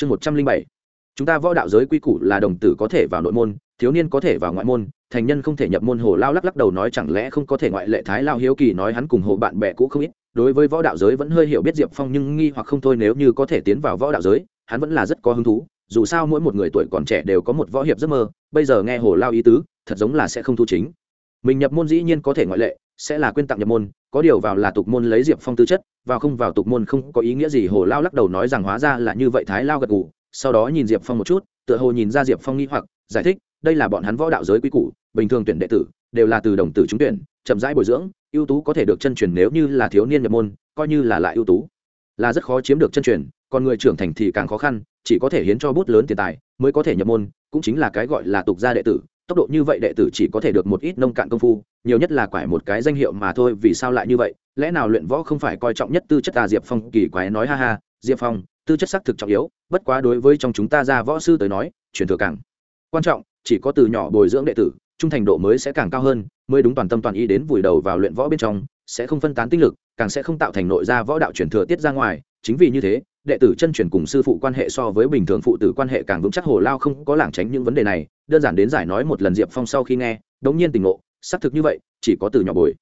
chương một trăm linh bảy. Chúng ta võ đạo giới quy củ là đồng tử có thể vào nội môn, thiếu niên có thể vào ngoại môn, thành nhân không thể nhập môn hồ lao lắc lắc đầu nói chẳng lẽ không có thể ngoại lệ thái lao hiếu kỳ nói hắn cùng hồ bạn bè cũ không ít, đối với võ đạo giới vẫn hơi hiểu biết diệp phong nhưng nghi hoặc không thôi nếu như có thể tiến vào võ đạo giới, hắn vẫn là rất có hứng thú, dù sao mỗi một người tuổi còn trẻ đều có một võ hiệp giấc mơ, bây giờ nghe hồ lao ý tứ, thật giống là sẽ không thu chính. Mình nhập môn dĩ nhiên có thể ngoại lệ, sẽ là quyên tặng nhập môn có điều vào là tục môn lấy diệp phong tư chất, vào không vào tục môn không có ý nghĩa gì. Hồ lao lắc đầu nói rằng hóa ra là như vậy, thái lao gật gù, sau đó nhìn diệp phong một chút, tựa hồ nhìn ra diệp phong nghi hoặc, giải thích, đây là bọn hắn võ đạo giới quy củ, bình thường tuyển đệ tử đều là từ đồng tử trúng tuyển, chậm rãi bồi dưỡng, ưu tú có thể được chân truyền nếu như là thiếu niên nhập môn, coi như là lại ưu tú, là rất khó chiếm được chân truyền, còn người trưởng thành thì càng khó khăn, chỉ có thể hiến cho bút lớn tiền tài mới có thể nhập môn, cũng chính là cái gọi là tục gia đệ tử tốc độ như vậy đệ tử chỉ có thể được một ít nông cạn công phu, nhiều nhất là quải một cái danh hiệu mà thôi, vì sao lại như vậy? Lẽ nào luyện võ không phải coi trọng nhất tư chất à diệp phong? Kỳ quái nói, ha ha, diệp phong, tư chất xác thực trọng yếu, bất quá đối với trong chúng ta ra võ sư tới nói, truyền thừa càng quan trọng, chỉ có từ nhỏ bồi dưỡng đệ tử, trung thành độ mới sẽ càng cao hơn, mới đúng toàn tâm toàn ý đến vùi đầu vào luyện võ bên trong, sẽ không phân tán tinh lực, càng sẽ không tạo thành nội gia võ đạo truyền thừa tiết ra ngoài, chính vì như thế đệ tử chân truyền cùng sư phụ quan hệ so với bình thường phụ tử quan hệ càng vững chắc, hồ lao không có lảng tránh những vấn đề này, đơn giản đến giải nói một lần diệp phong sau khi nghe, đống nhiên tình ngộ, xác thực như vậy, chỉ có từ nhỏ bồi.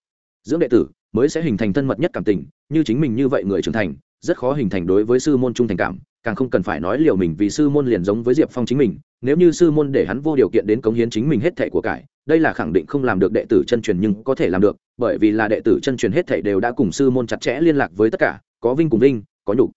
Dưỡng đệ tử mới sẽ hình thành thân mật nhất cảm tình, như chính mình như vậy người trưởng thành, rất khó hình thành đối với sư môn trung thành cảm, càng không cần phải nói liều mình vì sư môn liền giống với diệp phong chính mình, nếu như sư môn để hắn vô điều kiện đến cống hiến chính mình hết thẻ của cải, đây là khẳng định không làm được đệ tử chân truyền nhưng có thể làm được, bởi vì là đệ tử chân truyền hết thệ đều đã cùng sư môn chặt chẽ liên lạc với tất cả, có vinh cùng vinh, có nhục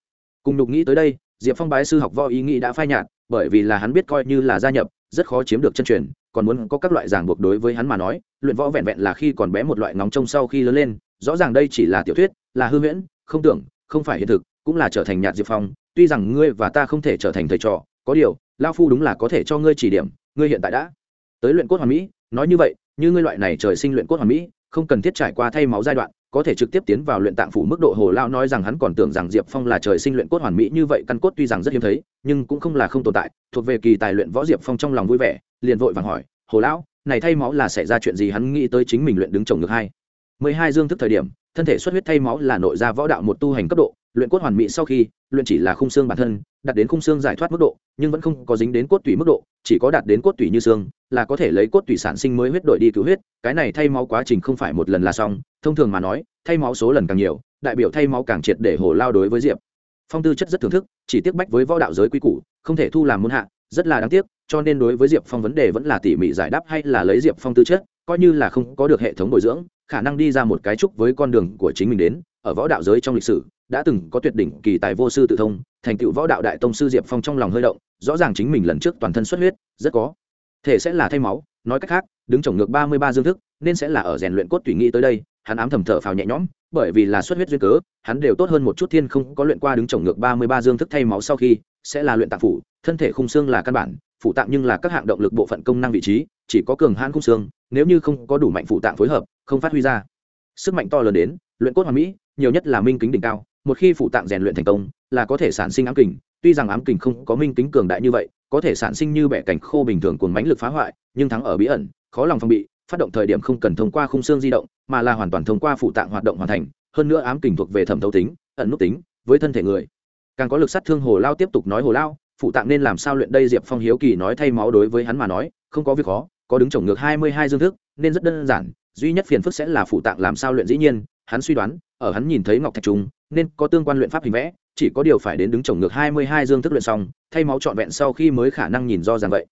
cùng nhục nghĩ tới đây, diệp phong bái sư học võ ý nghĩ đã phai nhạt, bởi vì là hắn biết coi như là gia nhập, rất khó chiếm được chân truyền, còn muốn có các loại giảng buộc đối với hắn mà nói, luyện võ vẹn vẹn là khi còn bé một loại ngóng trông sau khi lớn lên, rõ ràng đây chỉ là tiểu thuyết, là hư huyễn, không tưởng, không phải hiện thực, cũng là trở thành nhạt diệp phong. Tuy rằng ngươi và ta không thể trở thành thầy trò, có điều lao phu đúng là có thể cho ngươi chỉ điểm, ngươi hiện tại đã tới luyện cốt hoàn mỹ, nói như vậy, như ngươi loại này trời sinh luyện cốt hoàn mỹ, không cần thiết trải qua thay máu giai đoạn có thể trực tiếp tiến vào luyện tạng phủ mức độ hồ lao nói rằng hắn còn tưởng rằng diệp phong là trời sinh luyện cốt hoàn mỹ như vậy, căn cốt tuy rằng rất hiếm thấy, nhưng cũng không là không tồn tại. Thuộc về kỳ tài luyện võ diệp phong trong lòng vui vẻ, liền vội vàng hỏi, hồ lão, này thay máu là xảy ra chuyện gì? Hắn nghĩ tới chính mình luyện đứng chồng ngược hai. Mười hai dương thức thời điểm, thân thể xuất huyết thay máu là nội gia võ đạo một tu hành cấp độ, luyện cốt hoàn mỹ sau khi, luyện chỉ là khung xương bản thân, đạt đến khung xương giải thoát mức độ, nhưng vẫn không có dính đến cốt tủy mức độ, chỉ có đạt đến cốt tủy như xương là có thể lấy cốt tủy sản sinh mới huyết đổi đi cứu huyết, cái này thay máu quá trình không phải một lần là xong, thông thường mà nói, thay máu số lần càng nhiều, đại biểu thay máu càng triệt để hồ lao đối với diệp. Phong tư chất rất thưởng thức, chỉ tiếc bách với võ đạo giới quy củ, không thể thu làm môn hạ, rất là đáng tiếc, cho nên đối với diệp phong vấn đề vẫn là tỉ mỉ giải đáp hay là lấy diệp phong tư chất, coi như là không có được hệ thống bồi dưỡng, khả năng đi ra một cái trúc với con đường của chính mình đến, ở võ đạo giới trong lịch sử, đã từng có tuyệt đỉnh kỳ tài vô sư tự thông, thành tựu võ đạo đại tông sư diệp phong trong lòng hơi động, rõ ràng chính mình lần trước toàn thân xuất huyết, rất có thể sẽ là thay máu, nói cách khác, đứng trồng ngược ba mươi ba dương thức, nên sẽ là ở rèn luyện cốt tùy nghĩ tới đây, hắn ám thầm thở phào nhẹ nhõm, bởi vì là xuất huyết duyên cớ, hắn đều tốt hơn một chút thiên không có luyện qua đứng trồng ngược ba mươi ba dương thức thay máu sau khi, sẽ là luyện tạng phủ, thân thể khung xương là căn bản phụ tạng nhưng là các hạng động lực bộ phận công năng vị trí, chỉ có cường hãn khung xương, nếu như không có đủ mạnh phụ tạng phối hợp, không phát huy ra. Sức mạnh to lớn đến, luyện cốt hoàn mỹ, nhiều nhất là minh kính đỉnh cao, một khi phụ tạng rèn luyện thành công, là có thể sản sinh ám kình, tuy rằng ám kình không có minh kính cường đại như vậy có thể sản sinh như bẻ cảnh khô bình thường cuồng mãnh lực phá hoại, nhưng thắng ở bí ẩn, khó lòng phòng bị, phát động thời điểm không cần thông qua khung xương di động, mà là hoàn toàn thông qua phụ tạng hoạt động hoàn thành, hơn nữa ám kình thuộc về thẩm thấu tính, ẩn nút tính, với thân thể người. Càng có lực sát thương hồ lao tiếp tục nói hồ lao, phụ tạng nên làm sao luyện đây diệp phong hiếu kỳ nói thay máu đối với hắn mà nói, không có việc khó, có đứng trồng ngược hai mươi hai dương thức, nên rất đơn giản, duy nhất phiền phức sẽ là phụ tạng làm sao luyện dĩ nhiên, hắn suy đoán, ở hắn nhìn thấy ngọc thạch trung nên có tương quan luyện pháp hình vẽ chỉ có điều phải đến đứng trồng ngược hai mươi hai dương thức luyện xong, thay máu trọn vẹn sau khi mới khả năng nhìn do rằng vậy.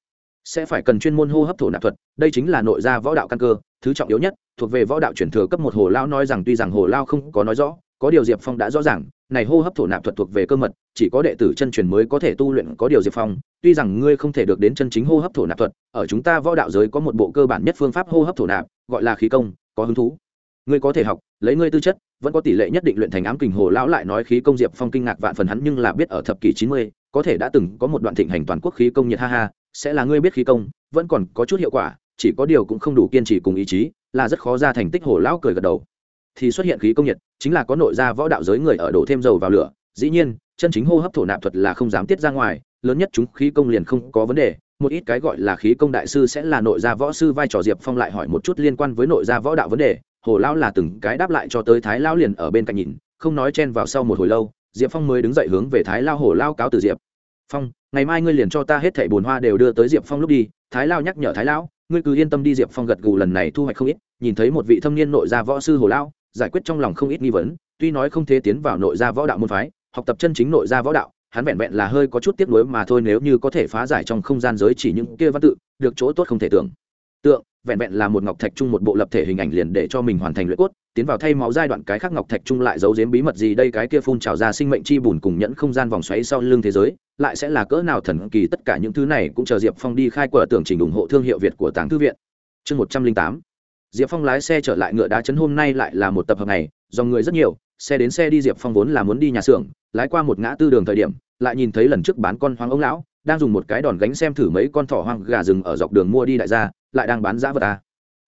Sẽ phải cần chuyên môn hô hấp thổ nạp thuật, đây chính là nội gia võ đạo căn cơ, thứ trọng yếu nhất, thuộc về võ đạo truyền thừa cấp một hồ lao nói rằng tuy rằng hồ lao không có nói rõ, có điều diệp phong đã rõ ràng, này hô hấp thổ nạp thuật thuộc về cơ mật, chỉ có đệ tử chân truyền mới có thể tu luyện, có điều diệp phong, tuy rằng ngươi không thể được đến chân chính hô hấp thổ nạp thuật, ở chúng ta võ đạo giới có một bộ cơ bản nhất phương pháp hô hấp thổ nạp, gọi là khí công, có hứng thú. Ngươi có thể học, lấy ngươi tư chất vẫn có tỷ lệ nhất định luyện thành ám kình hồ lão lại nói khí công diệp phong kinh ngạc vạn phần hắn nhưng là biết ở thập kỷ chín mươi, có thể đã từng có một đoạn thịnh hành toàn quốc khí công nhiệt ha ha, sẽ là ngươi biết khí công, vẫn còn có chút hiệu quả, chỉ có điều cũng không đủ kiên trì cùng ý chí, là rất khó ra thành tích hồ lão cười gật đầu. Thì xuất hiện khí công nhiệt, chính là có nội gia võ đạo giới người ở đổ thêm dầu vào lửa, dĩ nhiên, chân chính hô hấp thổ nạp thuật là không dám tiết ra ngoài, lớn nhất chúng khí công liền không có vấn đề, một ít cái gọi là khí công đại sư sẽ là nội gia võ sư vai trò diệp phong lại hỏi một chút liên quan với nội gia võ đạo vấn đề hồ lão là từng cái đáp lại cho tới thái lao liền ở bên cạnh nhìn, không nói chen vào sau một hồi lâu, diệp phong mới đứng dậy hướng về thái lao hồ lao cáo từ diệp. Phong, ngày mai ngươi liền cho ta hết thảy bồn hoa đều đưa tới diệp phong lúc đi, thái lao nhắc nhở thái lão, ngươi cứ yên tâm đi diệp phong gật gù lần này thu hoạch không ít, nhìn thấy một vị thâm niên nội gia võ sư hồ lao giải quyết trong lòng không ít nghi vấn, tuy nói không thể tiến vào nội gia võ đạo môn phái, học tập chân chính nội gia võ đạo, hắn vẹn vẹn là hơi có chút tiếc nuối mà thôi nếu như có thể phá giải trong không gian giới chỉ những kia văn tự, được chỗ tốt không thể tưởng. Tượng vẹn vẹn là một ngọc thạch trung một bộ lập thể hình ảnh liền để cho mình hoàn thành luyện cốt, tiến vào thay máu giai đoạn cái khác ngọc thạch trung lại giấu giếm bí mật gì đây, cái kia phun trào ra sinh mệnh chi bùn cùng nhẫn không gian vòng xoáy sau lưng thế giới, lại sẽ là cỡ nào thần kỳ, tất cả những thứ này cũng chờ diệp phong đi khai quở tưởng trình ủng hộ thương hiệu việt của tàng thư viện. Chương một trăm linh tám. Diệp phong lái xe trở lại ngựa đá chấn hôm nay lại là một tập hợp này, dòng người rất nhiều, xe đến xe đi diệp phong vốn là muốn đi nhà xưởng, lái qua một ngã tư đường thời điểm, lại nhìn thấy lần trước bán con hoang ông lão đang dùng một cái đòn gánh xem thử mấy con thỏ hoang gà rừng ở dọc đường mua đi đại gia, lại đang bán giá vật à.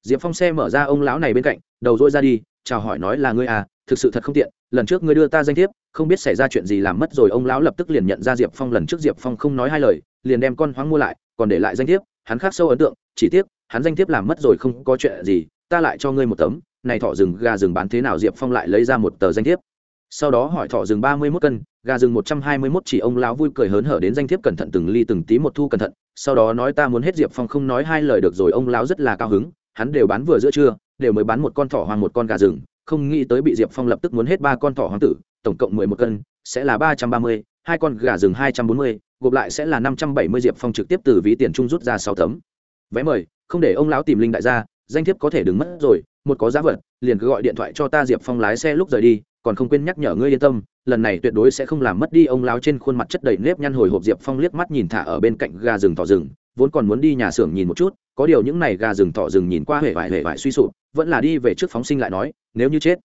diệp phong xe mở ra ông lão này bên cạnh, đầu dôi ra đi, chào hỏi nói là ngươi à thực sự thật không tiện, lần trước ngươi đưa ta danh thiếp, không biết xảy ra chuyện gì làm mất rồi, ông lão lập tức liền nhận ra diệp phong, lần trước diệp phong không nói hai lời, liền đem con hoang mua lại, còn để lại danh thiếp, hắn khắc sâu ấn tượng, chỉ tiếc, hắn danh thiếp làm mất rồi không có chuyện gì, ta lại cho ngươi một tấm, này thỏ rừng gà rừng bán thế nào, diệp phong lại lấy ra một tờ danh thiếp sau đó hỏi thỏ rừng ba mươi mốt cân gà rừng một trăm hai mươi mốt chỉ ông lão vui cười hớn hở đến danh thiếp cẩn thận từng ly từng tí một thu cẩn thận, sau đó nói ta muốn hết diệp phong không nói hai lời được rồi, ông lão rất là cao hứng, hắn đều bán vừa giữa trưa, đều mới bán một con thỏ hoàng một con gà rừng, không nghĩ tới bị diệp phong lập tức muốn hết ba con thỏ hoàng tử, tổng cộng mười một cân, sẽ là ba trăm ba mươi, hai con gà rừng hai trăm bốn mươi, gộp lại sẽ là năm trăm bảy mươi diệp phong trực tiếp từ ví tiền trung rút ra sáu tấm. Vé mời, không để ông lão tìm linh đại gia, danh thiếp có thể đừng mất rồi, một có giá vật, liền cứ gọi điện thoại cho ta diệp phong lái xe lúc rời đi, còn không quên nhắc nhở ngươi yên tâm lần này tuyệt đối sẽ không làm mất đi ông lão trên khuôn mặt chất đầy nếp nhăn hồi hộp diệp phong liếc mắt nhìn thả ở bên cạnh gà rừng thỏ rừng, vốn còn muốn đi nhà xưởng nhìn một chút, có điều những này gà rừng thỏ rừng nhìn qua hề vải hề vải suy sụp, vẫn là đi về trước phóng sinh lại nói, nếu như chết.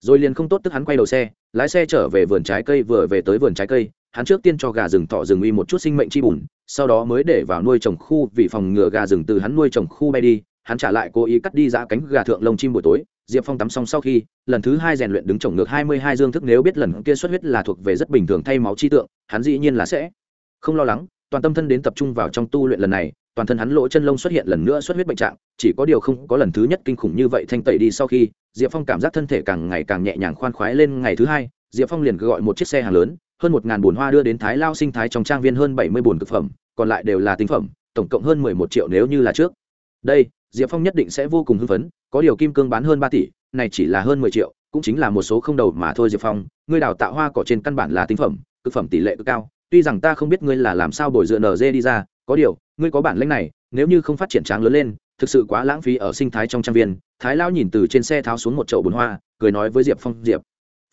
Rồi liền không tốt tức hắn quay đầu xe, lái xe trở về vườn trái cây vừa về tới vườn trái cây, hắn trước tiên cho gà rừng thọ rừng uy một chút sinh mệnh chi bùn, sau đó mới để vào nuôi trồng khu vì phòng ngừa gà rừng từ hắn nuôi trồng khu bay đi hắn trả lại cố ý cắt đi giã cánh gà thượng lông chim buổi tối, diệp phong tắm xong sau khi, lần thứ hai rèn luyện đứng trồng ngược hai mươi hai dương thức nếu biết lần kia xuất huyết là thuộc về rất bình thường thay máu chi tượng, hắn dĩ nhiên là sẽ không lo lắng, toàn tâm thân đến tập trung vào trong tu luyện lần này, toàn thân hắn lỗ chân lông xuất hiện lần nữa xuất huyết bệnh trạng, chỉ có điều không có lần thứ nhất kinh khủng như vậy thanh tẩy đi sau khi, diệp phong cảm giác thân thể càng ngày càng nhẹ nhàng khoan khoái lên ngày thứ hai, diệp phong liền gọi một chiếc xe hàng lớn, hơn một ngàn bồn hoa đưa đến thái lao sinh thái trong trang viên hơn bảy mươi bồn thực phẩm, còn lại đều là tinh phẩm, tổng cộng hơn mười một triệu nếu như là trước. Đây diệp phong nhất định sẽ vô cùng hưng phấn, có điều kim cương bán hơn ba tỷ, này chỉ là hơn mười triệu, cũng chính là một số không đầu mà thôi diệp phong. Ngươi đào tạo hoa cỏ trên căn bản là tinh phẩm thực phẩm tỷ lệ cực cao, tuy rằng ta không biết ngươi là làm sao bồi dựa nở dê đi ra, có điều, ngươi có bản lĩnh này, nếu như không phát triển tráng lớn lên, thực sự quá lãng phí ở sinh thái trong trang viên. Thái lão nhìn từ trên xe tháo xuống một chậu bồn hoa, cười nói với diệp phong diệp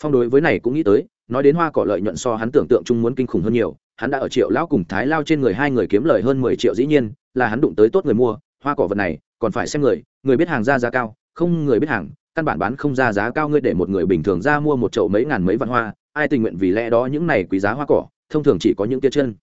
phong đối với này cũng nghĩ tới, nói đến hoa cỏ lợi nhuận so hắn tưởng tượng chung muốn kinh khủng hơn nhiều. Hắn đã ở triệu lão cùng thái lao trên người hai người kiếm lời hơn mười triệu dĩ nhiên, là hắn đụng tới tốt người mua, hoa cỏ vật này còn phải xem người người biết hàng ra giá cao, không người biết hàng, căn bản bán không ra giá cao, ngươi để một người bình thường ra mua một chậu mấy ngàn mấy vạn hoa, ai tình nguyện vì lẽ đó những này quý giá hoa cỏ, thông thường chỉ có những tia chân.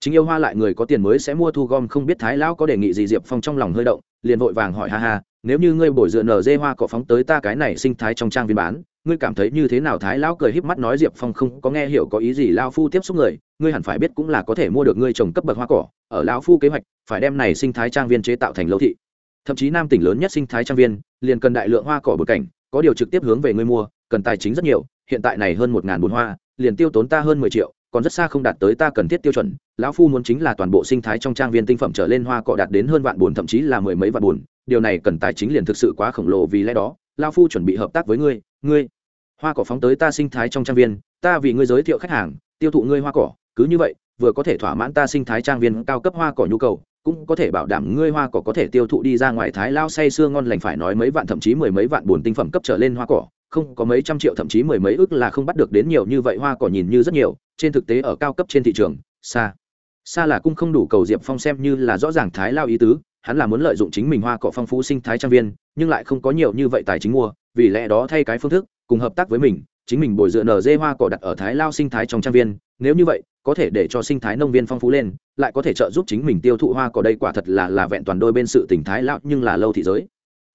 Chính yêu hoa lại người có tiền mới sẽ mua thu gom, không biết thái lão có đề nghị gì, diệp phong trong lòng hơi động, liền vội vàng hỏi, ha ha, nếu như ngươi bồi dựa nở dê hoa cỏ phóng tới ta cái này sinh thái trong trang viên bán, ngươi cảm thấy như thế nào? Thái lão cười híp mắt nói, diệp phong không có nghe hiểu có ý gì lao phu tiếp xúc người, ngươi hẳn phải biết cũng là có thể mua được ngươi trồng cấp bậc hoa cỏ, ở lão phu kế hoạch, phải đem này sinh thái trang viên chế tạo thành lâu thị thậm chí nam tỉnh lớn nhất sinh thái trang viên, liền cần đại lượng hoa cỏ bờ cảnh, có điều trực tiếp hướng về người mua, cần tài chính rất nhiều, hiện tại này hơn một ngàn bồn hoa, liền tiêu tốn ta hơn mười triệu, còn rất xa không đạt tới ta cần thiết tiêu chuẩn. Lão phu muốn chính là toàn bộ sinh thái trong trang viên tinh phẩm trở lên hoa cỏ đạt đến hơn vạn bồn, thậm chí là mười mấy vạn bồn. Điều này cần tài chính liền thực sự quá khổng lồ vì lẽ đó, lão phu chuẩn bị hợp tác với ngươi ngươi, hoa cỏ phóng tới ta sinh thái trong trang viên, ta vì ngươi giới thiệu khách hàng, tiêu thụ ngươi hoa cỏ, cứ như vậy, vừa có thể thỏa mãn ta sinh thái trang viên cao cấp hoa cỏ nhu cầu cũng có thể bảo đảm ngươi hoa cỏ có thể tiêu thụ đi ra ngoài thái lao say sưa ngon lành phải nói mấy vạn thậm chí mười mấy vạn buồn tinh phẩm cấp trở lên hoa cỏ, không có mấy trăm triệu thậm chí mười mấy ước là không bắt được đến nhiều như vậy hoa cỏ nhìn như rất nhiều, trên thực tế ở cao cấp trên thị trường xa xa là cung không đủ cầu diệp phong xem như là rõ ràng thái lao ý tứ, hắn là muốn lợi dụng chính mình hoa cỏ phong phú sinh thái trang viên, nhưng lại không có nhiều như vậy tài chính mua, vì lẽ đó thay cái phương thức, cùng hợp tác với mình, chính mình bồi dựa nở dê hoa cỏ đặt ở thái lao sinh thái trong trang viên, nếu như vậy có thể để cho sinh thái nông viên phong phú lên, lại có thể trợ giúp chính mình tiêu thụ hoa cỏ đây quả thật là là vẹn toàn đôi bên sự tỉnh thái lao nhưng là lâu thị giới.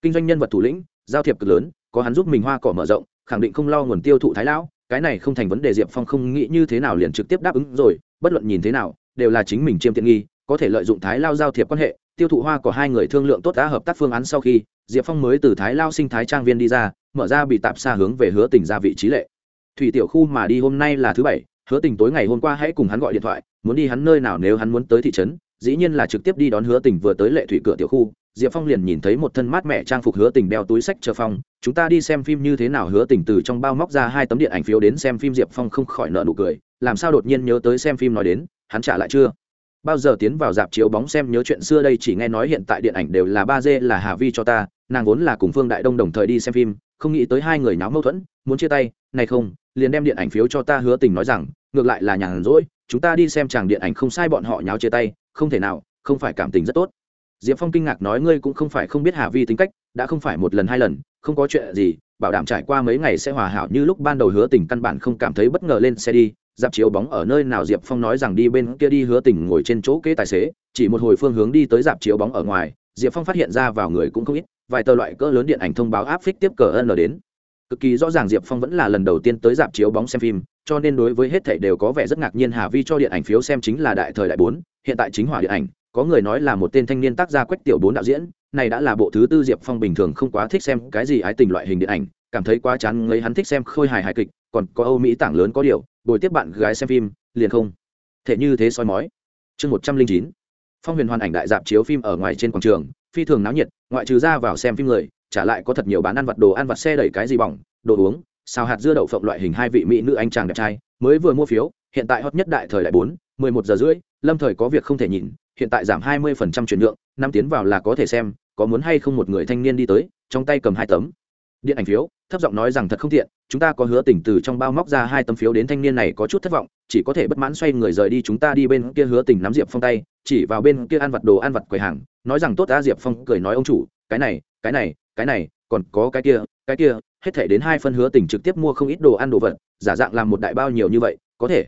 Kinh doanh nhân vật thủ lĩnh, giao thiệp cực lớn, có hắn giúp mình hoa cỏ mở rộng, khẳng định không lo nguồn tiêu thụ thái lão, cái này không thành vấn đề diệp phong không nghĩ như thế nào liền trực tiếp đáp ứng rồi, bất luận nhìn thế nào, đều là chính mình chiêm tiện nghi, có thể lợi dụng thái lao giao thiệp quan hệ, tiêu thụ hoa của hai người thương lượng tốt đã hợp tác phương án sau khi, diệp phong mới từ thái lao sinh thái trang viên đi ra, mở ra bị tạp xa hướng về hứa tỉnh ra vị trí lệ. Thủy tiểu khu mà đi hôm nay là thứ bảy hứa tình tối ngày hôm qua hãy cùng hắn gọi điện thoại, muốn đi hắn nơi nào nếu hắn muốn tới thị trấn, dĩ nhiên là trực tiếp đi đón hứa tình vừa tới lệ thủy cửa tiểu khu. Diệp phong liền nhìn thấy một thân mát mẹ trang phục hứa tình đeo túi sách chờ phong. Chúng ta đi xem phim như thế nào. Hứa tình từ trong bao móc ra hai tấm điện ảnh phiếu đến xem phim. Diệp phong không khỏi nợ nụ cười. Làm sao đột nhiên nhớ tới xem phim nói đến? Hắn trả lại chưa? Bao giờ tiến vào dạp chiếu bóng xem nhớ chuyện xưa đây chỉ nghe nói hiện tại điện ảnh đều là ba d, là hà vi cho ta nàng vốn là cùng phương đại đông đồng thời đi xem phim, không nghĩ tới hai người náo mâu thuẫn, muốn chia tay, này không, liền đem điện ảnh phiếu cho ta hứa tình nói rằng, ngược lại là nhàn rỗi, chúng ta đi xem chàng điện ảnh không sai bọn họ nháo chia tay, không thể nào, không phải cảm tình rất tốt. Diệp phong kinh ngạc nói ngươi cũng không phải không biết hà vi tính cách, đã không phải một lần hai lần, không có chuyện gì, bảo đảm trải qua mấy ngày sẽ hòa hảo như lúc ban đầu hứa tình căn bản không cảm thấy bất ngờ lên xe đi, dạp chiếu bóng ở nơi nào diệp phong nói rằng đi bên kia đi hứa tình ngồi trên chỗ kế tài xế, chỉ một hồi phương hướng đi tới dạp chiếu bóng ở ngoài, diệp phong phát hiện ra vào người cũng không ít vài tờ loại cỡ lớn điện ảnh thông báo áp phích tiếp cờ ân đến. Cực kỳ rõ ràng diệp phong vẫn là lần đầu tiên tới dạp chiếu bóng xem phim, cho nên đối với hết thảy đều có vẻ rất ngạc nhiên hà vi cho điện ảnh phiếu xem chính là đại thời đại bốn, hiện tại chính hỏa điện ảnh, có người nói là một tên thanh niên tác gia quách tiểu bốn đạo diễn, này đã là bộ thứ tư diệp phong bình thường không quá thích xem cái gì ái tình loại hình điện ảnh, cảm thấy quá chán ngấy hắn thích xem khôi hài hài kịch, còn có âu mỹ tảng lớn có điều, bồi tiếp bạn gái xem phim, liền không. Thể như thế soi mói. Chương một trăm linh chín. Phong huyền hoàn ảnh đại dạp chiếu phim ở ngoài trên quảng trường, phi thường náo nhiệt ngoại trừ ra vào xem phim người, trả lại có thật nhiều bán ăn vặt đồ ăn vặt xe đẩy cái gì bỏng, đồ uống, xào hạt dưa đậu phộng loại hình hai vị mỹ nữ anh chàng đẹp trai, mới vừa mua phiếu, hiện tại hot nhất đại thời đại bốn, mười một giờ rưỡi, lâm thời có việc không thể nhìn, hiện tại giảm hai mươi phần trăm chuyển nhượng, năm tiến vào là có thể xem, có muốn hay không một người thanh niên đi tới, trong tay cầm hai tấm. Điện ảnh phiếu, thấp giọng nói rằng thật không tiện, chúng ta có hứa tỉnh từ trong bao móc ra hai tấm phiếu đến thanh niên này có chút thất vọng, chỉ có thể bất mãn xoay người rời đi, chúng ta đi bên kia hứa tỉnh nắm diệp phong tay chỉ vào bên kia ăn vặt đồ ăn vặt quầy hàng, nói rằng tốt ta diệp phong cười nói ông chủ, cái này cái này cái này, còn có cái kia cái kia, hết thể đến hai phân hứa tỉnh trực tiếp mua không ít đồ ăn đồ vật, giả dạng làm một đại bao nhiều như vậy, có thể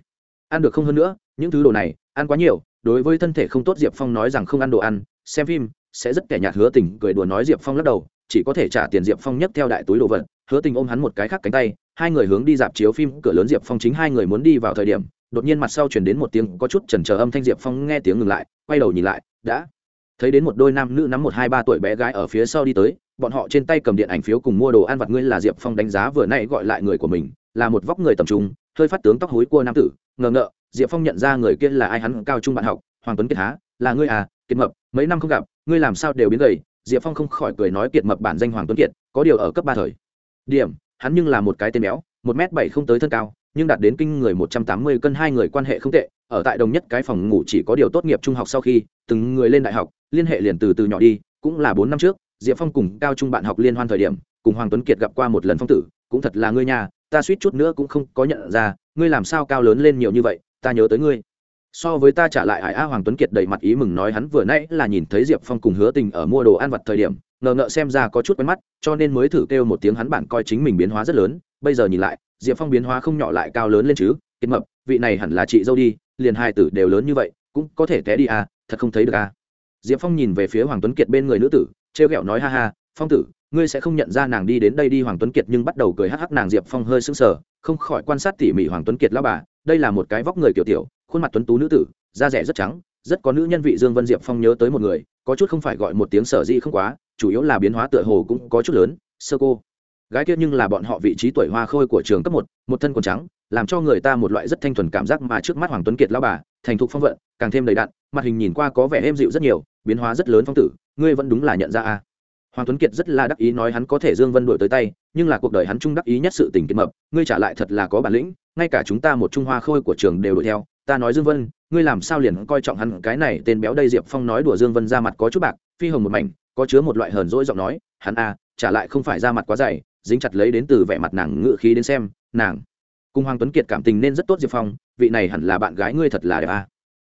ăn được không hơn nữa, những thứ đồ này, ăn quá nhiều, đối với thân thể không tốt diệp phong nói rằng không ăn đồ ăn, xem phim, sẽ rất kẻ nhạt hứa tình, cười đùa nói diệp phong lắc đầu, chỉ có thể trả tiền diệp phong nhấc theo đại túi đồ vật, hứa tình ôm hắn một cái khác cánh tay, hai người hướng đi dạp chiếu phim, cửa lớn diệp phong chính hai người muốn đi vào thời điểm đột nhiên mặt sau chuyển đến một tiếng có chút chần chờ âm thanh diệp phong nghe tiếng ngừng lại, quay đầu nhìn lại, đã thấy đến một đôi nam nữ nắm một hai ba tuổi bé gái ở phía sau đi tới, bọn họ trên tay cầm điện ảnh phiếu cùng mua đồ ăn vặt ngươi là diệp phong đánh giá vừa nay gọi lại người của mình, là một vóc người tầm trung, hơi phát tướng tóc hối cua nam tử, ngờ ngợ, diệp phong nhận ra người kia là ai hắn cao trung bạn học, hoàng tuấn kiệt há, là ngươi à kiệt mập, mấy năm không gặp, ngươi làm sao đều biến gầy, diệp phong không khỏi cười nói kiệt mập bản danh hoàng tuấn kiệt, có điều ở cấp ba thời. Điểm, hắn nhưng là một cái tên béo, một m bảy không tới thân cao nhưng đạt đến kinh người một trăm tám mươi cân hai người quan hệ không tệ, ở tại đồng nhất cái phòng ngủ chỉ có điều tốt nghiệp trung học sau khi, từng người lên đại học, liên hệ liền từ từ nhỏ đi, cũng là bốn năm trước, diệp phong cùng cao trung bạn học liên hoan thời điểm, cùng hoàng tuấn kiệt gặp qua một lần phong tử, cũng thật là ngươi nhà ta suýt chút nữa cũng không có nhận ra, ngươi làm sao cao lớn lên nhiều như vậy, ta nhớ tới ngươi. So với ta trả lại hải a hoàng tuấn kiệt đầy mặt ý mừng nói hắn vừa nãy là nhìn thấy diệp phong cùng hứa tình ở mua đồ ăn vặt thời điểm, ngờ ngợ xem ra có chút quen mắt, cho nên mới thử kêu một tiếng hắn bản coi chính mình biến hóa rất lớn, bây giờ nhìn lại diệp phong biến hóa không nhỏ lại cao lớn lên chứ, kiệt mập, vị này hẳn là chị dâu đi, liền hai tử đều lớn như vậy, cũng có thể té đi à thật không thấy được à. Diệp phong nhìn về phía hoàng tuấn kiệt bên người nữ tử t r ghẹo nói ha ha, phong tử, ngươi sẽ không nhận ra nàng đi đến đây đi. Hoàng tuấn kiệt nhưng bắt đầu cười hắc hắc, nàng diệp phong hơi sững sờ, không khỏi quan sát tỉ mỉ hoàng tuấn kiệt lao bà, đây là một cái vóc người kiểu tiểu, khuôn mặt tuấn tú nữ tử, da rẻ rất trắng, rất có nữ nhân vị dương vân diệp phong nhớ tới một người, có chút không phải gọi một tiếng sở di không quá, chủ yếu là biến hóa tựa hồ cũng có chút lớn, sơ cô gái kia nhưng là bọn họ vị trí tuổi hoa khôi của trường cấp một một thân quần trắng, làm cho người ta một loại rất thanh thuần cảm giác mà trước mắt hoàng tuấn kiệt lao bà, thành thục phong vận, càng thêm đầy đặn, mặt hình nhìn qua có vẻ êm dịu rất nhiều, biến hóa rất lớn phong tử, ngươi vẫn đúng là nhận ra a. Hoàng tuấn kiệt rất là đắc ý nói hắn có thể dương vân đổi tới tay, nhưng là cuộc đời hắn trung đắc ý nhất sự tình kiệt mập, ngươi trả lại thật là có bản lĩnh, ngay cả chúng ta một trung hoa khôi của trường đều đuổi theo, ta nói dương vân, ngươi làm sao liền coi trọng hắn, cái này tên béo đây diệp phong nói đùa dương vân ra mặt có chút bạc, phi hồng một mảnh, có chứa một loại hờn dỗi giọng nói, hắn a, trả lại không phải ra mặt quá dày dính chặt lấy đến từ vẻ mặt nàng ngự khí đến xem, nàng, cùng hoàng tuấn kiệt cảm tình nên rất tốt, diệp phong, vị này hẳn là bạn gái ngươi thật là đẹp à.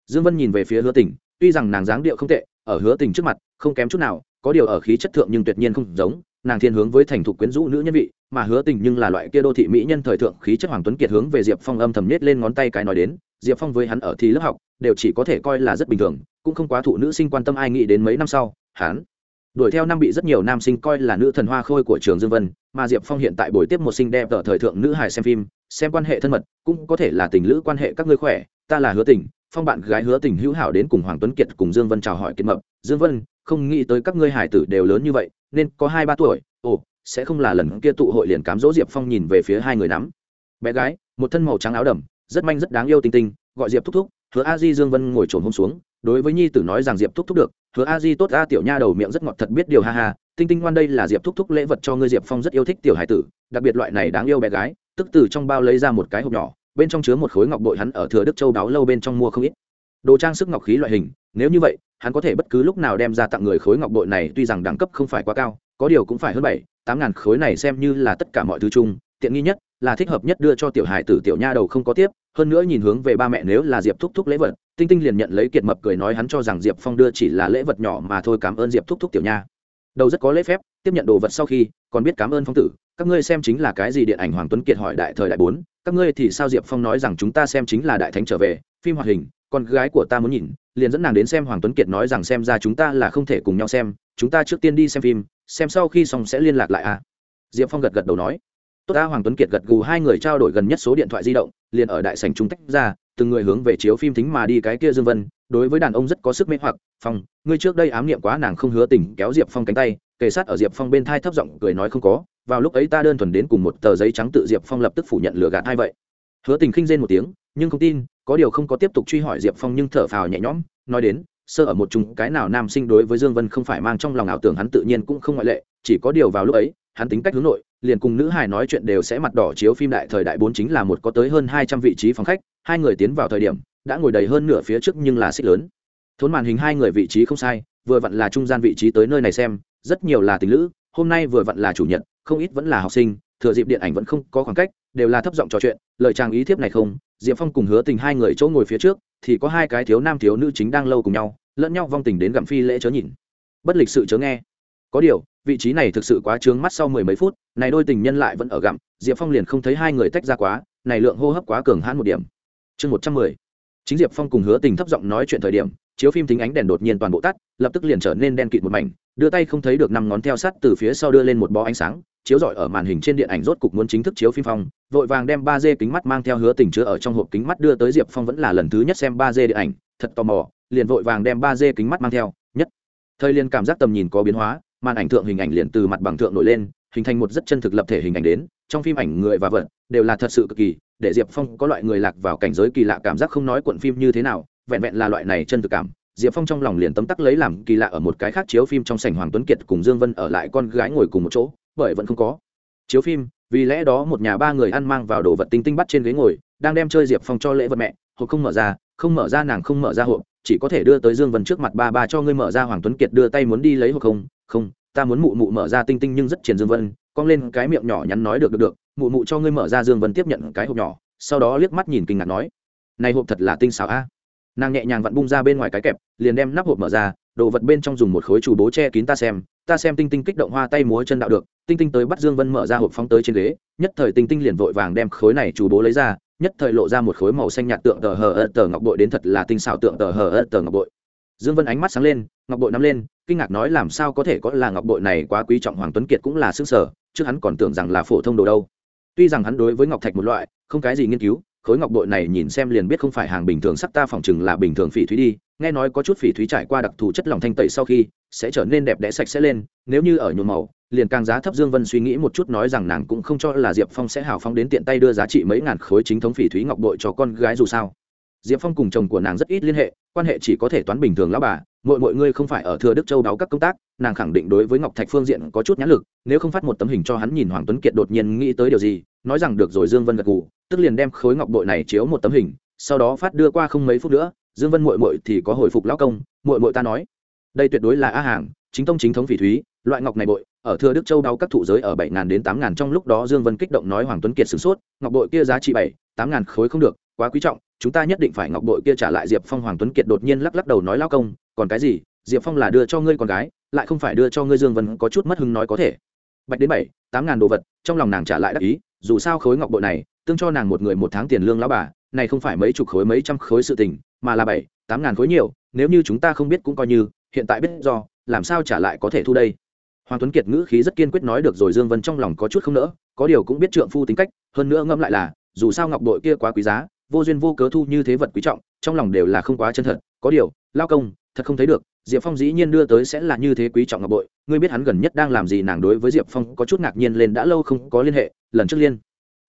Dương vân nhìn về phía hứa tình, tuy rằng nàng dáng điệu không tệ, ở hứa tình trước mặt, không kém chút nào, có điều ở khí chất thượng nhưng tuyệt nhiên không giống, nàng thiên hướng với thành thục quyến rũ nữ nhân vị, mà hứa tình nhưng là loại kia đô thị mỹ nhân thời thượng, khí chất hoàng tuấn kiệt hướng về diệp phong âm thầm nết lên ngón tay cái nói đến, diệp phong với hắn ở thi lớp học, đều chỉ có thể coi là rất bình thường, cũng không quá thụ nữ sinh quan tâm ai nghĩ đến mấy năm sau, hắn đuổi theo năm bị rất nhiều nam sinh coi là nữ thần hoa khôi của trường dương vân, mà diệp phong hiện tại buổi tiếp một sinh đẹp ở thời thượng nữ hài xem phim, xem quan hệ thân mật, cũng có thể là tình lữ quan hệ các ngươi khỏe, ta là hứa tình, phong bạn gái hứa tình hữu hảo đến cùng hoàng tuấn kiệt cùng dương vân chào hỏi kiệt mập. Dương vân, không nghĩ tới các ngươi hải tử đều lớn như vậy, nên có hai ba tuổi, ồ, sẽ không là lần kia tụ hội liền cám dỗ diệp phong nhìn về phía hai người nắm. Bé gái, một thân màu trắng áo đầm, rất manh rất đáng yêu tinh tinh, gọi diệp thúc thúc, hứa a di, dương vân ngồi trồn hôm xuống đối với nhi tử nói rằng diệp thúc thúc được, hứa a di tốt, a tiểu nha đầu miệng rất ngọt thật biết điều, ha ha, tinh tinh ngoan đây là diệp thúc thúc lễ vật cho ngươi, diệp phong rất yêu thích tiểu hải tử, đặc biệt loại này đáng yêu bé gái, tức từ trong bao lấy ra một cái hộp nhỏ, bên trong chứa một khối ngọc bội hắn ở thừa đức châu đáo lâu bên trong mua không ít. đồ trang sức ngọc khí loại hình, nếu như vậy, hắn có thể bất cứ lúc nào đem ra tặng người khối ngọc bội này, tuy rằng đẳng cấp không phải quá cao, có điều cũng phải hơn bảy, tám ngàn khối này xem như là tất cả mọi thứ chung, tiện nghi nhất là thích hợp nhất đưa cho tiểu hài tử tiểu nha đầu không có tiếp, hơn nữa nhìn hướng về ba mẹ nếu là diệp thúc thúc lễ vật, tinh tinh liền nhận lấy kiệt mập cười nói hắn cho rằng diệp phong đưa chỉ là lễ vật nhỏ mà thôi cảm ơn diệp thúc thúc tiểu nha. Đầu rất có lễ phép, tiếp nhận đồ vật sau khi, còn biết cảm ơn phong tử, các ngươi xem chính là cái gì điện ảnh hoàng tuấn kiệt hỏi đại thời đại bốn, các ngươi thì sao diệp phong nói rằng chúng ta xem chính là đại thánh trở về, phim hoạt hình, con gái của ta muốn nhìn, liền dẫn nàng đến xem hoàng tuấn kiệt nói rằng xem ra chúng ta là không thể cùng nhau xem, chúng ta trước tiên đi xem phim, xem sau khi xong sẽ liên lạc lại à. Diệp phong gật gật đầu nói tốt ta hoàng tuấn kiệt gật gù hai người trao đổi gần nhất số điện thoại di động, liền ở đại sành chúng tách ra, từng người hướng về chiếu phim thính mà đi cái kia dương vân, đối với đàn ông rất có sức mê hoặc, phong, ngươi trước đây ám niệm quá nàng không hứa tình kéo diệp phong cánh tay, kề sát ở diệp phong bên thai thấp giọng cười nói không có, vào lúc ấy ta đơn thuần đến cùng một tờ giấy trắng tự diệp phong lập tức phủ nhận lừa gạt hai vậy. Hứa tình khinh rên một tiếng, nhưng không tin, có điều không có tiếp tục truy hỏi diệp phong nhưng thở phào nhẹ nhõm, nói đến, sơ ở một chung, cái nào nam sinh đối với dương vân không phải mang trong lòng ảo tưởng hắn tự nhiên cũng không ngoại lệ, chỉ có điều vào lúc ấy, hắn tính cách hướng nội liền cùng nữ hài nói chuyện đều sẽ mặt đỏ chiếu phim đại thời đại bốn chính là một có tới hơn hai trăm vị trí phòng khách, hai người tiến vào thời điểm, đã ngồi đầy hơn nửa phía trước nhưng là xích lớn. Thốn màn hình hai người vị trí không sai, vừa vặn là trung gian vị trí tới nơi này xem, rất nhiều là tình lữ, hôm nay vừa vặn là chủ nhật, không ít vẫn là học sinh, thừa dịp điện ảnh vẫn không có khoảng cách, đều là thấp giọng trò chuyện, lời chàng ý thiếp này không, diệp phong cùng hứa tình hai người chỗ ngồi phía trước, thì có hai cái thiếu nam thiếu nữ chính đang lâu cùng nhau, lẫn nhau vong tình đến gặm phi lễ chớ nhìn. Bất lịch sự chớ nghe có điều, vị trí này thực sự quá trướng mắt sau mười mấy phút, này đôi tình nhân lại vẫn ở gặm, diệp phong liền không thấy hai người tách ra quá, này lượng hô hấp quá cường hãn một điểm. Chương một trăm mười. Chính diệp phong cùng hứa tình thấp giọng nói chuyện thời điểm, chiếu phim thính ánh đèn đột nhiên toàn bộ tắt, lập tức liền trở nên đen kịt một mảnh, đưa tay không thấy được năm ngón theo sắt từ phía sau đưa lên một bó ánh sáng, chiếu rọi ở màn hình trên điện ảnh rốt cục muốn chính thức chiếu phim phong, vội vàng đem ba d kính mắt mang theo hứa tình chứa ở trong hộp kính mắt đưa tới diệp phong vẫn là lần thứ nhất xem ba d điện ảnh, thật tò mò, liền vội vàng đem ba d kính mắt mang theo, nhất. Thời liền cảm giác tầm nhìn có biến hóa màn ảnh thượng hình ảnh liền từ mặt bằng thượng nổi lên, hình thành một rất chân thực lập thể hình ảnh đến, trong phim ảnh người và vật đều là thật sự cực kỳ, để diệp phong có loại người lạc vào cảnh giới kỳ lạ cảm giác không nói cuộn phim như thế nào, vẹn vẹn là loại này chân thực cảm, diệp phong trong lòng liền tấm tắc lấy làm kỳ lạ ở một cái khác chiếu phim trong sảnh hoàng tuấn kiệt cùng dương vân ở lại con gái ngồi cùng một chỗ, bởi vẫn không có. Chiếu phim, vì lẽ đó một nhà ba người ăn mang vào đồ vật tinh tinh bắt trên ghế ngồi, đang đem chơi diệp phong cho lễ vật mẹ, hộp không mở ra, không mở ra nàng không mở ra hộp chỉ có thể đưa tới dương vân trước mặt ba ba cho ngươi mở ra hoàng tuấn kiệt đưa tay muốn đi lấy hộp không? Không, ta muốn mụ mụ mở ra tinh tinh nhưng rất triển dương vân, cong lên cái miệng nhỏ nhắn nói được được được, mụ mụ cho ngươi mở ra dương vân tiếp nhận cái hộp nhỏ, sau đó liếc mắt nhìn kinh ngạc nói, này hộp thật là tinh xảo a. Nàng nhẹ nhàng vặn bung ra bên ngoài cái kẹp, liền đem nắp hộp mở ra, đồ vật bên trong dùng một khối chủ bố che kín ta xem ta xem tinh tinh kích động hoa tay múa chân đạo được, tinh tinh tới bắt dương vân mở ra hộp phóng tới trên ghế, nhất thời tinh tinh liền vội vàng đem khối này chủ bố lấy ra nhất thời lộ ra một khối màu xanh nhạt tượng tờ hờ ớt tờ ngọc bội đến thật là tinh xảo tượng tờ hờ ớt tờ ngọc bội. Dương vân ánh mắt sáng lên, ngọc bội nắm lên, kinh ngạc nói làm sao có thể có là ngọc bội này quá quý trọng hoàng tuấn kiệt cũng là xương sở trước hắn còn tưởng rằng là phổ thông đồ đâu. Tuy rằng hắn đối với ngọc thạch một loại, không cái gì nghiên cứu, khối ngọc bội này nhìn xem liền biết không phải hàng bình thường sắc ta phỏng chừng là bình thường phỉ thúy đi, nghe nói có chút phỉ thúy trải qua đặc thù chất lỏng thanh tẩy sau khi sẽ trở nên đẹp đẽ sạch sẽ lên, nếu như ở nhuộm màu liền càng giá thấp dương vân suy nghĩ một chút nói rằng nàng cũng không cho là diệp phong sẽ hào phóng đến tiện tay đưa giá trị mấy ngàn khối chính thống phỉ thúy ngọc bội cho con gái dù sao. Diệp phong cùng chồng của nàng rất ít liên hệ, quan hệ chỉ có thể toán bình thường lão bà mọi mọi người không phải ở thừa đức châu đáo các công tác, nàng khẳng định đối với ngọc thạch phương diện có chút nhãn lực, nếu không phát một tấm hình cho hắn nhìn hoàng tuấn kiệt đột nhiên nghĩ tới điều gì, nói rằng được rồi dương vân gật gù, tức liền đem khối ngọc bội này chiếu một tấm hình, sau đó phát đưa qua không mấy phút nữa, dương vân muội muội thì có hồi phục lão công, muội muội ta nói, đây tuyệt đối là a hàng, chính tông chính thống phỉ thúy, loại ngọc này bội ở thừa đức châu đau các thụ giới ở bảy ngàn đến tám ngàn trong lúc đó dương vân kích động nói hoàng tuấn kiệt sửng sốt, ngọc bội kia giá trị bảy, tám ngàn khối không được, quá quý trọng, chúng ta nhất định phải ngọc bội kia trả lại diệp phong. Hoàng tuấn kiệt đột nhiên lắc lắc đầu nói lao công, còn cái gì? Diệp phong là đưa cho ngươi con gái, lại không phải đưa cho ngươi dương vân, có chút mất hứng nói có thể. Bạch đến bảy, tám ngàn đồ vật, trong lòng nàng trả lại đắc ý, dù sao khối ngọc bội này, tương cho nàng một người một tháng tiền lương lão bà, này không phải mấy chục khối, mấy trăm khối sự tình, mà là bảy, tám ngàn khối nhiều, nếu như chúng ta không biết cũng coi như, hiện tại biết do, làm sao trả lại có thể thu đây? Hoàng tuấn kiệt ngữ khí rất kiên quyết nói được rồi, dương vân trong lòng có chút không nỡ, có điều cũng biết trượng phu tính cách, hơn nữa ngâm lại là, dù sao ngọc bội kia quá quý giá, vô duyên vô cớ thu như thế vật quý trọng, trong lòng đều là không quá chân thật. Có điều, lao công, thật không thấy được, diệp phong dĩ nhiên đưa tới sẽ là như thế quý trọng ngọc bội ngươi biết hắn gần nhất đang làm gì, nàng đối với diệp phong có chút ngạc nhiên lên, đã lâu không có liên hệ, lần trước liên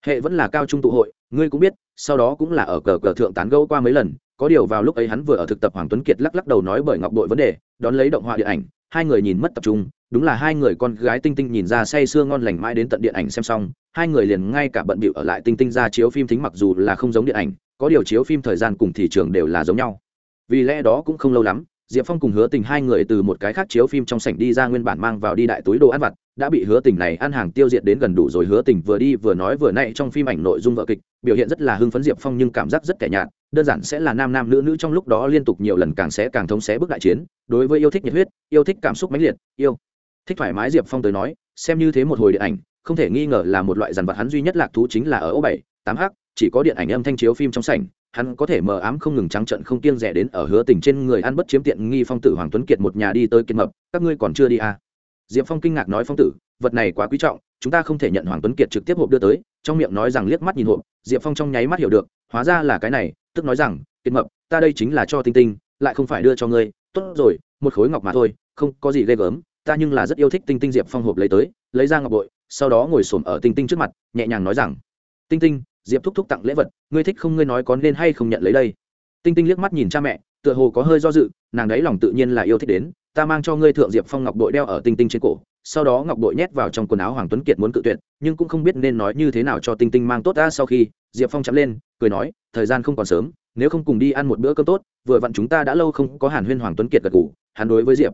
hệ vẫn là cao trung tụ hội, ngươi cũng biết, sau đó cũng là ở cờ cờ thượng tán gẫu qua mấy lần. Có điều vào lúc ấy hắn vừa ở thực tập hoàng tuấn kiệt lắc lắc đầu nói bởi ngọc đội vấn đề, đón lấy động họa điện ảnh, hai người nhìn mất tập trung đúng là hai người con gái tinh tinh nhìn ra say sưa ngon lành mãi đến tận điện ảnh xem xong, hai người liền ngay cả bận bịu ở lại tinh tinh ra chiếu phim thính mặc dù là không giống điện ảnh, có điều chiếu phim thời gian cùng thị trường đều là giống nhau. Vì lẽ đó cũng không lâu lắm, diệp phong cùng hứa tình hai người từ một cái khác chiếu phim trong sảnh đi ra nguyên bản mang vào đi đại túi đồ ăn vặt, đã bị hứa tình này ăn hàng tiêu diệt đến gần đủ rồi. Hứa tình vừa đi vừa nói vừa nay trong phim ảnh nội dung vợ kịch, biểu hiện rất là hưng phấn diệp phong nhưng cảm giác rất kẻ nhạt, đơn giản sẽ là nam nam nữ nữ trong lúc đó liên tục nhiều lần càng sẽ càng thống xé bước đại chiến, đối với yêu thích nhiệt huyết, yêu thích cảm xúc mãnh liệt, yêu thích thoải mái diệp phong tới nói, xem như thế một hồi điện ảnh, không thể nghi ngờ là một loại dàn vật hắn duy nhất lạc thú chính là ở ô bảy, tám h, chỉ có điện ảnh âm thanh chiếu phim trong sảnh, hắn có thể mờ ám không ngừng trắng trận không kiêng rẻ đến ở hứa tình trên người ăn bất chiếm tiện nghi phong tử hoàng tuấn kiệt một nhà đi tới kiên mập, các ngươi còn chưa đi à. diệp phong kinh ngạc nói, phong tử, vật này quá quý trọng, chúng ta không thể nhận hoàng tuấn kiệt trực tiếp hộp đưa tới trong miệng nói rằng liếc mắt nhìn hộp, diệp phong trong nháy mắt hiểu được, hóa ra là cái này, tức nói rằng, kiên mập, ta đây chính là cho tinh tinh, lại không phải đưa cho ngươi, tốt rồi, một khối ngọc mà thôi, không có gì ghê gớm ta nhưng là rất yêu thích tinh tinh diệp phong hộp lấy tới, lấy ra ngọc bội, sau đó ngồi xổm ở tinh tinh trước mặt, nhẹ nhàng nói rằng, tinh tinh, diệp thúc thúc tặng lễ vật, ngươi thích không ngươi nói có nên hay không nhận lấy đây? Tinh tinh liếc mắt nhìn cha mẹ, tựa hồ có hơi do dự, nàng đấy lòng tự nhiên là yêu thích đến, ta mang cho ngươi thượng diệp phong ngọc bội đeo ở tinh tinh trên cổ, sau đó ngọc bội nhét vào trong quần áo hoàng tuấn kiệt muốn cự tuyệt, nhưng cũng không biết nên nói như thế nào cho tinh tinh mang tốt ta sau khi. Diệp phong chắm lên, cười nói, thời gian không còn sớm, nếu không cùng đi ăn một bữa cơm tốt, vừa vặn chúng ta đã lâu không có hàn huyên hoàng tuấn kiệt gật ngủ hắn đối với diệp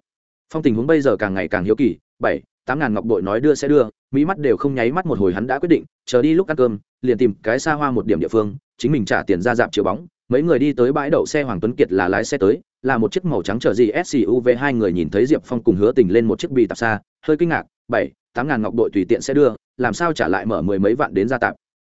phong tình huống bây giờ càng ngày càng hiếu kỳ, bảy, tám ngàn ngọc bội nói đưa sẽ đưa, mỹ mắt đều không nháy mắt một hồi hắn đã quyết định, chờ đi lúc ăn cơm, liền tìm cái xa hoa một điểm địa phương, chính mình trả tiền ra dạp chiều bóng, mấy người đi tới bãi đậu xe hoàng tuấn kiệt là lái xe tới, là một chiếc màu trắng chở gì suv hai người nhìn thấy diệp phong cùng hứa tình lên một chiếc bị tạp xa, hơi kinh ngạc, bảy, tám ngàn ngọc bội tùy tiện sẽ đưa, làm sao trả lại mở mười mấy vạn đến gia tạp.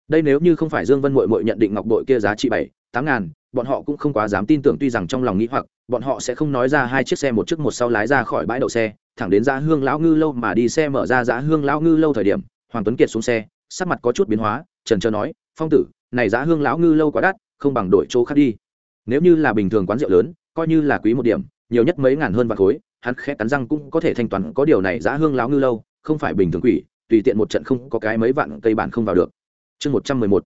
Đây nếu như không phải dương vân mội mội nhận định ngọc bội kia giá trị bảy, tám ngàn, bọn họ cũng không quá dám tin tưởng, tuy rằng trong lòng nghĩ hoặc bọn họ sẽ không nói ra hai chiếc xe một chiếc một sau lái ra khỏi bãi đậu xe, thẳng đến giá hương lão ngư lâu mà đi xe mở ra giá hương lão ngư lâu thời điểm, hoàng tuấn kiệt xuống xe, sắc mặt có chút biến hóa, trần trơ nói, phong tử, này giá hương lão ngư lâu quá đắt, không bằng đổi chỗ khác đi. Nếu như là bình thường quán rượu lớn, coi như là quý một điểm, nhiều nhất mấy ngàn hơn vạn khối, hắn khẽ cắn răng cũng có thể thanh toán có điều này giá hương lão ngư lâu, không phải bình thường quỷ, tùy tiện một trận không có cái mấy vạn cây bản không vào được. Chương một trăm mười một.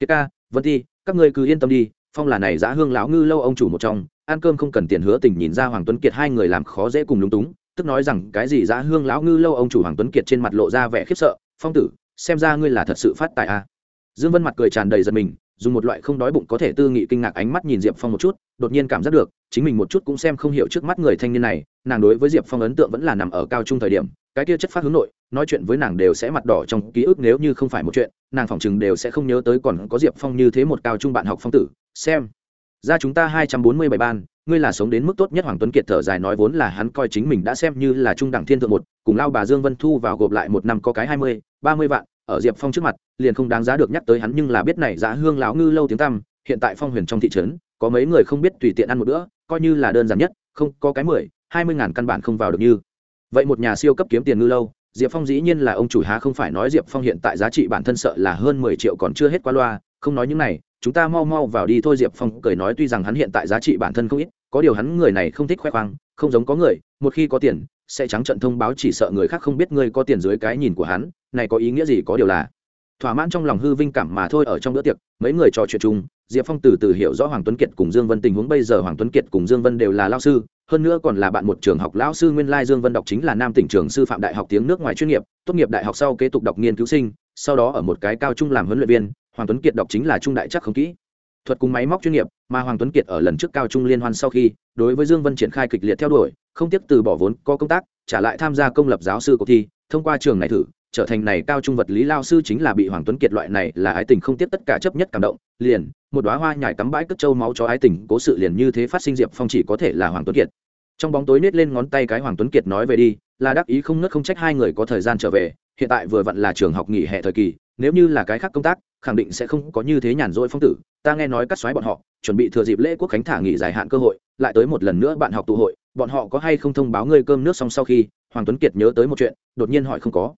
Kiệt ca, vân thi các ngươi cứ yên tâm đi, phong là này giá hương lão ngư lâu ông chủ một trong ăn cơm không cần tiền hứa tình nhìn ra hoàng tuấn kiệt hai người làm khó dễ cùng lúng túng, tức nói rằng, cái gì giá hương lão ngư lâu, ông chủ hoàng tuấn kiệt trên mặt lộ ra vẻ khiếp sợ, phong tử, xem ra ngươi là thật sự phát tài a à. dương vân mặt cười tràn đầy giật mình, dùng một loại không đói bụng có thể tư nghị kinh ngạc ánh mắt nhìn diệp phong một chút, đột nhiên cảm giác được, chính mình một chút cũng xem không hiểu trước mắt người thanh niên này, nàng đối với diệp phong ấn tượng vẫn là nằm ở cao trung thời điểm, cái kia chất phát hướng nội, nói chuyện với nàng đều sẽ mặt đỏ trong ký ức nếu như không phải một chuyện, nàng phỏng chừng đều sẽ không nhớ tới còn có diệp phong như thế một cao trung bạn học phong tử, xem ra chúng ta hai trăm bốn mươi bảy ban, ngươi là sống đến mức tốt nhất hoàng tuấn kiệt thở dài nói vốn là hắn coi chính mình đã xem như là trung đẳng thiên thượng một, cùng lao bà dương vân thu vào gộp lại một năm có cái hai mươi, ba mươi vạn, ở diệp phong trước mặt, liền không đáng giá được nhắc tới hắn nhưng là biết này giá hương lão ngư lâu tiếng tăm, hiện tại phong huyền trong thị trấn, có mấy người không biết tùy tiện ăn một bữa, coi như là đơn giản nhất, không, có cái mười, hai mươi ngàn căn bản không vào được như. Vậy một nhà siêu cấp kiếm tiền ngư lâu, diệp phong dĩ nhiên là ông chủ há không phải nói diệp phong hiện tại giá trị bản thân sợ là hơn mười triệu còn chưa hết qua loa, không nói những này chúng ta mau mau vào đi thôi, diệp phong cười nói, tuy rằng hắn hiện tại giá trị bản thân không ít, có điều hắn người này không thích khoe khoang, không giống có người, một khi có tiền, sẽ trắng trận thông báo chỉ sợ người khác không biết ngươi có tiền dưới cái nhìn của hắn, này có ý nghĩa gì, có điều là thỏa mãn trong lòng hư vinh cảm mà thôi, ở trong bữa tiệc, mấy người trò chuyện chung, diệp phong từ từ hiểu rõ hoàng tuấn kiệt cùng dương vân tình huống, bây giờ hoàng tuấn kiệt cùng dương vân đều là lao sư, hơn nữa còn là bạn một trường học lão sư, nguyên lai dương vân đọc chính là nam tỉnh trường sư phạm đại học tiếng nước ngoài chuyên nghiệp, tốt nghiệp đại học sau kế tục đọc nghiên cứu sinh, sau đó ở một cái cao trung làm huấn luyện viên hoàng tuấn kiệt đọc chính là trung đại chắc không kỹ. Thuật cùng máy móc chuyên nghiệp, mà hoàng tuấn kiệt ở lần trước cao trung liên hoan sau khi, đối với dương vân triển khai kịch liệt theo đuổi, không tiếp từ bỏ vốn có công tác, trả lại tham gia công lập giáo sư cuộc thi, thông qua trường này thử, trở thành này cao trung vật lý lao sư chính là bị hoàng tuấn kiệt loại này là ái tình không tiếp tất cả chấp nhất cảm động, liền, một đóa hoa nhảy cắm bãi cất châu máu cho ái tình, cố sự liền như thế phát sinh diệp phong chỉ có thể là hoàng tuấn kiệt. Trong bóng tối nết lên ngón tay cái hoàng tuấn kiệt nói về đi, là đắc ý không nớt không trách hai người có thời gian trở về, hiện tại vừa vặn là trường học nghỉ hè thời kỳ nếu như là cái khác công tác, khẳng định sẽ không có như thế nhàn rỗi phong tử. Ta nghe nói cắt xoáy bọn họ chuẩn bị thừa dịp lễ quốc khánh thả nghỉ dài hạn cơ hội, lại tới một lần nữa bạn học tụ hội. Bọn họ có hay không thông báo ngươi cơm nước xong sau khi, hoàng tuấn kiệt nhớ tới một chuyện, đột nhiên hỏi không có.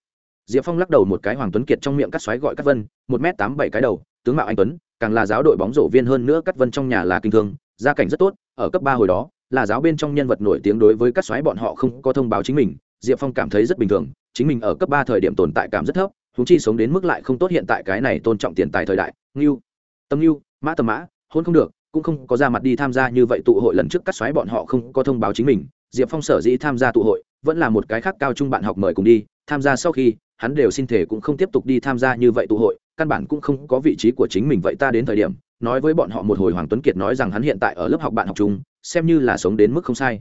Diệp phong lắc đầu một cái, hoàng tuấn kiệt trong miệng cắt xoáy gọi cắt vân, một m tám bảy cái đầu, tướng mạo anh tuấn, càng là giáo đội bóng rổ viên hơn nữa cắt vân trong nhà là kinh thương, gia cảnh rất tốt, ở cấp ba hồi đó, là giáo bên trong nhân vật nổi tiếng đối với cắt xoáy bọn họ không có thông báo chính mình. Diệp phong cảm thấy rất bình thường, chính mình ở cấp ba thời điểm tồn tại cảm rất thấp huống chi sống đến mức lại không tốt hiện tại cái này tôn trọng tiền tài thời đại. Ngưu, tâm ngưu, mã tầm mã, hôn không được, cũng không có ra mặt đi tham gia như vậy tụ hội lần trước cắt xoáy bọn họ không có thông báo chính mình. Diệp phong sở dĩ tham gia tụ hội, vẫn là một cái khác cao trung bạn học mời cùng đi. Tham gia sau khi, hắn đều xin thể cũng không tiếp tục đi tham gia như vậy tụ hội, căn bản cũng không có vị trí của chính mình vậy ta đến thời điểm, nói với bọn họ một hồi hoàng tuấn kiệt nói rằng hắn hiện tại ở lớp học bạn học chung, xem như là sống đến mức không sai.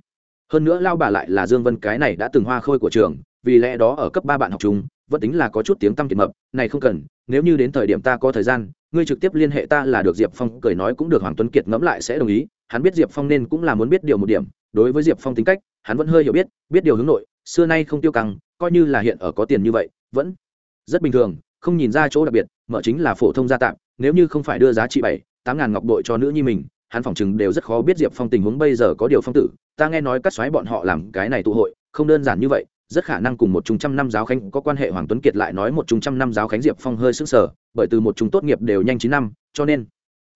Hơn nữa lao bà lại là dương vân cái này đã từng hoa khôi của trường, vì lẽ đó ở cấp ba bạn học chung vẫn tính là có chút tiếng tăm kiệt mập, này không cần, nếu như đến thời điểm ta có thời gian, ngươi trực tiếp liên hệ ta là được diệp phong. Cười nói cũng được, hoàng tuấn kiệt ngẫm lại sẽ đồng ý. Hắn biết diệp phong nên cũng là muốn biết điều một điểm. Đối với diệp phong tính cách, hắn vẫn hơi hiểu biết biết điều hướng nội, xưa nay không tiêu căng, coi như là hiện ở có tiền như vậy, vẫn rất bình thường, không nhìn ra chỗ đặc biệt, mở chính là phổ thông gia tạm nếu như không phải đưa giá trị bảy, tám ngàn ngọc bội cho nữ nhi mình, hắn phỏng chừng đều rất khó biết diệp phong tình huống bây giờ có điều phong tử. Ta nghe nói cắt xoáy bọn họ làm cái này tụ hội, không đơn giản như vậy rất khả năng cùng một trung trăm năm giáo khánh có quan hệ. Hoàng tuấn kiệt lại nói một trung trăm năm giáo khánh diệp phong hơi sững sờ, bởi từ một trung tốt nghiệp đều nhanh chín năm, cho nên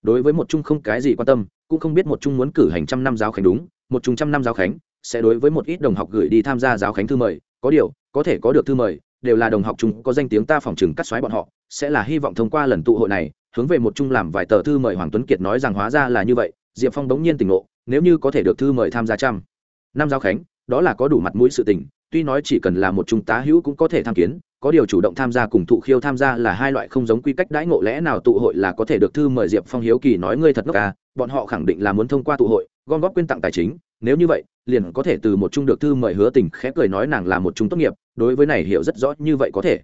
đối với một trung không cái gì quan tâm, cũng không biết một trung muốn cử hành trăm năm giáo khánh đúng, một trung trăm năm giáo khánh sẽ đối với một ít đồng học gửi đi tham gia giáo khánh thư mời, có điều, có thể có được thư mời, đều là đồng học chúng có danh tiếng ta phòng chừng cắt xoáy bọn họ, sẽ là hy vọng thông qua lần tụ hội này, hướng về một trung làm vài tờ thư mời. Hoàng tuấn kiệt nói rằng hóa ra là như vậy, diệp phong bỗng nhiên tỉnh ngộ, nếu như có thể được thư mời tham gia trăm năm giáo khánh, đó là có đủ mặt mũi sự tình tuy nói chỉ cần là một trung tá hữu cũng có thể tham kiến, có điều chủ động tham gia cùng thụ khiêu tham gia là hai loại không giống quy cách đãi ngộ lẽ nào tụ hội là có thể được thư mời diệp phong hiếu kỳ nói ngươi thật ngốc à bọn họ khẳng định là muốn thông qua tụ hội, gom góp quyên tặng tài chính, nếu như vậy, liền có thể từ một trung được thư mời hứa tình khẽ cười nói nàng là một trung tốt nghiệp, đối với này hiểu rất rõ như vậy có thể.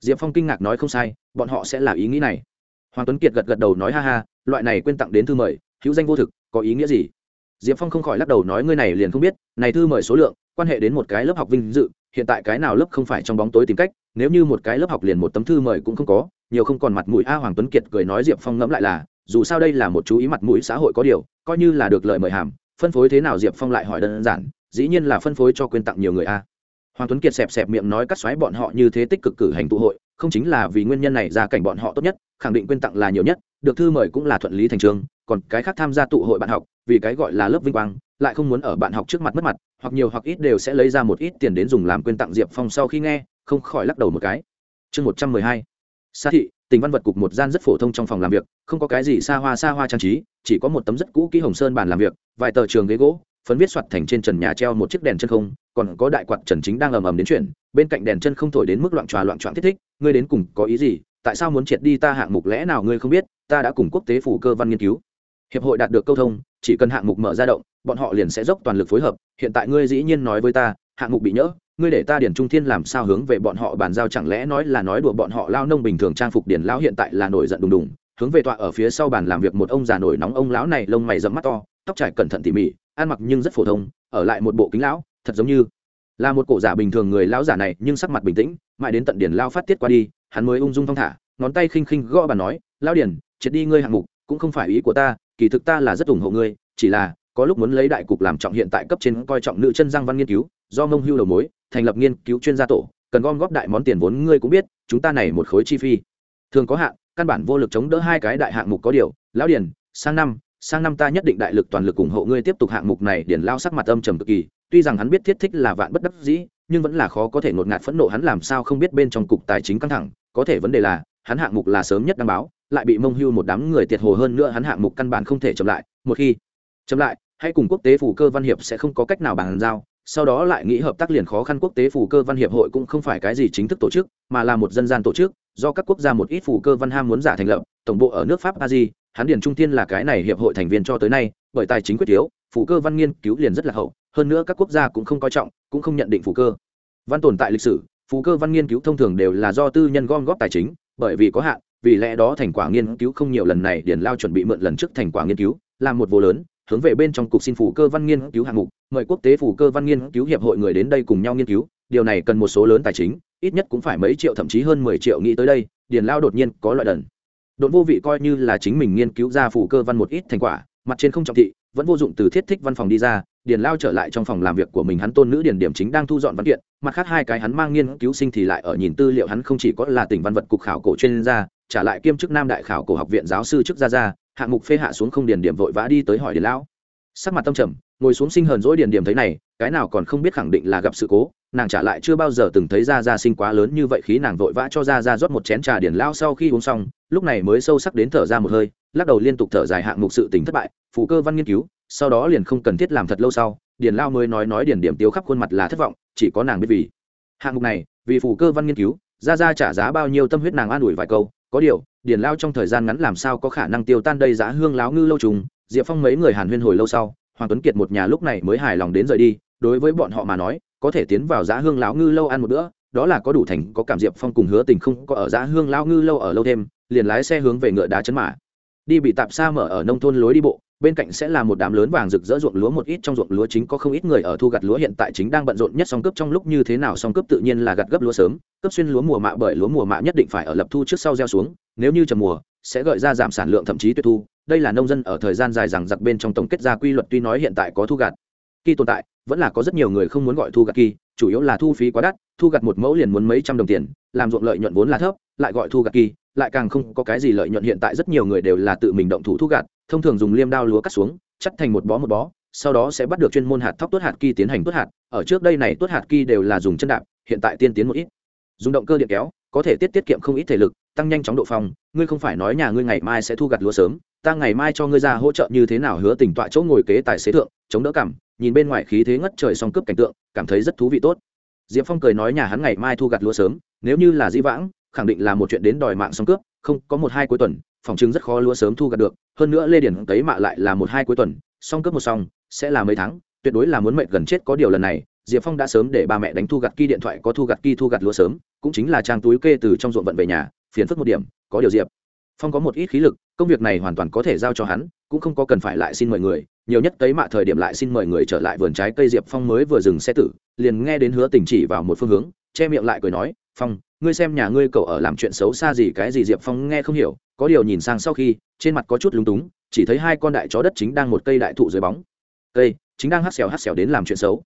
Diệp phong kinh ngạc nói không sai, bọn họ sẽ là ý nghĩ này. Hoàng tuấn kiệt gật gật đầu nói ha ha, loại này quyên tặng đến thư mời, hữu danh vô thực, có ý nghĩa gì? Diệp phong không khỏi lắc đầu nói, ngươi này liền không biết, này thư mời số lượng, quan hệ đến một cái lớp học vinh dự, hiện tại cái nào lớp không phải trong bóng tối tìm cách, nếu như một cái lớp học liền một tấm thư mời cũng không có, nhiều không còn mặt mũi. A hoàng tuấn kiệt cười nói, diệp phong ngẫm lại là, dù sao đây là một chú ý mặt mũi xã hội có điều, coi như là được lời mời hàm, phân phối thế nào diệp phong lại hỏi đơn giản, dĩ nhiên là phân phối cho quyên tặng nhiều người a. Hoàng tuấn kiệt xẹp xẹp miệng nói cắt xoáy bọn họ như thế tích cực cử hành tụ hội, không chính là vì nguyên nhân này ra cảnh bọn họ tốt nhất, khẳng định quyên tặng là nhiều nhất, được thư mời cũng là thuận lý thành trường còn cái khác tham gia tụ hội bạn học, vì cái gọi là lớp vinh quang, lại không muốn ở bạn học trước mặt mất mặt, hoặc nhiều hoặc ít đều sẽ lấy ra một ít tiền đến dùng làm quyên tặng diệp phong sau khi nghe, không khỏi lắc đầu một cái. Chương một trăm mười hai. Xa thị tỉnh văn vật cục một gian rất phổ thông trong phòng làm việc, không có cái gì xa hoa xa hoa trang trí, chỉ có một tấm rất cũ kỹ hồng sơn bàn làm việc, vài tờ trường ghế gỗ, phấn viết soạt thành trên trần nhà treo một chiếc đèn chân không, còn có đại quạt trần chính đang ầm ầm đến chuyển, bên cạnh đèn chân không thổi đến mức loạn tròa loạn trọn thiết thích, ngươi đến cùng có ý gì, tại sao muốn triệt đi ta hạng mục lẽ nào ngươi không biết, ta đã cùng quốc tế phủ cơ văn nghiên cứu hiệp hội đạt được câu thông, chỉ cần hạng mục mở ra động, bọn họ liền sẽ dốc toàn lực phối hợp. Hiện tại ngươi dĩ nhiên nói với ta, hạng mục bị nhỡ, ngươi để ta điển trung thiên làm sao hướng về bọn họ bàn giao chẳng lẽ nói là nói đùa bọn họ lao nông bình thường trang phục điển lão hiện tại là nổi giận đùng đùng, hướng về tọa ở phía sau bàn làm việc một ông già nổi nóng, ông lão này lông mày rậm mắt to, tóc trải cẩn thận tỉ mỉ, ăn mặc nhưng rất phổ thông, ở lại một bộ kính lão, thật giống như là một cổ giả bình thường người lão giả này, nhưng sắc mặt bình tĩnh, mãi đến tận điển lao phát tiết qua đi, hắn mới ung dung thong thả, ngón tay khinh khinh gõ bàn nói lao điển triệt đi ngươi hạng mục, cũng không phải ý của ta kỳ thực ta là rất ủng hộ ngươi chỉ là có lúc muốn lấy đại cục làm trọng hiện tại cấp trên coi trọng nữ chân giang văn nghiên cứu do mông hưu đầu mối thành lập nghiên cứu chuyên gia tổ cần gom góp đại món tiền vốn ngươi cũng biết chúng ta này một khối chi phí. Thường có hạn căn bản vô lực chống đỡ hai cái đại hạng mục có điều lão Điền, sang năm sang năm ta nhất định đại lực toàn lực ủng hộ ngươi tiếp tục hạng mục này điển lao sắc mặt âm trầm cực kỳ tuy rằng hắn biết thiết thích là vạn bất đắc dĩ nhưng vẫn là khó có thể ngột ngạt phẫn nộ hắn làm sao không biết bên trong cục tài chính căng thẳng có thể vấn đề là hắn hạng mục là sớm nhất đăng báo lại bị mông hưu một đám người tiệt hồ hơn nữa hắn hạng mục căn bản không thể chậm lại. Một khi chậm lại hay cùng quốc tế phủ cơ văn hiệp sẽ không có cách nào bàn giao. Sau đó lại nghĩ hợp tác liền khó khăn quốc tế phủ cơ văn hiệp hội cũng không phải cái gì chính thức tổ chức, mà là một dân gian tổ chức, do các quốc gia một ít phủ cơ văn ham muốn giả thành lập, tổng bộ ở nước pháp a di hắn điền trung tiên là cái này hiệp hội thành viên cho tới nay, bởi tài chính quyết yếu phủ cơ văn nghiên cứu liền rất là hậu, hơn nữa các quốc gia cũng không coi trọng, cũng không nhận định phủ cơ. Văn tồn tại lịch sử phủ cơ văn nghiên cứu thông thường đều là do tư nhân gom góp tài chính, bởi vì có hạn vì lẽ đó thành quả nghiên cứu không nhiều lần này, điền lao chuẩn bị mượn lần trước thành quả nghiên cứu, làm một vô lớn, hướng về bên trong cục xin phủ cơ văn nghiên cứu hạng mục, mời quốc tế phủ cơ văn nghiên cứu hiệp hội người đến đây cùng nhau nghiên cứu. Điều này cần một số lớn tài chính, ít nhất cũng phải mấy triệu, thậm chí hơn mười triệu nghĩ tới đây, điền lao đột nhiên có loại đần. Đột vô vị coi như là chính mình nghiên cứu ra phủ cơ văn một ít thành quả, mặt trên không trọng thị, vẫn vô dụng từ thiết thích văn phòng đi ra, điền lao trở lại trong phòng làm việc của mình, hắn tôn nữ điền điểm chính đang thu dọn văn kiện, mặt khác hai cái hắn mang nghiên cứu sinh thì lại ở nhìn tư liệu, hắn không chỉ có là tỉnh văn vật cục khảo cổ chuyên gia trả lại kiêm chức nam đại khảo cổ học viện giáo sư chức gia gia, hạng mục phê hạ xuống không điền điểm vội vã đi tới hỏi điền lão. Sắc mặt tâm trầm, ngồi xuống sinh hờn dỗi điền điểm thấy này, cái nào còn không biết khẳng định là gặp sự cố, nàng trả lại chưa bao giờ từng thấy ra ra sinh quá lớn như vậy khí nàng vội vã cho ra ra rót một chén trà điền lao sau khi uống xong, lúc này mới sâu sắc đến thở ra một hơi, lắc đầu liên tục thở dài hạng mục sự tính thất bại phụ cơ văn nghiên cứu, sau đó liền không cần thiết làm thật lâu sau, điền lao mới nói nói điền điểm tiêu khắp khuôn mặt là thất vọng, chỉ có nàng biết vì. Hạng mục này, vì phụ cơ văn nghiên cứu ra ra trả giá bao nhiêu tâm huyết nàng an ủi vài câu có điều, điền lao trong thời gian ngắn làm sao có khả năng tiêu tan đây giá hương láo ngư lâu trùng? Diệp phong mấy người hàn huyên hồi lâu sau, hoàng tuấn kiệt một nhà lúc này mới hài lòng đến rời đi. Đối với bọn họ mà nói, có thể tiến vào giá hương láo ngư lâu ăn một bữa, đó là có đủ thành, có cảm diệp phong cùng hứa tình không có ở giá hương lao ngư lâu ở lâu thêm, liền lái xe hướng về ngựa đá chấn mạ đi bị tạp xa mở ở nông thôn lối đi bộ bên cạnh sẽ là một đám lớn vàng rực rỡ ruộng lúa, một ít trong ruộng lúa chính có không ít người ở thu gặt lúa, hiện tại chính đang bận rộn nhất song cướp, trong lúc như thế nào song cướp tự nhiên là gặt gấp lúa sớm cấp xuyên lúa mùa mạ bởi lúa mùa mạ nhất định phải ở lập thu trước sau gieo xuống, nếu như trầm mùa, sẽ gợi ra giảm sản lượng thậm chí tuyệt thu, đây là nông dân ở thời gian dài rằng giặc bên trong tổng kết ra quy luật, tuy nói hiện tại có thu gặt, kỳ tồn tại, vẫn là có rất nhiều người không muốn gọi thu gặt kỳ, chủ yếu là thu phí quá đắt, thu gặt một mẫu liền muốn mấy trăm đồng tiền, làm ruộng lợi nhuận vốn là thấp, lại gọi thu gặt kỳ lại càng không có cái gì lợi nhuận hiện tại rất nhiều người đều là tự mình động thủ thu gặt thông thường dùng liêm đao lúa cắt xuống, chắt thành một bó một bó, sau đó sẽ bắt được chuyên môn hạt thóc tuốt hạt kỳ tiến hành tuốt hạt. Ở trước đây này tuốt hạt kỳ đều là dùng chân đạp, hiện tại tiên tiến một ít. Dùng động cơ điện kéo, có thể tiết tiết kiệm không ít thể lực, tăng nhanh chóng độ phòng. Ngươi không phải nói nhà ngươi ngày mai sẽ thu gặt lúa sớm, ta ngày mai cho ngươi ra hỗ trợ như thế nào hứa tình tọa chỗ ngồi kế tài xế thượng, chống đỡ cảm, nhìn bên ngoài khí thế ngất trời song cướp cảnh tượng, cảm thấy rất thú vị tốt. Diệp phong cười nói nhà hắn ngày mai thu gặt lúa sớm, nếu như là di vãng khẳng định là một chuyện đến đòi mạng song cướp, không, có một hai cuối tuần, phòng chứng rất khó lúa sớm thu gặt được, hơn nữa lê điển cấy mạ lại là một hai cuối tuần song cướp một song sẽ là mấy tháng, tuyệt đối là muốn mệnh gần chết có điều lần này, diệp phong đã sớm để ba mẹ đánh thu gặt ky điện thoại có thu gặt ky thu gặt lúa sớm, cũng chính là trang túi kê từ trong ruộng vận về nhà, phiền phức một điểm, có điều diệp phong có một ít khí lực, công việc này hoàn toàn có thể giao cho hắn, cũng không có cần phải lại xin mời người, nhiều nhất tới mạ thời điểm lại xin mời người trở lại vườn trái cây diệp phong mới vừa dừng xe tử, liền nghe đến hứa tình chỉ vào một phương hướng, che miệng lại cười nói, phong ngươi xem nhà ngươi cậu ở làm chuyện xấu xa gì cái gì diệp phong nghe không hiểu, có điều nhìn sang sau khi, trên mặt có chút lúng túng, chỉ thấy hai con đại chó đất chính đang một cây đại thụ dưới bóng. Cây, chính đang hắt xèo hắt xèo đến làm chuyện xấu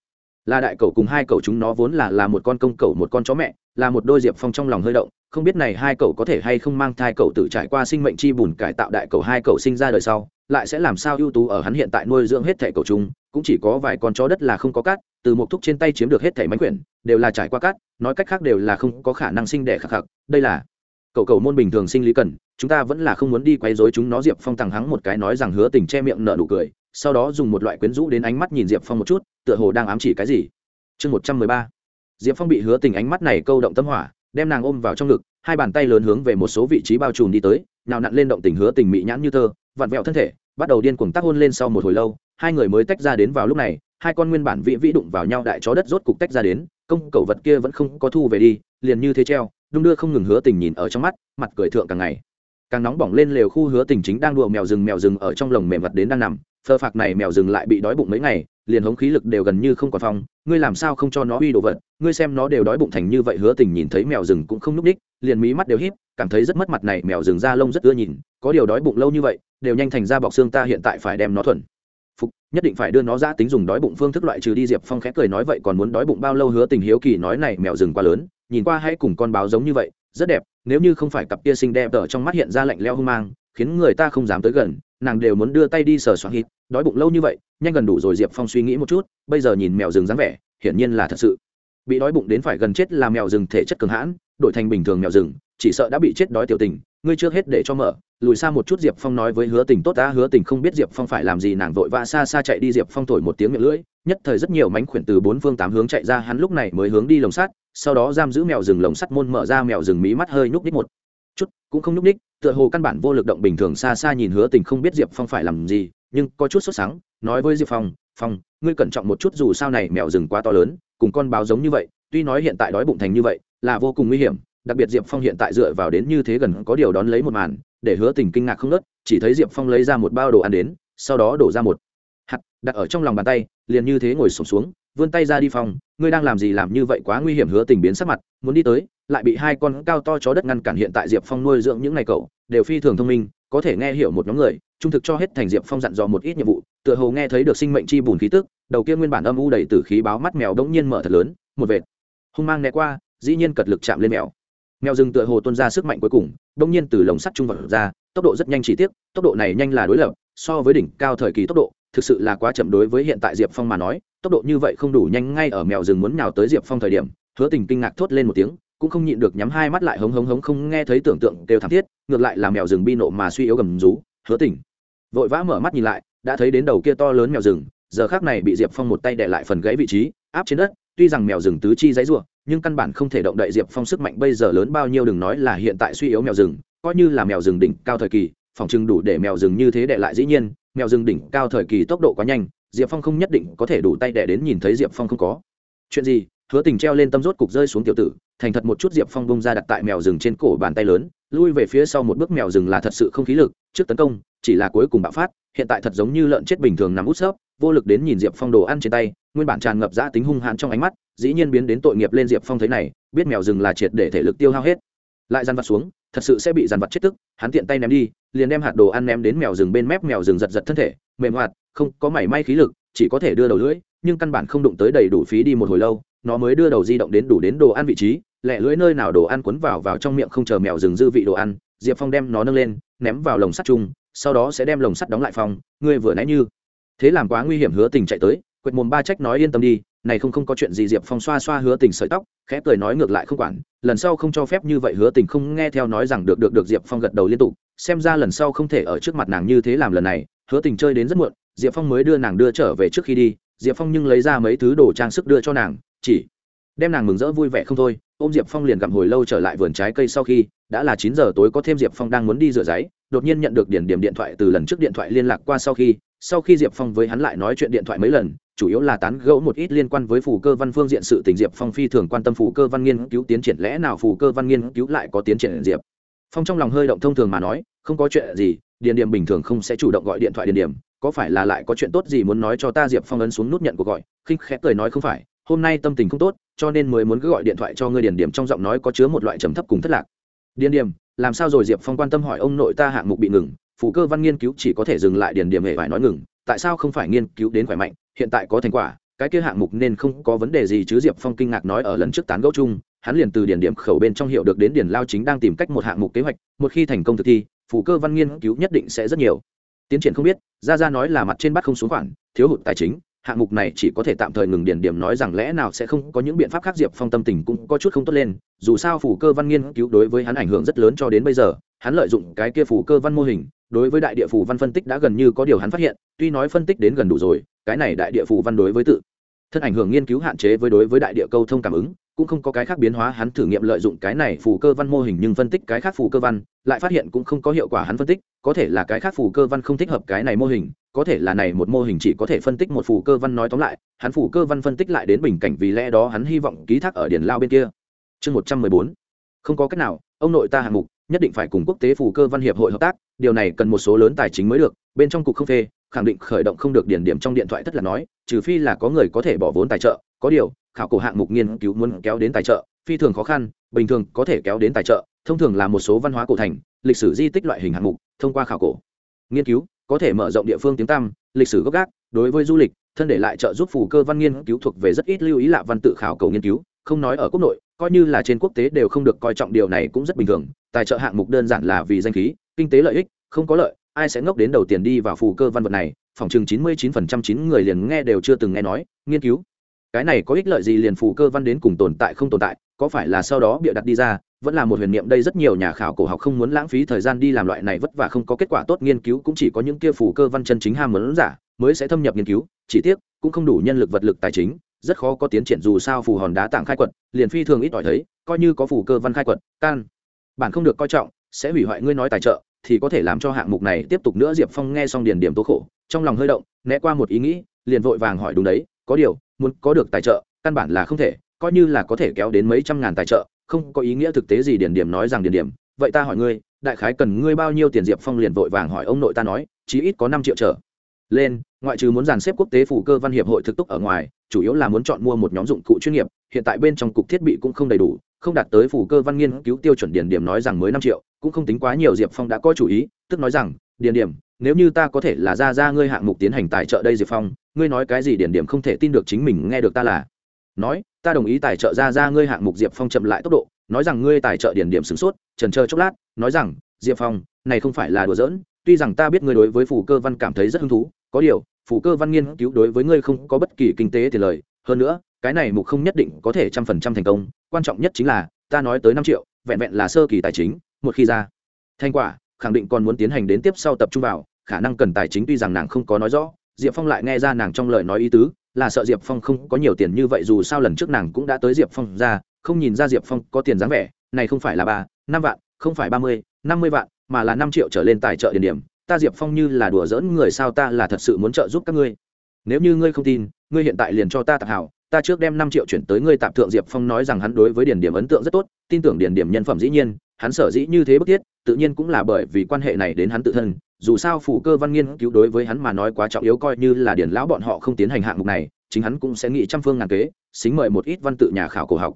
là đại cậu cùng hai cậu chúng nó vốn là là một con công cậu một con chó mẹ, là một đôi diệp phong trong lòng hơi động. Không biết này hai cậu có thể hay không mang thai cậu tự trải qua sinh mệnh chi bùn cải tạo đại cậu hai cậu sinh ra đời sau, lại sẽ làm sao ưu tú ở hắn hiện tại nuôi dưỡng hết thẻ cậu chúng. Cũng chỉ có vài con chó đất là không có cát, từ một thúc trên tay chiếm được hết thẻ mánh quyển, đều là trải qua cát, nói cách khác đều là không có khả năng sinh đẻ khắc khắc. Đây là cậu cầu môn bình thường sinh lý cần, chúng ta vẫn là không muốn đi quấy rối chúng nó. Diệp phong thằng hắng một cái nói rằng hứa tình che miệng nở nụ cười, sau đó dùng một loại quyến rũ đến ánh mắt nhìn diệp phong một chút, tựa hồ đang ám chỉ cái gì. Chương một trăm mười ba. Diệp phong bị hứa tình ánh mắt này câu động tâm hỏa, đem nàng ôm vào trong ngực, hai bàn tay lớn hướng về một số vị trí bao trùm đi tới, nào nặn lên động tình hứa tình mị nhãn như tơ, vặn vẹo thân thể, bắt đầu điên cuồng tác hôn lên sau một hồi lâu, hai người mới tách ra đến vào lúc này, hai con nguyên bản vĩ vĩ đụng vào nhau đại chó đất rốt cục tách ra đến, công cầu vật kia vẫn không có thu về đi, liền như thế treo đung đưa không ngừng hứa tình nhìn ở trong mắt, mặt cười thượng càng ngày. Càng nóng bỏng lên lều khu hứa tình chính đang đùa mèo rừng mèo rừng ở trong lồng mềm vật đến đang nằm, phơ phạc này mèo rừng lại bị đói bụng mấy ngày, liền hống khí lực đều gần như không còn phòng ngươi làm sao không cho nó uy đồ vật, ngươi xem nó đều đói bụng thành như vậy hứa tình nhìn thấy mèo rừng cũng không núp đích liền mí mắt đều híp, cảm thấy rất mất mặt này mèo rừng da lông rất ưa nhìn, có điều đói bụng lâu như vậy, đều nhanh thành ra bọc xương ta hiện tại phải đem nó thuần. Phục, nhất định phải đưa nó ra tính dùng đói bụng phương thức loại trừ đi diệp phong khẽ cười nói vậy còn muốn đói bụng bao lâu hứa tình hiếu kỳ nói này mèo rừng quá lớn nhìn qua hãy cùng con báo giống như vậy, rất đẹp, nếu như không phải cặp kia xinh đẹp ở trong mắt hiện ra lạnh leo hung mang, khiến người ta không dám tới gần, nàng đều muốn đưa tay đi sờ soạn hít, đói bụng lâu như vậy, nhanh gần đủ rồi diệp phong suy nghĩ một chút, bây giờ nhìn mèo rừng dáng vẻ, hiển nhiên là thật sự. Bị đói bụng đến phải gần chết là mèo rừng thể chất cường hãn, đổi thành bình thường mèo rừng, chỉ sợ đã bị chết đói tiểu tình, ngươi trước hết để cho mở, lùi xa một chút diệp phong nói với hứa tình tốt ta, hứa tình không biết diệp phong phải làm gì, nàng vội vã xa xa chạy đi, diệp phong thổi một tiếng miệng lưỡi, nhất thời rất nhiều mánh khuyển từ bốn phương tám hướng chạy ra, hắn lúc này mới hướng đi lồng sắt sau đó giam giữ mèo rừng lồng sắt môn mở ra mèo rừng mí mắt hơi nhúc ních một chút, cũng không nhúc ních tựa hồ căn bản vô lực động bình thường xa xa nhìn hứa tình không biết diệp phong phải làm gì, nhưng có chút sốt sáng nói với diệp phong phong, ngươi cẩn trọng một chút dù sao này mèo rừng quá to lớn, cùng con báo giống như vậy, tuy nói hiện tại đói bụng thành như vậy, là vô cùng nguy hiểm, đặc biệt diệp phong hiện tại dựa vào đến như thế gần có điều đón lấy một màn, để hứa tình kinh ngạc không nớt chỉ thấy diệp phong lấy ra một bao đồ ăn đến, sau đó đổ ra một hạt đặt ở trong lòng bàn tay, liền như thế ngồi sổm xuống vươn tay ra đi phòng, ngươi đang làm gì làm như vậy quá nguy hiểm hứa tình biến sắc mặt, muốn đi tới, lại bị hai con cao to chó đất ngăn cản hiện tại diệp phong nuôi dưỡng những ngày cậu, đều phi thường thông minh, có thể nghe hiểu một nhóm người, trung thực cho hết thành diệp phong dặn dò một ít nhiệm vụ, tựa hồ nghe thấy được sinh mệnh chi bùn khí tức, đầu kia nguyên bản âm u đầy t khí báo mắt mèo đống nhiên mở thật lớn, một vệt hung mang né qua, dĩ nhiên cật lực chạm lên mèo. Mèo rừng tựa hồ tuôn ra sức mạnh cuối cùng, đống nhiên từ lồng sắt trung vật ra, tốc độ rất nhanh chỉ tiếc, tốc độ này nhanh là đối lập, so với đỉnh cao thời kỳ tốc độ, thực sự là quá chậm đối với hiện tại diệp phong mà nói tốc độ như vậy không đủ nhanh, ngay ở mèo rừng muốn nhào tới diệp phong thời điểm, hứa tình kinh ngạc thốt lên một tiếng, cũng không nhịn được nhắm hai mắt lại hống hống hống không nghe thấy tưởng tượng đều thảm thiết, ngược lại là mèo rừng bi nộ mà suy yếu gầm rú, hứa tỉnh vội vã mở mắt nhìn lại, đã thấy đến đầu kia to lớn mèo rừng, giờ khác này bị diệp phong một tay đệ lại phần gãy vị trí, áp trên đất, tuy rằng mèo rừng tứ chi dãy ruộng nhưng căn bản không thể động đậy diệp phong sức mạnh bây giờ lớn bao nhiêu đừng nói là hiện tại suy yếu mèo rừng, coi như là mèo rừng đỉnh cao thời kỳ, phòng chừng đủ để mèo rừng như thế đệ lại dĩ nhiên, mèo rừng đỉnh cao thời kỳ tốc độ quá nhanh diệp phong không nhất định có thể đủ tay đẻ đến nhìn thấy diệp phong không có. Chuyện gì? Hứa tình treo lên tâm rốt cục rơi xuống tiểu tử, thành thật một chút diệp phong bông ra đặt tại mèo rừng trên cổ bàn tay lớn, lui về phía sau một bước mèo rừng là thật sự không khí lực, trước tấn công, chỉ là cuối cùng bạo phát, hiện tại thật giống như lợn chết bình thường nằm út xớp vô lực đến nhìn diệp phong đồ ăn trên tay, nguyên bản tràn ngập giã tính hung hãn trong ánh mắt, dĩ nhiên biến đến tội nghiệp lên diệp phong thấy này, biết mèo rừng là triệt để thể lực tiêu hao hết lại dàn vặt xuống, thật sự sẽ bị dàn vặt chết tức, hắn tiện tay ném đi, liền đem hạt đồ ăn ném đến mèo rừng bên mép mèo rừng giật giật thân thể, mềm hoạt, không có mảy may khí lực, chỉ có thể đưa đầu lưỡi, nhưng căn bản không đụng tới đầy đủ phí đi một hồi lâu, nó mới đưa đầu di động đến đủ đến đồ ăn vị trí lẹ lưỡi nơi nào đồ ăn quấn vào vào trong miệng không chờ mèo rừng dư vị đồ ăn, diệp phong đem nó nâng lên, ném vào lồng sắt chung, sau đó sẽ đem lồng sắt đóng lại phòng, ngươi vừa nãy như. Thế làm quá nguy hiểm hứa tình chạy tới, quệt mồm ba trách nói yên tâm đi này không không có chuyện gì, diệp phong xoa xoa hứa tình sợi tóc, khẽ cười nói ngược lại không quản, lần sau không cho phép như vậy, hứa tình không nghe theo nói rằng được được được, diệp phong gật đầu liên tục, xem ra lần sau không thể ở trước mặt nàng như thế làm lần này, hứa tình chơi đến rất muộn, diệp phong mới đưa nàng đưa trở về trước khi đi, diệp phong nhưng lấy ra mấy thứ đồ trang sức đưa cho nàng, chỉ đem nàng mừng rỡ vui vẻ không thôi, ôm diệp phong liền gặm hồi lâu trở lại vườn trái cây sau khi, đã là chín giờ tối có thêm diệp phong đang muốn đi rửa giấy, đột nhiên nhận được điển điểm điện thoại từ lần trước điện thoại liên lạc qua sau khi sau khi diệp phong với hắn lại nói chuyện điện thoại mấy lần, chủ yếu là tán gẫu một ít liên quan với phù cơ văn phương diện sự tình. Diệp phong phi thường quan tâm phù cơ văn nghiên cứu tiến triển, lẽ nào phù cơ văn nghiên cứu lại có tiến triển diệp? Phong trong lòng hơi động thông thường mà nói, không có chuyện gì, điền điểm bình thường không sẽ chủ động gọi điện thoại điền điểm, có phải là lại có chuyện tốt gì muốn nói cho ta? Diệp phong ấn xuống nút nhận cuộc gọi, khinh khẽ cười nói không phải, hôm nay tâm tình không tốt, cho nên mới muốn cứ gọi điện thoại cho ngươi điền điểm, trong giọng nói có chứa một loại trầm thấp cùng thất lạc. Điền điểm, làm sao rồi? Diệp phong quan tâm hỏi ông nội ta hạng mục bị ngừng phụ cơ văn nghiên cứu chỉ có thể dừng lại điền điểm hệ phải nói ngừng, tại sao không phải nghiên cứu đến khỏe mạnh, hiện tại có thành quả, cái kia hạng mục nên không có vấn đề gì chứ diệp phong kinh ngạc nói ở lần trước tán gẫu chung, hắn liền từ điển điểm khẩu bên trong hiệu được đến điển lao chính đang tìm cách một hạng mục kế hoạch, một khi thành công thực thi phụ cơ văn nghiên cứu nhất định sẽ rất nhiều. Tiến triển không biết ra ra nói là mặt trên bắt không xuống khoản, thiếu hụt tài chính, hạng mục này chỉ có thể tạm thời ngừng điển điểm nói rằng lẽ nào sẽ không có những biện pháp khác, diệp phong tâm tình cũng có chút không tốt lên, dù sao phủ cơ văn nghiên cứu đối với hắn ảnh hưởng rất lớn cho đến bây giờ, hắn lợi dụng cái kia phủ cơ văn mô hình đối với đại địa phủ văn phân tích đã gần như có điều hắn phát hiện, tuy nói phân tích đến gần đủ rồi, cái này đại địa phủ văn đối với tự thân ảnh hưởng nghiên cứu hạn chế với đối với đại địa câu thông cảm ứng, cũng không có cái khác biến hóa, hắn thử nghiệm lợi dụng cái này phù cơ văn mô hình nhưng phân tích cái khác phù cơ văn, lại phát hiện cũng không có hiệu quả hắn phân tích, có thể là cái khác phù cơ văn không thích hợp cái này mô hình, có thể là này một mô hình chỉ có thể phân tích một phù cơ văn nói tóm lại, hắn phù cơ văn phân tích lại đến bình cảnh vì lẽ đó hắn hy vọng ký thác ở điển lao bên kia. Chương một trăm mười bốn. Không có cách nào, ông nội ta hạng mục, nhất định phải cùng quốc tế phù cơ văn hiệp hội hợp tác điều này cần một số lớn tài chính mới được, bên trong cục không phê, khẳng định khởi động không được điển điểm trong điện thoại thất là nói, trừ phi là có người có thể bỏ vốn tài trợ, có điều, khảo cổ hạng mục nghiên cứu muốn kéo đến tài trợ, phi thường khó khăn, bình thường có thể kéo đến tài trợ, thông thường là một số văn hóa cổ thành, lịch sử di tích loại hình hạng mục, thông qua khảo cổ. Nghiên cứu, có thể mở rộng địa phương tiếng tăm, lịch sử gốc gác, đối với du lịch, thân để lại trợ giúp phù cơ văn nghiên cứu thuộc về rất ít lưu ý lạ văn tự khảo cầu nghiên cứu, không nói ở quốc nội, coi như là trên quốc tế đều không được coi trọng điều này cũng rất bình thường, tài trợ hạng mục đơn giản là vì danh khí kinh tế lợi ích, không có lợi, ai sẽ ngốc đến đầu tiền đi vào phù cơ văn vật này? Phòng chừng chín mươi chín phần trăm chín người liền nghe đều chưa từng nghe nói, nghiên cứu. Cái này có ích lợi gì liền phù cơ văn đến cùng tồn tại không tồn tại, có phải là sau đó bịa đặt đi ra, vẫn là một huyền niệm đây rất nhiều nhà khảo cổ học không muốn lãng phí thời gian đi làm loại này vất vả không có kết quả tốt nghiên cứu, cũng chỉ có những kia phù cơ văn chân chính ham muốn giả mới sẽ thâm nhập nghiên cứu, chỉ tiếc, cũng không đủ nhân lực vật lực tài chính, rất khó có tiến triển dù sao phù hòn đá tảng khai quật, liền phi thường ít ỏi thấy, coi như có phù cơ văn khai quật, can. Bản không được coi trọng, sẽ hủy hoại ngươi nói tài trợ thì có thể làm cho hạng mục này tiếp tục nữa. Diệp phong nghe xong điền điểm tố khổ, trong lòng hơi động, né qua một ý nghĩ, liền vội vàng hỏi đúng đấy, có điều, muốn có được tài trợ, căn bản là không thể, coi như là có thể kéo đến mấy trăm ngàn tài trợ, không có ý nghĩa thực tế gì. Điền điểm nói rằng điền điểm, vậy ta hỏi ngươi, đại khái cần ngươi bao nhiêu tiền? Diệp phong liền vội vàng hỏi ông nội ta nói chí ít có năm triệu trở lên. Ngoại trừ muốn dàn xếp quốc tế phủ cơ văn hiệp hội thực túc ở ngoài, chủ yếu là muốn chọn mua một nhóm dụng cụ chuyên nghiệp, hiện tại bên trong cục thiết bị cũng không đầy đủ không đạt tới phủ cơ văn nghiên cứu tiêu chuẩn điển điểm nói rằng mới năm triệu, cũng không tính quá nhiều, diệp phong đã có chủ ý, tức nói rằng, điển điểm, nếu như ta có thể là ra ra ngươi hạng mục tiến hành tài trợ đây diệp phong, ngươi nói cái gì điển điểm không thể tin được chính mình nghe được ta là. Nói, ta đồng ý tài trợ ra ra ngươi hạng mục diệp phong chậm lại tốc độ, nói rằng ngươi tài trợ điển điểm sửng sốt trần chờ chốc lát, nói rằng, diệp phong, này không phải là đùa giỡn, tuy rằng ta biết ngươi đối với phủ cơ văn cảm thấy rất hứng thú, có điều phủ cơ văn nghiên cứu đối với ngươi không có bất kỳ kinh tế thì lời, hơn nữa cái này mục không nhất định có thể trăm phần trăm thành công, quan trọng nhất chính là, ta nói tới năm triệu, vẹn vẹn là sơ kỳ tài chính, một khi ra. Thành quả, khẳng định còn muốn tiến hành đến tiếp sau tập trung vào, khả năng cần tài chính tuy rằng nàng không có nói rõ, diệp phong lại nghe ra nàng trong lời nói ý tứ, là sợ diệp phong không có nhiều tiền như vậy dù sao lần trước nàng cũng đã tới diệp phong ra, không nhìn ra diệp phong có tiền dáng vẻ, này không phải là ba, năm vạn, không phải ba mươi, năm mươi vạn, mà là năm triệu trở lên tài trợ điển điểm, ta diệp phong như là đùa giỡn người sao ta là thật sự muốn trợ giúp các ngươi. Nếu như ngươi không tin, ngươi hiện tại liền cho ta tạp hảo ta trước đem năm triệu chuyển tới ngươi tạm thượng diệp phong nói rằng hắn đối với điển điểm ấn tượng rất tốt, tin tưởng điển điểm nhân phẩm dĩ nhiên, hắn sở dĩ như thế bức thiết, tự nhiên cũng là bởi vì quan hệ này đến hắn tự thân, dù sao phủ cơ văn nghiên cứu đối với hắn mà nói quá trọng yếu coi như là điển lão bọn họ không tiến hành hạng mục này, chính hắn cũng sẽ nghĩ trăm phương ngàn kế, xính mời một ít văn tự nhà khảo cổ học.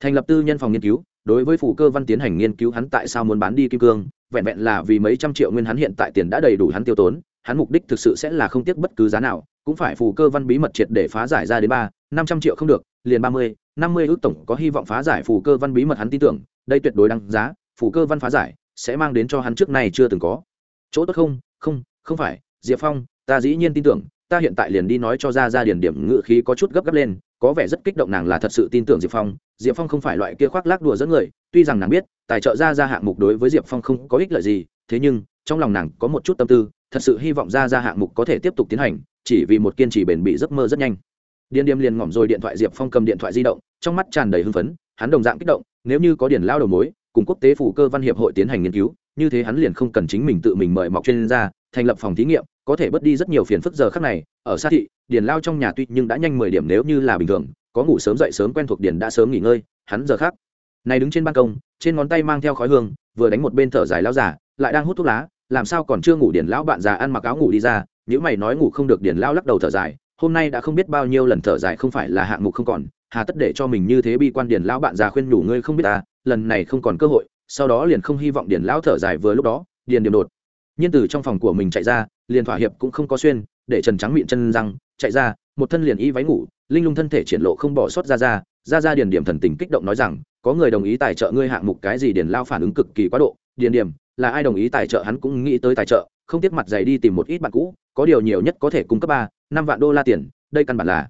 Thành lập tư nhân phòng nghiên cứu, đối với phủ cơ văn tiến hành nghiên cứu hắn tại sao muốn bán đi kim cương, vẹn vẹn là vì mấy trăm triệu nguyên hắn hiện tại tiền đã đầy đủ hắn tiêu tốn, hắn mục đích thực sự sẽ là không tiếc bất cứ giá nào, cũng phải phủ cơ văn bí mật triệt để phá giải ra đến ba năm trăm triệu không được, liền ba mươi, năm mươi ước tổng có hy vọng phá giải phù cơ văn bí mật hắn tin tưởng, đây tuyệt đối đăng giá, phù cơ văn phá giải sẽ mang đến cho hắn trước này chưa từng có. Chỗ tốt không không không phải, diệp phong, ta dĩ nhiên tin tưởng, ta hiện tại liền đi nói cho ra ra điển điểm ngự khí có chút gấp gáp lên, có vẻ rất kích động nàng là thật sự tin tưởng diệp phong diệp phong không phải loại kia khoác lác đùa dẫn người, tuy rằng nàng biết, tài trợ ra ra hạng mục đối với diệp phong không có ích lợi gì, thế nhưng, trong lòng nàng có một chút tâm tư, thật sự hy vọng ra ra hạng mục có thể tiếp tục tiến hành, chỉ vì một kiên trì bền bị giấc mơ rất nhanh điền điềm liền ngỏm rồi điện thoại diệp phong cầm điện thoại di động, trong mắt tràn đầy hưng phấn, hắn đồng dạng kích động, nếu như có điển lao đầu mối, cùng quốc tế phủ cơ văn hiệp hội tiến hành nghiên cứu, như thế hắn liền không cần chính mình tự mình mời mọc chuyên gia, thành lập phòng thí nghiệm, có thể bớt đi rất nhiều phiền phức giờ khác này. Ở xa thị, điền lao trong nhà tuy nhưng đã nhanh mười điểm nếu như là bình thường, có ngủ sớm dậy sớm quen thuộc điền đã sớm nghỉ ngơi, hắn giờ khác. Này đứng trên ban công, trên ngón tay mang theo khói hương, vừa đánh một bên thở dài lao giả lại đang hút thuốc lá, làm sao còn chưa ngủ điền lão bạn già ăn mặc áo ngủ đi ra những mày nói ngủ không được điền lao lắc đầu thở dài hôm nay đã không biết bao nhiêu lần thở dài không phải là hạng mục không còn, hà tất để cho mình như thế bi quan điền lão bạn già khuyên nhủ ngươi không biết ta, lần này không còn cơ hội, sau đó liền không hy vọng điền lão thở dài vừa lúc đó, điền điểm đột. Nhiên từ trong phòng của mình chạy ra, liền thỏa hiệp cũng không có xuyên, để trần trắng miệng chân răng, chạy ra, một thân liền y váy ngủ, linh lung thân thể triển lộ không bỏ sót ra ra ra ra điền điểm thần tình kích động nói rằng, có người đồng ý tài trợ ngươi hạng mục cái gì điền lao phản ứng cực kỳ quá độ, điền điểm, là ai đồng ý tài trợ hắn cũng nghĩ tới tài trợ, không tiếc mặt giày đi tìm một ít bạn cũ, có điều nhiều nhất có thể cung cấp ba năm vạn đô la tiền, đây căn bản là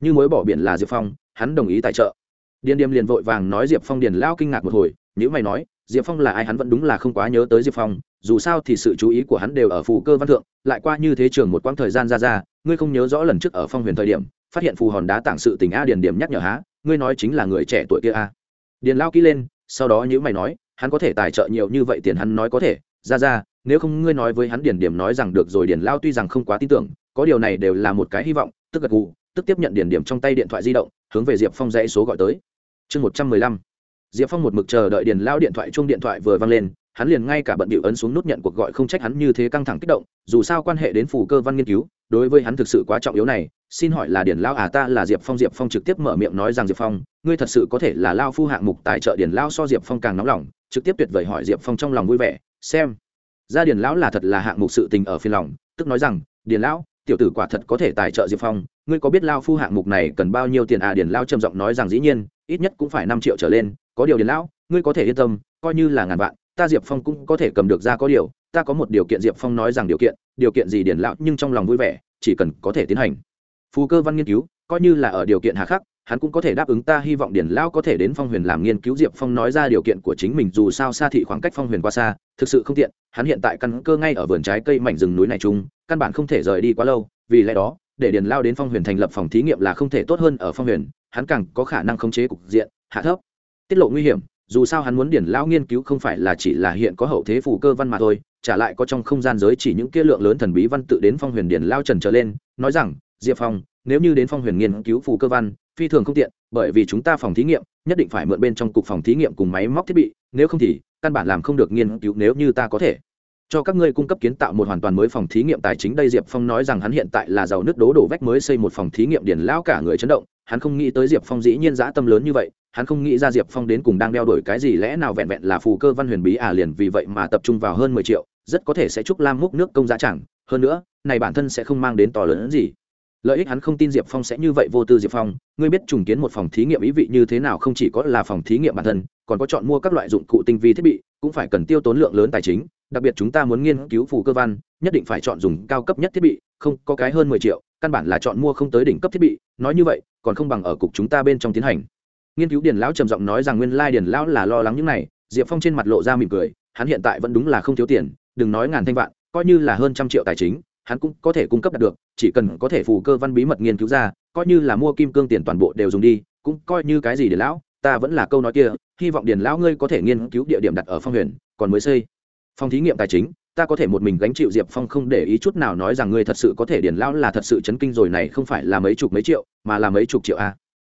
như mối bỏ biển là diệp phong, hắn đồng ý tài trợ. Điền Điềm liền vội vàng nói diệp phong điền lao kinh ngạc một hồi nếu mày nói, diệp phong là ai hắn vẫn đúng là không quá nhớ tới diệp phong, dù sao thì sự chú ý của hắn đều ở phù cơ văn thượng, lại qua như thế trường một quãng thời gian ra ra, ngươi không nhớ rõ lần trước ở phong huyền thời điểm, phát hiện phù hòn đá tảng sự tình a điền điểm nhắc nhở há, ngươi nói chính là người trẻ tuổi kia a. Điền lao kỹ lên, sau đó nhữ mày nói, hắn có thể tài trợ nhiều như vậy tiền hắn nói có thể, ra ra, nếu không ngươi nói với hắn điền điểm nói rằng được rồi điền lao tuy rằng không quá tin tưởng có điều này đều là một cái hy vọng, tức gật gù, tức tiếp nhận điển điểm trong tay điện thoại di động, hướng về diệp phong dãy số gọi tới. Chương một trăm mười lăm. Diệp phong một mực chờ đợi điền lao điện thoại chung điện thoại vừa vang lên, hắn liền ngay cả bận bịu ấn xuống nút nhận cuộc gọi không trách hắn như thế căng thẳng kích động, dù sao quan hệ đến phù cơ văn nghiên cứu, đối với hắn thực sự quá trọng yếu này, xin hỏi là điền lao à ta là diệp phong diệp phong trực tiếp mở miệng nói rằng diệp phong, ngươi thật sự có thể là lao phu hạng mục tài trợ điền lao so diệp phong càng nóng lòng, trực tiếp tuyệt vời hỏi diệp phong trong lòng vui vẻ, xem. Ra điền lão là thật là hạng mục sự tình ở phiên lòng, tức nói rằng, điền lão tiểu tử quả thật có thể tài trợ diệp phong, ngươi có biết lao phu hạng mục này cần bao nhiêu tiền à? Điền lao trầm giọng nói rằng dĩ nhiên, ít nhất cũng phải năm triệu trở lên, có điều điền lão, ngươi có thể yên tâm, coi như là ngàn vạn, ta diệp phong cũng có thể cầm được ra có điều, ta có một điều kiện diệp phong nói rằng điều kiện điều kiện gì điền lão nhưng trong lòng vui vẻ, chỉ cần có thể tiến hành. Phù cơ văn nghiên cứu, coi như là ở điều kiện hà khắc hắn cũng có thể đáp ứng ta, hy vọng điền lão có thể đến phong huyền làm nghiên cứu. Diệp phong nói ra điều kiện của chính mình, dù sao xa thị khoảng cách phong huyền qua xa, thực sự không tiện. Hắn hiện tại căn cơ ngay ở vườn trái cây mảnh rừng núi này chung, căn bản không thể rời đi quá lâu. Vì lẽ đó, để điền lao đến phong huyền thành lập phòng thí nghiệm là không thể tốt hơn ở phong huyền. Hắn càng có khả năng khống chế cục diện, hạ thấp, tiết lộ nguy hiểm. Dù sao hắn muốn điển lao nghiên cứu không phải là chỉ là hiện có hậu thế phù cơ văn mà thôi, trả lại có trong không gian giới chỉ những kia lượng lớn thần bí văn tự đến phong huyền điển lao trần trở lên, nói rằng, diệp phong, nếu như đến phong huyền nghiên cứu phù cơ văn phi thường không tiện, bởi vì chúng ta phòng thí nghiệm nhất định phải mượn bên trong cục phòng thí nghiệm cùng máy móc thiết bị, nếu không thì căn bản làm không được nghiên cứu nếu như ta có thể. Cho các ngươi cung cấp kiến tạo một hoàn toàn mới phòng thí nghiệm tài chính, đây diệp phong nói rằng hắn hiện tại là giàu nước đố đổ vách mới xây một phòng thí nghiệm điển lão cả người chấn động, hắn không nghĩ tới diệp phong dĩ nhiên dã tâm lớn như vậy, hắn không nghĩ ra diệp phong đến cùng đang đeo đổi cái gì, lẽ nào vẹn vẹn là phù cơ văn huyền bí à liền vì vậy mà tập trung vào hơn mười triệu, rất có thể sẽ chúc lam múc nước công giá chẳng. Hơn nữa, này bản thân sẽ không mang đến to lớn gì lợi ích hắn không tin diệp phong sẽ như vậy vô tư diệp phong. Ngươi biết trùng kiến một phòng thí nghiệm ý vị như thế nào không chỉ có là phòng thí nghiệm bản thân, còn có chọn mua các loại dụng cụ tinh vi thiết bị, cũng phải cần tiêu tốn lượng lớn tài chính. Đặc biệt chúng ta muốn nghiên cứu phù cơ văn, nhất định phải chọn dùng cao cấp nhất thiết bị, không có cái hơn mười triệu, căn bản là chọn mua không tới đỉnh cấp thiết bị. Nói như vậy, còn không bằng ở cục chúng ta bên trong tiến hành. Nghiên cứu điền lão trầm giọng nói rằng nguyên lai điền lão là lo lắng những này. Diệp phong trên mặt lộ ra mỉm cười, hắn hiện tại vẫn đúng là không thiếu tiền, đừng nói ngàn thanh vạn, coi như là hơn trăm triệu tài chính hắn cũng có thể cung cấp đạt được, chỉ cần có thể phù cơ văn bí mật nghiên cứu ra, coi như là mua kim cương tiền toàn bộ đều dùng đi, cũng coi như cái gì để lão, ta vẫn là câu nói kia, hy vọng điền lão ngươi có thể nghiên cứu địa điểm đặt ở phong huyền, còn mới xây. Phòng thí nghiệm tài chính, ta có thể một mình gánh chịu diệp phong không để ý chút nào nói rằng ngươi thật sự có thể, điền lão là thật sự chấn kinh rồi này không phải là mấy chục mấy triệu, mà là mấy chục triệu a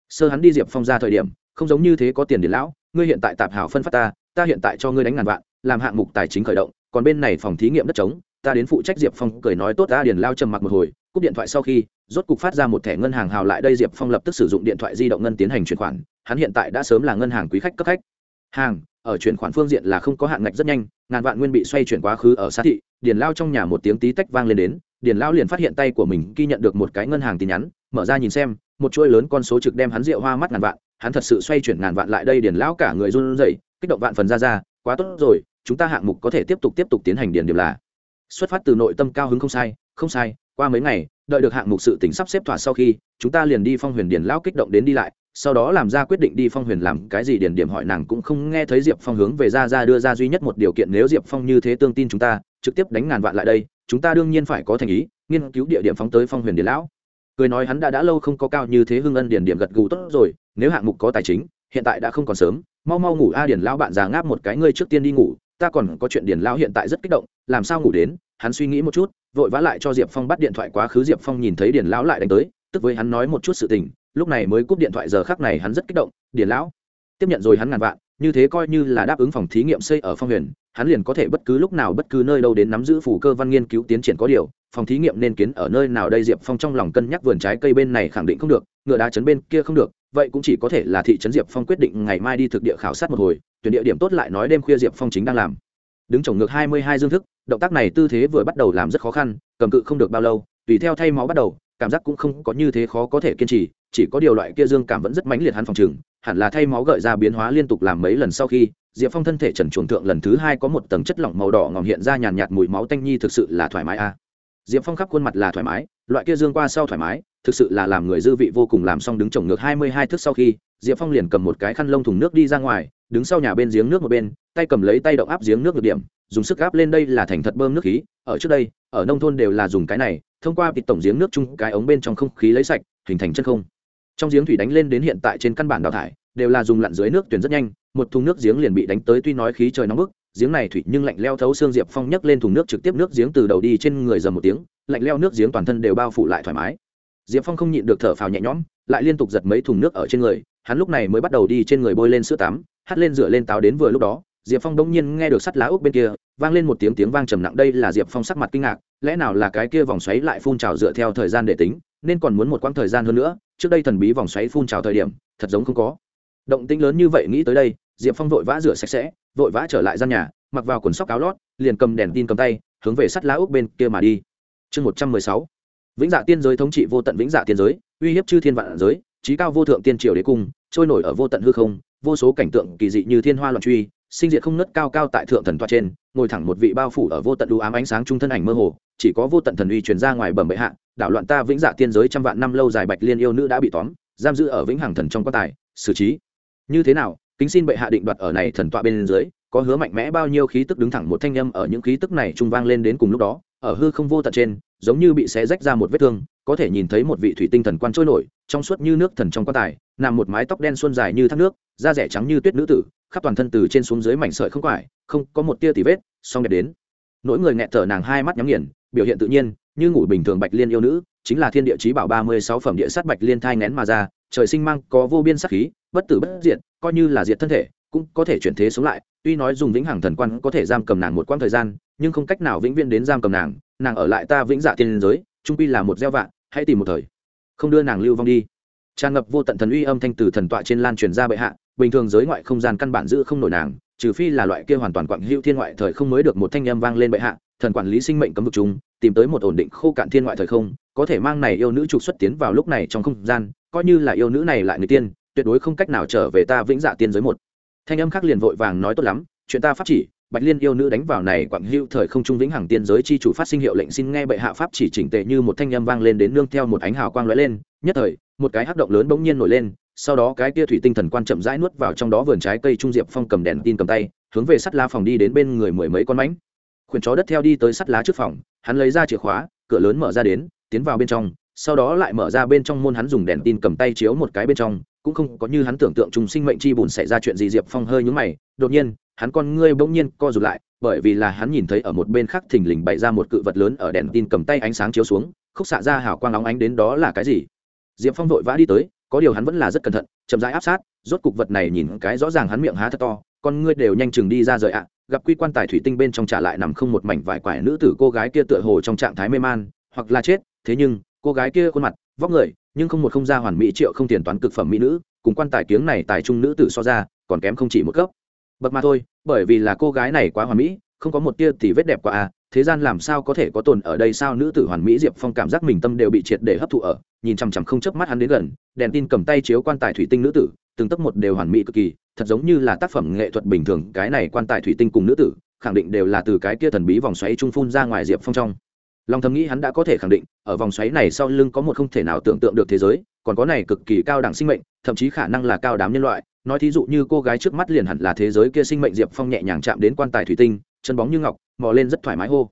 sơ hắn đi diệp phong ra thời điểm, không giống như thế có tiền điền lão, ngươi hiện tại tạp hảo phân phát ta ta hiện tại cho ngươi đánh ngàn vạn, làm hạng mục tài chính khởi động, còn bên này phòng thí nghiệm đất trống ta đến phụ trách diệp phong, cười nói tốt ta điền lao trầm mặc một hồi, cúp điện thoại sau khi, rốt cục phát ra một thẻ ngân hàng hào lại, đây diệp phong lập tức sử dụng điện thoại di động ngân tiến hành chuyển khoản, hắn hiện tại đã sớm là ngân hàng quý khách cấp khách. Hàng, ở chuyển khoản phương diện là không có hạn ngạch rất nhanh, ngàn vạn nguyên bị xoay chuyển quá khứ ở xa thị, điền lao trong nhà một tiếng tí tách vang lên đến, điền lao liền phát hiện tay của mình ghi nhận được một cái ngân hàng tin nhắn, mở ra nhìn xem, một chuỗi lớn con số trực đem hắn rượu hoa mắt ngàn vạn, hắn thật sự xoay chuyển ngàn vạn lại đây, điền lão cả người run rẩy, kích động vạn phần ra ra, quá tốt rồi, chúng ta hạng mục có thể tiếp tục tiếp tục tiến hành điền điểm là xuất phát từ nội tâm cao hứng không sai không sai, qua mấy ngày, đợi được hạng mục sự tỉnh sắp xếp thỏa sau khi, chúng ta liền đi phong huyền điền lão kích động đến đi lại, sau đó làm ra quyết định đi phong huyền làm cái gì điền điểm hỏi nàng cũng không nghe thấy diệp phong hướng về ra ra đưa ra duy nhất một điều kiện nếu diệp phong như thế tương tin chúng ta, trực tiếp đánh ngàn vạn lại đây, chúng ta đương nhiên phải có thành ý, nghiên cứu địa điểm phóng tới phong huyền điền lão. Cười nói hắn đã đã lâu không có cao như thế hưng ân điền điểm gật gù tốt rồi, nếu hạng mục có tài chính, hiện tại đã không còn sớm, mau mau ngủ a điền lão bạn già ngáp một cái, ngươi trước tiên đi ngủ ta còn có chuyện điền lão hiện tại rất kích động, làm sao ngủ đến? Hắn suy nghĩ một chút, vội vã lại cho diệp phong bắt điện thoại quá khứ diệp phong nhìn thấy điền lão lại đánh tới, tức với hắn nói một chút sự tình, lúc này mới cúp điện thoại, giờ khác này hắn rất kích động, điền lão, tiếp nhận rồi hắn ngàn vạn như thế coi như là đáp ứng phòng thí nghiệm xây ở phong huyền, hắn liền có thể bất cứ lúc nào bất cứ nơi đâu đến nắm giữ phủ cơ văn nghiên cứu tiến triển có điều, phòng thí nghiệm nên kiến ở nơi nào đây diệp phong trong lòng cân nhắc vườn trái cây bên này khẳng định không được, ngựa đá chấn bên kia không được, vậy cũng chỉ có thể là thị trấn diệp phong quyết định ngày mai đi thực địa khảo sát một hồi, tuyển địa điểm tốt lại nói đêm khuya diệp phong chính đang làm. Đứng trồng ngược hai mươi hai dương thức, động tác này tư thế vừa bắt đầu làm rất khó khăn, cầm cự không được bao lâu, tùy theo thay máu bắt đầu, cảm giác cũng không có như thế khó có thể kiên trì, chỉ có điều loại kia dương cảm vẫn rất mãnh liệt hắn phòng chừng hẳn là thay máu gợi ra biến hóa liên tục làm mấy lần sau khi, diệp phong thân thể trần chuồng thượng lần thứ hai có một tầng chất lỏng màu đỏ ngòm hiện ra nhàn nhạt mùi máu tanh nhi thực sự là thoải mái a. Diệp phong khắp khuôn mặt là thoải mái, loại kia dương qua sau thoải mái, thực sự là làm người dư vị vô cùng làm xong đứng trồng ngược hai mươi hai thước sau khi, diệp phong liền cầm một cái khăn lông thùng nước đi ra ngoài, đứng sau nhà bên giếng nước một bên, tay cầm lấy tay động áp giếng nước được điểm, dùng sức áp lên đây là thành thật bơm nước khí, ở trước đây, ở nông thôn đều là dùng cái này, thông qua vịt tổng giếng nước chung cái ống bên trong không khí lấy sạch, hình thành chân không trong giếng thủy đánh lên đến hiện tại trên căn bản đào thải, đều là dùng lặn dưới nước tuyển rất nhanh, một thùng nước giếng liền bị đánh tới tuy nói khí trời nóng bức, giếng này thủy nhưng lạnh leo thấu xương diệp phong nhấc lên thùng nước trực tiếp nước giếng từ đầu đi trên người dầm một tiếng, lạnh leo nước giếng toàn thân đều bao phủ lại thoải mái. Diệp phong không nhịn được thở phào nhẹ nhõm, lại liên tục giật mấy thùng nước ở trên người, hắn lúc này mới bắt đầu đi trên người bôi lên sữa tắm hắt lên rửa lên táo đến vừa lúc đó, diệp phong đông nhiên nghe được sắt lá úc bên kia, vang lên một tiếng tiếng vang trầm nặng, đây là diệp phong sắc mặt kinh ngạc, lẽ nào là cái kia vòng xoáy lại phun trào dựa theo thời gian để tính? Nên còn muốn một quãng thời gian hơn nữa, trước đây thần bí vòng xoáy phun trào thời điểm, thật giống không có. Động tĩnh lớn như vậy nghĩ tới đây, diệp phong vội vã rửa sạch sẽ, vội vã trở lại gian nhà, mặc vào quần sóc áo lót, liền cầm đèn tin cầm tay, hướng về sắt lá úc bên kia mà đi. Chương một trăm mười sáu. Vĩnh dạ tiên giới thống trị vô tận vĩnh dạ tiên giới, uy hiếp chư thiên vạn giới, trí cao vô thượng tiên triều đế cung, trôi nổi ở vô tận hư không, vô số cảnh tượng kỳ dị như thiên hoa loạn truy, sinh diệt không nứt cao cao tại thượng thần toa trên, ngồi thẳng một vị bao phủ ở vô tận đu ám ánh sáng trung thân ảnh mơ hồ, chỉ có vô tận thần uy truyền ra ngoài bẩm bệ hạ đảo loạn ta vĩnh dạ tiên giới trăm vạn năm lâu dài bạch liên yêu nữ đã bị tóm, giam giữ ở vĩnh hằng thần trong quan tài, xử trí. Như thế nào, kính xin bệ hạ định đoạt ở này thần tọa bên dưới, có hứa mạnh mẽ bao nhiêu khí tức đứng thẳng một thanh âm ở những khí tức này trung vang lên đến cùng lúc đó, ở hư không vô tận trên, giống như bị xé rách ra một vết thương, có thể nhìn thấy một vị thủy tinh thần quan trôi nổi, trong suốt như nước thần trong quan tài, nằm một mái tóc đen xuân dài như thác nước, da rẻ trắng như tuyết nữ tử, khắp toàn thân từ trên xuống dưới mảnh sợi không quải, không có một tia tì vết, song đẹp đến. Nỗi người nghẹt thở nàng hai mắt nhắm nghiền biểu hiện tự nhiên, như ngủ bình thường bạch liên yêu nữ, chính là thiên địa chí bảo ba mươi sáu phẩm địa sát bạch liên thai nén mà ra, trời sinh mang có vô biên sát khí, bất tử bất diệt, coi như là diệt thân thể, cũng có thể chuyển thế sống lại. Tuy nói dùng vĩnh hằng thần quan có thể giam cầm nàng một quãng thời gian, nhưng không cách nào vĩnh viễn đến giam cầm nàng nàng ở lại ta vĩnh dạ tiên giới, trung pi là một gieo vạn hãy tìm một thời, không đưa nàng lưu vong đi. Tràn ngập vô tận thần uy âm thanh từ thần tọa trên lan truyền ra bệ hạ, bình thường giới ngoại không gian căn bản giữ không nổi nàng trừ phi là loại kia hoàn toàn quặng hữu thiên ngoại thời không mới được một thanh âm vang lên bệ hạ, thần quản lý sinh mệnh cấm vực chúng, tìm tới một ổn định khô cạn thiên ngoại thời không, có thể mang này yêu nữ trục xuất tiến vào lúc này trong không gian, coi như là yêu nữ này lại người tiên, tuyệt đối không cách nào trở về ta vĩnh dạ tiên giới một. Thanh âm khác liền vội vàng nói tốt lắm, chuyện ta pháp chỉ, bạch liên yêu nữ đánh vào này quặng hữu thời không trung vĩnh hằng tiên giới chi chủ phát sinh hiệu lệnh xin nghe bệ hạ pháp chỉ chỉnh tệ như một thanh âm vang lên đến nương theo một ánh hào quang lóe lên, nhất thời, một cái hắc động lớn bỗng nhiên nổi lên sau đó cái kia thủy tinh thần quan chậm rãi nuốt vào trong đó vườn trái cây trung diệp phong cầm đèn tin cầm tay, hướng về sắt lá phòng đi đến bên người mười mấy con mánh khuyển chó đất theo đi tới sắt lá trước phòng, hắn lấy ra chìa khóa, cửa lớn mở ra đến, tiến vào bên trong, sau đó lại mở ra bên trong môn hắn dùng đèn tin cầm tay chiếu một cái bên trong, cũng không có như hắn tưởng tượng trùng sinh mệnh chi bùn xảy ra chuyện gì, diệp phong hơi nhúng mày, đột nhiên, hắn con ngươi bỗng nhiên co rụt lại, bởi vì là hắn nhìn thấy ở một bên khác thình lình bày ra một cự vật lớn ở đèn tin cầm tay ánh sáng chiếu xuống, khúc xạ ra hào quang óng ánh đến đó là cái gì? Diệp phong vội vã đi tới có điều hắn vẫn là rất cẩn thận, chậm rãi áp sát, rốt cục vật này nhìn cái rõ ràng hắn miệng há thật to, con ngươi đều nhanh chừng đi ra rời ạ. Gặp quy quan tài thủy tinh bên trong trả lại nằm không một mảnh vải quải nữ tử, cô gái kia tựa hồ trong trạng thái mê man, hoặc là chết, thế nhưng, cô gái kia khuôn mặt, vóc người, nhưng không một không ra hoàn mỹ triệu không tiền toán cực phẩm mỹ nữ, cùng quan tài kiếng này tài trung nữ tử so ra, còn kém không chỉ một cấp. Bậc mà thôi, bởi vì là cô gái này quá hoàn mỹ, không có một tia thì vết đẹp quá à thế gian làm sao có thể có tồn ở đây? Sao nữ tử hoàn mỹ diệp phong cảm giác mình tâm đều bị triệt để hấp thụ ở, nhìn chằm chằm không chớp mắt hắn đến gần, đèn tin cầm tay chiếu quan tài thủy tinh nữ tử, từng tấc một đều hoàn mỹ cực kỳ, thật giống như là tác phẩm nghệ thuật bình thường, cái này quan tài thủy tinh cùng nữ tử, khẳng định đều là từ cái kia thần bí vòng xoáy trung phun ra ngoài diệp phong trong. Lòng thầm nghĩ hắn đã có thể khẳng định, ở vòng xoáy này sau lưng có một không thể nào tưởng tượng được thế giới, còn có này cực kỳ cao đẳng sinh mệnh, thậm chí khả năng là cao đám nhân loại. Nói thí dụ như cô gái trước mắt liền hẳn là thế giới kia sinh mệnh diệp phong nhẹ nhàng chạm đến quan tài thủy tinh chân bóng như ngọc, mò lên rất thoải mái hô.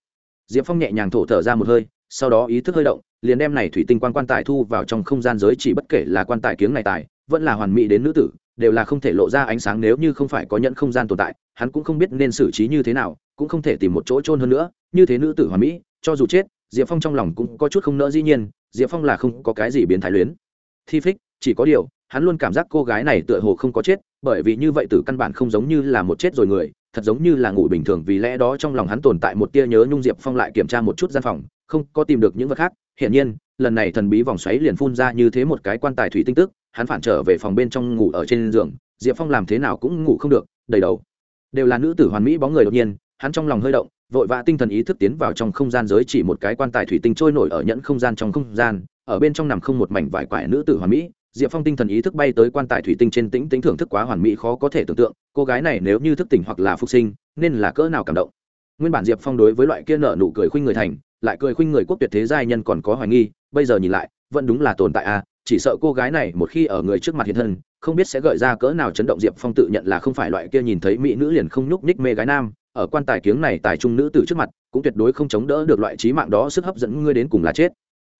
Diệp phong nhẹ nhàng thổ thở ra một hơi, sau đó ý thức hơi động, liền đem này thủy tinh quan quan tài thu vào trong không gian giới chỉ bất kể là quan tài kiếng này tài, vẫn là hoàn mỹ đến nữ tử, đều là không thể lộ ra ánh sáng nếu như không phải có nhận không gian tồn tại, hắn cũng không biết nên xử trí như thế nào, cũng không thể tìm một chỗ trôn hơn nữa, như thế nữ tử hoàn mỹ, cho dù chết, diệp phong trong lòng cũng có chút không nỡ dĩ nhiên, diệp phong là không có cái gì biến thái luyến. Thi phích, chỉ có điều, hắn luôn cảm giác cô gái này tựa hồ không có chết, bởi vì như vậy từ căn bản không giống như là một chết rồi người thật giống như là ngủ bình thường vì lẽ đó trong lòng hắn tồn tại một tia nhớ nhung diệp phong lại kiểm tra một chút gian phòng, không có tìm được những vật khác. Hiển nhiên, lần này thần bí vòng xoáy liền phun ra như thế một cái quan tài thủy tinh tức, hắn phản trở về phòng bên trong ngủ ở trên giường, diệp phong làm thế nào cũng ngủ không được, đầy đầu. Đều là nữ tử hoàn mỹ bóng người đột nhiên, hắn trong lòng hơi động, vội vã tinh thần ý thức tiến vào trong không gian giới chỉ một cái quan tài thủy tinh trôi nổi ở nhẫn không gian trong không gian, ở bên trong nằm không một mảnh vải quải nữ tử hoàn mỹ diệp phong tinh thần ý thức bay tới quan tài thủy tinh trên tĩnh tĩnh thưởng thức quá hoàn mỹ khó có thể tưởng tượng cô gái này nếu như thức tỉnh hoặc là phục sinh nên là cỡ nào cảm động. Nguyên bản diệp phong đối với loại kia nợ nụ cười khuynh người thành lại cười khuynh người quốc tuyệt thế giai nhân còn có hoài nghi bây giờ nhìn lại vẫn đúng là tồn tại a à, chỉ sợ cô gái này một khi ở người trước mặt hiện thân không biết sẽ gợi ra cỡ nào chấn động diệp phong tự nhận là không phải loại kia nhìn thấy mỹ nữ liền không nhúc nhích mê gái nam ở quan tài kiếng này tài trung nữ từ trước mặt cũng tuyệt đối không chống đỡ được loại trí mạng đó sức hấp dẫn ngươi đến cùng là chết.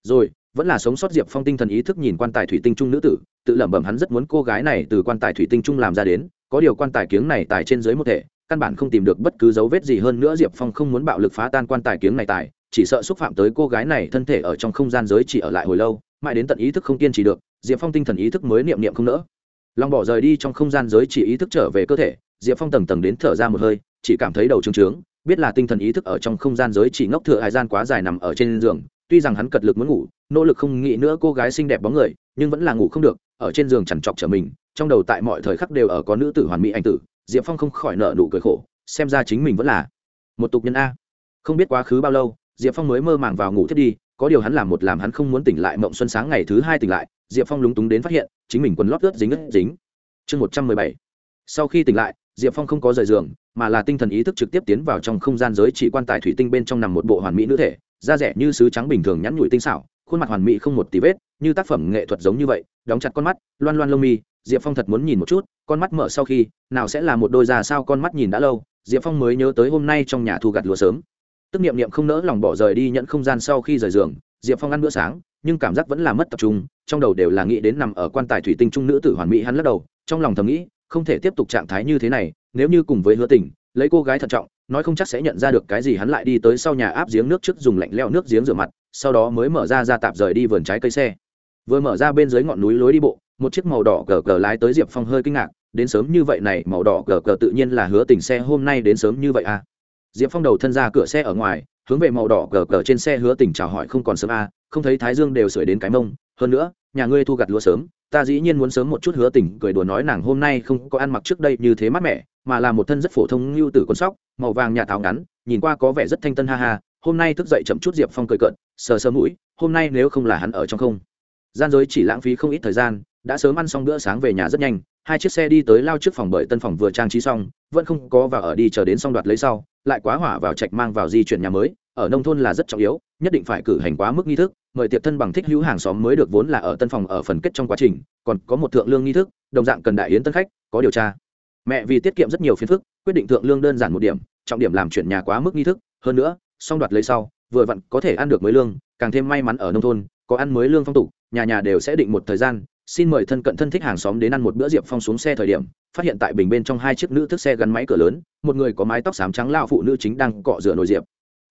Rồi vẫn là sống sót diệp phong tinh thần ý thức nhìn quan tài thủy tinh trung nữ tử, tự lẩm bẩm hắn rất muốn cô gái này từ quan tài thủy tinh trung làm ra đến, có điều quan tài kiếng này tài trên dưới một thể, căn bản không tìm được bất cứ dấu vết gì hơn nữa diệp phong không muốn bạo lực phá tan quan tài kiếng này tài, chỉ sợ xúc phạm tới cô gái này thân thể ở trong không gian giới chỉ ở lại hồi lâu, mãi đến tận ý thức không kiên trì được, diệp phong tinh thần ý thức mới niệm niệm không nỡ. Lòng bỏ rời đi trong không gian giới chỉ ý thức trở về cơ thể, diệp phong tầng tầng đến thở ra một hơi, chỉ cảm thấy đầu trướng trướng, biết là tinh thần ý thức ở trong không gian giới chỉ ngốc thừa hải gian quá dài nằm ở trên giường, tuy rằng hắn cật lực muốn ngủ nỗ lực không nghĩ nữa cô gái xinh đẹp bóng người, nhưng vẫn là ngủ không được, ở trên giường chằn trọc trở mình, trong đầu tại mọi thời khắc đều ở có nữ tử hoàn mỹ anh tử, diệp phong không khỏi nợ nụ cười khổ, xem ra chính mình vẫn là một tục nhân a. Không biết quá khứ bao lâu, diệp phong mới mơ màng vào ngủ thiết đi, có điều hắn làm một làm hắn không muốn tỉnh lại mộng xuân sáng ngày thứ hai tỉnh lại, diệp phong lúng túng đến phát hiện, chính mình quần lót ướt dính ướt dính. Chương một trăm mười bảy. Sau khi tỉnh lại, diệp phong không có rời giường, mà là tinh thần ý thức trực tiếp tiến vào trong không gian giới chỉ quan tài thủy tinh bên trong nằm một bộ hoàn mỹ nữ thể da rẻ như sứ trắng bình thường nhắn nhủi tinh xảo, khuôn mặt hoàn mỹ không một tí vết, như tác phẩm nghệ thuật giống như vậy, đóng chặt con mắt, loan loan lông mi, diệp phong thật muốn nhìn một chút, con mắt mở sau khi, nào sẽ là một đôi già sao con mắt nhìn đã lâu, diệp phong mới nhớ tới hôm nay trong nhà thu gặt lúa sớm. Tức niệm niệm không nỡ lòng bỏ rời đi nhận không gian sau khi rời giường, diệp phong ăn bữa sáng, nhưng cảm giác vẫn là mất tập trung, trong đầu đều là nghĩ đến nằm ở quan tài thủy tinh trung nữ tử hoàn mỹ hắn lắc đầu, trong lòng thầm nghĩ, không thể tiếp tục trạng thái như thế này, nếu như cùng với hứa tình lấy cô gái thận trọng, nói không chắc sẽ nhận ra được cái gì hắn lại đi tới sau nhà áp giếng nước trước dùng lạnh leo nước giếng rửa mặt, sau đó mới mở ra ra tạp rời đi vườn trái cây xe. Vừa mở ra bên dưới ngọn núi lối đi bộ, một chiếc màu đỏ gờ gờ lái tới diệp phong hơi kinh ngạc, đến sớm như vậy này, màu đỏ gờ gờ tự nhiên là hứa tình xe hôm nay đến sớm như vậy à? Diệp phong đầu thân ra cửa xe ở ngoài, hướng về màu đỏ gờ gờ trên xe hứa tình chào hỏi không còn sớm à không thấy thái dương đều sưởi đến cái mông, hơn nữa nhà ngươi thu gặt lúa sớm, ta dĩ nhiên muốn sớm một chút hứa tình, cười đùa nói nàng hôm nay không có ăn mặc trước đây như thế mát mẻ, mà là một thân rất phổ thông như tử con sóc, màu vàng nhà tháo ngắn, nhìn qua có vẻ rất thanh tân ha ha, hôm nay thức dậy chậm chút diệp phong cười cợt, sờ sờ mũi, hôm nay nếu không là hắn ở trong không. Gian giới chỉ lãng phí không ít thời gian, đã sớm ăn xong bữa sáng về nhà rất nhanh, hai chiếc xe đi tới lao trước phòng bởi tân phòng vừa trang trí xong, vẫn không có vào ở đi chờ đến xong đoạt lấy sau, lại quá hỏa vào trạch mang vào di chuyển nhà mới, ở nông thôn là rất trọng yếu, nhất định phải cử hành quá mức nghi thức mời tiệp thân bằng thích hữu hàng xóm mới được vốn là ở tân phòng ở phần kết trong quá trình, còn có một thượng lương nghi thức, đồng dạng cần đại yến tân khách, có điều tra. Mẹ vì tiết kiệm rất nhiều phiền phức, quyết định thượng lương đơn giản một điểm, trọng điểm làm chuyển nhà quá mức nghi thức, hơn nữa, song đoạt lấy sau, vừa vặn có thể ăn được mới lương, càng thêm may mắn ở nông thôn, có ăn mới lương phong tục, nhà nhà đều sẽ định một thời gian, xin mời thân cận thân thích hàng xóm đến ăn một bữa diệp phong xuống xe thời điểm, phát hiện tại bình bên trong hai chiếc nữ thức xe gắn máy cửa lớn, một người có mái tóc xám trắng lao phụ nữ chính đang cọ rửa nồi diệp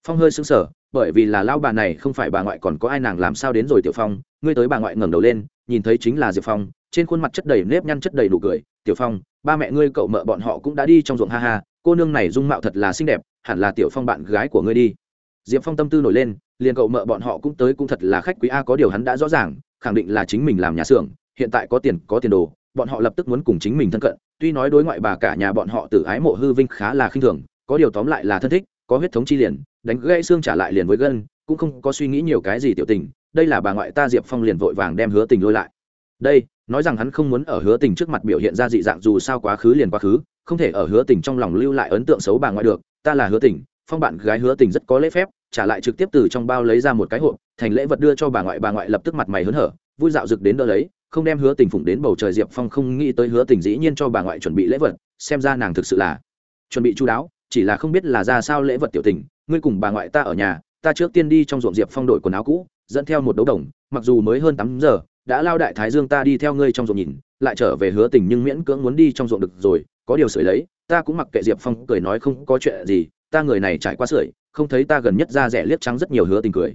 phong hơi sững sờ, bởi vì là lao bà này không phải bà ngoại còn có ai nàng làm sao đến rồi tiểu phong, ngươi tới bà ngoại ngẩng đầu lên, nhìn thấy chính là diệp phong, trên khuôn mặt chất đầy nếp nhăn chất đầy đủ cười, tiểu phong, ba mẹ ngươi, cậu mợ bọn họ cũng đã đi trong ruộng ha ha, cô nương này dung mạo thật là xinh đẹp, hẳn là tiểu phong bạn gái của ngươi đi. Diệp phong tâm tư nổi lên, liền cậu mợ bọn họ cũng tới cũng thật là khách quý a, có điều hắn đã rõ ràng, khẳng định là chính mình làm nhà xưởng, hiện tại có tiền có tiền đồ, bọn họ lập tức muốn cùng chính mình thân cận, tuy nói đối ngoại bà cả nhà bọn họ từ ái mộ hư vinh khá là khinh thường, có điều tóm lại là thân thích, có huyết thống chi liền đánh gãy xương trả lại liền với gân, cũng không có suy nghĩ nhiều cái gì tiểu tình, đây là bà ngoại ta diệp phong liền vội vàng đem hứa tình lôi lại. Đây, nói rằng hắn không muốn ở hứa tình trước mặt biểu hiện ra dị dạng dù sao quá khứ liền quá khứ, không thể ở hứa tình trong lòng lưu lại ấn tượng xấu bà ngoại được, ta là hứa tình, phong bạn gái hứa tình rất có lễ phép, trả lại trực tiếp từ trong bao lấy ra một cái hộp, thành lễ vật đưa cho bà ngoại bà ngoại lập tức mặt mày hớn hở, vui dạo rực đến đỡ lấy, không đem hứa tình phụng đến bầu trời diệp phong không nghĩ tới hứa tình dĩ nhiên cho bà ngoại chuẩn bị lễ vật, xem ra nàng thực sự là chuẩn bị chú đáo, chỉ là không biết là ra sao lễ vật tiểu tình ngươi cùng bà ngoại ta ở nhà, ta trước tiên đi trong ruộng diệp phong đổi quần áo cũ, dẫn theo một đấu đồng, mặc dù mới hơn tám giờ, đã lao đại thái dương ta đi theo ngươi trong ruộng nhìn, lại trở về hứa tình nhưng miễn cưỡng muốn đi trong ruộng được rồi, có điều sưởi lấy, ta cũng mặc kệ diệp phong cười nói không có chuyện gì, ta người này trải qua sưởi, không thấy ta gần nhất ra rẻ liếc trắng rất nhiều hứa tình cười.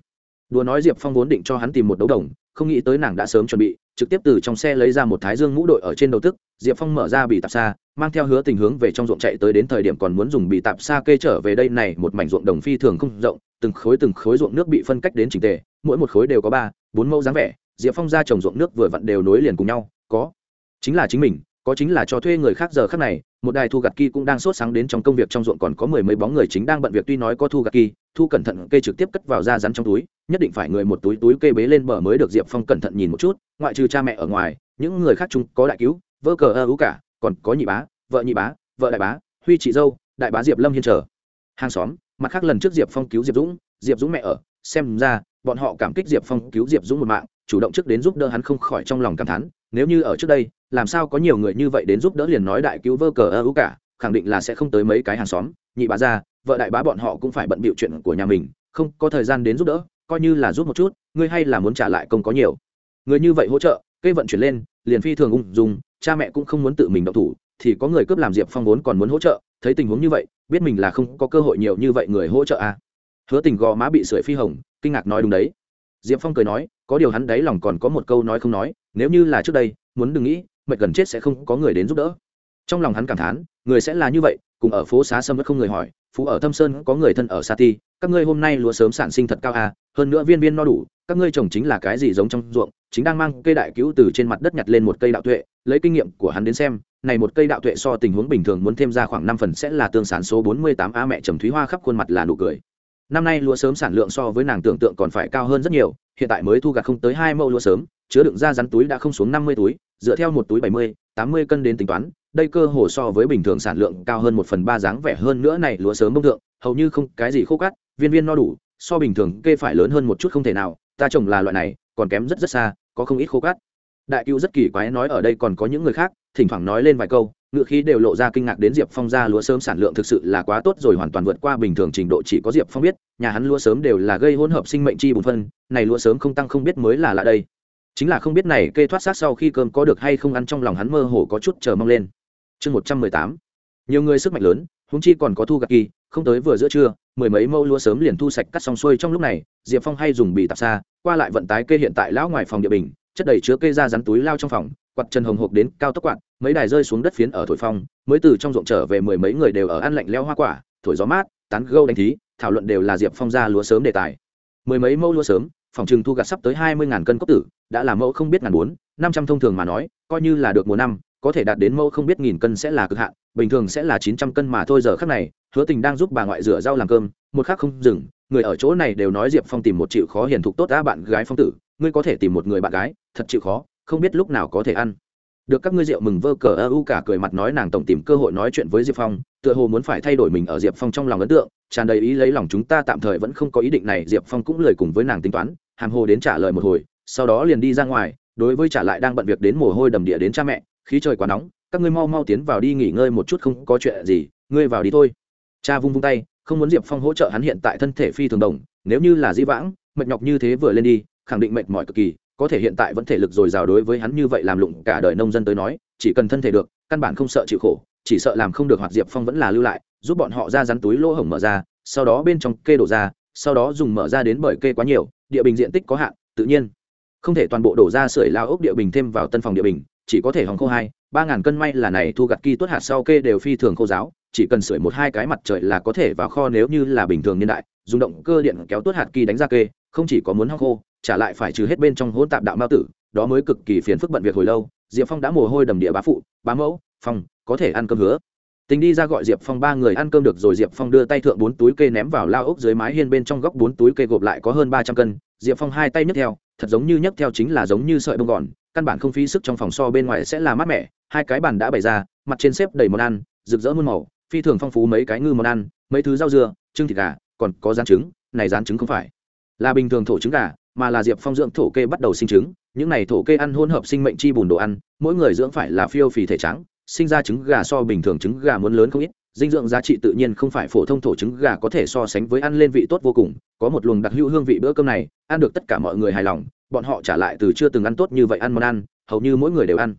Đùa nói diệp phong vốn định cho hắn tìm một đấu đồng, không nghĩ tới nàng đã sớm chuẩn bị, trực tiếp từ trong xe lấy ra một thái dương mũ đội ở trên đầu tức diệp phong mở ra bị tạp xa, mang theo hứa tình hướng về trong ruộng chạy tới đến thời điểm còn muốn dùng bị tạp xa kê trở về đây này, một mảnh ruộng đồng phi thường không rộng, từng khối từng khối ruộng nước bị phân cách đến trình tề, mỗi một khối đều có ba, bốn mẫu dáng vẻ. Diệp phong ra trồng ruộng nước vừa vặn đều nối liền cùng nhau, có, chính là chính mình, có chính là cho thuê người khác giờ khác này, một đài thu gặt kỳ cũng đang sốt sáng đến trong công việc trong ruộng còn có mười mấy bóng người chính đang bận việc tuy nói có thu gặt kỳ, thu cẩn thận kê trực tiếp cất vào da rắn trong túi, nhất định phải người một túi túi kê bế lên bờ mới được diệp phong cẩn thận nhìn một chút, ngoại trừ cha mẹ ở ngoài, những người khác chung có đại cứu vơ cờ ơ ú cả, còn có nhị bá, vợ nhị bá, vợ đại bá, huy chị dâu, đại bá diệp lâm hiên trở hàng xóm, mặt khác lần trước diệp phong cứu diệp dũng diệp dũng mẹ ở, xem ra, bọn họ cảm kích diệp phong cứu diệp dũng một mạng, chủ động trước đến giúp đỡ hắn không khỏi trong lòng cảm thán, nếu như ở trước đây, làm sao có nhiều người như vậy đến giúp đỡ liền nói đại cứu vơ cờ ơ ú cả, khẳng định là sẽ không tới mấy cái hàng xóm, nhị bá ra, vợ đại bá bọn họ cũng phải bận bịu chuyện của nhà mình, không có thời gian đến giúp đỡ, coi như là giúp một chút, ngươi hay là muốn trả lại công có nhiều. Người như vậy hỗ trợ, cây vận chuyển lên, liền phi thường ung dung cha mẹ cũng không muốn tự mình động thủ, thì có người cướp làm diệp phong vốn còn muốn hỗ trợ, thấy tình huống như vậy, biết mình là không có cơ hội nhiều như vậy người hỗ trợ à. hứa tình gò má bị sưởi phi hồng, kinh ngạc nói đúng đấy. Diệp phong cười nói, có điều hắn đáy lòng còn có một câu nói không nói, nếu như là trước đây, muốn đừng nghĩ mệt gần chết sẽ không có người đến giúp đỡ. Trong lòng hắn cảm thán, người sẽ là như vậy, cùng ở phố xá sâm vẫn không người hỏi phú ở thâm sơn có người thân ở sa ti, các ngươi hôm nay lúa sớm sản sinh thật cao à? Hơn nữa viên viên no đủ, các ngươi trồng chính là cái gì giống trong ruộng, chính đang mang cây đại cứu từ trên mặt đất nhặt lên một cây đạo tuệ lấy kinh nghiệm của hắn đến xem, này một cây đạo tuệ so tình huống bình thường muốn thêm ra khoảng năm phần sẽ là tương sản số bốn mươi tám. A mẹ trầm thúy hoa khắp khuôn mặt là nụ cười. Năm nay lúa sớm sản lượng so với nàng tưởng tượng còn phải cao hơn rất nhiều, hiện tại mới thu gặt không tới hai mẫu lúa sớm, chứa đựng ra rắn túi đã không xuống năm mươi túi, dựa theo một túi bảy mươi, tám mươi cân đến tính toán, đây cơ hồ so với bình thường sản lượng cao hơn một phần ba dáng vẻ hơn nữa này lúa sớm bông thượng, hầu như không cái gì khô cát, viên viên no đủ, so bình thường kê phải lớn hơn một chút không thể nào, ta trồng là loại này, còn kém rất rất xa, có không ít khô cát đại cựu rất kỳ quái nói ở đây còn có những người khác, thỉnh thoảng nói lên vài câu, ngựa khí đều lộ ra kinh ngạc đến diệp phong ra lúa sớm sản lượng thực sự là quá tốt rồi, hoàn toàn vượt qua bình thường trình độ, chỉ có diệp phong biết, nhà hắn lúa sớm đều là gây hỗn hợp sinh mệnh chi bùn phân, này lúa sớm không tăng không biết mới là lạ đây. Chính là không biết này kê thoát xác sau khi cơm có được hay không ăn trong lòng hắn mơ hồ có chút chờ mong lên. Chương một trăm mười tám. Nhiều người sức mạnh lớn húng chi còn có thu gặt kỳ, không tới vừa giữa trưa, mười mấy mẫu lúa sớm liền thu sạch cắt xong xuôi trong lúc này, diệp phong hay dùng bì tạp xa, qua lại vận tái kê hiện tại lão ngoài phòng địa bình chất đầy chứa cây ra rắn túi lao trong phòng, quạt chân hồng hộp đến cao tốc quạt, mấy đài rơi xuống đất phiến ở thổi phong, mới từ trong ruộng trở về mười mấy người đều ở ăn lạnh leo hoa quả, thổi gió mát, tán gâu đánh thí, thảo luận đều là diệp phong ra lúa sớm đề tài. Mười mấy mẫu lúa sớm, phòng trừng thu gặt sắp tới hai mươi ngàn cân cốc tử, đã là mẫu không biết ngàn bốn, năm trăm thông thường mà nói, coi như là được mùa năm, có thể đạt đến mẫu không biết nghìn cân sẽ là cực hạn, bình thường sẽ là chín trăm cân mà thôi giờ khác này, hứa tình đang giúp bà ngoại rửa rau làm cơm, một khác không dừng, người ở chỗ này đều nói diệp phong tìm một chịu khó hiền thục tốt đã bạn gái phong tử ngươi có thể tìm một người bạn gái, thật chịu khó, không biết lúc nào có thể ăn. Được các ngươi rượu mừng vơ cờ ơ u cả cười mặt nói nàng tổng tìm cơ hội nói chuyện với diệp phong, tựa hồ muốn phải thay đổi mình ở diệp phong trong lòng ấn tượng, tràn đầy ý lấy lòng chúng ta tạm thời vẫn không có ý định này, diệp phong cũng lời cùng với nàng tính toán, hàm hồ đến trả lời một hồi, sau đó liền đi ra ngoài, đối với trả lại đang bận việc đến mồ hôi đầm địa đến cha mẹ, khí trời quá nóng, các ngươi mau mau tiến vào đi nghỉ ngơi một chút không có chuyện gì, ngươi vào đi thôi. Cha vung vung tay, không muốn diệp phong hỗ trợ hắn hiện tại thân thể phi thường đồng, nếu như là di vãng, mệt nhọc như thế vừa lên đi khẳng định mệt mỏi cực kỳ, có thể hiện tại vẫn thể lực dồi dào đối với hắn như vậy làm lụng cả đời nông dân tới nói, chỉ cần thân thể được, căn bản không sợ chịu khổ, chỉ sợ làm không được Hoạt diệp phong vẫn là lưu lại, giúp bọn họ ra rắn túi lỗ hổng mở ra, sau đó bên trong kê đổ ra, sau đó dùng mở ra đến bởi kê quá nhiều, địa bình diện tích có hạn, tự nhiên. Không thể toàn bộ đổ ra sưởi lao ốc địa bình thêm vào tân phòng địa bình, chỉ có thể hòng khô hai, ba ngàn cân may là này thu gặt kỳ tuốt hạt sau kê đều phi thường khô giáo, chỉ cần sưởi một hai cái mặt trời là có thể vào kho nếu như là bình thường niên đại, dùng động cơ điện kéo tuốt hạt kỳ đánh ra kê, không chỉ có muốn hong khô trả lại phải trừ hết bên trong hỗn tạp đạo mao tử, đó mới cực kỳ phiền phức bận việc hồi lâu, diệp phong đã mồ hôi đầm địa bá phụ, bá mẫu, phong, có thể ăn cơm hứa? Tình đi ra gọi diệp phong ba người ăn cơm được rồi, diệp phong đưa tay thượng bốn túi kê ném vào lao ốc dưới mái hiên bên trong góc, bốn túi kê gộp lại có hơn ba trăm cân. Diệp phong hai tay nhấc theo, thật giống như nhấc theo chính là giống như sợi bông gòn, căn bản không phí sức trong phòng so bên ngoài sẽ là mát mẻ. Hai cái bàn đã bày ra, mặt trên xếp đầy món ăn, rực rỡ muôn màu, phi thường phong phú mấy cái ngư món ăn, mấy thứ rau dưa trưng thịt gà, còn có rán trứng, này rán trứng không phải là bình thường thổ trứng gà mà là diệp phong dưỡng thổ kê bắt đầu sinh trứng, những này thổ kê ăn hỗn hợp sinh mệnh chi bùn đồ ăn, mỗi người dưỡng phải là phiêu phì thể trắng, sinh ra trứng gà so bình thường trứng gà muốn lớn không ít, dinh dưỡng giá trị tự nhiên không phải phổ thông thổ trứng gà có thể so sánh với ăn lên vị tốt vô cùng, có một luồng đặc hữu hương vị bữa cơm này, ăn được tất cả mọi người hài lòng, bọn họ trả lại từ chưa từng ăn tốt như vậy ăn món ăn, hầu như mỗi người đều ăn.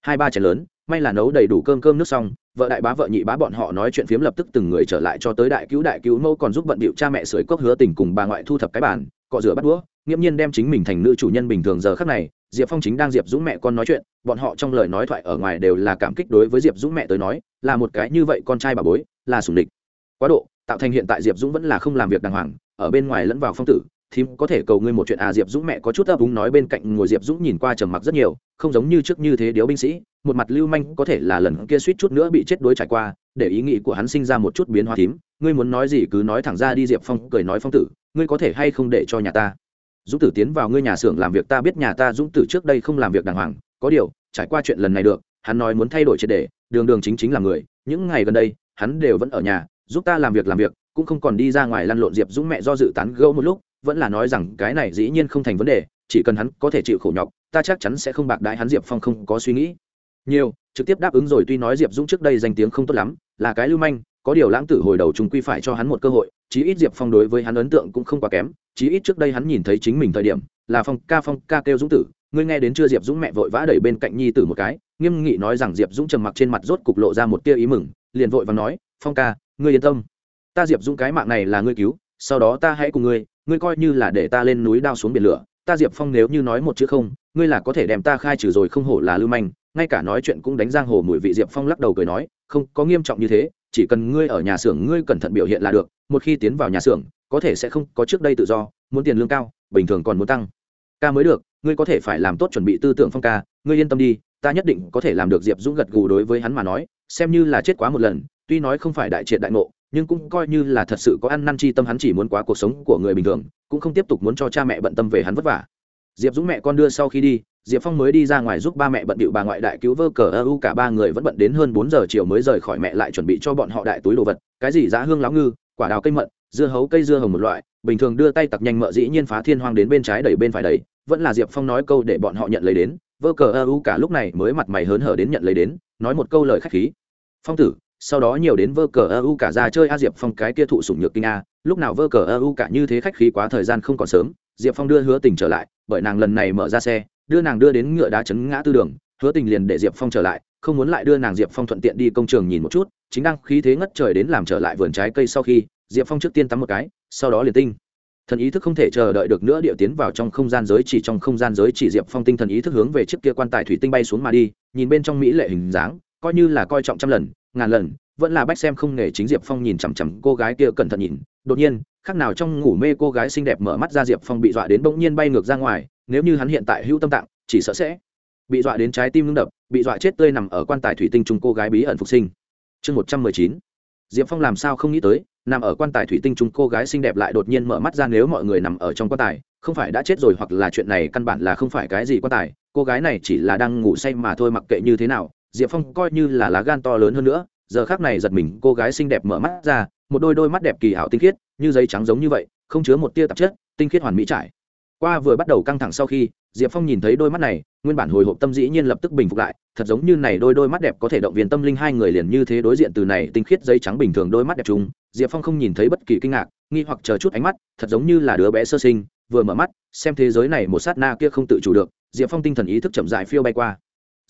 Hai ba chén lớn, may là nấu đầy đủ cơm cơm nước xong vợ đại bá vợ nhị bá bọn họ nói chuyện phiếm lập tức từng người trở lại cho tới đại cứu đại cứu mẫu còn giúp bận bịu cha mẹ sưởi cốc hứa tình cùng bà ngoại thu thập cái bàn, cọ rửa bắt đũa, nghiễm nhiên đem chính mình thành nữ chủ nhân bình thường giờ khắc này, diệp phong chính đang diệp dũng mẹ con nói chuyện, bọn họ trong lời nói thoại ở ngoài đều là cảm kích đối với diệp dũng mẹ tới nói, là một cái như vậy con trai bà bối, là sủng địch. Quá độ, tạo thành hiện tại diệp dũng vẫn là không làm việc đàng hoàng, ở bên ngoài lẫn vào phong tử thím có thể cầu ngươi một chuyện à diệp dũng mẹ có chút ấp úng nói bên cạnh ngồi diệp dũng nhìn qua trầm mặc rất nhiều không giống như trước như thế điếu binh sĩ một mặt lưu manh có thể là lần kia suýt chút nữa bị chết đuối trải qua để ý nghĩ của hắn sinh ra một chút biến hóa thím. Ngươi muốn nói gì cứ nói thẳng ra đi diệp phong cười nói phong tử ngươi có thể hay không để cho nhà ta? Dũng tử tiến vào ngươi nhà xưởng làm việc ta biết nhà ta dũng tử trước đây không làm việc đàng hoàng có điều trải qua chuyện lần này được hắn nói muốn thay đổi triệt đề, đường đường chính chính là người những ngày gần đây hắn đều vẫn ở nhà giúp ta làm việc làm việc cũng không còn đi ra ngoài lăn lộn diệp dũng mẹ do dự tán gẫu một lúc vẫn là nói rằng cái này dĩ nhiên không thành vấn đề, chỉ cần hắn có thể chịu khổ nhọc, ta chắc chắn sẽ không bạc đãi hắn diệp phong không có suy nghĩ. Nhiều, trực tiếp đáp ứng rồi, tuy nói diệp dũng trước đây danh tiếng không tốt lắm, là cái lưu manh, có điều lãng tử hồi đầu chúng quy phải cho hắn một cơ hội, chí ít diệp phong đối với hắn ấn tượng cũng không quá kém, chí ít trước đây hắn nhìn thấy chính mình thời điểm, là phong ca phong ca kêu dũng tử, ngươi nghe đến chưa diệp dũng mẹ vội vã đẩy bên cạnh nhi tử một cái, nghiêm nghị nói rằng diệp dũng trầm mặc trên mặt rốt cục lộ ra một tia ý mừng, liền vội và nói, phong ca, ngươi yên tâm, ta diệp dũng cái mạng này là ngươi cứu sau đó ta hãy cùng ngươi ngươi coi như là để ta lên núi đao xuống biển lửa, ta diệp phong nếu như nói một chữ không, ngươi là có thể đem ta khai trừ rồi không hổ là lưu manh, ngay cả nói chuyện cũng đánh giang hồ mùi vị diệp phong lắc đầu cười nói, không, có nghiêm trọng như thế, chỉ cần ngươi ở nhà xưởng ngươi cẩn thận biểu hiện là được, một khi tiến vào nhà xưởng, có thể sẽ không có trước đây tự do, muốn tiền lương cao, bình thường còn muốn tăng. Ca mới được, ngươi có thể phải làm tốt chuẩn bị tư tưởng phong ca, ngươi yên tâm đi, ta nhất định có thể làm được diệp dũng gật gù đối với hắn mà nói, xem như là chết quá một lần, tuy nói không phải đại triệt đại ngộ nhưng cũng coi như là thật sự có ăn năn chi tâm hắn chỉ muốn quá cuộc sống của người bình thường, cũng không tiếp tục muốn cho cha mẹ bận tâm về hắn vất vả. Diệp dũng mẹ con đưa sau khi đi, diệp phong mới đi ra ngoài giúp ba mẹ bận bịu bà ngoại đại cứu vơ cờ ơ u, cả ba người vẫn bận đến hơn bốn giờ chiều mới rời khỏi mẹ lại chuẩn bị cho bọn họ đại túi đồ vật, cái gì giá hương láo ngư, quả đào cây mận, dưa hấu cây dưa hồng một loại, bình thường đưa tay tặc nhanh mợ dĩ nhiên phá thiên hoang đến bên trái đẩy bên phải đẩy, vẫn là diệp phong nói câu để bọn họ nhận lấy đến, vơ cờ ơ u cả lúc này mới mặt mày hớn hở đến nhận lấy đến, nói một câu lời khách khí. Phong tử sau đó nhiều đến vơ cờ ơ u cả ra chơi a diệp phong cái kia thụ sủng nhược kinh a, lúc nào vơ cờ ơ u cả như thế khách khí quá thời gian không còn sớm, diệp phong đưa hứa tình trở lại, bởi nàng lần này mở ra xe, đưa nàng đưa đến ngựa đá chấn ngã tư đường, hứa tình liền để diệp phong trở lại, không muốn lại đưa nàng diệp phong thuận tiện đi công trường nhìn một chút, chính đang khí thế ngất trời đến làm trở lại vườn trái cây sau khi, diệp phong trước tiên tắm một cái, sau đó liền tinh. Thần ý thức không thể chờ đợi được nữa điệu tiến vào trong không gian giới chỉ, trong không gian giới chỉ diệp phong tinh thần ý thức hướng về chiếc kia quan tài thủy tinh bay xuống mà đi, nhìn bên trong mỹ lệ hình dáng, coi như là coi trọng trăm lần ngàn lần, vẫn là bách xem không nghề chính diệp phong nhìn chằm chằm cô gái kia cẩn thận nhìn, đột nhiên khác nào trong ngủ mê cô gái xinh đẹp mở mắt ra diệp phong bị dọa đến bỗng nhiên bay ngược ra ngoài, nếu như hắn hiện tại hữu tâm tạng, chỉ sợ sẽ bị dọa đến trái tim ngưng đập, bị dọa chết tươi nằm ở quan tài thủy tinh chung cô gái bí ẩn phục sinh. Chương một trăm mười chín, diệp phong làm sao không nghĩ tới, nằm ở quan tài thủy tinh chung cô gái xinh đẹp lại đột nhiên mở mắt ra nếu mọi người nằm ở trong quan tài, không phải đã chết rồi hoặc là chuyện này căn bản là không phải cái gì quan tài, cô gái này chỉ là đang ngủ say mà thôi mặc kệ như thế nào diệp phong coi như là lá gan to lớn hơn nữa, giờ khác này giật mình, cô gái xinh đẹp mở mắt ra, một đôi đôi mắt đẹp kỳ hảo tinh khiết, như giấy trắng giống như vậy, không chứa một tia tạp chất, tinh khiết hoàn mỹ trải. Qua vừa bắt đầu căng thẳng sau khi, diệp phong nhìn thấy đôi mắt này, nguyên bản hồi hộp tâm dĩ nhiên lập tức bình phục lại, thật giống như này đôi đôi mắt đẹp có thể động viên tâm linh hai người liền như thế đối diện từ này tinh khiết giấy trắng bình thường đôi mắt đẹp chúng diệp phong không nhìn thấy bất kỳ kinh ngạc, nghi hoặc chờ chút ánh mắt, thật giống như là đứa bé sơ sinh, vừa mở mắt, xem thế giới này một sát na kia không tự chủ được, diệp phong tinh thần ý thức chậm dại phiêu bay qua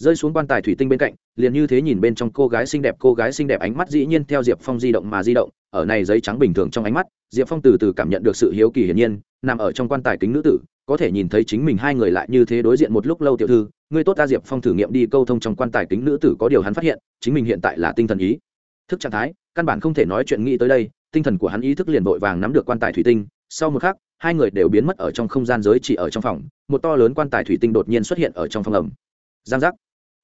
rơi xuống quan tài thủy tinh bên cạnh, liền như thế nhìn bên trong cô gái xinh đẹp, cô gái xinh đẹp ánh mắt dĩ nhiên theo diệp phong di động mà di động, ở này giấy trắng bình thường trong ánh mắt, diệp phong từ từ cảm nhận được sự hiếu kỳ hiển nhiên, nằm ở trong quan tài kính nữ tử, có thể nhìn thấy chính mình hai người lại như thế đối diện một lúc lâu tiểu thư người tốt ta diệp phong thử nghiệm đi câu thông trong quan tài kính nữ tử có điều hắn phát hiện, chính mình hiện tại là tinh thần ý. Thức trạng thái, căn bản không thể nói chuyện nghĩ tới đây, tinh thần của hắn ý thức liền vội vàng nắm được quan tài thủy tinh, sau một khắc, hai người đều biến mất ở trong không gian giới chỉ ở trong phòng, một to lớn quan tài thủy tinh đột nhiên xuất hiện ở trong phòng ẩm. Giang giác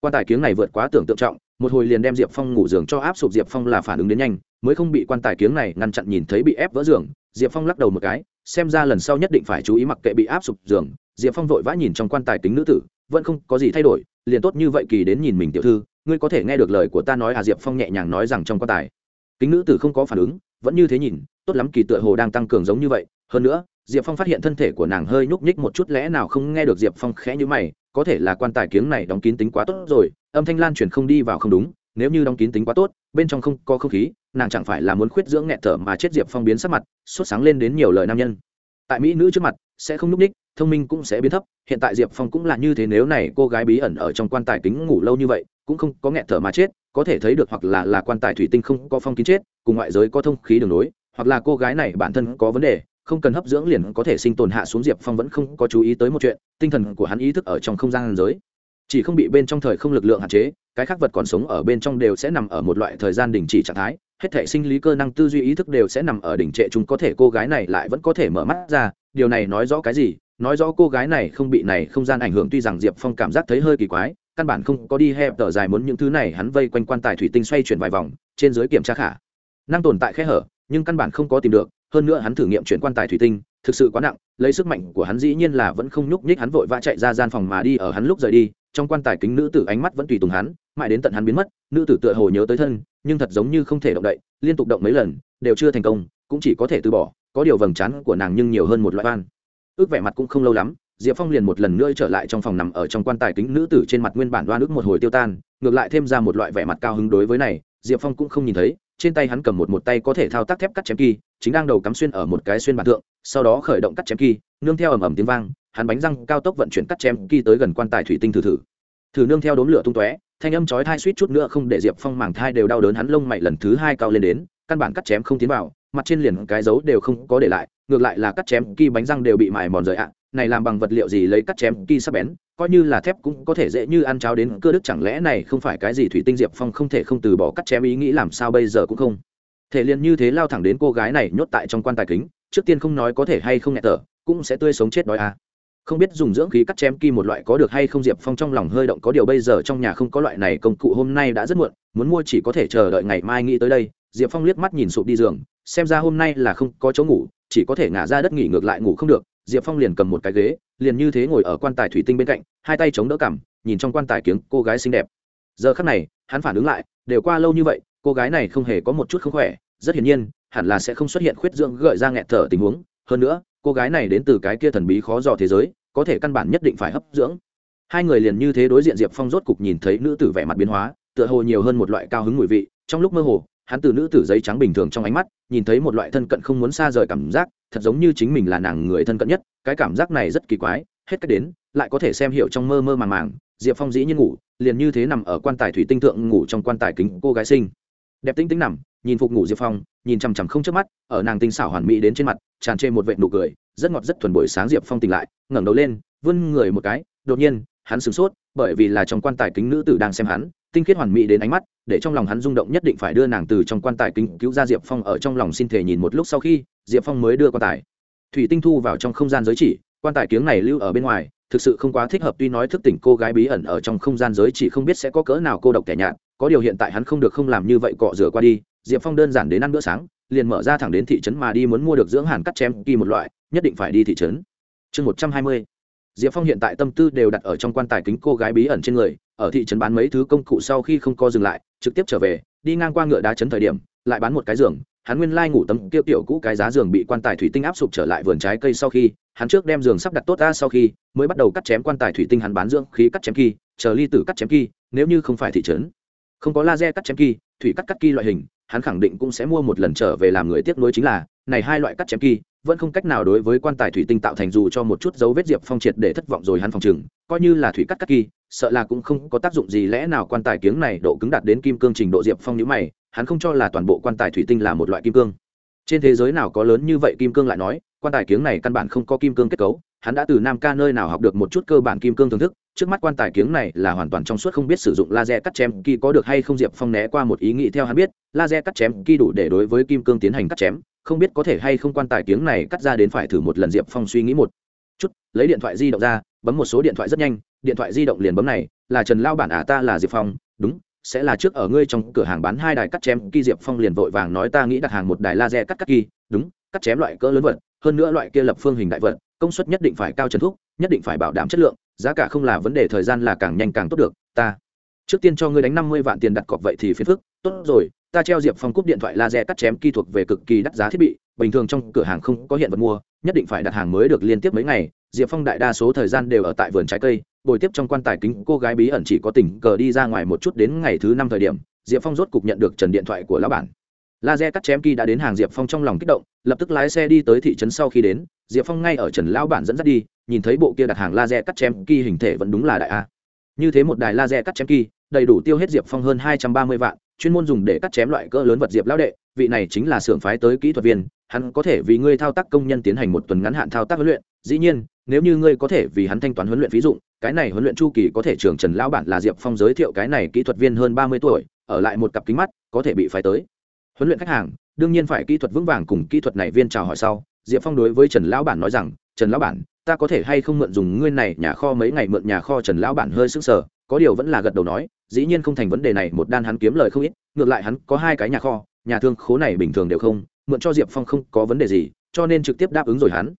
quan tài kiếng này vượt quá tưởng tượng trọng, một hồi liền đem diệp phong ngủ giường cho áp sụp diệp phong là phản ứng đến nhanh, mới không bị quan tài kiếng này ngăn chặn nhìn thấy bị ép vỡ giường, diệp phong lắc đầu một cái, xem ra lần sau nhất định phải chú ý mặc kệ bị áp sụp giường, diệp phong vội vã nhìn trong quan tài kính nữ tử, vẫn không có gì thay đổi, liền tốt như vậy kỳ đến nhìn mình tiểu thư, ngươi có thể nghe được lời của ta nói à diệp phong nhẹ nhàng nói rằng trong quan tài, kính nữ tử không có phản ứng, vẫn như thế nhìn, tốt lắm kỳ tựa hồ đang tăng cường giống như vậy, hơn nữa, diệp phong phát hiện thân thể của nàng hơi nhúc nhích một chút, lẽ nào không nghe được diệp phong khẽ như mày có thể là quan tài kiếng này đóng kín tính quá tốt rồi, âm thanh lan truyền không đi vào không đúng, nếu như đóng kín tính quá tốt, bên trong không có không khí, nàng chẳng phải là muốn khuyết dưỡng nghẹt thở mà chết diệp phong biến sắc mặt, sốt sáng lên đến nhiều lời nam nhân. Tại mỹ nữ trước mặt, sẽ không n ú c ních, thông minh cũng sẽ biến thấp, hiện tại diệp phong cũng là như thế nếu này cô gái bí ẩn ở trong quan tài kính ngủ lâu như vậy, cũng không có nghẹt thở mà chết, có thể thấy được hoặc là là quan tài thủy tinh không có phong kín chết, cùng ngoại giới có thông khí đường nối, hoặc là cô gái này bản thân có vấn đề không cần hấp dưỡng liền có thể sinh tồn hạ xuống diệp phong vẫn không có chú ý tới một chuyện, tinh thần của hắn ý thức ở trong không gian giới. Chỉ không bị bên trong thời không lực lượng hạn chế, cái khác vật còn sống ở bên trong đều sẽ nằm ở một loại thời gian đình chỉ trạng thái, hết thể sinh lý cơ năng tư duy ý thức đều sẽ nằm ở đỉnh trệ chúng có thể cô gái này lại vẫn có thể mở mắt ra, điều này nói rõ cái gì? Nói rõ cô gái này không bị này không gian ảnh hưởng, tuy rằng diệp phong cảm giác thấy hơi kỳ quái, căn bản không có đi hẹp tờ dài muốn những thứ này, hắn vây quanh quan tài thủy tinh xoay chuyển vài vòng, trên giới kiểm tra khả năng tồn tại khe hở, nhưng căn bản không có tìm được hơn nữa hắn thử nghiệm chuyển quan tài thủy tinh, thực sự quá nặng, lấy sức mạnh của hắn dĩ nhiên là vẫn không nhúc nhích, hắn vội vã chạy ra gian phòng mà đi, ở hắn lúc rời đi, trong quan tài kính nữ tử ánh mắt vẫn tùy tùng hắn, mãi đến tận hắn biến mất, nữ tử tựa hồ nhớ tới thân, nhưng thật giống như không thể động đậy, liên tục động mấy lần, đều chưa thành công, cũng chỉ có thể từ bỏ, có điều vầng trán của nàng nhưng nhiều hơn một loại oan. Ước vẻ mặt cũng không lâu lắm, diệp phong liền một lần nữa trở lại trong phòng nằm ở trong quan tài kính nữ tử trên mặt nguyên bản đoan ước một hồi tiêu tan, ngược lại thêm ra một loại vẻ mặt cao hứng đối với này, diệp phong cũng không nhìn thấy trên tay hắn cầm một một tay có thể thao tác thép cắt chém kỳ, chính đang đầu cắm xuyên ở một cái xuyên bản thượng, sau đó khởi động cắt chém kỳ, nương theo ầm ầm tiếng vang, hắn bánh răng cao tốc vận chuyển cắt chém kỳ tới gần quan tài thủy tinh thử thử. Thử nương theo đốm lửa tung tóe, thanh âm chói thai suýt chút nữa không để diệp phong màng thai đều đau đớn hắn lông mày lần thứ hai cao lên đến, căn bản cắt chém không tiến vào, mặt trên liền cái dấu đều không có để lại, ngược lại là cắt chém kỳ bánh răng đều bị mài mòn rời ạ. Này làm bằng vật liệu gì lấy cắt chém kỳ sắc bén coi như là thép cũng có thể dễ như ăn cháo đến cơ đức chẳng lẽ này không phải cái gì thủy tinh diệp phong không thể không từ bỏ cắt chém ý nghĩ làm sao bây giờ cũng không? Thể liền như thế lao thẳng đến cô gái này nhốt tại trong quan tài kính, trước tiên không nói có thể hay không nhẹ tở, cũng sẽ tươi sống chết đói à. không biết dùng dưỡng khí cắt chém kim một loại có được hay không diệp phong trong lòng hơi động, có điều bây giờ trong nhà không có loại này công cụ hôm nay đã rất muộn, muốn mua chỉ có thể chờ đợi ngày mai nghĩ tới đây. Diệp phong liếc mắt nhìn sụp đi giường, xem ra hôm nay là không có chỗ ngủ, chỉ có thể ngả ra đất nghỉ ngược lại ngủ không được diệp phong liền cầm một cái ghế, liền như thế ngồi ở quan tài thủy tinh bên cạnh, hai tay chống đỡ cằm, nhìn trong quan tài kiếng cô gái xinh đẹp. Giờ khắc này, hắn phản ứng lại, đều qua lâu như vậy, cô gái này không hề có một chút không khỏe, rất hiển nhiên, hẳn là sẽ không xuất hiện khuyết dưỡng gợi ra nghẹt thở tình huống. Hơn nữa, cô gái này đến từ cái kia thần bí khó dò thế giới, có thể căn bản nhất định phải hấp dưỡng. Hai người liền như thế đối diện diệp phong rốt cục nhìn thấy nữ tử vẻ mặt biến hóa, tựa hồ nhiều hơn một loại cao hứng mùi vị, trong lúc mơ hồ hắn từ nữ tử giấy trắng bình thường trong ánh mắt, nhìn thấy một loại thân cận không muốn xa rời cảm giác, thật giống như chính mình là nàng người thân cận nhất, cái cảm giác này rất kỳ quái, hết cách đến, lại có thể xem hiểu trong mơ mơ màng màng, diệp phong dĩ nhiên ngủ, liền như thế nằm ở quan tài thủy tinh thượng ngủ trong quan tài kính cô gái sinh đẹp tinh tinh nằm, nhìn phục ngủ diệp phong, nhìn chằm chằm không chớp mắt, ở nàng tinh xảo hoàn mỹ đến trên mặt, tràn trề một vệt nụ cười, rất ngọt rất thuần buổi sáng diệp phong tỉnh lại, ngẩng đầu lên, vươn người một cái, đột nhiên, hắn sửng sốt, bởi vì là trong quan tài kính nữ tử đang xem hắn tinh khiết hoàn mỹ đến ánh mắt, để trong lòng hắn rung động nhất định phải đưa nàng từ trong quan tài kính cứu ra diệp phong ở trong lòng xin thể nhìn một lúc sau khi diệp phong mới đưa quan tài. Thủy tinh thu vào trong không gian giới chỉ, quan tài kiếng này lưu ở bên ngoài, thực sự không quá thích hợp tuy nói thức tỉnh cô gái bí ẩn ở trong không gian giới chỉ không biết sẽ có cỡ nào cô độc tẻ nhạt, có điều hiện tại hắn không được không làm như vậy cọ rửa qua đi, diệp phong đơn giản đến ăn bữa sáng, liền mở ra thẳng đến thị trấn mà đi muốn mua được dưỡng hàn cắt chém kỳ một loại, nhất định phải đi thị trấn. Chương một trăm hai mươi. Diệp phong hiện tại tâm tư đều đặt ở trong quan tài kính cô gái bí ẩn trên người ở thị trấn bán mấy thứ công cụ sau khi không co dừng lại, trực tiếp trở về, đi ngang qua ngựa đá trấn thời điểm, lại bán một cái giường, hắn nguyên lai ngủ tấm kia tiểu cũ cái giá giường bị quan tài thủy tinh áp sụp trở lại vườn trái cây sau khi, hắn trước đem giường sắp đặt tốt ra sau khi, mới bắt đầu cắt chém quan tài thủy tinh hắn bán dưỡng khí cắt chém kỳ, chờ ly tử cắt chém kỳ, nếu như không phải thị trấn. Không có laser cắt chém kỳ, thủy cắt cắt kỳ loại hình, hắn khẳng định cũng sẽ mua một lần trở về làm người tiếc nuối chính là, này hai loại cắt chém kỳ vẫn không cách nào đối với quan tài thủy tinh tạo thành dù cho một chút dấu vết diệp phong triệt để thất vọng rồi hắn phòng chừng coi như là thủy cắt cắt kỳ, sợ là cũng không có tác dụng gì lẽ nào quan tài kiếng này độ cứng đạt đến kim cương trình độ diệp phong nhữ mày, hắn không cho là toàn bộ quan tài thủy tinh là một loại kim cương. Trên thế giới nào có lớn như vậy kim cương lại nói, quan tài kiếng này căn bản không có kim cương kết cấu, hắn đã từ nam ca nơi nào học được một chút cơ bản kim cương thưởng thức, trước mắt quan tài kiếng này là hoàn toàn trong suốt không biết sử dụng laser cắt chém kỳ có được hay không diệp phong né qua một ý nghĩ theo hắn biết, laser cắt chém kỳ đủ để đối với kim cương tiến hành cắt chém không biết có thể hay không quan tài tiếng này cắt ra đến phải thử một lần diệp phong suy nghĩ một chút, lấy điện thoại di động ra, bấm một số điện thoại rất nhanh, điện thoại di động liền bấm này, là trần lao bản à ta là diệp phong, đúng, sẽ là trước ở ngươi trong cửa hàng bán hai đài cắt chém kỳ diệp phong liền vội vàng nói ta nghĩ đặt hàng một đài laser cắt cắt kỳ đúng, cắt chém loại cỡ lớn vật, hơn nữa loại kia lập phương hình đại vật, công suất nhất định phải cao trần thuốc nhất định phải bảo đảm chất lượng, giá cả không là vấn đề, thời gian là càng nhanh càng tốt được, ta, trước tiên cho ngươi đánh năm mươi vạn tiền đặt cọc vậy thì phiền phức, tốt rồi ta treo diệp phong cúp điện thoại laser cắt chém kỹ thuộc về cực kỳ đắt giá thiết bị, bình thường trong cửa hàng không có hiện vật mua, nhất định phải đặt hàng mới được liên tiếp mấy ngày. Diệp phong đại đa số thời gian đều ở tại vườn trái cây, bồi tiếp trong quan tài kính, cô gái bí ẩn chỉ có tình cờ đi ra ngoài một chút đến ngày thứ năm thời điểm, diệp phong rốt cục nhận được trần điện thoại của lão bản. Laser cắt chém kỳ đã đến hàng diệp phong trong lòng kích động, lập tức lái xe đi tới thị trấn sau khi đến, diệp phong ngay ở trần lão bản dẫn dắt đi, nhìn thấy bộ kia đặt hàng laser cắt chém kỳ hình thể vẫn đúng là đại a. Như thế một đài laser cắt chém kỳ đầy đủ tiêu hết diệp phong hơn hai trăm ba mươi vạn chuyên môn dùng để cắt chém loại cỡ lớn vật diệp lão đệ, vị này chính là xưởng phái tới kỹ thuật viên, hắn có thể vì ngươi thao tác công nhân tiến hành một tuần ngắn hạn thao tác huấn luyện, dĩ nhiên, nếu như ngươi có thể vì hắn thanh toán huấn luyện ví dụ cái này huấn luyện chu kỳ có thể trưởng trần lão bản là diệp phong giới thiệu cái này kỹ thuật viên hơn ba mươi tuổi, ở lại một cặp kính mắt, có thể bị phái tới. Huấn luyện khách hàng, đương nhiên phải kỹ thuật vững vàng cùng kỹ thuật này viên chào hỏi sau, diệp phong đối với trần lão bản nói rằng, trần lão bản, ta có thể hay không mượn dùng ngươi này nhà kho mấy ngày mượn nhà kho trần lão bản hơi sững sờ có điều vẫn là gật đầu nói, dĩ nhiên không thành vấn đề này, một đan hắn kiếm lời không ít, ngược lại hắn có hai cái nhà kho, nhà thương khố này bình thường đều không, mượn cho diệp phong không có vấn đề gì, cho nên trực tiếp đáp ứng rồi hắn.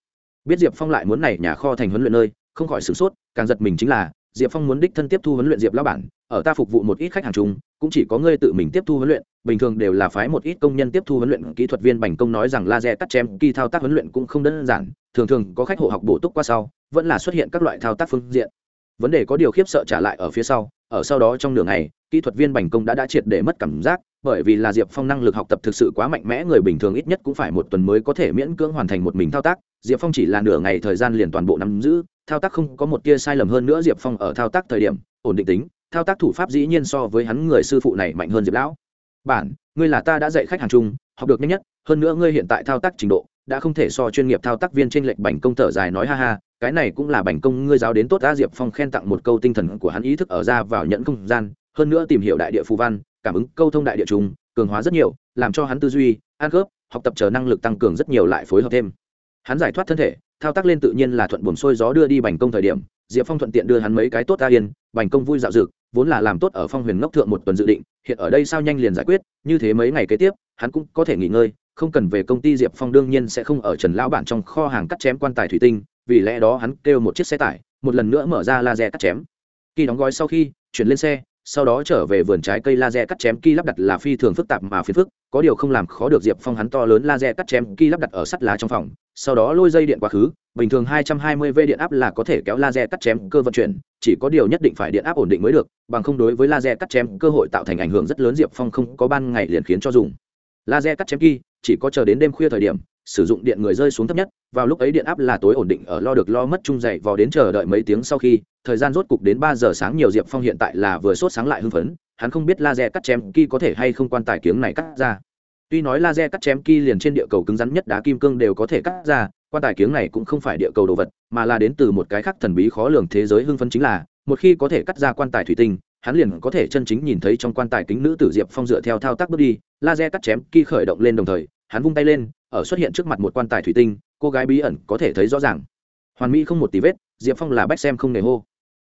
Biết diệp phong lại muốn này nhà kho thành huấn luyện nơi, không khỏi sửng sốt, càng giật mình chính là, diệp phong muốn đích thân tiếp thu huấn luyện diệp lao bản, ở ta phục vụ một ít khách hàng chung, cũng chỉ có ngươi tự mình tiếp thu huấn luyện, bình thường đều là phái một ít công nhân tiếp thu huấn luyện, kỹ thuật viên bành công nói rằng laser cắt chém, kỳ thao tác huấn luyện cũng không đơn giản, thường thường có khách hộ học bổ túc qua sau, vẫn là xuất hiện các loại thao tác phương diện vấn đề có điều khiếp sợ trả lại ở phía sau, ở sau đó trong nửa ngày, kỹ thuật viên bành công đã đã triệt để mất cảm giác, bởi vì là diệp phong năng lực học tập thực sự quá mạnh mẽ, người bình thường ít nhất cũng phải một tuần mới có thể miễn cưỡng hoàn thành một mình thao tác. Diệp phong chỉ là nửa ngày thời gian liền toàn bộ nắm giữ, thao tác không có một tia sai lầm hơn nữa diệp phong ở thao tác thời điểm, ổn định tính, thao tác thủ pháp dĩ nhiên so với hắn người sư phụ này mạnh hơn diệp lão. Bản, ngươi là ta đã dạy khách hàng chung, học được nhanh nhất, hơn nữa ngươi hiện tại thao tác trình độ, đã không thể so chuyên nghiệp thao tác viên trên lệnh bành công thở dài nói ha ha cái này cũng là bành công ngươi giáo đến tốt ta diệp phong khen tặng một câu tinh thần của hắn ý thức ở ra vào nhận không gian, hơn nữa tìm hiểu đại địa phù văn, cảm ứng câu thông đại địa trùng, cường hóa rất nhiều, làm cho hắn tư duy, ăn khớp, học tập chờ năng lực tăng cường rất nhiều lại phối hợp thêm. Hắn giải thoát thân thể, thao tác lên tự nhiên là thuận buồm xuôi gió đưa đi bành công thời điểm, diệp phong thuận tiện đưa hắn mấy cái tốt ta yên, bành công vui dạo dực, vốn là làm tốt ở phong huyền ngốc thượng một tuần dự định, hiện ở đây sao nhanh liền giải quyết, như thế mấy ngày kế tiếp, hắn cũng có thể nghỉ ngơi, không cần về công ty diệp phong đương nhiên sẽ không ở trần lão bản trong kho hàng cắt chém quan tài thủy tinh vì lẽ đó hắn kêu một chiếc xe tải, một lần nữa mở ra laser cắt chém. Khi đóng gói sau khi, chuyển lên xe, sau đó trở về vườn trái cây laser cắt chém, kỳ lắp đặt là phi thường phức tạp mà phiền phức, có điều không làm khó được diệp phong hắn to lớn laser cắt chém, kỳ lắp đặt ở sắt lá trong phòng, sau đó lôi dây điện quá khứ, bình thường 220 v điện áp là có thể kéo laser cắt chém cơ vận chuyển, chỉ có điều nhất định phải điện áp ổn định mới được, bằng không đối với laser cắt chém cơ hội tạo thành ảnh hưởng rất lớn, diệp phong không có ban ngày liền khiến cho dùng. Laser cắt chém kỳ, chỉ có chờ đến đêm khuya thời điểm sử dụng điện người rơi xuống thấp nhất, vào lúc ấy điện áp là tối ổn định ở lo được lo mất chung dậy vào đến chờ đợi mấy tiếng sau khi, thời gian rốt cục đến ba giờ sáng nhiều diệp phong hiện tại là vừa sốt sáng lại hưng phấn, hắn không biết laser cắt chém ki có thể hay không quan tài kiếng này cắt ra. Tuy nói laser cắt chém ki liền trên địa cầu cứng rắn nhất đá kim cương đều có thể cắt ra, quan tài kiếng này cũng không phải địa cầu đồ vật, mà là đến từ một cái khác thần bí khó lường thế giới hưng phấn chính là, một khi có thể cắt ra quan tài thủy tinh, hắn liền có thể chân chính nhìn thấy trong quan tài kính nữ tử diệp phong dựa theo thao tác bước đi, laser cắt chém ki khởi động lên đồng thời hắn vung tay lên, ở xuất hiện trước mặt một quan tài thủy tinh, cô gái bí ẩn có thể thấy rõ ràng. Hoàn mỹ không một tí vết, diệp phong là bách xem không nề hô.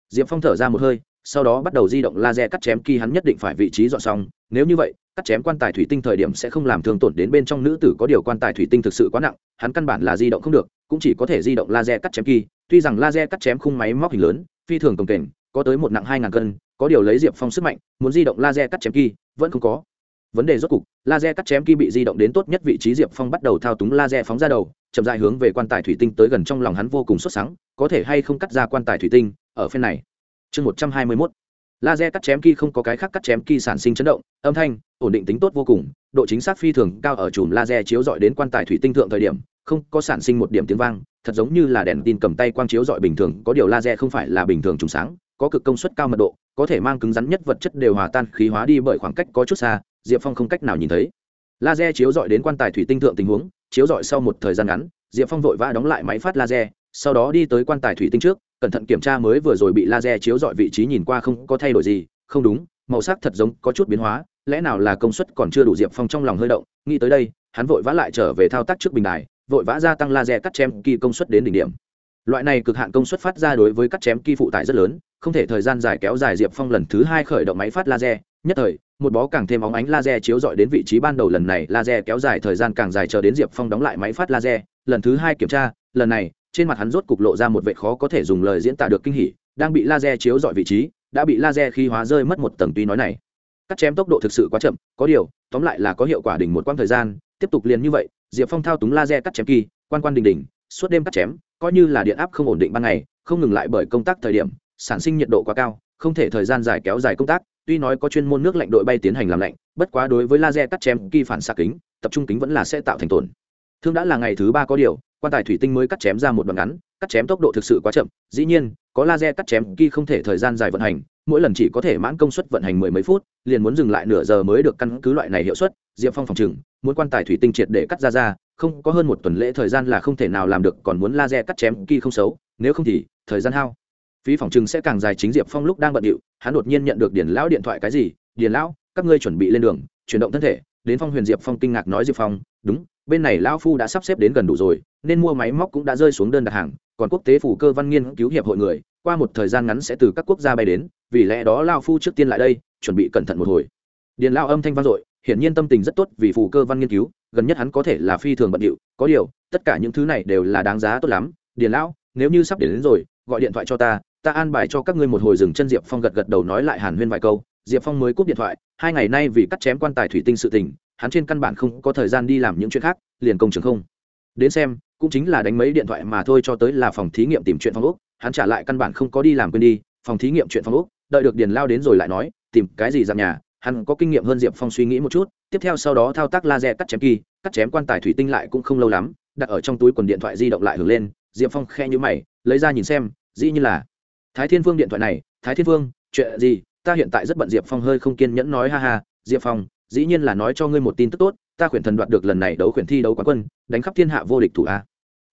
Diệp phong thở ra một hơi, sau đó bắt đầu di động laser cắt chém khi hắn nhất định phải vị trí dọn xong. Nếu như vậy, cắt chém quan tài thủy tinh thời điểm sẽ không làm thương tổn đến bên trong nữ tử có điều quan tài thủy tinh thực sự quá nặng, hắn căn bản là di động không được, cũng chỉ có thể di động laser cắt chém kỳ tuy rằng laser cắt chém khung máy móc hình lớn, phi thường cồng kềnh, có tới một nặng hai ngàn cân, có điều lấy diệp phong sức mạnh, muốn di động laser cắt chém kỳ vẫn không có vấn đề rốt cục, laser cắt chém khi bị di động đến tốt nhất vị trí, diệp phong bắt đầu thao túng laser phóng ra đầu, chậm dài hướng về quan tài thủy tinh tới gần trong lòng hắn vô cùng xuất sáng có thể hay không cắt ra quan tài thủy tinh, ở phen này. Chương một trăm hai mươi mốt. Laser cắt chém kỳ không có cái khác cắt chém kỳ sản sinh chấn động, âm thanh, ổn định tính tốt vô cùng, độ chính xác phi thường cao ở chùm laser chiếu dọi đến quan tài thủy tinh thượng thời điểm, không có sản sinh một điểm tiếng vang, thật giống như là đèn tin cầm tay quang chiếu dọi bình thường, có điều laser không phải là bình thường trùng sáng, có cực công suất cao mật độ, có thể mang cứng rắn nhất vật chất đều hòa tan khí hóa đi bởi khoảng cách có chút xa diệp phong không cách nào nhìn thấy. Laser chiếu dọi đến quan tài thủy tinh thượng tình huống, chiếu dọi sau một thời gian ngắn, diệp phong vội vã đóng lại máy phát laser, sau đó đi tới quan tài thủy tinh trước, cẩn thận kiểm tra mới vừa rồi bị laser chiếu dọi vị trí nhìn qua không có thay đổi gì, không đúng, màu sắc thật giống, có chút biến hóa, lẽ nào là công suất còn chưa đủ diệp phong trong lòng hơi động, nghĩ tới đây, hắn vội vã lại trở về thao tác trước bình đài, vội vã gia tăng laser cắt chém kỳ công suất đến đỉnh điểm. Loại này cực hạn công suất phát ra đối với cắt chém kỳ phụ tải rất lớn, không thể thời gian dài kéo dài diệp phong lần thứ hai khởi động máy phát laser, nhất thời một bó càng thêm óng ánh laser chiếu dọi đến vị trí ban đầu lần này, laser kéo dài thời gian càng dài chờ đến diệp phong đóng lại máy phát laser. Lần thứ hai kiểm tra, lần này, trên mặt hắn rốt cục lộ ra một vệ khó có thể dùng lời diễn tả được kinh hỉ, đang bị laser chiếu dọi vị trí, đã bị laser khi hóa rơi mất một tầng tuy nói này. Cắt chém tốc độ thực sự quá chậm, có điều, tóm lại là có hiệu quả đỉnh một quãng thời gian, tiếp tục liền như vậy, diệp phong thao túng laser cắt chém kỳ, quan quan đình đình suốt đêm cắt chém, coi như là điện áp không ổn định ban ngày, không ngừng lại bởi công tác thời điểm, sản sinh nhiệt độ quá cao, không thể thời gian dài kéo dài công tác tuy nói có chuyên môn nước lạnh đội bay tiến hành làm lạnh, bất quá đối với laser cắt chém kỳ phản xạ kính, tập trung kính vẫn là sẽ tạo thành tổn. Thương đã là ngày thứ ba có điều, quan tài thủy tinh mới cắt chém ra một đoạn ngắn, cắt chém tốc độ thực sự quá chậm, dĩ nhiên, có laser cắt chém kỳ không thể thời gian dài vận hành, mỗi lần chỉ có thể mãn công suất vận hành mười mấy phút, liền muốn dừng lại nửa giờ mới được căn cứ loại này hiệu suất, diệp phong phòng trừng, muốn quan tài thủy tinh triệt để cắt ra ra, không có hơn một tuần lễ thời gian là không thể nào làm được, còn muốn laser cắt chém kỳ không xấu, nếu không thì thời gian hao phí phòng trừng sẽ càng dài chính diệp phong lúc đang bận điệu hắn đột nhiên nhận được điền lão điện thoại cái gì? Điền lão các ngươi chuẩn bị lên đường chuyển động thân thể. Đến phong huyền diệp phong kinh ngạc nói diệp phong đúng bên này lão phu đã sắp xếp đến gần đủ rồi nên mua máy móc cũng đã rơi xuống đơn đặt hàng còn quốc tế phủ cơ văn nghiên cứu hiệp hội người qua một thời gian ngắn sẽ từ các quốc gia bay đến vì lẽ đó lao phu trước tiên lại đây chuẩn bị cẩn thận một hồi. Điền lao âm thanh vang dội hiển nhiên tâm tình rất tốt vì phù cơ văn nghiên cứu gần nhất hắn có thể là phi thường bận điệu có điều tất cả những thứ này đều là đáng giá tốt lắm. Điền lão nếu như sắp đến, đến rồi gọi điện thoại cho ta ta an bài cho các ngươi một hồi dừng chân diệp phong gật gật đầu nói lại hàn huyên vài câu. Diệp phong mới cúp điện thoại, hai ngày nay vì cắt chém quan tài thủy tinh sự tình, hắn trên căn bản không có thời gian đi làm những chuyện khác, liền công trường không. Đến xem, cũng chính là đánh mấy điện thoại mà thôi cho tới là phòng thí nghiệm tìm chuyện phong úc hắn trả lại căn bản không có đi làm quên đi, phòng thí nghiệm chuyện phong úc đợi được điền lao đến rồi lại nói, tìm cái gì giảm nhà, hắn có kinh nghiệm hơn diệp phong suy nghĩ một chút, tiếp theo sau đó thao tác laser cắt chém kỳ, cắt chém quan tài thủy tinh lại cũng không lâu lắm, đặt ở trong túi quần điện thoại di động lại hưởng lên, diệp phong khe nhữ mày, lấy ra nhìn xem, dĩ như là thái thiên Vương điện thoại này thái thiên Vương, chuyện gì? Ta hiện tại rất bận diệp phong hơi không kiên nhẫn nói ha ha diệp phong dĩ nhiên là nói cho ngươi một tin tức tốt ta khuyển thần đoạt được lần này đấu khuyển thi đấu quán quân đánh khắp thiên hạ vô địch thủ a.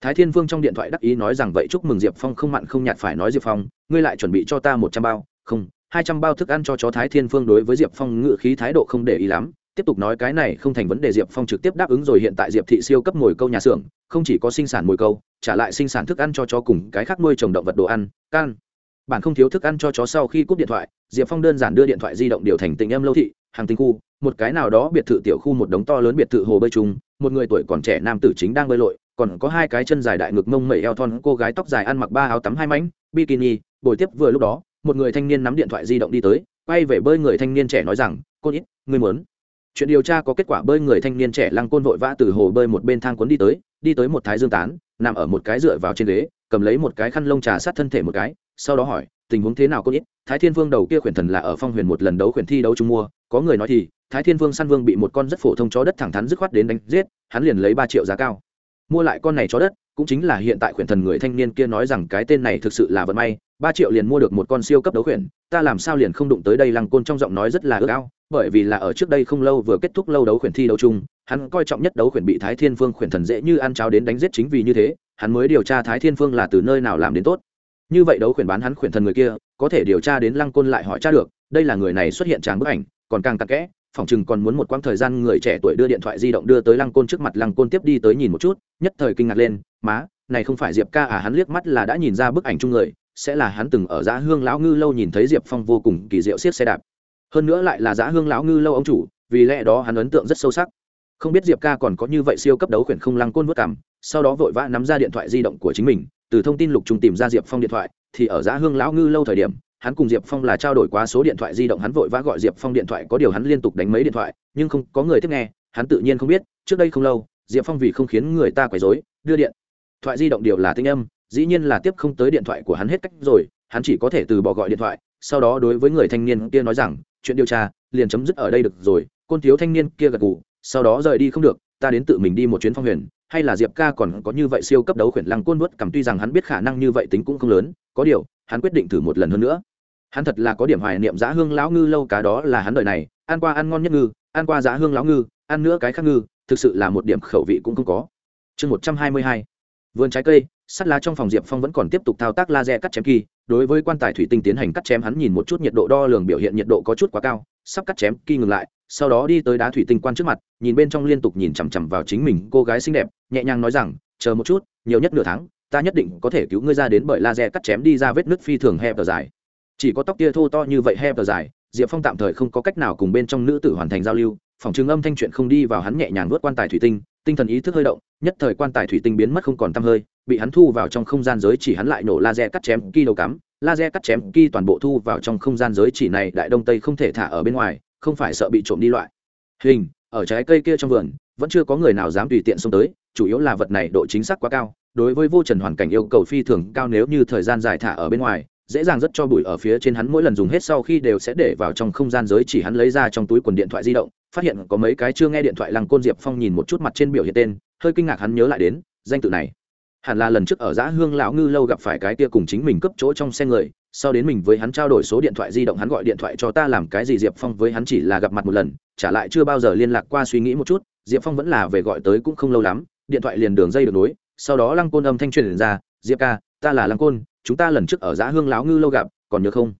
Thái thiên Vương trong điện thoại đắc ý nói rằng vậy chúc mừng diệp phong không mặn không nhạt phải nói diệp phong ngươi lại chuẩn bị cho ta một trăm bao. Không hai trăm bao thức ăn cho chó thái thiên phương đối với diệp phong ngự khí thái độ không để ý lắm. Tiếp tục nói cái này không thành vấn đề diệp phong trực tiếp đáp ứng rồi hiện tại diệp thị siêu cấp mồi câu nhà xưởng không chỉ có sinh sản mồi câu trả lại sinh sản thức ăn cho chó cùng cái khác nuôi trồng động vật đồ ăn can bản không thiếu thức ăn cho chó sau khi cúp điện thoại, diệp phong đơn giản đưa điện thoại di động điều thành tình âm lâu thị, hàng tinh khu, một cái nào đó biệt thự tiểu khu một đống to lớn biệt thự hồ bơi chung, một người tuổi còn trẻ nam tử chính đang bơi lội, còn có hai cái chân dài đại ngực mông mẩy eo thon, cô gái tóc dài ăn mặc ba áo tắm hai mảnh, bikini, buổi tiếp vừa lúc đó, một người thanh niên nắm điện thoại di động đi tới, quay về bơi người thanh niên trẻ nói rằng cô ít người muốn. Chuyện điều tra có kết quả bơi người thanh niên trẻ lăng côn vội vã từ hồ bơi một bên thang cuốn đi tới đi tới một thái dương tán, nằm ở một cái dựa vào trên ghế, cầm lấy một cái khăn lông trà sát thân thể một cái sau đó hỏi, tình huống thế nào cô ít thái thiên vương đầu kia khuyển thần là ở phong huyền một lần đấu khuyển thi đấu chung mua, có người nói thì, thái thiên vương săn vương bị một con rất phổ thông chó đất thẳng thắn dứt khoát đến đánh giết, hắn liền lấy ba triệu giá cao. Mua lại con này chó đất, cũng chính là hiện tại khuyển thần người thanh niên kia nói rằng cái tên này thực sự là vận may, ba triệu liền mua được một con siêu cấp đấu khuyển, ta làm sao liền không đụng tới đây lăng côn trong giọng nói rất là ước ao, bởi vì là ở trước đây không lâu vừa kết thúc lâu đấu khuyển thi đấu chung, hắn coi trọng nhất đấu khuyển bị thái thiên phương khuyển thần dễ như ăn cháo đến đánh giết chính vì như thế, hắn mới điều tra thái thiên phương là từ nơi nào làm đến tốt như vậy đấu khuyển bán hắn khuyển thần người kia, có thể điều tra đến lăng côn lại hỏi tra được, đây là người này xuất hiện tràng bức ảnh, còn càng tắc kẽ phòng chừng còn muốn một quãng thời gian người trẻ tuổi đưa điện thoại di động đưa tới lăng côn trước mặt, lăng côn tiếp đi tới nhìn một chút, nhất thời kinh ngạc lên, má, này không phải diệp ca à? Hắn liếc mắt là đã nhìn ra bức ảnh chung người, sẽ là hắn từng ở giã hương lão ngư lâu nhìn thấy diệp phong vô cùng kỳ diệu xiết xe đạp. Hơn nữa lại là giã hương lão ngư lâu ông chủ, vì lẽ đó hắn ấn tượng rất sâu sắc. Không biết diệp ca còn có như vậy siêu cấp đấu khuyển không? Lăng côn vất cảm sau đó vội vã nắm ra điện thoại di động của chính mình từ thông tin lục trung tìm ra diệp phong điện thoại, thì ở giã hương lão ngư lâu thời điểm, hắn cùng diệp phong là trao đổi qua số điện thoại di động, hắn vội vã gọi diệp phong điện thoại, có điều hắn liên tục đánh mấy điện thoại, nhưng không có người tiếp nghe, hắn tự nhiên không biết, trước đây không lâu, diệp phong vì không khiến người ta quấy dối đưa điện thoại di động điều là tinh âm, dĩ nhiên là tiếp không tới điện thoại của hắn hết cách rồi, hắn chỉ có thể từ bỏ gọi điện thoại, sau đó đối với người thanh niên kia nói rằng, chuyện điều tra, liền chấm dứt ở đây được rồi, côn thiếu thanh niên kia gật gù, sau đó rời đi không được ta đến tự mình đi một chuyến phong huyền, hay là diệp ca còn có như vậy siêu cấp đấu khuyển lăng côn vớt cảm tuy rằng hắn biết khả năng như vậy tính cũng không lớn, có điều, hắn quyết định thử một lần hơn nữa. Hắn thật là có điểm hoài niệm giá hương lão ngư lâu cá đó là hắn đời này, ăn qua ăn ngon nhất ngư, ăn qua giá hương lão ngư, ăn nữa cái khác ngư, thực sự là một điểm khẩu vị cũng không có. Chương một trăm hai mươi hai, vườn trái cây, sắt lá trong phòng diệp phong vẫn còn tiếp tục thao tác laser cắt chém kỳ, đối với quan tài thủy tinh tiến hành cắt chém hắn nhìn một chút nhiệt độ đo lường biểu hiện nhiệt độ có chút quá cao, sắp cắt chém kỳ ngừng lại sau đó đi tới đá thủy tinh quan trước mặt, nhìn bên trong liên tục nhìn chằm chằm vào chính mình cô gái xinh đẹp, nhẹ nhàng nói rằng, chờ một chút, nhiều nhất nửa tháng, ta nhất định có thể cứu ngươi ra đến bởi laser cắt chém đi ra vết nứt phi thường hẹp và dài. Chỉ có tóc tia thô to như vậy hẹp và dài, diệp phong tạm thời không có cách nào cùng bên trong nữ tử hoàn thành giao lưu, phòng chứng âm thanh chuyện không đi vào hắn nhẹ nhàng vớt quan tài thủy tinh tinh thần ý thức hơi động, nhất thời quan tài thủy tinh biến mất không còn t hơi, bị hắn thu vào trong không gian giới chỉ hắn lại nổ laser cắt chém ki đầu cắm, laser cắt chém ki toàn bộ thu vào trong không gian giới chỉ này, đại đông tây không thể thả ở bên ngoài không phải sợ bị trộm đi loại. Hình, ở trái cây kia trong vườn, vẫn chưa có người nào dám tùy tiện xông tới, chủ yếu là vật này độ chính xác quá cao. Đối với vô trần hoàn cảnh yêu cầu phi thường cao nếu như thời gian dài thả ở bên ngoài, dễ dàng rất cho bụi ở phía trên hắn mỗi lần dùng hết sau khi đều sẽ để vào trong không gian giới chỉ hắn lấy ra trong túi quần điện thoại di động, phát hiện có mấy cái chưa nghe điện thoại lăng côn diệp phong nhìn một chút mặt trên biểu hiện tên, hơi kinh ngạc hắn nhớ lại đến, danh tự này. Hẳn là lần trước ở giã hương lão ngư lâu gặp phải cái kia cùng chính mình cấp chỗ trong xe người sau đến mình với hắn trao đổi số điện thoại di động hắn gọi điện thoại cho ta làm cái gì, diệp phong với hắn chỉ là gặp mặt một lần, trả lại chưa bao giờ liên lạc qua suy nghĩ một chút, diệp phong vẫn là về gọi tới cũng không lâu lắm, điện thoại liền đường dây được nối, sau đó lăng côn âm thanh truyền ra, diệp ca, ta là lăng côn, chúng ta lần trước ở giã hương Láo ngư lâu gặp, còn nhớ không?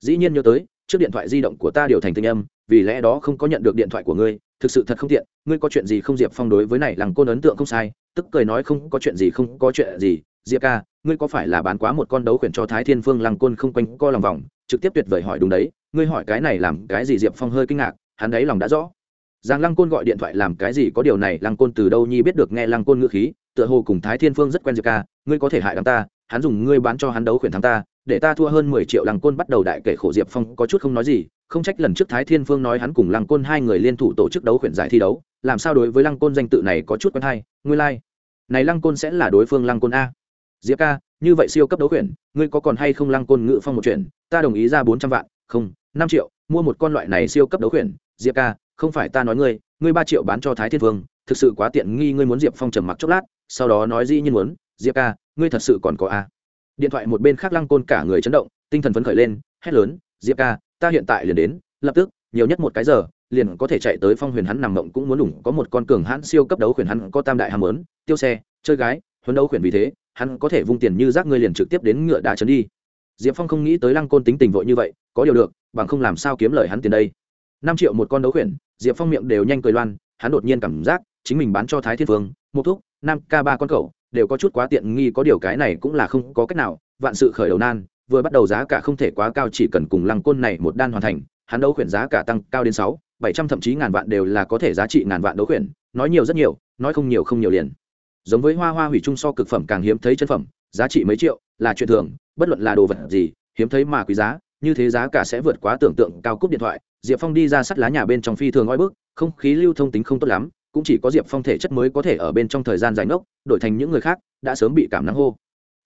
Dĩ nhiên nhớ tới, trước điện thoại di động của ta điều thành tinh âm, vì lẽ đó không có nhận được điện thoại của ngươi, thực sự thật không tiện, ngươi có chuyện gì không, diệp phong đối với này lăng côn ấn tượng không sai, tức cười nói không có chuyện gì không có chuyện gì diệp ca, ngươi có phải là bán quá một con đấu khuyển cho thái thiên phương lăng côn không quanh co lòng vòng, trực tiếp tuyệt vời hỏi đúng đấy, ngươi hỏi cái này làm cái gì? Diệp phong hơi kinh ngạc, hắn đấy lòng đã rõ. Giang lăng côn gọi điện thoại làm cái gì có điều này, lăng côn từ đâu nhi biết được nghe lăng côn ngữ khí, tựa hồ cùng thái thiên phương rất quen diệp ca, ngươi có thể hại đám ta, hắn dùng ngươi bán cho hắn đấu khuyển thắng ta, để ta thua hơn mười triệu. Lăng côn bắt đầu đại kể khổ diệp phong có chút không nói gì, không trách lần trước thái thiên phương nói hắn cùng lăng côn hai người liên thủ tổ chức đấu khuyển giải thi đấu, làm sao đối với lăng côn danh tự này có chút quen hay, ngươi lai、like. này lăng côn sẽ là đối phương lăng côn a diệp ca, như vậy siêu cấp đấu khuyển, ngươi có còn hay không lăng côn ngự phong một chuyện? Ta đồng ý ra bốn trăm vạn, không, năm triệu, mua một con loại này siêu cấp đấu khuyển. Diệp ca, không phải ta nói ngươi ngươi ba triệu bán cho thái thiên vương, thực sự quá tiện nghi ngươi muốn diệp phong trầm mặc chốc lát, sau đó nói dĩ nhiên muốn, diệp ca, ngươi thật sự còn có a? Điện thoại một bên khác lăng côn cả người chấn động, tinh thần phấn khởi lên, hét lớn, diệp ca, ta hiện tại liền đến, lập tức, nhiều nhất một cái giờ, liền có thể chạy tới phong huyền hắn nằm mộng cũng muốn đủ có một con cường hãn siêu cấp đấu khuyển hắn có tam đại hàm lớn tiêu xe, chơi gái, huấn đấu khuyển vì thế hắn có thể vung tiền như rác ngươi liền trực tiếp đến ngựa đá trấn đi. Diệp phong không nghĩ tới lăng côn tính tình vội như vậy, có điều được, bằng không làm sao kiếm lời hắn tiền đây. Năm triệu một con đấu khuyển, diệp phong miệng đều nhanh cười loan, hắn đột nhiên cảm giác, chính mình bán cho thái thiên vương, một thúc, năm ca ba con cậu, đều có chút quá tiện nghi, có điều cái này cũng là không có cách nào, vạn sự khởi đầu nan, vừa bắt đầu giá cả không thể quá cao, chỉ cần cùng lăng côn này một đan hoàn thành, hắn đấu khuyển giá cả tăng cao đến sáu, bảy trăm thậm chí ngàn vạn đều là có thể giá trị ngàn vạn đấu khuyển, nói nhiều rất nhiều, nói không nhiều không nhiều liền giống với hoa hoa hủy trung so cực phẩm càng hiếm thấy chân phẩm, giá trị mấy triệu, là chuyện thường, bất luận là đồ vật gì, hiếm thấy mà quý giá, như thế giá cả sẽ vượt quá tưởng tượng cao cúp điện thoại. Diệp phong đi ra sắt lá nhà bên trong phi thường oi bức, không khí lưu thông tính không tốt lắm, cũng chỉ có diệp phong thể chất mới có thể ở bên trong thời gian dài ngốc, đổi thành những người khác, đã sớm bị cảm nắng hô.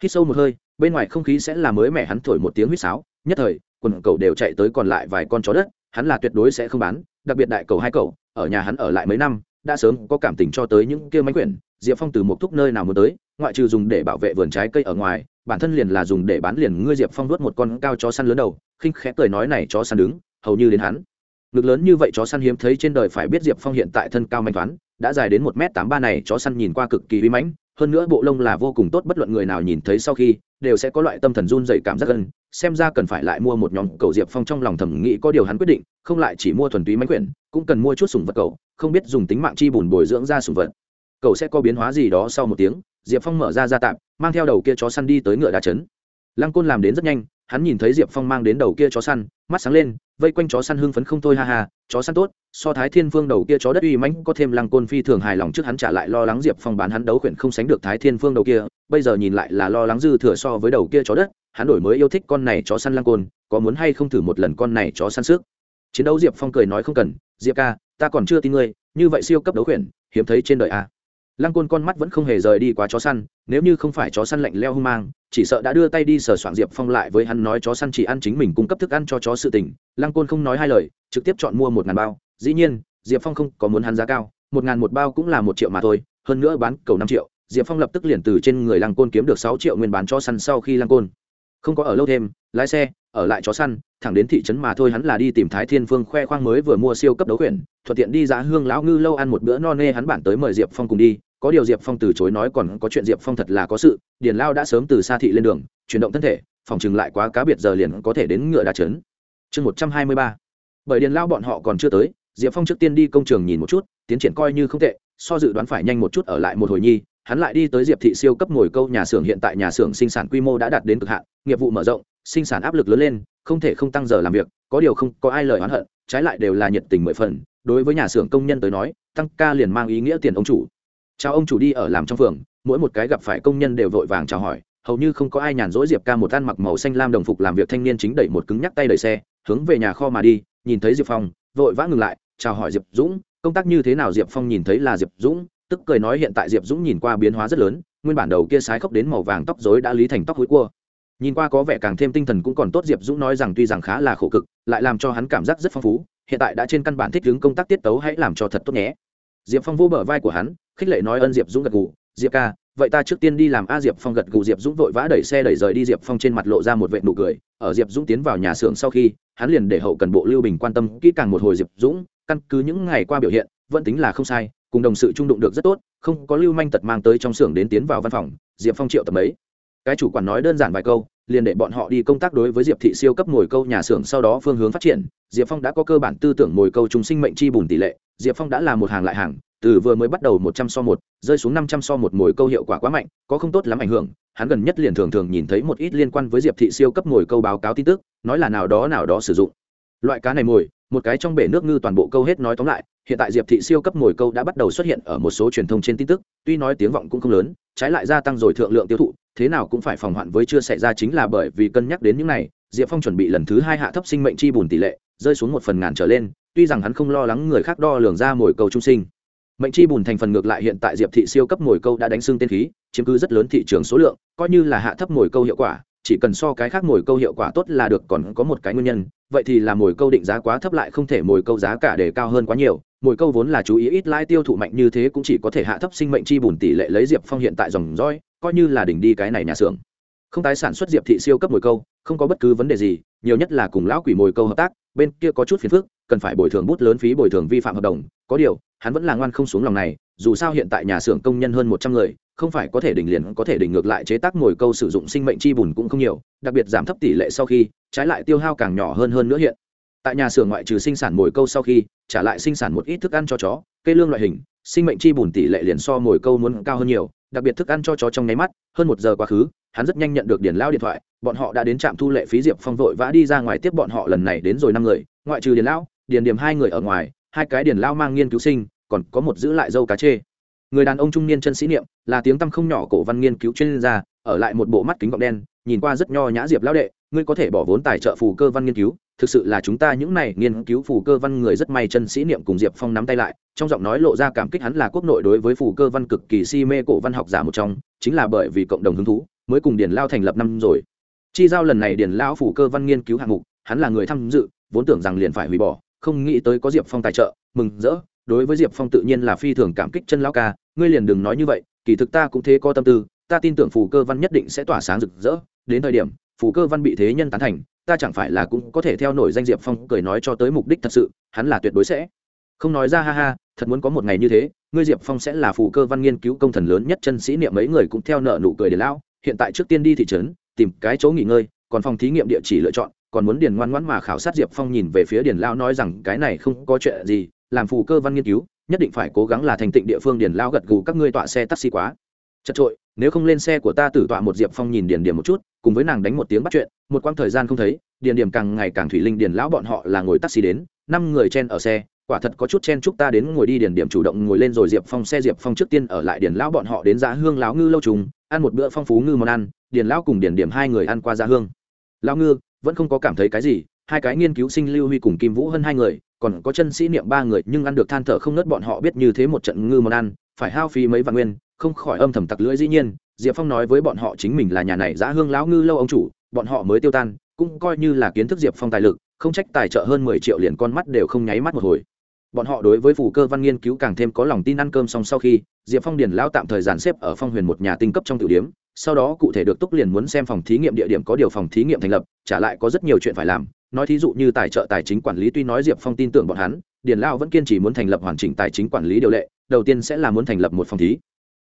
Khi sâu một hơi, bên ngoài không khí sẽ là mới mẻ, hắn thổi một tiếng huýt sáo, nhất thời, quần cầu đều chạy tới còn lại vài con chó đất, hắn là tuyệt đối sẽ không bán, đặc biệt đại cầu hai cầu, ở nhà hắn ở lại mấy năm, đã sớm có cảm tình cho tới những kia mánh quyển diệp phong từ một thúc nơi nào muốn tới, ngoại trừ dùng để bảo vệ vườn trái cây ở ngoài, bản thân liền là dùng để bán liền ngươi diệp phong nuốt một con cao chó săn lớn đầu, khinh khẽ cười nói này chó săn đứng, hầu như đến hắn. Ngực lớn như vậy chó săn hiếm thấy trên đời phải biết diệp phong hiện tại thân cao manh toán đã dài đến một m tám ba này chó săn nhìn qua cực kỳ uy mãnh, hơn nữa bộ lông là vô cùng tốt bất luận người nào nhìn thấy sau khi, đều sẽ có loại tâm thần run dày cảm giác gần, xem ra cần phải lại mua một nhóm cầu diệp phong trong lòng thầm nghĩ có điều hắn quyết định, không lại chỉ mua thuần túy mánh quyển, cũng cần mua chút sùng vật cầu, không biết dùng tính mạng chi bùn bồi dưỡng ra sùng vật cầu sẽ có biến hóa gì đó sau một tiếng, diệp phong mở ra gia tạm mang theo đầu kia chó săn đi tới ngựa đá trấn. Lăng côn làm đến rất nhanh, hắn nhìn thấy diệp phong mang đến đầu kia chó săn, mắt sáng lên, vây quanh chó săn hưng phấn không thôi ha ha, chó săn tốt, so thái thiên phương đầu kia chó đất uy mãnh có thêm lăng côn phi thường hài lòng trước hắn trả lại lo lắng diệp phong bán hắn đấu khuyển không sánh được thái thiên phương đầu kia, bây giờ nhìn lại là lo lắng dư thừa so với đầu kia chó đất, hắn đổi mới yêu thích con này chó săn lăng côn, có muốn hay không thử một lần con này chó săn sức. Chiến đấu diệp phong cười nói không cần, diệp ca, ta còn chưa tin ngươi, như vậy siêu cấp đấu khuyển, hiếm thấy trên đời a lăng côn con mắt vẫn không hề rời đi quá chó săn, nếu như không phải chó săn lạnh leo hung mang, chỉ sợ đã đưa tay đi sờ soạn diệp phong lại với hắn nói chó săn chỉ ăn chính mình cung cấp thức ăn cho chó sự tình. Lăng côn không nói hai lời, trực tiếp chọn mua một ngàn bao. Dĩ nhiên, diệp phong không có muốn hắn giá cao, một ngàn một bao cũng là một triệu mà thôi, hơn nữa bán cầu năm triệu. Diệp phong lập tức liền từ trên người lăng côn kiếm được sáu triệu nguyên bán cho săn sau khi lăng côn không có ở lâu thêm, lái xe, ở lại chó săn, thẳng đến thị trấn mà thôi hắn là đi tìm thái thiên phương khoe khoang mới vừa mua siêu cấp đấu quyển thuận tiện đi giá hương lão ngư lâu ăn một bữa no nê hắn bản tới mời diệp phong cùng đi, có điều diệp phong từ chối nói còn có chuyện diệp phong thật là có sự, điền lao đã sớm từ xa thị lên đường, chuyển động thân thể, phòng chừng lại quá cá biệt giờ liền có thể đến ngựa đà trấn. Chương một trăm hai mươi ba. Bởi điền lao bọn họ còn chưa tới, diệp phong trước tiên đi công trường nhìn một chút, tiến triển coi như không tệ, so dự đoán phải nhanh một chút ở lại một hồi nhi hắn lại đi tới diệp thị siêu cấp ngồi câu nhà xưởng hiện tại nhà xưởng sinh sản quy mô đã đạt đến cực hạn, nghiệp vụ mở rộng, sinh sản áp lực lớn lên, không thể không tăng giờ làm việc, có điều không có ai lời oán hận, trái lại đều là nhiệt tình mười phần, đối với nhà xưởng công nhân tới nói, tăng ca liền mang ý nghĩa tiền ông chủ. Chào ông chủ đi ở làm trong phường, mỗi một cái gặp phải công nhân đều vội vàng chào hỏi, hầu như không có ai nhàn rỗi diệp ca một ăn mặc màu xanh lam đồng phục làm việc thanh niên chính đẩy một cứng nhắc tay đẩy xe, hướng về nhà kho mà đi, nhìn thấy diệp phong, vội vã ngừng lại, chào hỏi diệp dũng, công tác như thế nào? Diệp phong nhìn thấy là diệp dũng tức cười nói hiện tại diệp dũng nhìn qua biến hóa rất lớn, nguyên bản đầu kia sái khóc đến màu vàng tóc dối đã lý thành tóc hối cua. Nhìn qua có vẻ càng thêm tinh thần cũng còn tốt, diệp dũng nói rằng tuy rằng khá là khổ cực, lại làm cho hắn cảm giác rất phong phú, hiện tại đã trên căn bản thích ứng công tác tiết tấu hãy làm cho thật tốt nhé. Diệp phong vô bờ vai của hắn, khích lệ nói ân diệp dũng gật gù, diệp ca, vậy ta trước tiên đi làm a diệp phong gật gù. Diệp dũng vội vã đẩy xe đẩy rời đi, diệp phong trên mặt lộ ra một vệ nụ cười. Ở diệp dũng tiến vào nhà xưởng sau khi, hắn liền để hậu cần bộ lưu bình quan tâm kỹ càng một hồi diệp dũng, căn cứ những ngày qua biểu hiện, vẫn tính là không sai cùng đồng sự trung đụng được rất tốt, không có lưu manh tật mang tới trong xưởng đến tiến vào văn phòng, diệp phong triệu tập ấy cái chủ quản nói đơn giản vài câu, liền để bọn họ đi công tác đối với diệp thị siêu cấp ngồi câu nhà xưởng sau đó phương hướng phát triển. Diệp phong đã có cơ bản tư tưởng ngồi câu chúng sinh mệnh chi bùn tỷ lệ, diệp phong đã là một hàng lại hàng, từ vừa mới bắt đầu một trăm so một, rơi xuống năm trăm so một mồi câu hiệu quả quá mạnh, có không tốt lắm ảnh hưởng. Hắn gần nhất liền thường thường nhìn thấy một ít liên quan với diệp thị siêu cấp mồi câu báo cáo tin tức, nói là nào đó nào đó sử dụng. Loại cá này mồi, một cái trong bể nước ngư toàn bộ câu hết nói tóm lại hiện tại diệp thị siêu cấp mồi câu đã bắt đầu xuất hiện ở một số truyền thông trên tin tức, tuy nói tiếng vọng cũng không lớn, trái lại gia tăng rồi thượng lượng tiêu thụ, thế nào cũng phải phòng hoạn với chưa xảy ra chính là bởi vì cân nhắc đến những này, diệp phong chuẩn bị lần thứ hai hạ thấp sinh mệnh chi bùn tỷ lệ, rơi xuống một phần ngàn trở lên, tuy rằng hắn không lo lắng người khác đo lường ra mồi câu trung sinh. Mệnh chi bùn thành phần ngược lại hiện tại diệp thị siêu cấp mồi câu đã đánh xương tên khí, chiếm cứ rất lớn thị trường số lượng, coi như là hạ thấp mồi câu hiệu quả, chỉ cần so cái khác mồi câu hiệu quả tốt là được, còn có một cái nguyên nhân, vậy thì là mồi câu định giá quá thấp lại không thể mồi câu giá cả để cao hơn quá nhiều mồi câu vốn là chú ý ít lãi tiêu thụ mạnh như thế cũng chỉ có thể hạ thấp sinh mệnh chi bùn tỷ lệ lấy diệp phong hiện tại dòng roi coi như là đỉnh đi cái này nhà xưởng. Không tái sản xuất diệp thị siêu cấp mồi câu, không có bất cứ vấn đề gì, nhiều nhất là cùng lão quỷ mồi câu hợp tác, bên kia có chút phiền phức, cần phải bồi thường bút lớn phí bồi thường vi phạm hợp đồng, có điều, hắn vẫn là ngoan không xuống lòng này, dù sao hiện tại nhà xưởng công nhân hơn một trăm người, không phải có thể đỉnh liền có thể đỉnh ngược lại chế tác mồi câu sử dụng sinh mệnh chi bùn cũng không nhiều, đặc biệt giảm thấp tỷ lệ sau khi, trái lại tiêu hao càng nhỏ hơn hơn nữa hiện tại nhà xưởng ngoại trừ sinh sản mồi câu sau khi, trả lại sinh sản một ít thức ăn cho chó cây lương loại hình, sinh mệnh chi bùn tỷ lệ liền so mồi câu muốn cao hơn nhiều, đặc biệt thức ăn cho chó trong nháy mắt, hơn một giờ quá khứ, hắn rất nhanh nhận được điền lao điện thoại, bọn họ đã đến trạm thu lệ phí diệp phong vội vã đi ra ngoài tiếp bọn họ lần này đến rồi năm người, ngoại trừ điền lão điền điểm hai người ở ngoài, hai cái điền lao mang nghiên cứu sinh, còn có một giữ lại dâu cá chê. Người đàn ông trung niên chân sĩ niệm, là tiếng tăm không nhỏ cổ văn nghiên cứu chuyên gia, ở lại một bộ mắt kính gọng đen nhìn qua rất nho nhã diệp lão đệ, ngươi có thể bỏ vốn tài trợ phù cơ văn nghiên cứu, thực sự là chúng ta những này nghiên cứu phù cơ văn người rất may chân sĩ niệm cùng diệp phong nắm tay lại, trong giọng nói lộ ra cảm kích hắn là quốc nội đối với phù cơ văn cực kỳ si mê cổ văn học giả một trong, chính là bởi vì cộng đồng hứng thú, mới cùng điền lao thành lập năm rồi. Chi giao lần này điền lao phù cơ văn nghiên cứu hạng mục, hắn là người tham dự, vốn tưởng rằng liền phải hủy bỏ, không nghĩ tới có diệp phong tài trợ, mừng rỡ, đối với diệp phong tự nhiên là phi thường cảm kích chân lão ca, ngươi liền đừng nói như vậy, kỳ thực ta cũng thế có tâm tư ta tin tưởng phù cơ văn nhất định sẽ tỏa sáng rực rỡ. Đến thời điểm, phù cơ văn bị thế nhân tán thành, ta chẳng phải là cũng có thể theo nổi danh diệp phong cười nói cho tới mục đích thật sự, hắn là tuyệt đối sẽ. Không nói ra ha ha, thật muốn có một ngày như thế, ngươi diệp phong sẽ là phù cơ văn nghiên cứu công thần lớn nhất chân sĩ niệm mấy người cũng theo nợ nụ cười để lão. Hiện tại trước tiên đi thị trấn, tìm cái chỗ nghỉ ngơi, còn phòng thí nghiệm địa chỉ lựa chọn, còn muốn điền ngoan ngoãn mà khảo sát diệp phong nhìn về phía điền lao nói rằng cái này không có chuyện gì, làm phù cơ văn nghiên cứu, nhất định phải cố gắng là thành tịnh địa phương điền lao gật gù các ngươi tọa xe taxi quá. Chật trội nếu không lên xe của ta tử tọa một diệp phong nhìn điền điểm một chút, cùng với nàng đánh một tiếng bắt chuyện, một quãng thời gian không thấy, điền điểm càng ngày càng thủy linh, điền lão bọn họ là ngồi taxi đến, năm người chen ở xe, quả thật có chút chen chúc ta đến ngồi đi, điền điểm chủ động ngồi lên rồi diệp phong xe, diệp phong trước tiên ở lại, điền lão bọn họ đến giá hương lão ngư lâu trùng, ăn một bữa phong phú ngư món ăn, điền lão cùng điền điểm hai người ăn qua giá hương. Lão ngư, vẫn không có cảm thấy cái gì, hai cái nghiên cứu sinh lưu huy cùng kim vũ hơn hai người, còn có chân sĩ niệm ba người, nhưng ăn được than thở không nớt bọn họ biết như thế một trận ngư món ăn, phải hao phí mấy vạn nguyên không khỏi âm thầm tặc lưỡi dĩ nhiên, diệp phong nói với bọn họ chính mình là nhà này giã hương lão ngư lâu ông chủ, bọn họ mới tiêu tan, cũng coi như là kiến thức diệp phong tài lực, không trách tài trợ hơn mười triệu liền con mắt đều không nháy mắt một hồi. Bọn họ đối với phủ cơ văn nghiên cứu càng thêm có lòng tin ăn cơm xong sau khi, diệp phong điền lão tạm thời dàn xếp ở phong huyền một nhà tinh cấp trong tiểu điếm sau đó cụ thể được túc liền muốn xem phòng thí nghiệm địa điểm có điều phòng thí nghiệm thành lập, trả lại có rất nhiều chuyện phải làm. Nói thí dụ như tài trợ tài chính quản lý tuy nói diệp phong tin tưởng bọn hắn, điền lao vẫn kiên trì muốn thành lập hoàn chỉnh tài chính quản lý điều lệ, đầu tiên sẽ là muốn thành lập một phòng thí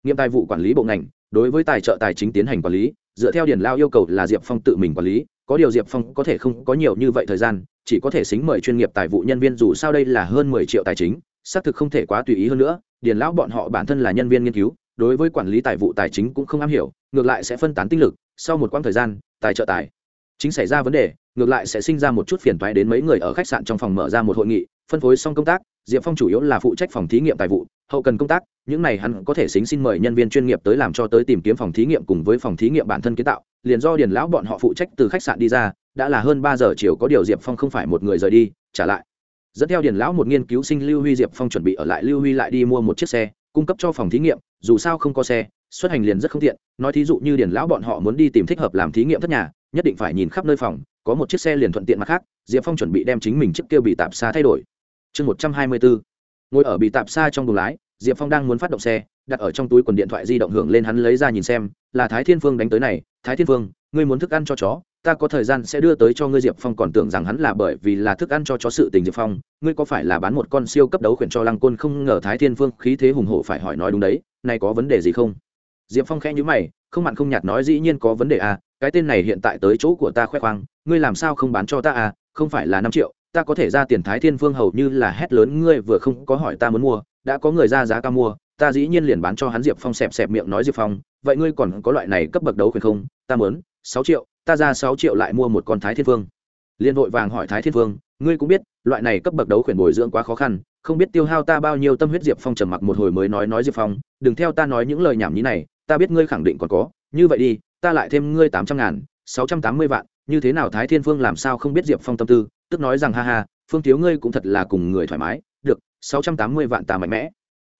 nghiệm tài vụ quản lý bộ ngành, đối với tài trợ tài chính tiến hành quản lý, dựa theo điền lao yêu cầu là diệp phong tự mình quản lý, có điều diệp phong có thể không có nhiều như vậy thời gian, chỉ có thể xính mời chuyên nghiệp tài vụ nhân viên dù sao đây là hơn mười triệu tài chính, xác thực không thể quá tùy ý hơn nữa, điền lão bọn họ bản thân là nhân viên nghiên cứu, đối với quản lý tài vụ tài chính cũng không am hiểu, ngược lại sẽ phân tán tinh lực, sau một quãng thời gian, tài trợ tài chính xảy ra vấn đề, ngược lại sẽ sinh ra một chút phiền toái đến mấy người ở khách sạn trong phòng mở ra một hội nghị phân phối xong công tác, diệp phong chủ yếu là phụ trách phòng thí nghiệm tài vụ, hậu cần công tác, những này hắn có thể xính xin mời nhân viên chuyên nghiệp tới làm cho tới tìm kiếm phòng thí nghiệm cùng với phòng thí nghiệm bản thân kiến tạo, liền do điền lão bọn họ phụ trách từ khách sạn đi ra, đã là hơn ba giờ chiều có điều diệp phong không phải một người rời đi, trả lại. Dẫn theo điền lão một nghiên cứu sinh lưu huy, diệp phong chuẩn bị ở lại lưu huy lại đi mua một chiếc xe, cung cấp cho phòng thí nghiệm, dù sao không có xe, xuất hành liền rất không tiện, nói thí dụ như điền lão bọn họ muốn đi tìm thích hợp làm thí nghiệm thất nhà, nhất định phải nhìn khắp nơi phòng, có một chiếc xe liền thuận tiện mặt khác, diệp phong chuẩn bị đem chính mình chiếc kia bị tạp xa thay đổi chương một trăm hai mươi bốn. Ngồi ở bị tạp xa trong buồng lái, diệp phong đang muốn phát động xe, đặt ở trong túi quần điện thoại di động hưởng lên hắn lấy ra nhìn xem, là thái thiên phương đánh tới này, thái thiên phương, ngươi muốn thức ăn cho chó, ta có thời gian sẽ đưa tới cho ngươi. Diệp phong còn tưởng rằng hắn là bởi vì là thức ăn cho chó sự tình diệp phong, ngươi có phải là bán một con siêu cấp đấu khuyển cho lăng côn không ngờ thái thiên phương khí thế hùng hổ phải hỏi nói đúng đấy, này có vấn đề gì không? Diệp phong khẽ nhữ mày, không mặn không nhạt nói dĩ nhiên có vấn đề à cái tên này hiện tại tới chỗ của ta khoe khoang, ngươi làm sao không bán cho ta à không phải là năm triệu ta có thể ra tiền thái thiên phương hầu như là hét lớn, ngươi vừa không có hỏi ta muốn mua, đã có người ra giá cao mua, ta dĩ nhiên liền bán cho hắn diệp phong xẹp xẹp miệng nói diệp phong, vậy ngươi còn có loại này cấp bậc đấu khuyển không? Ta muốn sáu triệu, ta ra sáu triệu lại mua một con thái thiên phương liên vội vàng hỏi thái thiên phương ngươi cũng biết, loại này cấp bậc đấu khuyển bồi dưỡng quá khó khăn, không biết tiêu hao ta bao nhiêu tâm huyết diệp phong trầm mặc một hồi mới nói nói diệp phong, đừng theo ta nói những lời nhảm nhí này, ta biết ngươi khẳng định còn có, như vậy đi, ta lại thêm ngươi tám trăm ngàn, sáu trăm tám mươi vạn, như thế nào thái thiên phương làm sao không biết diệp phong tâm tư? Tức nói rằng, ha ha, phương thiếu ngươi cũng thật là cùng người thoải mái, được, sáu trăm tám mươi vạn tà mạnh mẽ.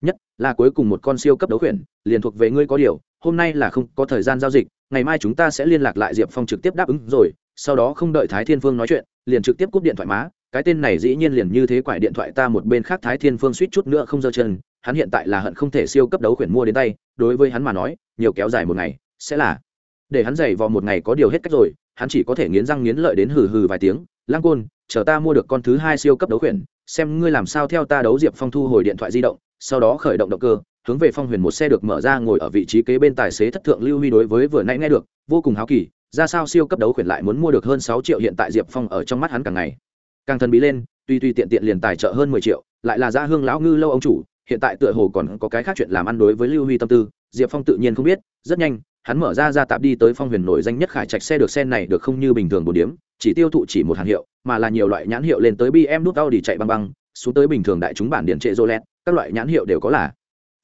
Nhất là cuối cùng một con siêu cấp đấu khuyển, liền thuộc về ngươi có điều, hôm nay là không có thời gian giao dịch, ngày mai chúng ta sẽ liên lạc lại diệp phong trực tiếp đáp ứng rồi, sau đó không đợi thái thiên phương nói chuyện, liền trực tiếp cúp điện thoại má, cái tên này dĩ nhiên liền như thế quải điện thoại ta một bên khác thái thiên phương suýt chút nữa không giơ chân, hắn hiện tại là hận không thể siêu cấp đấu khuyển mua đến tay, đối với hắn mà nói, nhiều kéo dài một ngày, sẽ là. Để hắn giày vò một ngày có điều hết cách rồi, hắn chỉ có thể nghiến răng nghiến lợi đến hừ hừ vài tiếng lang côn, chờ ta mua được con thứ hai siêu cấp đấu khuyển, xem ngươi làm sao theo ta đấu diệp phong thu hồi điện thoại di động, sau đó khởi động động cơ, hướng về phong huyền một xe được mở ra ngồi ở vị trí kế bên tài xế thất thượng lưu huy đối với vừa nãy nghe được, vô cùng háo kỳ, ra sao siêu cấp đấu khuyển lại muốn mua được hơn sáu triệu hiện tại diệp phong ở trong mắt hắn càng ngày. Càng thần bí lên, tuy tuy tiện tiện liền tài trợ hơn mười triệu, lại là gia hương lão ngư lâu ông chủ, hiện tại tựa hồ còn có cái khác chuyện làm ăn đối với lưu huy tâm tư, diệp phong tự nhiên không biết, rất nhanh hắn mở ra ra tạp đi tới phong huyền nổi danh nhất khải trạch xe được xe này được không như bình thường bốn điếm, chỉ tiêu thụ chỉ một hàng hiệu, mà là nhiều loại nhãn hiệu lên tới bm đút đau đi chạy băng băng, xuống tới bình thường đại chúng bản điện trệ rô lẹt các loại nhãn hiệu đều có là.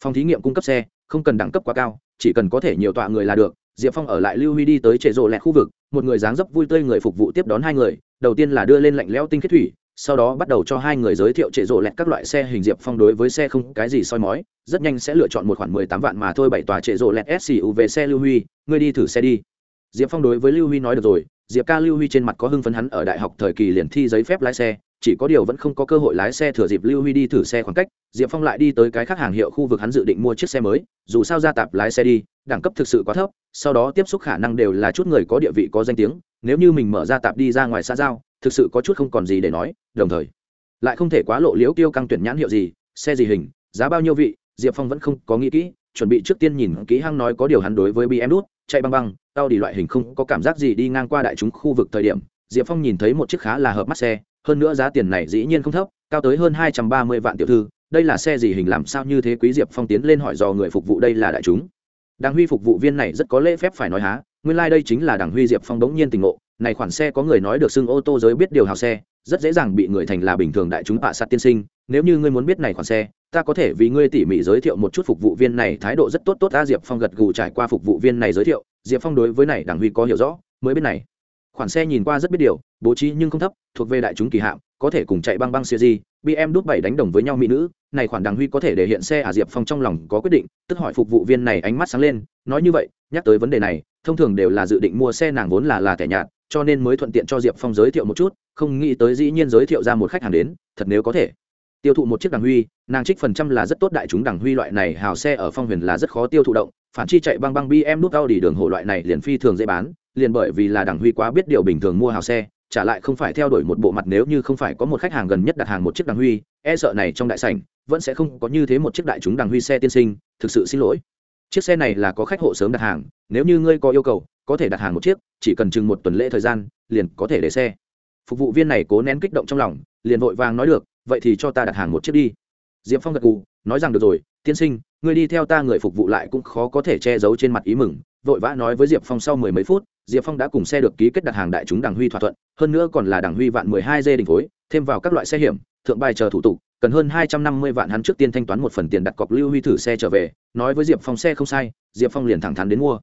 Phòng thí nghiệm cung cấp xe, không cần đẳng cấp quá cao, chỉ cần có thể nhiều tọa người là được. Diệp phong ở lại lưu huy đi tới trệ rô lẹt khu vực, một người dáng dấp vui tươi người phục vụ tiếp đón hai người, đầu tiên là đưa lên lạnh lẽo tinh khiết thủy sau đó bắt đầu cho hai người giới thiệu trệ rộ lẹt các loại xe hình diệp phong đối với xe không cái gì soi mói, rất nhanh sẽ lựa chọn một khoản mười tám vạn mà thôi bảy tòa trệ rộ lẹt suv xe lưu huy, ngươi đi thử xe đi. Diệp phong đối với lưu huy nói được rồi, diệp ca lưu huy trên mặt có hưng phấn hắn ở đại học thời kỳ liền thi giấy phép lái xe, chỉ có điều vẫn không có cơ hội lái xe thừa dịp lưu huy đi thử xe khoảng cách, diệp phong lại đi tới cái khác hàng hiệu khu vực hắn dự định mua chiếc xe mới, dù sao ra tạp lái xe đi, đẳng cấp thực sự quá thấp, sau đó tiếp xúc khả năng đều là chút người có địa vị có danh tiếng, nếu như mình mở ra tạp đi ra ngoài xã giao thực sự có chút không còn gì để nói, đồng thời, lại không thể quá lộ liễu tiêu căng tuyển nhãn hiệu gì, xe gì hình, giá bao nhiêu vị, diệp phong vẫn không có nghĩ kỹ, chuẩn bị trước tiên nhìn kỹ hăng nói có điều hắn đối với bm đút chạy băng băng tao đi loại hình không có cảm giác gì đi ngang qua đại chúng khu vực thời điểm, diệp phong nhìn thấy một chiếc khá là hợp mắt xe, hơn nữa giá tiền này dĩ nhiên không thấp, cao tới hơn hai trăm ba mươi vạn tiểu thư, đây là xe gì hình làm sao như thế quý diệp phong tiến lên hỏi dò người phục vụ đây là đại chúng. Đảng huy phục vụ viên này rất có lễ phép phải nói há nguyên lai、like、đây chính là đảng huy diệp phong đống nhiên tình ngộ, này khoản xe có người nói được xưng ô tô giới biết điều hào xe, rất dễ dàng bị người thành là bình thường đại chúng bạ sạt tiên sinh, nếu như ngươi muốn biết này khoản xe, ta có thể vì ngươi tỉ mỉ giới thiệu một chút phục vụ viên này, thái độ rất tốt tốt, ta diệp phong gật gù trải qua phục vụ viên này giới thiệu, diệp phong đối với này đảng huy có hiểu rõ, mới biết này. Khoản xe nhìn qua rất biết điều, bố trí nhưng không thấp, thuộc về đại chúng kỳ hạm có thể cùng chạy băng băng siêu di bm đút bảy đánh đồng với nhau mỹ nữ, này khoản đằng huy có thể để hiện xe à diệp phong trong lòng có quyết định, tức hỏi phục vụ viên này ánh mắt sáng lên, nói như vậy, nhắc tới vấn đề này, thông thường đều là dự định mua xe nàng vốn là là thẻ nhạt, cho nên mới thuận tiện cho diệp phong giới thiệu một chút, không nghĩ tới dĩ nhiên giới thiệu ra một khách hàng đến, thật nếu có thể. Tiêu thụ một chiếc đằng huy, nàng trích phần trăm là rất tốt đại chúng đằng huy loại này, hào xe ở phong huyền là rất khó tiêu thụ động, phản chi chạy băng băng bm nút cao đi đường hộ loại này liền phi thường dễ bán, liền bởi vì là đằng huy quá biết điều bình thường mua hào xe trả lại không phải theo đuổi một bộ mặt nếu như không phải có một khách hàng gần nhất đặt hàng một chiếc đằng huy e sợ này trong đại sảnh vẫn sẽ không có như thế một chiếc đại chúng đằng huy xe tiên sinh, thực sự xin lỗi. Chiếc xe này là có khách hộ sớm đặt hàng, nếu như ngươi có yêu cầu, có thể đặt hàng một chiếc, chỉ cần chừng một tuần lễ thời gian, liền có thể để xe. Phục vụ viên này cố nén kích động trong lòng, liền vội vàng nói được, vậy thì cho ta đặt hàng một chiếc đi. Diệp phong gật cù nói rằng được rồi, tiên sinh, ngươi đi theo ta người phục vụ lại cũng khó có thể che giấu trên mặt ý mừng, vội vã nói với diệp phong sau mười mấy phút diệp phong đã cùng xe được ký kết đặt hàng đại chúng đảng huy thỏa thuận, hơn nữa còn là đảng huy vạn mười hai dê đình phối, thêm vào các loại xe hiểm, thượng bài chờ thủ tục, cần hơn hai trăm năm mươi vạn hắn trước tiên thanh toán một phần tiền đặt cọc lưu huy thử xe trở về, nói với diệp phong xe không sai, diệp phong liền thẳng thắn đến mua.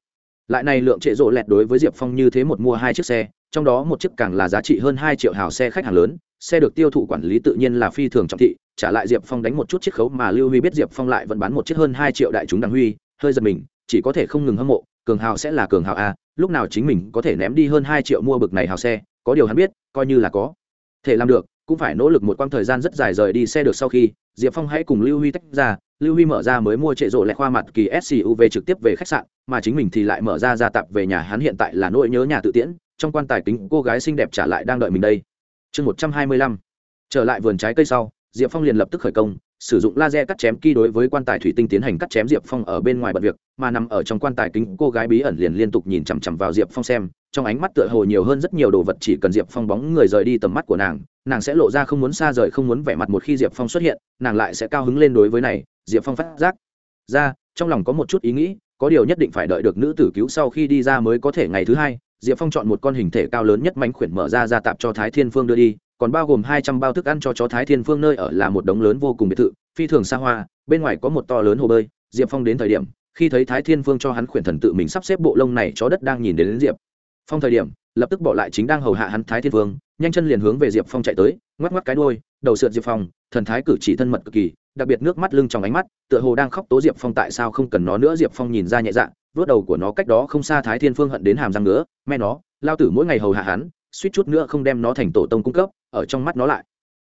Lại này lượng trệ rộ lẹt đối với diệp phong như thế một mua hai chiếc xe, trong đó một chiếc càng là giá trị hơn hai triệu hào xe khách hàng lớn, xe được tiêu thụ quản lý tự nhiên là phi thường trọng thị, trả lại diệp phong đánh một chút chiếc khấu mà lưu huy biết diệp phong lại vẫn bán một chiếc hơn hai triệu đại chúng đằng huy, hơi giật mình, chỉ có thể không ngừng hâm mộ, cường hào sẽ là cường hào a lúc nào chính mình có thể ném đi hơn hai triệu mua bực này hào xe, có điều hắn biết, coi như là có. Thể làm được, cũng phải nỗ lực một quãng thời gian rất dài rời đi xe được sau khi, diệp phong hãy cùng lưu huy tách ra, lưu huy mở ra mới mua trệ rộ lại khoa mặt kỳ suv trực tiếp về khách sạn, mà chính mình thì lại mở ra ra tạp về nhà hắn hiện tại là nỗi nhớ nhà tự tiễn, trong quan tài kính cô gái xinh đẹp trả lại đang đợi mình đây. Chương một trăm hai mươi lăm. Trở lại vườn trái cây sau diệp phong liền lập tức khởi công, sử dụng laser cắt chém kỳ đối với quan tài thủy tinh tiến hành cắt chém diệp phong ở bên ngoài bật việc, mà nằm ở trong quan tài kính, cô gái bí ẩn liền liên tục nhìn chằm chằm vào diệp phong xem, trong ánh mắt tựa hồ nhiều hơn rất nhiều đồ vật, chỉ cần diệp phong bóng người rời đi tầm mắt của nàng nàng sẽ lộ ra không muốn xa rời, không muốn vẻ mặt một khi diệp phong xuất hiện, nàng lại sẽ cao hứng lên đối với này, diệp phong phát giác. Ra, trong lòng có một chút ý nghĩ, có điều nhất định phải đợi được nữ tử cứu sau khi đi ra mới có thể ngày thứ hai, diệp phong chọn một con hình thể cao lớn nhất mánh khuyển mở ra ra tạp cho thái thiên phương đưa đi còn bao gồm hai trăm bao thức ăn cho chó thái thiên phương nơi ở là một đống lớn vô cùng biệt thự phi thường xa hoa bên ngoài có một to lớn hồ bơi. Diệp phong đến thời điểm khi thấy thái thiên phương cho hắn khuyển thần tự mình sắp xếp bộ lông này chó đất đang nhìn đến, đến diệp. Phong thời điểm lập tức bỏ lại chính đang hầu hạ hắn thái thiên phương nhanh chân liền hướng về diệp phong chạy tới ngoắc ngoắc cái đôi đầu sượt diệp phong thần thái cử chỉ thân mật cực kỳ đặc biệt nước mắt lưng trong ánh mắt tựa hồ đang khóc tố diệp phong tại sao không cần nó nữa. Diệp phong nhìn ra nhẹ dạ vớt đầu của nó cách đó không xa thái thiên phương hận đến hàm răng nữa me nó lao tử mỗi ngày hầu hạ hắn suýt chút nữa không đem nó thành tổ tông cung cấp, ở trong mắt nó lại.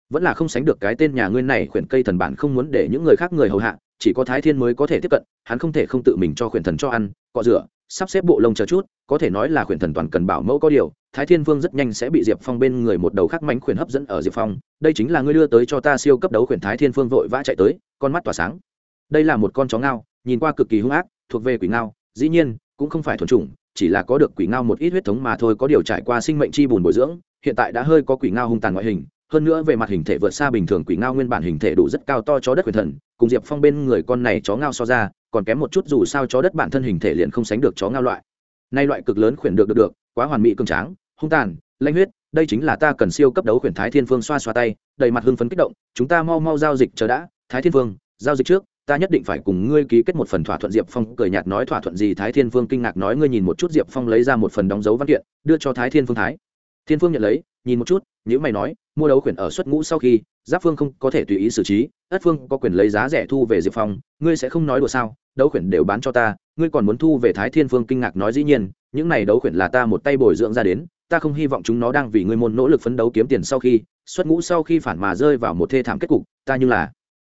Vẫn là không sánh được cái tên nhà ngươi này khuyển cây thần bản không muốn để những người khác người hầu hạ, chỉ có thái thiên mới có thể tiếp cận, hắn không thể không tự mình cho khuyển thần cho ăn, cọ rửa, sắp xếp bộ lông chờ chút, có thể nói là khuyển thần toàn cần bảo mẫu có điều, thái thiên vương rất nhanh sẽ bị diệp phong bên người một đầu khác mánh khuyển hấp dẫn ở diệp phong, đây chính là ngươi đưa tới cho ta siêu cấp đấu khuyển thái thiên vương vội vã chạy tới, con mắt tỏa sáng. Đây là một con chó ngao, nhìn qua cực kỳ hung ác, thuộc về quỷ ngao, dĩ nhiên, cũng không phải thuần chủng chỉ là có được quỷ ngao một ít huyết thống mà thôi, có điều trải qua sinh mệnh chi bùn bồi dưỡng, hiện tại đã hơi có quỷ ngao hung tàn ngoại hình. Hơn nữa về mặt hình thể vượt xa bình thường, quỷ ngao nguyên bản hình thể đủ rất cao, to chó đất quyền thần, cùng diệp phong bên người con này chó ngao so ra, còn kém một chút dù sao chó đất bản thân hình thể liền không sánh được chó ngao loại. Nay loại cực lớn khuyển được được được, quá hoàn mỹ cường tráng, hung tàn, lanh huyết, đây chính là ta cần siêu cấp đấu khuyển thái thiên phương xoa xoa tay, đầy mặt hưng phấn kích động, chúng ta mau mau giao dịch chờ đã, thái thiên phương, giao dịch trước ta nhất định phải cùng ngươi ký kết một phần thỏa thuận diệp phong cười nhạt nói, thỏa thuận gì? Thái thiên phương kinh ngạc nói, ngươi nhìn một chút diệp phong lấy ra một phần đóng dấu văn kiện, đưa cho thái thiên phương thái. Thiên phương nhận lấy, nhìn một chút nếu mày nói, mua đấu khuyển ở xuất ngũ sau khi, giáp phương không có thể tùy ý xử trí, ất phương có quyền lấy giá rẻ thu về diệp phong, ngươi sẽ không nói đùa sao? Đấu khuyển đều bán cho ta, ngươi còn muốn thu về thái thiên phương kinh ngạc nói dĩ nhiên, những này đấu khuyển là ta một tay bồi dưỡng ra đến, ta không hy vọng chúng nó đang vì ngươi môn nỗ lực phấn đấu kiếm tiền sau khi, xuất ngũ sau khi phản mà rơi vào một thê thảm kết cục, ta như là,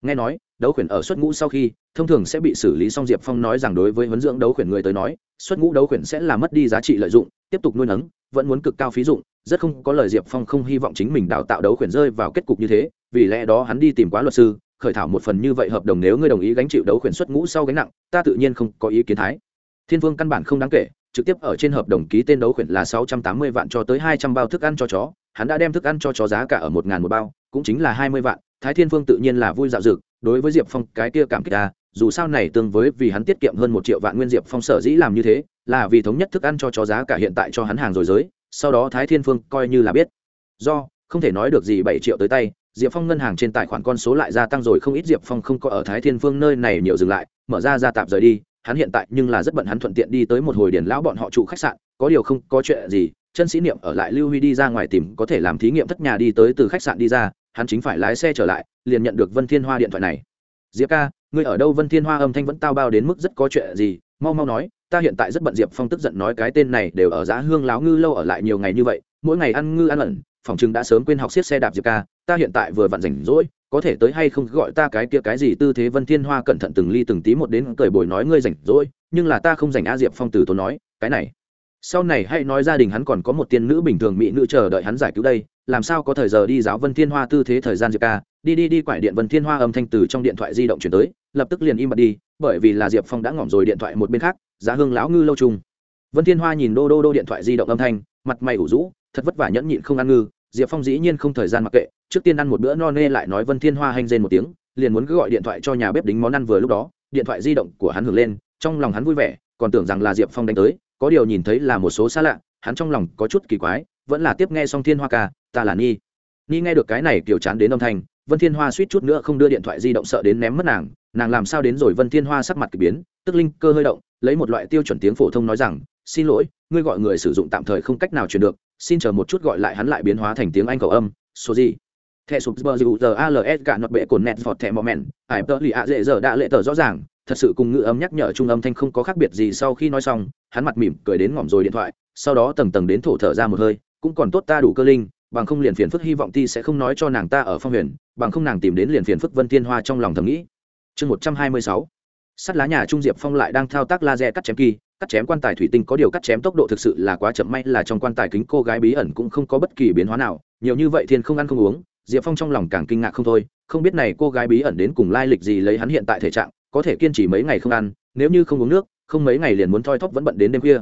nghe nói đấu khuyển ở xuất ngũ sau khi, thông thường sẽ bị xử lý xong diệp phong nói rằng đối với huấn dưỡng đấu khuyển người tới nói, xuất ngũ đấu khuyển sẽ là mất đi giá trị lợi dụng, tiếp tục nuôi nấng, vẫn muốn cực cao phí dụng, rất không có lời diệp phong không hy vọng chính mình đào tạo đấu khuyển rơi vào kết cục như thế, vì lẽ đó hắn đi tìm quá luật sư, khởi thảo một phần như vậy hợp đồng nếu ngươi đồng ý gánh chịu đấu khuyển xuất ngũ sau gánh nặng, ta tự nhiên không có ý kiến thái. Thiên vương căn bản không đáng kể, trực tiếp ở trên hợp đồng ký tên đấu khuyển là sáu trăm tám mươi vạn cho tới hai trăm bao thức ăn cho chó, hắn đã đem thức ăn cho chó giá cả ở một ngàn một bao, cũng chính là hai mươi vạn, thái thiên vương tự nhiên là vui dạo dực đối với diệp phong cái kia cảm kích ta dù sao này tương với vì hắn tiết kiệm hơn một triệu vạn nguyên diệp phong sở dĩ làm như thế, là vì thống nhất thức ăn cho chó giá cả hiện tại cho hắn hàng rồi giới, sau đó thái thiên phương coi như là biết. Do, không thể nói được gì bảy triệu tới tay, diệp phong ngân hàng trên tài khoản con số lại gia tăng rồi không ít diệp phong không có ở thái thiên phương nơi này nhiều dừng lại, mở ra ra tạm rời đi, hắn hiện tại nhưng là rất bận hắn thuận tiện đi tới một hồi điển lão bọn họ trụ khách sạn, có điều không có chuyện gì, chân sĩ niệm ở lại lưu huy đi ra ngoài tìm có thể làm thí nghiệm thất nhà đi tới từ khách sạn đi ra hắn chính phải lái xe trở lại, liền nhận được vân thiên hoa điện thoại này. Diệp ca, ngươi ở đâu? Vân thiên hoa âm thanh vẫn tao bao đến mức rất có chuyện gì, mau mau nói, ta hiện tại rất bận. Diệp phong tức giận nói, cái tên này đều ở giá hương láo ngư lâu ở lại nhiều ngày như vậy, mỗi ngày ăn ngư ăn ẩn, phòng chừng đã sớm quên học xiết xe đạp diệp ca, ta hiện tại vừa vặn rảnh rỗi, có thể tới hay không gọi ta cái kia cái gì? Tư thế vân thiên hoa cẩn thận từng ly từng tí một đến cười bồi nói, ngươi rảnh rỗi, nhưng là ta không rảnh a diệp phong từ tốn nói, cái này sau này hãy nói gia đình hắn còn có một tiên nữ bình thường mỹ nữ chờ đợi hắn giải cứu đây, làm sao có thời giờ đi giáo vân thiên hoa tư thế thời gian diệp ca, đi đi đi quải điện vân thiên hoa âm thanh từ trong điện thoại di động chuyển tới, lập tức liền im bặt đi, bởi vì là diệp phong đã ngỏm rồi điện thoại một bên khác, giá hương lão ngư lâu chung vân thiên hoa nhìn đô đô đô điện thoại di động âm thanh, mặt mày ủ rũ, thật vất vả nhẫn nhịn không ăn ngư, diệp phong dĩ nhiên không thời gian mặc kệ, trước tiên ăn một bữa no nê lại nói vân thiên hoa hanh rên một tiếng, liền muốn cứ gọi điện thoại cho nhà bếp đính món ăn vừa lúc đó, điện thoại di động của hắn hưởng lên, trong lòng hắn vui vẻ, còn tưởng rằng là diệp phong đánh tới có điều nhìn thấy là một số xa lạ, hắn trong lòng có chút kỳ quái, vẫn là tiếp nghe xong thiên hoa ca, ta là ni. Ni nghe được cái này kiểu chán đến âm thanh, vân thiên hoa suýt chút nữa không đưa điện thoại di động sợ đến ném mất nàng nàng làm sao đến rồi vân thiên hoa sắc mặt k ỳ biến, tức linh cơ hơi động, lấy một loại tiêu chuẩn tiếng phổ thông nói rằng, xin lỗi, ngươi gọi người sử dụng tạm thời không cách nào truyền được, xin chờ một chút gọi lại hắn lại biến hóa thành tiếng anh cầu âm, số gì? Thẻ sụp bờ dù giờ als cả nọt bệ cồn nẹt phọt thẻ mò mẹn, ải tờ lì ạ dễ giờ đã lệ tờ rõ ràng thật sự cùng ngữ âm nhắc nhở trung âm thanh không có khác biệt gì sau khi nói xong, hắn mặt mỉm cười đến ngỏm rồi điện thoại, sau đó tầng tầng đến thổ thở ra một hơi, cũng còn tốt ta đủ cơ linh, bằng không liền phiền phức hy vọng ti sẽ không nói cho nàng ta ở phong huyền, bằng không nàng tìm đến liền phiền phức vân thiên hoa trong lòng thầm nghĩ. Chương một trăm hai mươi sáu, sắt lá nhà trung diệp phong lại đang thao tác laser cắt chém kỳ, cắt chém quan tài thủy tinh có điều cắt chém tốc độ thực sự là quá chậm, may là trong quan tài kính cô gái bí ẩn cũng không có bất kỳ biến hóa nào, nhiều như vậy thiên không ăn không uống, diệp phong trong lòng càng kinh ngạc không thôi, không biết này cô gái bí ẩn đến cùng lai lịch gì lấy hắn hiện tại thể trạng có thể kiên trì mấy ngày không ăn, nếu như không uống nước, không mấy ngày liền muốn thoi thóp vẫn bận đến đêm khuya.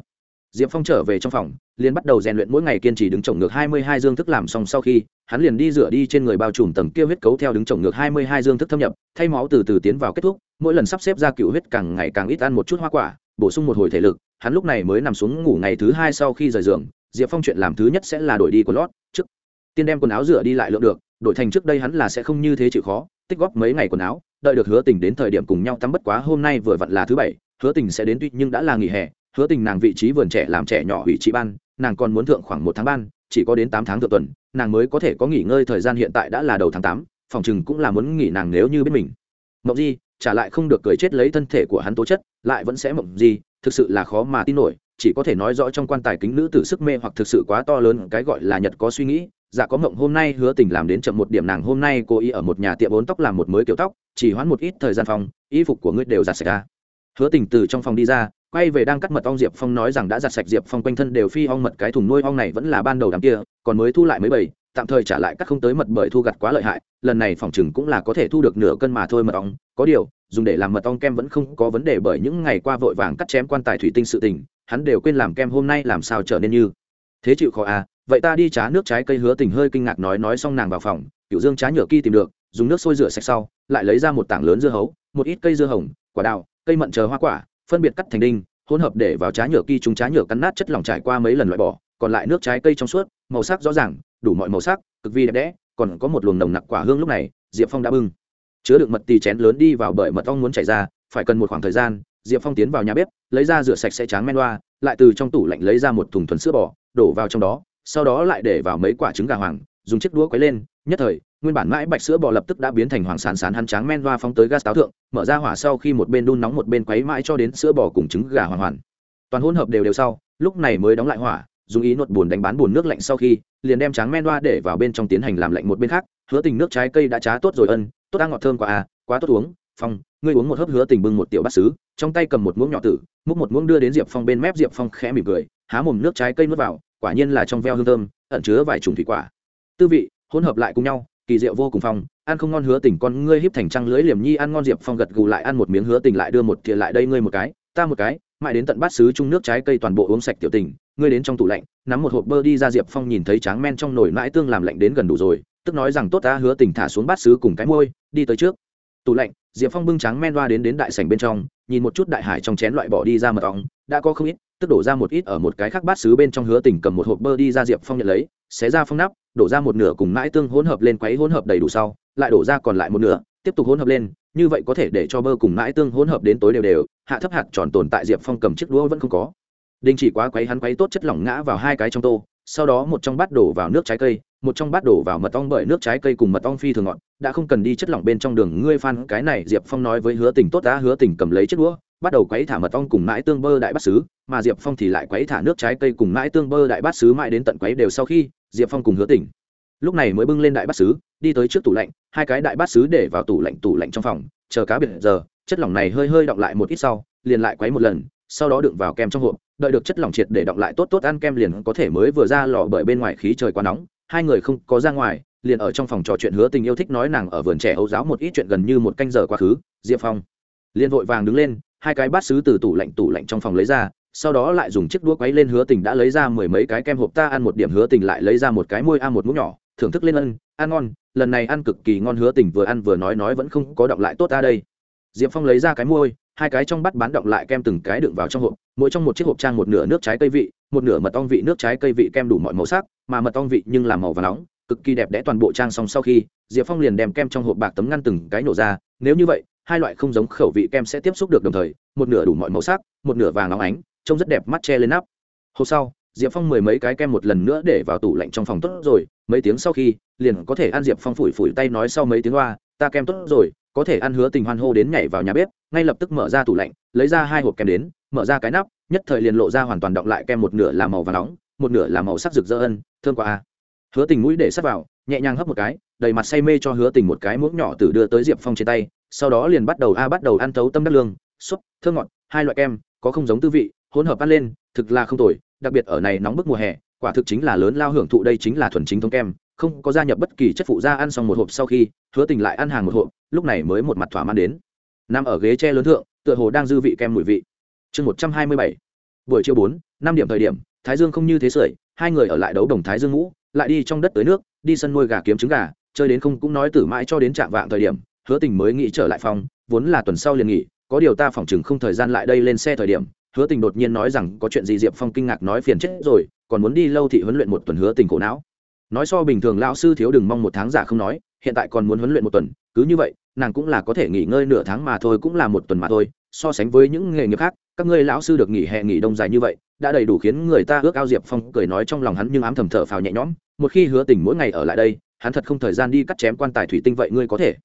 Diệp phong trở về trong phòng, liền bắt đầu rèn luyện mỗi ngày kiên trì đứng trồng ngược hai mươi hai dương thức làm xong sau khi, hắn liền đi rửa đi trên người bao trùm tầng kia huyết cấu theo đứng trồng ngược hai mươi hai dương thức thâm nhập, thay máu từ từ tiến vào kết thúc, mỗi lần sắp xếp ra cựu huyết càng ngày càng ít ăn một chút hoa quả, bổ sung một hồi thể lực, hắn lúc này mới nằm xuống ngủ ngày thứ hai sau khi rời giường, diệp phong chuyện làm thứ nhất sẽ là đổi đi quần lót, trước tiên đem quần áo rửa đi lại lượng được, đổi thành trước đây hắn là sẽ không như thế chịu khó, tích góp mấy ngày quần áo đợi được hứa tình đến thời điểm cùng nhau tắm bất quá hôm nay vừa vặn là thứ bảy, hứa tình sẽ đến tuy nhưng đã là nghỉ hè, hứa tình nàng vị trí vườn trẻ làm trẻ nhỏ hủy trị ban, nàng còn muốn thượng khoảng một tháng ban, chỉ có đến tám tháng thượng tuần, nàng mới có thể có nghỉ ngơi thời gian hiện tại đã là đầu tháng tám, phòng chừng cũng là muốn nghỉ nàng nếu như biết mình. Mộng di, trả lại không được cười chết lấy thân thể của hắn tố chất, lại vẫn sẽ mộng di, thực sự là khó mà tin nổi, chỉ có thể nói rõ trong quan tài kính nữ tử sức mê hoặc thực sự quá to lớn, cái gọi là nhật có suy nghĩ dạ có mộng hôm nay hứa tình làm đến chậm một điểm nàng hôm nay cô ý ở một nhà tiệm bốn tóc làm một mới kiểu tóc, chỉ hoãn một ít thời gian phòng, y phục của ngươi đều giặt sạch ra hứa tình từ trong phòng đi ra, quay về đang cắt mật ong diệp phong nói rằng đã giặt sạch diệp phong quanh thân đều phi ong mật, cái thùng nuôi ong này vẫn là ban đầu đám kia, còn mới thu lại mấy bầy, tạm thời trả lại cắt không tới mật bởi thu gặt quá lợi hại, lần này phòng chừng cũng là có thể thu được nửa cân mà thôi mật ong, có điều, dùng để làm mật ong kem vẫn không có vấn đề bởi những ngày qua vội vàng cắt chém quan tài thủy tinh sự tình, hắn đều quên làm kem hôm nay làm sao trở nên như thế chịu khó à vậy ta đi trá nước trái cây hứa tình hơi kinh ngạc nói nói xong nàng vào phòng cựu dương trá nhựa kỳ tìm được, dùng nước sôi rửa sạch sau, lại lấy ra một tảng lớn dưa hấu, một ít cây dưa hồng, quả đào, cây mận chờ hoa quả, phân biệt cắt thành đinh, hỗn hợp để vào trá nhựa kỳ chúng trá nhựa cắn nát chất lỏng trải qua mấy lần loại bỏ, còn lại nước trái cây trong suốt, màu sắc rõ ràng, đủ mọi màu sắc, cực vi đẹp đẽ, còn có một luồng nồng nặc quả hương lúc này, diệp phong đã bưng. Chứa đựng mật tì chén lớn đi vào bởi mật ong muốn chảy ra, phải cần một khoảng thời gian, diệp phong tiến vào nhà bếp, lấy ra rửa sạch sẽ tráng men loa lại từ trong tủ lạnh lấy ra một thùng thuần sữa bò, đổ vào trong đó sau đó lại để vào mấy quả trứng gà hoàng, dùng chiếc đũa quấy lên, nhất thời, nguyên bản mãi bạch sữa bò lập tức đã biến thành hoàng sán sán hắn tráng men hoa phóng tới gas táo thượng, mở ra hỏa sau khi một bên đun nóng một bên quấy mãi cho đến sữa bò cùng trứng gà hoàn hoàn. Toàn hỗn hợp đều đều sau, lúc này mới đóng lại hỏa, dùng ý nuốt bùn đánh bán bùn nước lạnh sau khi, liền đem tráng men hoa để vào bên trong tiến hành làm lạnh một bên khác, hứa tình nước trái cây đã trá tốt rồi ân, tốt ăn ngọt thơm quá à quá tốt uống, phong, ngươi uống một hớp hứa tình bưng một tiểu bát sứ, trong tay cầm một muỗng nhỏ tử, múc một muỗng đưa đến diệp phong bên mép, diệp phong khẽ mỉm cười, há mồm nước trái cây nuốt vào quả nhiên là trong veo hương thơm, ẩn chứa vài chủng thủy quả. Tư vị, hỗn hợp lại cùng nhau, kỳ diệu vô cùng phong, ăn không ngon hứa tình con ngươi híp thành trăng lưới liềm nhi, ăn ngon diệp phong gật gù lại, ăn một miếng hứa tình lại đưa một thìa lại đây ngươi một cái, ta một cái, mãi đến tận bát sứ chung nước trái cây toàn bộ uống sạch tiểu tình, ngươi đến trong tủ lạnh, nắm một hộp bơ đi ra diệp phong nhìn thấy tráng men trong nồi mãi tương làm lạnh đến gần đủ rồi, tức nói rằng tốt ta, hứa tình thả xuống bát sứ cùng cái môi, đi tới trước. Tủ lạnh, diệp phong bưng trắng men đoa đến đến đại sảnh bên trong, nhìn một chút đại hải trong chén loại bỏ đi ra mật ong, đã có không ít tức đổ ra một ít ở một cái khác bát xứ bên trong hứa tình cầm một hộp bơ đi ra diệp phong nhận lấy, xé ra phong nắp, đổ ra một nửa cùng mãi tương hỗn hợp lên quấy hỗn hợp đầy đủ sau, lại đổ ra còn lại một nửa, tiếp tục hỗn hợp lên, như vậy có thể để cho bơ cùng mãi tương hỗn hợp đến tối đều đều, hạ thấp hạt tròn tồn tại diệp phong cầm chiếc đũa vẫn không có. Đình chỉ quá quấy hắn quấy tốt chất lỏng ngã vào hai cái trong tô, sau đó một trong bát đổ vào nước trái cây, một trong bát đổ vào mật ong bởi nước trái cây cùng mật ong phi thường ngọt, đã không cần đi chất lỏng bên trong đường, ngươi phan, cái này diệp phong nói với hứa tình tốt đã hứa tình cầm lấy chiếc đũa bắt đầu quấy thả mật ong cùng mãi tương bơ đại bát sứ mà diệp phong thì lại quấy thả nước trái cây cùng mãi tương bơ đại bát sứ mãi đến tận quấy đều sau khi diệp phong cùng hứa tình lúc này mới bưng lên đại bát sứ đi tới trước tủ lạnh, hai cái đại bát sứ để vào tủ lạnh tủ lạnh trong phòng, chờ cá biệt giờ, chất lỏng này hơi hơi đọng lại một ít sau, liền lại quấy một lần, sau đó đựng vào kem trong hộp, đợi được chất lỏng triệt để đọng lại tốt tốt ăn kem liền có thể mới vừa ra lò bởi bên ngoài khí trời quá nóng, hai người không có ra ngoài, liền ở trong phòng trò chuyện hứa tình yêu thích nói nàng ở vườn trẻ hấu giáo một ít chuyện gần như một canh giờ quá khứ, diệp phong liền vội vàng đứng lên hai cái bát sứ từ tủ lạnh tủ lạnh trong phòng lấy ra, sau đó lại dùng chiếc đũa quấy lên hứa tình đã lấy ra mười mấy cái kem hộp ta ăn một điểm hứa tình lại lấy ra một cái môi a một mũ nhỏ, thưởng thức lên ân, ăn ngon, lần này ăn cực kỳ ngon hứa tình vừa ăn vừa nói nói vẫn không có động lại tốt ta đây. Diệp phong lấy ra cái môi, hai cái trong bắt bán động lại kem từng cái đựng vào trong hộp, mỗi trong một chiếc hộp trang một nửa nước trái cây vị, một nửa mật ong vị nước trái cây vị kem đủ mọi màu sắc, mà mật ong vị nhưng làm màu và nóng, cực kỳ đẹp đẽ toàn bộ trang xong sau khi, diệp phong liền đem kem trong hộp bạc tấm ngăn từng cái nổ ra, nếu như vậy hai loại không giống khẩu vị kem sẽ tiếp xúc được đồng thời một nửa đủ mọi màu sắc một nửa vàng óng ánh trông rất đẹp mắt che lên nắp. Hôm sau diệp phong mười mấy cái kem một lần nữa để vào tủ lạnh trong phòng tốt rồi mấy tiếng sau khi liền có thể ăn diệp phong phủi phủi tay nói sau mấy tiếng hoa, ta kem tốt rồi có thể ăn hứa tình hoan hô đến nhảy vào nhà bếp. Ngay lập tức mở ra tủ lạnh lấy ra hai hộp kem đến mở ra cái nắp nhất thời liền lộ ra hoàn toàn động lại kem một nửa là màu và nóng một nửa là màu sắc rực rỡ ân thương quá a. Hứa tình mũi để sắt vào nhẹ nhàng hấp một cái đầy mặt say mê cho hứa tình một cái muỗng nhỏ từ đưa tới diệp phong trên tay sau đó liền bắt đầu a bắt đầu ăn thấu tâm đắc lương xúc, thơm ngọt hai loại kem có không giống tư vị hỗn hợp ăn lên thực là không tồi đặc biệt ở này nóng bức mùa hè quả thực chính là lớn lao hưởng thụ đây chính là thuần chính thống kem không có gia nhập bất kỳ chất phụ da ăn xong một hộp sau khi hứa tình lại ăn hàng một hộp lúc này mới một mặt thỏa mãn đến. Nằm ở ghế tre lớn thượng tựa hồ đang dư vị kem mùi vị. Chương một trăm hai mươi bảy buổi chiều bốn năm điểm thời điểm thái dương không như thế sưởi hai người ở lại đấu đồng thái dương ngũ lại đi trong đất tới nước, đi sân nuôi gà kiếm trứng gà, chơi đến không cũng nói tử mãi cho đến trạm vạng thời điểm, hứa tình mới nghĩ trở lại phòng, vốn là tuần sau liền nghỉ, có điều ta phỏng chừng không thời gian lại đây lên xe thời điểm, hứa tình đột nhiên nói rằng, có chuyện gì diệp phong kinh ngạc nói phiền chết rồi, còn muốn đi lâu thị huấn luyện một tuần hứa tình cổ não. Nói so bình thường lão sư thiếu đừng mong một tháng giả không nói, hiện tại còn muốn huấn luyện một tuần, cứ như vậy, nàng cũng là có thể nghỉ ngơi nửa tháng mà thôi, cũng là một tuần mà thôi, so sánh với những nghề nghiệp khác, các ngươi lão sư được nghỉ hè nghỉ đông dài như vậy đã đầy đủ khiến người ta ước ao diệp phong cười nói trong lòng hắn nhưng ám thầm thở phào nhẹ nhõm, một khi hứa tình mỗi ngày ở lại đây, hắn thật không thời gian đi cắt chém quan tài thủy tinh vậy ngươi có thể.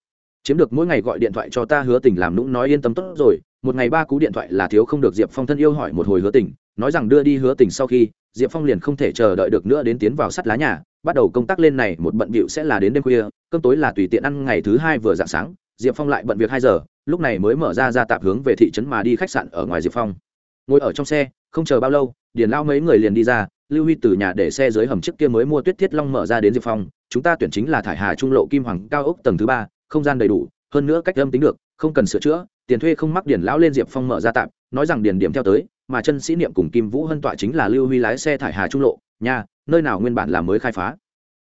Chiếm được mỗi ngày gọi điện thoại cho ta hứa tình làm nũng nói yên tâm tốt rồi, một ngày ba cú điện thoại là thiếu không được diệp phong thân yêu hỏi một hồi hứa tình, nói rằng đưa đi hứa tình sau khi, diệp phong liền không thể chờ đợi được nữa đến tiến vào sắt lá nhà, bắt đầu công tác lên này, một bận bịu sẽ là đến đêm khuya, cơm tối là tùy tiện ăn ngày thứ hai vừa dạng sáng, diệp phong lại bận việc hai giờ, lúc này mới mở ra ra tạp hướng về thị trấn mà đi khách sạn ở ngoài diệp phong. Ngồi ở trong xe không chờ bao lâu, điền lao mấy người liền đi ra, lưu huy từ nhà để xe dưới hầm trước kia mới mua tuyết thiết long mở ra đến diệp phong, chúng ta tuyển chính là thải hà trung lộ kim hoàng cao ốc tầng thứ ba, không gian đầy đủ, hơn nữa cách âm tính được, không cần sửa chữa, tiền thuê không mắc điền lão lên diệp phong mở ra tạm, nói rằng điền điểm theo tới, mà chân sĩ niệm cùng kim vũ hân tọa chính là lưu huy lái xe thải hà trung lộ nhà nơi nào nguyên bản là mới khai phá.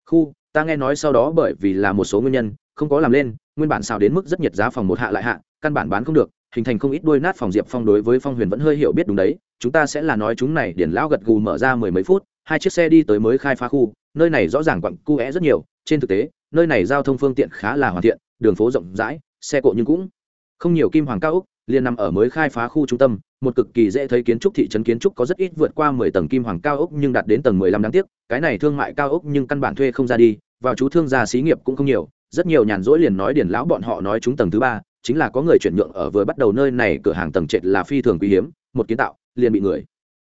Khu, ta nghe nói sau đó bởi vì là một số nguyên nhân, không có làm lên, nguyên bản xào đến mức rất nhiệt giá phòng một hạ lại hạ, căn bản bán không được hình thành không ít đôi nát phòng diệp phong đối với phong huyền vẫn hơi hiểu biết đúng đấy, chúng ta sẽ là nói chúng này, điển lão gật gù mở ra mười mấy phút, hai chiếc xe đi tới mới khai phá khu, nơi này rõ ràng quặng cu é rất nhiều, trên thực tế, nơi này giao thông phương tiện khá là hoàn thiện, đường phố rộng rãi, xe cộ nhưng cũng không nhiều kim hoàng cao úc, liền nằm ở mới khai phá khu trung tâm, một cực kỳ dễ thấy kiến trúc thị trấn kiến trúc có rất ít vượt qua mười tầng kim hoàng cao ốc nhưng đạt đến tầng mười lăm đáng tiếc, cái này thương mại cao ốc nhưng căn bản thuê không ra đi, vào chú thương gia xí nghiệp cũng không nhiều, rất nhiều nhàn rỗi liền nói điển lão bọn họ nói chúng tầng thứ ba chính là có người chuyển nhượng ở vừa bắt đầu nơi này, cửa hàng tầng trệt là phi thường quý hiếm, một kiến tạo, liền bị người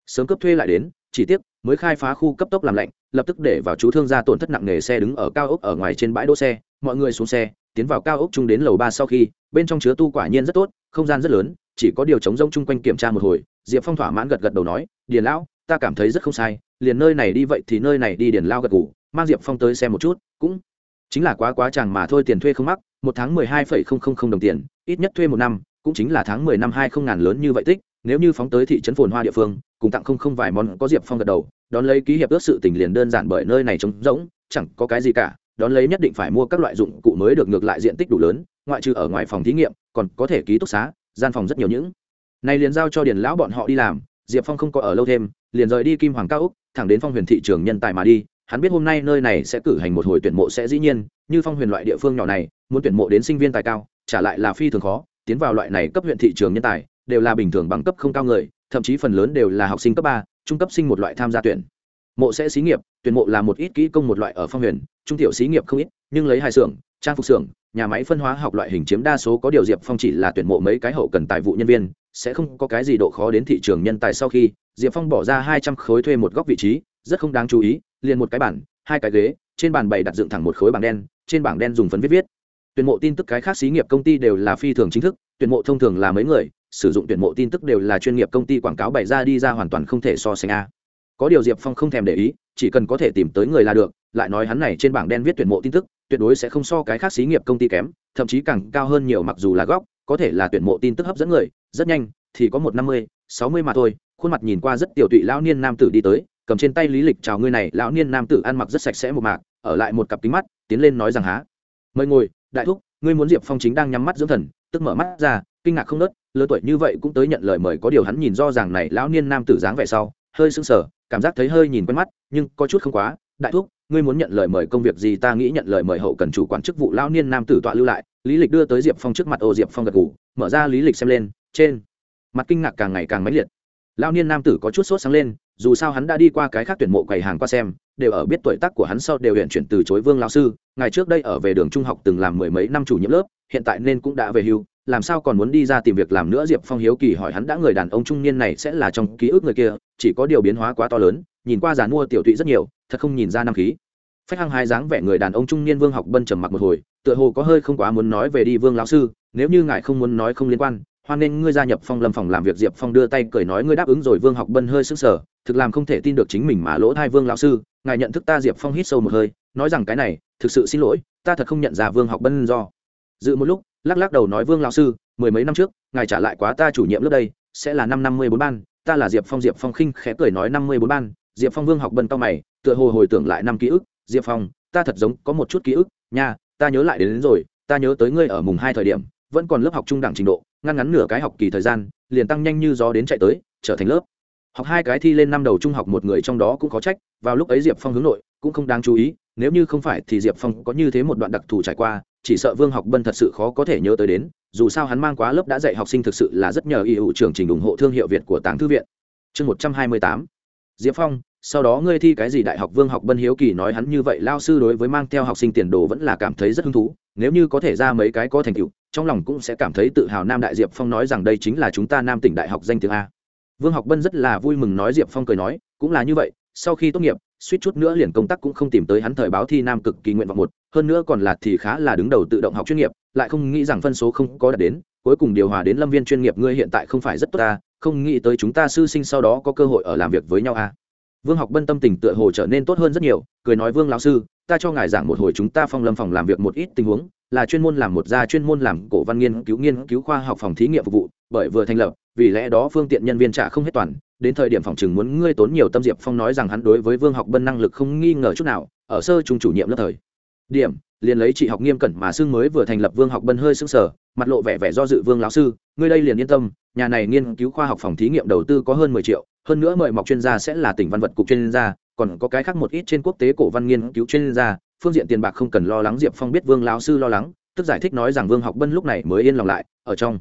sớm cấp thuê lại đến, chỉ tiếc mới khai phá khu cấp tốc làm lạnh, lập tức để vào chú thương gia tổn thất nặng nề xe đứng ở cao ốc ở ngoài trên bãi đỗ xe, mọi người xuống xe, tiến vào cao ốc chung đến lầu ba sau khi, bên trong chứa tu quả nhiên rất tốt, không gian rất lớn, chỉ có điều chống rông chung quanh kiểm tra một hồi, diệp phong thỏa mãn gật gật đầu nói, điền lão, ta cảm thấy rất không sai, liền nơi này đi vậy thì nơi này đi, điền lao gật ngủ mang diệp phong tới xem một chút, cũng chính là quá quá chàng mà thôi, tiền thuê không mắc một tháng mười hai phẩy không không không đồng tiền, ít nhất thuê một năm, cũng chính là tháng mười năm hai không ngàn lớn như vậy tích, nếu như phóng tới thị trấn phồn hoa địa phương, cùng tặng không không vài món có diệp phong gật đầu, đón lấy ký hiệp ước sự tình liền đơn giản bởi nơi này trống rỗng, chẳng có cái gì cả, đón lấy nhất định phải mua các loại dụng cụ mới được ngược lại diện tích đủ lớn, ngoại trừ ở ngoài phòng thí nghiệm, còn có thể ký túc xá, gian phòng rất nhiều những. Này liền giao cho điền lão bọn họ đi làm, diệp phong không có ở lâu thêm, liền rời đi kim hoàng cao úc, thẳng đến phong huyền thị trường nhân tài mà đi hắn biết hôm nay nơi này sẽ cử hành một hồi tuyển mộ sẽ dĩ nhiên, như phong huyền loại địa phương nhỏ này, muốn tuyển mộ đến sinh viên tài cao, trả lại là phi thường khó, tiến vào loại này cấp huyện thị trường nhân tài, đều là bình thường bằng cấp không cao người, thậm chí phần lớn đều là học sinh cấp ba, trung cấp sinh một loại tham gia tuyển. Mộ sẽ xí nghiệp, tuyển mộ là một ít kỹ công một loại ở phong huyền, trung tiểu xí nghiệp không ít, nhưng lấy hai xưởng, trang phục xưởng, nhà máy phân hóa học loại hình chiếm đa số có điều diệp phong chỉ là tuyển mộ mấy cái hậu cần tài vụ nhân viên, sẽ không có cái gì độ khó đến thị trường nhân tài sau khi diệp phong bỏ ra hai trăm khối thuê một góc vị trí rất không đáng chú ý, liền một cái bản, hai cái ghế, trên bàn bày đặt dựng thẳng một khối bảng đen, trên bảng đen dùng phấn viết viết. Tuyển mộ tin tức cái khác xí nghiệp công ty đều là phi thường chính thức, tuyển mộ thông thường là mấy người, sử dụng tuyển mộ tin tức đều là chuyên nghiệp công ty quảng cáo bày ra đi ra hoàn toàn không thể so sánh a. Có điều diệp phong không thèm để ý, chỉ cần có thể tìm tới người là được, lại nói hắn này trên bảng đen viết tuyển mộ tin tức, tuyệt đối sẽ không so cái khác xí nghiệp công ty kém, thậm chí càng cao hơn nhiều mặc dù là góc, có thể là tuyển mộ tin tức hấp dẫn người, rất nhanh, thì có một năm mươi, sáu mươi mà thôi, khuôn mặt nhìn qua rất tiểu tụy lão niên nam tử đi tới cầm trên tay lý lịch chào ngươi này, lão niên nam tử ăn mặc rất sạch sẽ một mạc, ở lại một cặp kính mắt, tiến lên nói rằng há. Mời ngồi, đại thúc, ngươi muốn diệp phong chính đang nhắm mắt dưỡng thần, tức mở mắt ra, kinh ngạc không nớt, lứa tuổi như vậy cũng tới nhận lời mời có điều hắn nhìn do rằng này, lão niên nam tử dáng vẻ sau, hơi sưng sờ, cảm giác thấy hơi nhìn quen mắt, nhưng có chút không quá. Đại thúc, ngươi muốn nhận lời mời công việc gì, ta nghĩ nhận lời mời hậu cần chủ quản chức vụ lão niên nam tử tọa lưu lại. Lý lịch đưa tới diệp phong trước mặt, ô diệp phong gật ngủ mở ra lý lịch xem lên, trên, mặt kinh ngạc càng ngày càng mãnh liệt. Lão niên nam tử có chút sốt sáng lên dù sao hắn đã đi qua cái khác tuyển mộ quầy hàng qua xem, đều ở biết tuổi tác của hắn sau đều hiện chuyển từ chối vương lão sư, ngày trước đây ở về đường trung học từng làm mười mấy năm chủ nhiệm lớp, hiện tại nên cũng đã về hưu, làm sao còn muốn đi ra tìm việc làm nữa? Diệp phong hiếu kỳ hỏi hắn đã người đàn ông trung niên này sẽ là trong ký ức người kia, chỉ có điều biến hóa quá to lớn, nhìn qua giàn mua tiểu tụy rất nhiều, thật không nhìn ra năm khí. Phách hăng hai dáng vẻ người đàn ông trung niên vương học bân trầm mặc một hồi, tựa hồ có hơi không quá muốn nói về đi vương lão sư, nếu như ngài không muốn nói không liên quan hoan nên ngươi gia nhập phong lâm phòng làm việc diệp phong đưa tay cười nói ngươi đáp ứng rồi vương học bân hơi sững sờ thực làm không thể tin được chính mình mà lỗ thai vương lão sư ngài nhận thức ta diệp phong hít sâu một hơi nói rằng cái này thực sự xin lỗi ta thật không nhận ra vương học bân do. Dự một lúc lắc lắc đầu nói vương lão sư mười mấy năm trước ngài trả lại quá ta chủ nhiệm lớp đây sẽ là năm năm mươi bốn ban ta là diệp phong diệp phong khinh khẽ cười nói năm mươi bốn ban diệp phong vương học bân to mày tựa hồ hồi tưởng lại năm ký ức diệp phong ta thật giống có một chút ký ức nha ta nhớ lại đến, đến rồi ta nhớ tới ngươi ở mùng hai thời điểm vẫn còn lớp học trung đẳng trình độ ngăn ngắn nửa cái học kỳ thời gian, liền tăng nhanh như gió đến chạy tới, trở thành lớp. Học hai cái thi lên năm đầu trung học một người trong đó cũng có trách, vào lúc ấy diệp phong hướng nội, cũng không đáng chú ý, nếu như không phải thì diệp phong có như thế một đoạn đặc thù trải qua, chỉ sợ vương học bân thật sự khó có thể nhớ tới đến, dù sao hắn mang quá lớp đã dạy học sinh thực sự là rất nhờ ý hữu trường trình ủng hộ thương hiệu việt của tàng thư viện. Chương một trăm hai mươi tám. Diệp phong, sau đó ngươi thi cái gì đại học vương học bân hiếu kỳ nói hắn như vậy, lao sư đối với mang theo học sinh tiền đồ vẫn là cảm thấy rất hứng thú, nếu như có thể ra mấy cái có thành tựu trong lòng cũng sẽ cảm thấy tự hào nam đại diệp phong nói rằng đây chính là chúng ta nam tỉnh đại học danh tiếng a. Vương học bân rất là vui mừng nói diệp phong cười nói, cũng là như vậy, sau khi tốt nghiệp, suýt chút nữa liền công tác cũng không tìm tới hắn thời báo thi nam cực kỳ nguyện vọng một, hơn nữa còn là thì khá là đứng đầu tự động học chuyên nghiệp, lại không nghĩ rằng phân số không có đạt đến, cuối cùng điều hòa đến lâm viên chuyên nghiệp ngươi hiện tại không phải rất tốt ta, không nghĩ tới chúng ta sư sinh sau đó có cơ hội ở làm việc với nhau a. Vương học bân tâm tình tựa hồ trở nên tốt hơn rất nhiều, cười nói vương lão sư ta cho ngài giảng một hồi chúng ta phong lâm phòng làm việc một ít tình huống, là chuyên môn làm một gia chuyên môn làm cổ văn nghiên cứu nghiên cứu khoa học phòng thí nghiệm phục vụ, bởi vừa thành lập, vì lẽ đó phương tiện nhân viên trả không hết toàn, đến thời điểm phòng chừng muốn ngươi tốn nhiều tâm diệp phong nói rằng hắn đối với vương học bân năng lực không nghi ngờ chút nào, ở sơ trung chủ nhiệm lớp thời. Điểm, liền lấy chị học nghiêm cẩn mà xương mới vừa thành lập vương học bân hơi sưng sở mặt lộ vẻ vẻ do dự vương lão sư, ngươi đây liền yên tâm, nhà này nghiên cứu khoa học phòng thí nghiệm đầu tư có hơn mười triệu, hơn nữa mời mọc chuyên gia sẽ là tỉnh văn vật cục chuyên gia còn có cái khác một ít trên quốc tế cổ văn nghiên cứu chuyên gia, phương diện tiền bạc không cần lo lắng, diệp phong biết vương lão sư lo lắng, tức giải thích nói rằng vương học bân lúc này mới yên lòng lại, ở trong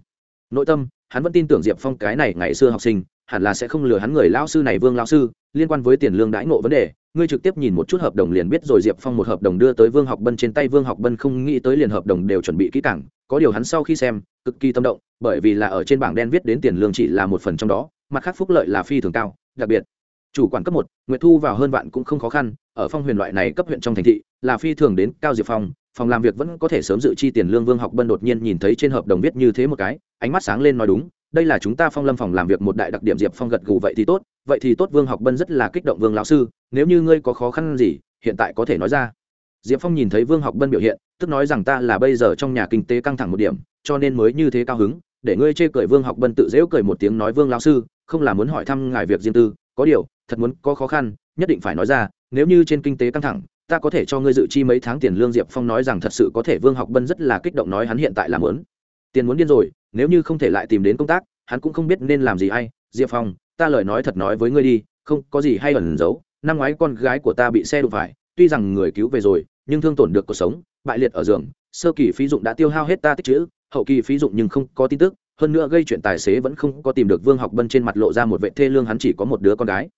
nội tâm, hắn vẫn tin tưởng diệp phong cái này ngày xưa học sinh, hẳn là sẽ không lừa hắn người lão sư này vương lão sư, liên quan với tiền lương đãi ngộ vấn đề. Ngươi trực tiếp nhìn một chút hợp đồng liền biết rồi, diệp phong một hợp đồng đưa tới vương học bân trên tay, vương học bân không nghĩ tới liền hợp đồng đều chuẩn bị kỹ càng, có điều hắn sau khi xem, cực kỳ tâm động, bởi vì là ở trên bảng đen viết đến tiền lương chỉ là một phần trong đó, mặt khác phúc lợi là phi thường cao, đặc biệt chủ quản cấp một, nguyệt thu vào hơn vạn cũng không khó khăn, ở phong huyền loại này cấp huyện trong thành thị, là phi thường đến cao diệp phong, phòng làm việc vẫn có thể sớm dự chi tiền lương vương học bân đột nhiên nhìn thấy trên hợp đồng viết như thế một cái, ánh mắt sáng lên nói đúng, đây là chúng ta phong lâm phòng làm việc một đại đặc điểm diệp phong gật gù vậy thì tốt, vậy thì tốt vương học bân rất là kích động vương lão sư, nếu như ngươi có khó khăn gì, hiện tại có thể nói ra. Diệp phong nhìn thấy vương học bân biểu hiện, tức nói rằng ta là bây giờ trong nhà kinh tế căng thẳng một điểm, cho nên mới như thế cao hứng, để ngươi chê cười vương học bân tự dễu cười một tiếng nói vương lão sư, không là muốn hỏi thăm ngài việc riêng tư, có điều thật muốn có khó khăn, nhất định phải nói ra, nếu như trên kinh tế căng thẳng, ta có thể cho ngươi dự chi mấy tháng tiền lương diệp phong nói rằng thật sự có thể vương học bân rất là kích động nói hắn hiện tại làm lớn tiền muốn điên rồi, nếu như không thể lại tìm đến công tác, hắn cũng không biết nên làm gì hay. Diệp phong, ta lời nói thật nói với ngươi đi, không có gì hay ẩn giấu. Năm ngoái con gái của ta bị xe đụng phải, tuy rằng người cứu về rồi, nhưng thương tổn được cuộc sống, bại liệt ở giường, sơ kỳ phí dụng đã tiêu hao hết ta tích chữ, hậu kỳ phí dụng nhưng không có tin tức, hơn nữa gây chuyện tài xế vẫn không có tìm được vương học bân trên mặt lộ ra một vệ thê lương hắn chỉ có một đứa con gái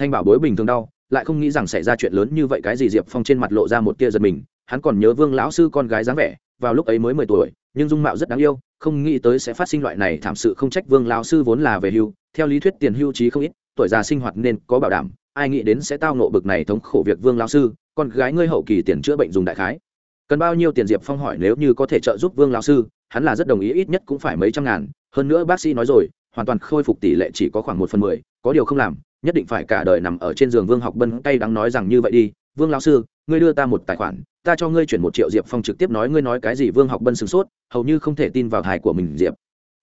thanh bảo bối bình thường đau, lại không nghĩ rằng xảy ra chuyện lớn như vậy, cái gì diệp phong trên mặt lộ ra một tia giật mình, hắn còn nhớ vương lão sư con gái dáng vẻ, vào lúc ấy mới mười tuổi, nhưng dung mạo rất đáng yêu, không nghĩ tới sẽ phát sinh loại này, thảm sự không trách vương lão sư vốn là về hưu, theo lý thuyết tiền hưu trí không ít, tuổi già sinh hoạt nên có bảo đảm, ai nghĩ đến sẽ tao nộ bực này thống khổ việc vương lão sư, con gái ngươi hậu kỳ tiền chữa bệnh dùng đại khái. Cần bao nhiêu tiền diệp phong hỏi nếu như có thể trợ giúp vương lão sư, hắn là rất đồng ý, ít nhất cũng phải mấy trăm ngàn, hơn nữa bác sĩ nói rồi, hoàn toàn khôi phục tỷ lệ chỉ có khoảng một phần mười, có điều không làm nhất định phải cả đời nằm ở trên giường vương học bân cay đắng nói rằng như vậy đi, vương lão sư, ngươi đưa ta một tài khoản, ta cho ngươi chuyển một triệu diệp phong trực tiếp nói ngươi nói cái gì? Vương học bân sửng sốt, hầu như không thể tin vào hài của mình diệp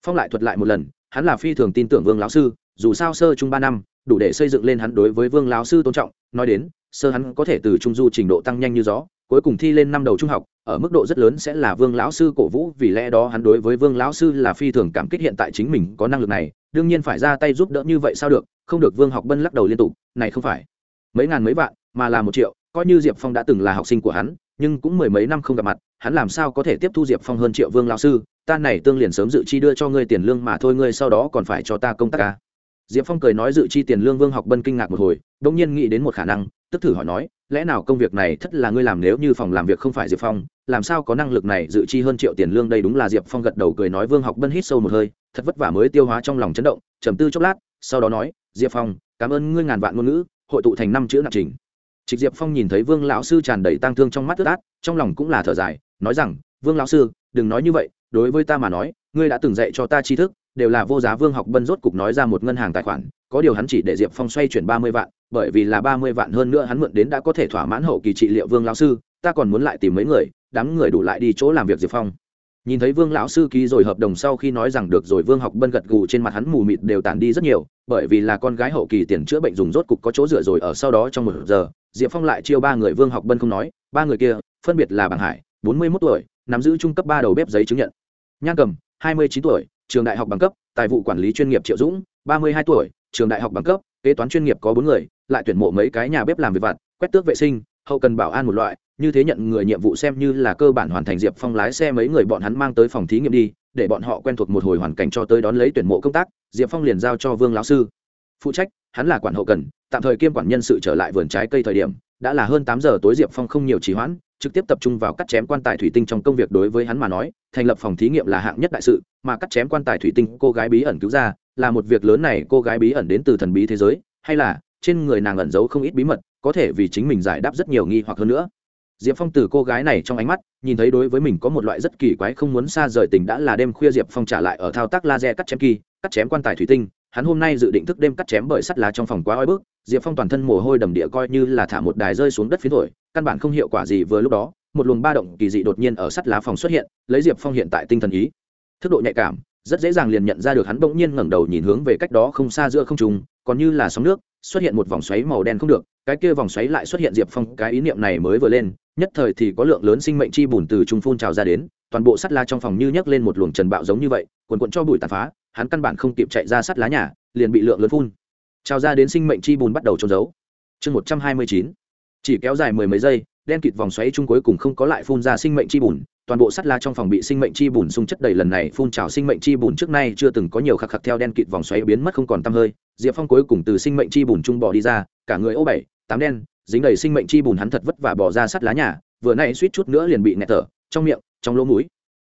phong lại thuật lại một lần, hắn là phi thường tin tưởng vương lão sư, dù sao sơ chung ba năm, đủ để xây dựng lên hắn đối với vương lão sư tôn trọng, nói đến sơ hắn có thể từ trung du trình độ tăng nhanh như gió, cuối cùng thi lên năm đầu trung học, ở mức độ rất lớn sẽ là vương lão sư cổ vũ, vì lẽ đó hắn đối với vương lão sư là phi thường cảm kích hiện tại chính mình có năng lực này, đương nhiên phải ra tay giúp đỡ như vậy sao được, không được vương học bân lắc đầu liên tục, này không phải mấy ngàn mấy vạn, mà là một triệu, coi như diệp phong đã từng là học sinh của hắn, nhưng cũng mười mấy năm không gặp mặt, hắn làm sao có thể tiếp thu diệp phong hơn triệu vương lão sư, ta này tương liền sớm dự chi đưa cho ngươi tiền lương mà thôi, ngươi sau đó còn phải cho ta công tác ca diệp phong cười nói dự chi tiền lương vương học bân kinh ngạc một hồi đ ỗ n g nhiên nghĩ đến một khả năng tức thử hỏi nói, lẽ nào công việc này thất là ngươi làm nếu như phòng làm việc không phải diệp phong, làm sao có năng lực này dự chi hơn triệu tiền lương đây đúng là diệp phong gật đầu cười nói vương học bân hít sâu một hơi, thật vất vả mới tiêu hóa trong lòng chấn động, trầm tư chốc lát, sau đó nói, diệp phong, cảm ơn ngươi ngàn vạn ngôn ngữ, hội tụ thành năm chữ nạp trình. Trịch diệp phong nhìn thấy vương lão sư tràn đầy tang thương trong mắt ướt át, trong lòng cũng là thở dài, nói rằng, vương lão sư, đừng nói như vậy, đối với ta mà nói, ngươi đã từng dạy cho ta tri thức đều là vô giá vương học bân rốt cục nói ra một ngân hàng tài khoản, có điều hắn chỉ để diệp phong xoay chuyển ba mươi vạn, bởi vì là ba mươi vạn hơn nữa hắn mượn đến đã có thể thỏa mãn hậu kỳ trị liệu vương lão sư, ta còn muốn lại tìm mấy người, đám người đủ lại đi chỗ làm việc diệp phong. Nhìn thấy vương lão sư ký rồi hợp đồng sau khi nói rằng được rồi vương học bân gật gù trên mặt hắn mù mịt đều tàn đi rất nhiều, bởi vì là con gái hậu kỳ tiền chữa bệnh dùng rốt cục có chỗ dựa rồi, ở sau đó trong một giờ, diệp phong lại chiêu ba người vương học bân không nói, ba người kia, phân biệt là bằng hải, bốn mươi mốt tuổi, nắm giữ trung cấp ba đầu bếp giấy chứng nhận. Nhan cầm, hai mươi chín tuổi trường đại học bằng cấp, tài vụ quản lý chuyên nghiệp triệu dũng, ba mươi hai tuổi, trường đại học bằng cấp, kế toán chuyên nghiệp có bốn người, lại tuyển mộ mấy cái nhà bếp làm việc vặt, quét tước vệ sinh, hậu cần bảo an một loại, như thế nhận người nhiệm vụ xem như là cơ bản hoàn thành diệp phong lái xe mấy người bọn hắn mang tới phòng thí nghiệm đi, để bọn họ quen thuộc một hồi hoàn cảnh cho tới đón lấy tuyển mộ công tác, diệp phong liền giao cho vương lão sư. Phụ trách, hắn là quản hậu cần, tạm thời kiêm quản nhân sự trở lại vườn trái cây thời điểm, đã là hơn tám giờ tối diệp phong không nhiều trì hoãn trực tiếp tập trung vào cắt chém quan tài thủy tinh trong công việc đối với hắn mà nói, thành lập phòng thí nghiệm là hạng nhất đại sự, mà cắt chém quan tài thủy tinh cô gái bí ẩn cứu ra, là một việc lớn này cô gái bí ẩn đến từ thần bí thế giới, hay là, trên người nàng ẩn giấu không ít bí mật, có thể vì chính mình giải đáp rất nhiều nghi hoặc hơn nữa. Diệp phong từ cô gái này trong ánh mắt, nhìn thấy đối với mình có một loại rất kỳ quái không muốn xa rời tình đã là đêm khuya diệp phong trả lại ở thao tác laser cắt chém kỳ, cắt chém quan tài thủy tinh, hắn hôm nay dự định thức đêm cắt chém bởi sắt lá trong phòng quá oi bức diệp phong toàn thân mồ hôi đầm địa coi như là thả một đài rơi xuống đất phía thổi, căn bản không hiệu quả gì vừa lúc đó, một luồng ba động kỳ dị đột nhiên ở sắt lá phòng xuất hiện, lấy diệp phong hiện tại tinh thần ý. Thức độ nhạy cảm, rất dễ dàng liền nhận ra được hắn bỗng nhiên ngẩng đầu nhìn hướng về cách đó không xa giữa không trùng còn như là sóng nước, xuất hiện một vòng xoáy màu đen không được, cái kia vòng xoáy lại xuất hiện diệp phong, cái ý niệm này mới vừa lên, nhất thời thì có lượng lớn sinh mệnh chi bùn từ trung phun trào ra đến, toàn bộ sắt lá trong phòng như nhấc lên một luồng trần bạo giống như vậy quần quận cho bụi tàn phá, hắn căn bản không kịp chạy ra sắt lá nhà, liền bị lượng lớn phun trao ra đến sinh mệnh chi bùn bắt đầu trôn giấu. Chương một trăm hai mươi chín. Chỉ kéo dài mười mấy giây, đen kịt vòng xoáy chung cuối cùng không có lại phun ra sinh mệnh chi bùn, toàn bộ sắt lá trong phòng bị sinh mệnh chi bùn xung chất đầy lần này phun trào sinh mệnh chi bùn trước nay chưa từng có nhiều khắc khắc theo đen kịt vòng xoáy biến mất không còn tăm hơi. Diệp phong cuối cùng từ sinh mệnh chi bùn trung bỏ đi ra, cả người ô bảy, tám đen, dính đầy sinh mệnh chi bùn hắn thật vất vả bỏ ra sắt lá nhà, vừa nay suýt chút nữa liền bị nẹt thở, trong miệng, trong lỗ mũi,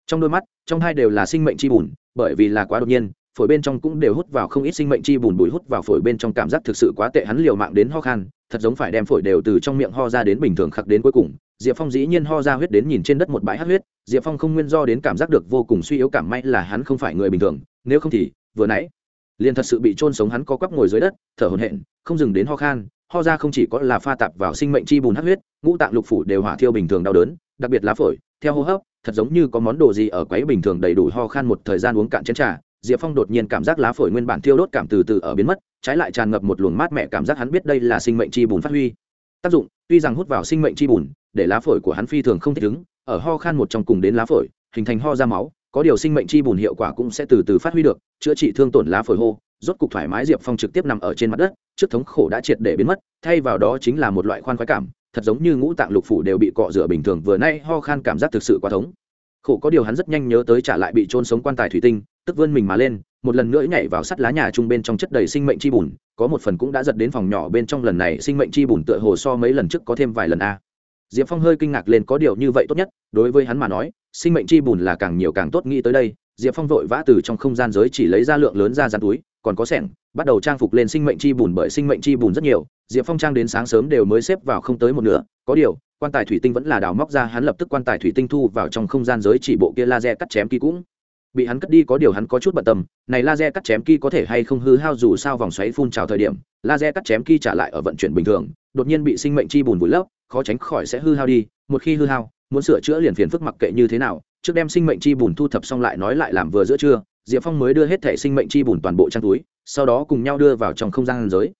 trong đôi mắt, trong hai đều là sinh mệnh chi bùn, bởi vì là quá đột nhiên phổi bên trong cũng đều hút vào không ít sinh mệnh chi bùn bùi hút vào phổi bên trong cảm giác thực sự quá tệ, hắn liều mạng đến ho khan, thật giống phải đem phổi đều từ trong miệng ho ra đến bình thường khắc đến cuối cùng. Diệp phong dĩ nhiên ho ra huyết đến nhìn trên đất một bãi hát huyết. Diệp phong không nguyên do đến cảm giác được vô cùng suy yếu cảm may là hắn không phải người bình thường, nếu không thì, vừa nãy, liền thật sự bị trôn sống hắn co quắp ngồi dưới đất, thở hổn hển, không dừng đến ho khan. Ho ra không chỉ có là pha tạp vào sinh mệnh chi bùn hát huyết, ngũ tạng lục phủ đều hỏa thiêu bình thường đau đớn, đặc biệt lá phổi, theo hô hấp, thật giống như có món đồ gì ở quấy bình thường đầy đủ ho khan một thời gian uống cạn chén trà diệp phong đột nhiên cảm giác lá phổi nguyên bản thiêu đốt cảm từ từ ở biến mất, trái lại tràn ngập một luồng mát mẻ cảm giác hắn biết đây là sinh mệnh chi bùn phát huy. Tác dụng, tuy rằng hút vào sinh mệnh chi bùn, để lá phổi của hắn phi thường không thích ứng, ở ho khan một trong cùng đến lá phổi, hình thành ho ra máu, có điều sinh mệnh chi bùn hiệu quả cũng sẽ từ từ phát huy được, chữa trị thương tổn lá phổi hô, rốt cục thoải mái diệp phong trực tiếp nằm ở trên mặt đất, trước thống khổ đã triệt để biến mất, thay vào đó chính là một loại khoan khoái cảm, thật giống như ngũ tạng lục phủ đều bị cọ rửa bình thường, vừa nay ho khan cảm giác thực sự quá thống. Khổ có điều hắn rất nhanh nhớ tới trả lại bị trôn sống quan tài thủy tinh tức vươn mình mà lên, một lần nữa nhảy vào sắt lá nhà chung bên trong chất đầy sinh mệnh chi bùn, có một phần cũng đã giật đến phòng nhỏ bên trong lần này sinh mệnh chi bùn tựa hồ so mấy lần trước có thêm vài lần a. Diệp phong hơi kinh ngạc lên có điều như vậy tốt nhất, đối với hắn mà nói, sinh mệnh chi bùn là càng nhiều càng tốt nghĩ tới đây, diệp phong vội vã từ trong không gian giới chỉ lấy ra lượng lớn ra dán túi, còn có sẻng, bắt đầu trang phục lên sinh mệnh chi bùn bởi sinh mệnh chi bùn rất nhiều, diệp phong trang đến sáng sớm đều mới xếp vào không tới một nửa, có điều, quan tài thủy tinh vẫn là đào móc ra, hắn lập tức quan tài thủy tinh thu vào trong không gian giới chỉ bộ kia laser cắt chém kỳ cũng bị hắn cất đi có điều hắn có chút bận tâm, này laser cắt chém kỳ có thể hay không hư hao dù sao vòng xoáy phun trào thời điểm, laser cắt chém kỳ trả lại ở vận chuyển bình thường, đột nhiên bị sinh mệnh chi bùn vùi lấp, khó tránh khỏi sẽ hư hao đi, một khi hư hao, muốn sửa chữa liền phiền phức mặc kệ như thế nào, trước đem sinh mệnh chi bùn thu thập xong lại nói lại làm vừa giữa trưa, diệp phong mới đưa hết thẻ sinh mệnh chi bùn toàn bộ trang túi, sau đó cùng nhau đưa vào trong không gian giới.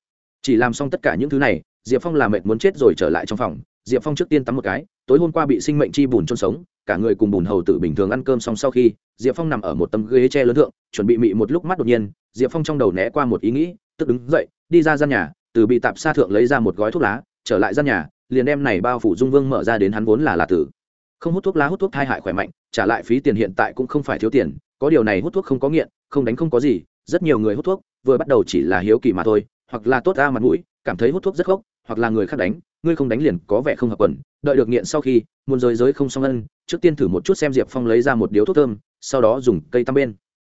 Chỉ làm xong tất cả những thứ này, diệp phong làm mệt muốn chết rồi trở lại trong phòng, diệp phong trước tiên tắm một cái, tối hôm qua bị sinh mệnh chi bùn trôn sống cả người cùng bùn hầu tử bình thường ăn cơm xong sau khi, diệp phong nằm ở một tấm ghế tre lớn thượng, chuẩn bị mị một lúc mắt đột nhiên, diệp phong trong đầu né qua một ý nghĩ, tức đứng dậy, đi ra gian nhà, từ bị tạp xa thượng lấy ra một gói thuốc lá, trở lại gian nhà, liền đem này bao phủ dung vương mở ra đến hắn vốn là là tử. Không hút thuốc lá hút thuốc thai hại khỏe mạnh, trả lại phí tiền hiện tại cũng không phải thiếu tiền, có điều này hút thuốc không có nghiện, không đánh không có gì, rất nhiều người hút thuốc, vừa bắt đầu chỉ là hiếu kỳ mà thôi, hoặc là tốt ra mặt mũi, cảm thấy hút thuốc rất gốc hoặc là người khác đánh ngươi không đánh liền có vẻ không hợp quần, đợi được nghiện sau khi, muốn rời giới không xong ân, trước tiên thử một chút xem diệp phong lấy ra một điếu thuốc thơm, sau đó dùng cây tăm bên.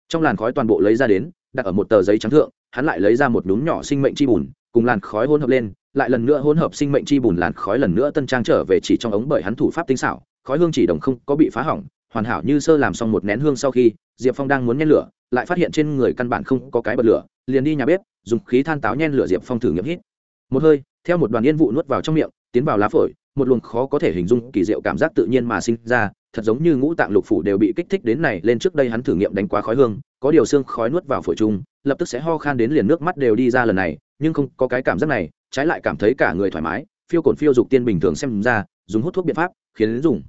Trong làn khói toàn bộ lấy ra đến, đặt ở một tờ giấy trắng thượng, hắn lại lấy ra một nhúm nhỏ sinh mệnh chi bùn, cùng làn khói hỗn hợp lên, lại lần nữa hỗn hợp sinh mệnh chi bùn làn khói lần nữa tân trang trở về chỉ trong ống bởi hắn thủ pháp tinh xảo, khói hương chỉ đồng không có bị phá hỏng, hoàn hảo như sơ làm xong một nén hương sau khi, diệp phong đang muốn nhen lửa, lại phát hiện trên người căn bản không có cái bật lửa, liền đi nhà bếp, dùng khí than táo nhen lửa diệp phong thử nghiệm hít một hơi, theo một đoàn yên vụ nuốt vào trong miệng, tiến vào lá phổi, một luồng khó có thể hình dung kỳ diệu cảm giác tự nhiên mà sinh ra, thật giống như ngũ tạng lục phủ đều bị kích thích đến này, lên trước đây hắn thử nghiệm đánh quá khói hương, có điều xương khói nuốt vào phổi chung, lập tức sẽ ho khan đến liền nước mắt đều đi ra lần này, nhưng không có cái cảm giác này, trái lại cảm thấy cả người thoải mái, phiêu cồn phiêu dục tiên bình thường xem ra, dùng hút thuốc biện pháp, khiến đến dùng.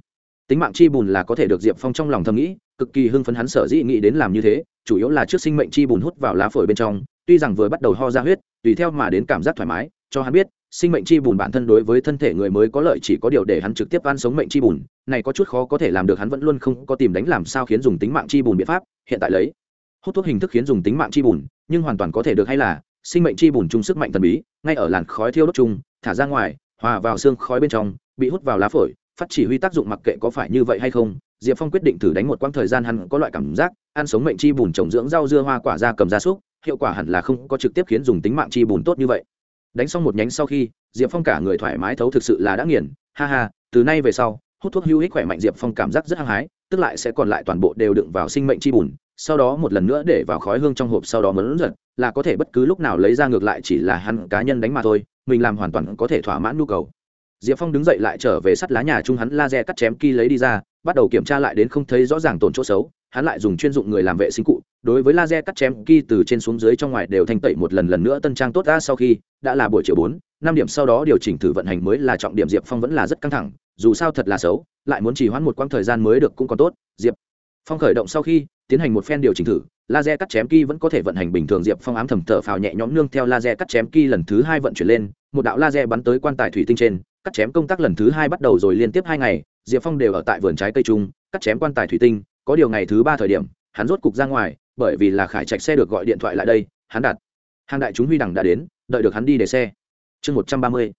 Tính mạng chi bùn là có thể được diệp phong trong lòng thầm nghĩ, cực kỳ hưng phấn hắn sở dĩ nghĩ đến làm như thế, chủ yếu là trước sinh mệnh chi bùn hút vào lá phổi bên trong, tuy rằng vừa bắt đầu ho ra huyết, tùy theo mà đến cảm giác thoải mái cho hắn biết, sinh mệnh chi bùn bản thân đối với thân thể người mới có lợi, chỉ có điều để hắn trực tiếp ăn sống mệnh chi bùn, này có chút khó có thể làm được, hắn vẫn luôn không có tìm đánh làm sao khiến dùng tính mạng chi bùn biện pháp, hiện tại lấy. Hút thuốc hình thức khiến dùng tính mạng chi bùn, nhưng hoàn toàn có thể được hay là, sinh mệnh chi bùn chung sức mạnh thần bí, ngay ở làn khói thiêu đốt chung, thả ra ngoài, hòa vào xương khói bên trong, bị hút vào lá phổi, phát chỉ huy tác dụng mặc kệ có phải như vậy hay không, diệp phong quyết định thử đánh một quãng thời gian hắn có loại cảm giác, ăn sống mệnh chi bùn trồng dưỡng rau dưa hoa quả ra cầm gia súc, hiệu quả hẳn là không có trực tiếp khiến dùng tính mạng chi bùn tốt như vậy đánh xong một nhánh sau khi, diệp phong cả người thoải mái thấu thực sự là đã nghiền. Ha ha, từ nay về sau, hút thuốc hữu ích khỏe mạnh diệp phong cảm giác rất hăng hái, tức lại sẽ còn lại toàn bộ đều đựng vào sinh mệnh chi bùn, sau đó một lần nữa để vào khói hương trong hộp sau đó mấn giật, là có thể bất cứ lúc nào lấy ra ngược lại chỉ là hắn cá nhân đánh mà thôi, mình làm hoàn toàn có thể thỏa mãn nhu cầu. Diệp phong đứng dậy lại trở về sắt lá nhà chung hắn laser cắt chém ky lấy đi ra, bắt đầu kiểm tra lại đến không thấy rõ ràng tổn chỗ xấu, hắn lại dùng chuyên dụng người làm vệ sinh cụ đối với laser cắt chém ki từ trên xuống dưới trong ngoài đều thanh tẩy một lần lần nữa tân trang tốt ra sau khi đã là buổi chiều bốn, năm điểm sau đó điều chỉnh thử vận hành mới là trọng điểm diệp phong vẫn là rất căng thẳng, dù sao thật là xấu, lại muốn chỉ hoãn một quãng thời gian mới được cũng còn tốt, diệp phong khởi động sau khi tiến hành một phen điều chỉnh thử, laser cắt chém ki vẫn có thể vận hành bình thường, diệp phong ám thầm thở phào nhẹ nhõm nương theo laser cắt chém ki lần thứ hai vận chuyển lên, một đạo laser bắn tới quan tài thủy tinh trên, cắt chém công tác lần thứ hai bắt đầu rồi liên tiếp hai ngày, diệp phong đều ở tại vườn trái cây trung, cắt chém quan tài thủy tinh, có điều ngày thứ ba thời điểm, hắn rốt cục ra ngoài bởi vì là khải trạch xe được gọi điện thoại lại đây, hắn đặt. Hàng đại chúng huy đằng đã đến, đợi được hắn đi để xe. Chương một trăm ba mươi.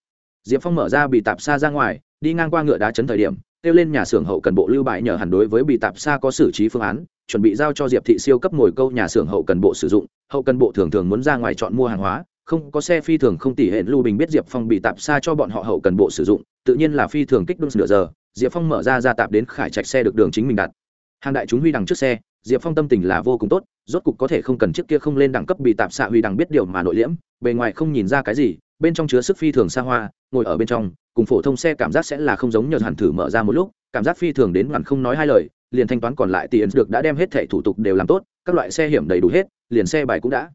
Diệp phong mở ra bị tạp xa ra ngoài, đi ngang qua ngựa đá chấn thời điểm, kêu lên nhà xưởng hậu cần bộ lưu bại nhờ hẳn đối với bị tạp xa có xử trí phương án, chuẩn bị giao cho diệp thị siêu cấp ngồi câu nhà xưởng hậu cần bộ sử dụng. Hậu cần bộ thường thường muốn ra ngoài chọn mua hàng hóa, không có xe phi thường không tỉ hệ lưu bình biết diệp phong bị tạp xa cho bọn họ hậu cần bộ sử dụng, tự nhiên là phi thường kích đương nửa giờ. Diệp phong mở ra ra tạp đến khải trạch xe được đường chính mình đặt. Hàng đại chúng huy đằng trước xe diệp phong tâm tình là vô cùng tốt, rốt cục có thể không cần chiếc kia không lên đẳng cấp bị tạp xạ huy đằng biết điều mà nội liễm, bề ngoài không nhìn ra cái gì, bên trong chứa sức phi thường xa hoa, ngồi ở bên trong, cùng phổ thông xe cảm giác sẽ là không giống nhờ hẳn thử mở ra một lúc, cảm giác phi thường đến hẳn không nói hai lời, liền thanh toán còn lại tiền được đã đem hết thẻ thủ tục đều làm tốt, các loại xe hiểm đầy đủ hết, liền xe bài cũng đã.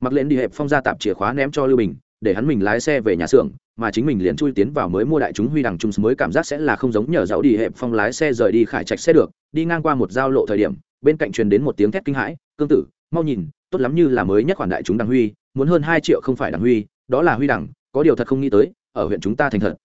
Mặc lên đi hẹp phong ra tạp chìa khóa ném cho lưu bình, để hắn mình lái xe về nhà xưởng, mà chính mình liền chui tiến vào mới mua đại chúng huy đằng trung mới cảm giác sẽ là không giống nhờ dạo đi hẹp phong lái xe rời đi khải trạch xe được, đi ngang qua một giao lộ thời điểm bên cạnh truyền đến một tiếng thét kinh hãi cương tử mau nhìn tốt lắm như là mới nhất khoản đại chúng đằng huy muốn hơn hai triệu không phải đằng huy đó là huy đẳng, có điều thật không nghĩ tới ở huyện chúng ta thành thật.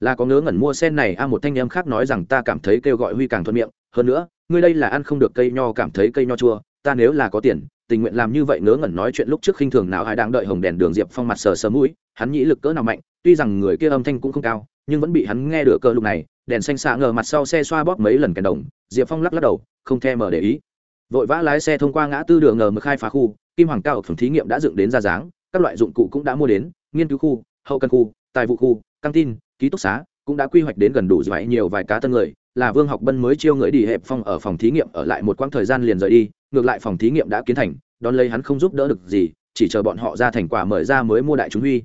Là có ngớ ngẩn mua sen này a một thanh em khác nói rằng ta cảm thấy kêu gọi huy càng thuận miệng hơn nữa ngươi đây là ăn không được cây nho cảm thấy cây nho chua ta nếu là có tiền tình nguyện làm như vậy ngớ ngẩn nói chuyện lúc trước khinh thường nào ai đang đợi hồng đèn đường diệp phong mặt sờ sờ mũi hắn nhĩ lực cỡ nào mạnh tuy rằng người kia âm thanh cũng không cao nhưng vẫn bị hắn nghe được cơ lúc này đèn xanh xạ ngờ mặt sau xe xoa bóp mấy lần kèn đồng diệp phong lắc lắc đầu không thèm mở để ý. Vội vã lái xe thông qua ngã tư đường ngờ mở khai phá khu, kim hoàng cao ở phòng thí nghiệm đã dựng đến ra dáng, các loại dụng cụ cũng đã mua đến, nghiên cứu khu, hậu cần khu, tài vụ khu, căng tin, ký túc xá cũng đã quy hoạch đến gần đủ dạy nhiều vài cá tân người, là vương học bân mới chiêu người đi hẹp phong ở phòng thí nghiệm, ở lại một quãng thời gian liền rời đi, ngược lại phòng thí nghiệm đã kiến thành, đón lấy hắn không giúp đỡ được gì, chỉ chờ bọn họ ra thành quả mời ra mới mua đại chúng huy.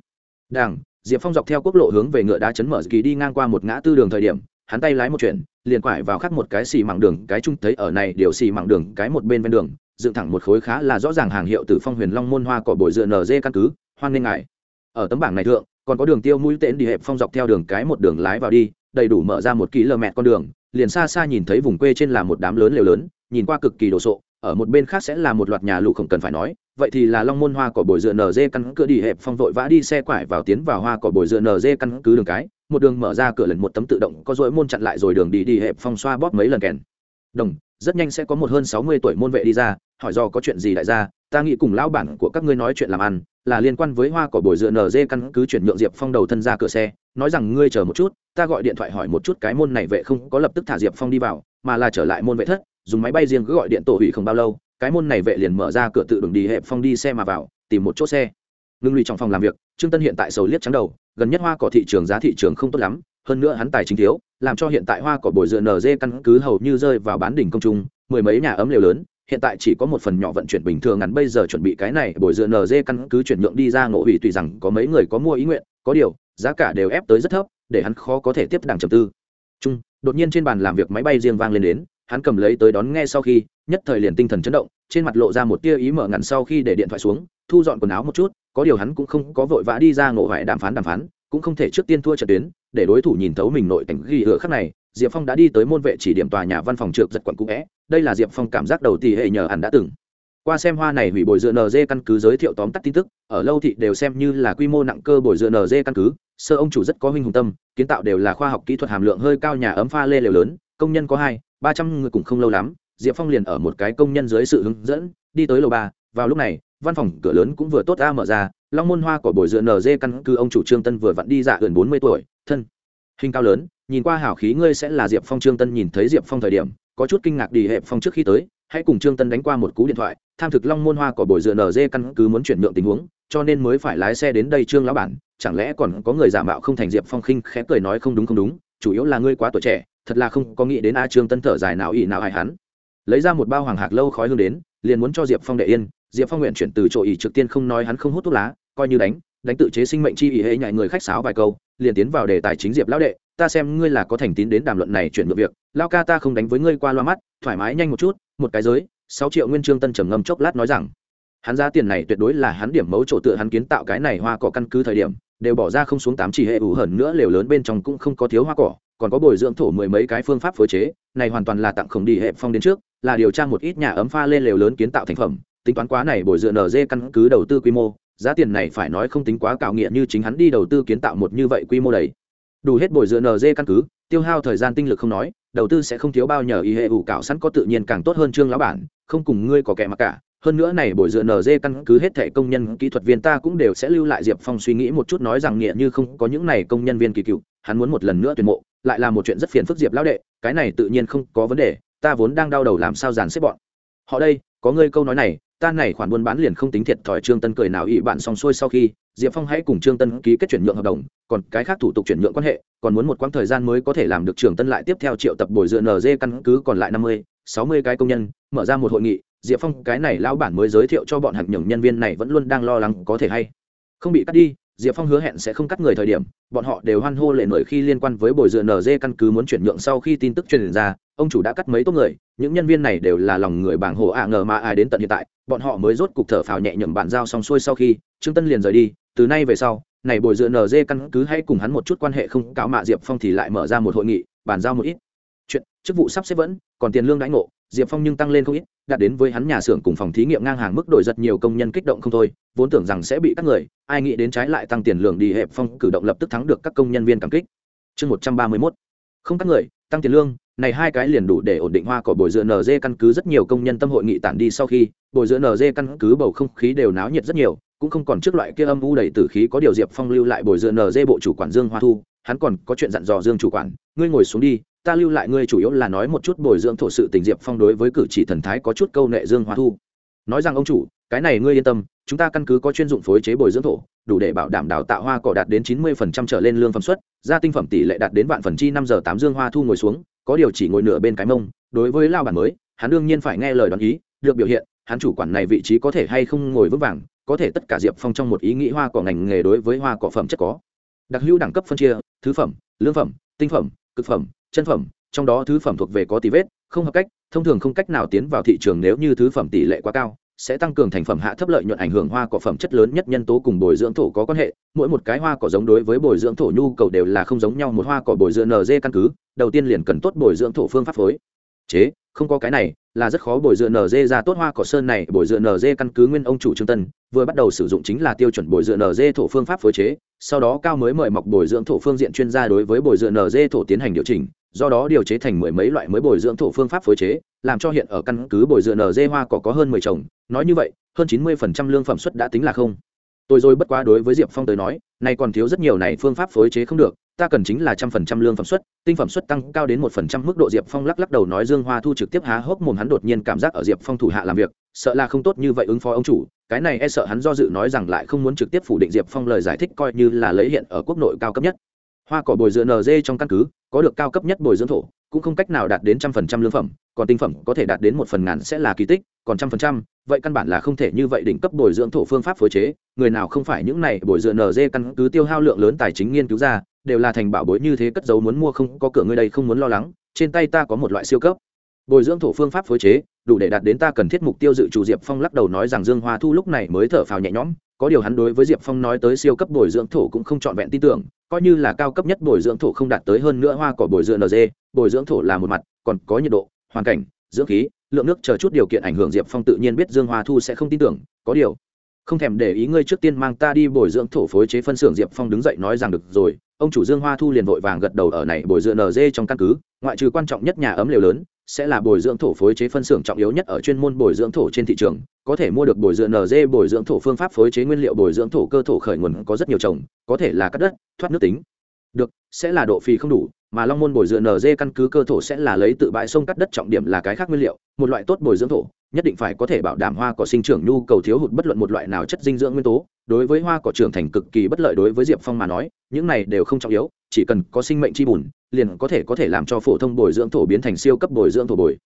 Đảng, diệp phong dọc theo quốc lộ hướng về ngựa đá chấn mở kỳ đi ngang qua một ngã tư đường thời điểm hắn tay lái một chuyện, liền quải vào khắc một cái xì mảng đường, cái trung thấy ở này điều xì mảng đường, cái một bên ven đường, dựng thẳng một khối khá là rõ ràng hàng hiệu từ phong huyền long môn hoa cỏ bồi dựa nz căn cứ, hoan nghênh ngài. Ở tấm bảng này thượng, còn có đường tiêu mũi tên đi hẹp phong dọc theo đường cái một đường lái vào đi, đầy đủ mở ra một km con đường, liền xa xa nhìn thấy vùng quê trên là một đám lớn lều lớn, nhìn qua cực kỳ đồ sộ, ở một bên khác sẽ là một loạt nhà lụ không cần phải nói, vậy thì là long môn hoa cỏ bồi dựa nz căn cứ đi hẹp phong vội vã đi xe quải vào tiến vào hoa cỏ bồi dựa nz căn cứ đường cái một đường mở ra cửa lần một tấm tự động, có dối môn chặn lại rồi đường đi đi hẹp phong xoa bóp mấy lần kèn. Đồng, rất nhanh sẽ có một hơn sáu mươi tuổi môn vệ đi ra, hỏi do có chuyện gì đại gia, ta nghĩ cùng lão bản của các ngươi nói chuyện làm ăn, là liên quan với hoa cỏ bồi dựa nz căn cứ chuyển nhượng diệp phong đầu thân ra cửa xe, nói rằng ngươi chờ một chút, ta gọi điện thoại hỏi một chút cái môn này vệ không có lập tức thả diệp phong đi vào, mà là trở lại môn vệ thất, dùng máy bay riêng cứ gọi điện tổ hủy không bao lâu, cái môn này vệ liền mở ra cửa tự đường đi hẹp phong đi xe mà vào, tìm một chỗ xe. Ngưng lùi trong phòng làm việc, trương tân hiện tại sầu liếc trắng đầu gần nhất hoa cỏ thị trường giá thị trường không tốt lắm, hơn nữa hắn tài chính thiếu, làm cho hiện tại hoa cỏ bồi dựa nz căn cứ hầu như rơi vào bán đỉnh công trung, mười mấy nhà ấm liều lớn, hiện tại chỉ có một phần nhỏ vận chuyển bình thường ngắn, bây giờ chuẩn bị cái này bồi dựa nz căn cứ chuyển nhượng đi ra ngộ hủy tùy rằng có mấy người có mua ý nguyện, có điều, giá cả đều ép tới rất thấp, để hắn khó có thể tiếp đảng trầm tư. Chung đột nhiên trên bàn làm việc máy bay riêng vang lên đến, hắn cầm lấy tới đón nghe sau khi, nhất thời liền tinh thần chấn động, trên mặt lộ ra một tia ý mở ngắn sau khi để điện thoại xuống, thu dọn quần áo một chút có điều hắn cũng không có vội vã đi ra ngộ hoại đàm phán đàm phán, cũng không thể trước tiên thua trận tuyến, để đối thủ nhìn thấu mình nội cảnh ghi hựa khắc này, diệp phong đã đi tới môn vệ chỉ điểm tòa nhà văn phòng trượt giật quận cũ. Vẽ đây là diệp phong cảm giác đầu tỷ hệ nhờ hắn đã từng. Qua xem hoa này hủy bồi dựa nd căn cứ giới thiệu tóm tắt tin tức, ở lâu thị đều xem như là quy mô nặng cơ bồi dựa nd căn cứ. Sơ ông chủ rất có huynh hùng tâm, kiến tạo đều là khoa học kỹ thuật hàm lượng hơi cao nhà ấm pha lê lều lớn, công nhân có hai, ba trăm người cũng không lâu lắm, diệp phong liền ở một cái công nhân dưới sự hướng dẫn, đi tới lầu ba. Vào lúc này văn phòng cửa lớn cũng vừa tốt a mở ra, long môn hoa của bồi dựa nd căn cứ ông chủ trương tân vừa vặn đi dạ gần bốn mươi tuổi, thân. Hình cao lớn, nhìn qua hảo khí ngươi sẽ là diệp phong trương tân nhìn thấy diệp phong thời điểm, có chút kinh ngạc đi hẹp phong trước khi tới, hãy cùng trương tân đánh qua một cú điện thoại, tham thực long môn hoa của bồi dựa nd căn cứ muốn chuyển nhượng tình huống, cho nên mới phải lái xe đến đây trương lão bản, chẳng lẽ còn có người giả mạo không thành diệp phong khinh khẽ cười nói không đúng không đúng, chủ yếu là ngươi quá tuổi trẻ, thật là không có nghĩ đến a trương tân thở dài nào ỉ nào hại hắn. Lấy ra một bao hoàng hạc lâu khói hương đến, liền muốn cho diệp phong đệ yên diệp phong nguyện chuyển từ chỗ ý trực tiên không nói hắn không hút thuốc lá, coi như đánh đánh tự chế sinh mệnh chi ý hệ nhại người khách sáo vài câu, liền tiến vào đề tài chính diệp lão đệ, ta xem ngươi là có thành tín đến đàm luận này chuyển ngược việc lao ca ta không đánh với ngươi qua loa mắt, thoải mái nhanh một chút, một cái giới, sáu triệu nguyên trương tân trầm ngâm chốc lát nói rằng, hắn giá tiền này tuyệt đối là hắn điểm mấu chỗ tựa hắn kiến tạo cái này hoa cỏ căn cứ thời điểm, đều bỏ ra không xuống tám chỉ hệ ủ hẩn nữa lều lớn bên trong cũng không có thiếu hoa cỏ, còn có bồi dưỡng thổ mười mấy cái phương pháp phối chế, này hoàn toàn là tặng khổng đi hệ phong đến trước, là điều tra một ít nhà ấm pha lên lều lớn kiến tạo thành phẩm tính toán quá này bồi dưỡng nz căn cứ đầu tư quy mô, giá tiền này phải nói không tính quá cạo nghĩa như chính hắn đi đầu tư kiến tạo một như vậy quy mô đấy đủ hết bồi dựa nz căn cứ, tiêu hao thời gian tinh lực không nói, đầu tư sẽ không thiếu bao nhờ ý hệ ủ cạo sẵn có tự nhiên càng tốt hơn trương lão bản, không cùng ngươi có kẻ mặc cả. Hơn nữa này bồi dựa nz căn cứ hết thệ công nhân, kỹ thuật viên ta cũng đều sẽ lưu lại diệp phong suy nghĩ một chút nói rằng nghĩa như không có những này công nhân viên kỳ cựu, hắn muốn một lần nữa tuyển mộ, lại là một chuyện rất phiền phức diệp lão đệ, cái này tự nhiên không có vấn đề, ta vốn đang đau đầu làm sao dàn xếp bọn. Họ đây, có ngươi câu nói này ta này khoản buôn bán liền không tính thiệt thòi, trương tân cười nào ỵ bạn xong xuôi sau khi, diệp phong hãy cùng trương tân ký kết chuyển nhượng hợp đồng, còn cái khác thủ tục chuyển nhượng quan hệ, còn muốn một quãng thời gian mới có thể làm được trường tân lại tiếp theo triệu tập bồi dựa nd căn cứ còn lại năm mươi, sáu mươi cái công nhân, mở ra một hội nghị, diệp phong cái này lão bản mới giới thiệu cho bọn hạt nhường nhân viên này vẫn luôn đang lo lắng có thể hay không bị cắt đi diệp phong hứa hẹn sẽ không cắt người thời điểm, bọn họ đều hoan hô lệ nổi khi liên quan với bồi dựa nd căn cứ muốn chuyển nhượng sau khi tin tức truyền ra, ông chủ đã cắt mấy tốt người, những nhân viên này đều là lòng người bảng hồ ạ ngờ mà ai đến tận hiện tại, bọn họ mới rốt cục thở phào nhẹ nhậm bàn giao xong xuôi sau khi, trương tân liền rời đi, từ nay về sau, này bồi dựa nd căn cứ hãy cùng hắn một chút quan hệ không, cáo mạ diệp phong thì lại mở ra một hội nghị, bàn giao một ít. Chuyện, chức vụ sắp xếp vẫn, còn tiền lương đãi ngộ diệp phong nhưng tăng lên không ít, đạt đến với hắn nhà xưởng cùng phòng thí nghiệm ngang hàng mức đổi giật nhiều công nhân kích động không thôi, vốn tưởng rằng sẽ bị các người, ai nghĩ đến trái lại tăng tiền lương đi, hẹp phong cử động lập tức thắng được các công nhân viên cảm kích. Chương một trăm ba mươi mốt. Không các người, tăng tiền lương, này hai cái liền đủ để ổn định hoa cỏ bồi dựa NG căn cứ rất nhiều công nhân tâm hội nghị tản đi sau khi, bồi dựa NG căn cứ bầu không khí đều náo nhiệt rất nhiều, cũng không còn trước loại kia âm u đầy tử khí có điều diệp phong lưu lại bồi dựa NG bộ chủ quản dương hoa thu, hắn còn có chuyện dặn dò dương chủ quản, ngươi ngồi xuống đi ta lưu lại ngươi chủ yếu là nói một chút bồi dưỡng thổ sự tình diệp phong đối với cử chỉ thần thái có chút câu nệ dương hoa thu. Nói rằng ông chủ, cái này ngươi yên tâm, chúng ta căn cứ có chuyên dụng phối chế bồi dưỡng thổ, đủ để bảo đảm đào tạo hoa cỏ đạt đến chín mươi phần trăm trở lên lương phẩm suất, gia tinh phẩm tỷ lệ đạt đến vạn phần chi năm giờ tám dương hoa thu ngồi xuống, có điều chỉ ngồi nửa bên cái mông, đối với lao bản mới, hắn đương nhiên phải nghe lời đoán ý, được biểu hiện, hắn chủ quản này vị trí có thể hay không ngồi vững vàng, có thể tất cả diệp phong trong một ý nghĩ hoa cỏ ngành nghề đối với hoa cỏ phẩm chất có. Đặc hữu đẳng cấp phân chia, thứ phẩm, lương phẩm, tinh phẩm, cực phẩm chân phẩm, trong đó thứ phẩm thuộc về có tỷ vết, không hợp cách, thông thường không cách nào tiến vào thị trường nếu như thứ phẩm tỷ lệ quá cao, sẽ tăng cường thành phẩm hạ thấp lợi nhuận ảnh hưởng hoa cỏ phẩm chất lớn nhất nhân tố cùng bồi dưỡng thổ có quan hệ. Mỗi một cái hoa cỏ giống đối với bồi dưỡng thổ nhu cầu đều là không giống nhau, một hoa cỏ bồi dưỡng nd căn cứ, đầu tiên liền cần tốt bồi dưỡng thổ phương pháp phối. Chế, không có cái này, là rất khó bồi dưỡng nd ra tốt hoa cỏ sơn này, bồi dưỡng nd căn cứ nguyên ông chủ trương tân, vừa bắt đầu sử dụng chính là tiêu chuẩn bồi dưỡng nd thổ phương pháp phối chế, sau đó cao mới mời mọc bồi dưỡng thổ phương diện chuyên gia đối với bồi dưỡng nd thổ tiến hành điều chỉnh do đó điều chế thành mười mấy loại mới bồi dưỡng thổ phương pháp phối chế, làm cho hiện ở căn cứ bồi dưỡng nd hoa cỏ có hơn mười trồng nói như vậy, hơn chín mươi phần trăm lương phẩm suất đã tính là không. Tôi rồi bất quá đối với diệp phong tới nói, nay còn thiếu rất nhiều này phương pháp phối chế không được, ta cần chính là trăm phần trăm lương phẩm suất, tinh phẩm suất tăng cao đến một phần trăm mức độ diệp phong lắc lắc đầu nói dương hoa thu trực tiếp há hốc mồm hắn đột nhiên cảm giác ở diệp phong thủ hạ làm việc, sợ là không tốt như vậy ứng phó ông chủ, cái này e sợ hắn do dự nói rằng lại không muốn trực tiếp phủ định diệp phong lời giải thích coi như là lấy hiện ở quốc nội cao cấp nhất hoa cỏ bồi dưỡng nd trong căn cứ, có được cao cấp nhất bồi dưỡng thổ, cũng không cách nào đạt đến trăm phần trăm lương phẩm, còn tinh phẩm có thể đạt đến một phần ngàn sẽ là kỳ tích, còn trăm phần trăm, vậy căn bản là không thể như vậy đỉnh cấp bồi dưỡng thổ phương pháp phối chế, người nào không phải những này bồi dưỡng nd căn cứ tiêu hao lượng lớn tài chính nghiên cứu ra, đều là thành bảo bối như thế cất giấu muốn mua không, có cửa ngươi đây không muốn lo lắng, trên tay ta có một loại siêu cấp. Bồi dưỡng thổ phương pháp phối chế, đủ để đạt đến ta cần thiết mục tiêu dự trù diệp phong lắc đầu nói rằng dương hoa thu lúc này mới thở phào nhẹ nhõm, có điều hắn đối với diệp phong nói tới siêu cấp bồi dưỡng thổ cũng không trọn vẹn tin tưởng coi như là cao cấp nhất bồi dưỡng thổ không đạt tới hơn nữa hoa cỏ bồi dưỡng nd bồi dưỡng thổ là một mặt, còn có nhiệt độ, hoàn cảnh, dưỡng khí, lượng nước chờ chút điều kiện ảnh hưởng diệp phong tự nhiên biết dương hoa thu sẽ không tin tưởng, có điều, không thèm để ý ngươi trước tiên mang ta đi bồi dưỡng thổ phối chế phân xưởng, diệp phong đứng dậy nói rằng được rồi ông chủ dương hoa thu liền vội vàng gật đầu ở này bồi dưỡng nd trong căn cứ, ngoại trừ quan trọng nhất nhà ấm liều lớn, sẽ là bồi dưỡng thổ phối chế phân xưởng trọng yếu nhất ở chuyên môn bồi dưỡng thổ trên thị trường, có thể mua được bồi dưỡng nd bồi dưỡng thổ phương pháp phối chế nguyên liệu, bồi dưỡng thổ cơ thổ khởi nguồn có rất nhiều trồng, có thể là cắt đất, thoát nước tính. Được, sẽ là độ phì không đủ mà long môn bồi dưỡng dê căn cứ cơ thổ sẽ là lấy tự bãi sông cắt đất trọng điểm là cái khác nguyên liệu, một loại tốt bồi dưỡng thổ, nhất định phải có thể bảo đảm hoa cỏ sinh trưởng nhu cầu thiếu hụt bất luận một loại nào chất dinh dưỡng nguyên tố. Đối với hoa cỏ trưởng thành cực kỳ bất lợi đối với diệp phong mà nói, những này đều không trọng yếu, chỉ cần có sinh mệnh chi bùn, liền có thể có thể làm cho phổ thông bồi dưỡng thổ biến thành siêu cấp bồi dưỡng thổ bồi.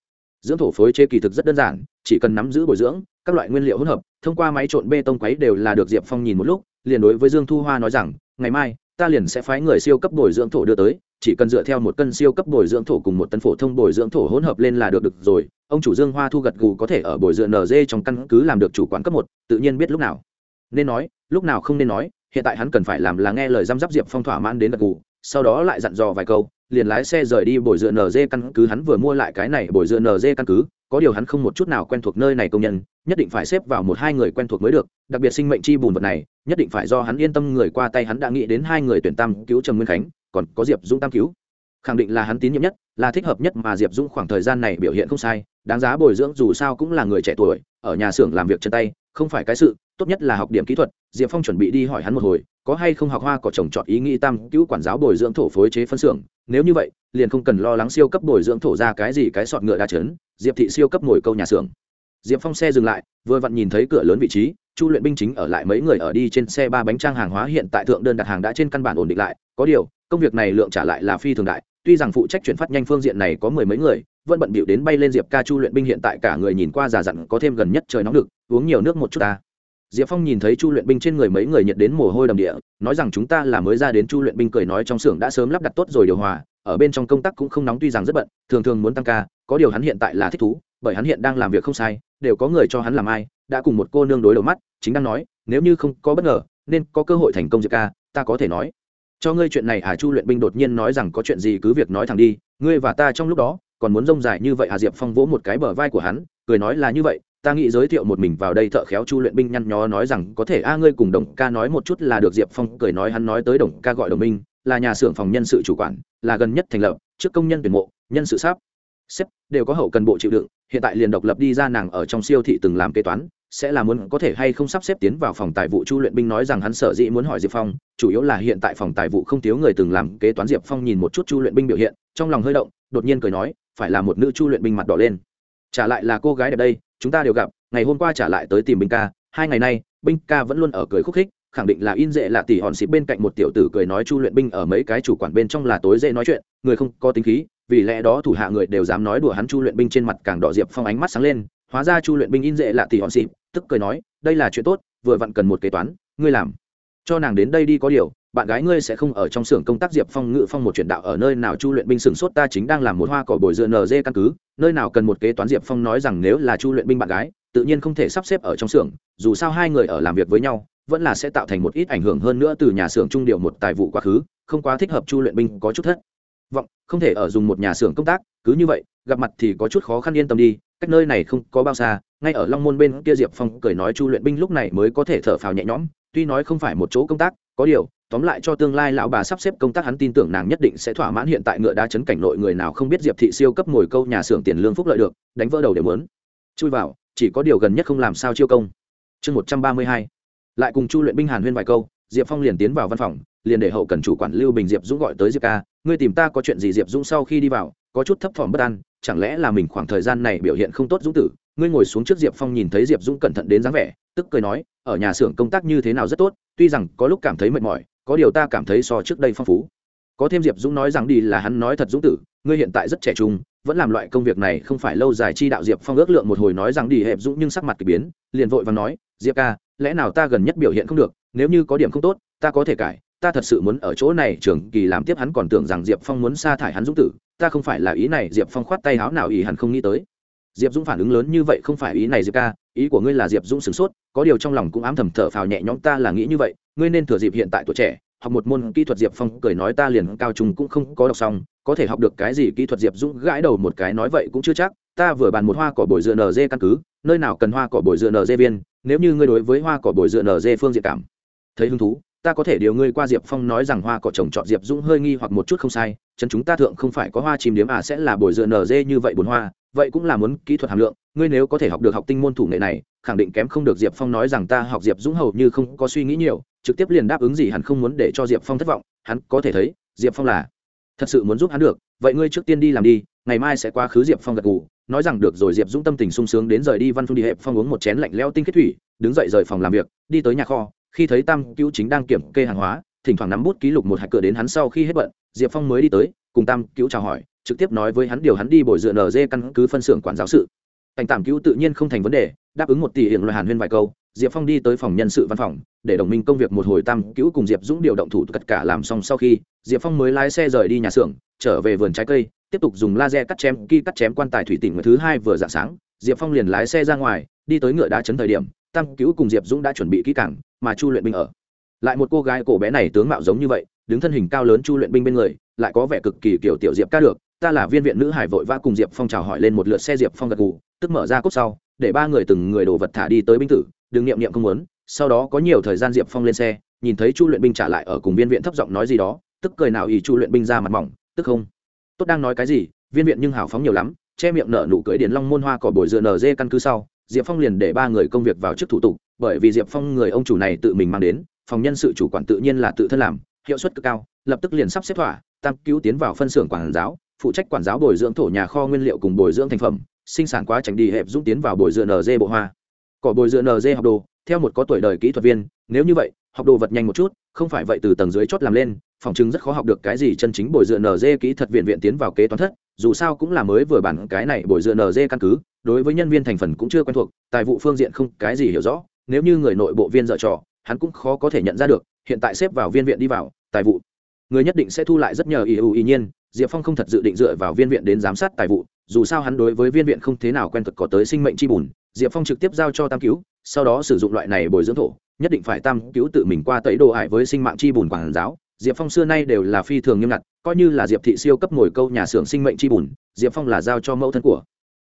Dưỡng thổ phối chế kỳ thực rất đơn giản, chỉ cần nắm giữ bồi dưỡng, các loại nguyên liệu hỗn hợp, thông qua máy trộn bê tông quấy đều là được diệp phong nhìn một lúc, liền đối với dương thu hoa nói rằng, ngày mai, ta liền sẽ phái người siêu cấp bồi dưỡng thổ đưa tới chỉ cần dựa theo một cân siêu cấp bồi dưỡng thổ cùng một tấn phổ thông bồi dưỡng thổ hỗn hợp lên là được được rồi. Ông chủ dương hoa thu gật gù có thể ở bồi dưỡng nd trong căn cứ làm được chủ quán cấp một, tự nhiên biết lúc nào. Nên nói, lúc nào không nên nói, hiện tại hắn cần phải làm là nghe lời giam giáp diệp phong thỏa mãn đến gật gù, sau đó lại dặn dò vài câu, liền lái xe rời đi bồi dưỡng nd căn cứ. Hắn vừa mua lại cái này bồi dưỡng nd căn cứ, có điều hắn không một chút nào quen thuộc nơi này công nhân, nhất định phải xếp vào một hai người quen thuộc mới được, đặc biệt sinh mệnh chi bùn vật này, nhất định phải do hắn yên tâm. Người qua tay hắn đã nghĩ đến hai người tuyển tam cứu trầm nguyên khánh còn có diệp dũng tam cứu. Khẳng định là hắn tín nhiệm nhất, là thích hợp nhất mà diệp dũng khoảng thời gian này biểu hiện không sai, đáng giá bồi dưỡng dù sao cũng là người trẻ tuổi, ở nhà xưởng làm việc chân tay, không phải cái sự, tốt nhất là học điểm kỹ thuật, diệp phong chuẩn bị đi hỏi hắn một hồi, có hay không học hoa cỏ trồng trọt ý nghĩ tam cứu quản giáo bồi dưỡng thổ phối chế phân xưởng, nếu như vậy, liền không cần lo lắng siêu cấp bồi dưỡng thổ ra cái gì cái sọt ngựa đa chấn, diệp thị siêu cấp ngồi câu nhà xưởng. Diệp phong xe dừng lại, vừa vặn nhìn thấy cửa lớn vị trí, chu luyện binh chính ở lại mấy người ở đi trên xe ba bánh trang hàng hóa hiện tại thượng đơn đặt hàng đã trên căn bản ổn định lại, có điều công việc này lượng trả lại là phi thường đại, tuy rằng phụ trách chuyển phát nhanh phương diện này có mười mấy người, vẫn bận bịu đến bay lên diệp ca chu luyện binh hiện tại cả người nhìn qua già dặn có thêm gần nhất trời nóng được uống nhiều nước một chút ta. Diệp phong nhìn thấy chu luyện binh trên người mấy người nhiệt đến mồ hôi đầm địa, nói rằng chúng ta là mới ra đến chu luyện binh cười nói trong xưởng đã sớm lắp đặt tốt rồi điều hòa, ở bên trong công tác cũng không nóng tuy rằng rất bận, thường thường muốn tăng ca, có điều hắn hiện tại là thích thú, bởi hắn hiện đang làm việc không sai, đều có người cho hắn làm ai, đã cùng một cô nương đối đầu mắt, chính đang nói, nếu như không có bất ngờ, nên có cơ hội thành công diệp ca, ta có thể nói cho ngươi chuyện này à chu luyện binh đột nhiên nói rằng có chuyện gì cứ việc nói thẳng đi, ngươi và ta trong lúc đó, còn muốn rông dài như vậy à diệp phong vỗ một cái bờ vai của hắn, cười nói là như vậy, ta nghĩ giới thiệu một mình vào đây thợ khéo chu luyện binh nhăn nhó nói rằng có thể a ngươi cùng đồng ca nói một chút là được, diệp phong cười nói hắn nói tới đồng ca gọi đồng minh, là nhà xưởng phòng nhân sự chủ quản, là gần nhất thành lập, trước công nhân tuyển mộ, nhân sự sắp xếp, đều có hậu cần bộ chịu đựng, hiện tại liền độc lập đi ra nàng ở trong siêu thị từng làm kế toán sẽ là muốn có thể hay không sắp xếp tiến vào phòng tài vụ chu luyện binh nói rằng hắn sở dĩ muốn hỏi diệp phong, chủ yếu là hiện tại phòng tài vụ không thiếu người từng làm kế toán diệp phong nhìn một chút chu luyện binh biểu hiện, trong lòng hơi động, đột nhiên cười nói, phải là một nữ chu luyện binh mặt đỏ lên. Trả lại là cô gái đẹp đây, chúng ta đều gặp, ngày hôm qua trả lại tới tìm binh ca, hai ngày nay, binh ca vẫn luôn ở cười khúc khích, khẳng định là in dễ là tỷ hòn xịp bên cạnh một tiểu tử cười nói chu luyện binh ở mấy cái chủ quản bên trong là tối dễ nói chuyện, người không có tính khí, vì lẽ đó thủ hạ người đều dám nói đùa hắn chu luyện binh trên mặt càng đỏ diệp phong ánh mắt sáng lên, hóa ra chu luyện binh in dễ là tỷ hòn xịp tức cười nói, đây là chuyện tốt, vừa vặn cần một kế toán, ngươi làm. Cho nàng đến đây đi có điều, bạn gái ngươi sẽ không ở trong xưởng công tác diệp phong, ngự phong một chuyện đạo ở nơi nào chu luyện binh sửng sốt, ta chính đang làm một hoa cỏ bồi dựa nd căn cứ, nơi nào cần một kế toán diệp phong nói rằng nếu là chu luyện binh bạn gái, tự nhiên không thể sắp xếp ở trong xưởng, dù sao hai người ở làm việc với nhau, vẫn là sẽ tạo thành một ít ảnh hưởng hơn nữa từ nhà xưởng trung điều một tài vụ quá khứ, không quá thích hợp chu luyện binh có chút thất vọng, không thể ở dùng một nhà xưởng công tác, cứ như vậy, gặp mặt thì có chút khó khăn yên tâm đi, cách nơi này không có bao xa ngay ở long môn bên kia diệp phong cười nói chu luyện binh lúc này mới có thể thở phào nhẹ nhõm, tuy nói không phải một chỗ công tác, có điều, tóm lại cho tương lai lão bà sắp xếp công tác hắn tin tưởng nàng nhất định sẽ thỏa mãn hiện tại ngựa đá chấn cảnh nội người nào không biết diệp thị siêu cấp ngồi câu nhà xưởng tiền lương phúc lợi được, đánh vỡ đầu để muốn chui vào, chỉ có điều gần nhất không làm sao chiêu công. Chương một trăm ba mươi hai. Lại cùng chu luyện binh hàn huyên vài câu, diệp phong liền tiến vào văn phòng, liền để hậu cần chủ quản lưu bình diệp dũng gọi tới diệp ca, ngươi tìm ta có chuyện gì diệp dũng sau khi đi vào, có chút thấp thỏm bất an, chẳng lẽ là mình khoảng thời gian này biểu hiện không tốt dũng tử ngươi ngồi xuống trước diệp phong nhìn thấy diệp dũng cẩn thận đến dáng vẻ, tức cười nói, ở nhà xưởng công tác như thế nào rất tốt, tuy rằng có lúc cảm thấy mệt mỏi, có điều ta cảm thấy so trước đây phong phú. Có thêm diệp dũng nói rằng đi là hắn nói thật dũng tử, ngươi hiện tại rất trẻ trung, vẫn làm loại công việc này không phải lâu dài chi đạo. Diệp phong ước lượng một hồi nói rằng đi, hẹp dũng nhưng sắc mặt kỳ biến, liền vội và nói, diệp ca, lẽ nào ta gần nhất biểu hiện không được, nếu như có điểm không tốt, ta có thể cải, ta thật sự muốn ở chỗ này trường kỳ làm tiếp hắn còn tưởng rằng diệp phong muốn sa thải hắn dũng tử, ta không phải là ý này. Diệp phong khoát tay háo nào ý hắn không nghĩ tới diệp dũng phản ứng lớn như vậy không phải ý này, diệp ca, ý của ngươi là diệp dũng sửng sốt, có điều trong lòng cũng ám thầm thở phào nhẹ nhõm, ta là nghĩ như vậy, ngươi nên thừa dịp hiện tại tuổi trẻ, học một môn kỹ thuật diệp phong, cười nói ta liền cao trung cũng không có đọc xong, có thể học được cái gì kỹ thuật diệp dũng gãi đầu một cái nói vậy cũng chưa chắc, ta vừa bàn một hoa cỏ bồi dựa nd căn cứ, nơi nào cần hoa cỏ bồi dựa nd viên, nếu như ngươi đối với hoa cỏ bồi dựa nd phương diện cảm thấy hứng thú, ta có thể điều ngươi qua diệp phong nói rằng hoa cỏ trồng trọt diệp dũng hơi nghi hoặc một chút không sai, chân chúng ta thượng không phải có hoa chìm điếm à sẽ là bồi dựa nd như vậy bốn hoa vậy cũng là muốn kỹ thuật hàm lượng, ngươi nếu có thể học được học tinh môn thủ nghệ này, khẳng định kém không được diệp phong nói rằng ta học diệp dũng hầu như không có suy nghĩ nhiều, trực tiếp liền đáp ứng gì hắn không muốn để cho diệp phong thất vọng, hắn có thể thấy, diệp phong là thật sự muốn giúp hắn được, vậy ngươi trước tiên đi làm đi, ngày mai sẽ qua khứ diệp phong gật ngủ nói rằng được rồi diệp dũng tâm tình sung sướng đến rời đi văn phương đi hẹp, phong uống một chén lạnh leo tinh kết thủy, đứng dậy rời phòng làm việc, đi tới nhà kho, khi thấy tam cứu chính đang kiểm kê hàng hóa, thỉnh thoảng nắm bút ký lục một hạt cửa đến hắn sau khi hết bận, diệp phong mới đi tới, cùng tam cứu chào hỏi trực tiếp nói với hắn điều hắn đi bồi dựa nz căn cứ phân xưởng quản giáo sự. Thành tạm cứu tự nhiên không thành vấn đề, đáp ứng một tỷ hiện loại hàn huyên vài câu, diệp phong đi tới phòng nhân sự văn phòng, để đồng minh công việc một hồi tam cứu cùng diệp dũng điều động thủ tất cả làm xong sau khi, diệp phong mới lái xe rời đi nhà xưởng, trở về vườn trái cây, tiếp tục dùng laser cắt chém ki cắt chém quan tài thủy tỉnh thứ hai vừa dạng sáng, diệp phong liền lái xe ra ngoài, đi tới ngựa đá chấn thời điểm, tam cứu cùng diệp dũng đã chuẩn bị kỹ cảng mà chu luyện binh ở. Lại một cô gái cổ bé này tướng mạo giống như vậy, đứng thân hình cao lớn chu luyện binh bên người, lại có vẻ cực kỳ kiểu tiểu diệp ca được ta là viên viện nữ hải vội vã cùng diệp phong chào hỏi lên một lượt xe diệp phong gật gù, tức mở ra cốt sau, để ba người từng người đồ vật thả đi tới binh tử, đừng niệm niệm không muốn. Sau đó có nhiều thời gian diệp phong lên xe, nhìn thấy chu luyện binh trả lại ở cùng viên viện thấp giọng nói gì đó, tức cười nào ý chu luyện binh ra mặt mỏng, tức không. Tốt đang nói cái gì, viên viện nhưng hào phóng nhiều lắm, che miệng nở nụ cưỡi điện long môn hoa cỏ bồi dựa nở dê căn cứ sau, diệp phong liền để ba người công việc vào trước thủ tục, bởi vì diệp phong người ông chủ này tự mình mang đến, phòng nhân sự chủ quản tự nhiên là tự thân làm, hiệu suất cực cao, lập tức liền sắp xếp thỏa, tam cứu tiến vào phân xưởng quản giáo phụ trách quản giáo bồi dưỡng thổ nhà kho nguyên liệu cùng bồi dưỡng thành phẩm, sinh sản quá tránh đi hẹp dũng tiến vào bồi dưỡng nz bộ hoa. Cỏ bồi dưỡng nz học đồ, theo một có tuổi đời kỹ thuật viên, nếu như vậy, học đồ vật nhanh một chút, không phải vậy từ tầng dưới chót làm lên, phòng chứng rất khó học được cái gì chân chính bồi dưỡng nz kỹ thuật viện viện tiến vào kế toán thất, dù sao cũng là mới vừa bản cái này bồi dưỡng nz căn cứ, đối với nhân viên thành phần cũng chưa quen thuộc, tài vụ phương diện không cái gì hiểu rõ, nếu như người nội bộ viên dợ trò, hắn cũng khó có thể nhận ra được, hiện tại xếp vào viên viện đi vào, tài vụ. Người nhất định sẽ thu lại rất nhờ ý ưu ý nhiên diệp phong không thật dự định dựa vào viên viện đến giám sát tài vụ, dù sao hắn đối với viên viện không thế nào quen thực có tới sinh mệnh chi bùn, diệp phong trực tiếp giao cho tam cứu, sau đó sử dụng loại này bồi dưỡng thổ, nhất định phải tam cứu tự mình qua tẩy đồ hại với sinh mạng chi bùn quản giáo. Diệp phong xưa nay đều là phi thường nghiêm ngặt, coi như là diệp thị siêu cấp ngồi câu nhà xưởng sinh mệnh chi bùn, diệp phong là giao cho mẫu thân của.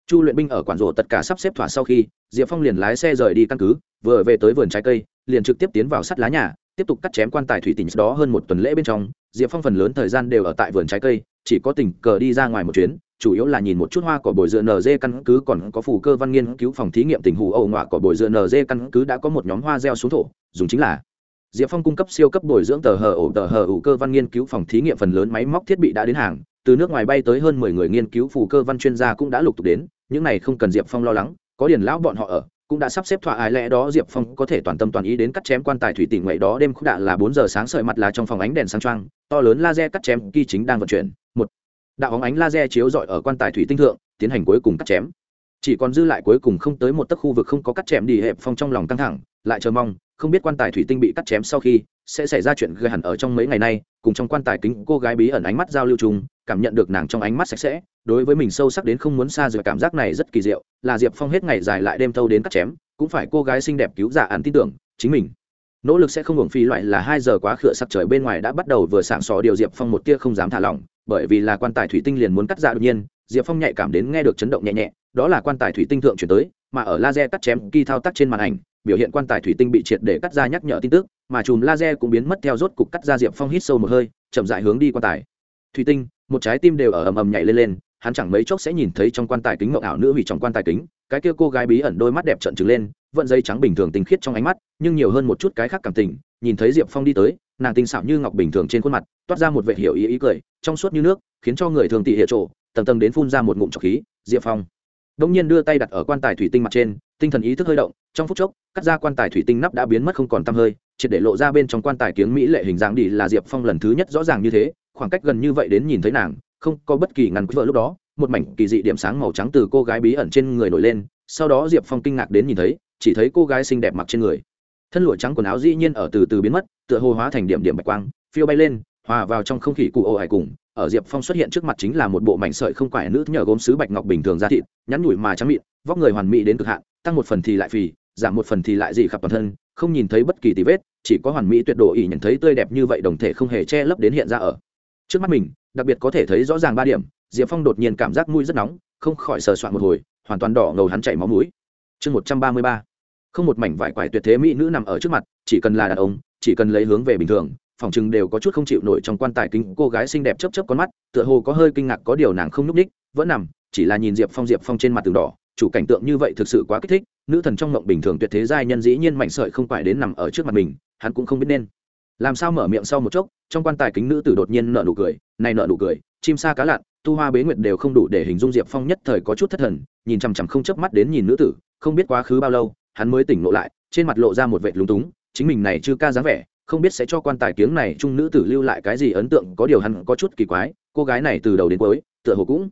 Chu luyện binh ở quản rổ tất cả sắp xếp thỏa sau khi, diệp phong liền lái xe rời đi căn cứ, vừa về tới vườn trái cây, liền trực tiếp tiến vào sắt lá nhà tiếp tục cắt chém quan tài thủy tình đó hơn một tuần lễ bên trong, diệp phong phần lớn thời gian đều ở tại vườn trái cây, chỉ có tình cờ đi ra ngoài một chuyến, chủ yếu là nhìn một chút hoa cỏ bồi dựa nd căn cứ, còn có phù cơ văn nghiên cứu phòng thí nghiệm tình hù âu ngoạ cỏ bồi dựa nd căn cứ đã có một nhóm hoa gieo xuống thổ, dùng chính là diệp phong cung cấp siêu cấp bồi dưỡng tờ hờ ổ tờ hờ ủ cơ văn nghiên cứu phòng thí nghiệm phần lớn máy móc thiết bị đã đến hàng, từ nước ngoài bay tới hơn mười người nghiên cứu phù cơ văn chuyên gia cũng đã lục tục đến, những này không cần diệp phong lo lắng, có điền lão bọn họ ở cũng đã sắp xếp thỏa ai lẽ đó, diệp phong có thể toàn tâm toàn ý đến cắt chém quan tài thủy tỉnh vậy đó. Đêm khúc đạ là bốn giờ sáng, sợi mặt là trong phòng ánh đèn sang trang to lớn laser cắt chém kỳ chính đang vận chuyển. Một, đạo hóng ánh laser chiếu rọi ở quan tài thủy tinh thượng, tiến hành cuối cùng cắt chém. Chỉ còn dư lại cuối cùng không tới một tấc khu vực không có cắt chém đi hẹp phong trong lòng căng thẳng, lại chờ mong không biết quan tài thủy tinh bị cắt chém sau khi, sẽ xảy ra chuyện gây hẳn ở trong mấy ngày nay, cùng trong quan tài kính cô gái bí ẩn ánh mắt giao lưu chung, cảm nhận được nàng trong ánh mắt sạch sẽ, đối với mình sâu sắc đến không muốn xa rời cảm giác này rất kỳ diệu, là diệp phong hết ngày dài lại đêm thâu đến cắt chém, cũng phải cô gái xinh đẹp cứu giả ẩn tin tưởng, chính mình. Nỗ lực sẽ không hưởng phí loại là hai giờ quá khựa sắc trời bên ngoài đã bắt đầu vừa sảng sò điều diệp phong một tia không dám thả lỏng, bởi vì là quan tài thủy tinh liền muốn cắt ra đột nhiên, diệp phong nhạy cảm đến nghe được chấn động nhẹ nhẹ, đó là quan tài thủy tinh thượng chuyển tới, mà ở laser cắt chém, kỳ thao tác trên màn ảnh biểu hiện quan tài thủy tinh bị triệt để cắt ra nhắc nhở tin tức, mà chùm laser cũng biến mất theo rốt cục cắt ra diệp phong hít sâu một hơi, chậm dại hướng đi quan tài. Thủy tinh, một trái tim đều ở ầm ầm nhảy lên lên, hắn chẳng mấy chốc sẽ nhìn thấy trong quan tài kính mộng ảo nữ hủy trong quan tài kính, cái kia cô gái bí ẩn đôi mắt đẹp trợn trừng lên, vận dây trắng bình thường tinh khiết trong ánh mắt, nhưng nhiều hơn một chút cái khác cảm tình, nhìn thấy diệp phong đi tới, nàng tinh xảo như ngọc bình thường trên khuôn mặt, toát ra một vệ hiểu ý ý cười, trong suốt như nước, khiến cho người thường tỉ hệ trộ tầng tầng đến phun ra một ngụm trọc khí, diệp phong đông nhiên đưa tay đặt ở quan tài thủy tinh mặt trên, tinh thần ý thức hơi động, trong phút chốc, cắt ra quan tài thủy tinh nắp đã biến mất không còn tăm hơi, triệt để lộ ra bên trong quan tài kiếng mỹ lệ hình dáng đi là diệp phong lần thứ nhất rõ ràng như thế, khoảng cách gần như vậy đến nhìn thấy nàng, không có bất kỳ ngăn vợ lúc đó, một mảnh kỳ dị điểm sáng màu trắng từ cô gái bí ẩn trên người nổi lên, sau đó diệp phong kinh ngạc đến nhìn thấy, chỉ thấy cô gái xinh đẹp mặc trên người. Thân lụa trắng quần áo dĩ nhiên ở từ từ biến mất, tựa hồ hóa thành điểm điểm bạch quang, phiêu bay lên, hòa vào trong không khí cụ ô hải cùng ở diệp phong xuất hiện trước mặt chính là một bộ mảnh sợi không quải nữ nhờ gốm sứ bạch ngọc bình thường ra thịt, nhắn nhủi mà trắng mịn, vóc người hoàn mỹ đến cực hạn, tăng một phần thì lại phì, giảm một phần thì lại dị khắp toàn thân, không nhìn thấy bất kỳ tì vết, chỉ có hoàn mỹ tuyệt độ ỷ nhận thấy tươi đẹp như vậy đồng thể không hề che lấp đến hiện ra ở. Trước mắt mình, đặc biệt có thể thấy rõ ràng ba điểm, diệp phong đột nhiên cảm giác mũi rất nóng, không khỏi sờ soạn một hồi, hoàn toàn đỏ ngầu hắn chảy máu mũi. Chương một trăm ba mươi ba. Không một mảnh vải quải tuyệt thế mỹ nữ nằm ở trước mặt, chỉ cần là đàn ông, chỉ cần lấy hướng về bình thường phòng chừng đều có chút không chịu nổi trong quan tài kính cô gái xinh đẹp chấp chấp con mắt, tựa hồ có hơi kinh ngạc có điều nàng không n ú c ních vẫn nằm, chỉ là nhìn diệp phong diệp phong trên mặt tường đỏ, chủ cảnh tượng như vậy thực sự quá kích thích, nữ thần trong mộng bình thường tuyệt thế giai nhân dĩ nhiên mảnh sợi không phải đến nằm ở trước mặt mình, hắn cũng không biết nên làm sao mở miệng sau một chốc, trong quan tài kính nữ tử đột nhiên nợ nụ cười, này nợ nụ cười, chim sa cá lặn, tu hoa bế nguyệt đều không đủ để hình dung diệp phong nhất thời có chút thất thần, nhìn chằm chằm không chớp mắt đến nhìn nữ tử, không biết quá khứ bao lâu, hắn mới tỉnh lộ lại, trên mặt lộ ra một vệt lúng túng chính mình này chưa ca dáng vẻ, không biết sẽ cho quan tài kiếng này trung nữ tử lưu lại cái gì ấn tượng, có điều hắn có chút kỳ quái, cô gái này từ đầu đến cuối, tựa hồ cũng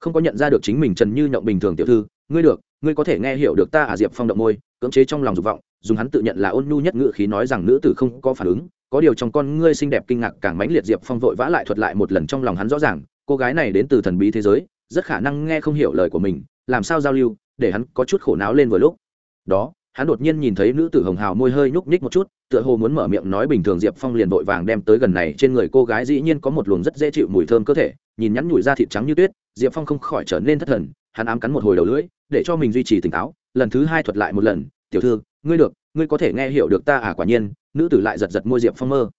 không có nhận ra được chính mình trần như nhộng bình thường tiểu thư, ngươi được, ngươi có thể nghe hiểu được ta à diệp phong động môi, cưỡng chế trong lòng dục vọng, dùng hắn tự nhận là ôn nhu nhất ngữ khí nói rằng nữ tử không có phản ứng, có điều trong con ngươi xinh đẹp kinh ngạc càng mãnh liệt diệp phong vội vã lại thuật lại một lần trong lòng hắn rõ ràng, cô gái này đến từ thần bí thế giới, rất khả năng nghe không hiểu lời của mình, làm sao giao lưu, để hắn có chút khổ não lên vừa lúc. Đó hắn đột nhiên nhìn thấy nữ tử hồng hào môi hơi nhúc nhích một chút, tựa hồ muốn mở miệng nói bình thường diệp phong liền vội vàng đem tới gần này trên người cô gái dĩ nhiên có một luồng rất dễ chịu mùi thơm cơ thể, nhìn nhắn nhủi ra thịt trắng như tuyết, diệp phong không khỏi trở nên thất thần, hắn ám cắn một hồi đầu lưỡi, để cho mình duy trì tỉnh táo, lần thứ hai thuật lại một lần, tiểu thư, ngươi được, ngươi có thể nghe hiểu được ta à quả nhiên. Nữ tử lại giật giật môi diệp phong mơ.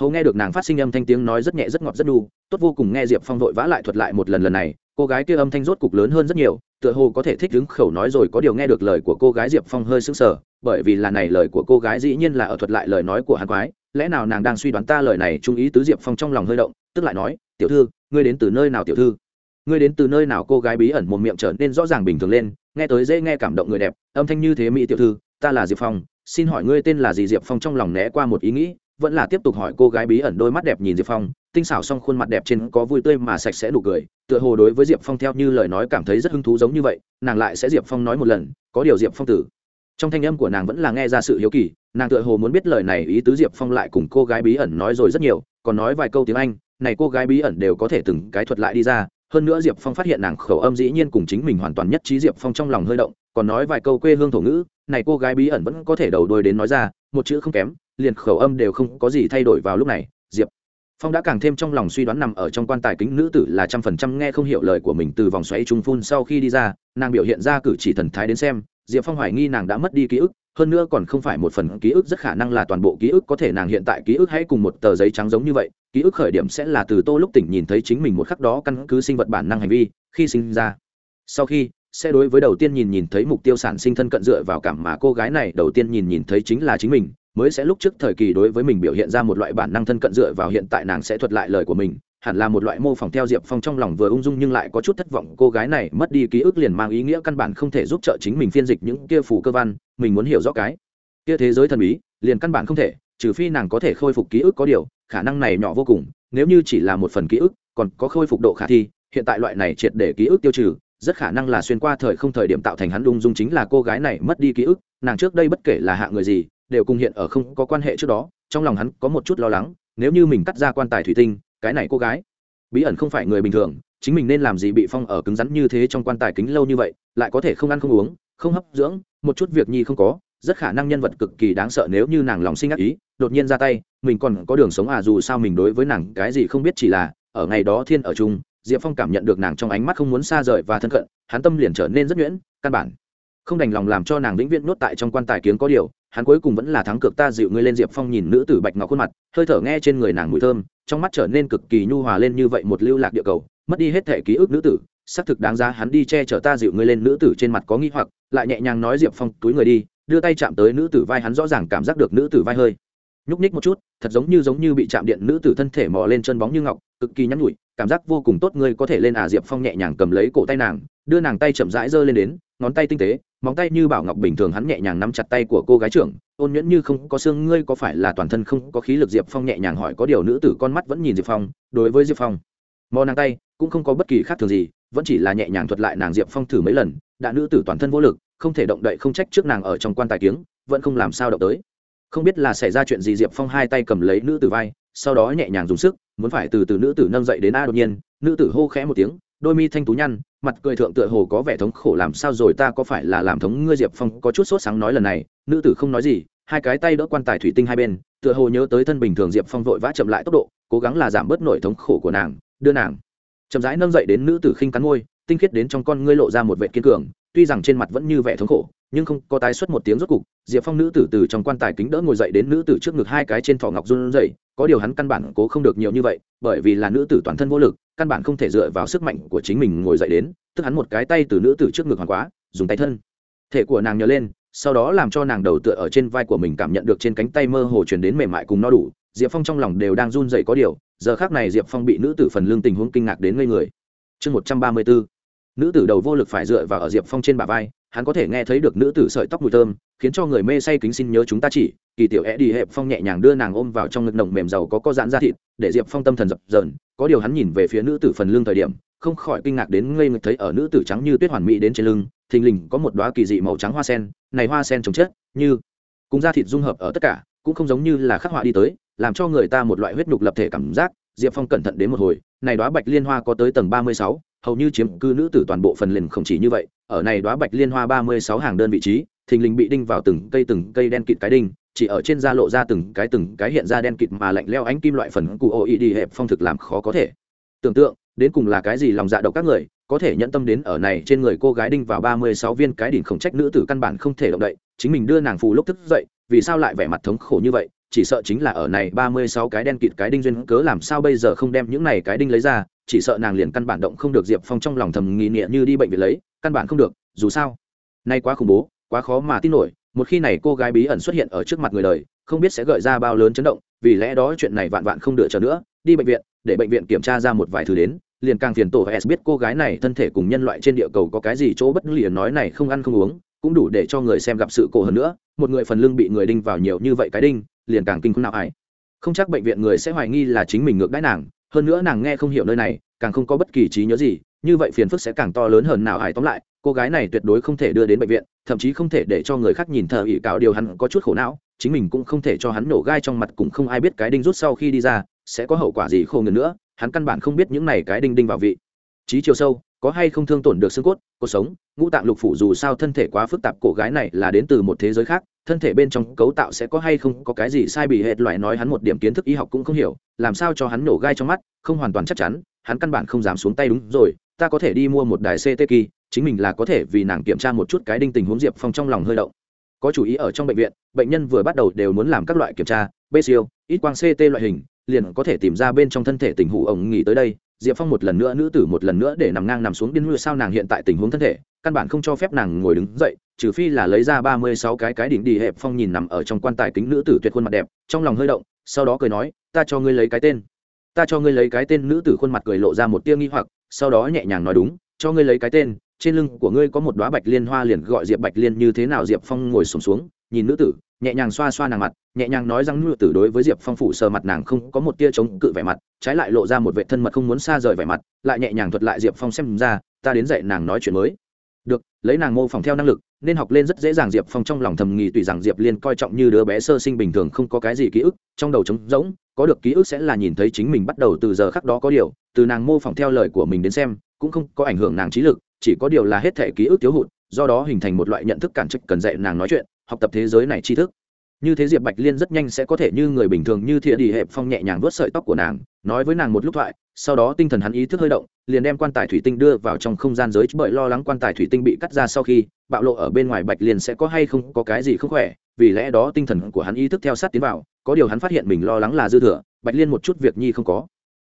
Hầu nghe được nàng phát sinh âm thanh tiếng nói rất nhẹ rất ngọt rất đu tốt vô cùng nghe diệp phong vội vã lại thuật lại một lần lần này, cô gái kia âm thanh rốt cục lớn hơn rất nhiều tựa hồ có thể thích đứng khẩu nói rồi có điều nghe được lời của cô gái diệp phong hơi sững sờ, bởi vì là này lời của cô gái dĩ nhiên là ở thuật lại lời nói của hắn quái, lẽ nào nàng đang suy đoán ta lời này trung ý tứ diệp phong trong lòng hơi động, tức lại nói, tiểu thư, ngươi đến từ nơi nào tiểu thư? Ngươi đến từ nơi nào? Cô gái bí ẩn một miệng trở nên rõ ràng bình thường lên, nghe tới dễ nghe cảm động người đẹp, âm thanh như thế mỹ tiểu thư, ta là diệp phong, xin hỏi ngươi tên là gì? Diệp phong trong lòng né qua một ý nghĩ, vẫn là tiếp tục hỏi cô gái bí ẩn đôi mắt đẹp nhìn diệp phong tinh xảo xong khuôn mặt đẹp trên có vui tươi mà sạch sẽ đủ cười, tựa hồ đối với diệp phong theo như lời nói cảm thấy rất hứng thú giống như vậy, nàng lại sẽ diệp phong nói một lần, có điều diệp phong tử. Trong thanh âm của nàng vẫn là nghe ra sự hiếu kỳ, nàng tựa hồ muốn biết lời này ý tứ diệp phong lại cùng cô gái bí ẩn nói rồi rất nhiều, còn nói vài câu tiếng anh, này cô gái bí ẩn đều có thể từng cái thuật lại đi ra, hơn nữa diệp phong phát hiện nàng khẩu âm dĩ nhiên cùng chính mình hoàn toàn nhất trí diệp phong trong lòng hơi động, còn nói vài câu quê hương thổ ngữ, này cô gái bí ẩn vẫn có thể đầu đuôi đến nói ra, một chữ không kém, liền khẩu âm đều không có gì thay đổi vào lúc này, diệp phong đã càng thêm trong lòng suy đoán nằm ở trong quan tài kính nữ tử là trăm phần trăm nghe không hiểu lời của mình từ vòng xoáy trung phun sau khi đi ra, nàng biểu hiện ra cử chỉ thần thái đến xem, diệp phong hoài nghi nàng đã mất đi ký ức, hơn nữa còn không phải một phần ký ức rất khả năng là toàn bộ ký ức, có thể nàng hiện tại ký ức hãy cùng một tờ giấy trắng giống như vậy, ký ức khởi điểm sẽ là từ tô lúc tỉnh nhìn thấy chính mình một khắc đó căn cứ sinh vật bản năng hành vi, khi sinh ra. Sau khi, sẽ đối với đầu tiên nhìn nhìn thấy mục tiêu sản sinh thân cận dựa vào cảm mà cô gái này đầu tiên nhìn nhìn thấy chính là chính mình mới sẽ lúc trước thời kỳ đối với mình biểu hiện ra một loại bản năng thân cận dựa vào hiện tại nàng sẽ thuật lại lời của mình, hẳn là một loại mô phỏng theo diệp phong trong lòng vừa ung dung nhưng lại có chút thất vọng. Cô gái này mất đi ký ức liền mang ý nghĩa căn bản không thể giúp trợ chính mình phiên dịch những kia phù cơ văn, mình muốn hiểu rõ cái kia thế giới thần bí, liền căn bản không thể, trừ phi nàng có thể khôi phục ký ức có điều, khả năng này nhỏ vô cùng, nếu như chỉ là một phần ký ức, còn có khôi phục độ khả thi, hiện tại loại này triệt để ký ức tiêu trừ, rất khả năng là xuyên qua thời không thời điểm tạo thành hắn ung dung chính là cô gái này mất đi ký ức, nàng trước đây bất kể là hạ người gì đều cùng hiện ở không có quan hệ trước đó, trong lòng hắn có một chút lo lắng, nếu như mình cắt ra quan tài thủy tinh, cái này cô gái, bí ẩn không phải người bình thường, chính mình nên làm gì bị phong ở cứng rắn như thế trong quan tài kính lâu như vậy, lại có thể không ăn không uống, không hấp dưỡng, một chút việc nhi không có, rất khả năng nhân vật cực kỳ đáng sợ nếu như nàng lòng sinh ác ý, đột nhiên ra tay, mình còn có đường sống à dù sao mình đối với nàng cái gì không biết chỉ là, ở ngày đó thiên ở chung, diệp phong cảm nhận được nàng trong ánh mắt không muốn xa rời và thân cận, hắn tâm liền trở nên rất nhuyễn, căn bản không đành lòng làm cho nàng vĩnh viễn nuốt tại trong quan tài kiếng có điều, hắn cuối cùng vẫn là thắng cực ta dịu ngươi lên diệp phong nhìn nữ tử bạch ngọc khuôn mặt, hơi thở nghe trên người nàng mùi thơm, trong mắt trở nên cực kỳ nhu hòa lên như vậy một lưu lạc địa cầu, mất đi hết thể ký ức nữ tử, xác thực đáng giá hắn đi che chở ta dịu ngươi lên nữ tử trên mặt có nghi hoặc, lại nhẹ nhàng nói diệp phong, túi người đi. Đưa tay chạm tới nữ tử vai hắn rõ ràng cảm giác được nữ tử vai hơi. Nhúc ních một chút, thật giống như giống như bị chạm điện nữ tử thân thể mò lên chân bóng như ngọc, cực kỳ nhắn nhủi, cảm giác vô cùng tốt, ngươi có thể lên à diệp phong nhẹ nhàng cầm lấy cổ tay nàng, đưa nàng tay chậm rãi giơ lên đến ngón tay tinh tế, móng tay như bảo ngọc bình thường hắn nhẹ nhàng nắm chặt tay của cô gái trưởng, ôn nhuyễn như không có xương, ngươi có phải là toàn thân không có khí lực diệp phong nhẹ nhàng hỏi có điều nữ tử con mắt vẫn nhìn diệp phong, đối với diệp phong. Mò nàng tay, cũng không có bất kỳ khác thường gì, vẫn chỉ là nhẹ nhàng thuật lại nàng diệp phong thử mấy lần, đã nữ tử toàn thân vô lực, không thể động đậy không trách trước nàng ở trong quan tài tiếng vẫn không làm sao động tới. Không biết là xảy ra chuyện gì diệp phong hai tay cầm lấy nữ tử vai, sau đó nhẹ nhàng dùng sức, muốn phải từ từ nữ tử nâng dậy đến a đột nhiên, nữ tử hô khẽ một tiếng đôi mi thanh tú nhăn, mặt cười thượng tựa hồ có vẻ thống khổ làm sao rồi, ta có phải là làm thống ngươi diệp phong có chút sốt sáng nói lần này, nữ tử không nói gì, hai cái tay đỡ quan tài thủy tinh hai bên, tựa hồ nhớ tới thân bình thường diệp phong vội vã chậm lại tốc độ, cố gắng là giảm bớt nổi thống khổ của nàng, đưa nàng. Chậm rãi nâng dậy đến nữ tử khinh cắn ngôi tinh khiết đến trong con ngươi lộ ra một vệ kiên cường, tuy rằng trên mặt vẫn như vẻ thống khổ, nhưng không có tái xuất một tiếng rốt cục, diệp phong nữ tử từ trong quan tài kính đỡ ngồi dậy đến nữ tử trước ngực hai cái trên thỏ ngọc run rẩy, có điều hắn căn bản cố không được nhiều như vậy, bởi vì là nữ tử toàn thân vô lực căn bản không thể dựa vào sức mạnh của chính mình ngồi dậy đến, tức hắn một cái tay từ nữ tử trước ngực hoàn quá, dùng tay thân. Thể của nàng nhớ lên, sau đó làm cho nàng đầu tựa ở trên vai của mình cảm nhận được trên cánh tay mơ hồ chuyển đến mềm mại cùng no đủ, diệp phong trong lòng đều đang run dậy có điều, giờ khác này diệp phong bị nữ tử phần lương tình huống kinh ngạc đến ngây người. Chương một trăm ba mươi bốn nữ tử đầu vô lực phải dựa vào ở diệp phong trên bả vai hắn có thể nghe thấy được nữ tử sợi tóc mùi thơm, khiến cho người mê say kính xin nhớ chúng ta chỉ, kỳ tiểu é đi hẹp phong nhẹ nhàng đưa nàng ôm vào trong ngực nồng mềm giàu có có dạn ra thịt, để diệp phong tâm thần dập dờn, có điều hắn nhìn về phía nữ tử phần lưng thời điểm, không khỏi kinh ngạc đến ngây ngực thấy ở nữ tử trắng như tuyết hoàn mỹ đến trên lưng, thình lình có một đoá kỳ dị màu trắng hoa sen, này hoa sen trồng chất, như cùng da thịt dung hợp ở tất cả, cũng không giống như là khắc họa đi tới, làm cho người ta một loại huyết nhục lập thể cảm giác, diệp phong cẩn thận đến một hồi, này đoá bạch liên hoa có tới tầng ba mươi sáu hầu như chiếm cư nữ tử toàn bộ phần liền không chỉ như vậy, ở này đoá bạch liên hoa ba mươi sáu hàng đơn vị trí, thình lình bị đinh vào từng cây từng cây đen kịt cái đinh, chỉ ở trên da lộ ra từng cái từng cái hiện ra đen kịt mà lạnh leo ánh kim loại phần cụ ô ý đi hẹp phong thực làm khó có thể. Tưởng tượng, đến cùng là cái gì lòng dạ độc các người, có thể nhận tâm đến ở này trên người cô gái đinh vào ba mươi sáu viên cái đỉnh khổng trách nữ tử căn bản không thể động đậy, chính mình đưa nàng phù lúc thức dậy, vì sao lại vẻ mặt thống khổ như vậy, chỉ sợ chính là ở này ba mươi sáu cái đen kịt cái đinh duyên cớ làm sao bây giờ không đem những này cái đinh lấy ra chỉ sợ nàng liền căn bản động không được diệp phong trong lòng thầm nghi nghĩa như đi bệnh viện lấy, căn bản không được, dù sao. Nay quá khủng bố, quá khó mà tin nổi, một khi này cô gái bí ẩn xuất hiện ở trước mặt người đời, không biết sẽ gợi ra bao lớn chấn động, vì lẽ đó chuyện này vạn vạn không đựa chờ nữa, đi bệnh viện, để bệnh viện kiểm tra ra một vài thứ đến, liền càng phiền tổ s biết cô gái này thân thể cùng nhân loại trên địa cầu có cái gì chỗ bất liền nói này không ăn không uống, cũng đủ để cho người xem gặp sự cổ hơn nữa, một người phần lưng bị người đinh vào nhiều như vậy cái đinh, liền càng kinh khủng nào ai. Không chắc bệnh viện người sẽ hoài nghi là chính mình ngược đãi nàng hơn nữa nàng nghe không hiểu nơi này, càng không có bất kỳ trí nhớ gì, như vậy phiền phức sẽ càng to lớn hơn nào hải tóm lại, cô gái này tuyệt đối không thể đưa đến bệnh viện, thậm chí không thể để cho người khác nhìn thờ ỉ cạo điều hắn có chút khổ não, chính mình cũng không thể cho hắn nổ gai trong mặt cũng không ai biết cái đinh rút sau khi đi ra, sẽ có hậu quả gì khô ngần nữa, hắn căn bản không biết những này cái đinh đinh vào vị. Trí chiều sâu, có hay không thương tổn được xương cốt cuộc sống, ngũ tạng lục phủ dù sao thân thể quá phức tạp cổ gái này là đến từ một thế giới khác thân thể bên trong cấu tạo sẽ có hay không có cái gì sai bị hệt loại nói hắn một điểm kiến thức y học cũng không hiểu, làm sao cho hắn nổ gai trong mắt, không hoàn toàn chắc chắn, hắn căn bản không dám xuống tay đúng rồi, ta có thể đi mua một đài ct kỳ chính mình là có thể vì nàng kiểm tra một chút cái đinh tình huống diệp phong trong lòng hơi động. Có chủ ý ở trong bệnh viện, bệnh nhân vừa bắt đầu đều muốn làm các loại kiểm tra bê siêu ít quang ct loại hình, liền có thể tìm ra bên trong thân thể tình hụ ổng nghỉ tới đây diệp phong một lần nữa nữ tử một lần nữa để nằm ngang nằm xuống điên nuôi sao nàng hiện tại tình huống thân thể căn bản không cho phép nàng ngồi đứng dậy trừ phi là lấy ra ba mươi sáu cái cái đỉnh đi. Hẹp phong nhìn nằm ở trong quan tài kính nữ tử tuyệt khuôn mặt đẹp trong lòng hơi động sau đó cười nói ta cho ngươi lấy cái tên. Ta cho ngươi lấy cái tên. Nữ tử khuôn mặt cười lộ ra một tia nghi hoặc sau đó nhẹ nhàng nói đúng cho ngươi lấy cái tên trên lưng của ngươi có một đoá bạch liên hoa liền gọi diệp bạch liên như thế nào? Diệp phong ngồi sùng xuống, xuống nhìn nữ tử, nhẹ nhàng xoa xoa nàng mặt, nhẹ nhàng nói rằng nữ tử đối với diệp phong phủ sờ mặt nàng không có một tia chống cự vẻ mặt, trái lại lộ ra một vệ thân mật không muốn xa rời vẻ mặt, lại nhẹ nhàng thuật lại diệp phong xem ra, ta đến dạy nàng nói chuyện mới. Được, lấy nàng mô phỏng theo năng lực, nên học lên rất dễ dàng diệp phong trong lòng thầm nghỉ tùy rằng diệp liên coi trọng như đứa bé sơ sinh bình thường không có cái gì ký ức, trong đầu trống rỗng, có được ký ức sẽ là nhìn thấy chính mình bắt đầu từ giờ khác đó có điều, từ nàng mô phỏng theo lời của mình đến xem, cũng không có ảnh hưởng nàng trí lực, chỉ có điều là hết thể ký ức thiếu hụt, do đó hình thành một loại nhận thức cản trích cần dạy nàng nói chuyện học tập thế giới này tri thức. Như thế diệp bạch liên rất nhanh sẽ có thể như người bình thường như thiện đi hẹp phong nhẹ nhàng vớt sợi tóc của nàng, nói với nàng một lúc thoại, sau đó tinh thần hắn ý thức hơi động, liền đem quan tài thủy tinh đưa vào trong không gian giới, bởi lo lắng quan tài thủy tinh bị cắt ra sau khi, bạo lộ ở bên ngoài bạch liên sẽ có hay không có cái gì không khỏe, vì lẽ đó tinh thần của hắn ý thức theo sát tiến vào, có điều hắn phát hiện mình lo lắng là dư thừa, bạch liên một chút việc nhi không có.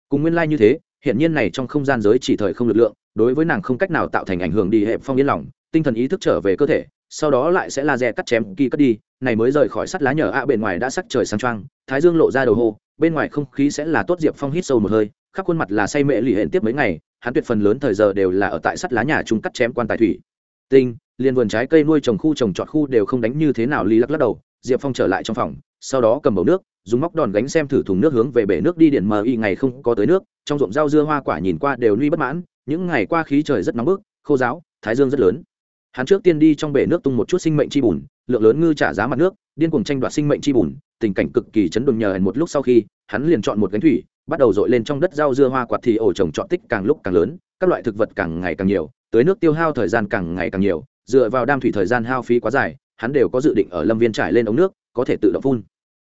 Cùng nguyên lai、like、như thế hiện nhiên này trong không gian giới chỉ thời không lực lượng, đối với nàng không cách nào tạo thành ảnh hưởng đi hẹp phong yên lòng, tinh thần ý thức trở về cơ thể sau đó lại sẽ là rẻ cắt chém kỳ cất đi, này mới rời khỏi sắt lá nhờ ạ bên ngoài đã sắc trời sáng trăng thái dương lộ ra đầu hồ bên ngoài không khí sẽ là tốt diệp phong hít sâu một hơi, khắp khuôn mặt là say mệ lì hẹn tiếp mấy ngày, hắn tuyệt phần lớn thời giờ đều là ở tại sắt lá nhà chúng cắt chém quan tài thủy. Tinh, liền vườn trái cây nuôi trồng khu trồng trọt khu đều không đánh như thế nào ly lắc lắc đầu, diệp phong trở lại trong phòng, sau đó cầm bầu nước, dùng móc đòn gánh xem thử thùng nước hướng về bể nước đi điện mờ y ngày không có tới nước, trong ruộng rau dưa hoa quả nhìn qua đều nuy bất mãn, những ngày qua khí trời rất nóng bức, khô giáo, thái dương rất lớn hắn trước tiên đi trong bể nước tung một chút sinh mệnh chi bùn, lượng lớn ngư trả giá mặt nước, điên cuồng tranh đoạt sinh mệnh chi bùn, tình cảnh cực kỳ chấn động nhờ một lúc sau khi, hắn liền chọn một gánh thủy, bắt đầu dội lên trong đất rau dưa hoa quạt thì ổ trồng trọt tích càng lúc càng lớn, các loại thực vật càng ngày càng nhiều tới nước tiêu hao thời gian càng ngày càng nhiều, dựa vào đam thủy thời gian hao phí quá dài, hắn đều có dự định ở lâm viên trải lên ống nước, có thể tự động phun.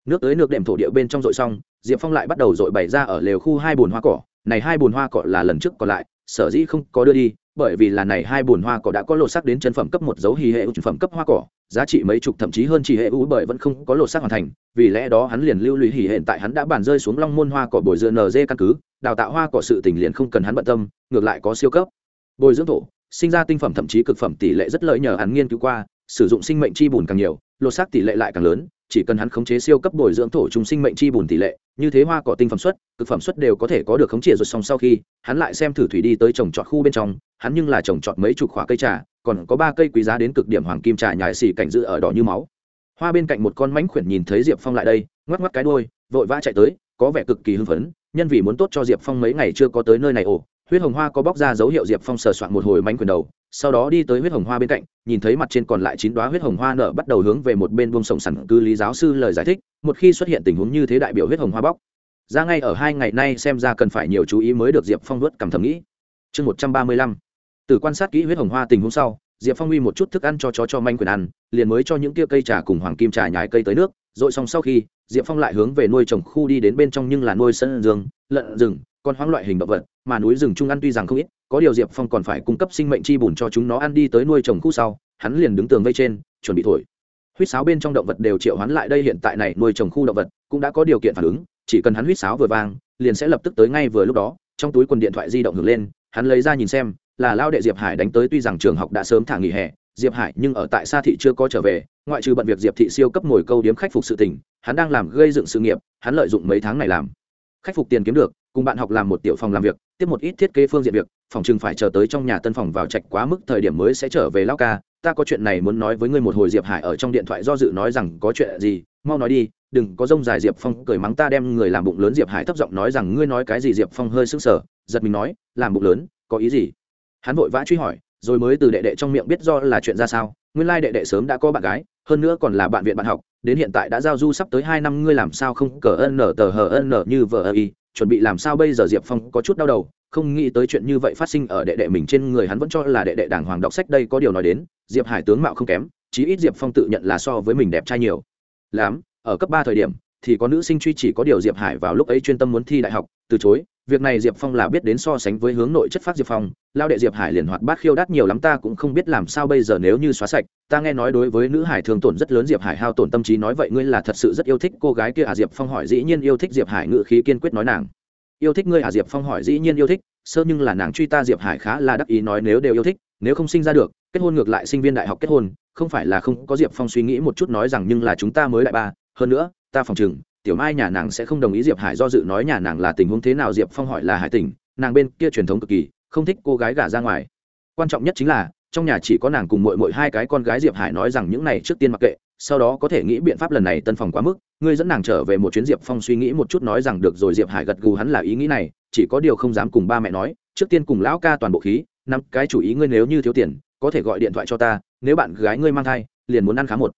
Nước tới nước đệm thổ địa bên trong dội xong, diệp phong lại bắt đầu dội bày ra ở lều khu hai bùn hoa cỏ, này hai bùn hoa cỏ là lần trước còn lại, sở dĩ không có đưa đi bởi vì là này hai bùn hoa cỏ đã có lột xác đến chân phẩm cấp một dấu hì hệ ưu phẩm cấp hoa cỏ, giá trị mấy chục thậm chí hơn chỉ hệ ưu bởi vẫn không có lột xác hoàn thành, vì lẽ đó hắn liền lưu lụy hỉ hệ tại hắn đã bàn rơi xuống long môn hoa cỏ bồi dựa nd căn cứ, đào tạo hoa cỏ sự tình liền không cần hắn bận tâm, ngược lại có siêu cấp. Bồi dưỡng thổ, sinh ra tinh phẩm thậm chí cực phẩm tỷ lệ rất lợi nhờ hắn nghiên cứu qua, sử dụng sinh mệnh chi bùn càng nhiều, lột xác tỷ lệ lại càng lớn chỉ cần hắn khống chế siêu cấp bồi dưỡng thổ trùng sinh mệnh chi bùn tỷ lệ, như thế hoa cỏ tinh phẩm xuất cực phẩm xuất đều có thể có được khống chế rồi xong sau khi, hắn lại xem thử thủy đi tới trồng trọt khu bên trong, hắn nhưng là trồng trọt mấy chục quả cây trà, còn có ba cây quý giá đến cực điểm hoàng kim trà nhài xì cảnh giữ ở đỏ như máu. Hoa bên cạnh một con mánh khuyển nhìn thấy diệp phong lại đây, ngoắc ngoắc cái đôi vội vã chạy tới, có vẻ cực kỳ hưng phấn, nhân vì muốn tốt cho diệp phong mấy ngày chưa có tới nơi này ồ, huyết hồng hoa có bóc ra dấu hiệu diệp phong sờ soạn một hồi mánh khuyển đầu sau đó đi tới huyết hồng hoa bên cạnh, nhìn thấy mặt trên còn lại chín đoá huyết hồng hoa nở bắt đầu hướng về một bên buông sổng sẵn cư lý giáo sư lời giải thích, một khi xuất hiện tình huống như thế đại biểu huyết hồng hoa bóc. Ra ngay ở hai ngày nay xem ra cần phải nhiều chú ý mới được diệp phong vớt cảm thầm nghĩ. Chương một trăm ba mươi lăm. Từ quan sát kỹ huyết hồng hoa tình huống sau, diệp phong uy một chút thức ăn cho chó cho manh quyền ăn, liền mới cho những tia cây trà cùng hoàng kim trà nhái cây tới nước r ồ i xong sau khi, diệp phong lại hướng về nuôi trồng khu đi đến bên trong nhưng là nuôi sân dương lợn rừng con hoang loại hình động vật, mà núi rừng trung ăn tuy rằng không ít, có điều diệp phong còn phải cung cấp sinh mệnh chi bùn cho chúng nó ăn đi tới nuôi trồng khu sau, hắn liền đứng tường vây trên, chuẩn bị thổi. Huýt sáo bên trong động vật đều triệu hắn lại đây hiện tại này nuôi trồng khu động vật, cũng đã có điều kiện phản ứng, chỉ cần hắn huýt sáo vừa vang, liền sẽ lập tức tới ngay vừa lúc đó, trong túi quần điện thoại di động ngược lên, hắn lấy ra nhìn xem, là lao đệ diệp hải đánh tới tuy rằng trường học đã sớm thả nghỉ hè, diệp hải nhưng ở tại xa thị chưa có trở về, ngoại trừ bận việc diệp thị siêu cấp ngồi câu điếm khách phục sự tình, hắn đang làm gây dựng sự nghiệp, hắn lợi dụng mấy tháng này làm. Khách phục tiền kiếm được cùng bạn học làm một tiểu phòng làm việc, tiếp một ít thiết kế phương diện việc, phòng chừng phải chờ tới trong nhà tân phòng vào trạch quá mức thời điểm mới sẽ trở về lao ca. Ta có chuyện này muốn nói với ngươi một hồi, diệp hải ở trong điện thoại do dự nói rằng, có chuyện gì? Mau nói đi, đừng có rông dài. Diệp phong cười mắng ta đem người làm bụng lớn, diệp hải thấp giọng nói rằng, ngươi nói cái gì? Diệp phong hơi sững sờ, giật mình nói, làm bụng lớn, có ý gì? Hắn vội vã truy hỏi, rồi mới từ đệ đệ trong miệng biết do là chuyện ra sao. Nguyên lai đệ đệ sớm đã có bạn gái, hơn nữa còn là bạn viện bạn học, đến hiện tại đã giao du sắp tới hai năm, ngươi làm sao không cờ ân nở tờ hờ ân nở như vợ ơ y chuẩn bị làm sao bây giờ diệp phong có chút đau đầu, không nghĩ tới chuyện như vậy phát sinh ở đệ đệ mình trên người hắn vẫn cho là đệ đệ đàng hoàng đọc sách đây có điều nói đến, diệp hải tướng mạo không kém, chí ít diệp phong tự nhận là so với mình đẹp trai nhiều. Lắm, ở cấp ba thời điểm, thì có nữ sinh truy chỉ có điều diệp hải vào lúc ấy chuyên tâm muốn thi đại học, từ chối việc này diệp phong là biết đến so sánh với hướng nội chất phát diệp phong, lao đệ diệp hải liền hoạt bát khiêu đắt nhiều lắm ta cũng không biết làm sao bây giờ nếu như xóa sạch. Ta nghe nói đối với nữ hải thường tổn rất lớn diệp hải hao tổn tâm trí nói vậy ngươi là thật sự rất yêu thích cô gái kia à? Diệp phong hỏi dĩ nhiên yêu thích diệp hải ngự khí kiên quyết nói nàng. Yêu thích ngươi à? Diệp phong hỏi dĩ nhiên yêu thích, sơ nhưng là nàng truy ta diệp hải khá là đắc ý nói nếu đều yêu thích, nếu không sinh ra được, kết hôn ngược lại sinh viên đại học kết hôn, không phải là không có diệp phong suy nghĩ một chút nói rằng nhưng là chúng ta mới đại ba, hơn nữa, ta phòng chừng tiểu mai nhà nàng sẽ không đồng ý diệp hải do dự nói nhà nàng là tình huống thế nào, diệp phong hỏi là hải tình, nàng bên kia truyền thống cực kỳ, không thích cô gái gả ra ngoài. Quan trọng nhất chính là, trong nhà chỉ có nàng cùng mội mội hai cái con gái, diệp hải nói rằng những này trước tiên mặc kệ, sau đó có thể nghĩ biện pháp lần này tân phòng quá mức, ngươi dẫn nàng trở về một chuyến, diệp phong suy nghĩ một chút nói rằng được rồi, diệp hải gật gù hắn là ý nghĩ này, chỉ có điều không dám cùng ba mẹ nói, trước tiên cùng lão ca toàn bộ khí, năm cái chủ ý ngươi nếu như thiếu tiền, có thể gọi điện thoại cho ta, nếu bạn gái ngươi mang thai, liền muốn ăn khá một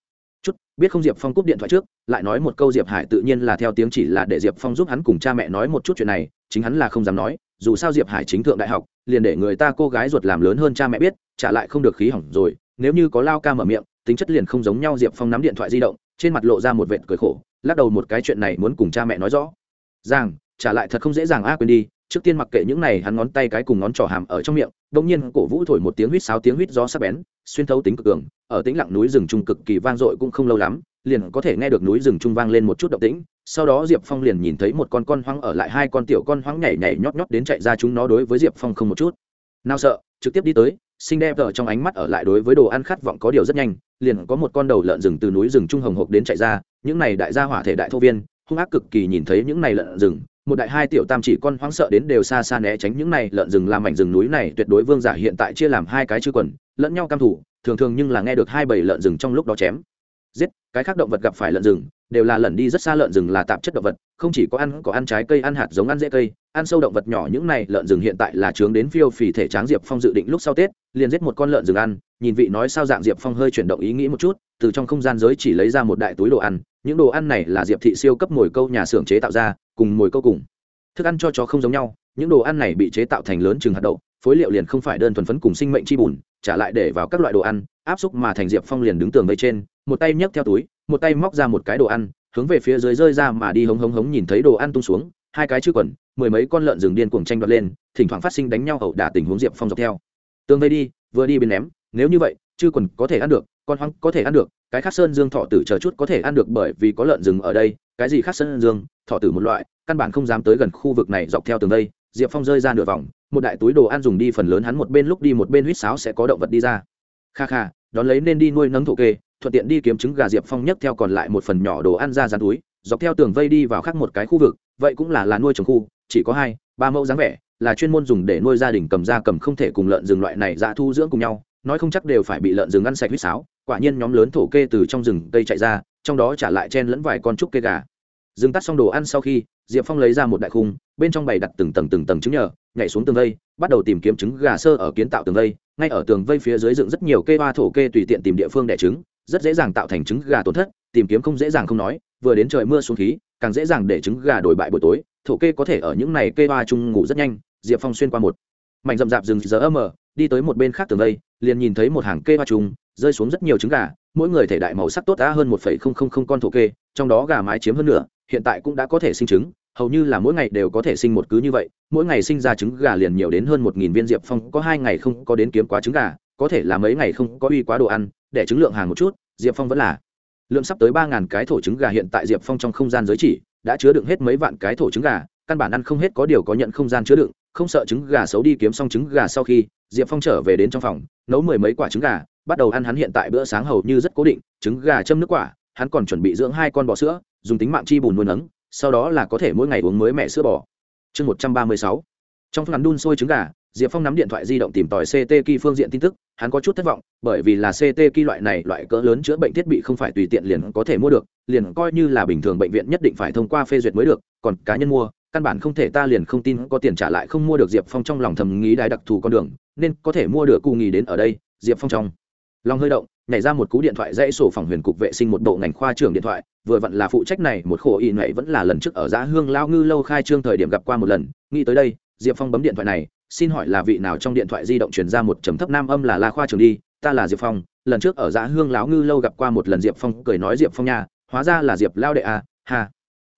biết không diệp phong cúp điện thoại trước, lại nói một câu diệp hải tự nhiên là theo tiếng chỉ là để diệp phong giúp hắn cùng cha mẹ nói một chút chuyện này, chính hắn là không dám nói, dù sao diệp hải chính thượng đại học, liền để người ta cô gái ruột làm lớn hơn cha mẹ biết, trả lại không được khí hỏng rồi, nếu như có lao ca mở miệng, tính chất liền không giống nhau diệp phong nắm điện thoại di động, trên mặt lộ ra một vệt cười khổ, lắc đầu một cái chuyện này muốn cùng cha mẹ nói rõ. Rằng trả lại thật không dễ dàng, a, quên đi trước tiên mặc kệ những này hắn ngón tay cái cùng ngón trỏ hàm ở trong miệng đông nhiên cổ vũ thổi một tiếng huýt sáo tiếng huýt gió sắc bén, xuyên thấu tính cực cường, ở tĩnh lặng núi rừng trung cực kỳ vang dội cũng không lâu lắm, liền có thể nghe được núi rừng trung vang lên một chút động tĩnh, sau đó diệp phong liền nhìn thấy một con con hoang ở lại hai con tiểu con hoang nhảy nhảy nhót nhót đến chạy ra chúng nó đối với diệp phong không một chút. Nào sợ, trực tiếp đi tới, xinh đẹp ở trong ánh mắt ở lại đối với đồ ăn khát vọng có điều rất nhanh, liền có một con đầu lợn rừng từ núi rừng trung hồng hộp đến chạy ra, những này đại gia hỏa thể đại thô viên, hung ác cực kỳ nhìn thấy những này lợn rừng một đại hai tiểu tam chỉ con hoang sợ đến đều xa xa né tránh những này lợn rừng làm mảnh rừng núi này, tuyệt đối vương giả hiện tại chia làm hai cái chư quần, lẫn nhau cam thủ, thường thường nhưng là nghe được hai bầy lợn rừng trong lúc đó chém. Giết, cái khác động vật gặp phải lợn rừng, đều là lẩn đi rất xa lợn rừng là tạp chất động vật, không chỉ có ăn có ăn trái cây, ăn hạt giống, ăn dễ cây, ăn sâu động vật nhỏ những này lợn rừng hiện tại là trướng đến phiêu phì thể tráng diệp phong dự định lúc sau tết, liền giết một con lợn rừng ăn, nhìn vị nói sao dạng diệp phong hơi chuyển động ý nghĩ một chút, từ trong không gian giới chỉ lấy ra một đại túi đồ ăn những đồ ăn này là diệp thị siêu cấp mồi câu nhà xưởng chế tạo ra, cùng mồi câu cùng. Thức ăn cho chó không giống nhau, những đồ ăn này bị chế tạo thành lớn chừng hạt đậu, phối liệu liền không phải đơn thuần phấn cùng sinh mệnh chi bùn, trả lại để vào các loại đồ ăn, áp xúc mà thành diệp phong liền đứng tường vây trên, một tay nhấc theo túi, một tay móc ra một cái đồ ăn, hướng về phía dưới rơi ra mà đi hống hống hống nhìn thấy đồ ăn tung xuống, hai cái chữ quần, mười mấy con lợn rừng điên cuồng tranh đoạt lên, thỉnh thoảng phát sinh đánh nhau ẩu đả tình huống diệp phong dọc theo. Tường vây đi, vừa đi bên ném, nếu như vậy chư quần có thể ăn được, con hoang có thể ăn được cái khác sơn dương thọ tử chờ chút có thể ăn được bởi vì có lợn rừng ở đây, cái gì khác sơn dương, thọ tử một loại, căn bản không dám tới gần khu vực này dọc theo tường vây diệp phong rơi ra nửa vòng, một đại túi đồ ăn dùng đi phần lớn hắn một bên lúc đi một bên huýt sáo sẽ có động vật đi ra. Kha kha, đón lấy nên đi nuôi nấng thổ kê, thuận tiện đi kiếm trứng gà diệp phong nhấc theo còn lại một phần nhỏ đồ ăn ra dán túi, dọc theo tường vây đi vào khác một cái khu vực, vậy cũng là là nuôi trồng khu, chỉ có hai, ba mẫu dáng vẻ, là chuyên môn dùng để nuôi gia đình cầm da cầm không thể cùng lợn rừng loại này ra thu dưỡng cùng nhau, nói không chắc đều phải bị lợn rừng ăn sạch huýt sáo quả nhiên nhóm lớn thổ kê từ trong rừng cây chạy ra, trong đó trả lại chen lẫn vài con trúc kê gà. Dừng tắt xong đồ ăn sau khi, diệp phong lấy ra một đại khung, bên trong bày đặt từng tầng từng tầng trứng nhờ, nhảy xuống tường vây, bắt đầu tìm kiếm trứng gà sơ ở kiến tạo tường vây. Ngay ở tường vây phía dưới dựng rất nhiều cây hoa thổ kê tùy tiện tìm địa phương đẻ trứng, rất dễ dàng tạo thành trứng gà tổn thất, tìm kiếm không dễ dàng không nói, vừa đến trời mưa xuống khí, càng dễ dàng để trứng gà đổi bại buổi tối. Thổ kê có thể ở những này cây hoa chung ngủ rất nhanh, diệp phong xuyên qua một mảnh rậm rạp rừng giờ âm đi tới một bên khác tường đây, liền nhìn thấy một hàng kê hoa trùng, rơi xuống rất nhiều trứng gà mỗi người thể đại màu sắc tốt đã hơn một con thổ kê trong đó gà mái chiếm hơn nửa hiện tại cũng đã có thể sinh trứng hầu như là mỗi ngày đều có thể sinh một cứ như vậy mỗi ngày sinh ra trứng gà liền nhiều đến hơn một nghìn viên diệp phong có hai ngày không có đến kiếm quá trứng gà có thể là mấy ngày không có uy quá đồ ăn để trứng lượng hàng một chút diệp phong vẫn là lượng sắp tới ba ngàn cái thổ trứng gà hiện tại diệp phong trong không gian giới chỉ đã chứa đựng hết mấy vạn cái thổ trứng gà căn bản ăn không hết có điều có nhận không gian chứa đựng không sợ trứng gà xấu đi kiếm xong trứng gà sau khi diệp phong trở về đến trong phòng, nấu mười mấy quả trứng gà, bắt đầu ăn hắn hiện tại bữa sáng hầu như rất cố định, trứng gà châm nước quả, hắn còn chuẩn bị dưỡng hai con bò sữa, dùng tính mạng chi bùn nuôi nấng, sau đó là có thể mỗi ngày uống mới mẹ sữa bò. Chương một trăm ba mươi sáu. Trong phần đun sôi trứng gà, diệp phong nắm điện thoại di động tìm tòi ct kỳ phương diện tin tức, hắn có chút thất vọng, bởi vì là ct kỳ loại này loại cỡ lớn chữa bệnh thiết bị không phải tùy tiện liền có thể mua được, liền coi như là bình thường bệnh viện nhất định phải thông qua phê duyệt mới được, còn cá nhân mua căn bản không thể ta liền không tin có tiền trả lại không mua được diệp phong trong lòng thầm nghĩ đái đặc thù con đường nên có thể mua được cụ nghỉ đến ở đây diệp phong trong lòng hơi động nhảy ra một cú điện thoại dãy sổ phòng huyền cục vệ sinh một bộ ngành khoa trưởng điện thoại vừa vặn là phụ trách này một khổ y này vẫn là lần trước ở giá hương lao ngư lâu khai trương thời điểm gặp qua một lần nghĩ tới đây diệp phong bấm điện thoại này xin hỏi là vị nào trong điện thoại di động truyền ra một trầm thấp nam âm là la khoa trường đi ta là diệp phong lần trước ở giá hương lão ngư lâu gặp qua một lần diệp phong cười nói diệp phong nha hóa ra là diệp lao đệ à, ha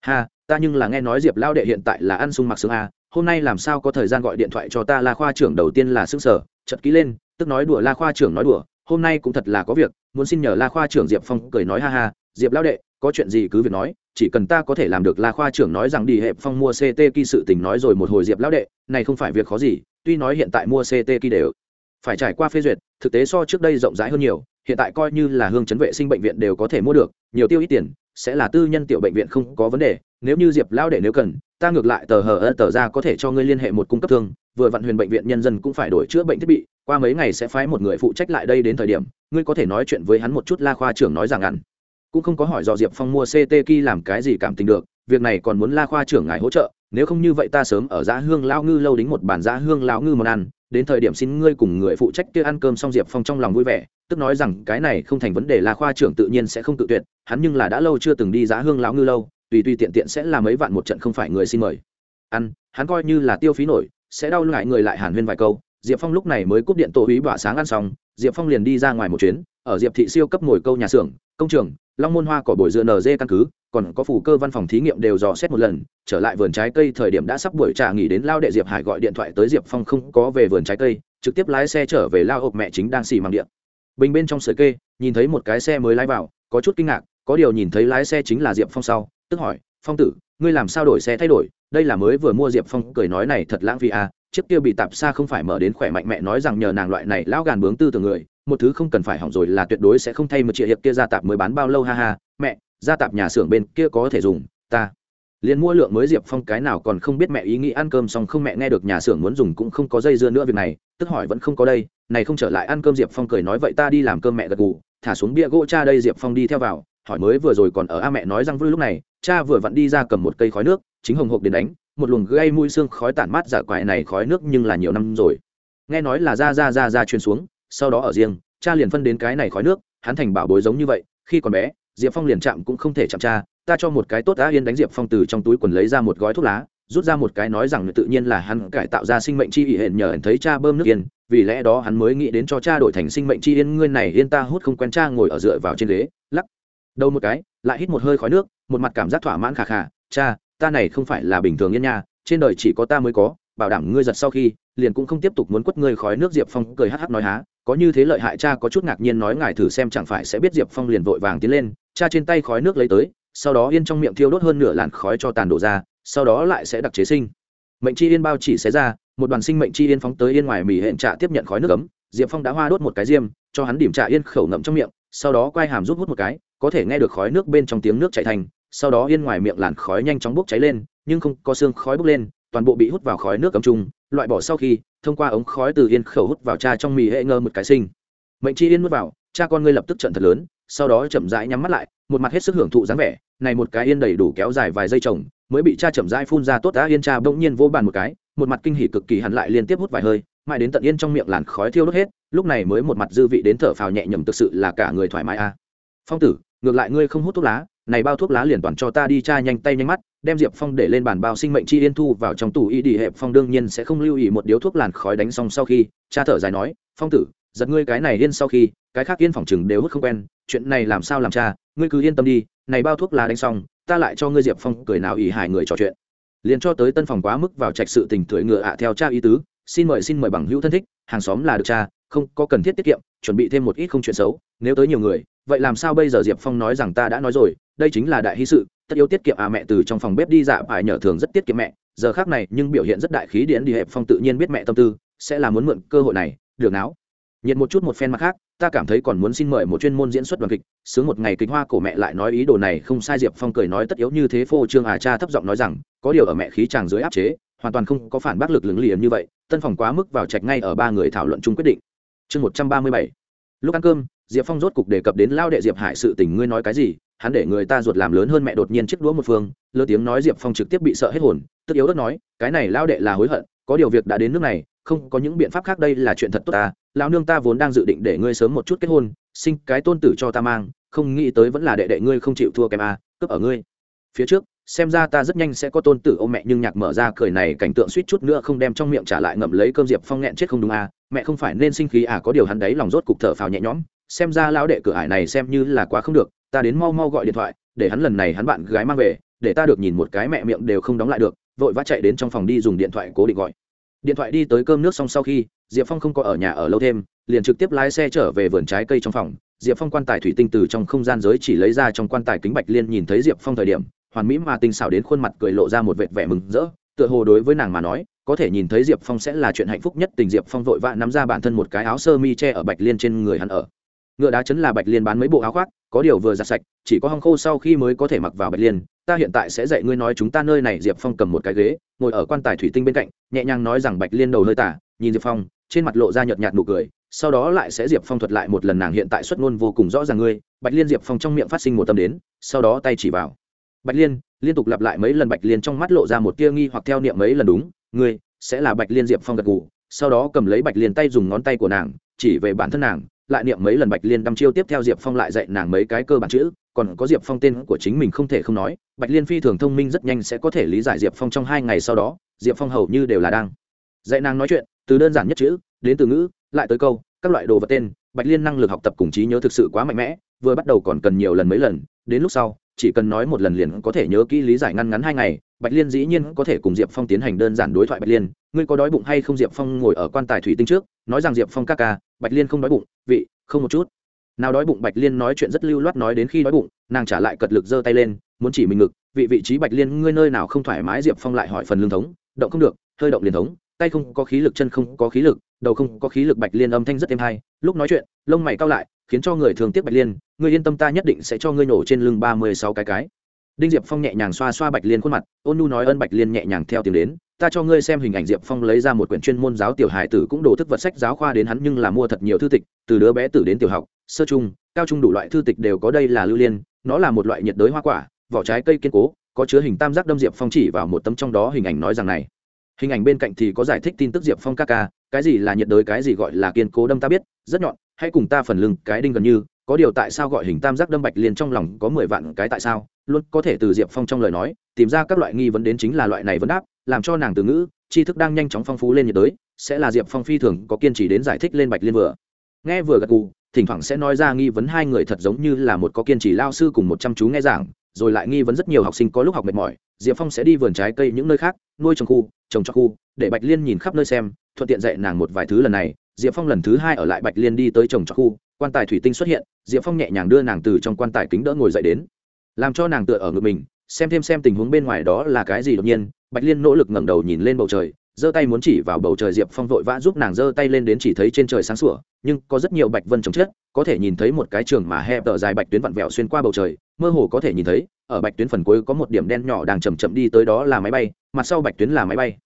ha ta nhưng là nghe nói diệp lao đệ hiện tại là ăn sung mặc sướng à, hôm nay làm sao có thời gian gọi điện thoại cho ta la khoa trưởng đầu tiên là xương sở chật ký lên tức nói đùa la khoa trưởng nói đùa hôm nay cũng thật là có việc muốn xin nhờ la khoa trưởng diệp phong cười nói ha ha diệp lão đệ có chuyện gì cứ việc nói chỉ cần ta có thể làm được la khoa trưởng nói rằng đi hẹp phong mua ct kỳ sự tình nói rồi một hồi diệp lão đệ này không phải việc khó gì tuy nói hiện tại mua ct kỳ đều phải trải qua phê duyệt thực tế so trước đây rộng rãi hơn nhiều hiện tại coi như là hương chấn vệ sinh bệnh viện đều có thể mua được nhiều tiêu ít tiền sẽ là tư nhân tiểu bệnh viện không có vấn đề, nếu như diệp lão đệ nếu cần, ta ngược lại tờ hờ tờ ra có thể cho ngươi liên hệ một cung cấp thương, vừa vặn huyền bệnh viện nhân dân cũng phải đổi chữa bệnh thiết bị, qua mấy ngày sẽ phái một người phụ trách lại đây đến thời điểm, ngươi có thể nói chuyện với hắn một chút, la khoa trưởng nói rằng ăn. Cũng không có hỏi do diệp phong mua ct ki làm cái gì cảm tình được, việc này còn muốn la khoa trưởng ngài hỗ trợ, nếu không như vậy ta sớm ở giá hương lão ngư lâu đính một bản giá hương lão ngư món ăn đến thời điểm xin ngươi cùng người phụ trách kia ăn cơm xong diệp phong trong lòng vui vẻ, tức nói rằng cái này không thành vấn đề là khoa trưởng tự nhiên sẽ không tự tuyệt, hắn nhưng là đã lâu chưa từng đi giá hương lão ngư lâu, tùy tùy tiện tiện sẽ là mấy vạn một trận không phải người xin mời. Ăn, hắn coi như là tiêu phí nổi, sẽ đau ngại người lại hàn huyên vài câu, diệp phong lúc này mới cúp điện tổ húy bỏa sáng ăn xong, diệp phong liền đi ra ngoài một chuyến, ở diệp thị siêu cấp ngồi câu nhà xưởng, công trường long môn hoa cỏ bồi dựa nd căn cứ, còn có phủ cơ văn phòng thí nghiệm đều dò xét một lần, trở lại vườn trái cây thời điểm đã sắp buổi trà nghỉ đến lao đệ diệp hải gọi điện thoại tới diệp phong không có về vườn trái cây, trực tiếp lái xe trở về lao hộp mẹ chính đang xì mang điện. Bình bên trong sợi kê, nhìn thấy một cái xe mới lái vào, có chút kinh ngạc, có điều nhìn thấy lái xe chính là diệp phong sau, tức hỏi, phong tử, ngươi làm sao đổi xe thay đổi? Đây là mới vừa mua diệp phong, cười nói này thật lãng phí à chiếc kia bị tạp xa không phải mở đến khỏe mạnh mẹ nói rằng nhờ nàng loại này lão gàn bướng tư từ người một thứ không cần phải hỏng rồi là tuyệt đối sẽ không thay một triệu hiệp kia ra tạp mới bán bao lâu, ha ha. Mẹ, ra tạp nhà xưởng bên kia có thể dùng, ta. Liền mua lượng mới diệp phong cái nào còn không biết mẹ ý nghĩ ăn cơm xong không mẹ nghe được nhà xưởng muốn dùng cũng không có dây dưa nữa việc này, tức hỏi vẫn không có đây. Này không trở lại ăn cơm diệp phong cười nói vậy ta đi làm cơm mẹ gật gù. Thả xuống bia gỗ cha đây diệp phong đi theo vào, hỏi mới vừa rồi còn ở a mẹ nói răng vui lúc này, cha vừa vặn đi ra cầm một cây khói nước, chính hồng hộp đến đánh, một luồng gây mùi xương khói tản mát giả quại này khói nước nhưng là nhiều năm rồi. Nghe nói là ra ra ra ra truyền xuống sau đó ở riêng, cha liền phân đến cái này khói nước, hắn thành bảo bối giống như vậy, khi còn bé, diệp phong liền chạm cũng không thể chạm cha, ta cho một cái tốt đã yên đánh diệp phong từ trong túi quần lấy ra một gói thuốc lá, rút ra một cái nói rằng tự nhiên là hắn cải tạo ra sinh mệnh chi ỉ hển nhờ hắn thấy cha bơm nước yên, vì lẽ đó hắn mới nghĩ đến cho cha đổi thành sinh mệnh chi yên, ngươi này yên ta hút không quen cha ngồi ở dựa vào trên ghế, lắc đầu một cái, lại hít một hơi khói nước, một mặt cảm giác thỏa mãn khà khà, cha, ta này không phải là bình thường yên nha, trên đời chỉ có ta mới có, bảo đảm ngươi giật sau khi, liền cũng không tiếp tục muốn quất ngươi khói nước, diệp phong cười hh nói há có như thế lợi hại cha có chút ngạc nhiên nói ngài thử xem chẳng phải sẽ biết diệp phong liền vội vàng tiến lên, cha trên tay khói nước lấy tới, sau đó yên trong miệng thiêu đốt hơn nửa làn khói cho tàn đổ ra, sau đó lại sẽ đặc chế sinh. Mệnh chi yên bao chỉ xé ra, một đoàn sinh mệnh chi yên phóng tới yên ngoài mì hẹn trạ tiếp nhận khói nước ấm, diệp phong đã hoa đốt một cái diêm, cho hắn điểm trà yên khẩu ngậm trong miệng, sau đó quay hàm rút hút một cái, có thể nghe được khói nước bên trong tiếng nước chảy thành, sau đó yên ngoài miệng làn khói nhanh chóng bốc cháy lên, nhưng không có xương khói bốc lên toàn bộ bị hút vào khói nước cấm chung, loại bỏ sau khi, thông qua ống khói từ yên khẩu hút vào cha trong mì hệ ngơ một cái sinh. Mệnh chi yên nuốt vào, cha con ngươi lập tức trận thật lớn, sau đó chậm rãi nhắm mắt lại, một mặt hết sức hưởng thụ dáng vẻ, này một cái yên đầy đủ kéo dài vài giây chồng, mới bị cha chậm rãi phun ra tốt đã yên cha bỗng nhiên vô bàn một cái, một mặt kinh hỉ cực kỳ hẳn lại liên tiếp hút vài hơi, mãi đến tận yên trong miệng làn khói thiêu đốt hết, lúc này mới một mặt dư vị đến thở phào nhẹ nhầm thực sự là cả người thoải mái a. Phong tử, ngược lại ngươi không hút thuốc lá, này bao thuốc lá liền toàn cho ta đi, cha nhanh tay nhanh mắt đem diệp phong để lên bàn bao sinh mệnh chi yên thu vào trong tủ y đi hẹp phong đương nhiên sẽ không lưu ý một điếu thuốc làn khói đánh xong sau khi, cha thở dài nói, phong tử, giật ngươi cái này yên sau khi, cái khác yên phòng chừng đều hút không quen, chuyện này làm sao làm cha, ngươi cứ yên tâm đi, này bao thuốc lá đánh xong, ta lại cho ngươi diệp phong cười nào ỉ hài người trò chuyện. Liền cho tới tân phòng quá mức vào trạch sự tình tuổi ngựa ạ theo cha ý tứ, xin mời xin mời bằng hữu thân thích, hàng xóm là được cha, không có cần thiết tiết kiệm, chuẩn bị thêm một ít không chuyện xấu, nếu tới nhiều người, vậy làm sao bây giờ diệp phong nói rằng ta đã nói rồi đây chính là đại hi sự, tất yếu tiết kiệm à mẹ từ trong phòng bếp đi dạ bài nhờ thường rất tiết kiệm mẹ. Giờ khác này, nhưng biểu hiện rất đại khí điển đi hẹp phong tự nhiên biết mẹ tâm tư, sẽ là muốn mượn cơ hội này được não nhiệt một chút một phen mặt khác, ta cảm thấy còn muốn xin mời một chuyên môn diễn xuất đoàn kịch, sướng một ngày kính hoa cổ mẹ lại nói ý đồ này không sai diệp phong cười nói tất yếu như thế phô trương à cha thấp giọng nói rằng, có điều ở mẹ khí chàng dưới áp chế, hoàn toàn không có phản bác lực lứng liền như vậy, tân phòng quá mức vào trạch ngay ở ba người thảo luận chung quyết định. Chương một trăm ba mươi bảy. Lúc ăn cơm, diệp phong rốt cục đề cập đến lao đệ diệp hải sự tình, ngươi nói cái gì? Hắn để người ta ruột làm lớn hơn mẹ đột nhiên chiếc đũa một phương, lơ tiếng nói diệp phong trực tiếp bị sợ hết hồn, tức yếu đất nói, cái này lao đệ là hối hận, có điều việc đã đến nước này, không có những biện pháp khác đây là chuyện thật tốt ta, lão nương ta vốn đang dự định để ngươi sớm một chút kết hôn, sinh cái tôn tử cho ta mang, không nghĩ tới vẫn là đệ đệ ngươi không chịu thua kèm a, cướp ở ngươi. Phía trước, xem ra ta rất nhanh sẽ có tôn tử ô mẹ nhưng nhạc mở ra cười này cảnh tượng suýt chút nữa không đem trong miệng trả lại ngậm lấy cơm diệp phong nghẹn chết không đúng à mẹ không phải nên sinh khí à có điều hắn đấy lòng rốt cục thở phào nhẹ nhõm, xem ra lão đệ cửa ải này xem như là quá không được ta đến mau mau gọi điện thoại, để hắn lần này hắn bạn gái mang về, để ta được nhìn một cái mẹ miệng đều không đóng lại được, vội vã chạy đến trong phòng đi dùng điện thoại cố định gọi. Điện thoại đi tới cơm nước xong sau khi, diệp phong không có ở nhà ở lâu thêm, liền trực tiếp lái xe trở về vườn trái cây trong phòng. Diệp phong quan tài thủy tinh từ trong không gian giới chỉ lấy ra trong quan tài kính bạch liên nhìn thấy diệp phong thời điểm, hoàn mỹ mà tinh xảo đến khuôn mặt cười lộ ra một vệt vẻ mừng rỡ, tựa hồ đối với nàng mà nói, có thể nhìn thấy diệp phong sẽ là chuyện hạnh phúc nhất tình diệp phong vội vã nắm ra bản thân một cái áo sơ mi che ở bạch liên trên người hắn ở ngựa đá chấn là bạch liên bán mấy bộ áo khoác, có điều vừa giặt sạch, chỉ có hong khô sau khi mới có thể mặc vào bạch liên. Ta hiện tại sẽ dạy ngươi nói chúng ta nơi này, diệp phong cầm một cái ghế, ngồi ở quan tài thủy tinh bên cạnh, nhẹ nhàng nói rằng bạch liên đầu hơi tả, nhìn diệp phong, trên mặt lộ ra nhợt nhạt nụ cười, sau đó lại sẽ diệp phong thuật lại một lần nàng hiện tại xuất ngôn vô cùng rõ ràng ngươi. Bạch liên diệp phong trong miệng phát sinh một tâm đến, sau đó tay chỉ vào. Bạch liên liên tục lặp lại mấy lần bạch liên trong mắt lộ ra một tia nghi hoặc theo niệm mấy lần đúng, ngươi sẽ là bạch liên diệp phong gật gù, sau đó cầm lấy bạch liên tay dùng ngón tay của nàng, chỉ về bản thân nàng lại niệm mấy lần bạch liên đăm chiêu tiếp theo diệp phong lại dạy nàng mấy cái cơ bản chữ, còn có diệp phong tên của chính mình không thể không nói, bạch liên phi thường thông minh rất nhanh sẽ có thể lý giải diệp phong trong hai ngày sau đó, diệp phong hầu như đều là đang dạy nàng nói chuyện, từ đơn giản nhất chữ, đến từ ngữ, lại tới câu, các loại đồ vật tên, bạch liên năng lực học tập cùng trí nhớ thực sự quá mạnh mẽ, vừa bắt đầu còn cần nhiều lần mấy lần, đến lúc sau, chỉ cần nói một lần liền có thể nhớ kỹ lý giải ngăn ngắn hai ngày, bạch liên dĩ nhiên có thể cùng diệp phong tiến hành đơn giản đối thoại bạch liên, ngươi có đói bụng hay không diệp phong ngồi ở quan tài thủy tinh trước, nói rằng diệp phong ca ca bạch liên không đói bụng, vị, không một chút. Nào đói bụng bạch liên nói chuyện rất lưu loát nói đến khi đói bụng, nàng trả lại cật lực giơ tay lên, muốn chỉ mình ngực, vị vị trí bạch liên, ngươi nơi nào không thoải mái diệp phong lại hỏi phần lương thống, động không được, hơi động liền thống, tay không có khí lực, chân không có khí lực, đầu không có khí lực bạch liên âm thanh rất êm hay, lúc nói chuyện, lông mày cao lại, khiến cho người thường tiếc bạch liên, ngươi yên tâm ta nhất định sẽ cho ngươi nổ trên lưng ba mươi sáu cái cái. Đinh diệp phong nhẹ nhàng xoa xoa bạch liên khuôn mặt, ôn nu nói ơn bạch liên nhẹ nhàng theo tiếng đến ta cho ngươi xem hình ảnh diệp phong lấy ra một quyển chuyên môn giáo tiểu hải tử cũng đồ thức vật sách giáo khoa đến hắn nhưng là mua thật nhiều thư tịch, từ đứa bé tử đến tiểu học, sơ trung, cao trung đủ loại thư tịch đều có đây là lưu liên, nó là một loại nhiệt đới hoa quả, vỏ trái cây kiên cố, có chứa hình tam giác đâm diệp phong chỉ vào một tấm trong đó hình ảnh nói rằng này. Hình ảnh bên cạnh thì có giải thích tin tức diệp phong ca ca, cái gì là nhiệt đới, cái gì gọi là kiên cố đâm ta biết, rất nhọn, hãy cùng ta phần lưng, cái đinh gần như, có điều tại sao gọi hình tam giác đâm bạch liên trong lòng có mười vạn cái tại sao, luôn có thể từ diệp phong trong lời nói, tìm ra các loại nghi vấn đến chính là loại này vấn đáp làm cho nàng từ ngữ, tri thức đang nhanh chóng phong phú lên nhiệt đới, sẽ là diệp phong phi thường có kiên trì đến giải thích lên bạch liên vừa. Nghe vừa gật gù, thỉnh thoảng sẽ nói ra nghi vấn hai người thật giống như là một có kiên trì lao sư cùng một chăm chú nghe giảng, rồi lại nghi vấn rất nhiều học sinh có lúc học mệt mỏi, diệp phong sẽ đi vườn trái cây những nơi khác, nuôi trồng khu, trồng cho khu, để bạch liên nhìn khắp nơi xem, thuận tiện dạy nàng một vài thứ lần này, diệp phong lần thứ hai ở lại bạch liên đi tới trồng cho khu, quan tài thủy tinh xuất hiện, diệp phong nhẹ nhàng đưa nàng từ trong quan tài kính đỡ ngồi dậy đến, làm cho nàng tựa ở ngực mình xem thêm xem tình huống bên ngoài đó là cái gì đột nhiên, bạch liên nỗ lực ngẩng đầu nhìn lên bầu trời, giơ tay muốn chỉ vào bầu trời diệp phong vội vã giúp nàng giơ tay lên đến chỉ thấy trên trời sáng sủa, nhưng có rất nhiều bạch vân trồng chết, có thể nhìn thấy một cái trường mà hẹp tở dài bạch tuyến vặn vẹo xuyên qua bầu trời, mơ hồ có thể nhìn thấy, ở bạch tuyến phần cuối có một điểm đen nhỏ đang chầm chậm đi tới đó là máy bay, mặt sau bạch tuyến là máy bay.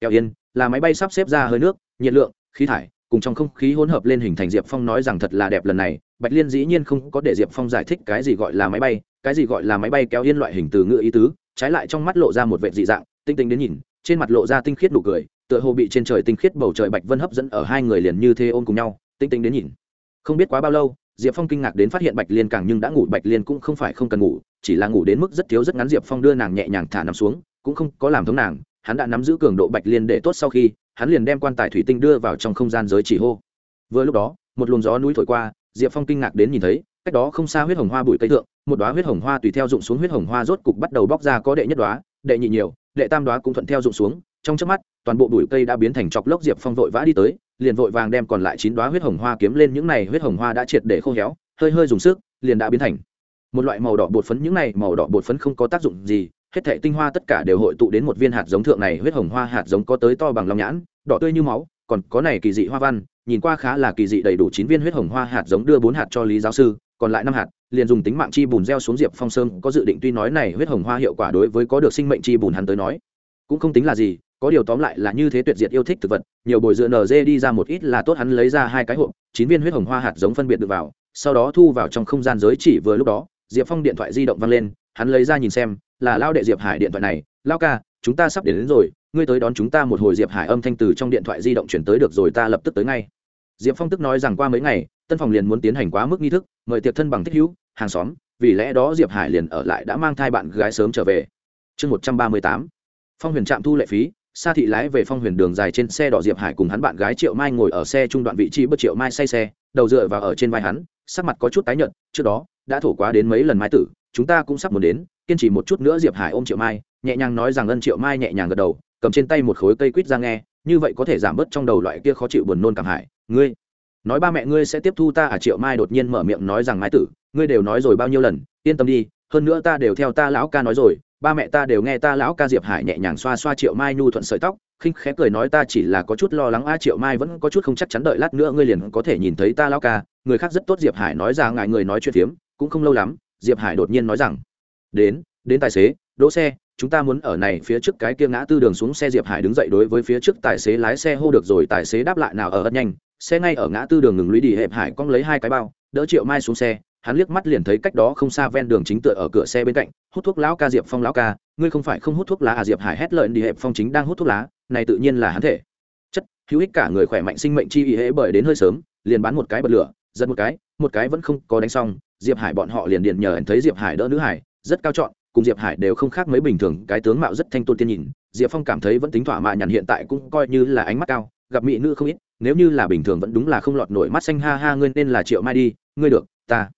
Kẹo yên, là máy bay sắp xếp ra hơi nước, nhiệt lượng, khí thải cùng trong không khí hỗn hợp lên hình thành diệp phong nói rằng thật là đẹp lần này, bạch liên dĩ nhiên không có để diệp phong giải thích cái gì gọi là máy bay, cái gì gọi là máy bay kéo yên loại hình từ ngựa ý tứ, trái lại trong mắt lộ ra một vệ dị dạng, tinh tinh đến nhìn, trên mặt lộ ra tinh khiết nụ cười, tựa hồ bị trên trời tinh khiết bầu trời bạch vân hấp dẫn ở hai người liền như thế ôm cùng nhau, tinh tinh đến nhìn. Không biết quá bao lâu, diệp phong kinh ngạc đến phát hiện bạch liên càng nhưng đã ngủ, bạch liên cũng không phải không cần ngủ, chỉ là ngủ đến mức rất thiếu rất ngắn diệp phong đưa nàng nhẹ nhàng thả nằm xuống, cũng không có làm thống nàng, hắn đã nắm giữ cường độ bạch liên để tốt sau khi hắn liền đem quan tài thủy tinh đưa vào trong không gian giới chỉ hô. Vừa lúc đó, một luồng gió núi thổi qua, diệp phong kinh ngạc đến nhìn thấy, cách đó không xa huyết hồng hoa bụi cây thượng, một đoá huyết hồng hoa tùy theo rụng xuống huyết hồng hoa rốt cục bắt đầu bóc ra có đệ nhất đoá đệ nhị nhiều, đệ tam đoá cũng thuận theo rụng xuống. Trong chớp mắt, toàn bộ bụi cây đã biến thành chọc lốc, diệp phong vội vã đi tới, liền vội vàng đem còn lại chín đoá huyết hồng hoa kiếm lên, những này huyết hồng hoa đã triệt để khô héo, hơi hơi dùng sức, liền đã biến thành. Một loại màu đỏ bột phấn, những này màu đỏ bột phấn không có tác dụng gì hết thảy tinh hoa tất cả đều hội tụ đến một viên hạt giống thượng này, huyết hồng hoa hạt giống có tới to bằng lòng nhãn, đỏ tươi như máu, còn có này kỳ dị hoa văn, nhìn qua khá là kỳ dị đầy đủ chín viên huyết hồng hoa hạt giống đưa bốn hạt cho lý giáo sư, còn lại năm hạt, liền dùng tính mạng chi bùn gieo xuống diệp phong sơn, có dự định tuy nói này huyết hồng hoa hiệu quả đối với có được sinh mệnh chi bùn hắn tới nói, cũng không tính là gì, có điều tóm lại là như thế tuyệt diệt yêu thích thực vật, nhiều bồi dựa nz đi ra một ít là tốt hắn lấy ra hai cái hộp, chín viên huyết hồng hoa hạt giống phân biệt được vào, sau đó thu vào trong không gian giới chỉ vừa lúc đó, diệp phong điện thoại di động văng lên hắn lấy ra nhìn xem là lao đệ diệp hải điện thoại này lao ca chúng ta sắp đến, đến rồi ngươi tới đón chúng ta một hồi diệp hải âm thanh từ trong điện thoại di động chuyển tới được rồi ta lập tức tới ngay. Diệp phong tức nói rằng qua mấy ngày tân phòng liền muốn tiến hành quá mức nghi thức mời tiệc thân bằng thích hữu hàng xóm vì lẽ đó diệp hải liền ở lại đã mang thai bạn gái sớm trở về. Chương một trăm ba mươi tám phong huyền trạm thu lệ phí xa thị lái về phong huyền đường dài trên xe đỏ diệp hải cùng hắn bạn gái triệu mai ngồi ở xe trung đoạn vị trí bất triệu mai say xe đầu dựa vào ở trên vai hắn sắc mặt có chút tái nhợt trước đó đã thổ quá đến mấy lần mai tử chúng ta cũng sắp muốn đến, kiên trì một chút nữa diệp hải ôm triệu mai, nhẹ nhàng nói rằng ân triệu mai nhẹ nhàng gật đầu, cầm trên tay một khối cây quýt ra nghe, như vậy có thể giảm bớt trong đầu loại kia khó chịu buồn nôn cảm hại. Ngươi, nói ba mẹ ngươi sẽ tiếp thu ta à? Triệu mai đột nhiên mở miệng nói rằng mai tử, ngươi đều nói rồi bao nhiêu lần, yên tâm đi, hơn nữa ta đều theo ta lão ca nói rồi, ba mẹ ta đều nghe ta lão ca diệp hải nhẹ nhàng xoa xoa triệu mai nhu thuận sợi tóc, khinh khẽ cười nói ta chỉ là có chút lo lắng a, triệu mai vẫn có chút không chắc chắn đợi lát nữa ngươi liền có thể nhìn thấy ta lão ca. Người khác rất tốt, diệp hải nói ra ngại người nói chuyện phiếm, cũng không lâu lắm diệp hải đột nhiên nói rằng, đến đến tài xế, đỗ xe, chúng ta muốn ở này phía trước cái kia ngã tư đường xuống xe. Diệp hải đứng dậy đối với phía trước tài xế lái xe hô được rồi, tài xế đáp lại nào ờ, ở ất nhanh, xe ngay ở ngã tư đường ngừng lũy đi. Hẹp hải cong lấy hai cái bao, đỡ triệu mai xuống xe, hắn liếc mắt liền thấy cách đó không xa ven đường chính tựa ở cửa xe bên cạnh, hút thuốc lão ca diệp phong lão ca, ngươi không phải không hút thuốc lá à? Diệp hải hét lợn đi hẹp phong chính đang hút thuốc lá, này tự nhiên là hắn thể. Chất, hữu ích cả người khỏe mạnh sinh mệnh chi ý hễ bởi đến hơi sớm, liền bán một cái bật lửa, giật một cái một cái vẫn không có đánh xong diệp hải bọn họ liền điện nhờ thấy diệp hải đỡ nữ hải, rất cao chọn, cùng diệp hải đều không khác mấy bình thường, cái tướng mạo rất thanh tôn tiên nhìn, diệp phong cảm thấy vẫn tính thỏa mãn, nhàn hiện tại cũng coi như là ánh mắt cao, gặp mỹ nữ không ít, nếu như là bình thường vẫn đúng là không lọt nổi mắt xanh ha ha, ngươi nên là triệu mai đi, ngươi được, ta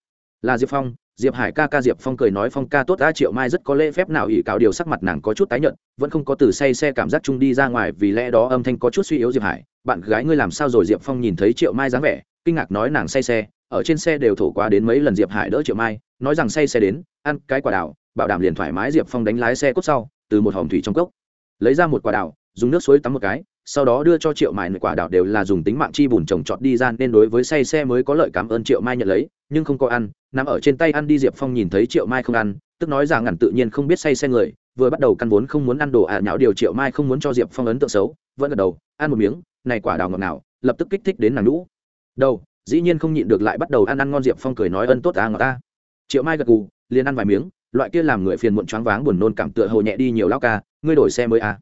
là diệp phong, diệp hải ca ca diệp phong cười nói phong ca tốt đã triệu mai rất có lễ phép, nào ỷ cáo điều sắc mặt nàng có chút tái nhợt, vẫn không có từ say xe cảm giác chung đi ra ngoài, vì lẽ đó âm thanh có chút suy yếu diệp hải, bạn gái ngươi làm sao rồi? Diệp phong nhìn thấy triệu mai dáng vẻ, kinh ngạc nói nàng say xe ở trên xe đều thổ qua đến mấy lần diệp hải đỡ triệu mai, nói rằng say xe đến, ăn cái quả đào bảo đảm liền thoải mái diệp phong đánh lái xe cốt sau, từ một hòm thủy trong cốc. Lấy ra một quả đào dùng nước suối tắm một cái, sau đó đưa cho triệu mai quả đào đều là dùng tính mạng chi bùn trồng trọt đi ra nên đối với say xe mới có lợi cảm ơn triệu mai nhận lấy, nhưng không có ăn, nằm ở trên tay ăn đi diệp phong nhìn thấy triệu mai không ăn, tức nói rằng ngẩn tự nhiên không biết say xe người, vừa bắt đầu căn vốn không muốn ăn đồ ả à nhạo điều triệu mai không muốn cho diệp phong ấn tượng xấu, vẫn gật đầu, ăn một miếng, này quả đào ngọt nào lập tức kích thích đến nàng lũ đâu dĩ nhiên không nhịn được lại bắt đầu ăn ăn ngon diệp phong cười nói ân tốt ta ngọt ta. Triệu mai gật gù, liền ăn vài miếng, loại kia làm người phiền muộn choáng váng buồn nôn cảm tựa hồ nhẹ đi nhiều lao ca, ngươi đổi xe mới à?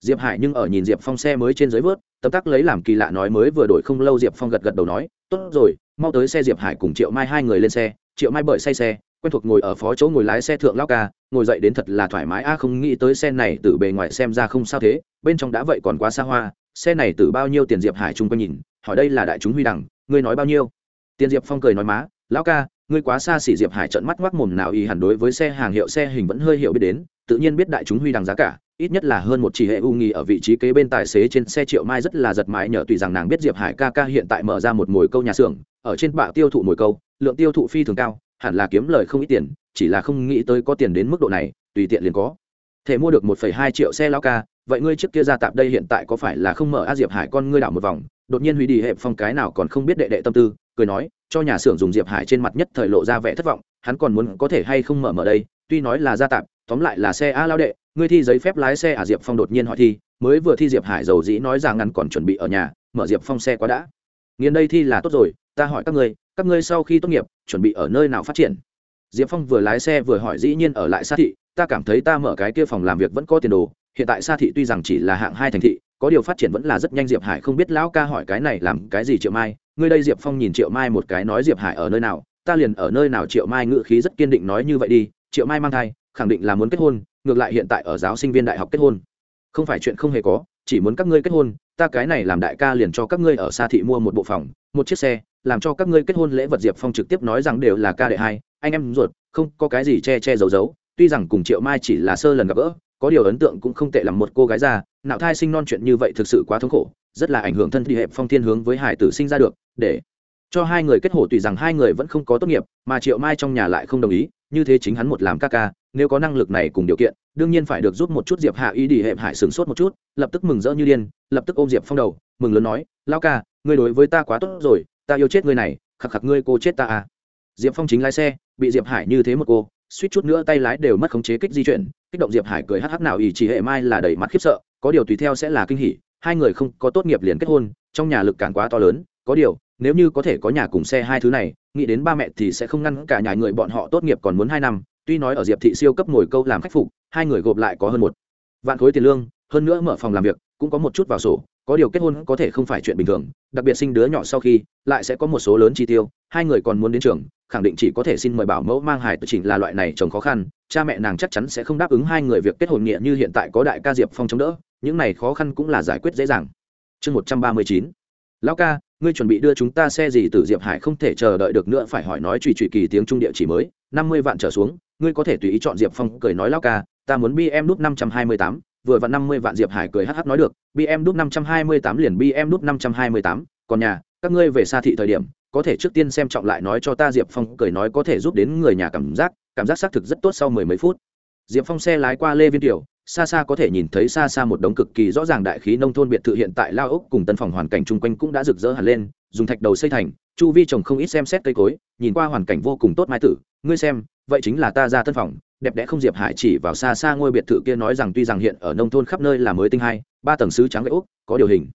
Diệp hải nhưng ở nhìn diệp phong xe mới trên dưới vớt tâm tắc lấy làm kỳ lạ nói mới vừa đổi không lâu diệp phong gật gật đầu nói, tốt rồi, mau tới xe diệp hải cùng triệu mai hai người lên xe. Triệu mai bởi say xe, quen thuộc ngồi ở phó chỗ ngồi lái xe thượng lao ca, ngồi dậy đến thật là thoải mái, a, không nghĩ tới xe này từ bề ngoài xem ra không sao thế, bên trong đã vậy còn quá xa hoa, xe này từ bao nhiêu tiền diệp hải chung quanh nhìn, hỏi đây là đại chúng huy đằng ngươi nói bao nhiêu? Tiền diệp phong cười nói má, lão ca, ngươi quá xa xỉ diệp hải trận mắt ngoác mồm nào y hẳn đối với xe hàng hiệu xe hình vẫn hơi hiểu biết đến, tự nhiên biết đại chúng huy đằng giá cả, ít nhất là hơn một chỉ hệ u nghi ở vị trí kế bên tài xế trên xe triệu mai rất là giật mãi nhờ tùy rằng nàng biết diệp hải ca ca hiện tại mở ra một mồi câu nhà xưởng, ở trên bạ tiêu thụ mồi câu, lượng tiêu thụ phi thường cao, hẳn là kiếm lời không ít tiền, chỉ là không nghĩ tới có tiền đến mức độ này, tùy tiện liền có. Thể mua được một phẩy hai triệu xe lao ca, vậy ngươi trước kia ra tạp đây hiện tại có phải là không mở a diệp hải con ngươi đảo một vòng đột nhiên hủy đi hẹp phong cái nào còn không biết đệ đệ tâm tư, cười nói, cho nhà xưởng dùng diệp hải trên mặt nhất thời lộ ra vẻ thất vọng, hắn còn muốn có thể hay không mở mở đây, tuy nói là gia tạp, tóm lại là xe a lao đệ, ngươi thi giấy phép lái xe à diệp phong đột nhiên hỏi thi, mới vừa thi diệp hải dầu dĩ nói rằng ngăn còn chuẩn bị ở nhà, mở diệp phong xe quá đã. Nghiền đây thi là tốt rồi, ta hỏi các ngươi các ngươi sau khi tốt nghiệp, chuẩn bị ở nơi nào phát triển? Diệp phong vừa lái xe vừa hỏi dĩ nhiên ở lại xa thị, ta cảm thấy ta mở cái kia phòng làm việc vẫn có tiền đồ, hiện tại xa thị tuy rằng chỉ là hạng hai thành thị có điều phát triển vẫn là rất nhanh diệp hải không biết lão ca hỏi cái này làm cái gì triệu mai. Ngươi đây diệp phong nhìn triệu mai một cái nói diệp hải ở nơi nào, ta liền ở nơi nào triệu mai ngự khí rất kiên định nói như vậy đi. Triệu mai mang thai, khẳng định là muốn kết hôn, ngược lại hiện tại ở giáo sinh viên đại học kết hôn. Không phải chuyện không hề có, chỉ muốn các ngươi kết hôn, ta cái này làm đại ca liền cho các ngươi ở xa thị mua một bộ phòng, một chiếc xe, làm cho các ngươi kết hôn lễ vật diệp phong trực tiếp nói rằng đều là ca đệ hai. Anh em ruột, không có cái gì che che giấu giấu, tuy rằng cùng triệu mai chỉ là sơ lần gặp gỡ có điều ấn tượng cũng không tệ làm một cô gái già nạo thai sinh non chuyện như vậy thực sự quá thống khổ, rất là ảnh hưởng thân đi hẹp phong thiên hướng với hải tử sinh ra được, để cho hai người kết hổ tùy rằng hai người vẫn không có tốt nghiệp, mà triệu mai trong nhà lại không đồng ý, như thế chính hắn một làm ca ca, nếu có năng lực này cùng điều kiện, đương nhiên phải được giúp một chút diệp hạ ý đi hẹp hải sửng sốt một chút, lập tức mừng rỡ như điên, lập tức ôm diệp phong đầu, mừng lớn nói lao ca, ngươi đối với ta quá tốt rồi, ta yêu chết ngươi này khắc khắc ngươi cô chết ta à. Diệp phong chính lái xe, bị diệp hải như thế một cô, suýt chút nữa tay lái đều mất khống chế kích di chuyển kích động diệp hải cười hắc hắc nào, ý chỉ hệ mai là đầy mặt khiếp sợ, có điều tùy theo sẽ là kinh hỉ, hai người không có tốt nghiệp liền kết hôn, trong nhà lực cản quá to lớn, có điều, nếu như có thể có nhà cùng xe hai thứ này, nghĩ đến ba mẹ thì sẽ không ngăn cả nhà người bọn họ tốt nghiệp còn muốn hai năm, tuy nói ở diệp thị siêu cấp ngồi câu làm khách phục, hai người gộp lại có hơn một vạn khối tiền lương, hơn nữa mở phòng làm việc, cũng có một chút vào sổ, có điều kết hôn có thể không phải chuyện bình thường đặc biệt sinh đứa nhỏ sau khi, lại sẽ có một số lớn chi tiêu, hai người còn muốn đến trường, khẳng định chỉ có thể xin mời bảo mẫu mang hài tự chỉnh là loại này chồng khó khăn, cha mẹ nàng chắc chắn sẽ không đáp ứng hai người việc kết hôn nghĩa như hiện tại có đại ca diệp phong chống đỡ, những này khó khăn cũng là giải quyết dễ dàng. Chương một trăm ba mươi chín. Lão ca, ngươi chuẩn bị đưa chúng ta xe gì từ diệp hải không thể chờ đợi được nữa, phải hỏi nói trùy trùy kỳ tiếng trung địa chỉ mới, năm mươi vạn trở xuống, ngươi có thể tùy ý chọn diệp phong, cười nói lão ca, ta muốn bm nút năm trăm hai mươi tám vừa vặn năm mươi vạn diệp hải cười hh nói được bm đút năm trăm hai mươi tám liền bm đút năm trăm hai mươi tám, còn nhà, các ngươi về xa thị thời điểm, có thể trước tiên xem trọng lại nói cho ta diệp phong cười nói có thể giúp đến người nhà cảm giác cảm giác xác thực rất tốt sau mười mấy phút. Diệp phong xe lái qua lê viên tiểu, xa xa có thể nhìn thấy xa xa một đống cực kỳ rõ ràng đại khí nông thôn biệt thự hiện tại lao ốc cùng tân phòng hoàn cảnh chung quanh cũng đã rực rỡ hẳn lên, dùng thạch đầu xây thành, chu vi trồng không ít xem xét cây cối, nhìn qua hoàn cảnh vô cùng tốt mai tử, ngươi xem vậy chính là ta ra tân phòng, đẹp đẽ không diệp hải chỉ vào xa xa ngôi biệt thự kia nói rằng tuy rằng hiện ở nông thôn khắp nơi là mới tinh hai, ba tầng sứ trắng gậy úc, có điều hình.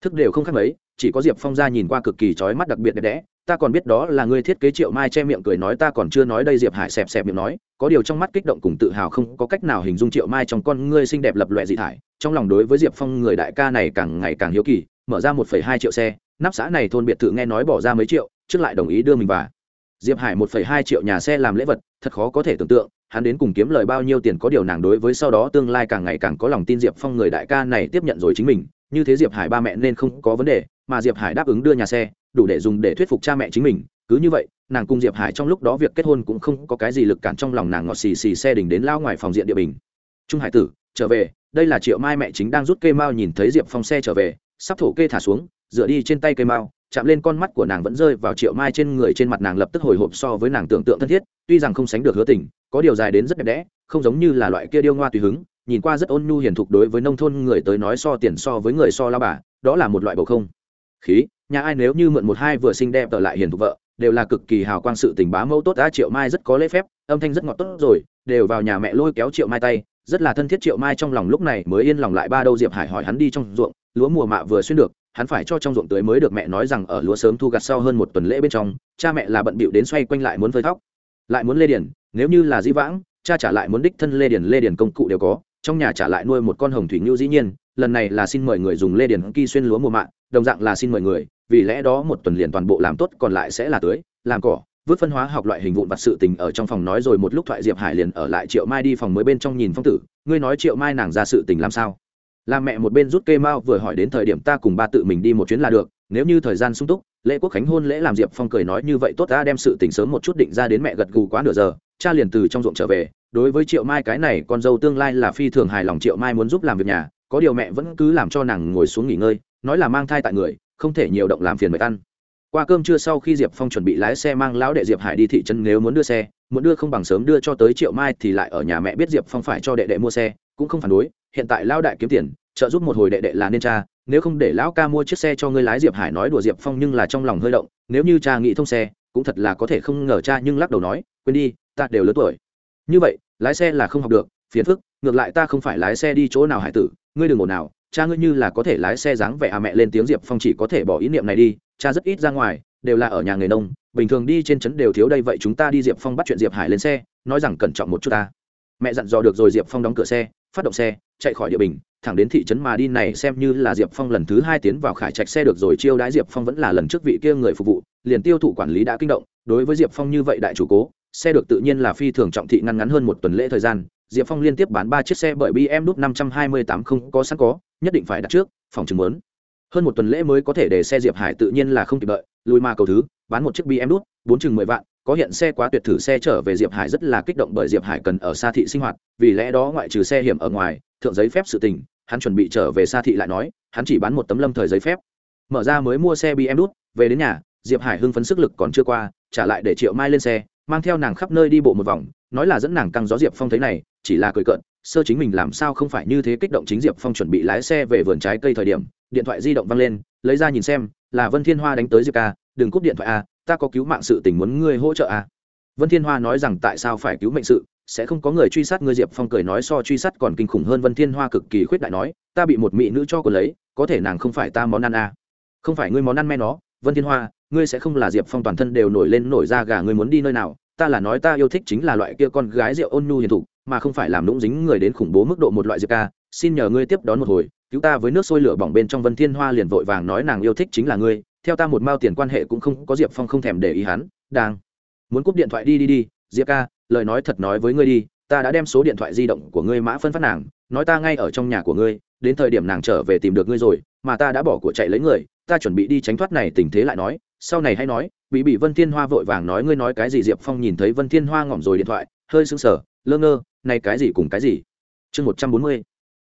Thức đều không khác mấy, chỉ có diệp phong ra nhìn qua cực kỳ trói mắt đặc biệt đẹp đẽ, ta còn biết đó là ngươi thiết kế triệu mai che miệng cười nói ta còn chưa nói đây diệp hải xẹp xẹp miệng nói, có điều trong mắt kích động cùng tự hào không có cách nào hình dung triệu mai trong con ngươi xinh đẹp lập loẹ dị thải, trong lòng đối với diệp phong người đại ca này càng ngày càng hiếu kỳ, mở ra một phẩy hai triệu xe, nắp xã này thôn biệt thự nghe nói bỏ ra mấy triệu, trước lại đồng ý đưa mình vào diệp hải một phẩy hai triệu nhà xe làm lễ vật, thật khó có thể tưởng tượng, hắn đến cùng kiếm lời bao nhiêu tiền có điều nàng đối với sau đó tương lai càng ngày càng có lòng tin diệp phong người đại ca này tiếp nhận rồi chính mình, như thế diệp hải ba mẹ nên không có vấn đề, mà diệp hải đáp ứng đưa nhà xe, đủ để dùng để thuyết phục cha mẹ chính mình, cứ như vậy, nàng cùng diệp hải trong lúc đó việc kết hôn cũng không có cái gì lực cản trong lòng nàng ngọt xì xì xe đình đến lao ngoài phòng diện địa bình. Trung hải tử, trở về, đây là triệu mai mẹ chính đang rút cây mao nhìn thấy diệp phong xe trở về, sắp thổ kê thả xuống, dựa đi trên tay cây mao chạm lên con mắt của nàng vẫn rơi vào triệu mai trên người trên mặt nàng lập tức hồi hộp so với nàng tưởng tượng thân thiết, tuy rằng không sánh được hứa tình, có điều dài đến rất đẹp đẽ, không giống như là loại kia điêu ngoa tùy hứng, nhìn qua rất ôn nhu hiền thục đối với nông thôn người tới nói so tiền so với người so lao bà, đó là một loại bầu không. Khí, nhà ai nếu như mượn một hai vừa xinh đẹp ở lại hiền thục vợ, đều là cực kỳ hào quang sự tình bá mẫu tốt đã triệu mai rất có lễ phép, âm thanh rất ngọt tốt rồi, đều vào nhà mẹ lôi kéo triệu mai tay, rất là thân thiết triệu mai trong lòng lúc này mới yên lòng lại ba đâu diệp hải hỏi hắn đi trong ruộng, lúa mùa mạ vừa xuyên được hắn phải cho trong ruộng tưới mới được mẹ nói rằng ở lúa sớm thu gặt sau hơn một tuần lễ bên trong, cha mẹ là bận bịu đến xoay quanh lại muốn phơi thóc. Lại muốn lê điển, nếu như là dĩ vãng, cha trả lại muốn đích thân lê điển lê điển công cụ đều có, trong nhà trả lại nuôi một con hồng thủy ngưu dĩ nhiên, lần này là xin mời người dùng lê điển kỳ xuyên lúa mùa mạ, đồng dạng là xin mời người, vì lẽ đó một tuần liền toàn bộ làm tốt, còn lại sẽ là tưới, làm cỏ, vứt phân hóa học loại hình vụn vặt sự tình ở trong phòng nói rồi một lúc thoại diệp hải liền ở lại triệu mai đi phòng mới bên trong nhìn phong tử, ngươi nói triệu mai nàng ra sự tình làm sao? Là mẹ một bên rút kê mao vừa hỏi đến thời điểm ta cùng ba tự mình đi một chuyến là được, nếu như thời gian sung túc, lễ quốc khánh hôn lễ làm diệp phong cười nói như vậy tốt ta đem sự tình sớm một chút định ra đến mẹ gật gù quá nửa giờ, cha liền từ trong ruộng trở về, đối với triệu mai cái này con dâu tương lai là phi thường hài lòng triệu mai muốn giúp làm việc nhà, có điều mẹ vẫn cứ làm cho nàng ngồi xuống nghỉ ngơi, nói là mang thai tại người, không thể nhiều động làm phiền mệt ăn. Qua cơm trưa sau khi diệp phong chuẩn bị lái xe mang lão đệ diệp hải đi thị trấn nếu muốn đưa xe, muốn đưa không bằng sớm đưa cho tới triệu mai thì lại ở nhà mẹ biết diệp phong phải cho đệ đệ mua xe cũng không phản đối, hiện tại lão đại kiếm tiền, trợ giúp một hồi đệ đệ là nên cha nếu không để lão ca mua chiếc xe cho ngươi lái diệp hải nói đùa diệp phong nhưng là trong lòng hơi động, nếu như cha nghĩ thông xe, cũng thật là có thể không ngờ cha nhưng lắc đầu nói, quên đi, ta đều lớn tuổi. Như vậy, lái xe là không học được, phiền phức, ngược lại ta không phải lái xe đi chỗ nào hải tử, ngươi đừng ồn nào cha ngươi như là có thể lái xe dáng vẻ à mẹ lên tiếng diệp phong chỉ có thể bỏ ý niệm này đi, cha rất ít ra ngoài, đều là ở nhà người nông, bình thường đi trên trấn đều thiếu đây vậy chúng ta đi diệp phong bắt chuyện diệp hải lên xe, nói rằng cẩn trọng một chút ta. Mẹ dặn dò được rồi diệp phong đóng cửa xe phát động xe, chạy khỏi địa bình, thẳng đến thị trấn mà đi này xem như là diệp phong lần thứ hai tiến vào khải trạch xe được rồi, chiêu đãi diệp phong vẫn là lần trước vị kia người phục vụ, liền tiêu thụ quản lý đã kinh động. Đối với diệp phong như vậy đại chủ cố, xe được tự nhiên là phi thường trọng thị ngăn ngắn hơn một tuần lễ thời gian. Diệp phong liên tiếp bán ba chiếc xe bởi bm đúc năm trăm hai mươi tám không có sẵn có, nhất định phải đặt trước, phòng chứng lớn hơn một tuần lễ mới có thể để xe diệp hải tự nhiên là không kịp đợi, lùi mà cầu thứ, bán một chiếc bm đúc, bốn chừng mười vạn có hiện xe quá tuyệt thử xe trở về diệp hải rất là kích động bởi diệp hải cần ở xa thị sinh hoạt, vì lẽ đó ngoại trừ xe hiểm ở ngoài, thượng giấy phép sự tình, hắn chuẩn bị trở về xa thị lại nói, hắn chỉ bán một tấm lâm thời giấy phép. Mở ra mới mua xe bm đút về đến nhà, diệp hải hưng phấn sức lực còn chưa qua, trả lại để triệu mai lên xe, mang theo nàng khắp nơi đi bộ một vòng, nói là dẫn nàng căng gió diệp phong thấy này, chỉ là cười cợt, sơ chính mình làm sao không phải như thế kích động chính diệp phong chuẩn bị lái xe về vườn trái cây thời điểm, điện thoại di động văng lên, lấy ra nhìn xem, là vân thiên hoa đánh tới diệp ca, đừng cúp điện thoại a ta có cứu mạng sự tình muốn ngươi hỗ trợ à? vân thiên hoa nói rằng tại sao phải cứu mệnh sự? Sẽ không có người truy sát ngươi, diệp phong cười nói so truy sát còn kinh khủng hơn. Vân thiên hoa cực kỳ khuyết đại nói, ta bị một mỹ nữ cho cô lấy, có thể nàng không phải ta món ăn à? Không phải ngươi món ăn me nó, vân thiên hoa, ngươi sẽ không là diệp phong toàn thân đều nổi lên, nổi ra gà, ngươi muốn đi nơi nào? Ta là nói ta yêu thích chính là loại kia con gái rượu ôn nhu hiền thục, mà không phải làm lũng dính người đến khủng bố mức độ một loại diệp ca. Xin nhờ ngươi tiếp đón một hồi, cứu ta với nước sôi lửa bỏng bên trong. Vân thiên hoa liền vội vàng nói nàng yêu thích chính là ngươi theo ta một mao tiền quan hệ cũng không có diệp phong không thèm để ý hắn, đang muốn cúp điện thoại đi đi đi, diệp ca, lời nói thật nói với ngươi đi, ta đã đem số điện thoại di động của ngươi mã phân phát nàng, nói ta ngay ở trong nhà của ngươi, đến thời điểm nàng trở về tìm được ngươi rồi, mà ta đã bỏ của chạy lấy người, ta chuẩn bị đi tránh thoát này, tình thế lại nói, sau này hay nói bị bị vân thiên hoa vội vàng nói ngươi nói cái gì, diệp phong nhìn thấy vân thiên hoa ngỏm rồi điện thoại, hơi sững sờ, lơ ngơ, này cái gì cùng cái gì? Chương một trăm bốn mươi,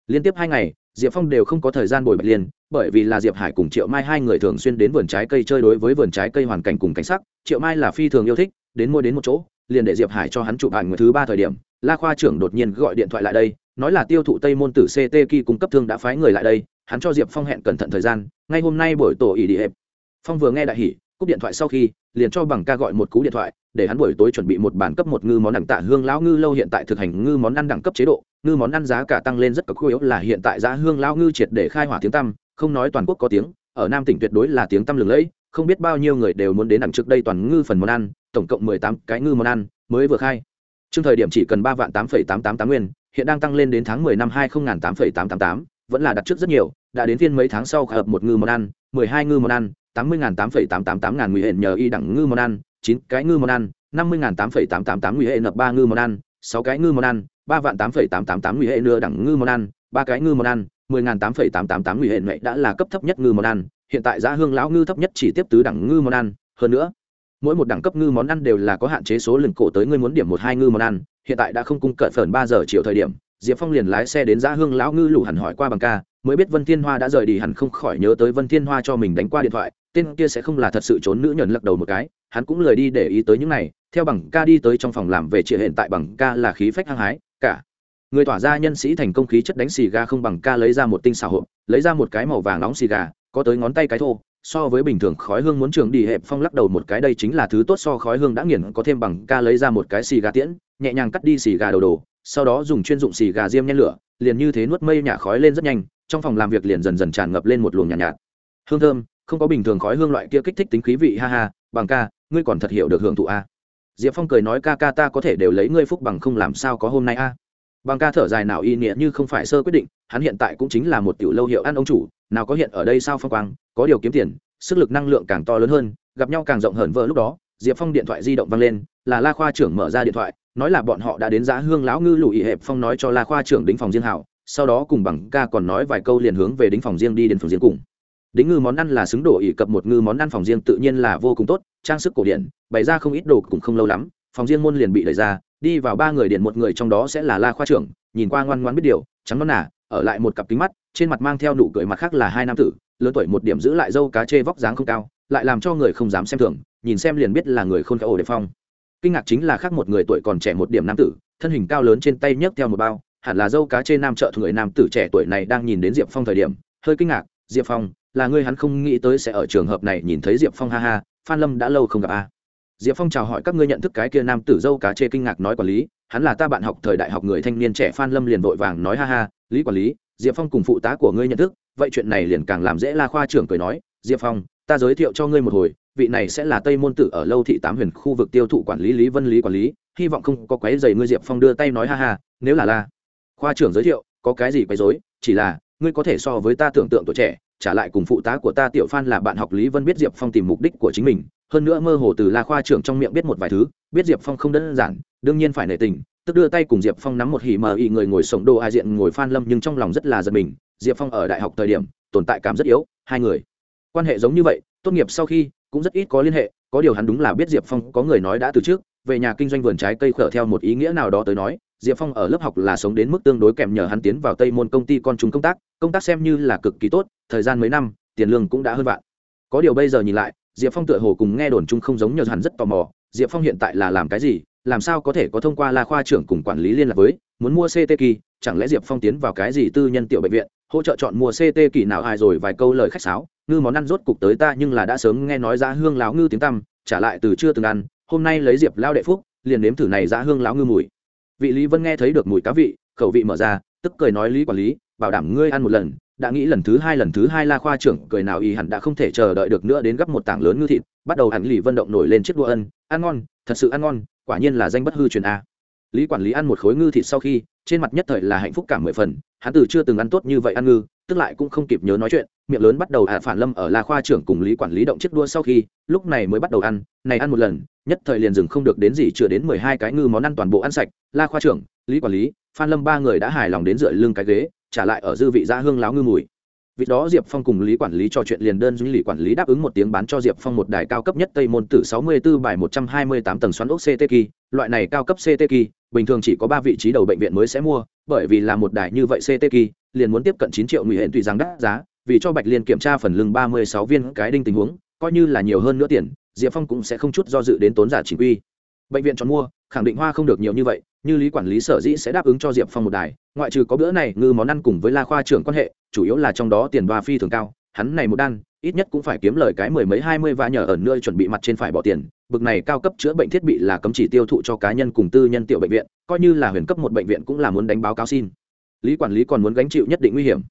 liên tiếp hai ngày diệp phong đều không có thời gian bồi bạch liên, bởi vì là diệp hải cùng triệu mai hai người thường xuyên đến vườn trái cây chơi đối với vườn trái cây hoàn cảnh cùng cảnh sắc, triệu mai là phi thường yêu thích, đến mua đến một chỗ, liền để diệp hải cho hắn chụp ảnh người thứ ba thời điểm, la khoa trưởng đột nhiên gọi điện thoại lại đây, nói là tiêu thụ tây môn tử ct kỳ cung cấp thương đã phái người lại đây, hắn cho diệp phong hẹn cẩn thận thời gian, ngay hôm nay buổi tổ ỉ đi hẹp. Phong vừa nghe đại hỉ, cúp điện thoại sau khi, liền cho bằng ca gọi một cú điện thoại để hắn buổi tối chuẩn bị một bản cấp một ngư món đẳng tạ hương lão ngư lâu hiện tại thực hành ngư món ăn đẳng cấp chế độ. Ngư món ăn giá cả tăng lên rất cực yếu là hiện tại giá hương lão ngư triệt để khai hỏa tiếng tăm không nói toàn quốc có tiếng ở nam tỉnh tuyệt đối là tiếng tăm lừng lẫy không biết bao nhiêu người đều muốn đến đẳng trước đây toàn ngư phần món ăn tổng cộng mười tám cái ngư món ăn mới vừa khai. Trương thời điểm chỉ cần ba vạn tám phẩy tám tám tám nguyên, hiện đang tăng lên đến tháng mười năm hai không ngàn tám phẩy tám tám tám, vẫn là đặt trước rất nhiều, đã đến phiên mấy tháng sau hợp một ngư món ăn, mười hai ngư món ăn, tám mươi ngàn tám phẩy tám tám tám ngàn nguy hẹn nhờ y đẳng ngư món ăn, chín cái ngư món ăn, năm mươi tám phẩy tám tám tám nguy hệ nập ba ngư món ăn, sáu cái ngư món ăn, ba vạn tám phẩy tám tám tám nguy hệ nửa đẳng ngư món ăn, ba cái ngư món ăn, mười tám phẩy tám tám tám nguy hệ mẹ đã là cấp thấp nhất ngư món ăn, hiện tại giá hương lão ngư thấp nhất chỉ tiếp tứ đẳng ngư món ăn, hơn nữa mỗi một đẳng cấp ngư món ăn đều là có hạn chế số lần cổ tới ngươi muốn điểm một hai ngư món ăn hiện tại đã không cung cận phần ba giờ chiều thời điểm diệp phong liền lái xe đến giá hương lão ngư lủ hẳn hỏi qua bằng ca mới biết vân thiên hoa đã rời đi hẳn không khỏi nhớ tới vân thiên hoa cho mình đánh qua điện thoại tên kia sẽ không là thật sự trốn nữ nhẫn lắc đầu một cái hắn cũng lười đi để ý tới những này theo bằng ca đi tới trong phòng làm về chị hiện tại bằng ca là khí phách hăng hái cả người tỏa ra nhân sĩ thành công khí chất đánh xì gà không bằng ca lấy ra một tinh xào hộp lấy ra một cái màu vàng nóng xì gà có tới ngón tay cái thô so với bình thường khói hương muốn trường đi hẹp phong lắc đầu một cái đây chính là thứ tốt so khói hương đã nghiền có thêm bằng ca lấy ra một cái xì gà tiễn nhẹ nhàng cắt đi xì gà đầu đồ sau đó dùng chuyên dụng xì gà diêm nhen lửa liền như thế nuốt mây nhả khói lên rất nhanh trong phòng làm việc liền dần dần tràn ngập lên một luồng nhàn nhạt, nhạt. Hương thơm không có bình thường khói hương loại kia kích thích tính khí vị, ha ha, bằng ca, ngươi còn thật hiểu được hưởng thụ a. Diệp phong cười nói, ca ca ta có thể đều lấy ngươi phúc bằng không làm sao có hôm nay a. Bằng ca thở dài nào y nghĩa như không phải sơ quyết định, hắn hiện tại cũng chính là một tiểu lâu hiệu ăn ông chủ, nào có hiện ở đây sao phong quang, có điều kiếm tiền, sức lực năng lượng càng to lớn hơn, gặp nhau càng rộng hởn vợ lúc đó, diệp phong điện thoại di động vang lên, là la khoa trưởng mở ra điện thoại, nói là bọn họ đã đến giá hương lão ngư lụy hẹp, phong nói cho la khoa trưởng đính phòng riêng hảo, sau đó cùng bằng ca còn nói vài câu liền hướng về đính phòng riêng đi đến phòng riêng cùng đính ngư món ăn là xứng đổ ỉ cập một ngư món ăn phòng riêng tự nhiên là vô cùng tốt, trang sức cổ điển, bày ra không ít đồ cũng không lâu lắm, phòng riêng môn liền bị đẩy ra, đi vào ba người điện một người trong đó sẽ là la khoa trưởng, nhìn qua ngoan ngoan biết điều, trắng non nả ở lại một cặp kính mắt, trên mặt mang theo nụ cười mặt khác là hai nam tử, lớn tuổi một điểm giữ lại dâu cá chê vóc dáng không cao, lại làm cho người không dám xem thường, nhìn xem liền biết là người khôn khéo ổ đề phong. Kinh ngạc chính là khác một người tuổi còn trẻ một điểm nam tử, thân hình cao lớn trên tay nhấc theo một bao, hẳn là dâu cá chê nam trợ người nam tử trẻ tuổi này đang nhìn đến diệp phong thời điểm, hơi kinh ngạc, diệp phong là ngươi hắn không nghĩ tới sẽ ở trường hợp này nhìn thấy diệp phong, ha ha, phan lâm đã lâu không gặp a. Diệp phong chào hỏi các ngươi nhận thức cái kia nam tử dâu cá chê kinh ngạc nói quản lý, hắn là ta bạn học thời đại học người thanh niên trẻ, phan lâm liền vội vàng nói, ha ha, lý quản lý, diệp phong cùng phụ tá của ngươi nhận thức, vậy chuyện này liền càng làm dễ la khoa trưởng cười nói, diệp phong, ta giới thiệu cho ngươi một hồi, vị này sẽ là tây môn tử ở lâu thị tám huyền khu vực tiêu thụ quản lý lý vân lý quản lý, hy vọng không có quái dày ngươi, diệp phong đưa tay nói, ha ha, nếu là la khoa trưởng giới thiệu, có cái gì quấy dối chỉ là, ngươi có thể so với ta tưởng tượng tuổi trẻ trả lại cùng phụ tá của ta tiểu phan là bạn học lý vân biết diệp phong tìm mục đích của chính mình, hơn nữa mơ hồ từ la khoa trưởng trong miệng biết một vài thứ, biết diệp phong không đơn giản, đương nhiên phải nể tình, tức đưa tay cùng diệp phong nắm một hỉ mờ ý người ngồi sống đồ ai diện ngồi phan lâm nhưng trong lòng rất là giật mình, diệp phong ở đại học thời điểm, tồn tại cảm rất yếu, hai người quan hệ giống như vậy, tốt nghiệp sau khi cũng rất ít có liên hệ, có điều hắn đúng là biết diệp phong có người nói đã từ trước, về nhà kinh doanh vườn trái cây khở theo một ý nghĩa nào đó tới nói diệp phong ở lớp học là sống đến mức tương đối kèm nhờ hắn tiến vào tây môn công ty con chúng công tác công tác xem như là cực kỳ tốt, thời gian mấy năm, tiền lương cũng đã hơn vạn. Có điều bây giờ nhìn lại, diệp phong tựa hồ cùng nghe đồn chung không giống nhờ hắn rất tò mò, diệp phong hiện tại là làm cái gì, làm sao có thể có thông qua la khoa trưởng cùng quản lý liên lạc với, muốn mua ct kỳ, chẳng lẽ diệp phong tiến vào cái gì tư nhân tiểu bệnh viện, hỗ trợ chọn mua ct kỳ nào ai rồi vài câu lời khách sáo, ngư món ăn rốt cục tới ta nhưng là đã sớm nghe nói giá hương láo ngư tiếng tăm, trả lại từ chưa từng ăn, hôm nay lấy diệp lao đệ phúc, liền nếm thử này giá hương láo ngư mùi vị lý vân nghe thấy được mùi cá vị, khẩu vị mở ra, tức cười nói, lý quản lý, bảo đảm ngươi ăn một lần, đã nghĩ lần thứ hai, lần thứ hai la khoa trưởng cười nào y hẳn đã không thể chờ đợi được nữa đến gấp một tảng lớn ngư thịt. Bắt đầu hẳn lì vân động nổi lên chiếc đũa ân, ăn ngon, thật sự ăn ngon, quả nhiên là danh bất hư truyền a. Lý quản lý ăn một khối ngư thịt sau khi, trên mặt nhất thời là hạnh phúc cả mười phần, hắn từ chưa từng ăn tốt như vậy ăn ngư, tức lại cũng không kịp nhớ nói chuyện, miệng lớn bắt đầu hạ phản lâm ở la khoa trưởng cùng lý quản lý động chiếc đua sau khi, lúc này mới bắt đầu ăn, này ăn một lần nhất thời liền dừng không được đến gì chưa đến mười hai cái ngư món ăn toàn bộ ăn sạch. La khoa trưởng, lý quản lý, phan lâm ba người đã hài lòng đến dựa lưng cái ghế, trả lại ở dư vị ra hương láo ngư mùi. Vì đó diệp phong cùng lý quản lý trò chuyện liền đơn duy lý quản lý đáp ứng một tiếng bán cho diệp phong một đài cao cấp nhất tây môn tử sáu mươi 64 bài một trăm hai mươi tám tầng xoắn ốc ct kỳ loại này cao cấp ct kỳ bình thường chỉ có ba vị trí đầu bệnh viện mới sẽ mua, bởi vì là một đài như vậy ct kỳ liền muốn tiếp cận chín triệu nguy hệ tùy rằng đắt giá, vì cho bạch liên kiểm tra phần lưng ba mươi sáu viên cái đinh tình huống, coi như là nhiều hơn nữa tiền diệp phong cũng sẽ không chút do dự đến tốn giả chính quy bệnh viện chọn mua, khẳng định hoa không được nhiều như vậy, như lý quản lý sở dĩ sẽ đáp ứng cho diệp phong một đài, ngoại trừ có bữa này ngư món ăn cùng với la khoa trưởng quan hệ, chủ yếu là trong đó tiền đoa phi thường cao, hắn này một đan, ít nhất cũng phải kiếm lời cái mười mấy hai mươi và nhờ ở nơi chuẩn bị mặt trên phải bỏ tiền, bực này cao cấp chữa bệnh thiết bị là cấm chỉ tiêu thụ cho cá nhân cùng tư nhân tiểu bệnh viện, coi như là huyền cấp một bệnh viện cũng là muốn đánh báo cáo xin. Lý quản lý còn muốn gánh chịu nhất định nguy hiểm.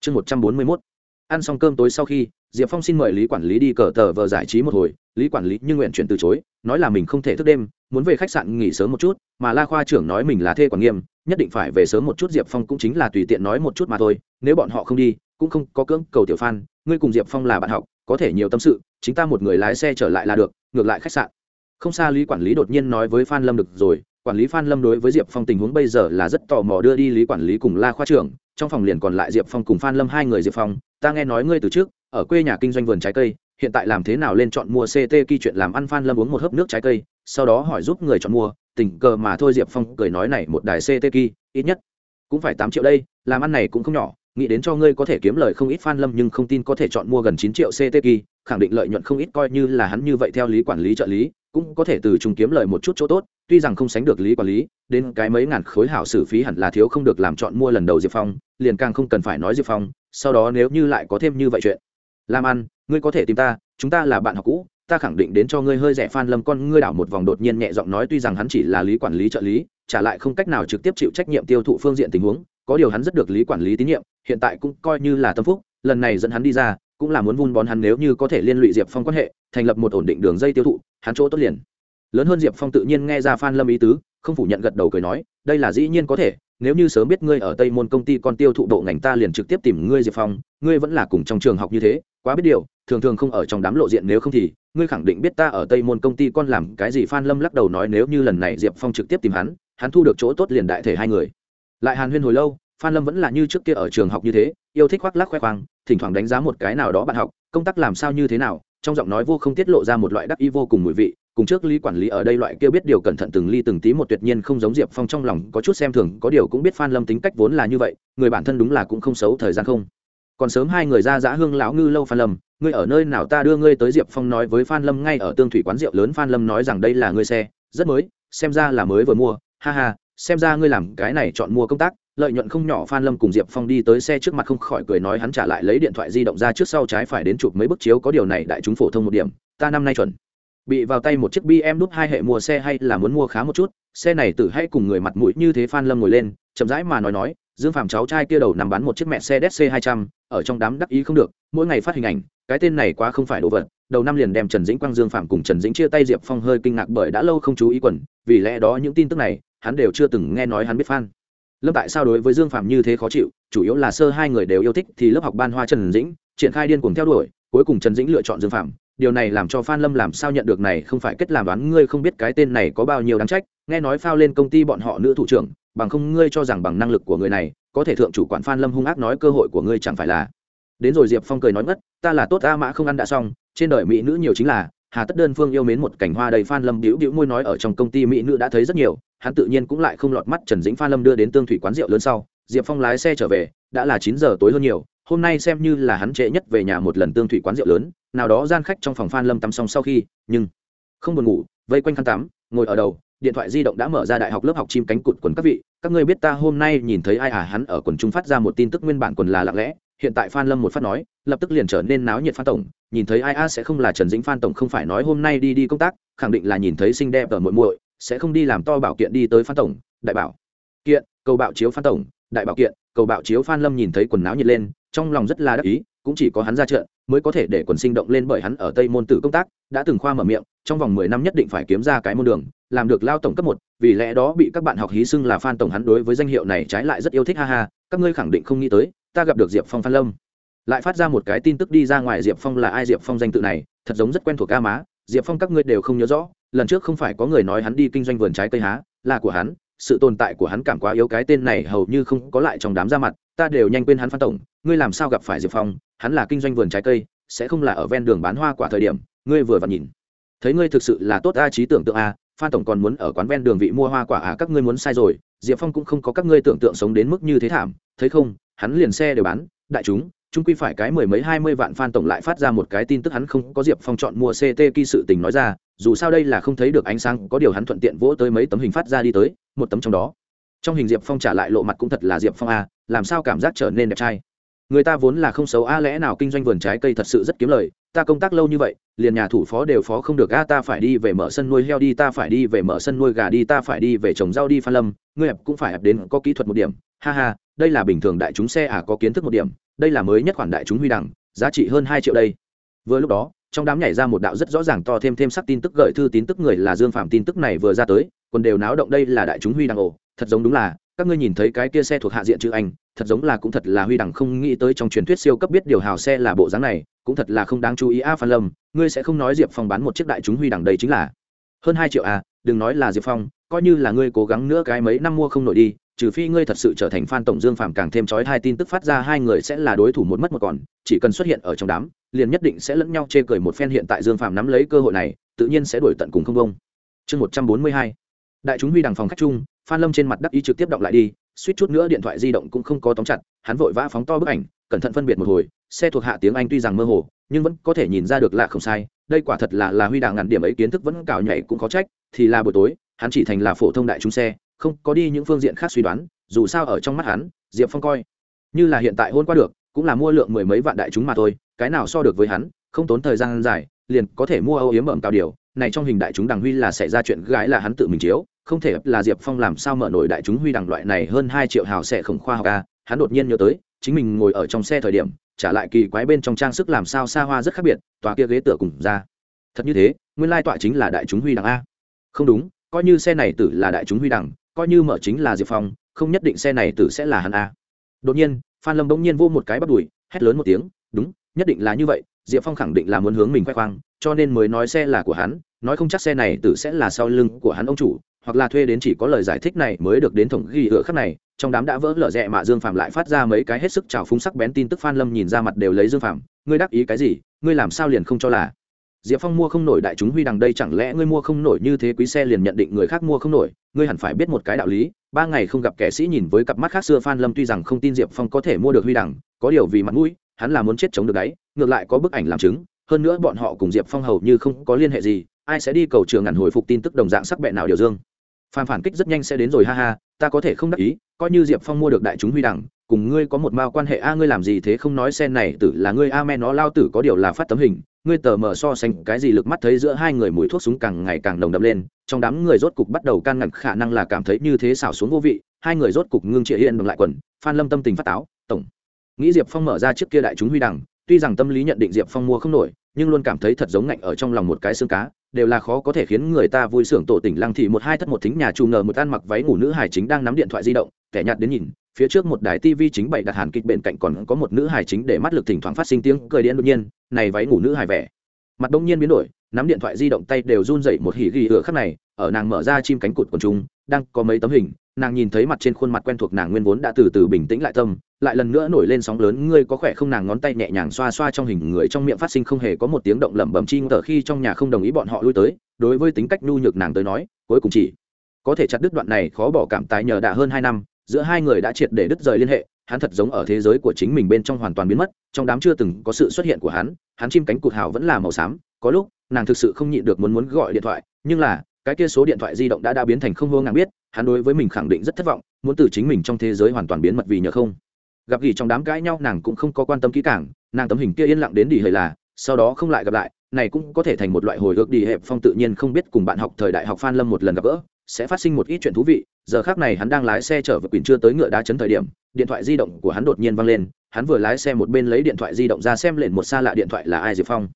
Chương một trăm bốn mươi mốt ăn xong cơm tối sau khi, diệp phong xin mời lý quản lý đi cờ tờ vờ giải trí một hồi. Lý quản lý nhưng nguyện chuyển từ chối, nói là mình không thể thức đêm, muốn về khách sạn nghỉ sớm một chút, mà la khoa trưởng nói mình là thê quản nghiêm, nhất định phải về sớm một chút, diệp phong cũng chính là tùy tiện nói một chút mà thôi. Nếu bọn họ không đi, cũng không có cưỡng cầu tiểu phan ngươi cùng diệp phong là bạn học, có thể nhiều tâm sự, chính ta một người lái xe trở lại là được, ngược lại khách sạn. Không xa lý quản lý đột nhiên nói với phan lâm được rồi quản lý phan lâm đối với diệp phong tình huống bây giờ là rất tò mò đưa đi lý quản lý cùng la khoa trưởng. Trong phòng liền còn lại diệp phong cùng phan lâm hai người diệp phong. Ta nghe nói ngươi từ trước, ở quê nhà kinh doanh vườn trái cây, hiện tại làm thế nào lên chọn mua ct kỳ chuyện làm ăn phan lâm uống một hớp nước trái cây, sau đó hỏi giúp người chọn mua, tình cờ mà thôi diệp phong cười nói này một đài ct kỳ ít nhất cũng phải tám triệu đây, làm ăn này cũng không nhỏ nghĩ đến cho ngươi có thể kiếm lời không ít fan lâm nhưng không tin có thể chọn mua gần chín triệu ct kỳ khẳng định lợi nhuận không ít coi như là hắn như vậy theo lý quản lý trợ lý, cũng có thể từ chúng kiếm lời một chút chỗ tốt, tuy rằng không sánh được lý quản lý, đến cái mấy ngàn khối hảo xử phí hẳn là thiếu không được làm chọn mua lần đầu diệp phong, liền càng không cần phải nói diệp phong, sau đó nếu như lại có thêm như vậy chuyện. Làm ăn ngươi có thể tìm ta, chúng ta là bạn học cũ, ta khẳng định đến cho ngươi hơi rẻ phan lâm con ngươi đảo một vòng đột nhiên nhẹ giọng nói tuy rằng hắn chỉ là lý quản lý trợ lý, trả lại không cách nào trực tiếp chịu trách nhiệm tiêu thụ phương diện tình huống có điều hắn rất được lý quản lý tín nhiệm, hiện tại cũng coi như là tâm phúc, lần này dẫn hắn đi ra, cũng là muốn vun bón hắn nếu như có thể liên lụy diệp phong quan hệ, thành lập một ổn định đường dây tiêu thụ, hắn chỗ tốt liền. Lớn hơn diệp phong tự nhiên nghe ra phan lâm ý tứ, không phủ nhận gật đầu cười nói, đây là dĩ nhiên có thể, nếu như sớm biết ngươi ở tây môn công ty con tiêu thụ bộ ngành ta liền trực tiếp tìm ngươi, diệp phong, ngươi vẫn là cùng trong trường học như thế, quá biết điều, thường thường không ở trong đám lộ diện nếu không thì, ngươi khẳng định biết ta ở tây môn công ty con làm cái gì. Phan lâm lắc đầu nói, nếu như lần này diệp phong trực tiếp tìm hắn hắn thu được chỗ tốt liền đại thể hai người lại hàn huyên hồi lâu, phan lâm vẫn là như trước kia ở trường học như thế, yêu thích khoác lắc khoe khoang, thỉnh thoảng đánh giá một cái nào đó bạn học, công tác làm sao như thế nào, trong giọng nói vô không tiết lộ ra một loại đắc y vô cùng mùi vị, cùng trước lý quản lý ở đây loại kia biết điều cẩn thận từng ly từng tí một tuyệt nhiên không giống diệp phong trong lòng có chút xem thường, có điều cũng biết phan lâm tính cách vốn là như vậy, người bản thân đúng là cũng không xấu thời gian không. Còn sớm hai người ra giã hương lão ngư lâu phan lâm, ngươi ở nơi nào ta đưa ngươi tới diệp phong nói với phan lâm ngay ở tương thủy quán rượu lớn phan lâm nói rằng đây là ngươi xe, rất mới, xem ra là mới vừa mua, ha ha xem ra ngươi làm cái này chọn mua công tác, lợi nhuận không nhỏ. Phan lâm cùng diệp phong đi tới xe trước mặt không khỏi cười nói hắn trả lại lấy điện thoại di động ra trước sau trái phải đến chụp mấy bức chiếu có điều này đại chúng phổ thông một điểm, ta năm nay chuẩn. Bị vào tay một chiếc bm đút hai hệ mua xe hay là muốn mua khá một chút, xe này tự hay cùng người mặt mũi như thế phan lâm ngồi lên, chậm rãi mà nói nói, dương phạm cháu trai kia đầu nằm bán một chiếc mẹ xe dc hai trăm, ở trong đám đắc ý không được, mỗi ngày phát hình ảnh, cái tên này quá không phải đồ vật. Đầu năm liền đem trần dĩnh quang, dương phạm cùng trần dĩnh chia tay, diệp phong hơi kinh ngạc bởi đã lâu không chú ý quần, vì lẽ đó những tin tức này hắn đều chưa từng nghe nói hắn biết phan. Lâm tại sao đối với dương phạm như thế khó chịu, chủ yếu là sơ hai người đều yêu thích thì lớp học ban hoa trần dĩnh, triển khai điên cuồng theo đuổi, cuối cùng trần dĩnh lựa chọn dương phạm điều này làm cho phan lâm làm sao nhận được này không phải kết làm đoán ngươi không biết cái tên này có bao nhiêu đáng trách, nghe nói phao lên công ty bọn họ nữ thủ trưởng, bằng không ngươi cho rằng bằng năng lực của người này, có thể thượng chủ quản phan lâm hung ác nói cơ hội của ngươi chẳng phải là. Đến rồi diệp phong cười nói ngất, ta là tốt a mã không ăn đã xong, trên đời mỹ nữ nhiều chính là, hà tất đơn phương yêu mến một cảnh hoa đầy phan lâm đĩu đĩu môi nói ở trong công ty mỹ nữ đã thấy rất nhiều hắn tự nhiên cũng lại không lọt mắt trần dĩnh Pha lâm đưa đến tương thủy quán rượu lớn sau, diệp phong lái xe trở về, đã là chín giờ tối hơn nhiều, hôm nay xem như là hắn trễ nhất về nhà một lần tương thủy quán rượu lớn, nào đó gian khách trong phòng phan lâm tắm xong sau khi, nhưng không buồn ngủ, vây quanh khăn tắm, ngồi ở đầu, điện thoại di động đã mở ra đại học lớp học chim cánh cụt quần các vị, các ngươi biết ta hôm nay nhìn thấy ai à hắn ở quần trung phát ra một tin tức nguyên bản quần là lặng lẽ, hiện tại phan lâm một phát nói, lập tức liền trở nên náo nhiệt phan tổng, nhìn thấy ai a sẽ không là trần dĩnh phan tổng không phải nói hôm nay đi đi công tác, khẳng định là nhìn thấy xinh đẹp ở muội muội sẽ không đi làm to bảo kiện đi tới phan tổng, đại bảo. Kiện, cầu bạo chiếu phan tổng, đại bảo kiện, cầu bạo chiếu phan lâm nhìn thấy quần áo nhiệt lên, trong lòng rất là đắc ý, cũng chỉ có hắn ra trận mới có thể để quần sinh động lên bởi hắn ở tây môn tử công tác, đã từng khoa mở miệng, trong vòng mười năm nhất định phải kiếm ra cái môn đường, làm được lao tổng cấp một, vì lẽ đó bị các bạn học hí xưng là phan tổng hắn đối với danh hiệu này trái lại rất yêu thích, ha ha, các ngươi khẳng định không nghĩ tới, ta gặp được diệp phong phan lâm. Lại phát ra một cái tin tức đi ra ngoài diệp phong là ai, diệp phong danh tự này, thật giống rất quen thuộc ca má, diệp phong các ngươi đều không nhớ rõ lần trước không phải có người nói hắn đi kinh doanh vườn trái cây há, là của hắn, sự tồn tại của hắn cảm quá yếu, cái tên này hầu như không có lại trong đám ra mặt, ta đều nhanh quên hắn phan tổng, ngươi làm sao gặp phải diệp phong, hắn là kinh doanh vườn trái cây, sẽ không là ở ven đường bán hoa quả thời điểm, ngươi vừa vặn nhìn. Thấy ngươi thực sự là tốt a trí tưởng tượng a phan tổng còn muốn ở quán ven đường vị mua hoa quả à các ngươi muốn sai rồi, diệp phong cũng không có các ngươi tưởng tượng sống đến mức như thế thảm, thấy không, hắn liền xe đều bán, đại chúng chúng quy phải cái mười mấy hai mươi vạn phan tổng lại phát ra một cái tin tức hắn không có diệp phong chọn mua ct kỳ sự tình nói ra dù sao đây là không thấy được ánh sáng, có điều hắn thuận tiện vỗ tới mấy tấm hình phát ra đi tới, một tấm trong đó. Trong hình diệp phong trả lại lộ mặt cũng thật là diệp phong a, làm sao cảm giác trở nên đẹp trai. Người ta vốn là không xấu a, lẽ nào kinh doanh vườn trái cây thật sự rất kiếm lời, ta công tác lâu như vậy, liền nhà thủ phó đều phó không được a, ta phải đi về mở sân nuôi heo đi, ta phải đi về mở sân nuôi gà đi, ta phải đi về trồng rau đi pha lâm, ngươi cũng phải ập đến có kỹ thuật một điểm. Ha ha, đây là bình thường đại chúng xe à có kiến thức một điểm, đây là mới nhất khoản đại chúng huy đẳng giá trị hơn hai triệu đây. Vừa lúc đó trong đám nhảy ra một đạo rất rõ ràng to thêm thêm sắc tin tức gợi thư tin tức người là dương phạm tin tức này vừa ra tới còn đều náo động đây là đại chúng huy đằng ồ, thật giống đúng là, các ngươi nhìn thấy cái kia xe thuộc hạ diện chữ anh, thật giống là cũng thật là huy đẳng không nghĩ tới trong truyền thuyết siêu cấp biết điều hào xe là bộ dáng này, cũng thật là không đáng chú ý a phan lâm, ngươi sẽ không nói diệp phong bán một chiếc đại chúng huy đẳng đây chính là. Hơn hai triệu a đừng nói là diệp phong, coi như là ngươi cố gắng nữa cái mấy năm mua không nổi đi, trừ phi ngươi thật sự trở thành fan tổng dương phạm càng thêm chói hai tin tức phát ra hai người sẽ là đối thủ một mất một còn, chỉ cần xuất hiện ở trong đám liền nhất định sẽ lẫn nhau chê cười một phen hiện tại dương phạm nắm lấy cơ hội này, tự nhiên sẽ đuổi tận cùng không công chương một trăm bốn mươi hai. Đại chúng huy đằng phòng khách chung, phan lâm trên mặt đắc ý trực tiếp động lại đi, suýt chút nữa điện thoại di động cũng không có tóm chặt, hắn vội vã phóng to bức ảnh, cẩn thận phân biệt một hồi, xe thuộc hạ tiếng anh tuy rằng mơ hồ, nhưng vẫn có thể nhìn ra được là không sai, đây quả thật là là huy đằng ngàn điểm ấy kiến thức vẫn cào nhảy cũng có trách, thì là buổi tối, hắn chỉ thành là phổ thông đại chúng xe, không có đi những phương diện khác suy đoán, dù sao ở trong mắt hắn, diệp phong coi, như là hiện tại hôn qua được cũng là mua lượng mười mấy vạn đại chúng mà thôi, cái nào so được với hắn, không tốn thời gian dài, liền có thể mua âu yếm ẩm cao điều. Này trong hình đại chúng đằng huy là xảy ra chuyện gái là hắn tự mình chiếu, không thể là diệp phong làm sao mở nổi đại chúng huy đằng loại này hơn hai triệu hào sẽ khổng khoa học ca hắn đột nhiên nhớ tới, chính mình ngồi ở trong xe thời điểm, trả lại kỳ quái bên trong trang sức làm sao xa hoa rất khác biệt, tòa kia ghế tựa cùng ra. Thật như thế, nguyên lai tọa chính là đại chúng huy đằng a. Không đúng, coi như xe này tử là đại chúng huy đằng, coi như mở chính là diệp phong, không nhất định xe này tử sẽ là hắn a. Đột nhiên phan lâm bỗng nhiên vô một cái bắt đùi hét lớn một tiếng, đúng, nhất định là như vậy, diệp phong khẳng định là muốn hướng mình khoe khoang, cho nên mới nói xe là của hắn, nói không chắc xe này tử sẽ là sau lưng của hắn ông chủ, hoặc là thuê đến chỉ có lời giải thích này mới được đến thổng ghi ựa khắc này. Trong đám đã vỡ lở rẽ mà dương phạm lại phát ra mấy cái hết sức trào phúng sắc bén tin tức, phan lâm nhìn ra mặt đều lấy dương phạm ngươi đáp ý cái gì? Ngươi làm sao liền không cho là? Diệp phong mua không nổi đại chúng huy đằng đây, chẳng lẽ ngươi mua không nổi như thế quý xe liền nhận định người khác mua không nổi? Ngươi hẳn phải biết một cái đạo lý ba ngày không gặp kẻ sĩ nhìn với cặp mắt khác xưa phan lâm tuy rằng không tin diệp phong có thể mua được huy đẳng có điều vì mặt mũi, hắn là muốn chết chống được đáy ngược lại có bức ảnh làm chứng, hơn nữa bọn họ cùng diệp phong hầu như không có liên hệ gì, ai sẽ đi cầu trường ngàn hồi phục tin tức đồng dạng sắc bẹn nào điều dương. Phan phản kích rất nhanh sẽ đến rồi, ha ha, ta có thể không đắc ý, coi như diệp phong mua được đại chúng huy đẳng cùng ngươi có một mao quan hệ a, ngươi làm gì thế không nói sen này tử là ngươi a men nó lao tử có điều là phát tấm hình ngươi tờ mờ so sánh cái gì lực mắt thấy giữa hai người mùi thuốc súng càng ngày càng nồng đậm lên, trong đám người rốt cục bắt đầu can ngăn khả năng là cảm thấy như thế xảo xuống vô vị, hai người rốt cục ngưng trịa hiện bằng lại quần, phan lâm tâm tình phát táo, tổng, nghĩ diệp phong mở ra chiếc kia đại chúng huy đằng, tuy rằng tâm lý nhận định diệp phong mua không nổi, nhưng luôn cảm thấy thật giống ngạnh ở trong lòng một cái xương cá, đều là khó có thể khiến người ta vui sưởng tổ tỉnh lăng thị một hai thất một thính nhà trù ngờ một ăn mặc váy ngủ nữ hải chính đang nắm điện thoại di động, kẻ nhạt đến nhìn phía trước một đài tv chính bày đặt hàn kịch bên cạnh còn có một nữ hải chính để mắt lực thỉnh thoảng phát sinh tiếng cười điên đột nhiên, này váy ngủ nữ hài vẻ. Mặt đông nhiên biến đổi, nắm điện thoại di động tay đều run dậy một hỉ ghi ửa khắc này, ở nàng mở ra chim cánh cụt của chúng, đang có mấy tấm hình, nàng nhìn thấy mặt trên khuôn mặt quen thuộc nàng nguyên vốn đã từ từ bình tĩnh lại tâm, lại lần nữa nổi lên sóng lớn, ngươi có khỏe không? Nàng ngón tay nhẹ nhàng xoa xoa trong hình người trong miệng phát sinh không hề có một tiếng động lẩm bẩm chi ngờ khi trong nhà không đồng ý bọn họ lui tới, đối với tính cách nhu nhược nàng tới nói, cuối cùng chỉ có thể chặt đứt đoạn này khó bỏ cảm tài nhờ đã hơn hai năm giữa hai người đã triệt để đứt rời liên hệ, hắn thật giống ở thế giới của chính mình bên trong hoàn toàn biến mất, trong đám chưa từng có sự xuất hiện của hắn hắn chim cánh cụt hào vẫn là màu xám, có lúc, nàng thực sự không nhịn được muốn muốn gọi điện thoại, nhưng là, cái kia số điện thoại di động đã đã biến thành không vô ngang biết, hắn đối với mình khẳng định rất thất vọng, muốn từ chính mình trong thế giới hoàn toàn biến mất vì nhờ không. Gặp gỉ trong đám cãi nhau nàng cũng không có quan tâm kỹ càng, nàng tấm hình kia yên lặng đến đi hơi là, sau đó không lại gặp lại, này cũng có thể thành một loại hồi ước đi hẹp phong tự nhiên không biết cùng bạn học thời đại học phan lâm một lần gặp gỡ sẽ phát sinh một ít chuyện thú vị. Giờ khác này hắn đang lái xe chở vượt quyền chưa tới ngựa đá chấn thời điểm, điện thoại di động của hắn đột nhiên văng lên. Hắn vừa lái xe một bên lấy điện thoại di động ra xem lên một xa lạ điện thoại là ai diệp phong.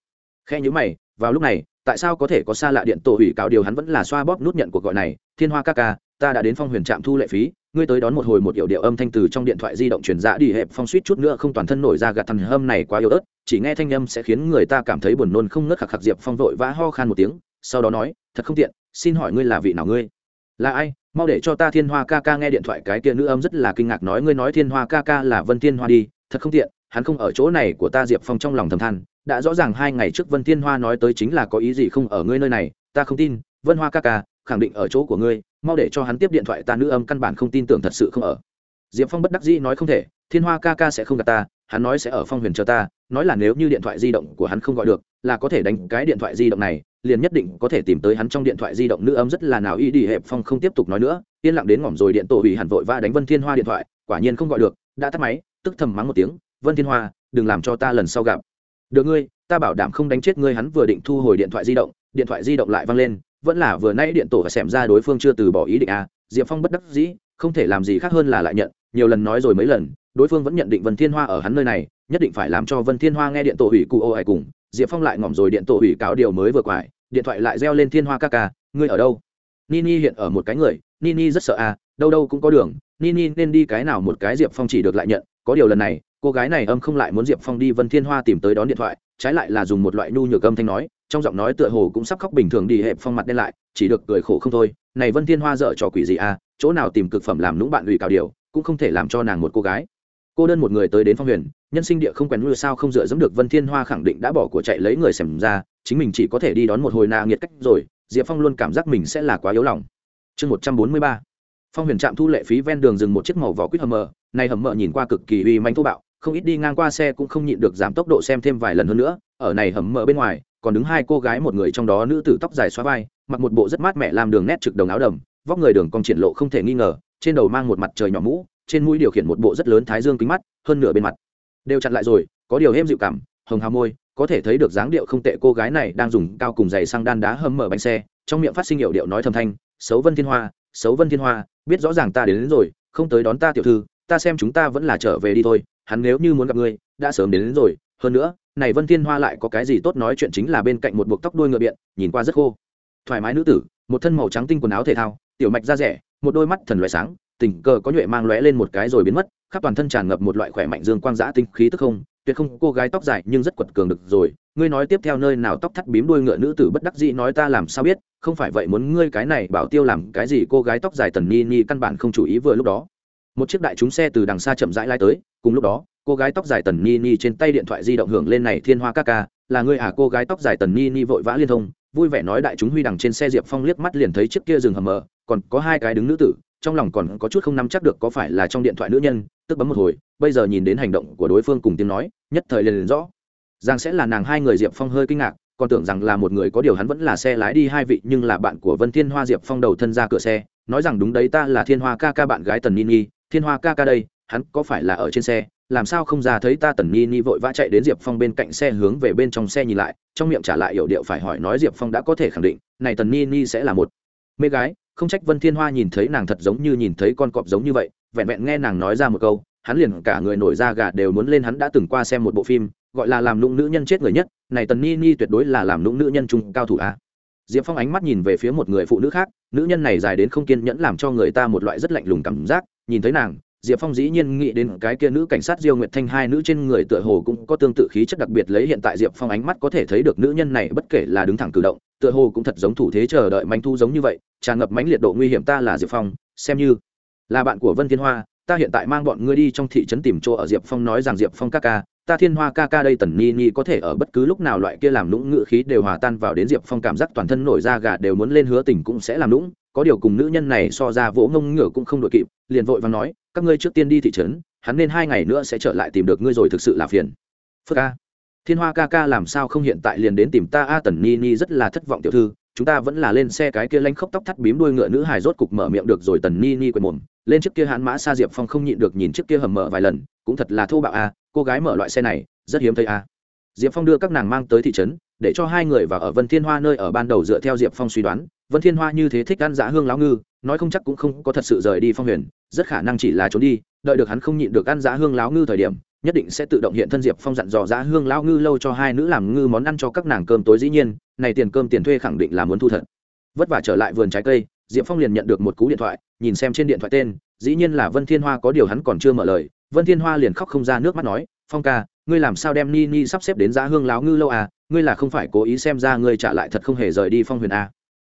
Khe nhữ mày, vào lúc này, tại sao có thể có xa lạ điện tổ hủy cáo điều hắn vẫn là xoa bóp nút nhận cuộc gọi này? Thiên hoa ca ca, ta đã đến phong huyền trạm thu lệ phí, ngươi tới đón một hồi một yểu điệu âm thanh từ trong điện thoại di động truyền ra đi, hẹp phong suýt chút nữa không toàn thân nổi ra gạt thằng hâm này quá yếu ớt, chỉ nghe thanh âm sẽ khiến người ta cảm thấy buồn nôn không ngất khạc khạc diệp phong vội vã ho khan một tiếng, sau đó nói, thật không tiện, xin hỏi ngươi là vị nào ngươi? Là ai? Mau để cho ta thiên hoa ca ca nghe điện thoại cái kia nữ âm rất là kinh ngạc nói, ngươi nói thiên hoa ca ca là vân thiên hoa đi, thật không tiện, hắn không ở chỗ này của ta diệp phong trong lòng thầm than. Đã rõ ràng hai ngày trước vân thiên hoa nói tới chính là có ý gì không ở ngươi nơi này, ta không tin, vân hoa ca ca, khẳng định ở chỗ của ngươi, mau để cho hắn tiếp điện thoại ta nữ âm căn bản không tin tưởng thật sự không ở. Diệp phong bất đắc dĩ nói, không thể, thiên hoa ca ca sẽ không gặp ta, hắn nói sẽ ở phong huyền chờ ta, nói là nếu như điện thoại di động của hắn không gọi được, là có thể đánh cái điện thoại di động này liền nhất định có thể tìm tới hắn trong điện thoại di động nữ âm rất là nào y đi hẹp phong không tiếp tục nói nữa, yên lặng đến ngỏm rồi điện tổ hủy hẳn vội va đánh vân thiên hoa điện thoại, quả nhiên không gọi được, đã tắt máy, tức thầm mắng một tiếng, vân thiên hoa, đừng làm cho ta lần sau gặp được ngươi, ta bảo đảm không đánh chết ngươi, hắn vừa định thu hồi điện thoại di động, điện thoại di động lại văng lên, vẫn là vừa nay điện tổ và xẻm ra đối phương chưa từ bỏ ý định a à. diệp phong bất đắc dĩ, không thể làm gì khác hơn là lại nhận, nhiều lần nói rồi mấy lần, đối phương vẫn nhận định vân thiên hoa ở hắn nơi này, nhất định phải làm cho vân thiên hoa nghe điện tổ hủy cụ ô ai cùng diệp phong lại ngỏm rồi điện tổ hủy cáo điều mới vừa quải, điện thoại lại reo lên thiên hoa ca ca, ngươi ở đâu? Nini hiện ở một cái người, nini rất sợ à đâu đâu cũng có đường, nini nên đi cái nào một cái diệp phong chỉ được lại nhận, có điều lần này, cô gái này âm không lại muốn diệp phong đi vân thiên hoa tìm tới đón điện thoại, trái lại là dùng một loại nhu nhược âm thanh nói, trong giọng nói tựa hồ cũng sắp khóc bình thường đi hẹp phong mặt đen lại, chỉ được cười khổ không thôi, này vân thiên hoa dở trò quỷ gì à chỗ nào tìm cực phẩm làm lũng bạn ủy cào điều, cũng không thể làm cho nàng một cô gái cô đơn một người tới đến phong huyền, nhân sinh địa không quen nuôi sao không dựa dẫm được vân thiên hoa khẳng định đã bỏ của chạy lấy người xem ra, chính mình chỉ có thể đi đón một hồi na nghiệt cách rồi, diệp phong luôn cảm giác mình sẽ là quá yếu lòng. Chương một trăm bốn mươi ba. Phong huyền trạm thu lệ phí ven đường dừng một chiếc màu vỏ quýt hầm mờ, này hầm mờ nhìn qua cực kỳ uy manh thô bạo, không ít đi ngang qua xe cũng không nhịn được giảm tốc độ xem thêm vài lần hơn nữa, ở này hầm mờ bên ngoài, còn đứng hai cô gái một người trong đó nữ tử tóc dài xóa vai, mặc một bộ rất mát mẻ làm đường nét trực đồng áo đầm, vóc người đường cong triển lộ không thể nghi ngờ, trên đầu mang một mặt trời nhỏ mũ trên mũi điều khiển một bộ rất lớn thái dương kính mắt hơn nửa bên mặt. Đều chặn lại rồi có điều hêm dịu cảm hồng hào môi có thể thấy được dáng điệu không tệ cô gái này đang dùng cao cùng giày sang đan đá hâm mở bánh xe trong miệng phát sinh hiệu điệu nói thầm thanh xấu vân thiên hoa xấu vân thiên hoa biết rõ ràng ta đến, đến rồi không tới đón ta tiểu thư ta xem chúng ta vẫn là trở về đi thôi hắn nếu như muốn gặp ngươi đã sớm đến, đến rồi hơn nữa này vân thiên hoa lại có cái gì tốt nói chuyện chính là bên cạnh một buộc tóc đuôi ngựa biện nhìn qua rất khô. Thoải mái nữ tử một thân màu trắng tinh quần áo thể thao tiểu mạch da rẻ một đôi mắt thần loại sáng tình cờ có nhuệ mang lóe lên một cái rồi biến mất, khắp toàn thân tràn ngập một loại khỏe mạnh dương quang giã tinh khí tức không, tuyệt không, cô gái tóc dài nhưng rất quật cường được rồi. Ngươi nói tiếp theo nơi nào tóc thắt bím đuôi ngựa nữ tử bất đắc dĩ nói ta làm sao biết, không phải vậy muốn ngươi cái này bảo tiêu làm cái gì, cô gái tóc dài tần ni ni căn bản không chú ý vừa lúc đó. Một chiếc đại chúng xe từ đằng xa chậm rãi lai tới, cùng lúc đó, cô gái tóc dài tần ni ni trên tay điện thoại di động hưởng lên này, thiên hoa ca ca, là ngươi à? Cô gái tóc dài tần ni ni vội vã liên thông, vui vẻ nói đại chúng huy đằng trên xe diệp phong liếc mắt liền thấy chiếc kia rừng hầm mờ, còn có hai cái đứng nữ tử trong lòng còn có chút không nắm chắc được có phải là trong điện thoại nữ nhân tức bấm một hồi bây giờ nhìn đến hành động của đối phương cùng tiếng nói nhất thời liền, liền rõ. Rằng sẽ là nàng hai người diệp phong hơi kinh ngạc còn tưởng rằng là một người có điều hắn vẫn là xe lái đi hai vị nhưng là bạn của vân thiên hoa diệp phong đầu thân ra cửa xe nói rằng đúng đấy ta là thiên hoa ca ca bạn gái tần ni ni thiên hoa ca ca đây hắn có phải là ở trên xe làm sao không ra thấy ta tần ni ni vội vã chạy đến diệp phong bên cạnh xe hướng về bên trong xe nhìn lại trong miệng trả lại hiểu điệu phải hỏi nói diệp phong đã có thể khẳng định này tần ni ni sẽ là một mê gái không trách vân thiên hoa nhìn thấy nàng thật giống như nhìn thấy con cọp giống như vậy, vẹn vẹn nghe nàng nói ra một câu, hắn liền cả người nổi da gà đều muốn lên hắn đã từng qua xem một bộ phim, gọi là làm lũng nữ nhân chết người nhất, này tần ni ni tuyệt đối là làm lũng nữ nhân trung cao thủ a. Diệp phong ánh mắt nhìn về phía một người phụ nữ khác, nữ nhân này dài đến không kiên nhẫn làm cho người ta một loại rất lạnh lùng cảm giác, nhìn thấy nàng diệp phong dĩ nhiên nghĩ đến cái kia nữ cảnh sát diêu nguyệt thanh, hai nữ trên người tựa hồ cũng có tương tự khí chất đặc biệt lấy hiện tại diệp phong ánh mắt có thể thấy được nữ nhân này bất kể là đứng thẳng cử động, tựa hồ cũng thật giống thủ thế chờ đợi manh thu giống như vậy, tràn ngập mãnh liệt độ nguy hiểm ta là diệp phong, xem như là bạn của vân thiên hoa, ta hiện tại mang bọn ngươi đi trong thị trấn tìm chỗ ở diệp phong nói rằng diệp phong ca ca, ta thiên hoa ca ca đây tần ni ni có thể ở bất cứ lúc nào loại kia làm lũng ngự khí đều hòa tan vào đến diệp phong cảm giác toàn thân nổi da gà đều muốn lên hứa tình cũng sẽ làm lũng có điều cùng nữ nhân này so ra vỗ ngông ngựa cũng không đội kịp, liền vội và nói, các ngươi trước tiên đi thị trấn, hắn nên hai ngày nữa sẽ trở lại tìm được ngươi rồi thực sự là phiền. Phước ca, thiên hoa ca ca làm sao không hiện tại liền đến tìm ta? A tần ni ni rất là thất vọng tiểu thư, chúng ta vẫn là lên xe cái kia lanh khóc tóc thắt bím đuôi ngựa nữ hài rốt cục mở miệng được rồi tần ni ni quệt mồm, lên chiếc kia hãn mã xa diệp phong không nhịn được nhìn chiếc kia hầm mở vài lần, cũng thật là thô bạo a, cô gái mở loại xe này, rất hiếm thấy a. Diệp phong đưa các nàng mang tới thị trấn, để cho hai người vào ở vân thiên hoa nơi ở ban đầu dựa theo diệp phong suy đoán vân thiên hoa như thế thích ăn dã hương lão ngư, nói không chắc cũng không có thật sự rời đi phong huyền, rất khả năng chỉ là trốn đi, đợi được hắn không nhịn được ăn dã hương lão ngư thời điểm, nhất định sẽ tự động hiện thân diệp phong dặn dò dã hương lão ngư lâu cho hai nữ làm ngư món ăn cho các nàng cơm tối dĩ nhiên, này tiền cơm tiền thuê khẳng định là muốn thu thật vất vả trở lại vườn trái cây, diệp phong liền nhận được một cú điện thoại, nhìn xem trên điện thoại tên, dĩ nhiên là vân thiên hoa có điều hắn còn chưa mở lời, vân thiên hoa liền khóc không ra nước mắt nói, phong ca, ngươi làm sao đem ni ni sắp xếp đến giá hương láo ngư lâu à ngươi là không phải cố ý xem ra ngươi trả lại thật không hề rời đi phong huyền à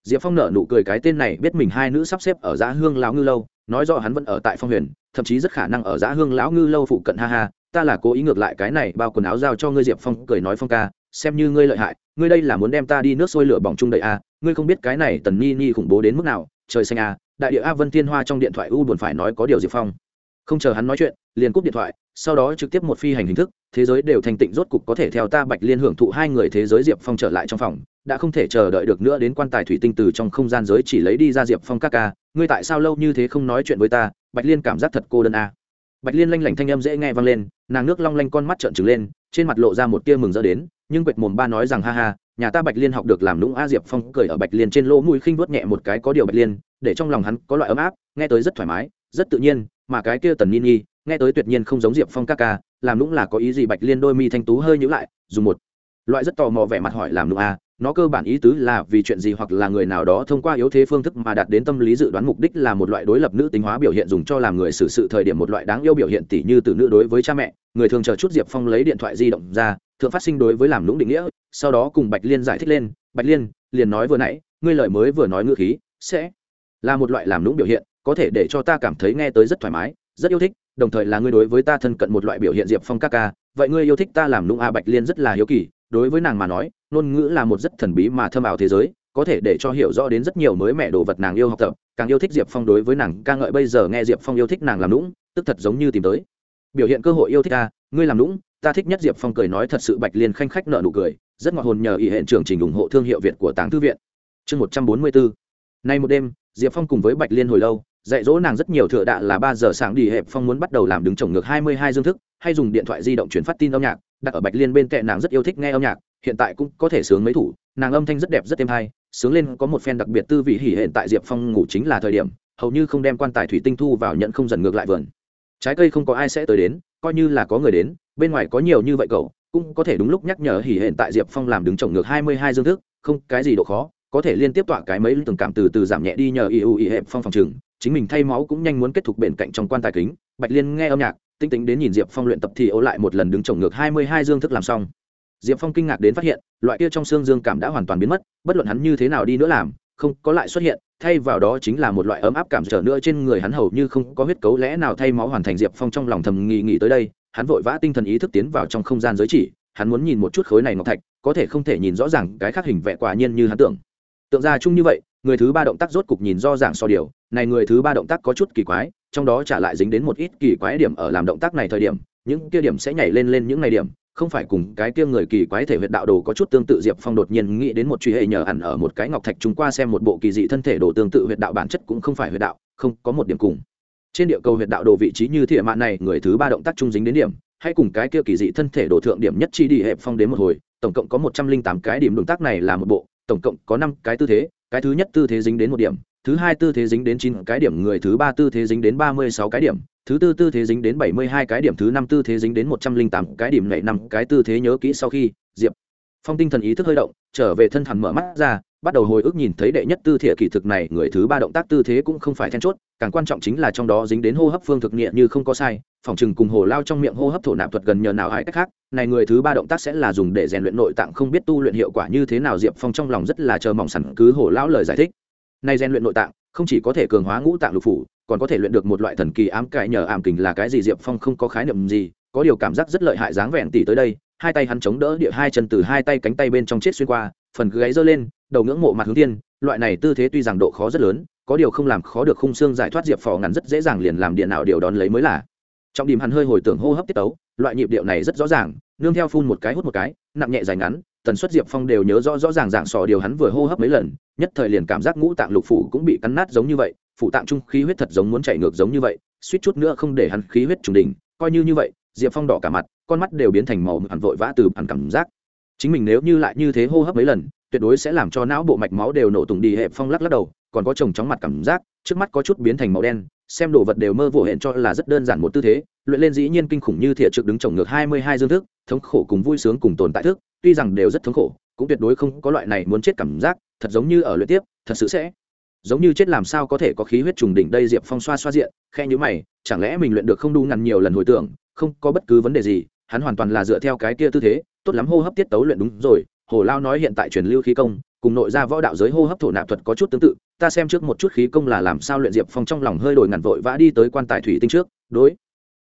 diệp phong nở nụ cười cái tên này biết mình hai nữ sắp xếp ở giá hương Lão ngư lâu nói rõ hắn vẫn ở tại phong huyền thậm chí rất khả năng ở giá hương lão ngư lâu phụ cận ha ha ta là cố ý ngược lại cái này bao quần áo giao cho ngươi diệp phong cười nói phong ca xem như ngươi lợi hại ngươi đây là muốn đem ta đi nước sôi lửa bỏng chung đầy à, ngươi không biết cái này tần ni ni khủng bố đến mức nào trời xanh à đại địa a vân thiên hoa trong điện thoại u buồn phải nói có điều diệp phong. Không chờ hắn nói chuyện liền cúp điện thoại sau đó trực tiếp một phi hành hình thức thế giới đều thành tịnh rốt cục có thể theo ta bạch liên hưởng thụ hai người thế giới diệp phong trở lại trong phòng đã không thể chờ đợi được nữa đến quan tài thủy tinh từ trong không gian giới chỉ lấy đi ra diệp phong các ca, ngươi tại sao lâu như thế không nói chuyện với ta, bạch liên cảm giác thật cô đơn a. Bạch liên lanh lảnh thanh âm dễ nghe vang lên, nàng nước long lanh con mắt trợn trừng lên, trên mặt lộ ra một tia mừng rỡ đến, nhưng quệt mồm ba nói rằng ha ha, nhà ta bạch liên học được làm lũng a, diệp phong cười ở bạch liên trên lỗ mũi khinh vuốt nhẹ một cái có điều bạch liên, để trong lòng hắn có loại ấm áp, nghe tới rất thoải mái, rất tự nhiên, mà cái kia tần ni ni nghe tới tuyệt nhiên không giống diệp phong các ca, làm lũng là có ý gì bạch liên đôi mi thanh tú hơi nhữ lại, dùng một loại rất tò mò vẻ mặt hỏi làm lũng a nó cơ bản ý tứ là vì chuyện gì hoặc là người nào đó thông qua yếu thế phương thức mà đạt đến tâm lý dự đoán mục đích là một loại đối lập nữ tính hóa biểu hiện dùng cho làm người xử sự thời điểm một loại đáng yêu biểu hiện tỉ như từ nữ đối với cha mẹ. Người thường chờ chút diệp phong lấy điện thoại di động ra thường phát sinh đối với làm lũng định nghĩa, sau đó cùng bạch liên giải thích lên, bạch liên, liền nói vừa nãy, ngươi lời mới vừa nói ngữ khí, sẽ là một loại làm lũng biểu hiện, có thể để cho ta cảm thấy nghe tới rất thoải mái, rất yêu thích, đồng thời là ngươi đối với ta thân cận một loại biểu hiện diệp phong ca ca, vậy ngươi yêu thích ta làm lũng a bạch liên rất là hiếu kỳ đối với nàng mà nói, ngôn ngữ là một rất thần bí mà thâm ảo thế giới, có thể để cho hiểu rõ đến rất nhiều mới mẹ đồ vật nàng yêu học tập, càng yêu thích diệp phong đối với nàng ca ngợi. Bây giờ nghe diệp phong yêu thích nàng làm lũng tức thật giống như tìm tới. Biểu hiện cơ hội yêu thích ta, ngươi làm lũng ta thích nhất diệp phong cười nói thật sự bạch liên khanh khách nợ nụ cười, rất ngọt hồn nhờ ý hệ trưởng trình ủng hộ thương hiệu việt của tàng thư viện. Chương một trăm bốn mươi bốn. Nay một đêm, diệp phong cùng với bạch liên hồi lâu dạy dỗ nàng rất nhiều thừa đạ là ba giờ sáng đi hẹp phong muốn bắt đầu làm đứng trồng ngược hai mươi hai dương thức, hay dùng điện thoại di động chuyển phát tin âm nhạc, đặt ở bạch liên bên cạnh nàng rất yêu thích nghe âm nhạc, hiện tại cũng có thể sướng mấy thủ, nàng âm thanh rất đẹp rất êm hay, sướng lên có một phen đặc biệt tư vị hỉ hiện tại diệp phong ngủ chính là thời điểm, hầu như không đem quan tài thủy tinh thu vào nhận không dần ngược lại vườn. Trái cây không có ai sẽ tới đến, coi như là có người đến, bên ngoài có nhiều như vậy cậu, cũng có thể đúng lúc nhắc nhở hỉ hiện tại diệp phong làm đứng trồng ngược hai mươi hai dương thức, không, cái gì độ khó, có thể liên tiếp tọa cái mấy từng cảm từ từ giảm nhẹ đi nhờ ưu ý hẹp phong phòng trừng chính mình thay máu cũng nhanh muốn kết thúc bên cạnh trong quan tài kính. Bạch liên nghe âm nhạc, tinh tính đến nhìn diệp phong luyện tập thì ấu lại một lần đứng trồng ngược hai mươi hai dương thức làm xong. Diệp phong kinh ngạc đến phát hiện, loại kia trong xương dương cảm đã hoàn toàn biến mất, bất luận hắn như thế nào đi nữa làm, không có lại xuất hiện, thay vào đó chính là một loại ấm áp cảm trở nữa trên người hắn hầu như không có huyết cấu lẽ nào thay máu hoàn thành diệp phong trong lòng thầm nghi nghĩ tới đây, hắn vội vã tinh thần ý thức tiến vào trong không gian giới chỉ, hắn muốn nhìn một chút khối này ngọc thạch, có thể không thể nhìn rõ ràng cái khác hình vẽ quả nhiên như hắn tưởng. Tượng ra chung như vậy, người thứ ba động tác rốt cục nhìn do ràng so điều này người thứ ba động tác có chút kỳ quái, trong đó trả lại dính đến một ít kỳ quái điểm ở làm động tác này thời điểm, những kia điểm sẽ nhảy lên lên những này điểm, không phải cùng cái kia người kỳ quái thể huyệt đạo đồ có chút tương tự, diệp phong đột nhiên nghĩ đến một truy hệ nhờ hẳn ở một cái ngọc thạch chúng qua xem một bộ kỳ dị thân thể đồ tương tự huyệt đạo bản chất cũng không phải huyệt đạo, không, có một điểm cùng. Trên địa cầu huyệt đạo đồ vị trí như thiện mạn này, người thứ ba động tác trung dính đến điểm, hay cùng cái kia kỳ dị thân thể đồ thượng điểm nhất chi đi hẹp phong đến một hồi, tổng cộng có một trăm linh tám cái điểm động tác này là một bộ, tổng cộng có năm cái tư thế, cái thứ nhất tư thế dính đến một điểm thứ hai tư thế dính đến chín cái điểm, người thứ ba tư thế dính đến ba mươi sáu cái điểm, thứ tư tư thế dính đến bảy mươi hai cái điểm, thứ năm tư thế dính đến một trăm linh tám cái điểm này năm cái tư thế nhớ kỹ sau khi, diệp phong tinh thần ý thức hơi động, trở về thân thần mở mắt ra, bắt đầu hồi ức nhìn thấy đệ nhất tư thiệ kỳ thực này, người thứ ba động tác tư thế cũng không phải then chốt, càng quan trọng chính là trong đó dính đến hô hấp phương thực nghiệm như không có sai, phòng chừng cùng hồ lao trong miệng hô hấp thổ nạp thuật gần nhờ nào hay cách khác, này người thứ ba động tác sẽ là dùng để rèn luyện nội tạng không biết tu luyện hiệu quả như thế nào, diệp phong trong lòng rất là chờ mong sẵn, cứ hồ lao lời giải thích nay gen luyện nội tạng, không chỉ có thể cường hóa ngũ tạng lục phủ, còn có thể luyện được một loại thần kỳ ám cải nhờ ảm kình là cái gì diệp phong không có khái niệm gì, có điều cảm giác rất lợi hại dáng vẹn tỉ tới đây, hai tay hắn chống đỡ địa hai chân từ hai tay cánh tay bên trong chết xuyên qua, phần gáy giơ lên, đầu ngưỡng mộ mặt hướng tiên loại này tư thế tuy rằng độ khó rất lớn, có điều không làm khó được khung xương giải thoát diệp phò ngắn rất dễ dàng liền làm điện nào điều đón lấy mới là. Trọng điểm hắn hơi hồi tưởng hô hấp tiết tấu, loại nhịp điệu này rất rõ ràng, nương theo phun một cái hút một cái, nặng nhẹ dài ngắn tần suất diệp phong đều nhớ rõ rõ ràng dạng sò điều hắn vừa hô hấp mấy lần, nhất thời liền cảm giác ngũ tạng lục phủ cũng bị cắn nát giống như vậy, phủ tạng trung khí huyết thật giống muốn chạy ngược giống như vậy, suýt chút nữa không để hắn khí huyết trùng đỉnh, coi như như vậy, diệp phong đỏ cả mặt, con mắt đều biến thành màu hẳn vội vã từ hẳn cảm giác. Chính mình nếu như lại như thế hô hấp mấy lần, tuyệt đối sẽ làm cho não bộ mạch máu đều nổ tùng đi, hẹp phong lắc lắc đầu, còn có chồng chóng mặt cảm giác, trước mắt có chút biến thành màu đen, xem đồ vật đều mơ vỗ hẹn cho là rất đơn giản một tư thế, luyện lên dĩ nhiên kinh khủng như thiệt trực đứng chồng ngược hai mươi hai dương thức, thống khổ cùng vui sướng cùng tồn tại thức tuy rằng đều rất thống khổ, cũng tuyệt đối không có loại này muốn chết cảm giác, thật giống như ở luyện tiếp, thật sự sẽ giống như chết làm sao có thể có khí huyết trùng đỉnh đây diệp phong xoa xoa diện khe nhữ mày, chẳng lẽ mình luyện được không đu ngằn nhiều lần hồi tưởng, không có bất cứ vấn đề gì, hắn hoàn toàn là dựa theo cái kia tư thế, tốt lắm hô hấp tiết tấu luyện đúng rồi, hồ lao nói hiện tại truyền lưu khí công, cùng nội ra võ đạo giới hô hấp thổ nạp thuật có chút tương tự, ta xem trước một chút khí công là làm sao luyện diệp phong trong lòng hơi đổi ngàn vội vã đi tới quan tài thủy tinh trước, đối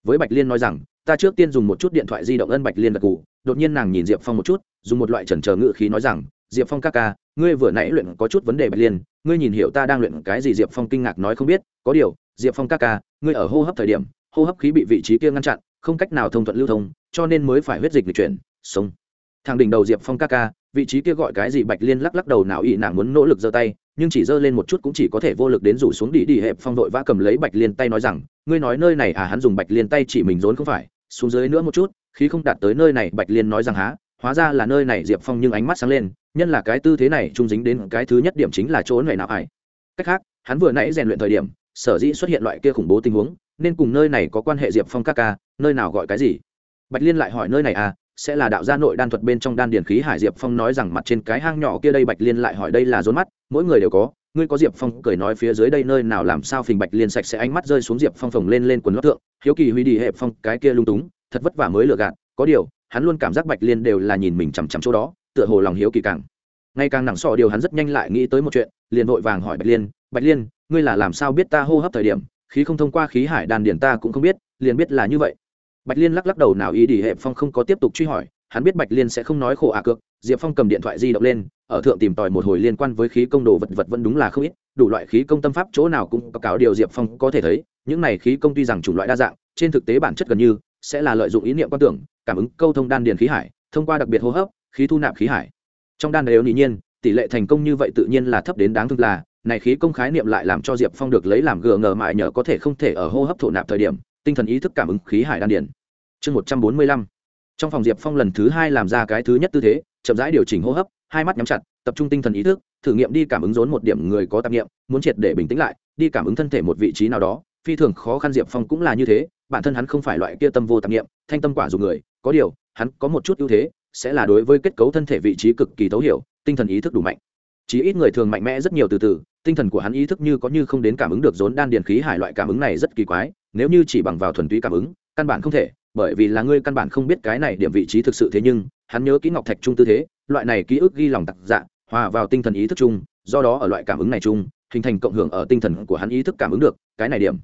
với bạch liên nói rằng, ta trước tiên dùng một chút điện thoại di động ân bạch liên đặc cụ đột nhiên nàng nhìn diệp phong một chút, dùng một loại trần trờ ngự khí nói rằng, diệp phong ca ca, ngươi vừa nãy luyện có chút vấn đề bạch liên, ngươi nhìn hiểu ta đang luyện cái gì? Diệp phong kinh ngạc nói không biết, có điều, diệp phong ca ca, ngươi ở hô hấp thời điểm, hô hấp khí bị vị trí kia ngăn chặn, không cách nào thông thuận lưu thông, cho nên mới phải huyết dịch lịch chuyển, sống. Thằng đỉnh đầu diệp phong ca ca, vị trí kia gọi cái gì bạch liên lắc lắc đầu nào ỵ nàng muốn nỗ lực giơ tay, nhưng chỉ giơ lên một chút cũng chỉ có thể vô lực đến rủ xuống đi đi hẹp phong đội vã cầm lấy bạch liên tay nói rằng, ngươi nói nơi này à hắn dùng bạch liên tay chỉ mình rốn không phải, xuống dưới nữa một chút khi không đạt tới nơi này, bạch liên nói rằng há, hóa ra là nơi này diệp phong nhưng ánh mắt sáng lên, nhân là cái tư thế này trung dính đến cái thứ nhất điểm chính là chỗ này nào ải cách khác, hắn vừa nãy rèn luyện thời điểm, sở dĩ xuất hiện loại kia khủng bố tình huống, nên cùng nơi này có quan hệ diệp phong ca ca, nơi nào gọi cái gì? Bạch liên lại hỏi nơi này à sẽ là đạo gia nội đan thuật bên trong đan điền khí hải, diệp phong nói rằng mặt trên cái hang nhỏ kia đây, bạch liên lại hỏi đây là rốn mắt, mỗi người đều có, ngươi có diệp phong cười nói phía dưới đây nơi nào làm sao, phình bạch liên sạch sẽ ánh mắt rơi xuống diệp phong phồng lên lên quần lót thượng, hiếu kỳ huy đi hẹp phong, cái kia lung túng thật vất vả mới lừa gạt, có điều, hắn luôn cảm giác bạch liên đều là nhìn mình chằm chằm chỗ đó, tựa hồ lòng hiếu kỳ càng. Ngày càng nặng sọ điều hắn rất nhanh lại nghĩ tới một chuyện, liền vội vàng hỏi bạch liên bạch liên, ngươi là làm sao biết ta hô hấp thời điểm, khí không thông qua khí hải đan điền ta cũng không biết, liền biết là như vậy. Bạch liên lắc lắc đầu nào ý đi hẹp phong không có tiếp tục truy hỏi, hắn biết bạch liên sẽ không nói khổ ạ à cược, diệp phong cầm điện thoại di động lên, ở thượng tìm tòi một hồi liên quan với khí công đồ vật vật vẫn đúng là không ít, đủ loại khí công tâm pháp chỗ nào cũng có cáo điều diệp phong có thể thấy, những này khí công tuy rằng chủng loại đa dạng, trên thực tế bản chất gần như sẽ là lợi dụng ý niệm quan tưởng, cảm ứng câu thông đan điền khí hải, thông qua đặc biệt hô hấp, khí thu nạp khí hải. Trong đan đều dĩ nhiên, tỷ lệ thành công như vậy tự nhiên là thấp đến đáng thương là, này khí công khái niệm lại làm cho diệp phong được lấy làm gờ ngờ mại nhờ có thể không thể ở hô hấp thổ nạp thời điểm, tinh thần ý thức cảm ứng khí hải đan điền. Chương một trăm bốn mươi lăm. Trong phòng diệp phong lần thứ hai làm ra cái thứ nhất tư thế, chậm rãi điều chỉnh hô hấp, hai mắt nhắm chặt, tập trung tinh thần ý thức, thử nghiệm đi cảm ứng rốn một điểm người có tạp nghiệm, muốn triệt để bình tĩnh lại, đi cảm ứng thân thể một vị trí nào đó phi thường khó khăn diệp phong cũng là như thế, bản thân hắn không phải loại kia tâm vô tạp nghiệm thanh tâm quả dù người, có điều, hắn có một chút ưu thế, sẽ là đối với kết cấu thân thể vị trí cực kỳ thấu hiểu, tinh thần ý thức đủ mạnh. Chỉ ít người thường mạnh mẽ rất nhiều từ từ, tinh thần của hắn ý thức như có như không đến cảm ứng được rốn đan điền khí hải loại cảm ứng này rất kỳ quái, nếu như chỉ bằng vào thuần túy cảm ứng, căn bản không thể, bởi vì là ngươi căn bản không biết cái này điểm vị trí thực sự thế nhưng, hắn nhớ kỹ ngọc thạch trung tư thế, loại này ký ức ghi lòng tặc dạ hòa vào tinh thần ý thức chung, do đó ở loại cảm ứng này chung, hình thành cộng hưởng ở tinh thần của hắn ý thức cảm ứng được, cái này điểm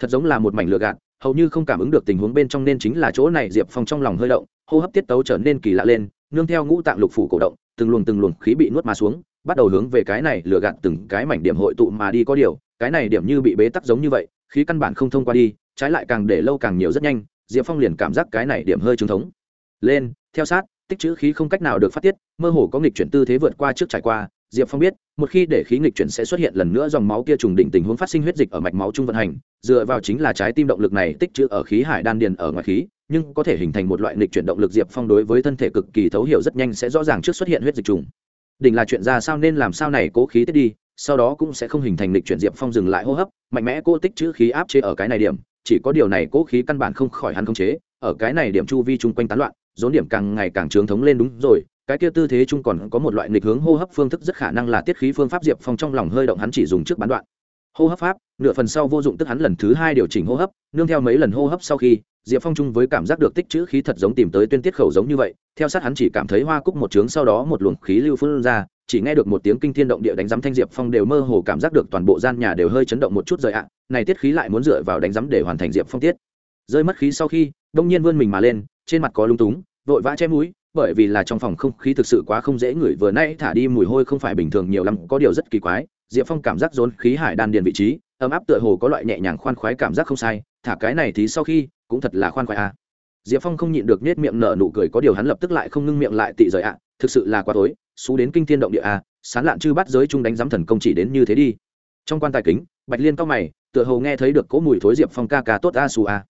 thật giống là một mảnh lửa gạt, hầu như không cảm ứng được tình huống bên trong nên chính là chỗ này diệp phong trong lòng hơi động, hô hấp tiết tấu trở nên kỳ lạ lên, nương theo ngũ tạng lục phủ cổ động, từng luồng từng luồng khí bị nuốt mà xuống, bắt đầu hướng về cái này lửa gạt từng cái mảnh điểm hội tụ mà đi có điều, cái này điểm như bị bế tắc giống như vậy, khí căn bản không thông qua đi, trái lại càng để lâu càng nhiều rất nhanh, diệp phong liền cảm giác cái này điểm hơi trứng thống. Lên, theo sát, tích chữ khí không cách nào được phát tiết, mơ hồ có nghịch chuyển tư thế vượt qua trước trải qua diệp phong biết, một khi để khí nghịch chuyển sẽ xuất hiện lần nữa dòng máu kia trùng đỉnh tình huống phát sinh huyết dịch ở mạch máu trung vận hành, dựa vào chính là trái tim động lực này tích trữ ở khí hải đan điền ở ngoài khí, nhưng có thể hình thành một loại nghịch chuyển động lực diệp phong đối với thân thể cực kỳ thấu hiểu rất nhanh sẽ rõ ràng trước xuất hiện huyết dịch trùng. Đỉnh là chuyện ra sao nên làm sao này, cố khí tiết đi, sau đó cũng sẽ không hình thành nghịch chuyển diệp phong dừng lại hô hấp, mạnh mẽ cô tích trữ khí áp chế ở cái này điểm, chỉ có điều này cố khí căn bản không khỏi hắn khống chế, ở cái này điểm chu vi chung quanh tán loạn dốn điểm càng ngày càng trướng thống lên đúng rồi cái kia tư thế chung còn có một loại nghịch hướng hô hấp phương thức rất khả năng là tiết khí phương pháp diệp phong trong lòng hơi động hắn chỉ dùng trước bán đoạn. Hô hấp pháp, nửa phần sau vô dụng tức hắn lần thứ hai điều chỉnh hô hấp, nương theo mấy lần hô hấp sau khi, diệp phong chung với cảm giác được tích chữ khí thật giống tìm tới tuyên tiết khẩu giống như vậy, theo sát hắn chỉ cảm thấy hoa cúc một trướng sau đó một luồng khí lưu phun ra, chỉ nghe được một tiếng kinh thiên động địa đánh giám thanh diệp phong đều mơ hồ cảm giác được toàn bộ gian nhà đều hơi chấn động một chút rời ạ, này tiết khí lại muốn dựa vào đánh giám để hoàn thành diệp phong tiết. Rơi mất khí sau khi, đông nhiên vươn mình mà lên, trên mặt có lung túng, vội vã che mũi bởi vì là trong phòng không khí thực sự quá không dễ ngửi vừa nay thả đi mùi hôi không phải bình thường nhiều lắm có điều rất kỳ quái. Diệp phong cảm giác rốn khí hải đan điền vị trí ấm áp tựa hồ có loại nhẹ nhàng khoan khoái cảm giác không sai. Thả cái này thì sau khi cũng thật là khoan khoái à. diệp phong không nhịn được nết miệng nở nụ cười có điều hắn lập tức lại không ngưng miệng lại tị rời ạ. Thực sự là quá tối xú đến kinh thiên động địa à, sán lạn chư bắt giới chung đánh giám thần công chỉ đến như thế đi. Trong quan tài kính bạch liên cao mày tựa hồ nghe thấy được cỗ mùi thối diệp phong ca ca tốt a xù a.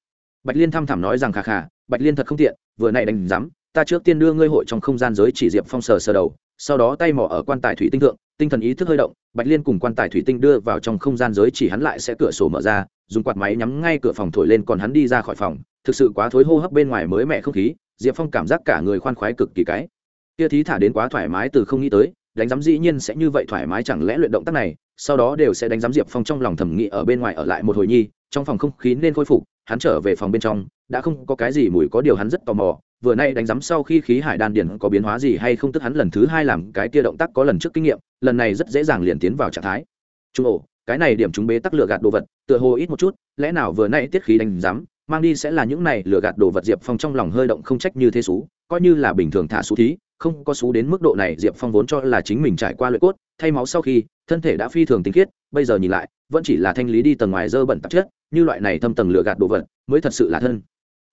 Bạch liên thăm thẳm nói rằng khà khà bạch liên thật không tiện vừa này đánh giám ta trước tiên đưa ngươi hội trong không gian giới chỉ diệp phong sờ sờ đầu, sau đó tay mỏ ở quan tài thủy tinh thượng, tinh thần ý thức hơi động, bạch liên cùng quan tài thủy tinh đưa vào trong không gian giới chỉ hắn lại sẽ cửa sổ mở ra, dùng quạt máy nhắm ngay cửa phòng thổi lên còn hắn đi ra khỏi phòng, thực sự quá thối hô hấp bên ngoài mới mẹ không khí, diệp phong cảm giác cả người khoan khoái cực kỳ cái. Kia thí thả đến quá thoải mái từ không nghĩ tới, đánh giám dĩ nhiên sẽ như vậy thoải mái chẳng lẽ luyện động tác này, sau đó đều sẽ đánh giám diệp phong trong lòng thẩm nghĩ ở bên ngoài ở lại một hồi nhi, trong phòng không khí nên khôi phục hắn trở về phòng bên trong, đã không có cái gì mùi có điều hắn rất tò mò, vừa nay đánh giám sau khi khí hải đan điền có biến hóa gì hay không tức hắn lần thứ hai làm cái kia động tác có lần trước kinh nghiệm, lần này rất dễ dàng liền tiến vào trạng thái. Trung ổ, cái này điểm chúng bế tắc lựa gạt đồ vật, tựa hồ ít một chút, lẽ nào vừa nay tiết khí đánh giám, mang đi sẽ là những này lựa gạt đồ vật diệp phong trong lòng hơi động không trách như thế xú, coi như là bình thường thả xú thí, không có xú đến mức độ này diệp phong vốn cho là chính mình trải qua luyện cốt, thay máu sau khi thân thể đã phi thường tinh khiết, bây giờ nhìn lại, vẫn chỉ là thanh lý đi tầng ngoài dơ bẩn tạp chất, như loại này thâm tầng lửa gạt đồ vật, mới thật sự là thân.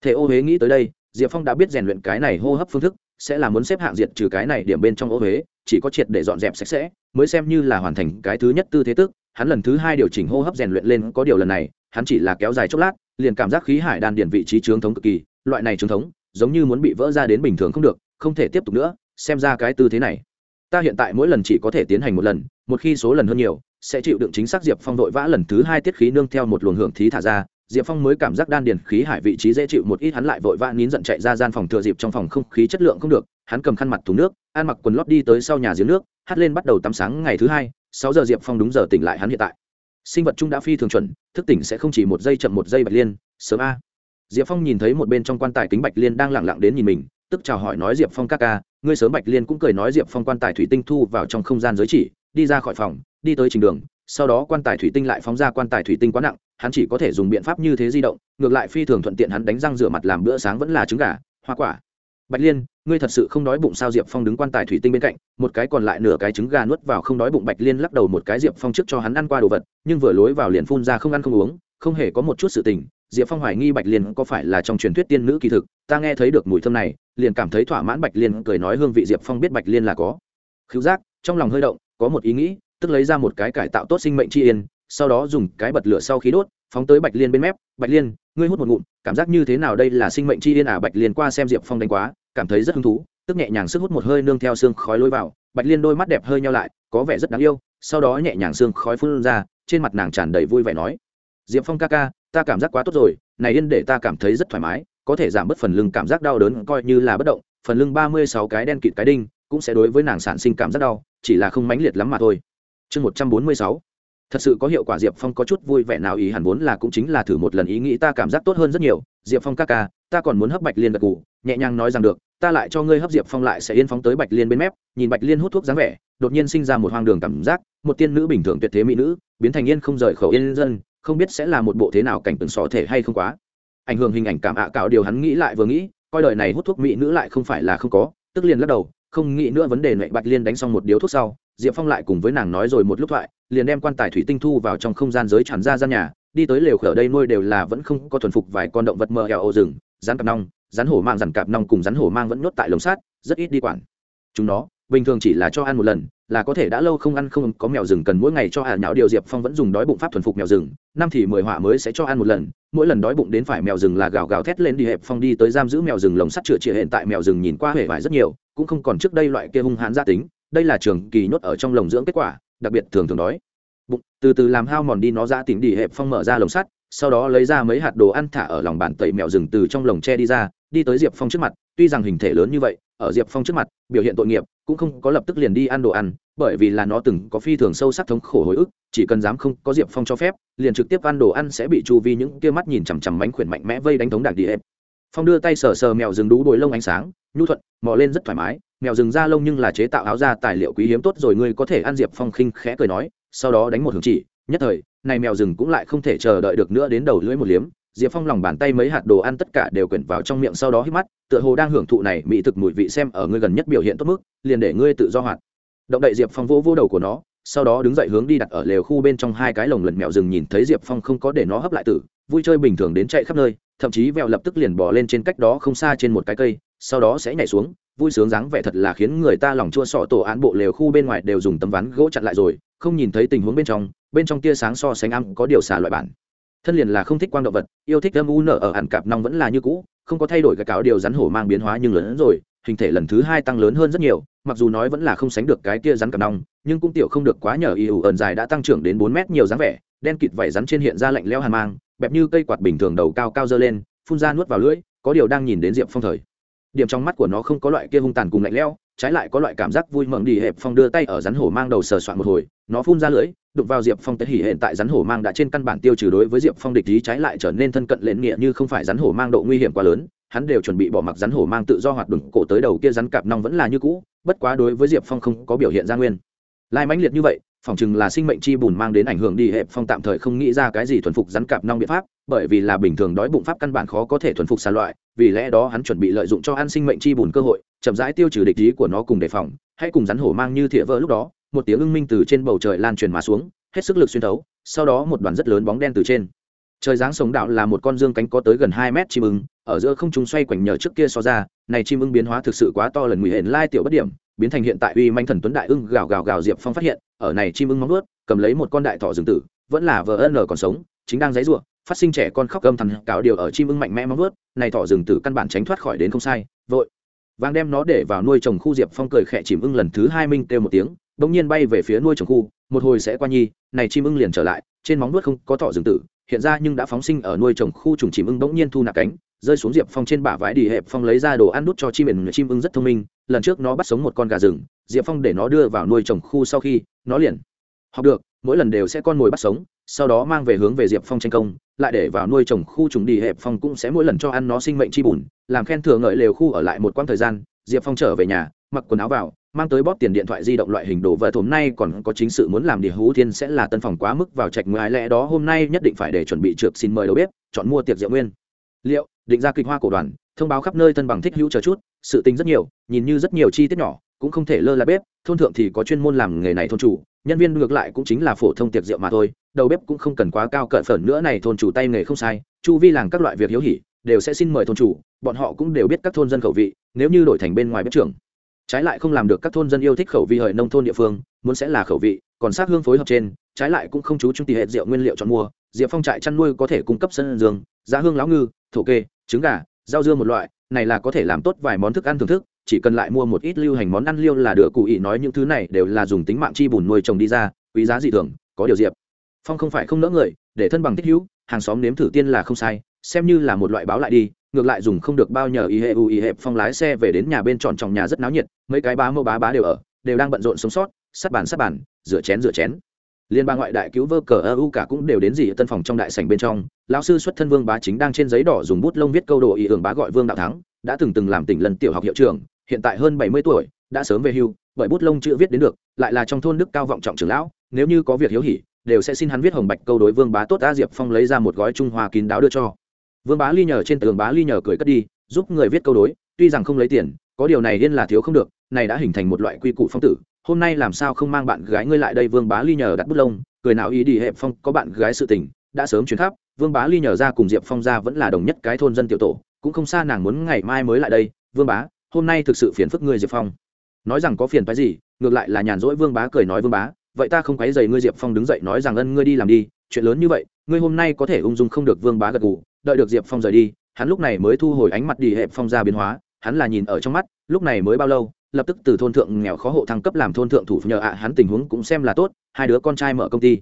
Thể ô huế nghĩ tới đây, diệp phong đã biết rèn luyện cái này hô hấp phương thức, sẽ là muốn xếp hạng diệt trừ cái này điểm bên trong ô huế, chỉ có triệt để dọn dẹp sạch sẽ, mới xem như là hoàn thành cái thứ nhất tư thế tức. Hắn lần thứ hai điều chỉnh hô hấp rèn luyện lên có điều lần này, hắn chỉ là kéo dài chốc lát, liền cảm giác khí hải đan điển vị trí trướng thống cực kỳ, loại này trướng thống, giống như muốn bị vỡ ra đến bình thường không được, không thể tiếp tục nữa, xem ra cái tư thế này, ta hiện tại mỗi lần chỉ có thể tiến hành một lần một khi số lần hơn nhiều, sẽ chịu đựng chính xác diệp phong vội vã lần thứ hai tiết khí nương theo một luồng hưởng thí thả ra. Diệp phong mới cảm giác đan điền khí hải vị trí dễ chịu một ít, hắn lại vội vã nín giận chạy ra gian phòng thừa dịp trong phòng không khí chất lượng không được. Hắn cầm khăn mặt thùng nước, ăn mặc quần lót đi tới sau nhà giếng nước hắt lên bắt đầu tắm sáng ngày thứ hai, sáu giờ diệp phong đúng giờ tỉnh lại hắn hiện tại. Sinh vật chung đã phi thường chuẩn, thức tỉnh sẽ không chỉ một giây chậm một giây bạch liên, sớm a. Diệp phong nhìn thấy một bên trong quan tài kính bạch liên đang lẳng lặng đến nhìn mình, tức chào hỏi nói diệp phong ca ca, ngươi sớm bạch liên cũng cười nói diệp phong quan tài thủy tinh thu vào trong không gian giới chỉ đi ra khỏi phòng, đi tới trình đường, sau đó quan tài thủy tinh lại phóng ra quan tài thủy tinh quá nặng, hắn chỉ có thể dùng biện pháp như thế di động, ngược lại phi thường thuận tiện hắn đánh răng rửa mặt làm bữa sáng vẫn là trứng gà, hoa quả. Bạch liên, ngươi thật sự không đói bụng sao? Diệp phong đứng quan tài thủy tinh bên cạnh, một cái còn lại nửa cái trứng gà nuốt vào không đói bụng. Bạch liên lắc đầu một cái diệp phong trước cho hắn ăn qua đồ vật, nhưng vừa lối vào liền phun ra không ăn không uống, không hề có một chút sự tình. Diệp phong hoài nghi bạch liên có phải là trong truyền thuyết tiên nữ kỳ thực, ta nghe thấy được mùi thơm này, liền cảm thấy thỏa mãn. Bạch liên cười nói hương vị diệp phong biết bạch liên là có. Khứu giác, trong lòng hơi động có một ý nghĩ, tức lấy ra một cái cải tạo tốt sinh mệnh chi yên, sau đó dùng cái bật lửa sau khí đốt, phóng tới bạch liên bên mép. Bạch liên, ngươi hút một ngụm, cảm giác như thế nào đây là sinh mệnh chi yên à? Bạch liên qua xem diệp phong đánh quá, cảm thấy rất hứng thú, tức nhẹ nhàng sức hút một hơi nương theo xương khói lôi vào. Bạch liên đôi mắt đẹp hơi nhau lại, có vẻ rất đáng yêu, sau đó nhẹ nhàng xương khói phun ra, trên mặt nàng tràn đầy vui vẻ nói, diệp phong ca ca, ta cảm giác quá tốt rồi, này yên để ta cảm thấy rất thoải mái, có thể giảm bớt phần lưng cảm giác đau đớn coi như là bất động, phần lưng ba mươi sáu cái đen kịt cái đinh, cũng sẽ đối với nàng sản sinh cảm giác đau chỉ là không mãnh liệt lắm mà thôi. Chương một trăm bốn mươi sáu. Thật sự có hiệu quả diệp phong có chút vui vẻ nào ý hẳn vốn là cũng chính là thử một lần ý nghĩ ta cảm giác tốt hơn rất nhiều. Diệp phong ca ca, ta còn muốn hấp bạch liên gật cụ nhẹ nhàng nói rằng được, ta lại cho ngươi hấp diệp phong lại sẽ yên phóng tới bạch liên bên mép. Nhìn bạch liên hút thuốc dáng vẻ, đột nhiên sinh ra một hoang đường cảm giác, một tiên nữ bình thường tuyệt thế mỹ nữ, biến thành yên không rời khẩu yên dân, không biết sẽ là một bộ thế nào cảnh tượng sọ thể hay không quá. Ảnh hưởng hình ảnh cảm ạ à cạo điều hắn nghĩ lại vừa nghĩ, coi đời này hút thuốc mỹ nữ lại không phải là không có, tức liền lắc đầu không nghĩ nữa vấn đề nệ bạch liên đánh xong một điếu thuốc sau, diệp phong lại cùng với nàng nói rồi một lúc thoại, liền đem quan tài thủy tinh thu vào trong không gian giới tràn ra gian nhà, đi tới lều khở đây nuôi đều là vẫn không có thuần phục vài con động vật mờ eo ô rừng, rắn cặp nong, rắn hổ mang rắn cặp nong cùng rắn hổ mang vẫn nhốt tại lồng sát rất ít đi quản. Chúng nó, bình thường chỉ là cho ăn một lần, là có thể đã lâu không ăn không có mèo rừng cần mỗi ngày cho ả nhạo điều diệp phong vẫn dùng đói bụng pháp thuần phục mèo rừng, năm thì mười họa mới sẽ cho ăn một lần, mỗi lần đói bụng đến phải mèo rừng là gào gào thét lên đi hẹp phong đi tới giam giữ mèo rừng lồng sắt chữa trị hiện tại mèo rừng nhìn qua hể vải rất nhiều cũng không còn trước đây loại kia hung hãn gia tính, đây là trường kỳ nhốt ở trong lồng dưỡng kết quả, đặc biệt thường thường đói. Bụng, từ từ làm hao mòn đi nó ra tính đi hẹp phong mở ra lồng sắt, sau đó lấy ra mấy hạt đồ ăn thả ở lòng bàn tẩy mèo rừng từ trong lồng tre đi ra, đi tới diệp phong trước mặt, tuy rằng hình thể lớn như vậy, ở diệp phong trước mặt, biểu hiện tội nghiệp, cũng không có lập tức liền đi ăn đồ ăn, bởi vì là nó từng có phi thường sâu sắc thống khổ hồi ức, chỉ cần dám không có diệp phong cho phép, liền trực tiếp ăn đồ ăn sẽ bị chu vi những kia mắt nhìn chằm chằm mánh khuyển mạnh mẽ vây đánh thống đạc đi ép phong đưa tay sờ sờ mèo rừng đú đồi lông ánh sáng nhu thuận, mò lên rất thoải mái, mèo rừng da lông nhưng là chế tạo áo da tài liệu quý hiếm tốt rồi, ngươi có thể ăn diệp phong khinh khẽ cười nói, sau đó đánh một hướng chỉ, nhất thời, này mèo rừng cũng lại không thể chờ đợi được nữa đến đầu lưỡi một liếm. Diệp phong lòng bàn tay mấy hạt đồ ăn tất cả đều quyển vào trong miệng sau đó hít mắt, tựa hồ đang hưởng thụ này mỹ thực mùi vị xem ở ngươi gần nhất biểu hiện tốt mức, liền để ngươi tự do hoạt. Động đậy diệp phong vỗ vỗ đầu của nó, sau đó đứng dậy hướng đi đặt ở lều khu bên trong hai cái lồng lần mèo rừng nhìn thấy diệp phong không có để nó hấp lại tử, vui chơi bình thường đến chạy khắp nơi, thậm chí vẹo lập tức liền bỏ lên trên cách đó không xa trên một cái cây sau đó sẽ nhảy xuống, vui sướng dáng vẻ thật là khiến người ta lòng chua sọ tổ án bộ lều khu bên ngoài đều dùng tấm ván gỗ chặn lại rồi, không nhìn thấy tình huống bên trong bên trong tia sáng so sánh âm có điều xả loại bản. Thân liền là không thích quang động vật, yêu thích âm u nở ở hẳn cạp nong vẫn là như cũ, không có thay đổi cái cáo điều rắn hổ mang biến hóa nhưng lớn hơn rồi, hình thể lần thứ hai tăng lớn hơn rất nhiều, mặc dù nói vẫn là không sánh được cái kia rắn cạp nong, nhưng cũng tiểu không được quá nhờ y ủ ẩn dài đã tăng trưởng đến bốn mét nhiều dáng vẻ, đen kịt vảy rắn trên hiện ra lạnh leo hàn mang, bẹp như cây quạt bình thường đầu cao cao dơ lên, phun ra nuốt vào lưỡi, có điều đang nhìn đến diệp phong thời điểm trong mắt của nó không có loại kia hung tàn cùng lạnh leo trái lại có loại cảm giác vui mừng đi hẹp phong đưa tay ở rắn hổ mang đầu sờ soạn một hồi, nó phun ra lưỡi, đụng vào diệp phong tới hỉ hiện tại rắn hổ mang đã trên căn bản tiêu trừ đối với diệp phong địch ý trái lại trở nên thân cận lễn nghĩa như không phải rắn hổ mang độ nguy hiểm quá lớn, hắn đều chuẩn bị bỏ mặc rắn hổ mang tự do hoạt động cổ tới đầu kia rắn cạp nong vẫn là như cũ, bất quá đối với diệp phong không có biểu hiện ra nguyên. Lai mãnh liệt như vậy, phỏng chừng là sinh mệnh chi bùn mang đến ảnh hưởng đi hẹp phong tạm thời không nghĩ ra cái gì thuần phục rắn cạp nong biện pháp bởi vì là bình thường đói bụng pháp căn bản khó có thể thuần phục xà loại, vì lẽ đó hắn chuẩn bị lợi dụng cho ăn sinh mệnh chi bùn cơ hội, chậm rãi tiêu trừ địch ý của nó cùng đề phòng, hãy cùng rắn hổ mang như thịa vỡ lúc đó, một tiếng ưng minh từ trên bầu trời lan truyền mà xuống, hết sức lực xuyên thấu, sau đó một đoàn rất lớn bóng đen từ trên. Trời giáng sống đạo là một con dương cánh có tới gần hai mét chim ưng, ở giữa không trung xoay quanh nhờ trước kia so ra, này chim ưng biến hóa thực sự quá to lần nguy hiểm lai tiểu bất điểm, biến thành hiện tại uy manh thần tuấn đại ưng gào gào gào diệp phong phát hiện, ở này chim ưng móng ướt cầm lấy một con đại thỏ rừng tử, vẫn là vờ ân còn sống, chính đang dãy ruộng phát sinh trẻ con khóc gầm thằng cào điều ở chim ưng mạnh mẽ móng vớt này thỏ rừng tử căn bản tránh thoát khỏi đến không sai, vội. Vàng đem nó để vào nuôi trồng khu diệp phong cười khẽ chim ưng lần thứ hai minh kêu một tiếng, bỗng nhiên bay về phía nuôi trồng khu, một hồi sẽ qua nhi, này chim ưng liền trở lại, trên móng nuốt không có thỏ rừng tử, hiện ra nhưng đã phóng sinh ở nuôi trồng khu trùng chim ưng bỗng nhiên thu nạp cánh, rơi xuống diệp phong trên bả vải đi hẹp phong lấy ra đồ ăn đút cho chim ưng chim ưng rất thông minh, lần trước nó bắt sống một con gà rừng, diệp phong để nó đưa vào nuôi trồng khu sau khi nó liền học được, mỗi lần đều sẽ con mồi bắt sống, sau đó mang về hướng về diệp phong tranh công lại để vào nuôi trồng khu trùng đi hẹp phong cũng sẽ mỗi lần cho ăn nó sinh mệnh chi bùn, làm khen thừa ngợi lều khu ở lại một quãng thời gian, diệp phong trở về nhà, mặc quần áo vào, mang tới bóp tiền điện thoại di động loại hình đồ vật hôm nay còn có chính sự muốn làm địa hữu thiên sẽ là tân phòng quá mức vào trạch ngoài lẽ đó, hôm nay nhất định phải để chuẩn bị trượt xin mời đầu bếp, chọn mua tiệc rượu nguyên. Liệu, định ra kịch hoa cổ đoàn, thông báo khắp nơi tân bằng thích hữu chờ chút, sự tính rất nhiều, nhìn như rất nhiều chi tiết nhỏ cũng không thể lơ là bếp, thôn thượng thì có chuyên môn làm nghề này thôn chủ, nhân viên ngược lại cũng chính là phổ thông tiệc rượu mà thôi, đầu bếp cũng không cần quá cao cận phởn nữa này thôn chủ tay nghề không sai, chu vi làng các loại việc hiếu hỉ, đều sẽ xin mời thôn chủ, bọn họ cũng đều biết các thôn dân khẩu vị, nếu như đổi thành bên ngoài bếp trưởng. Trái lại không làm được các thôn dân yêu thích khẩu vị hời nông thôn địa phương, muốn sẽ là khẩu vị, còn sát hương phối hợp trên, trái lại cũng không chú trung tỷ hệ rượu nguyên liệu chọn mua diệp phong trại chăn nuôi có thể cung cấp sân dương giá hương lão ngư, thổ kê, trứng gà, rau dưa một loại, này là có thể làm tốt vài món thức ăn thưởng thức chỉ cần lại mua một ít lưu hành món ăn liêu là được, cụ ý nói những thứ này đều là dùng tính mạng chi bùn nuôi trồng đi ra, quý giá dị thường, có điều diệp phong không phải không nỡ người, để thân bằng thích hữu, hàng xóm nếm thử tiên là không sai, xem như là một loại báo lại đi, ngược lại dùng không được bao nhờ ý hệ u ý hệ phong lái xe về đến nhà bên tròn trong nhà rất náo nhiệt, mấy cái bá mô bá bá đều ở, đều đang bận rộn sống sót sắt bàn sắt bàn, rửa chén rửa chén. Liên bang ngoại đại cứu vơ cờ ơ u cả cũng đều đến gì tân phòng trong đại sảnh bên trong, lão sư xuất thân vương bá chính đang trên giấy đỏ dùng bút lông viết câu đồ ý hưởng bá gọi vương đạo thắng, đã từng từng làm tỉnh lần tiểu học hiệu trưởng hiện tại hơn bảy mươi tuổi, đã sớm về hưu, bởi bút lông chữ viết đến được, lại là trong thôn đức cao vọng trọng trưởng lão, nếu như có việc hiếu hỉ, đều sẽ xin hắn viết hồng bạch câu đối vương bá tốt a diệp phong lấy ra một gói trung hoa kín đáo đưa cho. Vương bá ly nhờ trên tường bá ly nhờ cười cất đi, giúp người viết câu đối, tuy rằng không lấy tiền, có điều này điên là thiếu không được, này đã hình thành một loại quy củ phong tử, hôm nay làm sao không mang bạn gái ngươi lại đây? Vương bá ly nhờ đặt bút lông, cười nào ý đi, hẹp phong, có bạn gái sự tình, đã sớm chuyển khắp. Vương bá ly nhờ ra cùng diệp phong ra vẫn là đồng nhất cái thôn dân tiểu tổ, cũng không xa nàng muốn ngày mai mới lại đây. Vương bá hôm nay thực sự phiền phức ngươi diệp phong. Nói rằng có phiền phái gì, ngược lại là nhàn rỗi vương bá cười nói vương bá, vậy ta không quấy dày ngươi diệp phong đứng dậy nói rằng ân ngươi đi làm đi, chuyện lớn như vậy, ngươi hôm nay có thể ung dung không được vương bá gật gù, đợi được diệp phong rời đi, hắn lúc này mới thu hồi ánh mặt đi hẹp phong ra biến hóa, hắn là nhìn ở trong mắt, lúc này mới bao lâu, lập tức từ thôn thượng nghèo khó hộ thăng cấp làm thôn thượng thủ nhờ ạ, hắn tình huống cũng xem là tốt, hai đứa con trai mở công ty.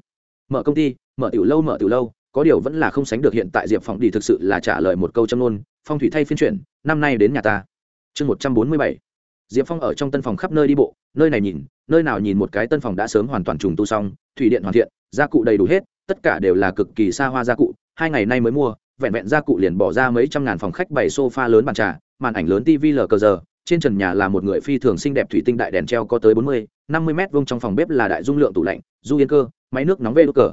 Mở công ty, mở tiểu lâu, mở tiểu lâu, có điều vẫn là không sánh được hiện tại diệp phong đi thực sự là trả lời một câu châm ngôn, phong thủy thay phiên chuyển, năm nay đến nhà ta chương một trăm bốn mươi bảy. Diệp phong ở trong tân phòng khắp nơi đi bộ, nơi này nhìn, nơi nào nhìn một cái tân phòng đã sớm hoàn toàn trùng tu xong, thủy điện hoàn thiện, gia cụ đầy đủ hết, tất cả đều là cực kỳ xa hoa gia cụ, hai ngày nay mới mua, vẹn vẹn gia cụ liền bỏ ra mấy trăm ngàn phòng khách, bày sofa lớn bàn trà, màn ảnh lớn tv lờ cờ giờ, trên trần nhà là một người phi thường xinh đẹp thủy tinh đại đèn treo có tới bốn mươi, năm mươi m vông trong phòng bếp là đại dung lượng tủ lạnh, du yên cơ, máy nước nóng vê đốt cờ.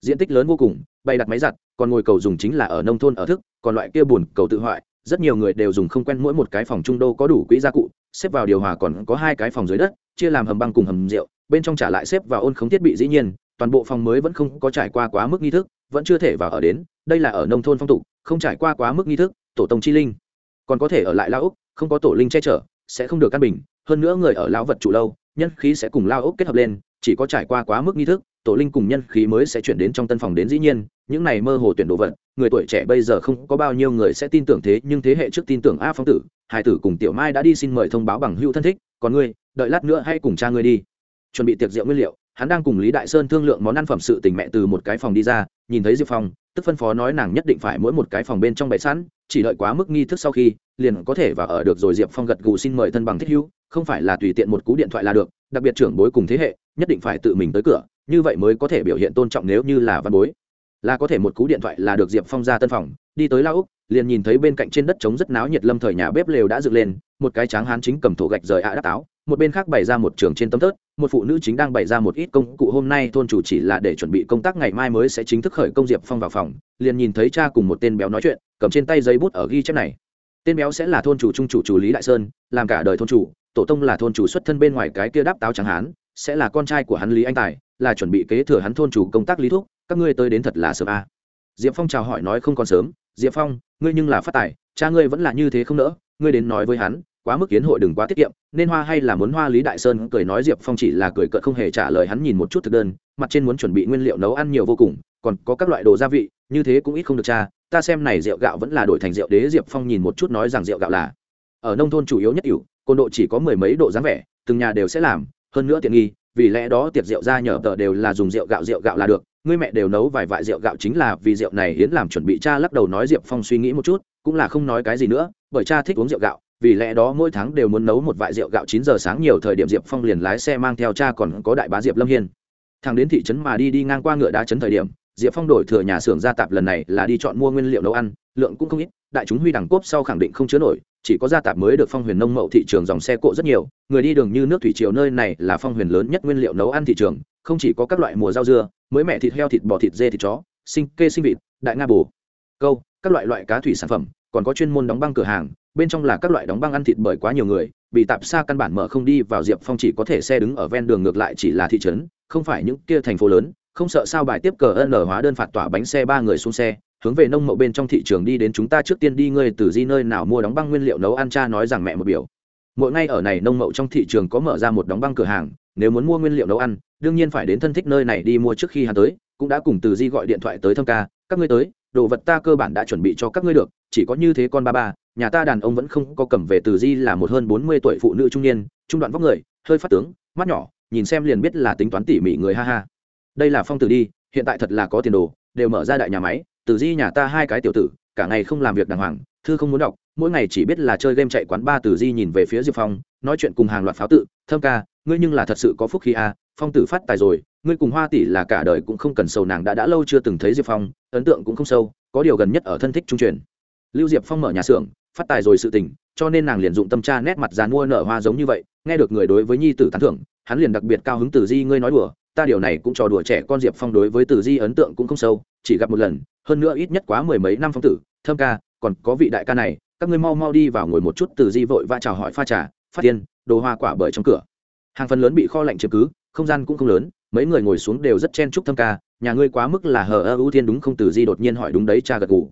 Diện tích lớn vô cùng, bày đặt máy giặt, còn ngồi cầu dùng chính là ở nông thôn ở thức, còn loại kia buồn cầu tự hoại rất nhiều người đều dùng không quen mỗi một cái phòng trung đô có đủ quỹ gia cụ, xếp vào điều hòa còn có hai cái phòng dưới đất, chia làm hầm băng cùng hầm rượu, bên trong trả lại xếp vào ôn khống thiết bị dĩ nhiên, toàn bộ phòng mới vẫn không có trải qua quá mức nghi thức, vẫn chưa thể vào ở đến, đây là ở nông thôn phong tục, không trải qua quá mức nghi thức, tổ tông chi linh. Còn có thể ở lại lao úc, không có tổ linh che chở, sẽ không được căn bình, hơn nữa người ở lao vật trụ lâu, nhân khí sẽ cùng lao úc kết hợp lên, chỉ có trải qua quá mức nghi thức tổ linh cùng nhân khí mới sẽ chuyển đến trong tân phòng đến dĩ nhiên, những này mơ hồ tuyển đồ vật, người tuổi trẻ bây giờ không có bao nhiêu người sẽ tin tưởng thế, nhưng thế hệ trước tin tưởng a phong tử, hải tử cùng tiểu mai đã đi xin mời thông báo bằng hữu thân thích, còn ngươi, đợi lát nữa hay cùng cha ngươi đi. Chuẩn bị tiệc rượu nguyên liệu, hắn đang cùng lý đại sơn thương lượng món ăn phẩm sự tình mẹ từ một cái phòng đi ra, nhìn thấy diệp phong, tức phân phó nói nàng nhất định phải mỗi một cái phòng bên trong bày sẵn, chỉ đợi quá mức nghi thức sau khi, liền có thể và ở được rồi diệp phong gật gù xin mời thân bằng thích hữu, không phải là tùy tiện một cú điện thoại là được, đặc biệt trưởng bối cùng thế hệ, nhất định phải tự mình tới cửa như vậy mới có thể biểu hiện tôn trọng nếu như là văn bối. Là có thể một cú điện thoại là được diệp phong ra tân phòng, đi tới lao úc, liền nhìn thấy bên cạnh trên đất trống rất náo nhiệt lâm thời nhà bếp lều đã dựng lên, một cái tráng hán chính cầm thổ gạch rời ạ đắc táo, một bên khác bày ra một trường trên tấm tớt một phụ nữ chính đang bày ra một ít công cụ hôm nay thôn chủ chỉ là để chuẩn bị công tác ngày mai mới sẽ chính thức khởi công diệp phong vào phòng, liền nhìn thấy cha cùng một tên béo nói chuyện, cầm trên tay giấy bút ở ghi chép này. Tên béo sẽ là thôn chủ trung chủ chủ lý đại sơn, làm cả đời thôn chủ, tổ tông là thôn chủ xuất thân bên ngoài cái kia đáp táo tráng hán, sẽ là con trai của hắn lý anh tài là chuẩn bị kế thừa hắn thôn chủ công tác lý thúc, các ngươi tới đến thật là sớm a à. diệp phong chào hỏi nói không còn sớm, diệp phong, ngươi nhưng là phát tài, cha ngươi vẫn là như thế không nỡ, ngươi đến nói với hắn, quá mức kiến hội đừng quá tiết kiệm, nên hoa hay là muốn hoa lý đại sơn cười nói diệp phong chỉ là cười cợt không hề trả lời hắn nhìn một chút thực đơn, mặt trên muốn chuẩn bị nguyên liệu nấu ăn nhiều vô cùng, còn có các loại đồ gia vị, như thế cũng ít không được cha, ta xem này rượu gạo vẫn là đổi thành rượu đế, diệp phong nhìn một chút nói rằng rượu gạo là ở nông thôn chủ yếu nhất ỉu, côn độ chỉ có mười mấy độ dáng vẻ, từng nhà đều sẽ làm, hơn nữa tiện nghi vì lẽ đó tiệc rượu ra nhờ tờ đều là dùng rượu gạo rượu gạo là được. Ngươi mẹ đều nấu vài vại rượu gạo chính là vì rượu này hiến làm chuẩn bị cha lắc đầu nói diệp phong suy nghĩ một chút, cũng là không nói cái gì nữa, bởi cha thích uống rượu gạo, vì lẽ đó mỗi tháng đều muốn nấu một vại rượu gạo chín giờ sáng nhiều thời điểm diệp phong liền lái xe mang theo cha còn có đại bá diệp lâm hiên. Thằng đến thị trấn mà đi đi ngang qua ngựa đá trấn thời điểm, diệp phong đổi thừa nhà xưởng gia tạp lần này là đi chọn mua nguyên liệu nấu ăn, lượng cũng không ít đại chúng huy đẳng cốp sau khẳng định không chứa nổi, chỉ có gia tạp mới được phong huyền nông mậu thị trường dòng xe cộ rất nhiều, người đi đường như nước thủy triều nơi này là phong huyền lớn nhất nguyên liệu nấu ăn thị trường, không chỉ có các loại mùa rau dưa, mới mẹ thịt heo thịt bò thịt dê thịt chó, sinh kê sinh vịt, đại nga bù câu, các loại loại cá thủy sản phẩm, còn có chuyên môn đóng băng cửa hàng, bên trong là các loại đóng băng ăn thịt bởi quá nhiều người, bị tạp xa căn bản mở không đi vào diệp phong chỉ có thể xe đứng ở ven đường ngược lại chỉ là thị trấn, không phải những kia thành phố lớn, không sợ sao bài tiếp cờ ân hóa đơn phạt tỏa bánh xe ba người xuống xe hướng về nông mậu bên trong thị trường đi đến chúng ta trước tiên đi, ngươi từ di nơi nào mua đóng băng nguyên liệu nấu ăn? Cha nói rằng mẹ một biểu. Mỗi ngay ở này nông mậu trong thị trường có mở ra một đóng băng cửa hàng, nếu muốn mua nguyên liệu nấu ăn, đương nhiên phải đến thân thích nơi này đi mua trước khi hắn tới, cũng đã cùng từ di gọi điện thoại tới thâm ca, các ngươi tới, đồ vật ta cơ bản đã chuẩn bị cho các ngươi được, chỉ có như thế con ba ba, nhà ta đàn ông vẫn không có cầm về, từ di là một hơn bốn mươi tuổi phụ nữ trung niên, trung đoạn vóc người, hơi phát tướng, mắt nhỏ, nhìn xem liền biết là tính toán tỉ mỉ người, ha ha. Đây là phong tử đi, hiện tại thật là có tiền đồ, đều mở ra đại nhà máy Tử di nhà ta hai cái tiểu tử, cả ngày không làm việc đàng hoàng, thư không muốn đọc, mỗi ngày chỉ biết là chơi game chạy quán ba Tử di nhìn về phía diệp phong, nói chuyện cùng hàng loạt pháo tự, thơm ca, ngươi nhưng là thật sự có phúc khi a à, phong tử phát tài rồi, ngươi cùng hoa tỷ là cả đời cũng không cần sầu nàng đã đã lâu chưa từng thấy diệp phong, ấn tượng cũng không sâu, có điều gần nhất ở thân thích trung truyền. Lưu diệp phong mở nhà xưởng, phát tài rồi sự tình, cho nên nàng liền dụng tâm tra nét mặt dàn mua nở hoa giống như vậy, nghe được người đối với nhi tử tán thưởng, hắn liền đặc biệt cao hứng Tử di, ngươi nói đùa, ta điều này cũng trò đùa trẻ con diệp phong đối với Tử di ấn tượng cũng không sâu, chỉ gặp một lần hơn nữa ít nhất quá mười mấy năm phong tử thơm ca, còn có vị đại ca này, các ngươi mau mau đi vào ngồi một chút, từ di vội va chào hỏi pha trà, phát tiên đồ hoa quả bởi trong cửa. Hàng phần lớn bị kho lạnh chứng cứ, không gian cũng không lớn, mấy người ngồi xuống đều rất chen chúc thâm ca, nhà ngươi quá mức là hờ ơ ưu tiên đúng không? Từ di đột nhiên hỏi đúng đấy, cha gật gù.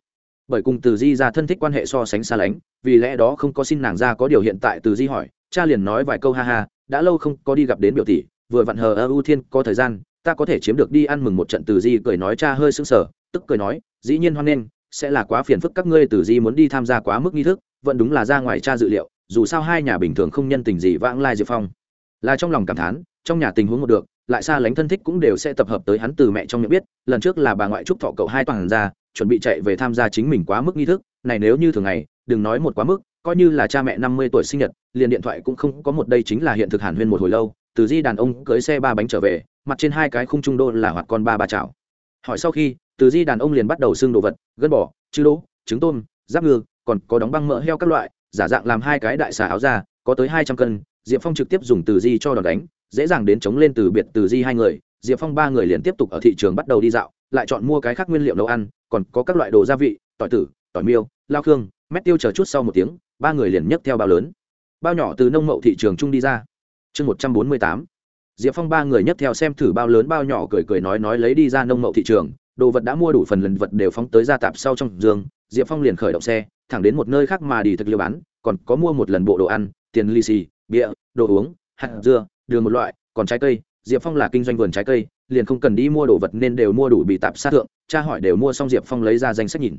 Bởi cùng từ di ra thân thích quan hệ so sánh xa lánh, vì lẽ đó không có xin nàng ra có điều hiện tại từ di hỏi, cha liền nói vài câu ha ha, đã lâu không có đi gặp đến biểu tỷ, vừa vặn hờ ơ ưu thiên có thời gian, ta có thể chiếm được đi ăn mừng một trận, từ di cười nói, cha hơi sững sờ tức cười nói, dĩ nhiên hoan nghênh, sẽ là quá phiền phức các ngươi từ di muốn đi tham gia quá mức nghi thức, vẫn đúng là ra ngoài cha dự liệu, dù sao hai nhà bình thường không nhân tình gì vãng lai diệp phong. Là trong lòng cảm thán, trong nhà tình huống một được, lại xa lánh thân thích cũng đều sẽ tập hợp tới hắn từ mẹ trong miệng biết, lần trước là bà ngoại trúc thọ cậu hai toàn ra chuẩn bị chạy về tham gia chính mình quá mức nghi thức, này nếu như thường ngày, đừng nói một quá mức, coi như là cha mẹ năm mươi tuổi sinh nhật, liền điện thoại cũng không có một đây chính là hiện thực hàn huyên một hồi lâu, từ di đàn ông cưới xe ba bánh trở về, mặt trên hai cái khung trung đô là hoạt con ba ba chảo. Hỏi sau khi từ di đàn ông liền bắt đầu xưng đồ vật, gân bỏ chư đỗ, trứng tôm, giáp ngư, còn có đóng băng mỡ heo các loại, giả dạng làm hai cái đại xà áo ra có tới hai trăm cân. Diệp phong trực tiếp dùng từ di cho đòn đánh, dễ dàng đến chống lên từ biệt từ di hai người. Diệp phong ba người liền tiếp tục ở thị trường bắt đầu đi dạo, lại chọn mua cái khác nguyên liệu nấu ăn, còn có các loại đồ gia vị, tỏi tử, tỏi miêu, lao khương. Mét tiêu chờ chút sau một tiếng, ba người liền nhấc theo bao lớn. Bao nhỏ từ nông mậu thị trường trung đi ra. Chương một trăm bốn mươi tám. Diệp phong ba người nhấc theo xem thử bao lớn bao nhỏ cười cười nói nói lấy đi ra nông mậu thị trường đồ vật đã mua đủ phần lần vật đều phóng tới ra tạp sau trong giường diệp phong liền khởi động xe, thẳng đến một nơi khác mà đi thực liêu bán, còn có mua một lần bộ đồ ăn, tiền lì xì bịa đồ uống, hạt dưa, đường một loại, còn trái cây. Diệp phong là kinh doanh vườn trái cây, liền không cần đi mua đồ vật nên đều mua đủ bị tạp sát thượng, cha hỏi đều mua xong diệp phong lấy ra danh sách nhìn.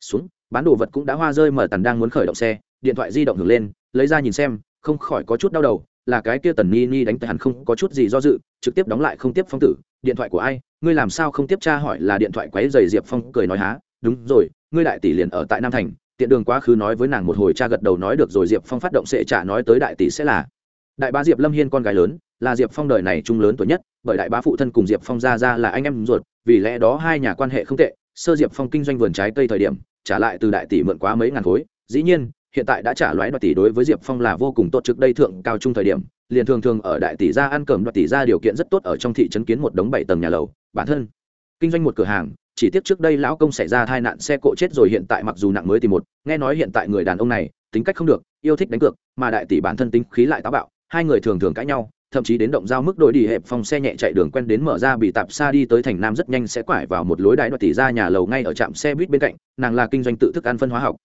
Xuống, bán đồ vật cũng đã hoa rơi mở tần đang muốn khởi động xe, điện thoại di động ngược lên, lấy ra nhìn xem, không khỏi có chút đau đầu, là cái kia tần ni ni đánh tay hắn không có chút gì do dự, trực tiếp đóng lại không tiếp phong tử điện thoại của ai? Ngươi làm sao không tiếp tra hỏi là điện thoại quấy dày diệp phong cười nói há? Đúng rồi, ngươi đại tỷ liền ở tại nam thành, tiện đường quá khứ nói với nàng một hồi cha gật đầu nói được rồi, diệp phong phát động sẽ trả nói tới đại tỷ sẽ là. Đại bá diệp lâm hiên con gái lớn, là diệp phong đời này trung lớn tuổi nhất, bởi đại bá phụ thân cùng diệp phong ra ra là anh em ruột, vì lẽ đó hai nhà quan hệ không tệ. Sơ diệp phong kinh doanh vườn trái cây thời điểm, trả lại từ đại tỷ mượn quá mấy ngàn khối. Dĩ nhiên hiện tại đã trả loái đoạt tỷ đối với diệp phong là vô cùng tốt trước đây thượng cao trung thời điểm, liền thường thường ở đại tỷ gia ăn cơm đoạt tỷ gia điều kiện rất tốt ở trong thị trấn kiến một đống bảy tầng nhà lầu, bản thân kinh doanh một cửa hàng, chỉ tiếc trước đây lão công xảy ra tai nạn xe cộ chết rồi hiện tại mặc dù nặng mới tìm một, nghe nói hiện tại người đàn ông này tính cách không được, yêu thích đánh cược, mà đại tỷ bản thân tính khí lại táo bạo, hai người thường thường cãi nhau, thậm chí đến động giao mức đội đi hẹp phòng xe nhẹ chạy đường quen đến mở ra bị tạp xa đi tới thành nam rất nhanh sẽ quải vào một lối đại đoạt tỷ ra nhà lầu ngay ở trạm xe buýt bên cạnh, nàng là kinh doanh tự thức ăn phân hóa học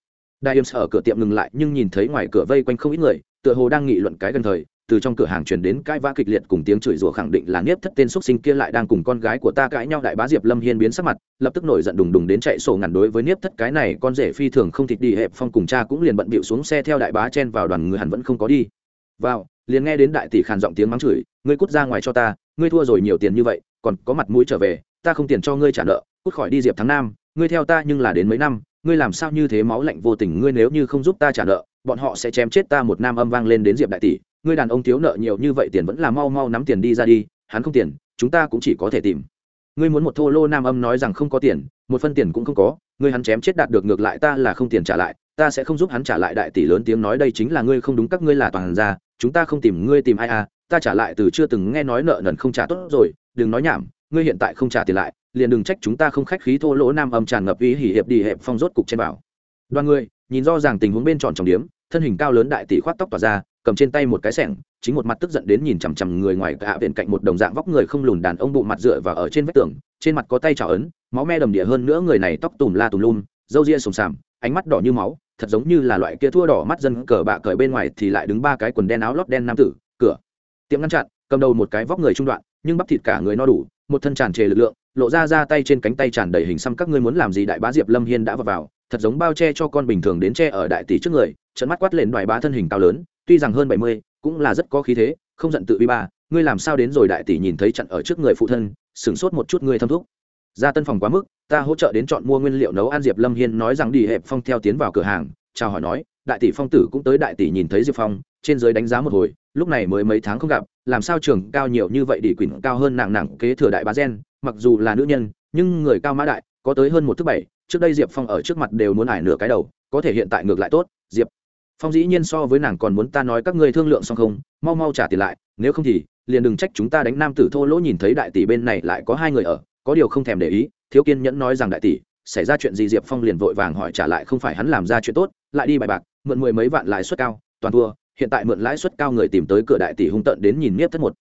đại yểm ở cửa tiệm ngừng lại nhưng nhìn thấy ngoài cửa vây quanh không ít người, tựa hồ đang nghị luận cái gần thời, từ trong cửa hàng truyền đến cãi vã kịch liệt cùng tiếng chửi rủa khẳng định là niếp thất tên xuất sinh kia lại đang cùng con gái của ta cãi nhau đại bá diệp lâm hiên biến sắc mặt, lập tức nổi giận đùng đùng đến chạy sổ ngàn đối với niếp thất cái này con rể phi thường không thịt đi, hẹp phong cùng cha cũng liền bận bịu xuống xe theo đại bá chen vào đoàn người hẳn vẫn không có đi. Vào, liền nghe đến đại tỷ khàn giọng tiếng mắng chửi, ngươi cút ra ngoài cho ta, ngươi thua rồi nhiều tiền như vậy, còn có mặt mũi trở về, ta không tiền cho ngươi trả nợ, cút khỏi đi diệp Thắng nam, ngươi theo ta nhưng là đến mấy năm ngươi làm sao như thế máu lạnh vô tình, ngươi nếu như không giúp ta trả nợ, bọn họ sẽ chém chết ta một nam âm vang lên đến diệp đại tỷ. Ngươi đàn ông thiếu nợ nhiều như vậy tiền vẫn là mau mau nắm tiền đi ra đi, hắn không tiền, chúng ta cũng chỉ có thể tìm. Ngươi muốn một thô lô nam âm nói rằng không có tiền, một phân tiền cũng không có, ngươi hắn chém chết đạt được ngược lại ta là không tiền trả lại, ta sẽ không giúp hắn trả lại đại tỷ lớn tiếng nói đây chính là ngươi không đúng, các ngươi là toàn ra chúng ta không tìm, ngươi tìm ai à? Ta trả lại từ chưa từng nghe nói nợ nần không trả tốt rồi, đừng nói nhảm ngươi hiện tại không trả tiền lại, liền đừng trách chúng ta không khách khí thô lỗ nam âm tràn ngập ý hỉ hiệp đi hẹp phong rốt cục trên bảo. Đoàn người, nhìn do rằng tình huống bên tròn trọng điếm thân hình cao lớn đại tỷ khoát tóc tỏa ra, cầm trên tay một cái sẻng, chính một mặt tức giận đến nhìn chằm chằm người ngoài cả viện cạnh một đồng dạng vóc người không lùn đàn ông bụng mặt dựa và ở trên vách tường, trên mặt có tay trào ấn, máu me đầm địa hơn nữa người này tóc tùm la tùm lum, râu ria sùng sàm, ánh mắt đỏ như máu, thật giống như là loại kia thua đỏ mắt dân cờ bạ cởi bên ngoài thì lại đứng ba cái quần đen áo lót đen nam tử, cửa. Tiệm ngăn chặn, cầm đầu một cái vóc người trung đoạn, nhưng bắp thịt cả người no đủ một thân tràn trề lực lượng, lộ ra ra tay trên cánh tay tràn đầy hình xăm các ngươi muốn làm gì đại bá diệp lâm hiên đã vào vào, thật giống bao che cho con bình thường đến che ở đại tỷ trước người trận mắt quát lên đoài bá thân hình cao lớn, tuy rằng hơn bảy mươi, cũng là rất có khí thế, không giận tự bi ba, ngươi làm sao đến rồi đại tỷ nhìn thấy trận ở trước người phụ thân, sửng sốt một chút ngươi thâm thúc. Ra tân phòng quá mức, ta hỗ trợ đến chọn mua nguyên liệu nấu ăn diệp lâm hiên nói rằng đi hẹp phong theo tiến vào cửa hàng, chào hỏi nói, đại tỷ phong tử cũng tới đại tỷ nhìn thấy diệp phong trên dưới đánh giá một hồi, lúc này mới mấy tháng không gặp, làm sao trường cao nhiều như vậy đỉ quỳnh cao hơn nặng nặng kế thừa đại bá gen, mặc dù là nữ nhân, nhưng người cao mã đại, có tới hơn một thứ bảy, trước đây diệp phong ở trước mặt đều muốn ải nửa cái đầu, có thể hiện tại ngược lại tốt, diệp phong dĩ nhiên so với nàng còn muốn ta nói các ngươi thương lượng xong không, mau mau trả tiền lại, nếu không thì, liền đừng trách chúng ta đánh nam tử thô lỗ nhìn thấy đại tỷ bên này lại có hai người ở, có điều không thèm để ý, thiếu kiên nhẫn nói rằng đại tỷ, xảy ra chuyện gì diệp phong liền vội vàng hỏi trả lại, không phải hắn làm ra chuyện tốt, lại đi bài bạc, mượn mười mấy vạn lãi suất cao, toàn thua hiện tại mượn lãi suất cao người tìm tới cửa đại tỷ hung tận đến nhìn nếp thất một.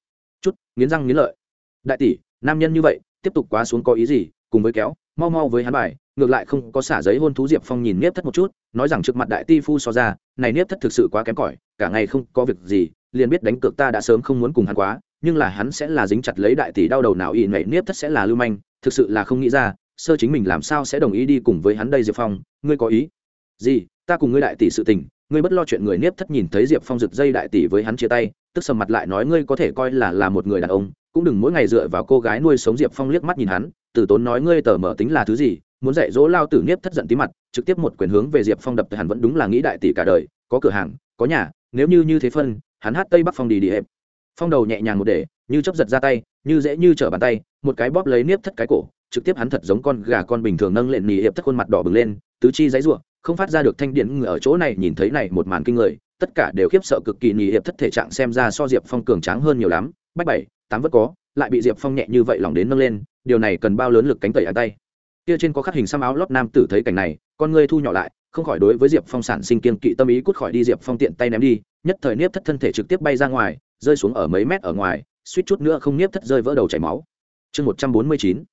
Chút, nghiến răng nghiến lợi. Đại tỷ, nam nhân như vậy, tiếp tục quá xuống có ý gì? Cùng với kéo, mau mau với hắn bài, ngược lại không có xả giấy hôn thú diệp phong nhìn nếp thất một chút, nói rằng trước mặt đại ti phu so ra, này nếp thất thực sự quá kém cỏi, cả ngày không có việc gì, liền biết đánh cược ta đã sớm không muốn cùng hắn quá, nhưng là hắn sẽ là dính chặt lấy đại tỷ đau đầu nào ỉ nảy nếp thất sẽ là lưu manh, thực sự là không nghĩ ra, sơ chính mình làm sao sẽ đồng ý đi cùng với hắn đây diệp phong, ngươi có ý gì? Ta cùng ngươi đại tỷ sự tình ngươi bất lo chuyện người nếp thất nhìn thấy diệp phong rực dây đại tỷ với hắn chia tay, tức sầm mặt lại nói ngươi có thể coi là là một người đàn ông, cũng đừng mỗi ngày dựa vào cô gái nuôi sống diệp phong liếc mắt nhìn hắn Tử tốn nói ngươi tờ mở tính là thứ gì, muốn dạy dỗ lao tử nếp thất giận tí mặt, trực tiếp một quyền hướng về diệp phong đập hắn vẫn đúng là nghĩ đại tỷ cả đời, có cửa hàng, có nhà, nếu như như thế phân, hắn hát tây bắc phong đi đi hẹp. Phong đầu nhẹ nhàng một để, như chấp giật ra tay, như dễ như trở bàn tay, một cái bóp lấy nếp thất cái cổ, trực tiếp hắn thật giống con gà con bình thường nâng lên nỉ hiệp thất khuôn mặt đỏ bừng lên, tứ chi giấy ruộng không phát ra được thanh điện người ở chỗ này nhìn thấy này một màn kinh người, tất cả đều khiếp sợ cực kỳ nghỉ hiệp thất thể trạng xem ra so diệp phong cường tráng hơn nhiều lắm, bách bảy, tám vẫn có, lại bị diệp phong nhẹ như vậy lòng đến nâng lên, điều này cần bao lớn lực cánh tẩy ở tay. Kia trên có khắc hình xăm áo lót nam tử thấy cảnh này, con người thu nhỏ lại, không khỏi đối với diệp phong sản sinh kiên kỵ tâm ý cút khỏi đi diệp phong tiện tay ném đi, nhất thời nếp thất thân thể trực tiếp bay ra ngoài, rơi xuống ở mấy mét ở ngoài, suýt chút nữa không nếp thất rơi vỡ đầu chảy máu. Chương một trăm bốn mươi chín,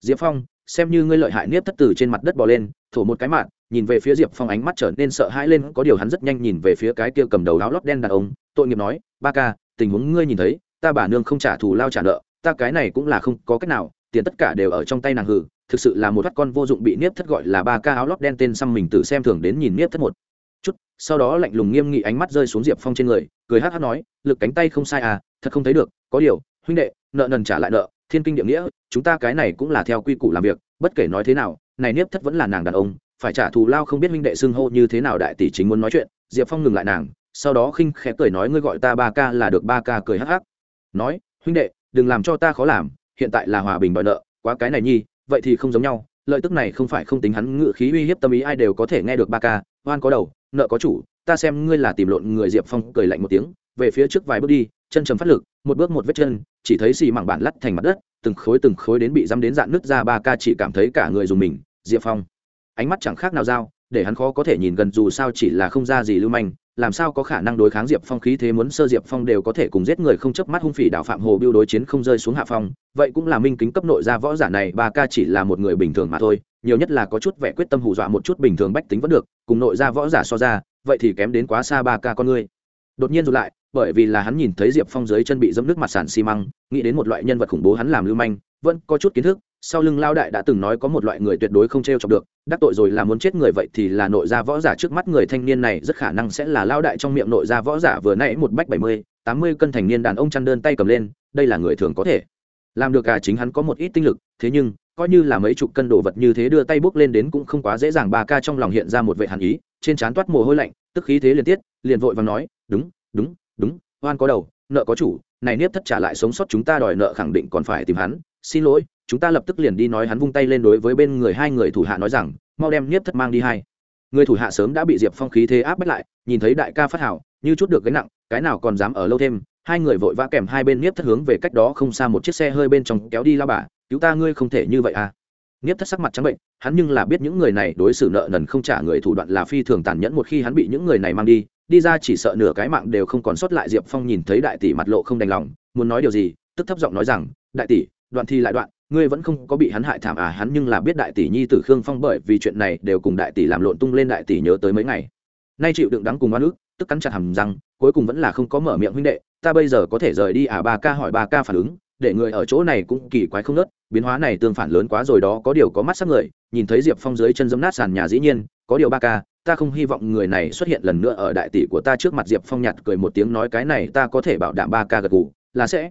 diệp phong xem như ngươi lợi hại niếp thất từ trên mặt đất bò lên, thổ một cái mạng nhìn về phía diệp phong ánh mắt trở nên sợ hãi lên, có điều hắn rất nhanh nhìn về phía cái kia cầm đầu áo lót đen đàn ông, tội nghiệp nói, ba ca, tình huống ngươi nhìn thấy, ta bà nương không trả thù lao trả nợ, ta cái này cũng là không có cách nào, tiền tất cả đều ở trong tay nàng hử, thực sự là một thoát con vô dụng bị niếp thất gọi là ba ca áo lót đen tên xăm mình tự xem thường đến nhìn niếp thất một chút. Sau đó lạnh lùng nghiêm nghị ánh mắt rơi xuống diệp phong trên người, cười hát hát nói, lực cánh tay không sai à thật không thấy được, có điều, huynh đệ, nợ nần trả lại nợ thiên kinh địa nghĩa, chúng ta cái này cũng là theo quy củ làm việc, bất kể nói thế nào, này niếp thất vẫn là nàng đàn ông, phải trả thù lao không biết huynh đệ xưng hô như thế nào đại tỷ chính muốn nói chuyện, diệp phong ngừng lại nàng, sau đó khinh khẽ cười nói ngươi gọi ta ba ca là được ba ca cười hắc hắc. Nói, huynh đệ, đừng làm cho ta khó làm, hiện tại là hòa bình đòi nợ, quá cái này nhi, vậy thì không giống nhau, lợi tức này không phải không tính hắn ngự khí uy hiếp tâm ý ai đều có thể nghe được ba ca, oan có đầu, nợ có chủ, ta xem ngươi là tìm lộn người. Diệp phong cười lạnh một tiếng, về phía trước vài bước đi chân trầm phát lực, một bước một vết chân, chỉ thấy xì mảng bản lắt thành mặt đất, từng khối từng khối đến bị dăm đến dạn nứt ra ba ca chỉ cảm thấy cả người dùng mình, diệp phong. Ánh mắt chẳng khác nào dao, để hắn khó có thể nhìn gần dù sao chỉ là không ra gì lưu manh, làm sao có khả năng đối kháng diệp phong khí thế muốn sơ diệp phong đều có thể cùng giết người không chớp mắt hung phỉ đạo phạm hồ biêu đối chiến không rơi xuống hạ phong, vậy cũng là minh kính cấp nội ra võ giả này, ba ca chỉ là một người bình thường mà thôi, nhiều nhất là có chút vẻ quyết tâm hù dọa một chút bình thường bách tính vẫn được, cùng nội ra võ giả so ra, vậy thì kém đến quá xa ba ca con ngươi. Đột nhiên rụt lại bởi vì là hắn nhìn thấy diệp phong dưới chân bị dẫm nước mặt sàn xi măng, nghĩ đến một loại nhân vật khủng bố hắn làm lưu manh, vẫn có chút kiến thức, sau lưng lao đại đã từng nói có một loại người tuyệt đối không t r e o chọc được, đắc tội rồi là muốn chết người vậy thì là nội gia võ giả trước mắt người thanh niên này, rất khả năng sẽ là lao đại trong miệng nội gia võ giả vừa nãy một bách bảy mươi, tám mươi cân thành niên đàn ông chăn đơn tay cầm lên, đây là người thường có thể làm được cả chính hắn có một ít tinh lực, thế nhưng, coi như là mấy chục cân đồ vật như thế đưa tay bước lên đến cũng không quá dễ dàng ba ca trong lòng hiện ra một vệ hàn ý, trên trán toát mồ hôi lạnh, tức khí thế liên tiết liền vội và nói, đúng đúng đúng oan có đầu nợ có chủ này nếp thất trả lại sống sót chúng ta đòi nợ khẳng định còn phải tìm hắn xin lỗi chúng ta lập tức liền đi nói hắn vung tay lên đối với bên người hai người thủ hạ nói rằng mau đem nếp thất mang đi hai. Người thủ hạ sớm đã bị diệp phong khí thế áp bách lại nhìn thấy đại ca phát hảo như chút được gánh nặng cái nào còn dám ở lâu thêm hai người vội vã kèm hai bên nếp thất hướng về cách đó không xa một chiếc xe hơi bên trong kéo đi lao bà cứu ta ngươi không thể như vậy à. Niếp thất sắc mặt trắng bệnh, hắn nhưng là biết những người này đối xử nợ nần không trả người thủ đoạn là phi thường tàn nhẫn một khi hắn bị những người này mang đi, đi ra chỉ sợ nửa cái mạng đều không còn sót lại Diệp Phong nhìn thấy đại tỷ mặt lộ không đành lòng, muốn nói điều gì, tức thấp giọng nói rằng, đại tỷ, đoạn thi lại đoạn, ngươi vẫn không có bị hắn hại thảm à? Hắn nhưng là biết đại tỷ nhi tử Khương Phong bởi vì chuyện này đều cùng đại tỷ làm lộn tung lên đại tỷ nhớ tới mấy ngày. Nay chịu đựng đắng cùng oan ức, tức cắn chặt hàm răng, cuối cùng vẫn là không có mở miệng huynh đệ, ta bây giờ có thể rời đi à? Ba ca hỏi ba ca phản ứng, để người ở chỗ này cũng kỳ quái không nớt biến hóa này tương phản lớn quá rồi đó có điều có mắt sắc người nhìn thấy diệp phong dưới chân dấm nát sàn nhà dĩ nhiên có điều ba ca ta không hy vọng người này xuất hiện lần nữa ở đại tỷ của ta trước mặt diệp phong nhạt cười một tiếng nói cái này ta có thể bảo đảm ba ca gật gù, là sẽ.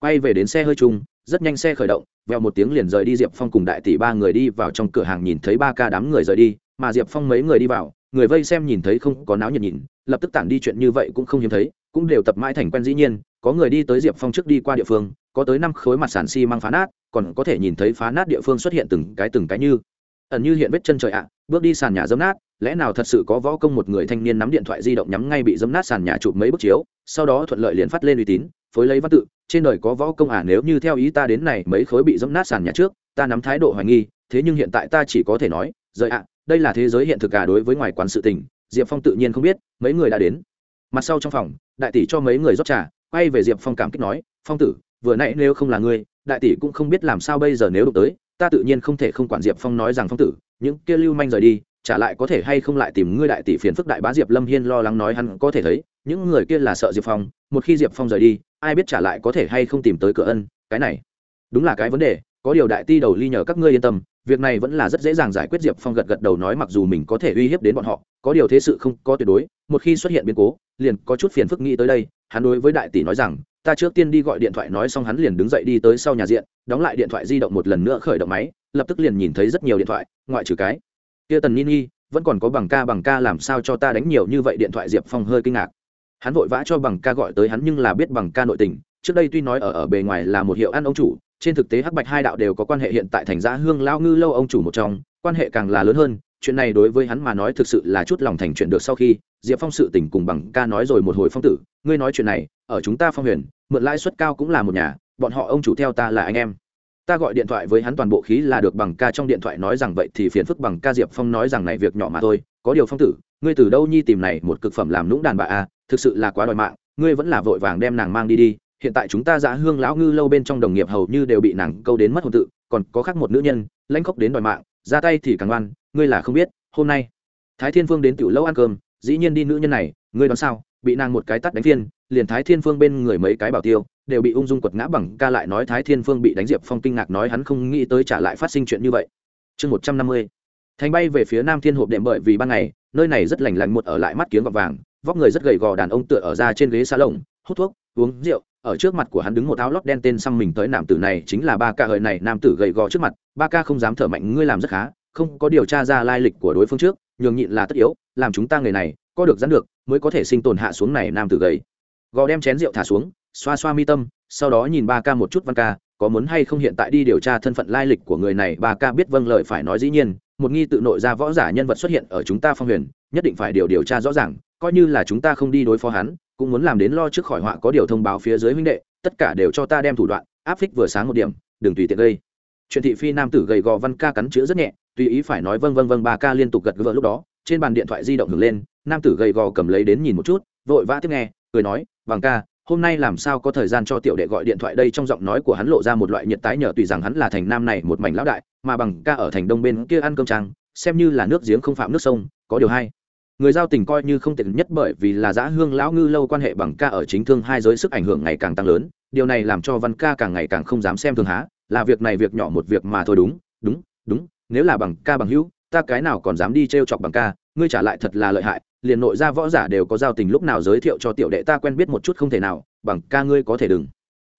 Quay về đến xe hơi chung, rất nhanh xe khởi động veo một tiếng liền rời đi diệp phong cùng đại tỷ ba người đi vào trong cửa hàng nhìn thấy ba ca đám người rời đi, mà diệp phong mấy người đi vào, người vây xem nhìn thấy không có náo nhiệt nhìn, lập tức tản đi chuyện như vậy cũng không hiếm thấy, cũng đều tập mãi thành quen dĩ nhiên, có người đi tới diệp phong trước đi qua địa phương, có tới năm khối mặt sàn xi、si、măng phá nát, còn có thể nhìn thấy phá nát địa phương xuất hiện từng cái từng cái như, ẩn như hiện vết chân trời ạ, bước đi sàn nhà dấm nát lẽ nào thật sự có võ công một người thanh niên nắm điện thoại di động nhắm ngay bị dấm nát sàn nhà chụp mấy bức chiếu, sau đó thuận lợi liền phát lên uy tín, phối lấy văn tự, trên đời có võ công à nếu như theo ý ta đến này, mấy khối bị dấm nát sàn nhà trước, ta nắm thái độ hoài nghi, thế nhưng hiện tại ta chỉ có thể nói, rời ạ, đây là thế giới hiện thực cả à đối với ngoài quán sự tình, diệp phong tự nhiên không biết, mấy người đã đến. Mặt sau trong phòng, đại tỷ cho mấy người rót trà, quay về diệp phong cảm kích nói, phong tử, vừa nãy nếu không là ngươi, đại tỷ cũng không biết làm sao bây giờ nếu đụng tới, ta tự nhiên không thể không quản diệp phong nói rằng phong tử, những kia lưu manh rời đi trả lại có thể hay không lại tìm ngươi đại tỷ phiền phức đại bá diệp lâm hiên lo lắng nói hắn có thể thấy, những người kia là sợ diệp phong, một khi diệp phong rời đi, ai biết trả lại có thể hay không tìm tới cửa ân, cái này đúng là cái vấn đề, có điều đại ti đầu ly nhờ các ngươi yên tâm, việc này vẫn là rất dễ dàng giải quyết, diệp phong gật gật đầu nói mặc dù mình có thể uy hiếp đến bọn họ, có điều thế sự không có tuyệt đối, một khi xuất hiện biến cố, liền có chút phiền phức nghĩ tới đây, hắn đối với đại tỷ nói rằng, ta trước tiên đi gọi điện thoại nói xong hắn liền đứng dậy đi tới sau nhà diện, đóng lại điện thoại di động một lần nữa khởi động máy, lập tức liền nhìn thấy rất nhiều điện thoại, ngoại trừ cái kia tần nini vẫn còn có bằng ca bằng ca làm sao cho ta đánh nhiều như vậy điện thoại diệp phong hơi kinh ngạc. Hắn vội vã cho bằng ca gọi tới hắn nhưng là biết bằng ca nội tình, trước đây tuy nói ở ở bề ngoài là một hiệu ăn ông chủ, trên thực tế hắc bạch hai đạo đều có quan hệ hiện tại thành giá hương lao ngư lâu ông chủ một trong, quan hệ càng là lớn hơn, chuyện này đối với hắn mà nói thực sự là chút lòng thành chuyện được sau khi, diệp phong sự tình cùng bằng ca nói rồi một hồi phong tử, ngươi nói chuyện này, ở chúng ta phong huyền, mượn lãi suất cao cũng là một nhà, bọn họ ông chủ theo ta là anh em ta gọi điện thoại với hắn toàn bộ khí là được bằng ca trong điện thoại nói rằng vậy thì phiền phức bằng ca diệp phong nói rằng này việc nhỏ mà thôi, có điều phong tử, ngươi từ đâu nhi tìm này một cực phẩm làm lũng đàn bà à thực sự là quá đòi mạng, ngươi vẫn là vội vàng đem nàng mang đi đi, hiện tại chúng ta giã hương lão ngư lâu bên trong đồng nghiệp hầu như đều bị nàng câu đến mất hồn tự, còn có khác một nữ nhân, lãnh khóc đến đòi mạng, ra tay thì càng ngoan ngươi là không biết, hôm nay, thái thiên phương đến tiểu lâu ăn cơm, dĩ nhiên đi nữ nhân này, ngươi đoán sao, bị nàng một cái tắt đánh phiên, liền thái thiên phương bên người mấy cái bảo tiêu đều bị ung dung quật ngã bằng ca lại nói thái thiên phương bị đánh diệp phong kinh ngạc nói hắn không nghĩ tới trả lại phát sinh chuyện như vậy. Chương một trăm năm mươi. Thành bay về phía nam thiên hộp đệm bởi vì ban ngày, nơi này rất lành lạnh một ở lại mắt kiếng gọt vàng, vóc người rất gầy gò đàn ông tựa ở ra trên ghế xa lồng, hút thuốc, uống rượu, ở trước mặt của hắn đứng một áo lót đen tên xăm mình tới nam tử này chính là ba ca hời này, nam tử gầy gò trước mặt, ba ca không dám thở mạnh, ngươi làm rất khá, không có điều tra ra lai lịch của đối phương trước, nhường nhịn là tất yếu, làm chúng ta người này, có được dán được, mới có thể sinh tồn hạ xuống này, nam tử gầy. Gò đem chén rượu thả xuống xoa xoa mi tâm, sau đó nhìn ba ca một chút văn ca, có muốn hay không hiện tại đi điều tra thân phận lai lịch của người này, ba ca biết vâng lời phải nói dĩ nhiên, một nghi tự nội ra võ giả nhân vật xuất hiện ở chúng ta phong huyền, nhất định phải điều điều tra rõ ràng, coi như là chúng ta không đi đối phó hắn, cũng muốn làm đến lo trước khỏi họa có điều thông báo phía dưới huynh đệ, tất cả đều cho ta đem thủ đoạn, áp phích vừa sáng một điểm, đừng tùy tiện gây. Chuyện thị phi nam tử gầy gò văn ca cắn chữ rất nhẹ, tùy ý phải nói vâng vâng vâng ba ca liên tục gật gỡ lúc đó, trên bàn điện thoại di động ngừng lên, nam tử gầy gò cầm lấy đến nhìn một chút, vội vã tiếp nghe, cười nói, vàng ca hôm nay làm sao có thời gian cho tiểu đệ gọi điện thoại đây? Trong giọng nói của hắn lộ ra một loại nhiệt tái nhờ tùy rằng hắn là thành nam này một mảnh lão đại mà bằng ca ở thành đông bên kia ăn cơm trang, xem như là nước giếng không phạm nước sông có điều hay. Người giao tình coi như không tiện nhất bởi vì là giã hương lão ngư lâu quan hệ bằng ca ở chính thương hai giới sức ảnh hưởng ngày càng tăng lớn điều này làm cho văn ca càng ngày càng không dám xem thường há là việc này việc nhỏ một việc mà thôi đúng đúng đúng nếu là bằng ca bằng hữu ta cái nào còn dám đi t r e o chọc bằng ca ngươi trả lại thật là lợi hại, liền nội ra võ giả đều có giao tình lúc nào giới thiệu cho tiểu đệ ta quen biết một chút không thể nào, bằng ca ngươi có thể đừng.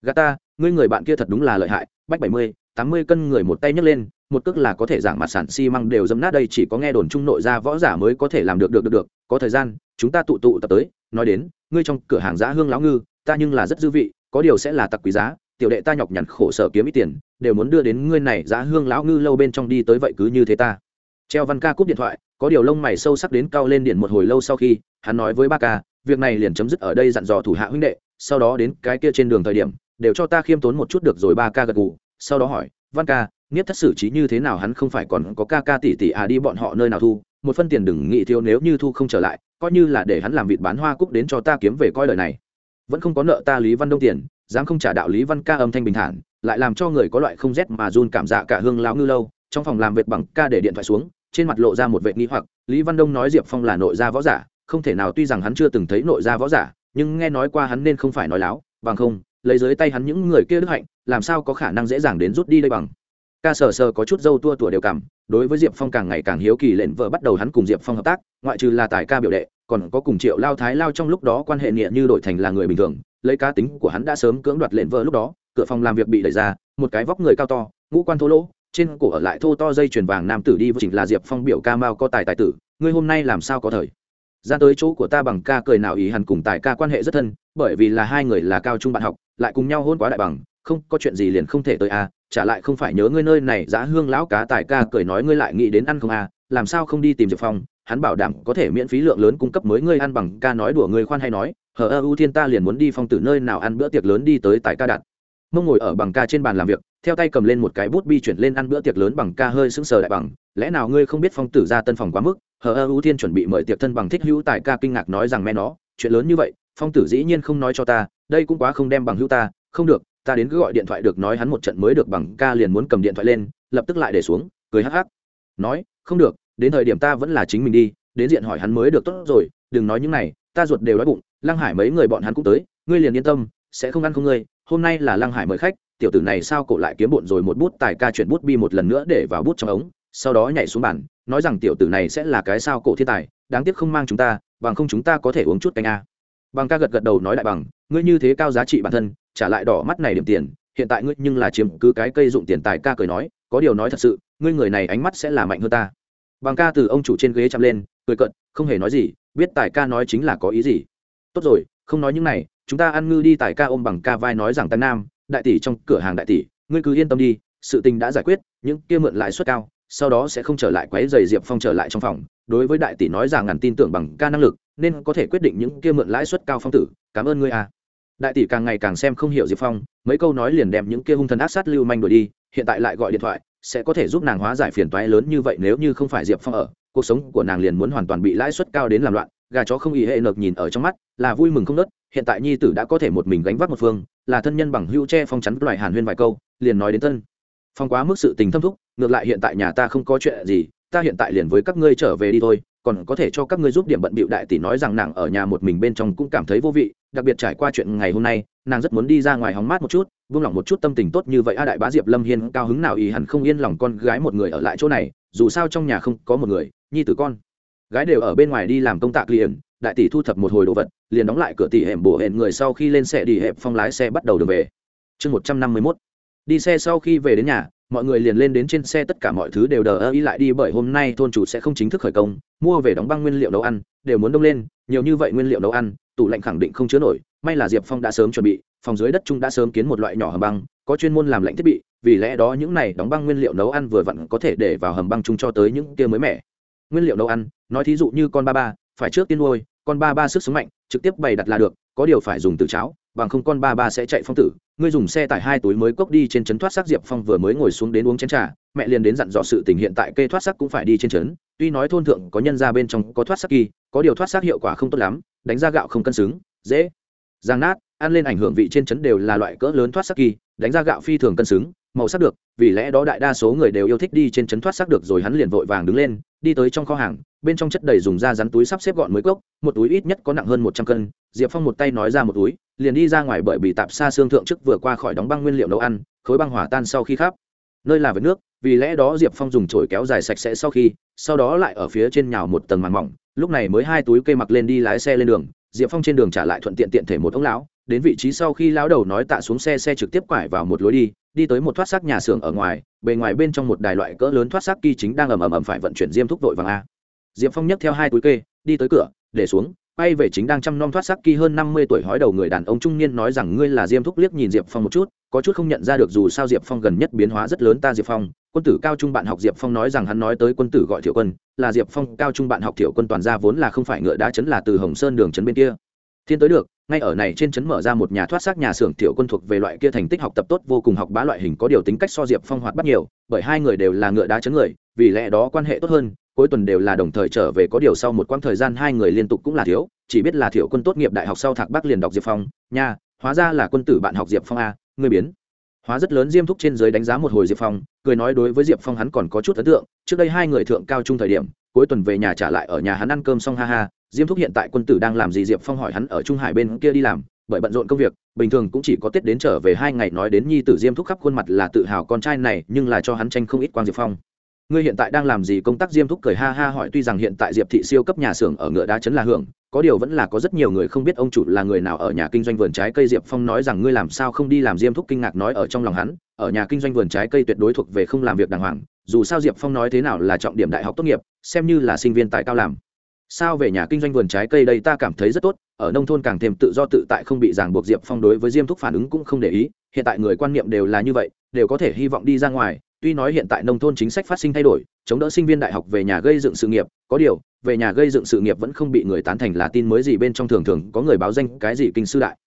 Gà ta, ngươi người bạn kia thật đúng là lợi hại, bách bảy mươi, tám mươi cân người một tay nhấc lên, một cước là có thể giảng mặt sản xi măng đều dấm nát đây, chỉ có nghe đồn trung nội ra võ giả mới có thể làm được được được được, có thời gian, chúng ta tụ tụ tập tới, nói đến, ngươi trong cửa hàng giá hương lão ngư, ta nhưng là rất dư vị, có điều sẽ là tặc quý giá, tiểu đệ ta nhọc nhằn khổ sở kiếm ít tiền, đều muốn đưa đến ngươi này giá hương lão ngư lâu bên trong đi tới vậy cứ như thế ta. Treo văn ca cúp điện thoại có điều lông mày sâu sắc đến cao lên điện một hồi lâu sau khi, hắn nói với ba ca, việc này liền chấm dứt ở đây dặn dò thủ hạ huynh đệ, sau đó đến cái kia trên đường thời điểm, đều cho ta khiêm tốn một chút được rồi. Ba ca gật gù, sau đó hỏi, văn ca niết thất xử trí như thế nào hắn không phải còn có ca ca tỷ tỷ à đi bọn họ nơi nào thu? Một phân tiền đừng nghĩ thiếu nếu như thu không trở lại, coi như là để hắn làm vịt bán hoa cúc đến cho ta kiếm về coi lời này. Vẫn không có nợ ta lý văn đông tiền, dám không trả đạo lý văn ca âm thanh bình thản, lại làm cho người có loại không rét mà run cảm dạ cả hương lão ngư lâu, trong phòng làm việc bằng ca để điện thoại xuống trên mặt lộ ra một vệ nghi hoặc, lý văn đông nói diệp phong là nội gia võ giả, không thể nào tuy rằng hắn chưa từng thấy nội gia võ giả, nhưng nghe nói qua hắn nên không phải nói láo, bằng không, lấy dưới tay hắn những người kia đức hạnh, làm sao có khả năng dễ dàng đến rút đi đây bằng. Ca sờ sờ có chút dâu tua tủa đều cảm, đối với diệp phong càng ngày càng hiếu kỳ lệnh vợ bắt đầu hắn cùng diệp phong hợp tác, ngoại trừ là tài ca biểu đệ, còn có cùng triệu lao thái lao trong lúc đó quan hệ nghĩa như đổi thành là người bình thường, lấy cá tính của hắn đã sớm cưỡng đoạt lệnh vợ lúc đó, cửa phòng làm việc bị đẩy ra, một cái vóc người cao to, ngũ quan thô lỗ trên cổ ở lại thô to dây chuyền vàng nam tử đi chỉnh là diệp phong biểu ca mao có tài tài tử ngươi hôm nay làm sao có thời? Ra tới chỗ của ta bằng ca cười nào ý hẳn cùng tài ca quan hệ rất thân bởi vì là hai người là cao trung bạn học lại cùng nhau hôn quá đại bằng không có chuyện gì liền không thể tới a à, trả lại không phải nhớ ngươi nơi này giá hương lão cá tài ca cười nói ngươi lại nghĩ đến ăn không a à, làm sao không đi tìm diệp phong hắn bảo đảm có thể miễn phí lượng lớn cung cấp mới ngươi ăn bằng ca nói đùa ngươi khoan hay nói hờ ơ ưu thiên ta liền muốn đi phong tử nơi nào ăn bữa tiệc lớn đi tới tại ca đặt. Mông ngồi ở bằng ca trên bàn làm việc theo tay cầm lên một cái bút bi chuyển lên ăn bữa tiệc lớn bằng ca hơi sững sờ đại bằng. Lẽ nào ngươi không biết phong tử ra tân phòng quá mức? Hờ ơ ưu thiên chuẩn bị mời tiệc thân bằng thích hữu tại ca kinh ngạc nói rằng mẹ nó, chuyện lớn như vậy, phong tử dĩ nhiên không nói cho ta, đây cũng quá không đem bằng hữu ta. Không được, ta đến cứ gọi điện thoại được nói hắn một trận mới được bằng ca liền muốn cầm điện thoại lên, lập tức lại để xuống, cười hắc hắc. Nói, không được, đến thời điểm ta vẫn là chính mình đi, đến diện hỏi hắn mới được tốt rồi, đừng nói những này, ta ruột đều đói bụng, lăng hải mấy người bọn hắn cũng tới, ngươi liền yên tâm, sẽ không ăn không ngươi, hôm nay là lăng hải mời khách tiểu tử này sao cổ lại kiếm bộn rồi một bút tài ca chuyển bút bi một lần nữa để vào bút trong ống, sau đó nhảy xuống bàn, nói rằng tiểu tử này sẽ là cái sao cổ thiên tài, đáng tiếc không mang chúng ta, bằng không chúng ta có thể uống chút canh a. Bằng ca gật gật đầu nói đại bằng, ngươi như thế cao giá trị bản thân, trả lại đỏ mắt này điểm tiền, hiện tại ngươi nhưng là chiếm cứ cái cây dụng tiền tài ca cười nói, có điều nói thật sự, ngươi người này ánh mắt sẽ là mạnh hơn ta. Bằng ca từ ông chủ trên ghế chạm lên, cười cận không hề nói gì, biết tài ca nói chính là có ý gì. Tốt rồi, không nói những này, chúng ta ăn ngư đi, tài ca ôm bằng ca vai nói rằng tân nam đại tỷ trong cửa hàng đại tỷ, ngươi cứ yên tâm đi, sự tình đã giải quyết, những kia mượn lãi suất cao, sau đó sẽ không trở lại quấy giày diệp phong trở lại trong phòng. Đối với đại tỷ nói rằng ngàn tin tưởng bằng ca năng lực, nên có thể quyết định những kia mượn lãi suất cao phong tử. Cảm ơn ngươi à. Đại tỷ càng ngày càng xem không hiểu diệp phong, mấy câu nói liền đem những kia hung thần ác sát lưu manh đuổi đi, hiện tại lại gọi điện thoại, sẽ có thể giúp nàng hóa giải phiền toái lớn như vậy nếu như không phải diệp phong ở. Cuộc sống của nàng liền muốn hoàn toàn bị lãi suất cao đến làm loạn, gà chó không ý hệ nợp nhìn ở trong mắt, là vui mừng không nớt hiện tại nhi tử đã có thể một mình gánh vác một phương, là thân nhân bằng hữu che phong chắn loại hàn huyên vài câu, liền nói đến thân. Phong quá mức sự tình thâm thúc, ngược lại hiện tại nhà ta không có chuyện gì, ta hiện tại liền với các ngươi trở về đi thôi, còn có thể cho các ngươi giúp điểm bận bịu đại tỷ nói rằng nàng ở nhà một mình bên trong cũng cảm thấy vô vị, đặc biệt trải qua chuyện ngày hôm nay, nàng rất muốn đi ra ngoài hóng mát một chút, vung lòng một chút tâm tình tốt như vậy a đại bá diệp lâm hiên cao hứng nào ý hẳn không yên lòng con gái một người ở lại chỗ này, dù sao trong nhà không có một người, nhi tử con. Gái đều ở bên ngoài đi làm công tác liền đại tỷ thu thập một hồi đồ vật, liền đóng lại cửa tỷ hẻm bổ hẹn người sau khi lên xe đi hẹp phong lái xe bắt đầu đường về. Chương một trăm năm mươi mốt. Đi xe sau khi về đến nhà, mọi người liền lên đến trên xe, tất cả mọi thứ đều đờ ơ ý lại đi bởi hôm nay thôn chủ sẽ không chính thức khởi công, mua về đóng băng nguyên liệu nấu ăn, đều muốn đông lên, nhiều như vậy nguyên liệu nấu ăn, tủ lạnh khẳng định không chứa nổi, may là diệp phong đã sớm chuẩn bị, phòng dưới đất trung đã sớm kiến một loại nhỏ hầm băng, có chuyên môn làm lạnh thiết bị, vì lẽ đó những này đóng băng nguyên liệu nấu ăn vừa vặn có thể để vào hầm băng chung cho tới những kia mới mẻ. Nguyên liệu nấu ăn, nói thí dụ như con ba ba phải trước tiên nuôi, con ba ba sức sống mạnh, trực tiếp bày đặt là được, có điều phải dùng từ cháo, bằng không con ba ba sẽ chạy phong tử. Ngươi dùng xe tải hai túi mới cốc đi trên trấn thoát xác diệp phong vừa mới ngồi xuống đến uống chén trà, mẹ liền đến dặn dò sự tình hiện tại kê thoát sắc cũng phải đi trên trấn. Tuy nói thôn thượng có nhân ra bên trong có thoát sắc kỳ, có điều thoát sắc hiệu quả không tốt lắm, đánh ra gạo không cân xứng, dễ. Giang nát, ăn lên ảnh hưởng vị trên trấn đều là loại cỡ lớn thoát sắc kỳ, đánh ra gạo phi thường cân xứng màu sắc được, vì lẽ đó đại đa số người đều yêu thích đi trên chấn thoát sắc được rồi hắn liền vội vàng đứng lên, đi tới trong kho hàng, bên trong chất đầy dùng da rắn túi sắp xếp gọn mới cốc, một túi ít nhất có nặng hơn một trăm cân, diệp phong một tay nói ra một túi, liền đi ra ngoài bởi bị tạp xa xương thượng trước vừa qua khỏi đóng băng nguyên liệu nấu ăn, khối băng hỏa tan sau khi khắp. Nơi là với nước, vì lẽ đó diệp phong dùng chổi kéo dài sạch sẽ sau khi, sau đó lại ở phía trên nhào một tầng màn mỏng, lúc này mới hai túi cây mặc lên đi lái xe lên đường, diệp phong trên đường trả lại thuận tiện tiện thể một ông lão đến vị trí sau khi lão đầu nói tạ xuống xe xe trực tiếp quải vào một lối đi đi tới một thoát xác nhà xưởng ở ngoài, bề ngoài bên trong một đài loại cỡ lớn thoát xác kỳ chính đang ầm ầm ầm phải vận chuyển diêm thúc vội vàng a. Diệp phong nhấc theo hai túi kê, đi tới cửa, để xuống, quay về chính đang chăm nom thoát sắc kỳ hơn năm mươi tuổi hói đầu người đàn ông trung niên nói rằng, ngươi là diêm thúc liếc nhìn diệp phong một chút, có chút không nhận ra được dù sao diệp phong gần nhất biến hóa rất lớn ta diệp phong. Quân tử cao trung bạn học diệp phong nói rằng hắn nói tới quân tử gọi tiểu quân, là diệp phong cao trung bạn học tiểu quân toàn gia vốn là không phải ngựa đá chấn là từ hồng sơn đường chấn bên kia. Thiên tới được ngay ở này trên trấn mở ra một nhà thoát xác nhà xưởng tiểu quân thuộc về loại kia thành tích học tập tốt vô cùng học bá loại hình có điều tính cách so diệp phong hoạt bắt nhiều, bởi hai người đều là ngựa đá chấn người, vì lẽ đó quan hệ tốt hơn, cuối tuần đều là đồng thời trở về có điều sau một quãng thời gian hai người liên tục cũng là thiếu, chỉ biết là thiểu quân tốt nghiệp đại học sau thạc bắc liền đọc diệp phong, nha, hóa ra là quân tử bạn học diệp phong a người biến. Hóa rất lớn diêm thúc trên giới đánh giá một hồi diệp phong, cười nói đối với diệp phong hắn còn có chút ấn tượng, trước đây hai người thượng cao trung thời điểm, cuối tuần về nhà trả lại ở nhà hắn ăn cơm xong ha ha diêm thúc hiện tại quân tử đang làm gì diệp phong hỏi hắn ở trung hải bên kia đi làm, bởi bận rộn công việc, bình thường cũng chỉ có tết đến trở về hai ngày nói đến nhi tử diêm thúc khắp khuôn mặt là tự hào con trai này, nhưng là cho hắn tranh không ít quan diệp phong. Ngươi hiện tại đang làm gì? Công tác diêm thúc cười ha ha hỏi, tuy rằng hiện tại diệp thị siêu cấp nhà xưởng ở ngựa đá chấn là hưởng, có điều vẫn là có rất nhiều người không biết ông chủ là người nào ở nhà kinh doanh vườn trái cây diệp phong nói rằng ngươi làm sao không đi làm diêm thúc kinh ngạc nói ở trong lòng hắn, ở nhà kinh doanh vườn trái cây tuyệt đối thuộc về không làm việc đàng hoàng, dù sao diệp phong nói thế nào là trọng điểm đại học tốt nghiệp, xem như là sinh viên tại cao làm sao về nhà kinh doanh vườn trái cây đây ta cảm thấy rất tốt, ở nông thôn càng thêm tự do tự tại không bị ràng buộc diệp phong đối với diêm thúc phản ứng cũng không để ý, hiện tại người quan niệm đều là như vậy, đều có thể hy vọng đi ra ngoài, tuy nói hiện tại nông thôn chính sách phát sinh thay đổi, chống đỡ sinh viên đại học về nhà gây dựng sự nghiệp, có điều, về nhà gây dựng sự nghiệp vẫn không bị người tán thành là tin mới gì bên trong thường thường có người báo danh cái gì kinh sư đại.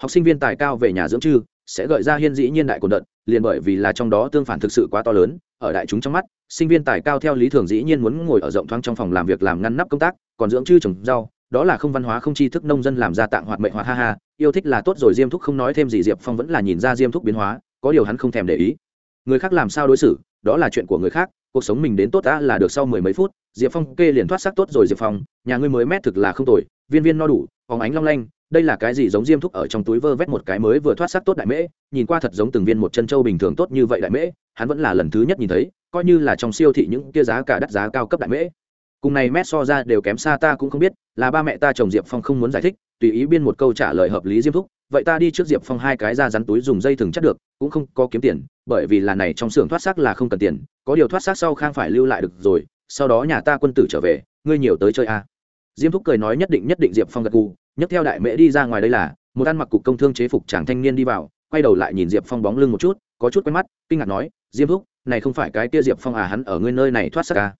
Học sinh viên tài cao về nhà dưỡng chư sẽ gợi ra hiên dĩ nhiên đại cồn đợt, liền bởi vì là trong đó tương phản thực sự quá to lớn, ở đại chúng trong mắt sinh viên tài cao theo lý thường dĩ nhiên muốn ngồi ở rộng thoáng trong phòng làm việc làm ngăn nắp công tác, còn dưỡng chư trồng rau, đó là không văn hóa, không tri thức, nông dân làm ra tạng hoạt mệnh hoạt ha ha, yêu thích là tốt rồi, diêm thúc không nói thêm gì, diệp phong vẫn là nhìn ra diêm thúc biến hóa, có điều hắn không thèm để ý. Người khác làm sao đối xử, đó là chuyện của người khác, cuộc sống mình đến tốt đã là được sau mười mấy phút, diệp phong kê liền thoát sắc tốt rồi, diệp phong, nhà ngươi mới mét thực là không tồi, viên viên no đủ, phóng ánh long lanh đây là cái gì giống diêm thúc ở trong túi vơ vét một cái mới vừa thoát xác tốt đại mễ, nhìn qua thật giống từng viên một chân trâu bình thường tốt như vậy đại mễ, hắn vẫn là lần thứ nhất nhìn thấy, coi như là trong siêu thị những kia giá cả đắt giá cao cấp đại mễ cùng này mét so ra đều kém xa ta cũng không biết, là ba mẹ ta chồng diệp phong không muốn giải thích, tùy ý biên một câu trả lời hợp lý diêm thúc, vậy ta đi trước diệp phong hai cái ra rắn túi dùng dây thừng chắc được, cũng không có kiếm tiền, bởi vì là này trong xưởng thoát xác là không cần tiền, có điều thoát xác sau khang phải lưu lại được rồi, sau đó nhà ta quân tử trở về, ngươi nhiều tới chơi a à. diêm thúc cười nói nhất định nhất định diệp phong gật gù nhấc theo đại mễ đi ra ngoài đây là, một ăn mặc cục công thương chế phục chàng thanh niên đi vào, quay đầu lại nhìn diệp phong bóng lưng một chút, có chút quen mắt, kinh ngạc nói, diêm thúc, này không phải cái kia diệp phong à hắn ở ngươi nơi này thoát xác à?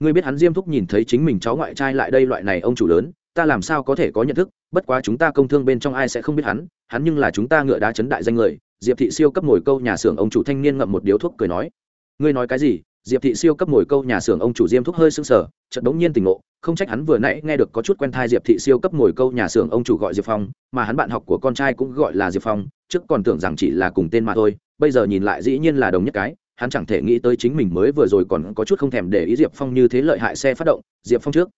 Ngươi biết hắn diêm thúc nhìn thấy chính mình cháu ngoại trai lại đây loại này ông chủ lớn, ta làm sao có thể có nhận thức, bất quá chúng ta công thương bên trong ai sẽ không biết hắn hắn nhưng là chúng ta ngựa đá chấn đại danh người. Diệp thị siêu cấp ngồi câu nhà xưởng ông chủ thanh niên ngậm một điếu thuốc cười nói, ngươi nói cái gì diệp thị siêu cấp ngồi câu nhà xưởng, ông chủ diêm thuốc hơi sưng sờ, chợt đống nhiên tỉnh ngộ, không trách hắn vừa nãy nghe được có chút quen thai diệp thị siêu cấp ngồi câu nhà xưởng, ông chủ gọi diệp phong, mà hắn bạn học của con trai cũng gọi là diệp phong, trước còn tưởng rằng chỉ là cùng tên mà thôi, bây giờ nhìn lại dĩ nhiên là đồng nhất cái, hắn chẳng thể nghĩ tới chính mình mới vừa rồi còn có chút không thèm để ý diệp phong như thế lợi hại xe phát động, diệp phong trước.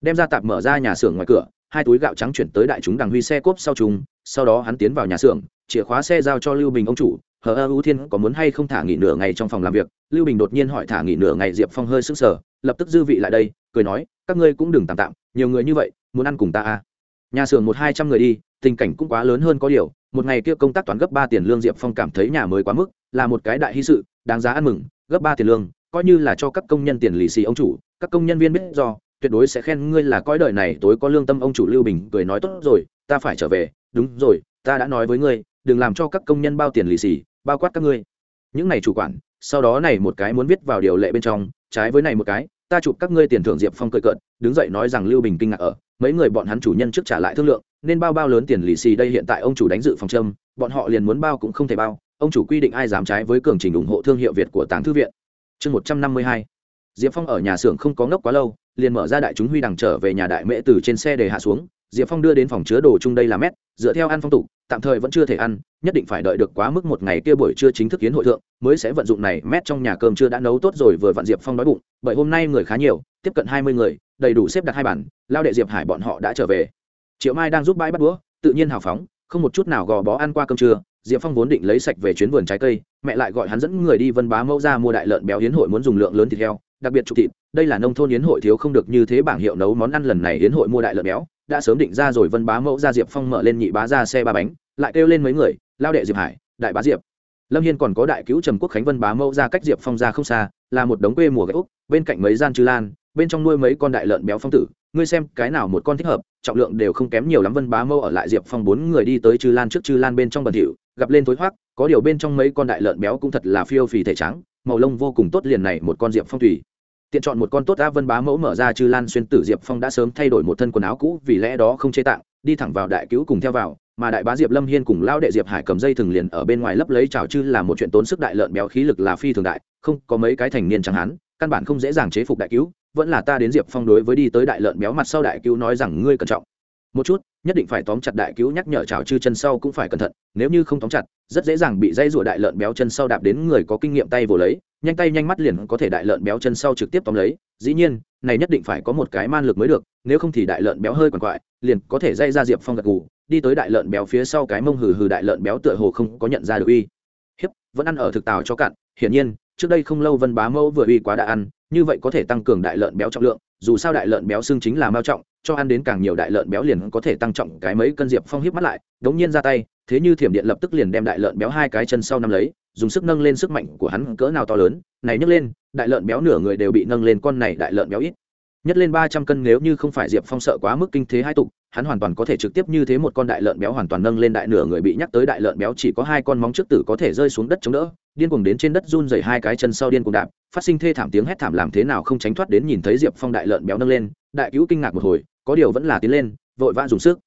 Đem ra tạp mở ra nhà xưởng ngoài cửa, hai túi gạo trắng chuyển tới đại chúng đằng huy xe cốp sau chúng sau đó hắn tiến vào nhà xưởng, chìa khóa xe giao cho lưu bình ông chủ hờ ơ ưu thiên có muốn hay không thả nghỉ nửa ngày trong phòng làm việc? Lưu bình đột nhiên hỏi thả nghỉ nửa ngày diệp phong hơi sững sờ, lập tức dư vị lại đây, cười nói, các ngươi cũng đừng tạm tạm, nhiều người như vậy, muốn ăn cùng ta à? Nhà xưởng một hai trăm người đi, tình cảnh cũng quá lớn hơn có điều, một ngày kia công tác toán gấp ba tiền lương diệp phong cảm thấy nhà mới quá mức, là một cái đại hy sự, đáng giá ăn mừng, gấp ba tiền lương, coi như là cho các công nhân tiền lì xì ông chủ, các công nhân viên biết do, tuyệt đối sẽ khen ngươi là coi đời này tối có lương tâm ông chủ lưu bình, cười nói, tốt rồi, ta phải trở về. Đúng rồi, ta đã nói với ngươi, đừng làm cho các công nhân bao tiền lì xì bao quát các ngươi. Những này chủ quản, sau đó này một cái muốn viết vào điều lệ bên trong, trái với này một cái, ta chụp các ngươi tiền thưởng diệp phong cười cợt, đứng dậy nói rằng lưu bình kinh ngạc ở, mấy người bọn hắn chủ nhân trước trả lại thương lượng, nên bao bao lớn tiền lì xì đây hiện tại ông chủ đánh dự phòng châm, bọn họ liền muốn bao cũng không thể bao, ông chủ quy định ai dám trái với cường trình ủng hộ thương hiệu việt của tàng thư viện. Chương một trăm năm mươi hai, diệp phong ở nhà xưởng không có ngốc quá lâu, liền mở ra đại chúng huy đằng trở về nhà đại mễ từ trên xe để hạ xuống, diệp phong đưa đến phòng chứa đồ chung đây là mét, dựa theo ăn phong tục tạm thời vẫn chưa thể ăn, nhất định phải đợi được quá mức một ngày kia buổi trưa chính thức kiến hội thượng, mới sẽ vận dụng này mét trong nhà cơm chưa đã nấu tốt rồi vừa vặn diệp phong đói bụng, bởi hôm nay người khá nhiều, tiếp cận hai mươi người, đầy đủ xếp đặt hai bản lao đệ diệp hải bọn họ đã trở về. Triệu mai đang giúp bãi bắt đũa, tự nhiên hào phóng, không một chút nào gò bó ăn qua cơm trưa, diệp phong vốn định lấy sạch về chuyến vườn trái cây, mẹ lại gọi hắn dẫn người đi vân bá mẫu ra mua đại lợn béo hiến hội muốn dùng lượng lớn thịt heo, đặc biệt trục thịt, đây là nông thôn hiến hội thiếu không được như thế bảng hiệu nấu món ăn lần này hiến hội mua đại lợn béo đã sớm định ra rồi vân bá mẫu ra diệp phong mở lên nhị bá ra xe ba bánh, lại kêu lên mấy người, lao đệ diệp hải, đại bá diệp. Lâm hiên còn có đại cứu trầm quốc khánh vân bá mẫu ra cách diệp phong ra không xa, là một đống quê mùa gạch úc, bên cạnh mấy gian chư lan, bên trong nuôi mấy con đại lợn béo phong tử. Ngươi xem, cái nào một con thích hợp, trọng lượng đều không kém nhiều lắm. Vân bá mẫu ở lại diệp phong bốn người đi tới chư lan trước. Chư lan bên trong bẩn thỉu, gặp lên thối thoát có điều bên trong mấy con đại lợn béo cũng thật là phiêu phì thể trắng, màu lông vô cùng tốt liền này một con diệp phong thủy tiện chọn một con tốt đã vân bá mẫu mở ra chư lan xuyên tử diệp phong đã sớm thay đổi một thân quần áo cũ, vì lẽ đó không chế tạng, đi thẳng vào đại cứu cùng theo vào, mà đại bá diệp lâm hiên cùng lao đệ diệp hải cầm dây thừng liền ở bên ngoài lấp lấy trào chư là một chuyện tốn sức đại lợn béo khí lực là phi thường đại, không có mấy cái thành niên chẳng hán căn bản không dễ dàng chế phục đại cứu, vẫn là ta đến diệp phong đối với đi tới đại lợn béo mặt sau đại cứu nói rằng ngươi cẩn trọng. Một chút, nhất định phải tóm chặt đại cứu nhắc nhở trào chư chân sau cũng phải cẩn thận, nếu như không tóm chặt rất dễ dàng bị dây rùa đại lợn béo chân sau đạp đến người có kinh nghiệm tay vồ lấy, nhanh tay nhanh mắt liền có thể đại lợn béo chân sau trực tiếp tóm lấy. Dĩ nhiên, này nhất định phải có một cái man lực mới được, nếu không thì đại lợn béo hơi còn quại, liền có thể dây ra diệp phong gật gù, đi tới đại lợn béo phía sau cái mông hừ hừ đại lợn béo tựa hồ không có nhận ra được uy. Hiếp, vẫn ăn ở thực tào cho cạn, hiển nhiên, trước đây không lâu vân bá mẫu vừa uy quá đã ăn, như vậy có thể tăng cường đại lợn béo trọng lượng, dù sao đại lợn béo xương chính là mao trọng, cho ăn đến càng nhiều đại lợn béo liền có thể tăng trọng cái mấy cân diệp phong hiếp mắt lại, đống nhiên ra tay thế như thiểm điện lập tức liền đem đại lợn béo hai cái chân sau năm lấy, dùng sức nâng lên sức mạnh của hắn cỡ nào to lớn, này nhấc lên, đại lợn béo nửa người đều bị nâng lên, con này đại lợn béo ít. Nhất lên ba trăm cân nếu như không phải diệp phong sợ quá mức kinh thế hai tục, hắn hoàn toàn có thể trực tiếp như thế một con đại lợn béo hoàn toàn nâng lên đại nửa người bị nhắc tới đại lợn béo, chỉ có hai con móng trước tử có thể rơi xuống đất chống đỡ, điên cuồng đến trên đất run dày hai cái chân sau điên cuồng đạp, phát sinh thê thảm tiếng hét thảm làm thế nào không tránh thoát đến nhìn thấy diệp phong đại lợn béo nâng lên, đại cứu kinh ngạc một hồi, có điều vẫn là tiến lên, vội vã dùng sức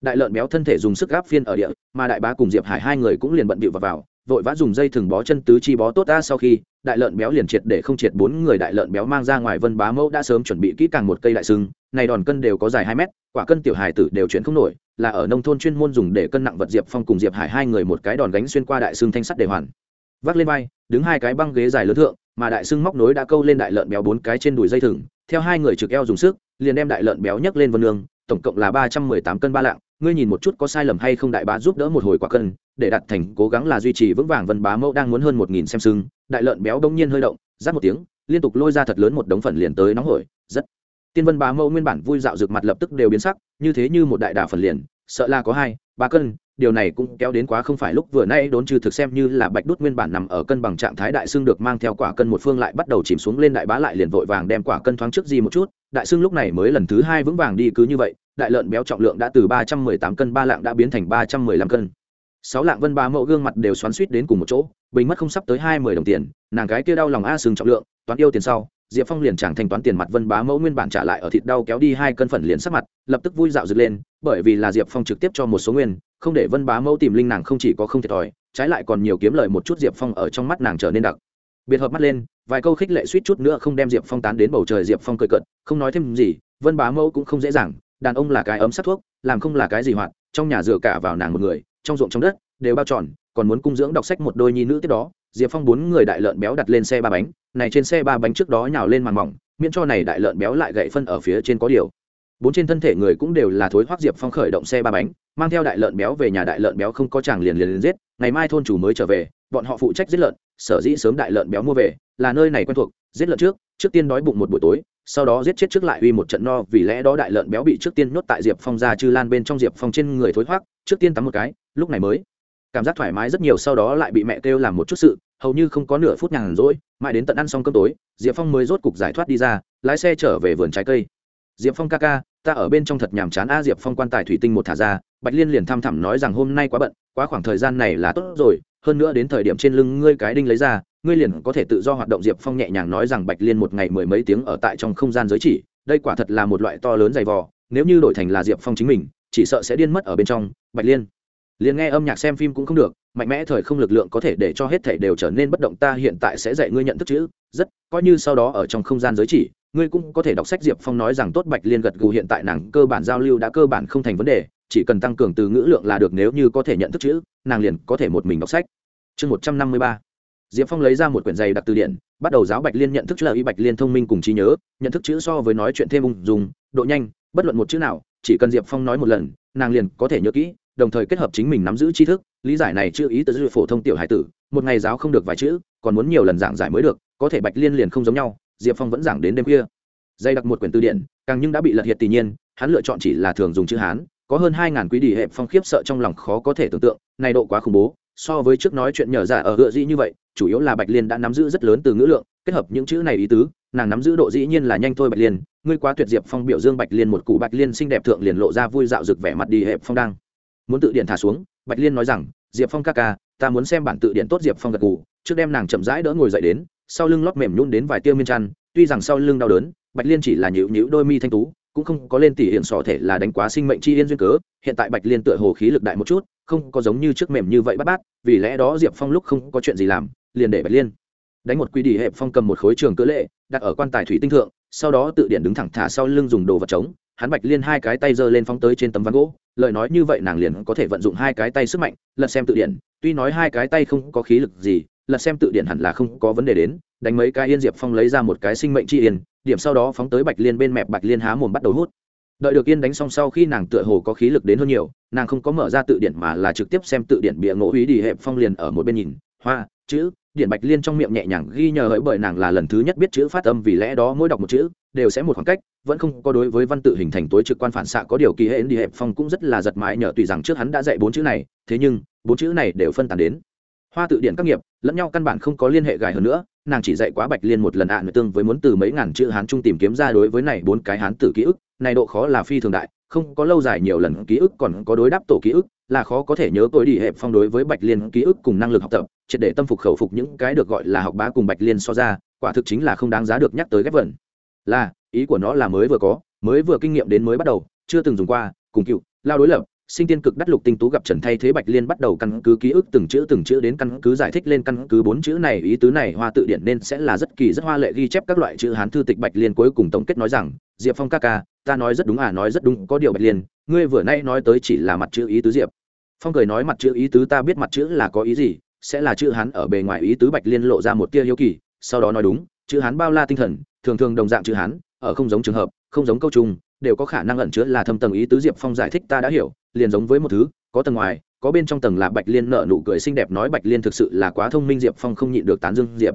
đại lợn béo thân thể dùng sức gáp phiên ở địa mà đại bá cùng diệp hải hai người cũng liền bận bịu vào, vào vội vã dùng dây thừng bó chân tứ chi bó tốt ta sau khi đại lợn béo liền triệt để không triệt bốn người đại lợn béo mang ra ngoài vân bá mẫu đã sớm chuẩn bị kỹ càng một cây đại sưng này đòn cân đều có dài hai mét quả cân tiểu hải tử đều chuyển không nổi là ở nông thôn chuyên môn dùng để cân nặng vật diệp phong cùng diệp hải hai người một cái đòn gánh xuyên qua đại xương thanh sắt để hoàn. Vác lên vai đứng hai cái băng ghế dài lớn thượng mà đại sưng móc nối đã câu lên đại lợn béo bốn cái trên đùi dây thừng theo hai người trực eo dùng sức liền đem đại lợn béo nhấc lên vân lương tổng cộng là ba trăm mười tám cân ba lạng. Ngươi nhìn một chút có sai lầm hay không đại bá giúp đỡ một hồi quả cân, để đặt thành cố gắng là duy trì vững vàng vân bá mẫu đang muốn hơn một nghìn xem sưng. Đại lợn béo đông nhiên hơi động, rát một tiếng, liên tục lôi ra thật lớn một đống phần liền tới nóng hổi, rất. Tiên vân bá mẫu nguyên bản vui dạo rực mặt lập tức đều biến sắc, như thế như một đại đà phần liền, sợ là có hai ba cân, điều này cũng kéo đến quá không phải lúc vừa nay đốn trừ thực xem như là bạch đút nguyên bản nằm ở cân bằng trạng thái đại xương được mang theo quả cân một phương lại bắt đầu chìm xuống lên đại bá lại liền vội vàng đem quả cân thoáng trước gì một chút. Đại xương lúc này mới lần thứ hai vững vàng đi cứ như vậy, đại lợn béo trọng lượng đã từ ba trăm mười tám cân ba lạng đã biến thành ba trăm mười lăm cân. Sáu lạng vân ba mẫu gương mặt đều xoắn suýt đến cùng một chỗ, bình mất không sắp tới hai mươi đồng tiền, nàng gái kia đau lòng a sừng trọng lượng, toán yêu tiền sau diệp phong liền chẳng thanh toán tiền mặt vân bá mẫu nguyên bản trả lại ở thịt đau kéo đi hai cân phần liền sắc mặt, lập tức vui dạo dựng lên, bởi vì là diệp phong trực tiếp cho một số nguyên, không để vân bá mẫu tìm linh nàng không chỉ có không thiệt thòi, trái lại còn nhiều kiếm lời một chút diệp phong ở trong mắt nàng trở nên đặc. Biệt hợp mắt lên, vài câu khích lệ suýt chút nữa không đem diệp phong tán đến bầu trời diệp phong cười cận không nói thêm gì, vân bá mẫu cũng không dễ dàng, đàn ông là cái ấm sắc thuốc, làm không là cái gì hoạt, trong nhà dựa cả vào nàng một người, trong ruộng trong đất, đều bao tròn, còn muốn cung dưỡng đọc sách một đôi nhi nữ tiếp đó diệp phong bốn người đại lợn béo đặt lên xe ba bánh, này trên xe ba bánh trước đó nhào lên màn mỏng, miễn cho này đại lợn béo lại gậy phân ở phía trên có điều. Bốn trên thân thể người cũng đều là thối hoác diệp phong khởi động xe ba bánh, mang theo đại lợn béo về nhà đại lợn béo không có chàng liền liền liền giết, ngày mai thôn chủ mới trở về, bọn họ phụ trách giết lợn, sở dĩ sớm đại lợn béo mua về, là nơi này quen thuộc, giết lợn trước trước tiên đói bụng một buổi tối, sau đó giết chết trước lại uy một trận no, vì lẽ đó đại lợn béo bị trước tiên nhốt tại diệp phong ra chư lan bên trong diệp phong trên người thối thoát trước tiên tắm một cái, lúc này mới cảm giác thoải mái rất nhiều sau đó lại bị mẹ kêu làm một chút sự, hầu như không có nửa phút nhàn rỗi, mãi đến tận ăn xong cơm tối, diệp phong mới rốt cục giải thoát đi ra, lái xe trở về vườn trái cây. Diệp phong ca ca, ta ở bên trong thật nhàm chán a. Diệp phong quan tài thủy tinh một thả ra, bạch liên liền thăm thẳm nói rằng, hôm nay quá bận, quá khoảng thời gian này là tốt rồi, hơn nữa đến thời điểm trên lưng ngươi cái đinh lấy ra, ngươi liền có thể tự do hoạt động. Diệp phong nhẹ nhàng nói rằng, bạch liên một ngày mười mấy tiếng ở tại trong không gian giới chỉ, đây quả thật là một loại to lớn dày vò, nếu như đổi thành là diệp phong chính mình, chỉ sợ sẽ điên mất ở bên trong, bạch liên liền nghe âm nhạc xem phim cũng không được, mạnh mẽ thời không lực lượng có thể để cho hết thể đều trở nên bất động, ta hiện tại sẽ dạy ngươi nhận thức chữ, rất, coi như sau đó ở trong không gian giới chỉ, ngươi cũng có thể đọc sách diệp phong nói rằng tốt bạch liên gật gù hiện tại nàng cơ bản giao lưu đã cơ bản không thành vấn đề, chỉ cần tăng cường từ ngữ lượng là được nếu như có thể nhận thức chữ, nàng liền có thể một mình đọc sách. Chương một trăm năm mươi ba. Diệp phong lấy ra một quyển giày đặc từ điển, bắt đầu giáo bạch liên nhận thức chữ y bạch liên thông minh cùng trí nhớ, nhận thức chữ so với nói chuyện thêm ung dùng độ nhanh, bất luận một chữ nào, chỉ cần diệp phong nói một lần, nàng liền có thể nhớ kỹ đồng thời kết hợp chính mình nắm giữ tri thức, lý giải này chưa ý từ dư phổ thông tiểu hải tử, một ngày giáo không được vài chữ, còn muốn nhiều lần giảng giải mới được, có thể bạch liên liền không giống nhau, diệp phong vẫn giảng đến đêm khuya. Dày đặc một quyển từ điển, càng nhưng đã bị lật hiệt tỷ nhiên, hắn lựa chọn chỉ là thường dùng chữ hán, có hơn hai ngàn quý đi hệ phong khiếp sợ trong lòng khó có thể tưởng tượng, này độ quá khủng bố, so với trước nói chuyện nhờ giả ở hựa dĩ như vậy, chủ yếu là bạch liên đã nắm giữ rất lớn từ ngữ lượng, kết hợp những chữ này ý tứ, nàng nắm giữ độ dĩ nhiên là nhanh thôi bạch liên, ngươi quá tuyệt diệp phong biểu dương bạch liên một cụ bạch liên xinh đẹp thượng liền lộ ra vui dạo rực vẻ mặt đi hệ phong đang muốn tự điện thả xuống bạch liên nói rằng diệp phong ca ca ta muốn xem bản tự điện tốt diệp phong gật gù, trước đem nàng chậm rãi đỡ ngồi dậy đến sau lưng lót mềm nhún đến vài tiêu miên chăn tuy rằng sau lưng đau đớn bạch liên chỉ là nhịu nhịu đôi mi thanh tú cũng không có lên tỉ hiện sỏ thể là đánh quá sinh mệnh chi yên duyên cớ. Hiện tại bạch liên tựa hồ khí lực đại một chút không có giống như trước mềm như vậy bắt bát vì lẽ đó diệp phong lúc không có chuyện gì làm liền để bạch liên đánh một quy đi hẹp phong cầm một khối trường cỡ lệ đặt ở quan tài thủy tinh thượng sau đó tự điện đứng thẳng thả sau lưng dùng đồ vật trống hắn bạch liên hai cái tay giơ lên phóng tới trên tấm ván gỗ lời nói như vậy nàng liền có thể vận dụng hai cái tay sức mạnh lật xem tự điển, tuy nói hai cái tay không có khí lực gì lật xem tự điển hẳn là không có vấn đề đến. Đánh mấy cái yên diệp phong lấy ra một cái sinh mệnh chi yên điểm sau đó phóng tới bạch liên bên mẹp bạch liên há mồm bắt đầu hút. Đợi được yên đánh xong sau khi nàng tựa hồ có khí lực đến hơn nhiều nàng không có mở ra tự điển mà là trực tiếp xem tự điển bịa ngỗ ý đi hẹp phong liền ở một bên nhìn. Hoa chữ điện bạch liên trong miệng nhẹ nhàng ghi nhờ hỡi bởi nàng là lần thứ nhất biết chữ phát âm vì lẽ đó mỗi đọc một chữ đều sẽ một khoảng cách vẫn không có đối với văn tự hình thành tối trực quan phản xạ có điều kỳ hệ đi hẹp phong cũng rất là giật mãi nhờ tùy rằng trước hắn đã dạy bốn chữ này thế nhưng bốn chữ này đều phân tán đến. Hoa tự điện các nghiệp lẫn nhau căn bản không có liên hệ gài hơn nữa nàng chỉ dạy quá bạch liên một lần ạ à, tương với muốn từ mấy ngàn chữ hán trung tìm kiếm ra đối với này bốn cái hán tử ký ức này độ khó là phi thường đại không có lâu dài nhiều lần ký ức còn có đối đáp tổ ký ức là khó có thể nhớ tôi đi hẹp phong đối với bạch liên ký ức cùng năng lực học tập triệt để tâm phục khẩu phục những cái được gọi là học bá cùng bạch liên so ra quả thực chính là không đáng giá được nhắc tới ghép vẩn là ý của nó là mới vừa có, mới vừa kinh nghiệm đến mới bắt đầu, chưa từng dùng qua, cùng cựu, lao đối lập, sinh tiên cực đắt lục tinh tú gặp trần thay thế bạch liên bắt đầu căn cứ ký ức từng chữ từng chữ đến căn cứ giải thích lên căn cứ bốn chữ này, ý tứ này, hoa tự điển nên sẽ là rất kỳ, rất hoa lệ ghi chép các loại chữ hán thư tịch bạch liên cuối cùng tổng kết nói rằng, diệp phong ca ca, ta nói rất đúng à nói rất đúng, có điều bạch liên, ngươi vừa nay nói tới chỉ là mặt chữ ý tứ diệp. Phong cười nói mặt chữ ý tứ ta biết mặt chữ là có ý gì, sẽ là chữ hán ở bề ngoài ý tứ bạch liên lộ ra một tia hiếu kỳ, sau đó nói đúng, chữ hán bao la tinh thần, thường thường đồng dạng chữ hán ở không giống trường hợp, không giống câu chung, đều có khả năng ẩn chứa là thâm tầng ý tứ diệp phong giải thích ta đã hiểu, liền giống với một thứ, có tầng ngoài, có bên trong tầng là bạch liên nợ nụ cười xinh đẹp nói bạch liên thực sự là quá thông minh diệp phong không nhịn được tán dương diệp.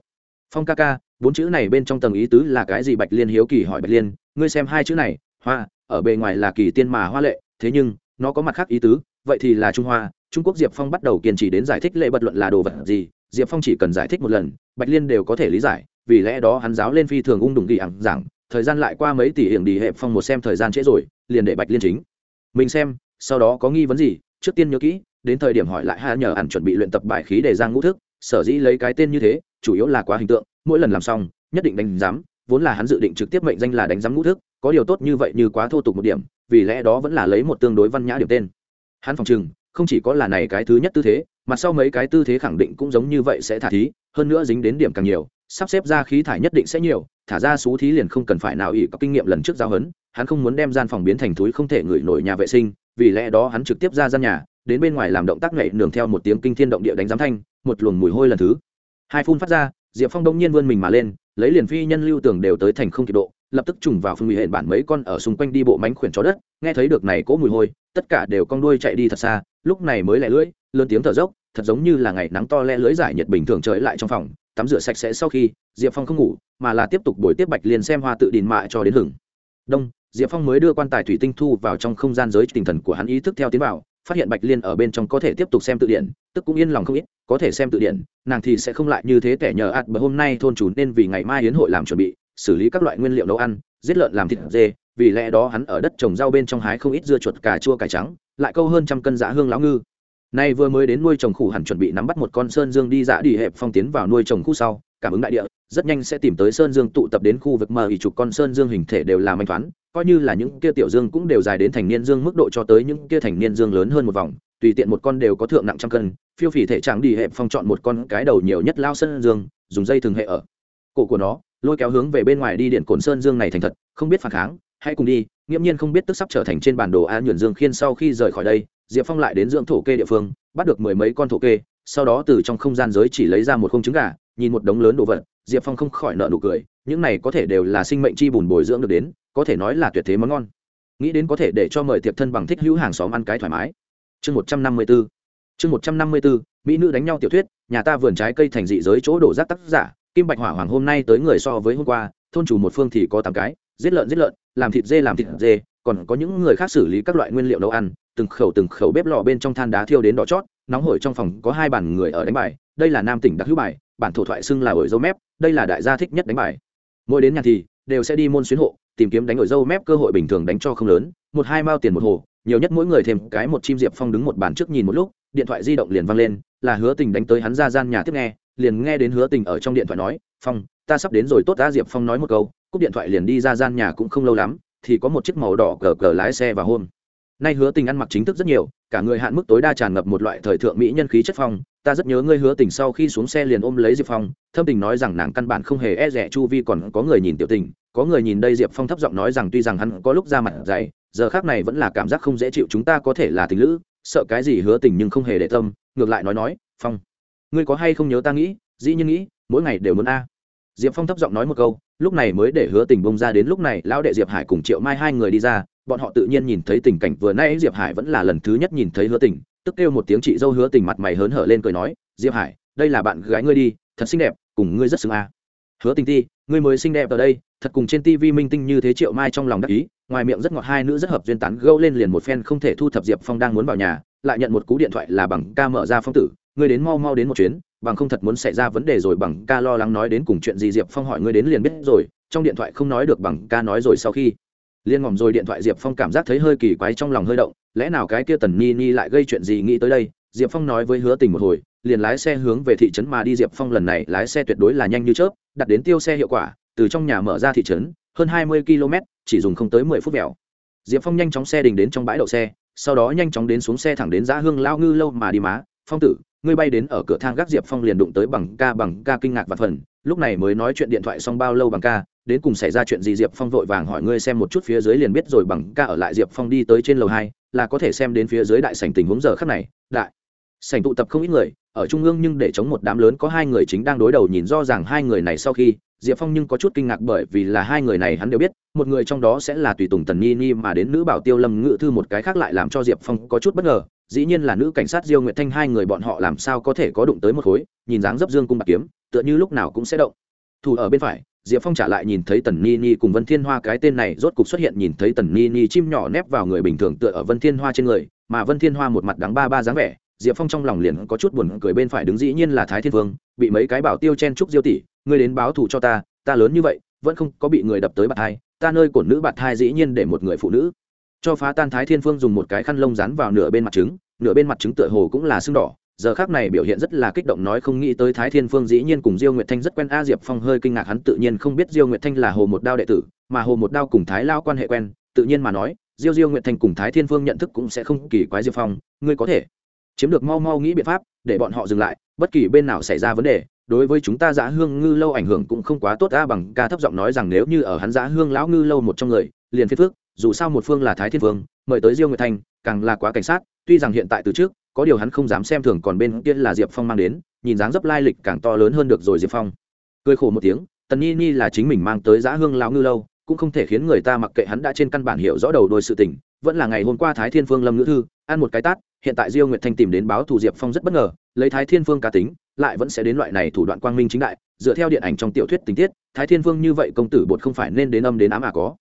Phong ca ca, bốn chữ này bên trong tầng ý tứ là cái gì? Bạch liên hiếu kỳ hỏi bạch liên, ngươi xem hai chữ này, hoa, ở bề ngoài là kỳ tiên mà hoa lệ, thế nhưng, nó có mặt khác ý tứ, vậy thì là trung hoa. Trung quốc diệp phong bắt đầu kiên trì đến giải thích lệ bật luận là đồ vật gì, diệp phong chỉ cần giải thích một lần, bạch liên đều có thể lý giải, vì lẽ đó hắn giáo lên phi thường ung đùng ghi ẳng giảng thời gian lại qua mấy tỷ hiểm đi hẹp phong một xem thời gian trễ rồi, liền để bạch liên chính. Mình xem, sau đó có nghi vấn gì, trước tiên nhớ kỹ, đến thời điểm hỏi lại hai nhờ ẩn chuẩn bị luyện tập bài khí để giang ngũ thức, sở dĩ lấy cái tên như thế, chủ yếu là quá hình tượng, mỗi lần làm xong, nhất định đánh giám, vốn là hắn dự định trực tiếp mệnh danh là đánh giám ngũ thức, có điều tốt như vậy như quá thô tục một điểm, vì lẽ đó vẫn là lấy một tương đối văn nhã điểm tên. Hắn phòng chừng không chỉ có là này cái thứ nhất tư thế mặt sau mấy cái tư thế khẳng định cũng giống như vậy sẽ thả thí, hơn nữa dính đến điểm càng nhiều, sắp xếp ra khí thải nhất định sẽ nhiều thả ra xú thí liền không cần phải nào ỷ có kinh nghiệm lần trước giao hấn, hắn không muốn đem gian phòng biến thành túi không thể ngửi nổi nhà vệ sinh, vì lẽ đó hắn trực tiếp ra gian nhà, đến bên ngoài làm động tác nhảy nường theo một tiếng kinh thiên động địa đánh giám thanh, một luồng mùi hôi lần thứ. Hai phun phát ra, diệp phong đông nhiên vươn mình mà lên, lấy liền phi nhân lưu tường đều tới thành không kịp độ, lập tức trùng vào phương mùi hệ bản mấy con ở xung quanh đi bộ mánh khuyển chó đất, nghe thấy được này cỗ mùi hôi, tất cả đều cong đuôi chạy đi thật xa, lúc này mới lẻ lưỡi, lớn tiếng thở dốc, thật giống như là ngày nắng to le lưỡi giải nhiệt bình thường trời lại trong phòng tắm rửa sạch sẽ sau khi, diệp phong không ngủ, mà là tiếp tục buổi tiếp bạch liên xem hoa tự đình mại cho đến hừng đông, diệp phong mới đưa quan tài thủy tinh thu vào trong không gian giới tinh thần của hắn ý thức theo tiến vào, phát hiện bạch liên ở bên trong có thể tiếp tục xem tự điển tức cũng yên lòng không ít, có thể xem tự điển nàng thì sẽ không lại như thế kẻ nhờ ạt bởi hôm nay thôn chủ nên vì ngày mai hiến hội làm chuẩn bị, xử lý các loại nguyên liệu nấu ăn, giết lợn làm thịt dê, vì lẽ đó hắn ở đất trồng rau bên trong hái không ít dưa chuột, cà chua, cải trắng, lại câu hơn trăm cân giá hương lão ngư nay vừa mới đến nuôi trồng khu hẳn chuẩn bị nắm bắt một con sơn dương đi dã đi hẹp phong tiến vào nuôi trồng khu sau, cảm ứng đại địa, rất nhanh sẽ tìm tới sơn dương tụ tập đến khu vực mờ ỉ chục con sơn dương hình thể đều là manh thoán coi như là những kia tiểu dương cũng đều dài đến thành niên dương mức độ cho tới những kia thành niên dương lớn hơn một vòng, tùy tiện một con đều có thượng nặng trăm cân, phiêu phỉ thể trạng đi hẹp phong chọn một con cái đầu nhiều nhất lao sơn dương, dùng dây thường hệ ở. Cổ của nó, lôi kéo hướng về bên ngoài đi điện cồn sơn dương này thành thật, không biết phản kháng, hãy cùng đi, nghiễm nhiên không biết tức sắp trở thành trên bản đồ a nhuận dương khiên sau khi rời khỏi đây diệp phong lại đến dưỡng thổ kê địa phương, bắt được mười mấy con thổ kê, sau đó từ trong không gian giới chỉ lấy ra một khung trứng gà, nhìn một đống lớn đồ vật, diệp phong không khỏi nợ nụ cười, những này có thể đều là sinh mệnh chi bùn bồi dưỡng được đến, có thể nói là tuyệt thế món ngon. Nghĩ đến có thể để cho mời tiệp thân bằng thích hữu hàng xóm ăn cái thoải mái. Chương một trăm năm mươi b ố chương một trăm năm mươi b ố mỹ nữ đánh nhau tiểu thuyết, nhà ta vườn trái cây thành dị giới chỗ đổ rác tác giả, kim bạch hỏa hoàng hôm nay tới người so với hôm qua, thôn chủ một phương thì có tám cái, giết lợn giết lợn, làm thịt dê làm thịt dê còn có những người khác xử lý các loại nguyên liệu nấu ăn, từng khẩu từng khẩu bếp lò bên trong than đá thiêu đến đỏ chót, nóng hổi trong phòng có hai bàn người ở đánh bài, đây là nam tỉnh đặc hữu bài, bản thổ thoại xưng là ổi dâu mép, đây là đại gia thích nhất đánh bài. Mỗi đến nhà thì, đều sẽ đi môn xuyến hộ, tìm kiếm đánh ổi dâu mép cơ hội bình thường đánh cho không lớn, một hai mao tiền một hồ, nhiều nhất mỗi người thêm cái một chim diệp phong đứng một bàn trước nhìn một lúc, điện thoại di động liền văng lên, là hứa tình đánh tới hắn ra gian nhà tiếp nghe, liền nghe đến hứa tình ở trong điện thoại nói, phong, ta sắp đến rồi, tốt ta diệp phong nói một câu, cúp điện thoại liền đi ra gian nhà cũng không lâu lắm thì có một chiếc màu đỏ cờ cờ lái xe và hôm. Nay hứa tình ăn mặc chính thức rất nhiều, cả người hạn mức tối đa tràn ngập một loại thời thượng mỹ nhân khí chất phong. Ta rất nhớ ngươi hứa tình sau khi xuống xe liền ôm lấy diệp phong, thâm tình nói rằng nàng căn bản không hề e rẻ chu vi còn có người nhìn tiểu tình. Có người nhìn đây diệp phong thấp giọng nói rằng tuy rằng hắn có lúc ra mặt dày, giờ khác này vẫn là cảm giác không dễ chịu chúng ta có thể là tình lữ, sợ cái gì hứa tình nhưng không hề để tâm, ngược lại nói nói, phong, ngươi có hay không nhớ ta nghĩ? Dĩ nhiên nghĩ, mỗi ngày đều muốn a diệp phong thấp giọng nói một câu, lúc này mới để hứa tình bông ra đến lúc này, lão đệ diệp hải cùng triệu mai hai người đi ra, bọn họ tự nhiên nhìn thấy tình cảnh vừa nay diệp hải vẫn là lần thứ nhất nhìn thấy hứa tình, tức kêu một tiếng chị dâu hứa tình mặt mày hớn hở lên cười nói, diệp hải, đây là bạn gái ngươi đi, thật xinh đẹp, cùng ngươi rất xứng a. Hứa tình ti, ngươi mới xinh đẹp ở đây, thật cùng trên tivi minh tinh như thế triệu mai trong lòng đắc ý, ngoài miệng rất ngọt hai nữ rất hợp duyên tán gâu lên liền một phen không thể thu thập diệp phong đang muốn vào nhà, lại nhận một cú điện thoại là bằng ca mở ra phong tử ngươi đến mau mau đến một chuyến, bằng không thật muốn xảy ra vấn đề rồi, bằng ca lo lắng nói đến cùng chuyện gì, diệp phong hỏi ngươi đến liền biết rồi, trong điện thoại không nói được bằng ca nói rồi sau khi. Liên ngòm rồi điện thoại diệp phong cảm giác thấy hơi kỳ quái trong lòng hơi động, lẽ nào cái kia tần ni ni lại gây chuyện gì nghĩ tới đây? Diệp phong nói với hứa tình một hồi, liền lái xe hướng về thị trấn mà đi. Diệp phong lần này lái xe tuyệt đối là nhanh như chớp, đặt đến tiêu xe hiệu quả, từ trong nhà mở ra thị trấn, hơn hai mươi km chỉ dùng không tới mười phút mèo diệp phong nhanh chóng xe đình đến trong bãi đậu xe, sau đó nhanh chóng đến xuống xe thẳng đến giã hương lao ngư lâu mà đi má. Phong tử ngươi bay đến ở cửa thang gác diệp phong liền đụng tới bằng ca bằng ca kinh ngạc và phần, lúc này mới nói chuyện điện thoại xong bao lâu bằng ca, đến cùng xảy ra chuyện gì diệp phong vội vàng hỏi ngươi xem một chút phía dưới liền biết rồi bằng ca ở lại diệp phong đi tới trên lầu hai, là có thể xem đến phía dưới đại sảnh tình huống giờ khắc này, đại sảnh tụ tập không ít người, ở trung ương nhưng để chống một đám lớn có hai người chính đang đối đầu nhìn do rằng hai người này sau khi, diệp phong nhưng có chút kinh ngạc bởi vì là hai người này hắn đều biết, một người trong đó sẽ là tùy tùng tần ni ni mà đến nữ bảo tiêu lâm ngự thư một cái khác lại làm cho diệp phong có chút bất ngờ dĩ nhiên là nữ cảnh sát diêu nguyệt thanh hai người bọn họ làm sao có thể có đụng tới một khối, nhìn dáng dấp dương cung bạc kiếm, tựa như lúc nào cũng sẽ động. Thủ ở bên phải, diệp phong trả lại nhìn thấy tần ni ni cùng vân thiên hoa, cái tên này rốt cục xuất hiện nhìn thấy tần ni ni chim nhỏ nép vào người bình thường tựa ở vân thiên hoa trên người, mà vân thiên hoa một mặt đắng ba ba dáng vẻ, diệp phong trong lòng liền có chút buồn cười bên phải đứng dĩ nhiên là thái thiên vương, bị mấy cái bảo tiêu chen trúc diêu tỷ, ngươi đến báo thù cho ta ta lớn như vậy, vẫn không có bị người đập tới bạt thai, ta nơi của nữ bạt thai dĩ nhiên để một người phụ nữ cho phá tan thái thiên phương dùng một cái khăn lông dán vào nửa bên mặt trứng, nửa bên mặt trứng tựa hồ cũng là sưng đỏ. Giờ khác này biểu hiện rất là kích động nói không nghĩ tới thái thiên phương dĩ nhiên cùng diêu nguyệt thanh rất quen. A diệp phong hơi kinh ngạc, hắn tự nhiên không biết diêu nguyệt thanh là hồ một đao đệ tử, mà hồ một đao cùng thái lao quan hệ quen, tự nhiên mà nói, diêu diêu nguyệt thanh cùng thái thiên phương nhận thức cũng sẽ không kỳ quái diệp phong, ngươi có thể chiếm được mau mau nghĩ biện pháp để bọn họ dừng lại, bất kỳ bên nào xảy ra vấn đề, đối với chúng ta giã hương ngư lâu ảnh hưởng cũng không quá tốt. A bằng ca thấp giọng nói rằng nếu như ở hắn giã hương lão ngư lâu một trong người, liền phiết phước dù sao một phương là thái thiên Vương, mời tới diêu nguyệt thanh càng là quá cảnh sát tuy rằng hiện tại từ trước có điều hắn không dám xem thường còn bên kia là diệp phong mang đến nhìn dáng dấp lai lịch càng to lớn hơn được rồi diệp phong. Cười khổ một tiếng tần ni ni là chính mình mang tới giã hương lão ngư lâu cũng không thể khiến người ta mặc kệ hắn đã trên căn bản hiểu rõ đầu đôi sự tình vẫn là ngày hôm qua thái thiên phương lâm ngữ thư ăn một cái tát hiện tại diêu nguyệt thanh tìm đến báo thù diệp phong rất bất ngờ lấy thái thiên phương cá tính lại vẫn sẽ đến loại này thủ đoạn quang minh chính đại dựa theo điện ảnh trong tiểu thuyết tình tiết thái thiên phương như vậy công tử bột không phải nên đến âm đến ám à có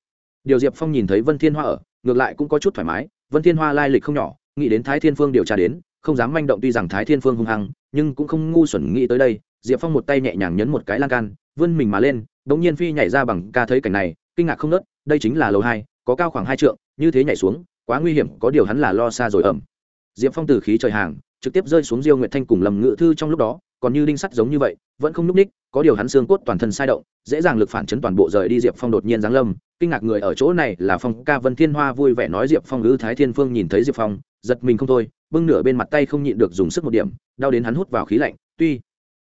điều diệp phong nhìn thấy vân thiên hoa ở, ngược lại cũng có chút thoải mái, vân thiên hoa lai lịch không nhỏ, nghĩ đến thái thiên phương điều tra đến, không dám manh động tuy rằng thái thiên phương hung hăng, nhưng cũng không ngu xuẩn nghĩ tới đây, diệp phong một tay nhẹ nhàng nhấn một cái lan can, vươn mình mà lên đ ỗ n g nhiên phi nhảy ra bằng ca thấy cảnh này, kinh ngạc không nớt, đây chính là lầu hai, có cao khoảng hai trượng, như thế nhảy xuống, quá nguy hiểm, có điều hắn là lo xa rồi ẩm diệp phong từ khí trời hàng, trực tiếp rơi xuống diêu nguyệt thanh cùng lầm ngự thư trong lúc đó còn như đinh sắt giống như vậy, vẫn không núc ních, có điều hắn xương cốt toàn thân sai động, dễ dàng lực phản chấn toàn bộ rời đi diệp phong đột nhiên giáng lâm. Kinh ngạc người ở chỗ này là phong ca vân thiên hoa vui vẻ nói diệp phong ư thái thiên phương nhìn thấy diệp phong, giật mình không thôi, bưng nửa bên mặt tay không nhịn được dùng sức một điểm, đau đến hắn hút vào khí lạnh, tuy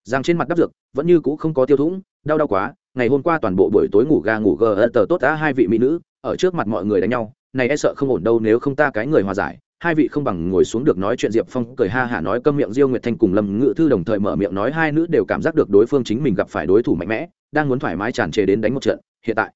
rằng trên mặt đắp dược, vẫn như cũ không có tiêu thủng, đau đau quá, ngày hôm qua toàn bộ buổi tối ngủ ga ngủ gờ tờ tốt đã hai vị mỹ nữ, ở trước mặt mọi người đánh nhau, này e sợ không ổn đâu, nếu không ta cái người hòa giải hai vị không bằng ngồi xuống được nói chuyện diệp phong cười ha hả nói câm miệng diêu nguyệt thanh cùng lâm ngự thư đồng thời mở miệng nói hai nữ đều cảm giác được đối phương chính mình gặp phải đối thủ mạnh mẽ, đang muốn thoải mái tràn trề đến đánh một trận. Hiện tại,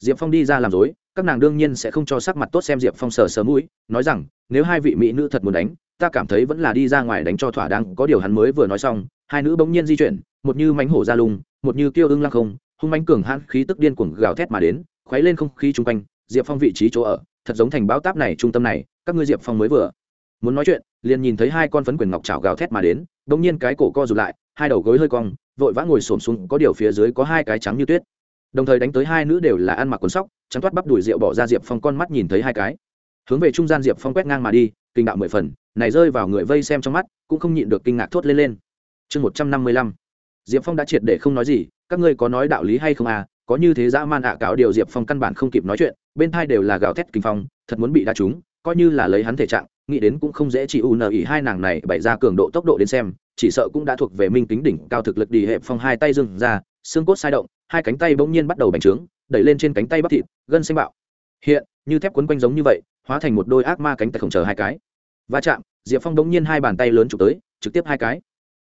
diệp phong đi ra làm dối các nàng đương nhiên sẽ không cho sắc mặt tốt xem diệp phong sờ sờ mũi, nói rằng, nếu hai vị mỹ nữ thật muốn đánh, ta cảm thấy vẫn là đi ra ngoài đánh cho thỏa đáng, có điều hắn mới vừa nói xong, hai nữ bỗng nhiên di chuyển, một như mánh hổ ra lùng một như kiêu ưng lăng không, hung mánh cường hãn khí tức điên cuồng gào thét mà đến, khuấy lên không khí chung quanh, diệp phong vị trí chỗ ở, thật giống thành báo táp này trung tâm này các ngươi diệp phong mới vừa muốn nói chuyện liền nhìn thấy hai con phấn quyền ngọc trào gào thét mà đến bỗng nhiên cái cổ co rụt lại hai đầu gối hơi cong vội vã ngồi xổm xuống có điều phía dưới có hai cái trắng như tuyết đồng thời đánh tới hai nữ đều là ăn mặc quần sóc trắng toát bắp đùi rượu bỏ ra diệp phong con mắt nhìn thấy hai cái hướng về trung gian diệp phong quét ngang mà đi kinh đạo mười phần này rơi vào người vây xem trong mắt cũng không nhịn được kinh ngạc thốt lên lên chương một trăm năm mươi lăm diệp phong đã triệt để không nói gì các ngươi có nói đạo lý hay không à có như thế dã man ạ à cáo điều diệp phong căn bản không kịp nói chuyện bên thai đều là gào thét kinh phong thật muốn bị đa trúng coi như là lấy hắn thể trạng, nghĩ đến cũng không dễ chỉ u nờ ỉ hai nàng này bày ra cường độ tốc độ đến xem, chỉ sợ cũng đã thuộc về minh tính đỉnh cao thực lực đi hệ phong hai tay dừng ra, xương cốt sai động, hai cánh tay bỗng nhiên bắt đầu bành trướng, đẩy lên trên cánh tay bắp thịt, gân xanh bạo. Hiện, như thép quấn quanh giống như vậy, hóa thành một đôi ác ma cánh tay khổng chờ hai cái. Va chạm, diệp phong bỗng nhiên hai bàn tay lớn chụp tới, trực tiếp hai cái.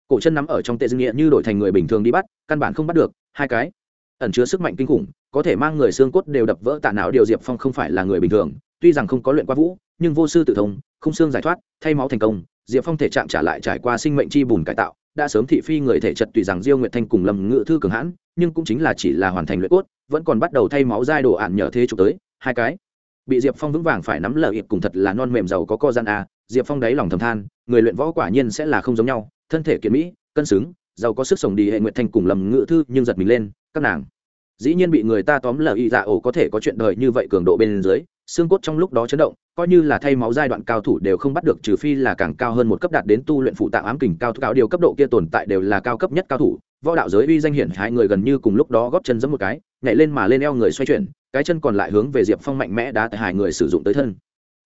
Cổ chân nắm ở trong tệ dương nghĩa như đổi thành người bình thường đi bắt, căn bản không bắt được, hai cái. Ẩn chứa sức mạnh kinh khủng, có thể mang người xương cốt đều đập vỡ tạ não điều diệp phong không phải là người bình thường tuy rằng không có luyện qua vũ, nhưng vô sư tự thông, không xương giải thoát, thay máu thành công, diệp phong thể trạng trả lại trải qua sinh mệnh chi bùn cải tạo, đã sớm thị phi người thể chất tùy rằng diêu nguyệt thanh cùng lầm ngự thư cường hãn, nhưng cũng chính là chỉ là hoàn thành luyện cốt, vẫn còn bắt đầu thay máu giai đồ ạn nhờ thế chụp tới, hai cái. Bị diệp phong vững vàng phải nắm lợi ịp cùng thật là non mềm giàu có co gian a, diệp phong đáy lòng thầm than, người luyện võ quả nhiên sẽ là không giống nhau, thân thể kiện mỹ, cân xứng, giàu có sức sống đi hệ nguyệt thanh cùng lầm ngự thư nhưng giật mình lên, các nàng. Dĩ nhiên bị người ta tóm lợi y dạ ổ có thể có chuyện đời như vậy cường độ bên dưới xương cốt trong lúc đó chấn động, coi như là thay máu giai đoạn cao thủ đều không bắt được, trừ phi là càng cao hơn một cấp đạt đến tu luyện phụ tạng ám kình cao cao điều cấp độ kia tồn tại đều là cao cấp nhất cao thủ. Võ đạo giới uy danh hiển hai người gần như cùng lúc đó góp chân giẫm một cái, nhảy lên mà lên eo người xoay chuyển, cái chân còn lại hướng về diệp phong mạnh mẽ đá tại hai người sử dụng tới thân.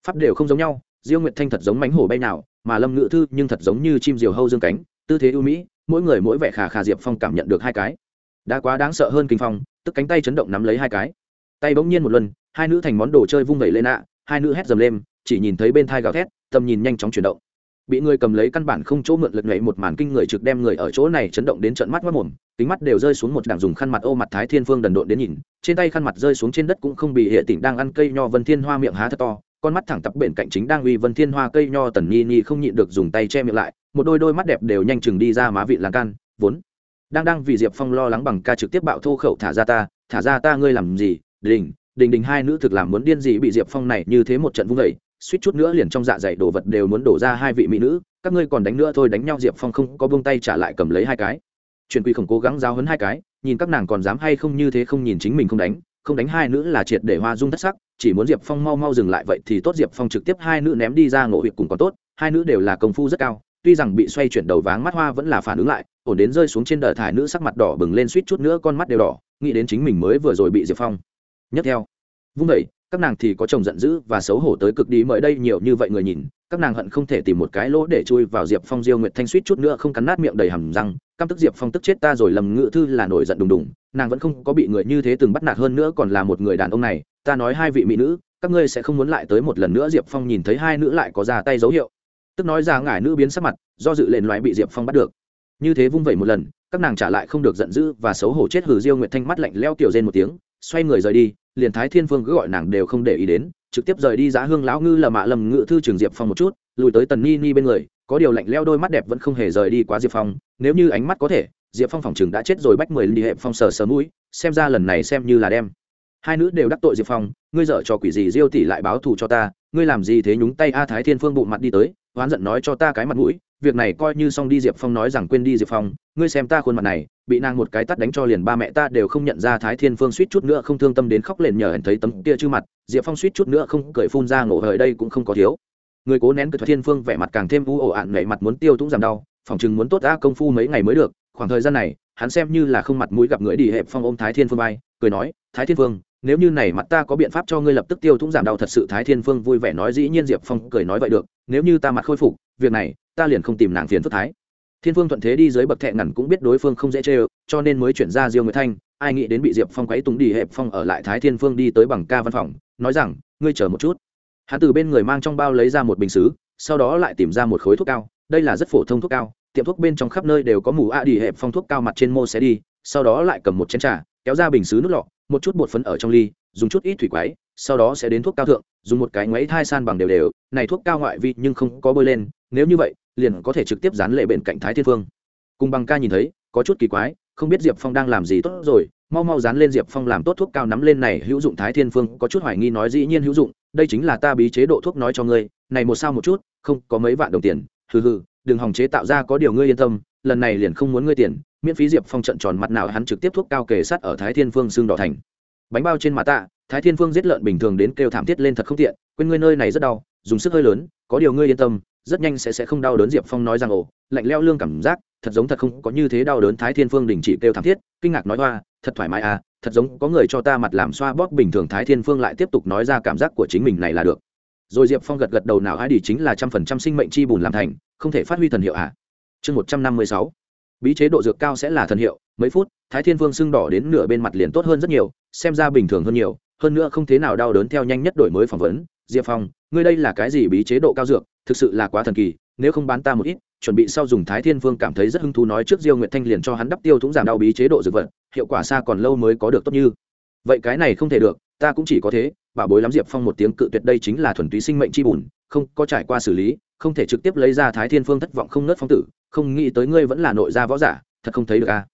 Pháp đều không giống nhau, diêu nguyệt thanh thật giống mánh hổ bay nào, mà lâm ngự thư nhưng thật giống như chim diều hâu dương cánh, tư thế ưu mỹ, mỗi người mỗi vẻ khà khà diệp phong cảm nhận được hai cái. Đã quá đáng sợ hơn kinh phong, tức cánh tay chấn động nắm lấy hai cái. Tay bỗng nhiên một lần hai nữ thành món đồ chơi vung vẩy lên ạ, hai nữ hét dầm lên, chỉ nhìn thấy bên thai gào thét tầm nhìn nhanh chóng chuyển động. Bị người cầm lấy căn bản không chỗ mượn lật nhảy một màn kinh người trực đem người ở chỗ này chấn động đến trận mắt mất mồm, kính mắt đều rơi xuống một đảng dùng khăn mặt ô mặt thái thiên phương đần độn đến nhìn, trên tay khăn mặt rơi xuống trên đất cũng không bị hệ tỉnh đang ăn cây nho vân thiên hoa miệng há thật to, con mắt thẳng tắp bên cạnh chính đang uy vân thiên hoa cây nho tần nhi nhi không nhịn được dùng tay che miệng lại, một đôi đôi mắt đẹp đều nhanh chừng đi ra má vị lan can, vốn. Đang đang vì diệp phong lo lắng bằng ca trực tiếp bạo thô khẩu, thả ra ta, thả ra ta, ngươi làm gì, đình đình đình hai nữ thực làm muốn điên gì bị diệp phong này như thế một trận vung vẩy suýt chút nữa liền trong dạ dày đồ vật đều muốn đổ ra hai vị mỹ nữ, các ngươi còn đánh nữa thôi, đánh nhau diệp phong không có buông tay trả lại cầm lấy hai cái. Truyền quy khổng cố gắng giao hấn hai cái, nhìn các nàng còn dám hay không như thế không nhìn chính mình không đánh không đánh hai nữ là triệt để hoa dung thất sắc, chỉ muốn diệp phong mau mau dừng lại vậy thì tốt, diệp phong trực tiếp hai nữ ném đi ra ngộ việc cùng có tốt, hai nữ đều là công phu rất cao, tuy rằng bị xoay chuyển đầu váng mắt hoa vẫn là phản ứng lại, ổn đến rơi xuống trên đờ thải nữ sắc mặt đỏ bừng lên suýt chút nữa con mắt đều đỏ, nghĩ đến chính mình mới vừa rồi bị diệp phong nhất theo. Vung vẩy các nàng thì có chồng giận dữ và xấu hổ tới cực đi mời đây nhiều như vậy người nhìn, các nàng hận không thể tìm một cái lỗ để chui vào diệp phong diêu nguyệt thanh suýt chút nữa không cắn nát miệng đầy hầm răng. Căm tức diệp phong tức chết ta rồi lầm ngự thư là nổi giận đùng đùng. Nàng vẫn không có bị người như thế từng bắt nạt hơn nữa, còn là một người đàn ông này. Ta nói hai vị mỹ nữ, các ngươi sẽ không muốn lại tới một lần nữa. Diệp phong nhìn thấy hai nữ lại có ra tay dấu hiệu. Tức nói ra ngải nữ biến sắc mặt, do dự lệnh loại bị diệp phong bắt được. Như thế vung vẩy một lần, các nàng trả lại không được giận dữ và xấu hổ chết hừ diêu nguyệt thanh mắt lạnh leo tiểu rên một tiếng xoay người rời đi, liền thái thiên phương cứ gọi nàng đều không để ý đến, trực tiếp rời đi giá hương lão ngư là mạ lầm ngự thư trường diệp phong một chút, lùi tới tần ni ni bên người, có điều lạnh leo đôi mắt đẹp vẫn không hề rời đi quá diệp phong, nếu như ánh mắt có thể, diệp phong phòng chừng đã chết rồi bách mười đi hẹp phong sờ sờ mũi, xem ra lần này xem như là đem. Hai nữ đều đắc tội diệp phong, ngươi dở cho quỷ gì diêu tỷ lại báo thù cho ta, ngươi làm gì thế nhúng tay a thái thiên phương bụng mặt đi tới, oán giận nói cho ta cái mặt mũi việc này coi như xong đi, diệp phong nói rằng quên đi, diệp phong, ngươi xem ta khuôn mặt này, bị nàng một cái tắt đánh cho liền ba mẹ ta đều không nhận ra thái thiên phương suýt chút nữa không thương tâm đến khóc lên nhờ hẳn thấy tấm kia chư mặt, diệp phong suýt chút nữa không cười phun ra nổ hời, đây cũng không có thiếu. Người cố nén cười thiên phương vẻ mặt càng thêm u ổ ạn, nảy mặt muốn tiêu cũng giảm đau, phòng chừng muốn tốt ra công phu mấy ngày mới được, khoảng thời gian này, hắn xem như là không mặt mũi gặp người đi hẹp phong ôm thái thiên phương bay cười nói, thái thiên phương, nếu như này mặt ta có biện pháp cho ngươi lập tức tiêu thủng giảm đau, thật sự thái thiên phương vui vẻ nói dĩ nhiên diệp phong cười nói vậy được, nếu như ta mặt khôi phục, việc này ta liền không tìm nàng phiền phức thái. Thiên phương thuận thế đi dưới bậc thẹ ngẩn cũng biết đối phương không dễ chơi, cho nên mới chuyển ra diêu nguyệt thanh, ai nghĩ đến bị diệp phong quấy túng đi hẹp phong ở lại thái thiên phương đi tới bằng ca văn phòng, nói rằng, ngươi chờ một chút. Hắn từ bên người mang trong bao lấy ra một bình xứ sau đó lại tìm ra một khối thuốc cao, đây là rất phổ thông thuốc cao, tiệm thuốc bên trong khắp nơi đều có mù a đi hẹp phong thuốc cao mặt trên mô sẽ đi, sau đó lại cầm một chén trà, kéo ra bình xứ nước lọ, một chút bột phấn ở trong ly, dùng chút ít thủy quái, sau đó sẽ đến thuốc cao thượng, dùng một cái ngoáy thai san bằng đều đều, này thuốc cao ngoại vi nhưng không có bơi lên, nếu như vậy liền có thể trực tiếp dán lệ bên cạnh thái thiên phương cùng bằng ca nhìn thấy, có chút kỳ quái, không biết diệp phong đang làm gì tốt rồi, mau mau dán lên diệp phong làm tốt thuốc cao nắm lên này, hữu dụng thái thiên phương có chút hoài nghi nói dĩ nhiên hữu dụng, đây chính là ta bí chế độ thuốc nói cho ngươi, này một sao một chút, không có mấy vạn đồng tiền, hừ hừ, đừng hòng chế tạo ra có điều ngươi yên tâm, lần này liền không muốn ngươi tiền, miễn phí diệp phong trận tròn mặt nào hắn trực tiếp thuốc cao kề sát ở thái thiên phương xương đỏ thành. Bánh bao trên mặt tạ, thái thiên phương giết lợn bình thường đến kêu thảm thiết lên thật không tiện, quên ngươi nơi này rất đau, dùng sức hơi lớn, có điều ngươi yên tâm rất nhanh sẽ sẽ không đau đớn diệp phong nói rằng, ồ, lạnh leo lương cảm giác, thật giống thật không có như thế đau đớn thái thiên phương đình chỉ kêu thảm thiết, kinh ngạc nói hoa thật thoải mái à thật giống có người cho ta mặt làm xoa bóp bình thường. Thái thiên phương lại tiếp tục nói ra cảm giác của chính mình này là được. Rồi diệp phong gật gật đầu, nào ai đi chính là trăm phần trăm sinh mệnh chi bùn làm thành, không thể phát huy thần hiệu à. Chương một trăm năm mươi sáu. Bí chế độ dược cao sẽ là thần hiệu, mấy phút, thái thiên vương sưng đỏ đến nửa bên mặt liền tốt hơn rất nhiều, xem ra bình thường hơn nhiều, hơn nữa không thế nào đau đớn theo nhanh nhất đổi mới phỏng vấn. Diệp phong, ngươi đây là cái gì bí chế độ cao dược? Thực sự là quá thần kỳ, nếu không bán ta một ít, chuẩn bị sau dùng thái thiên vương cảm thấy rất hứng thú nói trước diêu nguyệt thanh liền cho hắn đắp tiêu thủng giảm đau bí chế độ dược vật, hiệu quả xa còn lâu mới có được tốt như vậy cái này không thể được, ta cũng chỉ có thế, bà bối lắm diệp phong một tiếng cự tuyệt đây chính là thuần túy sinh mệnh chi bùn, không có trải qua xử lý, không thể trực tiếp lấy ra thái thiên phương thất vọng không nớt phong tử, không nghĩ tới ngươi vẫn là nội gia võ giả, thật không thấy được a à.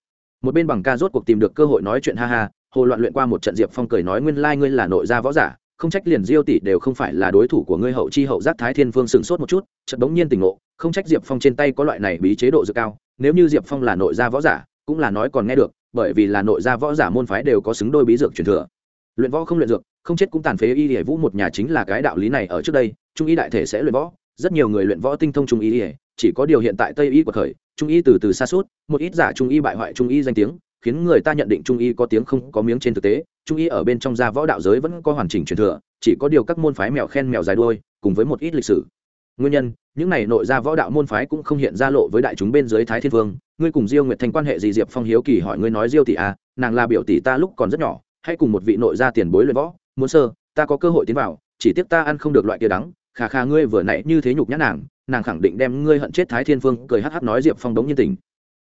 một bên bằng ca rốt cuộc tìm được cơ hội nói chuyện ha ha, hồ loạn luyện qua một trận diệp phong cười nói nguyên lai ngươi là nội gia võ giả không trách liền diêu tỷ đều không phải là đối thủ của ngươi hậu chi hậu giác thái thiên phương sửng sốt một chút, chợt bỗng nhiên tỉnh ngộ, không trách diệp phong trên tay có loại này bí chế độ dược cao, nếu như diệp phong là nội gia võ giả, cũng là nói còn nghe được, bởi vì là nội gia võ giả môn phái đều có xứng đôi bí dược truyền thừa. Luyện võ không luyện dược, không chết cũng tàn phế y hệ vũ một nhà chính là cái đạo lý này ở trước đây, trung y đại thể sẽ luyện võ, rất nhiều người luyện võ tinh thông trung y ỉa chỉ có điều hiện tại tây y của khởi, trung y từ từ xa suốt, một ít giả trung y bại hoại trung y danh tiếng, khiến người ta nhận định trung y có tiếng không có miếng trên thực tế trung y ở bên trong gia võ đạo giới vẫn có hoàn chỉnh truyền thừa, chỉ có điều các môn phái mèo khen mèo dài đuôi, cùng với một ít lịch sử. Nguyên nhân, những này nội gia võ đạo môn phái cũng không hiện ra lộ với đại chúng bên dưới thái thiên vương. Ngươi cùng diêu nguyệt thành quan hệ gì diệp phong hiếu kỳ hỏi ngươi nói diêu tỷ à nàng là biểu tỷ ta lúc còn rất nhỏ hay cùng một vị nội gia tiền bối luyện võ. Muốn sơ, ta có cơ hội tiến vào, chỉ tiếc ta ăn không được loại kia đắng. Khà khà ngươi vừa nãy như thế nhục nhã nàng nàng khẳng định đem ngươi hận chết thái thiên phương cười hắc hắc nói diệp phong đống nhiên tình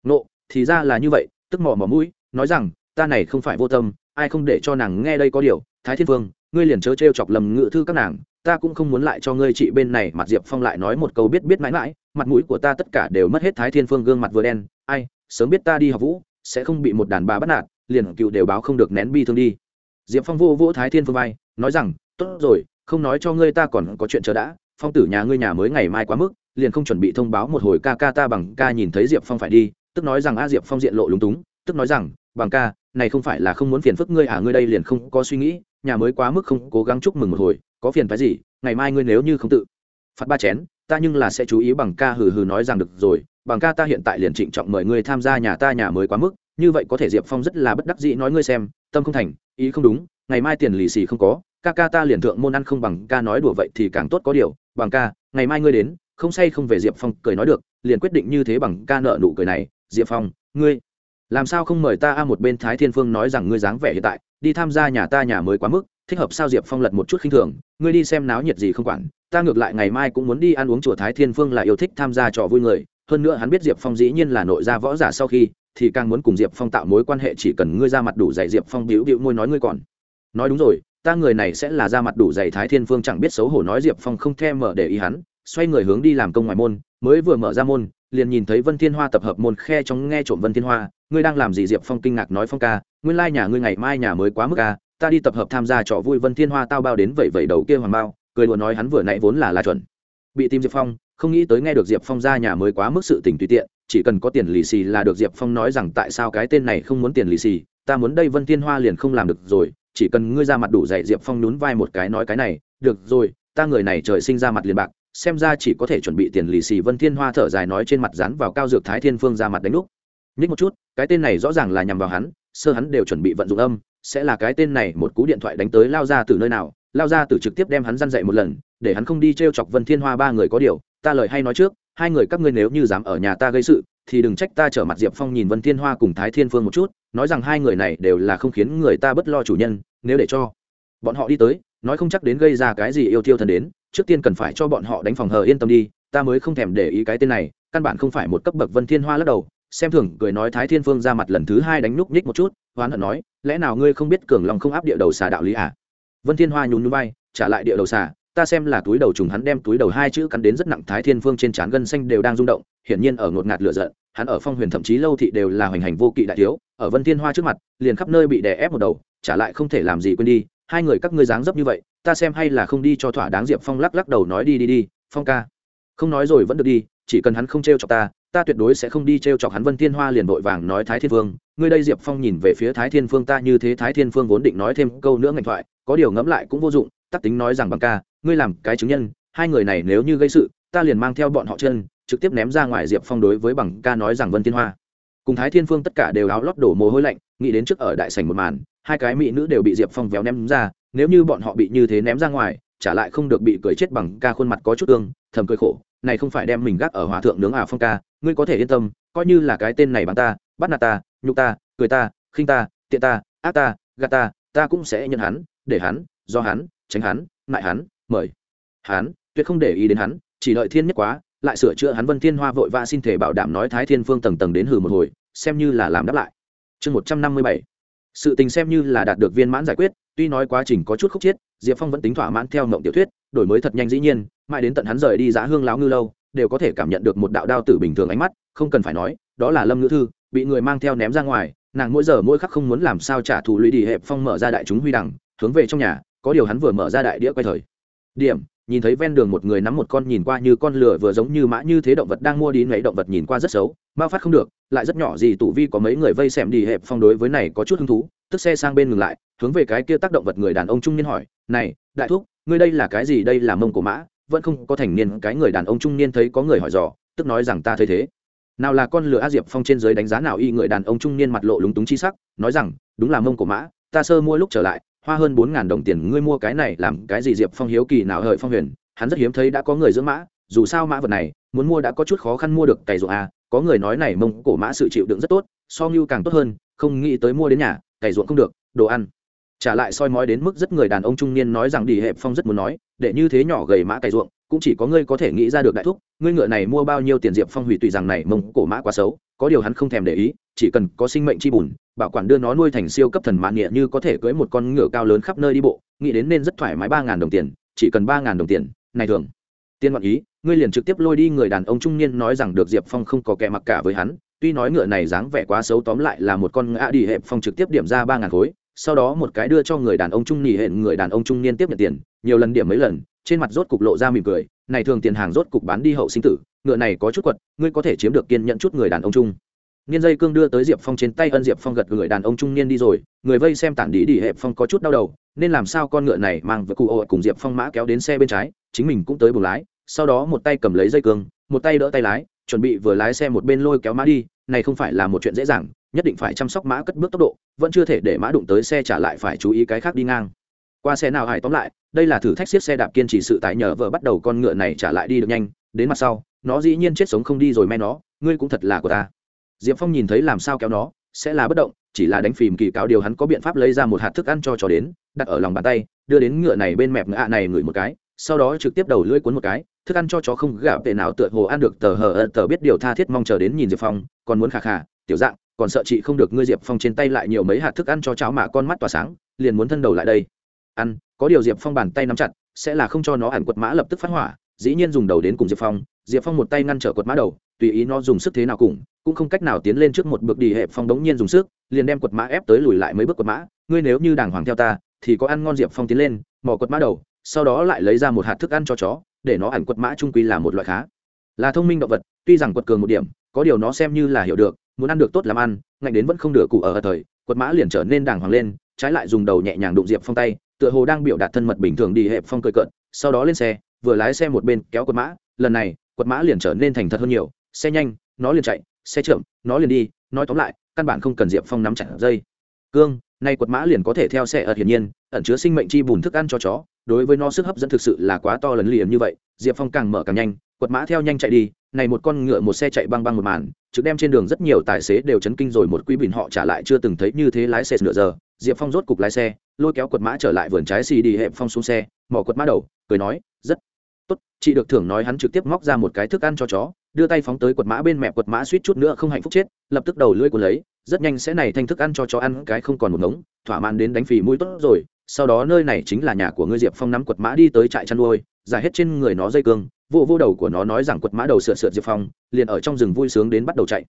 nộ, thì ra là như vậy, tức mò mò mũi, nói rằng, ta này không phải vô tâm ai không để cho nàng nghe đây có điều thái thiên Vương, ngươi liền chớ t chọc lầm ngự thư các nàng ta cũng không muốn lại cho ngươi chị bên này mặt diệp phong lại nói một câu biết biết mãi mãi mặt mũi của ta tất cả đều mất hết thái thiên phương gương mặt vừa đen ai sớm biết ta đi học vũ sẽ không bị một đàn bà bắt nạt liền cựu đều báo không được nén bi thương đi. Diệp phong vô vỗ thái thiên phương vai nói rằng tốt rồi không nói cho ngươi ta còn có chuyện chờ đã phong tử nhà ngươi nhà mới ngày mai quá mức liền không chuẩn bị thông báo một hồi ca ca ta bằng ca nhìn thấy diệp phong phải đi tức nói rằng a diệp phong diện lộ lúng túng tức nói rằng bằng ca này không phải là không muốn phiền phức ngươi à ngươi đây liền không có suy nghĩ, nhà mới quá mức không cố gắng chúc mừng một hồi, có phiền phái gì, ngày mai ngươi nếu như không tự phạt ba chén, ta nhưng là sẽ chú ý bằng ca hừ hừ nói rằng được rồi, bằng ca ta hiện tại liền trịnh trọng mời ngươi tham gia nhà ta nhà mới quá mức, như vậy có thể diệp phong rất là bất đắc dĩ nói ngươi xem, tâm không thành, ý không đúng, ngày mai tiền lì xì không có, ca ca ta liền thượng môn ăn không bằng ca nói đùa vậy thì càng tốt có điều, bằng ca, ngày mai ngươi đến, không say không về diệp phong cười nói được, liền quyết định như thế bằng ca nợ nụ cười này, diệp phong, ngươi làm sao không mời ta a một bên thái thiên phương nói rằng ngươi dáng vẻ hiện tại, đi tham gia nhà ta nhà mới quá mức, thích hợp sao diệp phong lật một chút khinh thường, ngươi đi xem náo nhiệt gì không quản, ta ngược lại ngày mai cũng muốn đi ăn uống chùa thái thiên phương là yêu thích tham gia trò vui người, hơn nữa hắn biết diệp phong dĩ nhiên là nội gia võ giả sau khi, thì càng muốn cùng diệp phong tạo mối quan hệ chỉ cần ngươi ra mặt đủ dạy diệp phong bĩu bĩu môi nói ngươi còn. Nói đúng rồi, ta người này sẽ là ra mặt đủ dày thái thiên phương chẳng biết xấu hổ nói diệp phong không thèm mở để ý hắn, xoay người hướng đi làm công ngoài môn, mới vừa mở ra môn liền nhìn thấy vân thiên hoa tập hợp môn khe trong nghe trộm vân thiên hoa, ngươi đang làm gì diệp phong kinh ngạc nói phong ca, nguyên lai nhà ngươi ngày mai nhà mới quá mức ca ta đi tập hợp tham gia trò vui vân thiên hoa tao bao đến vậy vậy đầu kia hoàng bao, cười đùa nói hắn vừa nãy vốn là la chuẩn. Bị tìm diệp phong, không nghĩ tới nghe được diệp phong ra nhà mới quá mức sự tình tùy tiện, chỉ cần có tiền lì xì là được diệp phong nói rằng tại sao cái tên này không muốn tiền lì xì, ta muốn đây vân thiên hoa liền không làm được rồi, chỉ cần ngươi ra mặt đủ dạy diệp phong nhún vai một cái nói cái này, được rồi, ta người này trời sinh ra mặt liền bạc xem ra chỉ có thể chuẩn bị tiền lì xì vân thiên hoa thở dài nói trên mặt rán vào cao dược thái thiên phương ra mặt đánh lúc nhích một chút, cái tên này rõ ràng là nhằm vào hắn, sơ hắn đều chuẩn bị vận dụng âm, sẽ là cái tên này một cú điện thoại đánh tới lao ra từ nơi nào. Lao ra từ trực tiếp đem hắn dăn dậy một lần, để hắn không đi t r e o chọc vân thiên hoa ba người có điều, ta lời hay nói trước, hai người các ngươi nếu như dám ở nhà ta gây sự, thì đừng trách ta trở mặt diệp phong nhìn vân thiên hoa cùng thái thiên phương một chút, nói rằng hai người này đều là không khiến người ta bất lo chủ nhân, nếu để cho bọn họ đi tới, nói không chắc đến gây ra cái gì yêu tiêu thần đến trước tiên cần phải cho bọn họ đánh phòng hờ yên tâm đi, ta mới không thèm để ý cái tên này, căn bản không phải một cấp bậc vân thiên hoa lắc đầu, xem thường cười nói thái thiên phương ra mặt lần thứ hai đánh núp nhích một chút, hoán hận nói, lẽ nào ngươi không biết cường lòng không áp địa đầu xà đạo lý à? Vân thiên hoa nhún núi bay trả lại địa đầu xà, ta xem là túi đầu trùng hắn đem túi đầu hai chữ cắn đến rất nặng, thái thiên phương trên trán gân xanh đều đang rung động, hiển nhiên ở ngột ngạt lửa giận, hắn ở phong huyền thậm chí lâu thị đều là hoành hành vô kỵ đại thiếu, ở vân thiên hoa trước mặt, liền khắp nơi bị đè ép một đầu, trả lại không thể làm gì quên đi hai người các ngươi dáng dấp như vậy, ta xem hay là không đi cho thỏa đáng diệp phong lắc lắc đầu nói đi đi đi, phong ca không nói rồi vẫn được đi, chỉ cần hắn không t r e o chọc ta ta tuyệt đối sẽ không đi t r e o chọc hắn vân thiên hoa liền vội vàng nói thái thiên Vương. ngươi đây diệp phong nhìn về phía thái thiên phương ta như thế thái thiên phương vốn định nói thêm câu nữa ngành thoại, có điều ngẫm lại cũng vô dụng, tắc tính nói rằng bằng ca, ngươi làm cái chứng nhân, hai người này nếu như gây sự, ta liền mang theo bọn họ chân, trực tiếp ném ra ngoài diệp phong đối với bằng ca nói rằng vân thiên hoa cùng thái thiên phương tất cả đều áo lót đổ mồ hôi lạnh nghĩ đến trước ở đại sảnh một màn, hai cái mỹ nữ đều bị diệp phong véo ném ra, nếu như bọn họ bị như thế ném ra ngoài, trả lại không được bị cười chết bằng ca khuôn mặt có chút tương, thầm cười khổ, này không phải đem mình gác ở hòa thượng nướng à phong ca, ngươi có thể yên tâm, coi như là cái tên này bắn ta, bắt nạt ta, nhục ta, cười ta, khinh ta, tiện ta, ác ta, gạt ta ta cũng sẽ nhận hắn, để hắn, do hắn, tránh hắn, ngại hắn, mời hắn, tuyệt không để ý đến hắn, chỉ đợi thiên nhất quá, lại sửa chữa hắn vân thiên hoa vội vã xin thể bảo đảm nói thái thiên phương tầng tầng đến hử một hồi, xem như là làm đáp lại chương một trăm năm mươi bảy. Sự tình xem như là đạt được viên mãn giải quyết, tuy nói quá trình có chút khúc chiết, diệp phong vẫn tính thỏa mãn theo mộng tiểu thuyết, đổi mới thật nhanh dĩ nhiên, mãi đến tận hắn rời đi giá hương láo ngư lâu, đều có thể cảm nhận được một đạo đao tử bình thường ánh mắt, không cần phải nói, đó là lâm ngữ thư, bị người mang theo ném ra ngoài, nàng mỗi giờ mỗi khắc không muốn làm sao trả thù lũy đi hẹp phong mở ra đại chúng huy đằng, hướng về trong nhà, có điều hắn vừa mở ra đại đĩa quay thời. Điểm nhìn thấy ven đường một người nắm một con nhìn qua như con lửa vừa giống như mã như thế động vật đang mua đi nấy động vật nhìn qua rất xấu bao phát không được, lại rất nhỏ gì tủ vi có mấy người vây xem đi hẹp phong đối với này có chút hứng thú, tức xe sang bên ngừng lại, hướng về cái kia tác động vật người đàn ông trung niên hỏi, này, đại thúc, ngươi đây là cái gì? Đây là mông của mã, vẫn không có thành niên. Cái người đàn ông trung niên thấy có người hỏi dò, tức nói rằng ta thấy thế. Nào là con lửa a diệp phong trên dưới đánh giá nào y? Người đàn ông trung niên mặt lộ lúng túng chi sắc, nói rằng, đúng là mông của mã, ta sơ mua lúc trở lại hoa hơn bốn ngàn đồng tiền, ngươi mua cái này làm cái gì diệp phong hiếu kỳ nào hời phong huyền, hắn rất hiếm thấy đã có người dưỡng mã, dù sao mã vật này, muốn mua đã có chút khó khăn mua được cày ruộng à? có người nói này mông cổ mã sự chịu đựng rất tốt, so ngưu càng tốt hơn, không nghĩ tới mua đến nhà, cày ruộng không được, đồ ăn trả lại soi mói đến mức rất người đàn ông trung niên nói rằng đi hẹp phong rất muốn nói, để như thế nhỏ gầy mã cày ruộng, cũng chỉ có ngươi có thể nghĩ ra được đại thúc, ngươi ngựa này mua bao nhiêu tiền diệp phong hủy tùy rằng này mông cổ mã quá xấu, có điều hắn không thèm để ý, chỉ cần có sinh mệnh chi bùn bảo quản đưa nó nuôi thành siêu cấp thần mãn nghĩa như có thể cưới một con ngựa cao lớn khắp nơi đi bộ, nghĩ đến nên rất thoải mái ba ngàn đồng tiền, chỉ cần ba ngàn đồng tiền, này thường. Tiên ngoạn ý, ngươi liền trực tiếp lôi đi người đàn ông trung niên nói rằng được diệp phong không có kẻ mặc cả với hắn, tuy nói ngựa này dáng vẻ quá xấu tóm lại là một con ngã đi hẹp phong trực tiếp điểm ra ba ngàn khối, sau đó một cái đưa cho người đàn ông trung nỉ hẹn người đàn ông trung niên tiếp nhận tiền, nhiều lần điểm mấy lần, trên mặt rốt cục lộ ra mỉm cười, này thường tiền hàng rốt cục bán đi hậu sinh tử, ngựa này có chút quật, ngươi có thể chiếm được kiên nhận chút người đàn ông trung niên dây cương đưa tới diệp phong trên tay ân diệp phong gật người đàn ông trung niên đi rồi, người vây xem tản đi đi hẹp phong có chút đau đầu, nên làm sao con ngựa này mang với cụ ô cùng diệp phong mã kéo đến xe bên trái, chính mình cũng tới buồng lái, sau đó một tay cầm lấy dây cương, một tay đỡ tay lái, chuẩn bị vừa lái xe một bên lôi kéo mã đi, này không phải là một chuyện dễ dàng, nhất định phải chăm sóc mã cất bước tốc độ, vẫn chưa thể để mã đụng tới xe trả lại phải chú ý cái khác đi ngang. Qua xe nào hải tóm lại, đây là thử thách xiết xe đạp kiên trì sự tái nhờ vợ bắt đầu con ngựa này trả lại đi được nhanh, đến mặt sau, nó dĩ nhiên chết sống không đi rồi me nó, ngươi cũng thật là của ta diệp phong nhìn thấy làm sao kéo nó, sẽ là bất động, chỉ là đánh phìm kỳ cáo điều hắn có biện pháp lấy ra một hạt thức ăn cho chó đến, đặt ở lòng bàn tay, đưa đến ngựa này bên mẹp ngựa này ngửi một cái, sau đó trực tiếp đầu lưỡi cuốn một cái, thức ăn cho chó không gạo tệ nào tựa hồ ăn được tờ hờ tờ biết điều tha thiết mong chờ đến nhìn diệp phong, còn muốn khà khà, tiểu dạng, còn sợ chị không được ngươi diệp phong trên tay lại nhiều mấy hạt thức ăn cho cháu mà con mắt tỏa sáng, liền muốn thân đầu lại đây. Ăn, có điều diệp phong bàn tay nắm chặt, sẽ là không cho nó ẩn quật mã lập tức phát hỏa, dĩ nhiên dùng đầu đến cùng diệp phong diệp phong một tay ngăn trở quật mã đầu, tùy ý nó dùng sức thế nào cùng cũng không cách nào tiến lên trước một bước đi hẹp phong đống nhiên dùng sức, liền đem quật mã ép tới lùi lại mấy bước quật mã. Ngươi nếu như đàng hoàng theo ta, thì có ăn ngon diệp phong tiến lên, mò quật mã đầu, sau đó lại lấy ra một hạt thức ăn cho chó, để nó ẩn quật mã trung quy là một loại khá. Là thông minh động vật, tuy rằng quật cường một điểm, có điều nó xem như là hiểu được, muốn ăn được tốt làm ăn, ngạnh đến vẫn không được cụ ở thời, quật mã liền trở nên đàng hoàng lên, trái lại dùng đầu nhẹ nhàng đụng diệp phong tay, tựa hồ đang biểu đạt thân mật bình thường đi hẹp phong cười cợt, sau đó lên xe, vừa lái xe một bên kéo quật mã, lần này quật mã liền trở nên thành thật hơn nhiều, xe nhanh, nó liền chạy, xe chậm, nó liền đi, nói tóm lại, căn bản không cần diệp phong nắm chặt dây. Cương, nay quật mã liền có thể theo xe ợt hiển nhiên, ẩn chứa sinh mệnh chi bùn thức ăn cho chó, đối với nó sức hấp dẫn thực sự là quá to lần liền như vậy, diệp phong càng mở càng nhanh, quật mã theo nhanh chạy đi, này một con ngựa một xe chạy băng băng một màn, trực đem trên đường rất nhiều tài xế đều chấn kinh rồi một quý bình họ trả lại chưa từng thấy như thế lái xe nửa giờ, diệp phong rốt cục lái xe, lôi kéo quật mã trở lại vườn trái xì đi hẹp phong xuống xe mỏ quật mã đầu, cười nói, rất tốt, chị được thưởng nói hắn trực tiếp móc ra một cái thức ăn cho chó, đưa tay phóng tới quật mã bên mẹ, quật mã suýt chút nữa không hạnh phúc chết, lập tức đầu lưỡi của lấy, rất nhanh sẽ này thành thức ăn cho chó ăn, cái không còn một ngống, thỏa mãn đến đánh phì mũi tốt rồi, sau đó nơi này chính là nhà của ngươi diệp phong nắm quật mã đi tới trại chăn nuôi, giải hết trên người nó dây cương, vô vô đầu của nó nói rằng quật mã đầu sượt sượt diệp phong, liền ở trong rừng vui sướng đến bắt đầu chạy.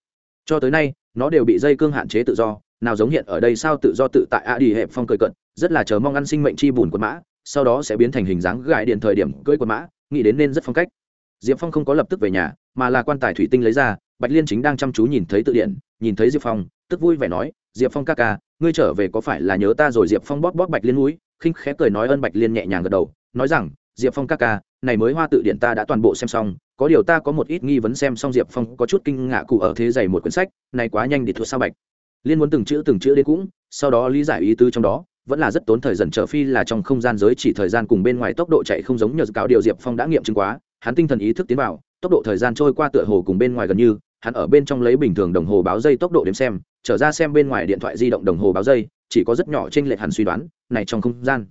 Cho tới nay, nó đều bị dây cương hạn chế tự do, nào giống hiện ở đây sao tự do tự tại a đi hẹp phong cười cận rất là chờ mong ăn sinh mệnh chi bùn quật mã, sau đó sẽ biến thành hình dáng gãi điện thời điểm cưỡi quật mã nghĩ đến nên rất phong cách. Diệp phong không có lập tức về nhà, mà là quan tài thủy tinh lấy ra, bạch liên chính đang chăm chú nhìn thấy tự điện, nhìn thấy diệp phong, tức vui vẻ nói, diệp phong ca ca, ngươi trở về có phải là nhớ ta rồi? Diệp phong bóp bóp bạch liên núi khinh khẽ cười nói ơn bạch liên nhẹ nhàng gật đầu, nói rằng, diệp phong ca ca, này mới hoa tự điện ta đã toàn bộ xem xong, có điều ta có một ít nghi vấn xem xong diệp phong có chút kinh ngạc cụ ở thế dày một quyển sách, này quá nhanh để thua sao bạch? Liên muốn từng chữ từng chữ đến cũng, sau đó lý giải ý tứ trong đó vẫn là rất tốn thời dần trở phi là trong không gian giới chỉ thời gian cùng bên ngoài tốc độ chạy không giống nhờ cáo điều diệp phong đã nghiệm chứng quá, hắn tinh thần ý thức tiến vào, tốc độ thời gian trôi qua tựa hồ cùng bên ngoài gần như, hắn ở bên trong lấy bình thường đồng hồ báo dây tốc độ đếm xem, trở ra xem bên ngoài điện thoại di động đồng hồ báo dây, chỉ có rất nhỏ trên lệch hẳn suy đoán, này trong không gian,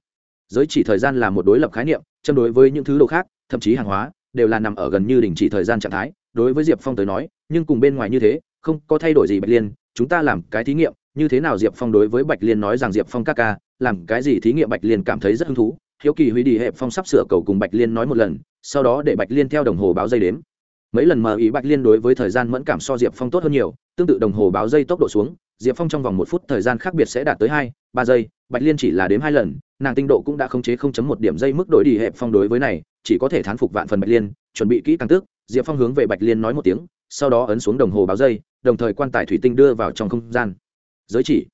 giới chỉ thời gian là một đối lập khái niệm, châm đối với những thứ đồ khác, thậm chí hàng hóa, đều là nằm ở gần như đình chỉ thời gian trạng thái, đối với diệp phong tới nói, nhưng cùng bên ngoài như thế, không có thay đổi gì bạch liên, chúng ta làm cái thí nghiệm như thế nào diệp phong đối với bạch liên nói rằng diệp phong ca ca làm cái gì thí nghiệm bạch liên cảm thấy rất hứng thú. Hiếu kỳ huy đi hẹp phong sắp sửa cầu cùng bạch liên nói một lần sau đó để bạch liên theo đồng hồ báo dây đếm. Mấy lần mờ ý bạch liên đối với thời gian mẫn cảm so diệp phong tốt hơn nhiều tương tự đồng hồ báo dây tốc độ xuống diệp phong trong vòng một phút thời gian khác biệt sẽ đạt tới hai ba giây bạch liên chỉ là đếm hai lần nàng tinh độ cũng đã khống chế không chấm một điểm dây mức đổi đi hẹp phong đối với này chỉ có thể thán phục vạn phần bạch liên chuẩn bị kỹ càng tước, diệp phong hướng về bạch liên nói một tiếng sau đó ấn xuống đồng hồ báo dây đồng thời quan tài thủy tinh đưa vào trong không gian giới chỉ.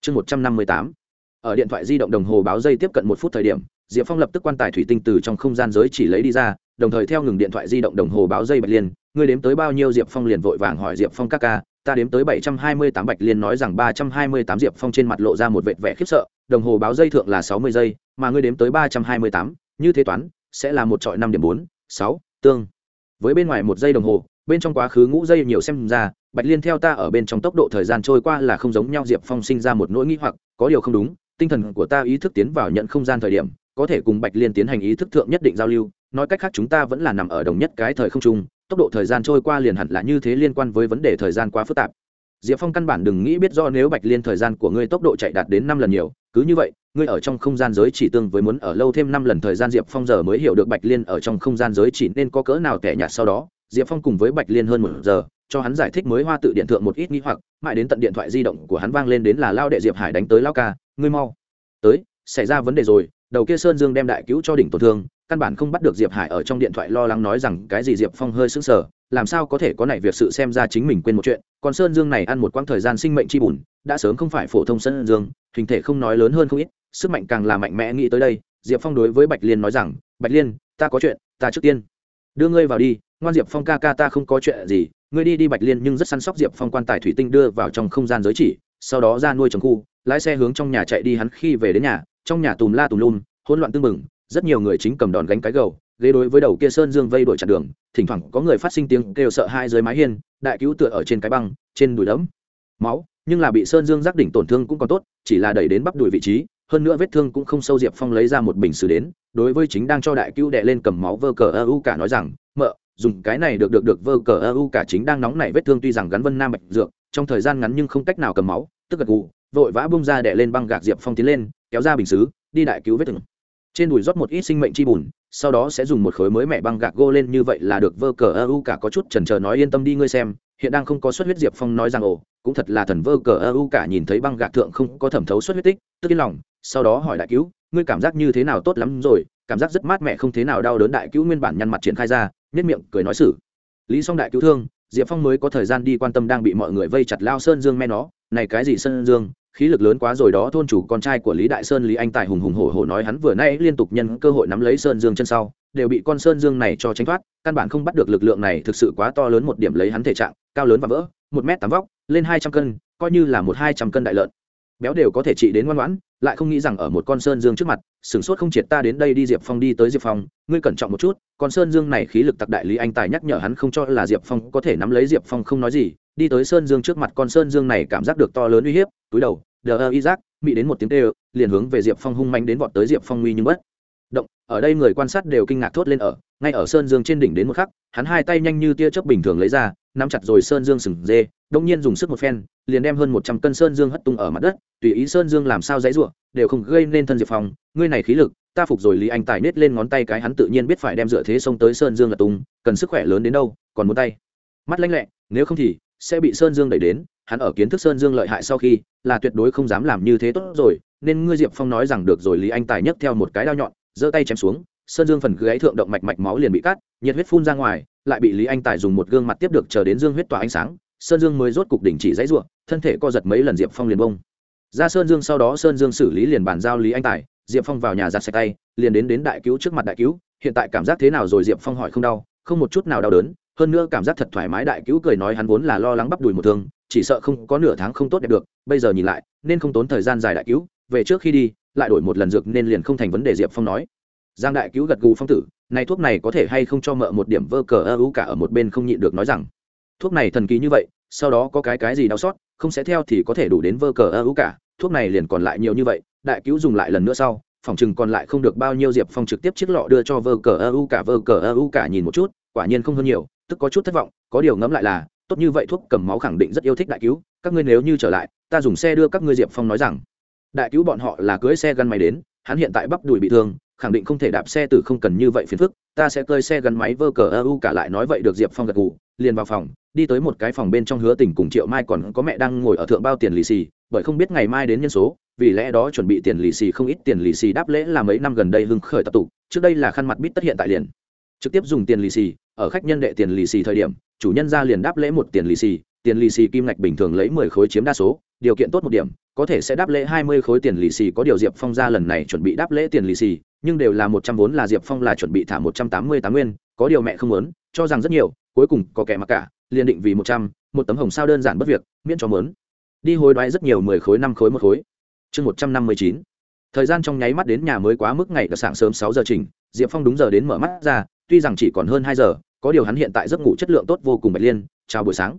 Chương một trăm năm mươi tám. Ở điện thoại di động đồng hồ báo dây tiếp cận một phút thời điểm, diệp phong lập tức quan tài thủy tinh từ trong không gian giới chỉ lấy đi ra, đồng thời theo ngừng điện thoại di động đồng hồ báo dây bạch liên, ngươi đếm tới bao nhiêu? Diệp phong liền vội vàng hỏi diệp phong các ca, ta đếm tới bảy trăm hai mươi tám bạch liên nói rằng ba trăm hai mươi tám. Diệp phong trên mặt lộ ra một vệt vẻ khiếp sợ, đồng hồ báo dây thượng là sáu mươi giây, mà ngươi đếm tới ba trăm hai mươi tám, như thế toán, sẽ là một trọi năm điểm bốn, sáu, tương. Với bên ngoài một giây đồng hồ, bên trong quá khứ ngũ giây nhiều xem ra bạch liên theo ta ở bên trong tốc độ thời gian trôi qua là không giống nhau, diệp phong sinh ra một nỗi nghĩ hoặc, có điều không đúng, tinh thần của ta ý thức tiến vào nhận không gian thời điểm, có thể cùng bạch liên tiến hành ý thức thượng nhất định giao lưu, nói cách khác chúng ta vẫn là nằm ở đồng nhất cái thời không chung tốc độ thời gian trôi qua liền hẳn là như thế liên quan với vấn đề thời gian quá phức tạp. Diệp phong căn bản đừng nghĩ biết do nếu bạch liên thời gian của ngươi tốc độ chạy đạt đến năm lần nhiều, cứ như vậy, ngươi ở trong không gian giới chỉ tương với muốn ở lâu thêm năm lần thời gian, diệp phong giờ mới hiểu được bạch liên ở trong không gian giới chỉ nên có cỡ nào tẻ nhạt sau đó. Diệp phong cùng với bạch liên hơn một giờ cho hắn giải thích mới hoa tự điện thượng một ít nghi hoặc, mãi đến tận điện thoại di động của hắn vang lên đến là lao đệ diệp hải đánh tới lao ca, ngươi mau, tới, xảy ra vấn đề rồi, đầu kia sơn dương đem đại cứu cho đỉnh tổn thương, căn bản không bắt được diệp hải ở trong điện thoại lo lắng nói rằng cái gì diệp phong hơi sững sờ, làm sao có thể có này việc sự xem ra chính mình quên một chuyện, còn sơn dương này ăn một quãng thời gian sinh mệnh chi bùn, đã sớm không phải phổ thông sơn dương, hình thể không nói lớn hơn không ít, sức mạnh càng là mạnh mẽ nghĩ tới đây, diệp phong đối với bạch liên nói rằng, bạch liên, ta có chuyện, ta trước tiên đưa ngươi vào đi ngoan diệp phong ca ca ta không có chuyện gì, ngươi đi đi bạch liên nhưng rất săn sóc diệp phong quan tài thủy tinh đưa vào trong không gian giới chỉ, sau đó ra nuôi trồng khu, lái xe hướng trong nhà chạy đi hắn khi về đến nhà, trong nhà tùm la tùm lum, hỗn loạn tưng bừng, rất nhiều người chính cầm đòn gánh cái gầu, ghế đối với đầu kia sơn dương vây đuổi chặn đường, thỉnh thoảng có người phát sinh tiếng kêu sợ hai dưới mái hiên, đại cứu tựa ở trên cái băng, trên đùi đẫm. Máu, nhưng là bị sơn dương giác đỉnh tổn thương cũng còn tốt, chỉ là đẩy đến bắp đùi vị trí, hơn nữa vết thương cũng không sâu diệp phong lấy ra một bình xử đến, đối với chính đang cho đại cứu đệ lên cầm máu vơ cờ, ơ, u cả nói rằng, mợ dùng cái này được được được vơ cờ ơ u cả chính đang nóng nảy vết thương tuy rằng gắn vân nam bạch dược, trong thời gian ngắn nhưng không cách nào cầm máu, tức gật gù, vội vã bung ra đè lên băng gạc diệp phong tiến lên, kéo ra bình xứ, đi đại cứu vết thương. Trên đùi rót một ít sinh mệnh chi bùn, sau đó sẽ dùng một khối mới mẹ băng gạc gô lên như vậy là được vơ cờ ơ u cả có chút chần chờ nói yên tâm đi ngươi xem, hiện đang không có xuất huyết diệp phong nói rằng, ồ, cũng thật là thần vơ cờ ơ u cả nhìn thấy băng gạc thượng không có thẩm thấu xuất huyết tích, tức yên lòng sau đó hỏi đại cứu, ngươi cảm giác như thế nào tốt lắm rồi? Cảm giác rất mát mẻ không thế nào đau đớn đại cứu nguyên bản nhăn mặt triển khai ra nhất miệng cười nói xử. Lý xong đại cứu thương, diệp phong mới có thời gian đi quan tâm đang bị mọi người vây chặt lao sơn dương me nó. Này cái gì sơn dương? Khí lực lớn quá rồi đó, thôn chủ con trai của lý đại sơn, lý anh tài hùng hùng hổ hổ nói hắn vừa nay liên tục nhân cơ hội nắm lấy sơn dương chân sau, đều bị con sơn dương này cho tránh thoát, căn bản không bắt được lực lượng này, thực sự quá to lớn một điểm lấy hắn thể trạng, cao lớn và vỡ, một m tám vóc, lên hai trăm cân, coi như là một hai trăm cân đại lợn. Béo đều có thể trị đến ngoan ngoãn lại không nghĩ rằng ở một con sơn dương trước mặt, sửng sốt không triệt ta đến đây đi diệp phong đi tới diệp phong, ngươi cẩn trọng một chút, con sơn dương này khí lực tặc đại lý anh tài nhắc nhở hắn không cho là diệp phong có thể nắm lấy diệp phong không nói gì, đi tới sơn dương trước mặt con sơn dương này cảm giác được to lớn uy hiếp, túi đầu, đờ ơ, y giác bị đến một tiếng tê liền hướng về diệp phong hung manh đến vọt tới diệp phong nguy nhưng bất. Động, ở đây người quan sát đều kinh ngạc thốt lên ở ngay ở sơn dương trên đỉnh đến một khắc, hắn hai tay nhanh như tia chớp bình thường lấy ra, nắm chặt rồi sơn dương sừng dê, đông nhiên dùng sức một phen, liền đem hơn một trăm cân sơn dương hất tung ở mặt đất, tùy ý sơn dương làm sao dãy ruộng đều không gây nên thân diệp phong, ngươi này khí lực, ta phục rồi lý anh tài nết lên ngón tay cái hắn tự nhiên biết phải đem dựa thế xông tới sơn dương là tung, cần sức khỏe lớn đến đâu, còn muốn tay. Mắt lanh lẹ, nếu không thì, sẽ bị sơn dương đẩy đến, hắn ở kiến thức sơn dương lợi hại sau khi, là tuyệt đối không dám làm như thế tốt rồi, nên ngươi diệp phong nói rằng được rồi lý anh tài nhấc theo một cái đao nhọn, giơ tay chém xuống sơn dương phần gáy thượng động mạch mạch máu liền bị cắt, nhiệt huyết phun ra ngoài, lại bị lý anh tài dùng một gương mặt tiếp được chờ đến dương huyết tỏa ánh sáng, sơn dương mới rốt cục đỉnh chỉ dãy ruộng, thân thể co giật mấy lần diệp phong liền bông. Ra sơn dương sau đó sơn dương xử lý liền bàn giao lý anh tài, diệp phong vào nhà giặt sạch tay, liền đến đến đại cứu trước mặt đại cứu, hiện tại cảm giác thế nào rồi diệp phong hỏi không đau, không một chút nào đau đớn, hơn nữa cảm giác thật thoải mái đại cứu cười nói hắn vốn là lo lắng bắp đùi một thương, chỉ sợ không có nửa tháng không tốt đẹp được, bây giờ nhìn lại, nên không tốn thời gian dài đại cứu, về trước khi đi, lại đổi một lần dược nên liền không thành vấn đề diệp phong nói giang đại cứu gật gù phong tử, này thuốc này có thể hay không cho mợ một điểm vơ cờ ơ ú cả ở một bên không nhịn được nói rằng, thuốc này thần kỳ như vậy, sau đó có cái cái gì đau xót, không sẽ theo thì có thể đủ đến vơ cờ ơ ú cả, thuốc này liền còn lại nhiều như vậy, đại cứu dùng lại lần nữa sau, phòng chừng còn lại không được bao nhiêu diệp phong trực tiếp chiếc lọ đưa cho vơ cờ ơ u cả, vơ cờ ơ u cả nhìn một chút, quả nhiên không hơn nhiều, tức có chút thất vọng, có điều ngẫm lại là, tốt như vậy thuốc cầm máu khẳng định rất yêu thích đại cứu, các ngươi nếu như trở lại, ta dùng xe đưa các ngươi diệp phong nói rằng. Đại cứu bọn họ là cưới xe gắn máy đến, hắn hiện tại bắp đùi bị thương khẳng định không thể đạp xe từ không cần như vậy phiền phức, ta sẽ cơi xe gắn máy vơ cờ ơ u cả lại nói vậy được diệp phong gật gù, liền vào phòng, đi tới một cái phòng bên trong hứa tỉnh cùng triệu mai còn có mẹ đang ngồi ở thượng bao tiền lì xì, bởi không biết ngày mai đến nhân số, vì lẽ đó chuẩn bị tiền lì xì không ít tiền lì xì đáp lễ là mấy năm gần đây hưng khởi tập tụ, trước đây là khăn mặt bít tất hiện tại liền. Trực tiếp dùng tiền lì xì, ở khách nhân đệ tiền lì xì thời điểm, chủ nhân ra liền đáp lễ một tiền lì xì, tiền lì xì kim ngạch bình thường lấy mười khối chiếm đa số, điều kiện tốt một điểm, có thể sẽ đáp lễ hai mươi khối tiền lì xì, có điều diệp phong ra lần này chuẩn bị đáp lễ tiền lì xì nhưng đều là một trăm vốn là diệp phong là chuẩn bị thả một trăm tám mươi tám nguyên, có điều mẹ không muốn, cho rằng rất nhiều, cuối cùng có kẻ mặc cả, liền định vì một trăm, một tấm hồng sao đơn giản bất việc, miễn cho mớn. Đi hối đoái rất nhiều mười khối, năm khối, một khối. Chương một trăm năm mươi chín. Thời gian trong nháy mắt đến nhà mới quá mức ngày là sáng sớm sáu giờ trình diệp phong đúng giờ đến mở mắt ra, tuy rằng chỉ còn hơn hai giờ, có điều hắn hiện tại giấc ngủ chất lượng tốt vô cùng bạch liên. Chào buổi sáng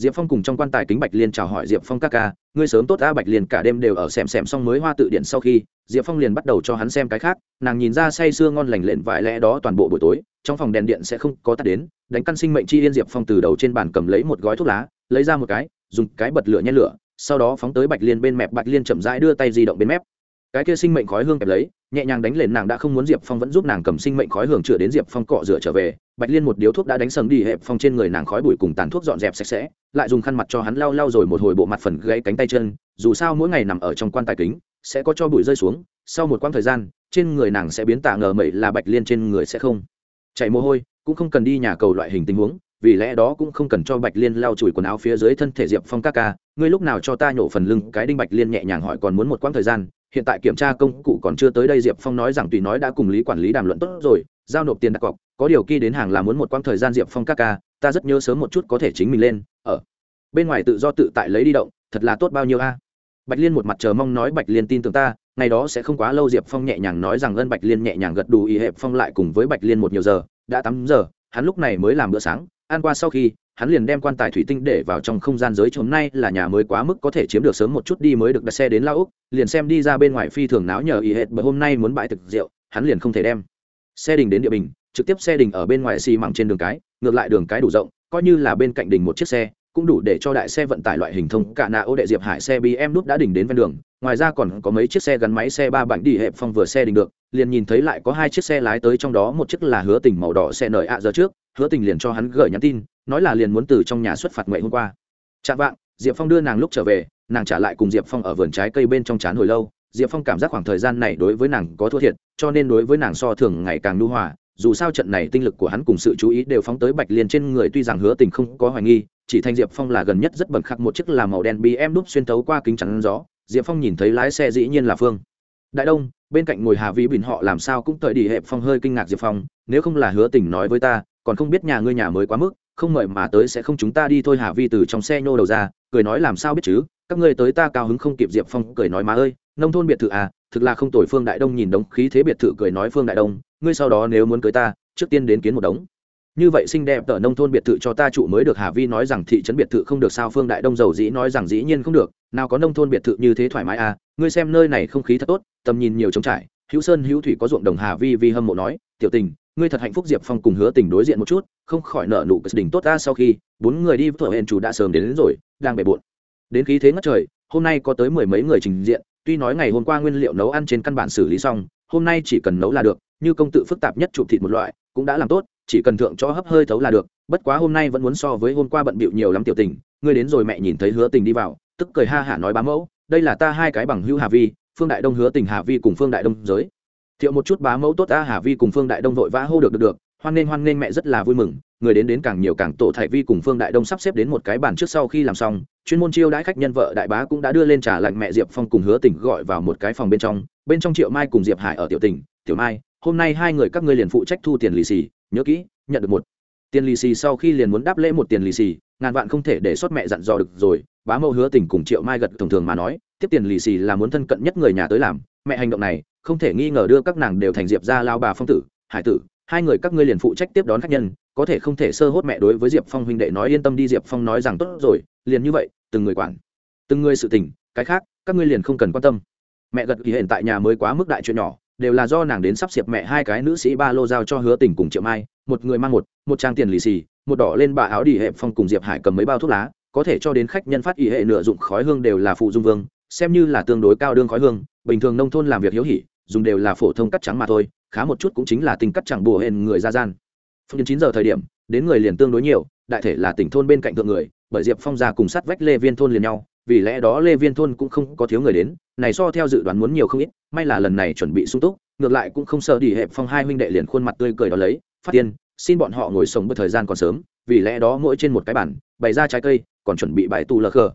diệp phong cùng trong quan tài kính bạch liên chào hỏi diệp phong ca ca, ngươi sớm tốt a bạch liên, cả đêm đều ở xem xem xong mới hoa tự điện sau khi. Diệp phong liền bắt đầu cho hắn xem cái khác, nàng nhìn ra say sưa ngon lành lện vài lẽ đó toàn bộ buổi tối, trong phòng đèn điện sẽ không có tắt đến, đánh căn sinh mệnh chi yên diệp phong từ đầu trên bàn cầm lấy một gói thuốc lá, lấy ra một cái, dùng cái bật lửa nhen lửa, sau đó phóng tới bạch liên bên mẹp bạch liên chậm rãi đưa tay di động bên mép. Cái kia sinh mệnh khói hương kẹp lấy, nhẹ nhàng đánh lên, nàng đã không muốn diệp phong vẫn giúp nàng cầm sinh mệnh khói hương chữa đến diệp phong cọ rửa trở về. Bạch liên một điếu thuốc đã đánh sầm đi, hẹp phong trên người nàng khói bụi cùng tàn thuốc dọn dẹp sạch sẽ lại dùng khăn mặt cho hắn lau lau rồi một hồi bộ mặt phần gãy cánh tay chân, dù sao mỗi ngày nằm ở trong quan tài kính, sẽ có cho bụi rơi xuống, sau một quãng thời gian, trên người nàng sẽ biến tả ngờ mẩy là bạch liên trên người sẽ không. Chạy mồ hôi, cũng không cần đi nhà cầu loại hình tình huống, vì lẽ đó cũng không cần cho bạch liên lau chùi quần áo phía dưới thân thể diệp phong ca ca, ngươi lúc nào cho ta nhổ phần lưng, cái đinh bạch liên nhẹ nhàng hỏi còn muốn một quãng thời gian, hiện tại kiểm tra công cụ còn chưa tới đây diệp phong nói rằng tùy nói đã cùng lý quản lý đàm luận tốt rồi, giao nộp tiền đặt cọc, có điều kỳ đến hàng là muốn một quãng thời gian diệp phong ca ca ta rất nhớ sớm một chút có thể chính mình lên, ở. Bên ngoài tự do tự tại lấy đi động, thật là tốt bao nhiêu a. Bạch liên một mặt chờ mong nói bạch liên tin tưởng ta, ngày đó sẽ không quá lâu diệp phong nhẹ nhàng nói rằng ân bạch liên nhẹ nhàng gật đủ ý hẹp phong lại cùng với bạch liên một nhiều giờ, đã tám giờ, hắn lúc này mới làm bữa sáng, ăn qua sau khi, hắn liền đem quan tài thủy tinh để vào trong không gian giới hôm nay là nhà mới quá mức có thể chiếm được sớm một chút đi mới được đặt xe đến lao úc liền xem đi ra bên ngoài phi thường náo nhờ ý hệt, bởi hôm nay muốn bãi thực rượu, hắn liền không thể đem xe đình đến địa bình trực tiếp xe đình ở bên ngoài xi măng trên đường cái, ngược lại đường cái đủ rộng, coi như là bên cạnh đình một chiếc xe, cũng đủ để cho đại xe vận tải loại hình thông cả nạ ô đệ diệp hải xe bm nút đã đỉnh đến ven đường, ngoài ra còn có mấy chiếc xe gắn máy xe ba bánh đi hẹp phong vừa xe đình được, liền nhìn thấy lại có hai chiếc xe lái tới trong đó, một chiếc là hứa tình màu đỏ xe nởi ạ giờ trước, hứa tình liền cho hắn gửi nhắn tin, nói là liền muốn từ trong nhà xuất phạt ngoại hôm qua. Chạm vạng, diệp phong đưa nàng lúc trở về, nàng trả lại cùng diệp phong ở vườn trái cây bên trong chán hồi lâu, diệp phong cảm giác khoảng thời gian này đối với nàng có thua thiệt, cho nên đối với nàng so thường ngày càng nu hòa dù sao trận này tinh lực của hắn cùng sự chú ý đều phóng tới bạch liên trên người, tuy rằng hứa tình không có hoài nghi, chỉ thanh diệp phong là gần nhất rất bẩn khắc một chiếc là màu đen bm đúc xuyên tấu qua kính chắn gió, diệp phong nhìn thấy lái xe dĩ nhiên là phương. Đại đông, bên cạnh ngồi hà vĩ bình họ làm sao cũng tợi đi, hẹp phong hơi kinh ngạc diệp phong, nếu không là hứa tình nói với ta, còn không biết nhà ngươi nhà mới quá mức, không mời mà tới sẽ không chúng ta đi thôi hà vi từ trong xe nhô đầu ra, cười nói làm sao biết chứ, các ngươi tới ta cao hứng không kịp diệp phong cười nói má ơi, nông thôn biệt thự à thực là không tồi phương đại đông nhìn đống khí thế biệt thự cười nói phương đại đông ngươi sau đó nếu muốn cưới ta trước tiên đến kiến một đống. Như vậy xinh đẹp ở nông thôn biệt thự cho ta trụ mới được hà vi nói rằng thị trấn biệt thự không được sao phương đại đông giàu dĩ nói rằng dĩ nhiên không được nào có nông thôn biệt thự như thế thoải mái à ngươi xem nơi này không khí thật tốt tầm nhìn nhiều trống trải. Hữu sơn hữu thủy có ruộng đồng hà vi vi hâm mộ nói tiểu tình ngươi thật hạnh phúc diệp phong cùng hứa tình đối diện một chút không khỏi nợ nụ đỉnh tốt ta sau khi bốn người đi thợ hẹn chủ đã sớm đến, đến rồi đang bề bộn. Đến khí thế ngất trời hôm nay có tới mười mấy người trình diện tuy nói ngày hôm qua nguyên liệu nấu ăn trên căn bản xử lý xong hôm nay chỉ cần nấu là được như công tự phức tạp nhất chụp thịt một loại, cũng đã làm tốt, chỉ cần thượng cho hấp hơi thấu là được. Bất quá hôm nay vẫn muốn so với hôm qua bận bịu nhiều lắm tiểu tình, ngươi đến rồi mẹ nhìn thấy hứa tình đi vào, tức cười ha hả nói bá mẫu, đây là ta hai cái bằng hữu hà vi, phương đại đông hứa tình hà vi cùng phương đại đông giới. Thiệu một chút bá mẫu tốt ta, hà vi cùng phương đại đông vội vã hô được được được, hoan nghênh hoan nghênh mẹ rất là vui mừng, người đến đến càng nhiều càng tổ thải vi cùng phương đại đông sắp xếp đến một cái bàn trước sau khi làm xong, chuyên môn chiêu đãi khách nhân vợ đại bá cũng đã đưa lên trà lạnh mẹ diệp phong cùng hứa tình gọi vào một cái phòng bên trong bên trong triệu mai cùng diệp hải ở tiểu tỉnh tiểu mai hôm nay hai người các ngươi liền phụ trách thu tiền lì xì, nhớ kỹ, nhận được một tiền lì xì sau khi liền muốn đáp lễ một tiền lì xì, ngàn vạn không thể để xuất mẹ dặn dò được rồi, bá mẫu hứa tình cùng triệu mai gật thường thường mà nói, tiếp tiền lì xì là muốn thân cận nhất người nhà tới làm, mẹ hành động này, không thể nghi ngờ đưa các nàng đều thành diệp ra lao bà phong tử, hải tử, hai người các ngươi liền phụ trách tiếp đón khách nhân, có thể không thể sơ hốt mẹ đối với diệp phong huynh đệ nói yên tâm đi, diệp phong nói rằng tốt rồi, liền như vậy, từng người quản, từng người sự tình, cái khác, các ngươi liền không cần quan tâm. Mẹ gật kỳ hiện tại nhà mới quá mức đại chuyện nhỏ đều là do nàng đến sắp xếp mẹ hai cái nữ sĩ ba lô giao cho hứa tình cùng triệu mai, một người mang một một trang tiền lì xì, một đỏ lên bà áo đi hệ phong cùng diệp hải cầm mấy bao thuốc lá, có thể cho đến khách nhân phát ý hệ nửa dụng khói hương đều là phụ dung vương, xem như là tương đối cao đương khói hương, bình thường nông thôn làm việc hiếu hỉ, dùng đều là phổ thông cắt trắng mà thôi, khá một chút cũng chính là tình cắt chẳng bùa hên người ra gian. Phong chín giờ thời điểm, đến người liền tương đối nhiều, đại thể là tỉnh thôn bên cạnh thượng người, bởi diệp phong ra cùng sát vách lê viên thôn liền nhau vì lẽ đó lê viên thôn cũng không có thiếu người đến, này so theo dự đoán muốn nhiều không ít, may là lần này chuẩn bị sung túc, ngược lại cũng không sợ đi hẹp phong hai huynh đệ liền khuôn mặt tươi cười đó lấy, phát tiên, xin bọn họ ngồi sống bất thời gian còn sớm, vì lẽ đó mỗi trên một cái bản bày ra trái cây, còn chuẩn bị bãi tù lờ khờ.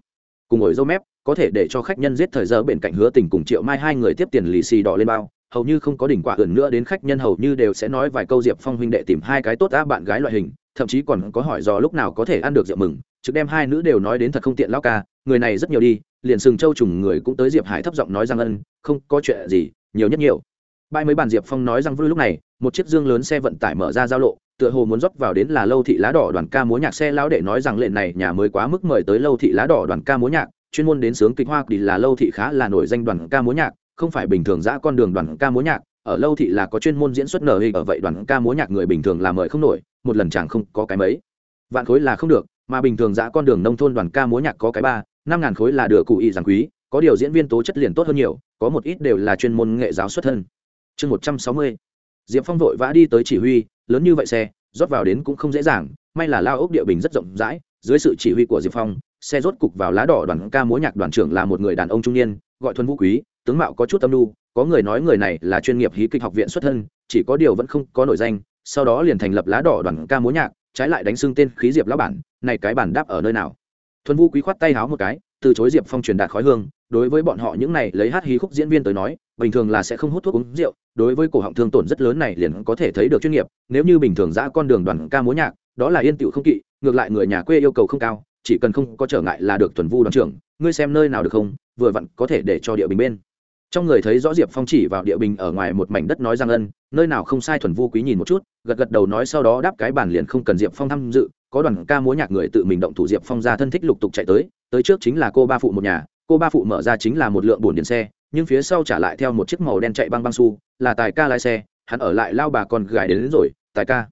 Cùng ngồi dâu mép, có thể để cho khách nhân giết thời giờ bên cạnh hứa tình cùng triệu mai hai người tiếp tiền lì xì đỏ lên bao, hầu như không có đỉnh quả ẩn nữa đến khách nhân hầu như đều sẽ nói vài câu diệp phong huynh đệ tìm hai cái tốt á bạn gái loại hình, thậm chí còn có hỏi do lúc nào có thể ăn được rượu mừng trực đem hai nữ đều nói đến thật không tiện lao ca, người này rất nhiều đi, liền sừng châu trùng người cũng tới diệp hải thấp giọng nói rằng ân, không có chuyện gì, nhiều nhất nhiều. Bãi mấy bàn diệp phong nói rằng vui lúc này, một chiếc dương lớn xe vận tải mở ra giao lộ, tựa hồ muốn rót vào đến là lâu thị lá đỏ đoàn ca múa nhạc xe lão đệ nói rằng lệnh này nhà mới quá mức mời tới lâu thị lá đỏ đoàn ca múa nhạc, chuyên môn đến sướng kịch hoa đi là lâu thị khá là nổi danh đoàn ca múa nhạc, không phải bình thường dã con đường đoàn ca múa nhạc, ở lâu thị là có chuyên môn diễn xuất nở hình, ở vậy đoàn ca múa nhạc người bình thường là mời không nổi, một lần chẳng không có cái mấy. Vạn khối là không được mà bình thường dã con đường nông thôn đoàn ca múa nhạc có cái ba, năm ngàn khối là được cụ ý giảng quý, có điều diễn viên tố chất liền tốt hơn nhiều, có một ít đều là chuyên môn nghệ giáo xuất thân. Chương một trăm sáu mươi, diệp phong vội vã đi tới chỉ huy, lớn như vậy xe, rót vào đến cũng không dễ dàng, may là lao ốc địa bình rất rộng rãi, dưới sự chỉ huy của diệp phong, xe rốt cục vào lá đỏ đoàn ca múa nhạc đoàn trưởng là một người đàn ông trung niên, gọi thuần vũ quý, tướng mạo có chút tâm lu có người nói người này là chuyên nghiệp hí kịch học viện xuất thân, chỉ có điều vẫn không có nổi danh, sau đó liền thành lập lá đỏ đoàn ca múa nhạc, trái lại đánh xưng tên khí diệp lão bản này cái bản đáp ở nơi nào? Thuần vũ quý khoát tay háo một cái, từ chối diệp phong truyền đạt khói hương, đối với bọn họ những này lấy hát hí khúc diễn viên tới nói, bình thường là sẽ không hút thuốc uống rượu, đối với cổ họng thương tổn rất lớn này liền có thể thấy được chuyên nghiệp, nếu như bình thường ra con đường đoàn ca múa nhạc, đó là yên tịu không kỵ, ngược lại người nhà quê yêu cầu không cao, chỉ cần không có trở ngại là được thuần vu đoàn trưởng, ngươi xem nơi nào được không, vừa vặn có thể để cho địa bình bên. Trong người thấy rõ diệp phong chỉ vào địa bình ở ngoài một mảnh đất nói rằng ân, nơi nào không sai thuần vu quý nhìn một chút, gật gật đầu nói sau đó đáp cái bản liền không cần diệp phong tham dự có đoàn ca múa nhạc người tự mình động thủ diệp phong ra thân thích lục tục chạy tới tới trước chính là cô ba phụ một nhà cô ba phụ mở ra chính là một lượng bồn điện xe nhưng phía sau trả lại theo một chiếc màu đen chạy băng băng su là tài ca lái xe hắn ở lại lao bà con gái đến, đến rồi tài ca.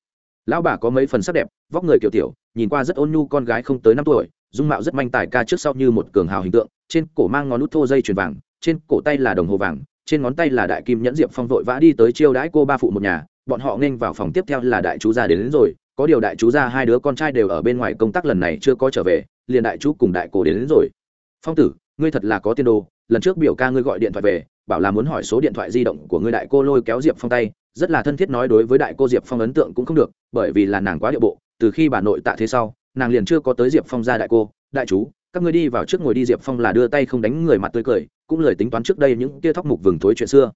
Lão bà có mấy phần sắc đẹp vóc người kiểu tiểu nhìn qua rất ôn nhu con gái không tới năm tuổi dung mạo rất manh tài ca trước sau như một cường hào hình tượng trên cổ mang ngón nút thô dây chuyền vàng trên cổ tay là đồng hồ vàng trên ngón tay là đại kim nhẫn diệp phong vội vã đi tới chiêu đãi cô ba phụ một nhà bọn họ nghênh vào phòng tiếp theo là đại chú gia đến, đến rồi có điều đại chú gia hai đứa con trai đều ở bên ngoài công tác lần này chưa có trở về liền đại chú cùng đại cổ đến, đến rồi. Phong tử ngươi thật là có tiên đồ lần trước biểu ca ngươi gọi điện thoại về bảo là muốn hỏi số điện thoại di động của ngươi đại cô lôi kéo diệp phong tay rất là thân thiết nói đối với đại cô diệp phong ấn tượng cũng không được bởi vì là nàng quá địa bộ từ khi bà nội tạ thế sau nàng liền chưa có tới diệp phong ra đại cô đại chú các ngươi đi vào trước ngồi đi diệp phong là đưa tay không đánh người mặt tươi cười cũng lời tính toán trước đây những tia thóc mục vừng thối chuyện xưa.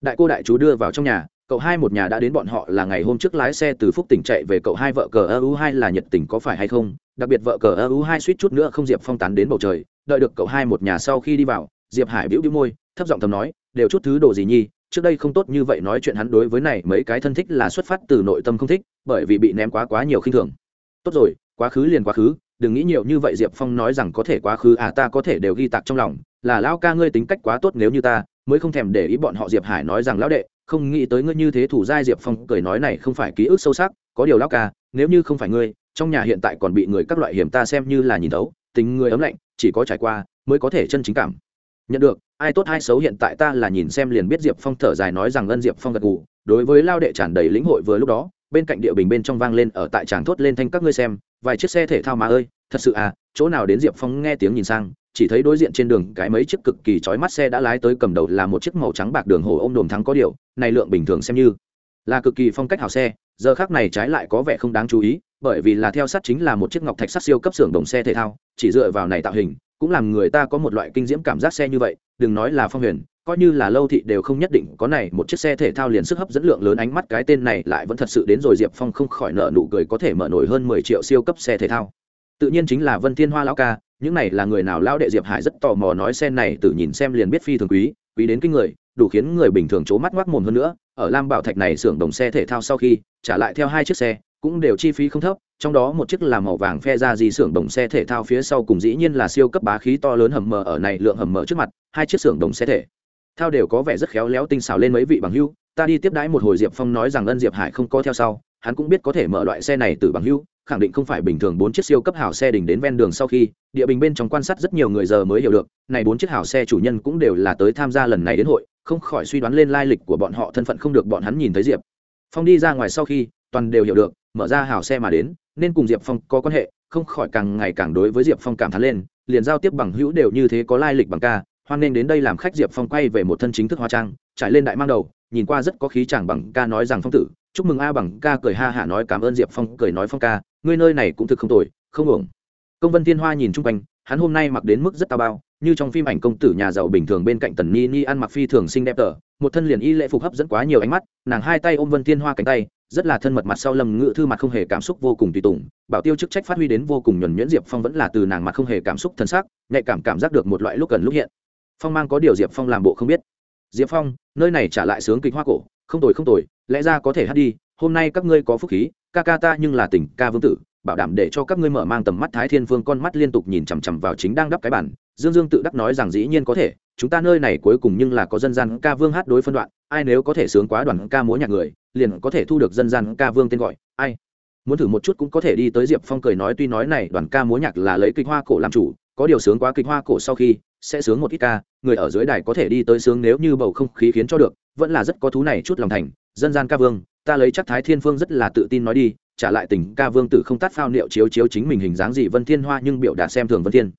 Đại cô đại chú đưa vào trong nhà cậu hai một nhà đã đến bọn họ là ngày hôm trước lái xe từ phúc tỉnh chạy về cậu hai vợ cờ ơ u hai là nhiệt tình có phải hay không? Đặc biệt vợ cờ ơ u hai suýt chút nữa không diệp phong tán đến bầu trời. Đợi được cậu hai một nhà sau khi đi vào, diệp hải bĩu bĩu môi, thấp giọng thầm nói, đều chút thứ đồ gì nhi trước đây không tốt như vậy nói chuyện hắn đối với này mấy cái thân thích là xuất phát từ nội tâm không thích, bởi vì bị ném quá quá nhiều khinh thường. Tốt rồi, quá khứ liền quá khứ, đừng nghĩ nhiều như vậy, diệp phong nói rằng, có thể quá khứ à ta có thể đều ghi tạc trong lòng, là lão ca ngươi tính cách quá tốt nếu như ta, mới không thèm để ý bọn họ. Diệp hải nói rằng, lão đệ không nghĩ tới ngươi như thế thủ giai diệp phong cười nói này không phải ký ức sâu sắc, có điều lão ca, nếu như không phải ngươi, trong nhà hiện tại còn bị người các loại hiểm ta xem như là nhìn thấu, tình người ấm lạnh, chỉ có trải qua mới có thể chân chính cảm. Nhận được, ai tốt ai xấu hiện tại ta là nhìn xem liền biết diệp phong thở dài nói rằng ân diệp phong gật gù, đối với lao đệ tràn đầy lĩnh hội vừa lúc đó, bên cạnh địa bình bên trong vang lên ở tại tràng thốt lên thanh các ngươi xem, vài chiếc xe thể thao mà ơi, thật sự à chỗ nào đến diệp phong nghe tiếng nhìn sang chỉ thấy đối diện trên đường cái mấy chiếc cực kỳ chói mắt xe đã lái tới cầm đầu là một chiếc màu trắng bạc đường hồ ôm đồm thắng có điều, này lượng bình thường xem như là cực kỳ phong cách hào xe, giờ khác này trái lại có vẻ không đáng chú ý, bởi vì là theo sát chính là một chiếc ngọc thạch sắt siêu cấp xưởng đồng xe thể thao, chỉ dựa vào này tạo hình, cũng làm người ta có một loại kinh diễm cảm giác xe như vậy, đừng nói là phong huyền, coi như là lâu thị đều không nhất định có này, một chiếc xe thể thao liền sức hấp dẫn lượng lớn ánh mắt cái tên này lại vẫn thật sự đến rồi diệp phong không khỏi nợ nụ cười có thể mở nổi hơn mười triệu siêu cấp xe thể thao tự nhiên chính là vân thiên hoa lão ca, những này là người nào lão đệ diệp hải rất tò mò nói sen này tự nhìn xem liền biết phi thường quý quý đến kinh người, đủ khiến người bình thường c mắt ngoác mồm hơn nữa, ở lam bảo thạch này xưởng đồng xe thể thao sau khi, trả lại theo hai chiếc xe, cũng đều chi phí không thấp, trong đó một chiếc là màu vàng phe ra di xưởng đồng xe thể thao phía sau cùng dĩ nhiên là siêu cấp bá khí to lớn hầm mờ ở này lượng hầm mờ trước mặt, hai chiếc xưởng đồng xe thể. Thao đều có vẻ rất khéo léo tinh xảo lên mấy vị bằng hưu, ta đi tiếp đãi một hồi diệp phong nói rằng ân diệp hải không có theo sau, hắn cũng biết có thể mở loại xe này từ bằng hưu khẳng định không phải bình thường bốn chiếc siêu cấp hảo xe đỉnh đến ven đường sau khi, địa bình bên trong quan sát rất nhiều người giờ mới hiểu được, này bốn chiếc hảo xe chủ nhân cũng đều là tới tham gia lần này đến hội, không khỏi suy đoán lên lai lịch của bọn họ, thân phận không được bọn hắn nhìn thấy diệp phong đi ra ngoài sau khi, toàn đều hiểu được, mở ra hảo xe mà đến, nên cùng diệp phong có quan hệ, không khỏi càng ngày càng đối với diệp phong cảm thán lên, liền giao tiếp bằng hữu đều như thế có lai lịch bằng ca, hoan nên đến đây làm khách diệp phong quay về một thân chính thức hóa trang, trải lên đại mang đầu, nhìn qua rất có khí chàng bằng ca nói rằng phong tử, chúc mừng a bằng ca cười ha hả nói cảm ơn diệp phong, cười nói phong ca ngươi nơi này cũng thực không tồi, không uổng. công vân thiên hoa nhìn chung quanh, hắn hôm nay mặc đến mức rất tao bao, như trong phim ảnh công tử nhà giàu bình thường bên cạnh tần ni ni ăn mặc phi thường xinh đẹp tờ, một thân liền y lễ phục hấp dẫn quá nhiều ánh mắt, nàng hai tay ôm vân thiên hoa cánh tay, rất là thân mật mặt sau lầm ngự thư mặt không hề cảm xúc vô cùng tùy tùng, bảo tiêu chức trách phát huy đến vô cùng nhuẩn nhuyễn diệp phong vẫn là từ nàng mặt không hề cảm xúc thân xác nhạy cảm cảm giác được một loại lúc gần lúc hiện phong mang có điều diệp phong làm bộ không biết diệp phong, nơi này trả lại sướng kịch hoa cổ, không tồi không tồi, lẽ ra có thể hát đi, hôm nay các ngươi có phúc khí ca ca ta nhưng là tỉnh ca vương tử, bảo đảm để cho các ngươi mở mang tầm mắt thái thiên vương con mắt liên tục nhìn chằm chằm vào chính đang đắp cái bản dương dương tự đắc nói rằng dĩ nhiên có thể, chúng ta nơi này cuối cùng nhưng là có dân gian ca vương hát đối phân đoạn, ai nếu có thể sướng quá đoàn ca múa nhạc người, liền có thể thu được dân gian ca vương tên gọi, ai. Muốn thử một chút cũng có thể đi tới diệp phong cười nói tuy nói này đoàn ca múa nhạc là lấy kịch hoa cổ làm chủ, có điều sướng quá kịch hoa cổ sau khi, sẽ sướng một ít ca, người ở dưới đài có thể đi tới sướng nếu như bầu không khí khiến cho được, vẫn là rất có thú này chút lòng thành, dân gian ca vương ta lấy chắc thái thiên phương rất là tự tin nói đi, trả lại tình ca vương tử không tát phao niệu chiếu chiếu chính mình hình dáng gì vân thiên hoa nhưng biểu đạt xem thường vân thiên.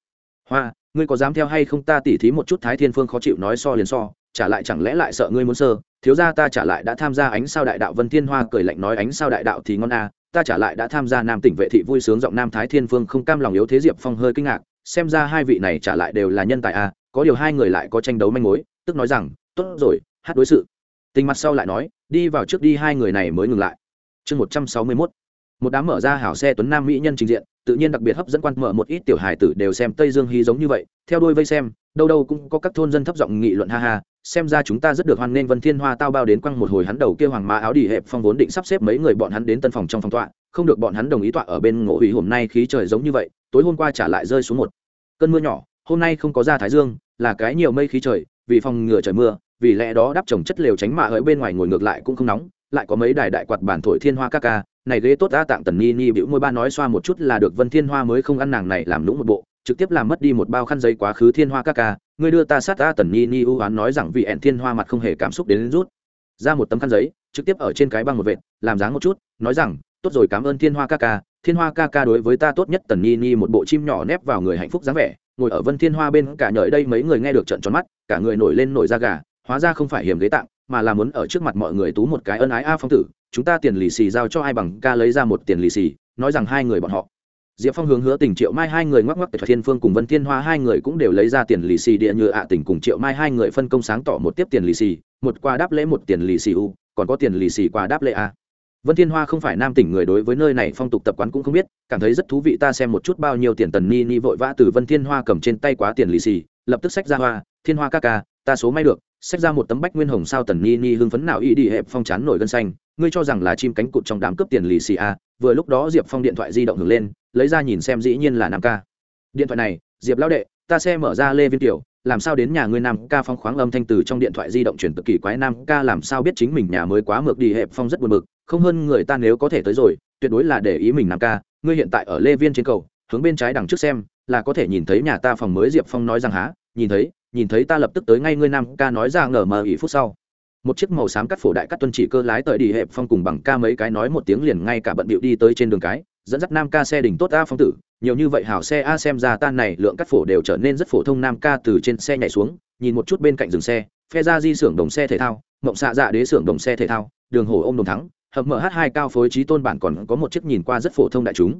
Hoa, ngươi có dám theo hay không ta tỉ thí một chút thái thiên phương khó chịu nói so liền so, trả lại chẳng lẽ lại sợ ngươi muốn sơ, thiếu gia ta trả lại đã tham gia ánh sao đại đạo vân thiên hoa cười lạnh nói ánh sao đại đạo thì ngon a ta trả lại đã tham gia nam tỉnh vệ thị vui sướng giọng nam thái thiên phương không cam lòng yếu thế diệp phong hơi kinh ngạc, xem ra hai vị này trả lại đều là nhân tài a có điều hai người lại có tranh đấu manh mối, tức nói rằng, tốt rồi, hát đối sự. Tình mặt sau lại nói đi vào trước đi hai người này mới ngừng lại. Chương một trăm sáu mươi mốt. Một đám mở ra hảo xe tuấn nam mỹ nhân trình diện, tự nhiên đặc biệt hấp dẫn quan mở một ít tiểu hài tử đều xem tây dương hy giống như vậy, theo đôi vây xem, đâu đâu cũng có các thôn dân thấp giọng nghị luận ha ha, xem ra chúng ta rất được hoan nghênh vân thiên hoa tao bao đến quăng một hồi hắn đầu kia hoàng mã áo đi hẹp phong vốn định sắp xếp mấy người bọn hắn đến tân phòng trong phòng tọa, không được bọn hắn đồng ý tọa ở bên ngộ hủy hôm nay khí trời giống như vậy, tối hôm qua trả lại rơi xuống một cơn mưa nhỏ, hôm nay không có ra thái dương, là cái nhiều mây khí trời, vì phòng ngừa trời mưa vì lẽ đó đắp trồng chất lều tránh mạ ở bên ngoài ngồi ngược lại cũng không nóng lại có mấy đài đại quạt bản thổi thiên hoa ca ca. Này ghế tốt đã tặng tần ni ni bĩu môi ba nói xoa một chút là được vân thiên hoa mới không ăn nàng này làm lũng một bộ trực tiếp làm mất đi một bao khăn giấy quá khứ thiên hoa ca ca. Ngươi đưa ta sát ta tần ni ni ưu oán nói rằng vì ẹn thiên hoa mặt không hề cảm xúc đến, đến rút. Ra một tấm khăn giấy trực tiếp ở trên cái băng một vệt làm dáng một chút nói rằng tốt rồi cảm ơn thiên hoa ca ca. Thiên hoa ca ca đối với ta tốt nhất. Tần ni ni một bộ chim nhỏ nép vào người hạnh phúc dáng vẻ ngồi ở vân thiên hoa bên cả nhợi đây mấy người nghe được trận tròn mắt cả người nổi lên nổi da gà hóa ra không phải hiểm ghế tặng mà là muốn ở trước mặt mọi người tú một cái ân ái a phong tử, chúng ta tiền lì xì giao cho ai bằng ca lấy ra một tiền lì xì, nói rằng hai người bọn họ. Diệp phong hướng hứa tình triệu mai hai người ngoắc ngoắc tại thiên phương cùng vân thiên hoa hai người cũng đều lấy ra tiền lì xì địa nhựa ạ tình cùng triệu mai hai người phân công sáng tỏ một tiếp tiền lì xì, một quà đáp lễ một tiền lì xì u, còn có tiền lì xì quà đáp lễ a. Vân thiên hoa không phải nam tỉnh người đối với nơi này, phong tục tập quán cũng không biết, cảm thấy rất thú vị ta xem một chút bao nhiêu tiền tần ni ni vội vã từ vân thiên hoa cầm trên tay quá tiền lì xì, lập tức xách ra hoa, thiên hoa ca ca ta số may được, xách ra một tấm bách nguyên hồng sao tần ni ni hưng phấn nào y đi hẹp phong chán nổi gân xanh, ngươi cho rằng là chim cánh cụt trong đám cướp tiền lì xì a vừa lúc đó diệp phong điện thoại di động hưởng lên, lấy ra nhìn xem dĩ nhiên là nam ca. Điện thoại này, diệp lão đệ, ta xe mở ra lê viên tiểu, làm sao đến nhà ngươi nam ca phong khoáng âm thanh từ trong điện thoại di động chuyển tự kỳ quái nam ca làm sao biết chính mình nhà mới quá mượt đi hẹp phong rất buồn bực, không hơn người ta nếu có thể tới rồi, tuyệt đối là để ý mình nam ca, ngươi hiện tại ở lê viên trên cầu, hướng bên trái đằng trước xem, là có thể nhìn thấy nhà ta phòng mới diệp phong nói rằng há, nhìn thấy nhìn thấy ta lập tức tới ngay ngươi nam ca nói ra ngờ mờ ỉ phút sau. Một chiếc màu xám cắt phổ đại cắt tuân chỉ cơ lái tới đi hẹp phong cùng bằng ca mấy cái nói một tiếng liền ngay cả bận bịu đi tới trên đường cái, dẫn dắt nam ca xe đỉnh tốt a phong tử, nhiều như vậy hảo xe a xem ra tan này lượng cắt phổ đều trở nên rất phổ thông nam ca từ trên xe nhảy xuống, nhìn một chút bên cạnh dừng xe, phe ra di xưởng đồng xe thể thao, mộng xạ dạ đế xưởng đồng xe thể thao, đường hồ ôm đồng thắng hầm mở h hai cao phối trí tôn bản còn có một chiếc nhìn qua rất phổ thông đại chúng.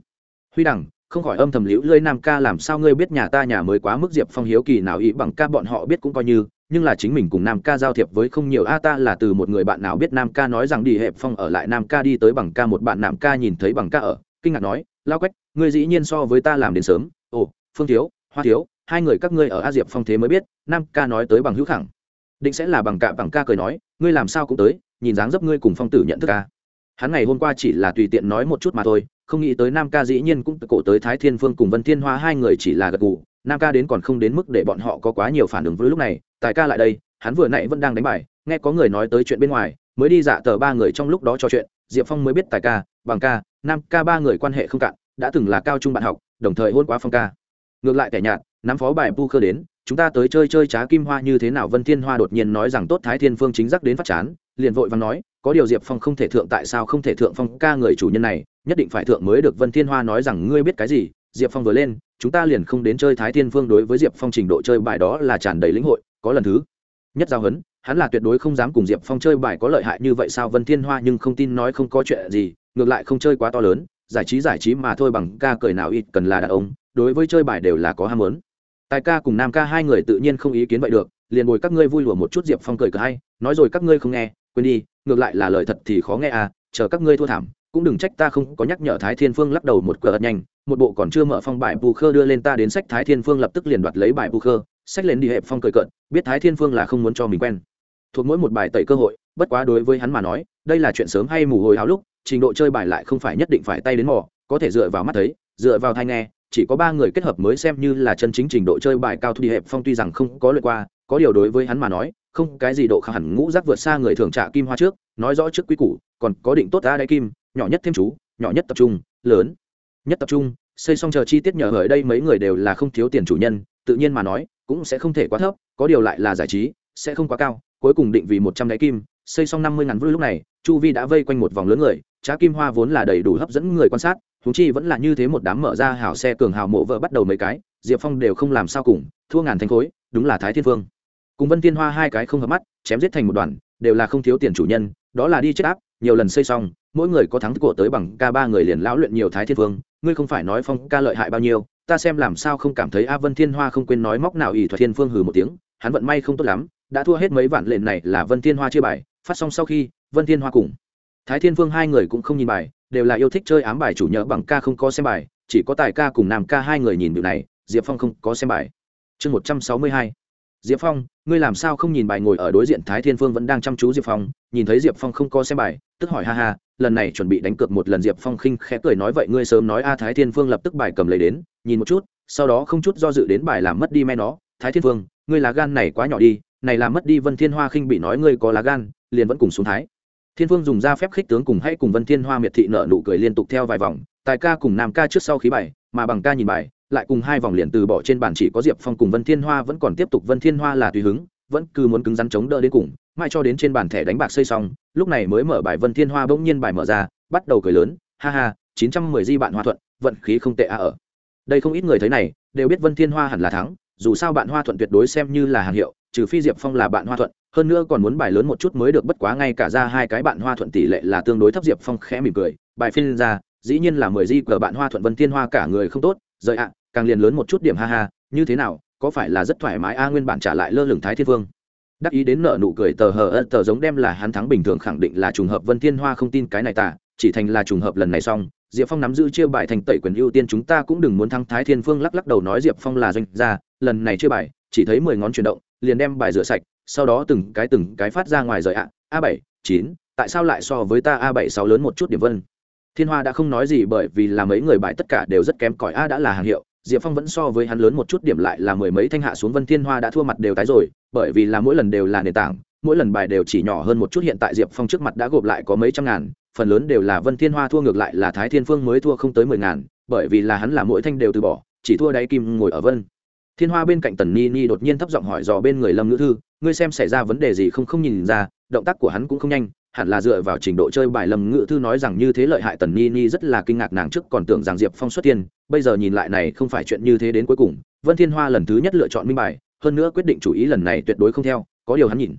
Huy đẳng không khỏi âm thầm liễu lơi nam ca, làm sao ngươi biết nhà ta nhà mới quá mức diệp phong hiếu kỳ nào ý, bằng ca bọn họ biết cũng coi như, nhưng là chính mình cùng nam ca giao thiệp với không nhiều. A, ta là từ một người bạn nào biết nam ca nói rằng đi hẹp phong ở lại nam ca đi tới bằng ca, một bạn nam ca nhìn thấy bằng ca ở, kinh ngạc nói, lao quách, ngươi dĩ nhiên so với ta làm đến sớm. Ồ, phương thiếu, hoa thiếu, hai người các ngươi ở a diệp phong thế mới biết, nam ca nói tới bằng hữu khẳng. Định sẽ là bằng cạ bằng ca cười nói, ngươi làm sao cũng tới, nhìn dáng dấp ngươi cùng phong tử nhận thức ca hắn ngày hôm qua chỉ là tùy tiện nói một chút mà thôi không nghĩ tới nam ca dĩ nhiên cũng cổ tới thái thiên phương cùng vân thiên hoa, hai người chỉ là gật gù. Nam ca đến còn không đến mức để bọn họ có quá nhiều phản ứng với lúc này. Tài ca lại đây, hắn vừa nãy vẫn đang đánh bài, nghe có người nói tới chuyện bên ngoài, mới đi dạ tờ ba người trong lúc đó trò chuyện. Diệp phong mới biết tài ca, bằng ca, nam ca ba người quan hệ không cạn, đã từng là cao trung bạn học, đồng thời hôn quá phong ca. Ngược lại kẻ nhạt, nắm phó bài pu khơ đến, chúng ta tới chơi chơi trá kim hoa như thế nào? Vân thiên hoa đột nhiên nói rằng tốt thái thiên phương chính giác đến phát chán, liền vội và nói, có điều diệp phong không thể thượng, tại sao không thể thượng phong ca người chủ nhân này? Nhất định phải thượng mới được vân thiên hoa nói rằng, ngươi biết cái gì? Diệp phong vừa lên, chúng ta liền không đến chơi thái thiên phương đối với diệp phong trình độ chơi bài đó là tràn đầy lĩnh hội, có lần thứ nhất giao hấn, hắn là tuyệt đối không dám cùng diệp phong chơi bài có lợi hại như vậy sao? Vân thiên hoa nhưng không tin nói không có chuyện gì, ngược lại không chơi quá to lớn, giải trí giải trí mà thôi bằng ca cười nào ít cần là đàn ông, đối với chơi bài đều là có ham muốn. Tài ca cùng nam ca hai người tự nhiên không ý kiến vậy được, liền bồi các ngươi vui lùa một chút diệp phong cười cờ hay, nói rồi các ngươi không nghe, quên đi, ngược lại là lời thật thì khó nghe à chờ các ngươi thua thảm cũng đừng trách ta không có nhắc nhở thái thiên phương lắc đầu một cờ nhanh, một bộ còn chưa mở phong bài bù khơ đưa lên ta đến sách thái thiên phương lập tức liền đoạt lấy bài bù khơ, sách lên đi hẹp phong cười cợt, biết thái thiên phương là không muốn cho mình quen. Thuộc mỗi một bài tẩy cơ hội, bất quá đối với hắn mà nói, đây là chuyện sớm hay mù hồi háo lúc, trình độ chơi bài lại không phải nhất định phải tay đến mò, có thể dựa vào mắt thấy, dựa vào thai nghe, chỉ có ba người kết hợp mới xem như là chân chính trình độ chơi bài cao thu đi hẹp phong tuy rằng không có lượt qua, có điều đối với hắn mà nói, không cái gì độ khả hẳn ngũ giác vượt xa người thường trả kim hoa trước, nói rõ trước quý củ, còn có định tốt ta đây kim nhỏ nhất thêm chú, nhỏ nhất tập trung, lớn. Nhất tập trung, xây xong chờ chi tiết nhờ ở đây mấy người đều là không thiếu tiền chủ nhân, tự nhiên mà nói, cũng sẽ không thể quá thấp, có điều lại là giải trí, sẽ không quá cao, cuối cùng định vì một trăm đáy kim, xây xong năm mươi ngàn vui lúc này, chu vi đã vây quanh một vòng lớn người, trá kim hoa vốn là đầy đủ hấp dẫn người quan sát húng chi vẫn là như thế một đám mở ra hào xe cường hào mộ vợ bắt đầu mấy cái, diệp phong đều không làm sao cùng, thua ngàn thanh khối, đúng là thái thiên phương cùng vân tiên hoa hai cái không hợp mắt, chém giết thành một đoàn, đều là không thiếu tiền chủ nhân, đó là đi chết áp, nhiều lần xây xong mỗi người có thắng của tới bằng ca ba người liền lão luyện nhiều thái thiên Vương, ngươi không phải nói phong ca lợi hại bao nhiêu, ta xem làm sao không cảm thấy a vân thiên hoa không quên nói móc nào ỷ thuật thiên phương hừ một tiếng, hắn vận may không tốt lắm, đã thua hết mấy vạn lệnh này là vân thiên hoa chia bài, phát xong sau khi, vân thiên hoa cùng thái thiên phương hai người cũng không nhìn bài, đều là yêu thích chơi ám bài chủ nhớ bằng ca không có xem bài, chỉ có tài ca cùng nam ca hai người nhìn điều này, diệp phong không có xem bài. Chương một trăm sáu mươi hai diệp phong, ngươi làm sao không nhìn bài ngồi ở đối diện thái thiên phương vẫn đang chăm chú diệp phong, nhìn thấy diệp phong không có xem bài, tức hỏi ha ha, lần này chuẩn bị đánh cược một lần diệp phong khinh khẽ cười nói vậy ngươi sớm nói a, thái thiên phương lập tức bài cầm lấy đến, nhìn một chút, sau đó không chút do dự đến bài làm mất đi me nó, thái thiên phương, ngươi lá gan này quá nhỏ đi, này làm mất đi vân thiên hoa khinh bị nói ngươi có lá gan, liền vẫn cùng xuống thái. Thiên phương dùng ra phép khích tướng cùng hay cùng vân thiên hoa miệt thị nợ nụ cười liên tục theo vài vòng, tài ca cùng nam ca trước sau khí bài, mà bằng ca nhìn bài lại cùng hai vòng liền từ bỏ trên bàn chỉ có diệp phong cùng vân thiên hoa vẫn còn tiếp tục vân thiên hoa là tùy hứng, vẫn cứ muốn cứng rắn chống đỡ đến cùng mai cho đến trên bàn thẻ đánh bạc xây xong, lúc này mới mở bài vân thiên hoa bỗng nhiên bài mở ra, bắt đầu cười lớn, ha ha, chín trăm mười di bạn hoa thuận, vận khí không tệ a ở. Đây không ít người thấy này, đều biết vân thiên hoa hẳn là thắng, dù sao bạn hoa thuận tuyệt đối xem như là hàng hiệu, trừ phi diệp phong là bạn hoa thuận, hơn nữa còn muốn bài lớn một chút mới được bất quá ngay cả ra hai cái bạn hoa thuận tỷ lệ là tương đối thấp, diệp phong khẽ mỉm cười, bài phiên ra, dĩ nhiên là mười di cờ bạn hoa thuận vân thiên hoa cả người không tốt, rời ạ càng liền lớn một chút điểm ha ha, như thế nào, có phải là rất thoải mái? A, nguyên bản trả lại lơ lửng thái thiên vương. Đắc ý đến nợ nụ cười, tờ hờ ân tờ giống đem là hắn thắng bình thường khẳng định là trùng hợp vân thiên hoa không tin cái này tả chỉ thành là trùng hợp lần này xong. Diệp phong nắm giữ chia bài thành tẩy quyền ưu tiên, chúng ta cũng đừng muốn thắng thái thiên phương lắc lắc đầu nói diệp phong là doanh gia, lần này chia bài, chỉ thấy mười ngón chuyển động, liền đem bài rửa sạch, sau đó từng cái từng cái phát ra ngoài rời ạ. A bảy, chín, tại sao lại so với ta? A bảy, sáu lớn một chút điểm vân. Thiên hoa đã không nói gì bởi vì là mấy người bài tất cả đều rất kém, cỏi a đã là hàng hiệu diệp phong vẫn so với hắn lớn một chút, điểm lại là mười mấy thanh hạ xuống vân thiên hoa đã thua mặt đều tái rồi, bởi vì là mỗi lần đều là nền tảng, mỗi lần bài đều chỉ nhỏ hơn một chút, hiện tại diệp phong trước mặt đã gộp lại có mấy trăm ngàn, phần lớn đều là vân thiên hoa thua, ngược lại là thái thiên phương mới thua không tới mười ngàn, bởi vì là hắn là mỗi thanh đều từ bỏ, chỉ thua đáy kim ngồi ở vân. Thiên hoa bên cạnh tần ni ni đột nhiên thấp giọng hỏi dò bên người lâm ngữ thư, ngươi xem xảy ra vấn đề gì không không nhìn ra, động tác của hắn cũng không nhanh hẳn là dựa vào trình độ chơi bài lâm ngự thư nói rằng như thế lợi hại tần ni ni rất là kinh ngạc nàng trước còn tưởng rằng diệp phong xuất tiên, bây giờ nhìn lại này không phải chuyện như thế đến cuối cùng. Vân thiên hoa lần thứ nhất lựa chọn minh bài, hơn nữa quyết định chủ ý lần này tuyệt đối không theo, có điều hắn nhìn.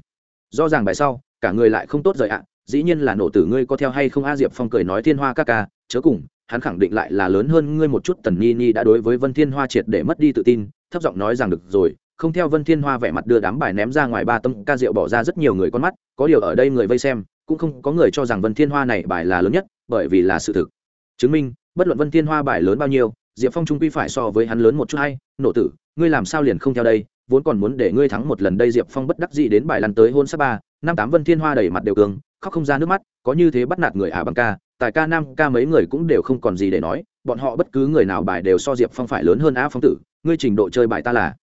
Do rằng bài sau, cả người lại không tốt rời ạ, dĩ nhiên là nổ tử ngươi có theo hay không a diệp phong cười nói thiên hoa ca ca, chớ cùng, hắn khẳng định lại là lớn hơn ngươi một chút, tần ni ni đã đối với vân thiên hoa triệt để mất đi tự tin, thấp giọng nói rằng được rồi, không theo vân thiên hoa vẻ mặt đưa đám bài ném ra ngoài ba tâm ca rượu bỏ ra rất nhiều người con mắt, có điều ở đây người vây xem cũng không có người cho rằng vân thiên hoa này bài là lớn nhất, bởi vì là sự thực. Chứng minh, bất luận vân thiên hoa bài lớn bao nhiêu, diệp phong trung quy phải so với hắn lớn một chút hay. Nổ tử, ngươi làm sao liền không theo đây? Vốn còn muốn để ngươi thắng một lần đây, diệp phong bất đắc dĩ đến bài lăn tới hôn sắp ba, năm tám vân thiên hoa đầy mặt đều cường, khóc không ra nước mắt, có như thế bắt nạt người ả bằng ca. Tài ca, nam ca mấy người cũng đều không còn gì để nói, bọn họ bất cứ người nào bài đều so diệp phong phải lớn hơn á phong tử. Ngươi trình độ chơi bài ta là.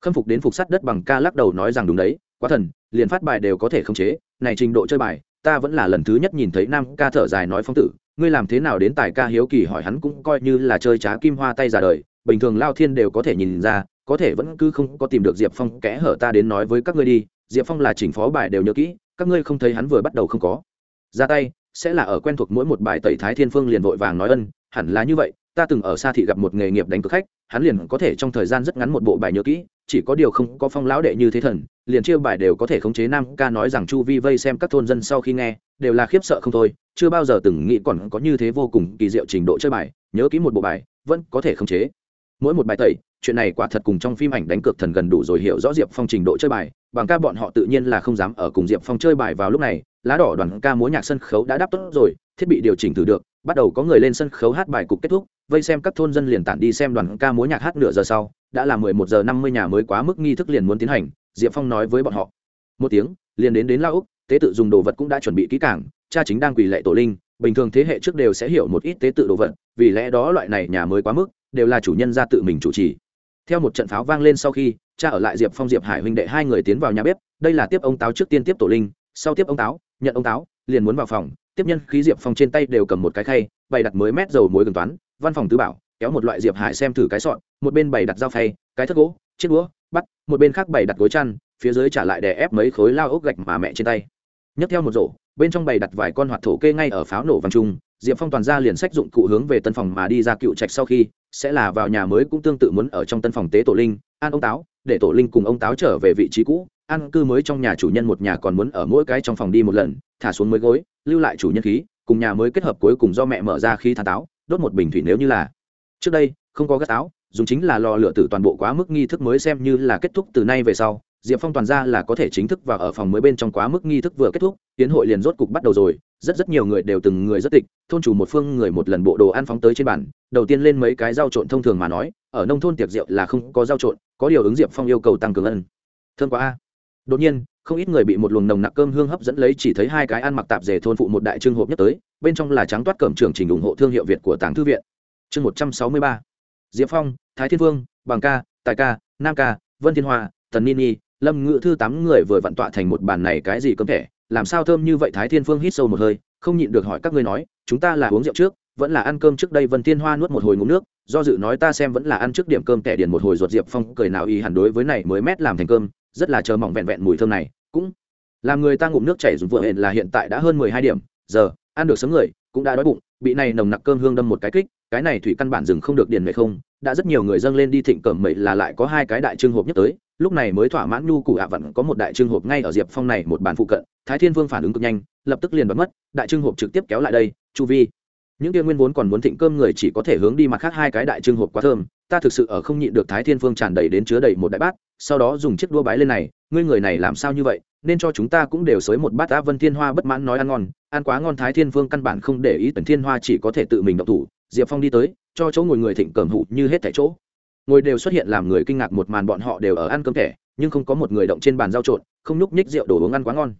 Khâm phục đến phục sắt đất bằng ca lắc đầu nói rằng đúng đấy, quá thần, liền phát bài đều có thể khống chế, này trình độ chơi bài ta vẫn là lần thứ nhất nhìn thấy nam ca thở dài nói phong tử, ngươi làm thế nào đến tài ca hiếu kỳ hỏi hắn cũng coi như là chơi trá kim hoa tay ra đời, bình thường lao thiên đều có thể nhìn ra, có thể vẫn cứ không có tìm được diệp phong kẽ hở ta đến nói với các ngươi đi, diệp phong là chỉnh phó bài đều nhớ kỹ, các ngươi không thấy hắn vừa bắt đầu không có. Ra tay, sẽ là ở quen thuộc mỗi một bài tẩy thái thiên phương liền vội vàng nói ân, hẳn là như vậy, ta từng ở xa thị gặp một nghề nghiệp đánh cược khách hắn liền có thể trong thời gian rất ngắn một bộ bài nhớ kỹ, chỉ có điều không có phong lão đệ như thế thần, liền chia bài đều có thể khống chế nam ca nói rằng chu vi vây xem các thôn dân sau khi nghe, đều là khiếp sợ không thôi, chưa bao giờ từng nghĩ còn có như thế vô cùng kỳ diệu trình độ chơi bài, nhớ kỹ một bộ bài, vẫn có thể khống chế. Mỗi một bài tẩy, chuyện này quả thật cùng trong phim ảnh đánh cược thần gần đủ rồi hiểu rõ diệp phong trình độ chơi bài, bằng ca bọn họ tự nhiên là không dám ở cùng diệp phong chơi bài vào lúc này, lá đỏ đoàn ca múa nhạc sân khấu đã đáp tốt rồi, thiết bị điều chỉnh thử được bắt đầu có người lên sân khấu hát bài cục kết thúc, vây xem các thôn dân liền tản đi xem đoàn ca múa nhạc hát nửa giờ sau, đã là mười một giờ năm mươi nhà mới quá mức nghi thức liền muốn tiến hành, diệp phong nói với bọn họ. Một tiếng, liền đến đến la úc, tế tự dùng đồ vật cũng đã chuẩn bị kỹ cảng cha chính đang quỳ lệ tổ linh, bình thường thế hệ trước đều sẽ hiểu một ít tế tự đồ vật, vì lẽ đó loại này nhà mới quá mức, đều là chủ nhân ra tự mình chủ trì. Theo một trận pháo vang lên sau khi, cha ở lại diệp phong diệp hải huynh đệ hai người tiến vào nhà bếp, đây là tiếp ông táo trước tiên tiếp tổ linh, sau tiếp ông táo, nhận ông táo, liền muốn vào phòng tiếp nhân khí diệp phong trên tay đều cầm một cái khay, bày đặt mới mét dầu muối gần toán, văn phòng tứ bảo, kéo một loại diệp hải xem thử cái sọn một bên bày đặt dao phay, cái thất gỗ, chiếc đũa bắt một bên khác bày đặt gối chăn, phía dưới trả lại đè ép mấy khối lao ốc gạch mà mẹ trên tay. Nhấc theo một rổ, bên trong bày đặt vài con hoạt thổ kê ngay ở pháo nổ vàng trung diệp phong toàn ra liền sách dụng cụ hướng về tân phòng mà đi ra cựu trạch sau khi, sẽ là vào nhà mới cũng tương tự muốn ở trong tân phòng tế tổ linh, an ông táo, để tổ linh cùng ông táo trở về vị trí cũ, an cư mới trong nhà chủ nhân một nhà còn muốn ở mỗi cái trong phòng đi một lần, thả xuống mới gối lưu lại chủ nhân khí, cùng nhà mới kết hợp cuối cùng do mẹ mở ra khi than táo, đốt một bình thủy nếu như là. Trước đây, không có gắt táo dùng chính là lò lửa tử toàn bộ quá mức nghi thức mới xem như là kết thúc từ nay về sau, diệp phong toàn ra là có thể chính thức vào ở phòng mới bên trong quá mức nghi thức vừa kết thúc, tiến hội liền rốt cục bắt đầu rồi, rất rất nhiều người đều từng người rất tịch, thôn chủ một phương người một lần bộ đồ ăn phóng tới trên bàn, đầu tiên lên mấy cái rau trộn thông thường mà nói, ở nông thôn tiệc rượu là không có rau trộn, có điều ứng diệp phong yêu cầu tăng cường ân. Thương quá a đột nhiên, không ít người bị một luồng nồng nặc cơm hương hấp dẫn lấy chỉ thấy hai cái ăn mặc tạp dề thôn phụ một đại trưng hộp nhất tới, bên trong là trắng toát cẩm trưởng trình ủng hộ thương hiệu việt của tàng thư viện. Chương một trăm sáu mươi ba. Diệp phong, thái thiên vương, bằng ca, tài ca, nam ca, vân thiên hoa, tần nini lâm ngự thư tám người vừa vặn tọa thành một bàn này cái gì cơm thẻ, làm sao thơm như vậy thái thiên phương hít sâu một hơi, không nhịn được hỏi các ngươi nói, chúng ta là uống rượu trước, vẫn là ăn cơm trước đây? Vân thiên hoa nuốt một hồi ngụm nước, do dự nói, ta xem vẫn là ăn trước điểm cơm tẻ điền một hồi. Ruột diệp phong cười nào y hẳn đối với này mới mét làm thành cơm rất là chờ mỏng vẹn vẹn mùi thơm này. Cũng làm người ta ngụm nước chảy dùng vừa hẹn là hiện tại đã hơn mười hai điểm, giờ, ăn được sớm người, cũng đã đói bụng, bị này nồng nặc cơm hương đâm một cái kích, cái này thủy căn bản dừng không được điền mệ không, đã rất nhiều người dâng lên đi thịnh cẩm mậy là lại có hai cái đại trưng hộp nhất tới, lúc này mới thỏa mãn nhu cụ ạ à vẫn có một đại trưng hộp ngay ở diệp phong này một bàn phụ cận, thái thiên vương phản ứng cực nhanh, lập tức liền bật mất, đại trưng hộp trực tiếp kéo lại đây, chu vi. Những kia nguyên vốn còn muốn thịnh cơm người chỉ có thể hướng đi mặt khác hai cái đại trưng hộp quá thơm ta thực sự ở không nhịn được thái thiên phương tràn đầy đến chứa đầy một đại bát, sau đó dùng chiếc đũa bái lên này, ngươi người này làm sao như vậy, nên cho chúng ta cũng đều xới một bát á vân thiên hoa bất mãn nói ăn ngon, ăn quá ngon thái thiên phương căn bản không để ý tần thiên hoa chỉ có thể tự mình động thủ, diệp phong đi tới, cho chỗ ngồi người thịnh cẩm hụ như hết tại chỗ. Ngồi đều xuất hiện làm người kinh ngạc một màn bọn họ đều ở ăn cơm thẻ, nhưng không có một người động trên bàn giao trộn, không nhúc nhích rượu đồ uống ăn quá ngon.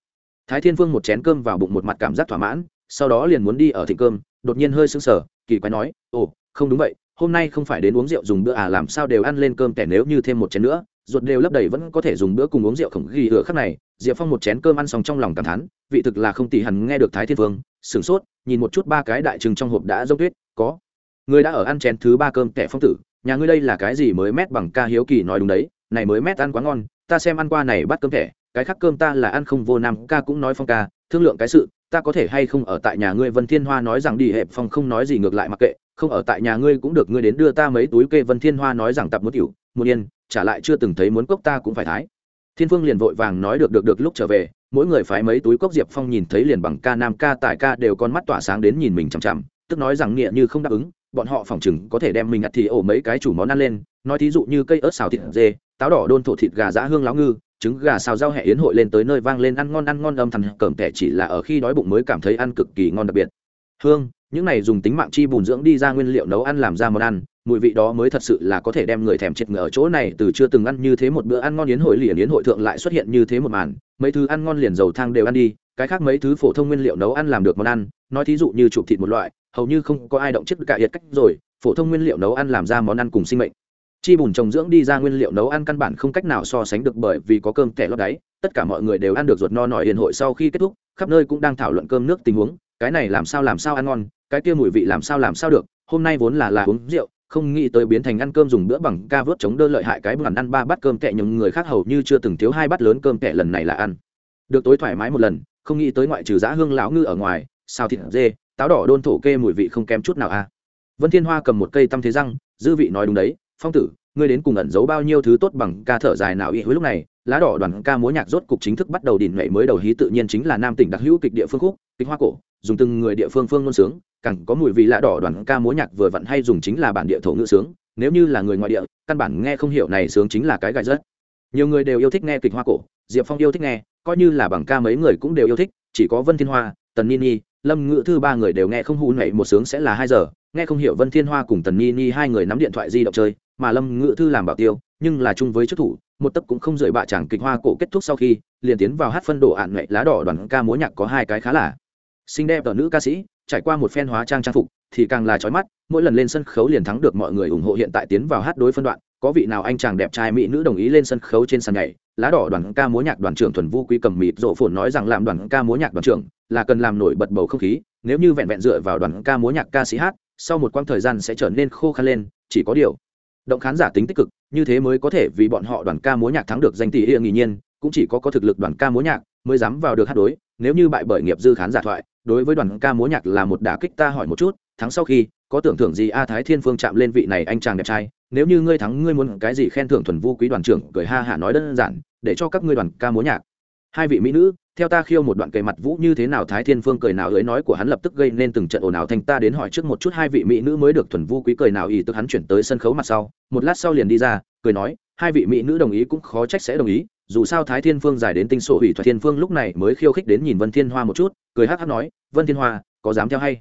Thái thiên phương một chén cơm vào bụng một mặt cảm giác thỏa mãn, sau đó liền muốn đi ở thịnh cơm, đột nhiên hơi sững sờ, kỳ quái nói, ồ, không đúng vậy hôm nay không phải đến uống rượu dùng bữa à làm sao đều ăn lên cơm kẻ nếu như thêm một chén nữa, ruột đều lấp đầy vẫn có thể dùng bữa cùng uống rượu khổng ghi hửa khắc này. Diệp phong một chén cơm ăn xong trong lòng cảm thán, vị thực là không tỷ hẳn nghe được thái thiên vương, sửng sốt, nhìn một chút ba cái đại trừng trong hộp đã dốc tuyết, có. Người đã ở ăn chén thứ ba cơm kẻ phong tử, nhà ngươi đây là cái gì mới mét bằng ca hiếu kỳ nói đúng đấy, này mới mét ăn quá ngon, ta xem ăn qua này bắt cơm kẻ, cái khác cơm ta là ăn không vô nam, ca cũng nói phong ca, thương lượng cái sự, ta có thể hay không ở tại nhà ngươi vân thiên hoa nói rằng đi, hẹp phong không nói gì ngược lại mặc kệ không ở tại nhà ngươi cũng được, ngươi đến đưa ta mấy túi kê vân thiên hoa nói rằng tập muốn tiểu muốn yên, trả lại chưa từng thấy muốn cốc ta cũng phải thái. Thiên phương liền vội vàng nói được được được, lúc trở về, mỗi người phái mấy túi cốc diệp phong nhìn thấy liền bằng ca nam ca tại ca đều con mắt tỏa sáng đến nhìn mình chằm chằm, tức nói rằng nghĩa như không đáp ứng, bọn họ phỏng chừng có thể đem mình ngặt thì ổ mấy cái chủ món ăn lên, nói thí dụ như cây ớt xào thịt dê, táo đỏ đôn thổ thịt gà giã hương láo ngư, trứng gà xào rau hẹ yến hội lên tới nơi vang lên ăn ngon ăn ngon âm thằn cẩm tẻ chỉ là ở khi đói bụng mới cảm thấy ăn cực kỳ ngon đặc biệt hương, những này dùng tính mạng chi bùn dưỡng đi ra nguyên liệu nấu ăn làm ra món ăn, mùi vị đó mới thật sự là có thể đem người thèm chết ngờ ở chỗ này, từ chưa từng ăn như thế một bữa ăn ngon yến hội liền yến hội thượng lại xuất hiện như thế một màn, mấy thứ ăn ngon liền dầu thang đều ăn đi, cái khác mấy thứ phổ thông nguyên liệu nấu ăn làm được món ăn, nói thí dụ như chụp thịt một loại, hầu như không có ai động chất cả hiệt cách rồi, phổ thông nguyên liệu nấu ăn làm ra món ăn cùng sinh mệnh. Chi bùn trồng dưỡng đi ra nguyên liệu nấu ăn căn bản không cách nào so sánh được bởi vì có cơm kẻ lót đáy, tất cả mọi người đều ăn được ruột no nổi hiền hội sau khi kết thúc, khắp nơi cũng đang thảo luận cơm nước tình huống cái này làm sao làm sao ăn ngon, cái kia mùi vị làm sao làm sao được, hôm nay vốn là là uống rượu, không nghĩ tới biến thành ăn cơm dùng bữa bằng ca vớt chống đỡ lợi hại cái bữa ăn ba bát cơm kẹ, những người khác hầu như chưa từng thiếu hai bát lớn cơm kẹ lần này là ăn được tối thoải mái một lần, không nghĩ tới ngoại trừ giã hương lão ngư ở ngoài sao thịt dê, táo đỏ đôn thổ kê mùi vị không kém chút nào a à. vân thiên hoa cầm một cây tăm thế răng, dư vị nói đúng đấy, phong tử, ngươi đến cùng ẩn giấu bao nhiêu thứ tốt bằng ca thở dài nào ý hối lúc này lá đỏ đoàn ca múa nhạc rốt cục chính thức bắt đầu đỉnh nhảy mới đầu hí tự nhiên chính là nam tỉnh đặc hữu kịch địa phương khúc, kịch hoa cổ dùng từng người địa phương phương ngôn sướng, càng có mùi vị lạ đỏ đoàn ca múa nhạc vừa vặn hay dùng chính là bản địa thổ ngữ sướng, nếu như là người ngoại địa, căn bản nghe không hiểu này sướng chính là cái gai rất nhiều người đều yêu thích nghe kịch hoa cổ, diệp phong yêu thích nghe, coi như là bằng ca mấy người cũng đều yêu thích, chỉ có vân thiên hoa, tần nini lâm ngự thư ba người đều nghe không hù nhảy một sướng sẽ là hai giờ, nghe không hiểu vân thiên hoa cùng tần nini hai người nắm điện thoại di động chơi, mà lâm ngự thư làm bảo tiêu, nhưng là chung với chức thủ, một tấc cũng không rời bạ chẳng kịch hoa cổ kết thúc sau khi, liền tiến vào hát phân đồ ạn nghệ lá đỏ đoàn ca múa nhạc có hai cái khá là xinh đẹp ở nữ ca sĩ, trải qua một phen hóa trang trang phục, thì càng là trói mắt, mỗi lần lên sân khấu liền thắng được mọi người ủng hộ hiện tại tiến vào hát đối phân đoạn, có vị nào anh chàng đẹp trai mỹ nữ đồng ý lên sân khấu trên sàn nhảy, lá đỏ đoàn ca múa nhạc đoàn trưởng thuần vu quý cầm mịt rộ phồn nói rằng làm đoàn ca múa nhạc đoàn trưởng là cần làm nổi bật bầu không khí, nếu như vẹn vẹn dựa vào đoàn ca múa nhạc ca sĩ hát, sau một quãng thời gian sẽ trở nên khô khan lên, chỉ có điều động khán giả tính tích cực, như thế mới có thể vì bọn họ đoàn ca múa nhạc thắng được danh tỷ hiệng nghỉ nhiên, cũng chỉ có có thực lực đoàn ca múa nhạc mới dám vào được hát đối, nếu như bại bởi nghiệp dư khán giả thoại đối với đoàn ca múa nhạc là một đả kích ta hỏi một chút, thắng sau khi, có tưởng thưởng gì a thái thiên phương chạm lên vị này anh chàng đẹp trai, nếu như ngươi thắng, ngươi muốn cái gì khen thưởng thuần vu quý đoàn trưởng, cười ha hả nói đơn giản, để cho các ngươi đoàn ca múa nhạc. Hai vị mỹ nữ, theo ta khiêu một đoạn kề mặt vũ như thế nào thái thiên phương cười nào ấy nói của hắn lập tức gây nên từng trận ồn ào thành ta đến hỏi trước một chút hai vị mỹ nữ mới được thuần vu quý cười nào ý tức hắn chuyển tới sân khấu mặt sau, một lát sau liền đi ra, cười nói, hai vị mỹ nữ đồng ý cũng khó trách sẽ đồng ý, dù sao thái thiên phương dài đến tinh sổ hủy thoại thiên phương lúc này mới khiêu khích đến nhìn vân thiên hoa một chút cười hắc hắc nói vân thiên hoa có dám theo hay?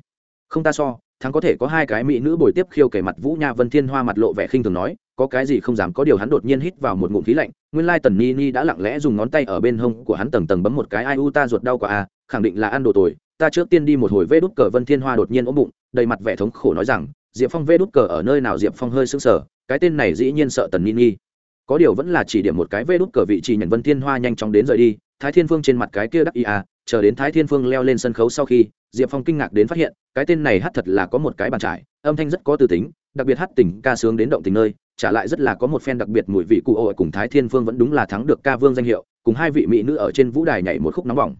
Không ta so thắng có thể có hai cái mỹ nữ bồi tiếp khiêu kể mặt vũ nha. Vân thiên hoa mặt lộ vẻ khinh thường nói có cái gì không dám có điều hắn đột nhiên hít vào một ngụm khí lạnh nguyên lai tần ni ni đã lặng lẽ dùng ngón tay ở bên hông của hắn tầng tầng bấm một cái ai u ta ruột đau quả à, khẳng định là ăn đồ tồi. Ta trước tiên đi một hồi vê đút cờ. Vân thiên hoa đột nhiên ốm bụng đầy mặt vẻ thống khổ nói rằng diệp phong vê đút cờ ở nơi nào? Diệp phong hơi sững sờ cái tên này dĩ nhiên sợ tần ni ni có điều vẫn là chỉ điểm một cái vê đút cờ vị trí nhận vân thiên hoa nhanh chóng đến rời đi, thái thiên phương trên mặt cái kia đắc ý à chờ đến thái thiên phương leo lên sân khấu sau khi, diệp phong kinh ngạc đến phát hiện, cái tên này hát thật là có một cái bàn trải, âm thanh rất có từ tính, đặc biệt hát tình ca sướng đến động tình nơi, trả lại rất là có một phen đặc biệt mùi vị cụ ội cùng thái thiên phương vẫn đúng là thắng được ca vương danh hiệu, cùng hai vị mỹ nữ ở trên vũ đài nhảy một khúc nóng bỏng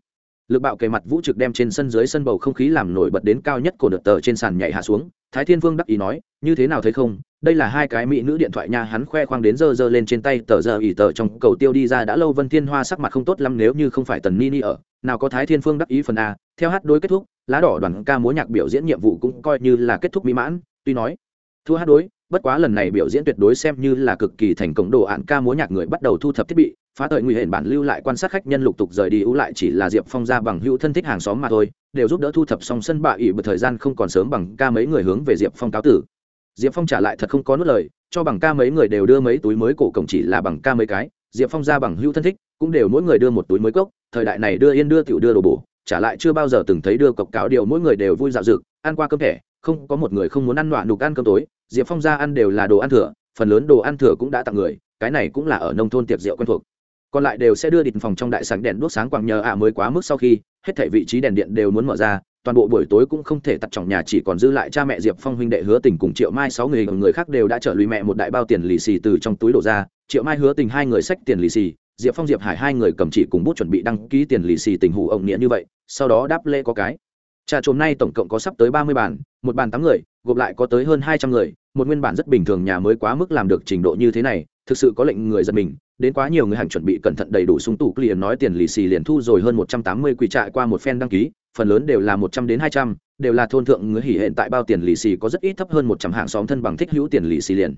lực bạo kề mặt vũ trực đem trên sân dưới sân bầu không khí làm nổi bật đến cao nhất của đợt tờ trên sàn nhảy hạ xuống. Thái thiên vương đắc ý nói, như thế nào thấy không? Đây là hai cái mỹ nữ điện thoại nha, hắn khoe khoang đến giờ giờ lên trên tay, tờ giờ ỉ tờ trong cầu tiêu đi ra đã lâu, vân thiên hoa sắc mặt không tốt lắm, nếu như không phải tần ni ni ở, nào có thái thiên phương đắc ý phần a. Theo hát đối kết thúc, lá đỏ đoàn ca múa nhạc biểu diễn nhiệm vụ cũng coi như là kết thúc mỹ mãn, tuy nói, thua hát đối, bất quá lần này biểu diễn tuyệt đối xem như là cực kỳ thành công, đồ ạn ca múa nhạc người bắt đầu thu thập thiết bị phá tời nguy hiểm bản lưu lại quan sát khách nhân lục tục rời đi ưu lại chỉ là diệp phong ra bằng hữu thân thích hàng xóm mà thôi, đều giúp đỡ thu thập xong sân bạ ỉ bật thời gian không còn sớm bằng ca mấy người hướng về diệp phong cáo tử. Diệp phong trả lại thật không có nốt lời, cho bằng ca mấy người đều đưa mấy túi mới, cổ cổng chỉ là bằng ca mấy cái, diệp phong ra bằng hữu thân thích, cũng đều mỗi người đưa một túi mới cốc, thời đại này đưa yên đưa tiểu đưa đồ bổ, trả lại chưa bao giờ từng thấy đưa cọc cáo điều mỗi người đều vui dạo dực, ăn qua cơm thẻ, không có một người không muốn ăn đoạn đục ăn cơm tối, diệp phong ra ăn đều là đồ ăn thừa, phần lớn đồ ăn thừa cũng đã tặng người, cái này cũng là ở nông thôn tiệc rượu quen thuộc còn lại đều sẽ đưa điện phòng trong đại sảnh đèn đuốc sáng quảng nhờ ạ mới quá mức sau khi, hết thảy vị trí đèn điện đều muốn mở ra, toàn bộ buổi tối cũng không thể tắt trọng nhà chỉ còn dư lại cha mẹ diệp phong huynh đệ hứa tình cùng triệu mai sáu người người khác đều đã trở lùi mẹ một đại bao tiền lì xì từ trong túi đổ ra, triệu mai hứa tình hai người xách tiền lì xì, diệp phong diệp hải hai người cầm chỉ cùng bút chuẩn bị đăng ký tiền lì xì tình hủ ông nghĩa như vậy, sau đó đáp lễ có cái. Trà trộm nay tổng cộng có sắp tới ba mươi bàn một bàn tám người, gộp lại có tới hơn hai trăm người, một nguyên bản rất bình thường nhà mới quá mức làm được trình độ như thế này, thực sự có lệnh người dân mình đến quá nhiều người hành chuẩn bị cẩn thận đầy đủ súng tủ liền nói tiền lì xì liền thu rồi hơn một trăm tám mươi quỷ trại qua một phen đăng ký, phần lớn đều là một trăm đến hai trăm, đều là thôn thượng người hỉ hiện tại bao tiền lì xì có rất ít thấp hơn một trăm hạng xóm thân bằng thích hữu tiền lì xì liền.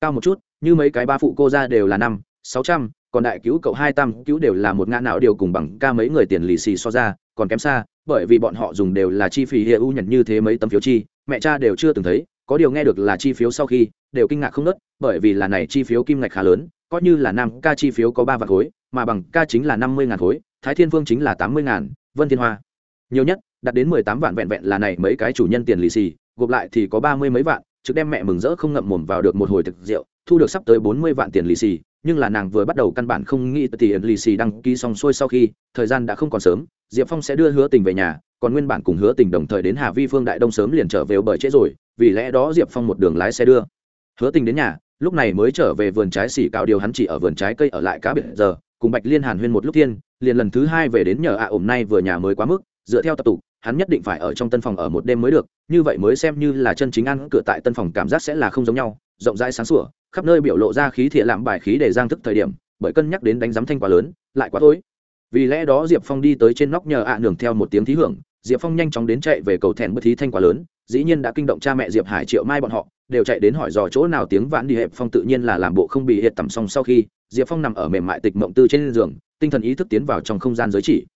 Cao một chút, như mấy cái ba phụ cô ra đều là năm, sáu trăm, còn đại cứu cậu hai tam cứu đều là một ngã não điều cùng bằng ca mấy người tiền lì xì so ra, còn kém xa, bởi vì bọn họ dùng đều là chi phí hiệu ưu nhận như thế mấy tấm phiếu chi, mẹ cha đều chưa từng thấy, có điều nghe được là chi phiếu sau khi, đều kinh ngạc không nớt, bởi vì là này chi phiếu kim ngạch khá lớn coi như là nam ca chi phiếu có ba vạn khối, mà bằng ca chính là năm mươi ngàn khối, thái thiên Vương chính là tám mươi ngàn, vân thiên hoa. Nhiều nhất, đạt đến mười tám vạn vẹn vẹn là này mấy cái chủ nhân tiền lì xì, gộp lại thì có ba mươi mấy vạn, trực đem mẹ mừng rỡ không ngậm mồm vào được một hồi thực rượu, thu được sắp tới bốn mươi vạn tiền lì xì, nhưng là nàng vừa bắt đầu căn bản không nghĩ tiền lì xì đăng ký xong xuôi sau khi, thời gian đã không còn sớm, diệp phong sẽ đưa hứa tình về nhà, còn nguyên bản cùng hứa tình đồng thời đến hà vi phương đại đông sớm liền trở về bởi trễ rồi, vì lẽ đó diệp phong một đường lái xe đưa hứa tình đến nhà, lúc này mới trở về vườn trái xỉ cào điều hắn chỉ ở vườn trái cây ở lại cá biệt giờ, cùng bạch liên hàn huyên một lúc thiên, liền lần thứ hai về đến nhờ ạ à ổm nay vừa nhà mới quá mức, dựa theo tập tục, hắn nhất định phải ở trong tân phòng ở một đêm mới được, như vậy mới xem như là chân chính ăn, cửa tại tân phòng cảm giác sẽ là không giống nhau, rộng rãi sáng sủa, khắp nơi biểu lộ ra khí thiện làm bài khí để giang thức thời điểm, bởi cân nhắc đến đánh giám thanh quá lớn, lại quá tối. Vì lẽ đó diệp phong đi tới trên nóc nhờ ạ à nường theo một tiếng thí hưởng, diệp phong nhanh chóng đến chạy về cầu thẹn bất thí thanh quá lớn dĩ nhiên đã kinh động cha mẹ diệp hải, triệu mai bọn họ, đều chạy đến hỏi dò chỗ nào tiếng vãn đi hẹp phong tự nhiên là làm bộ không bị hiệt tầm xong sau khi, diệp phong nằm ở mềm mại tịch mộng tư trên giường, tinh thần ý thức tiến vào trong không gian giới chỉ.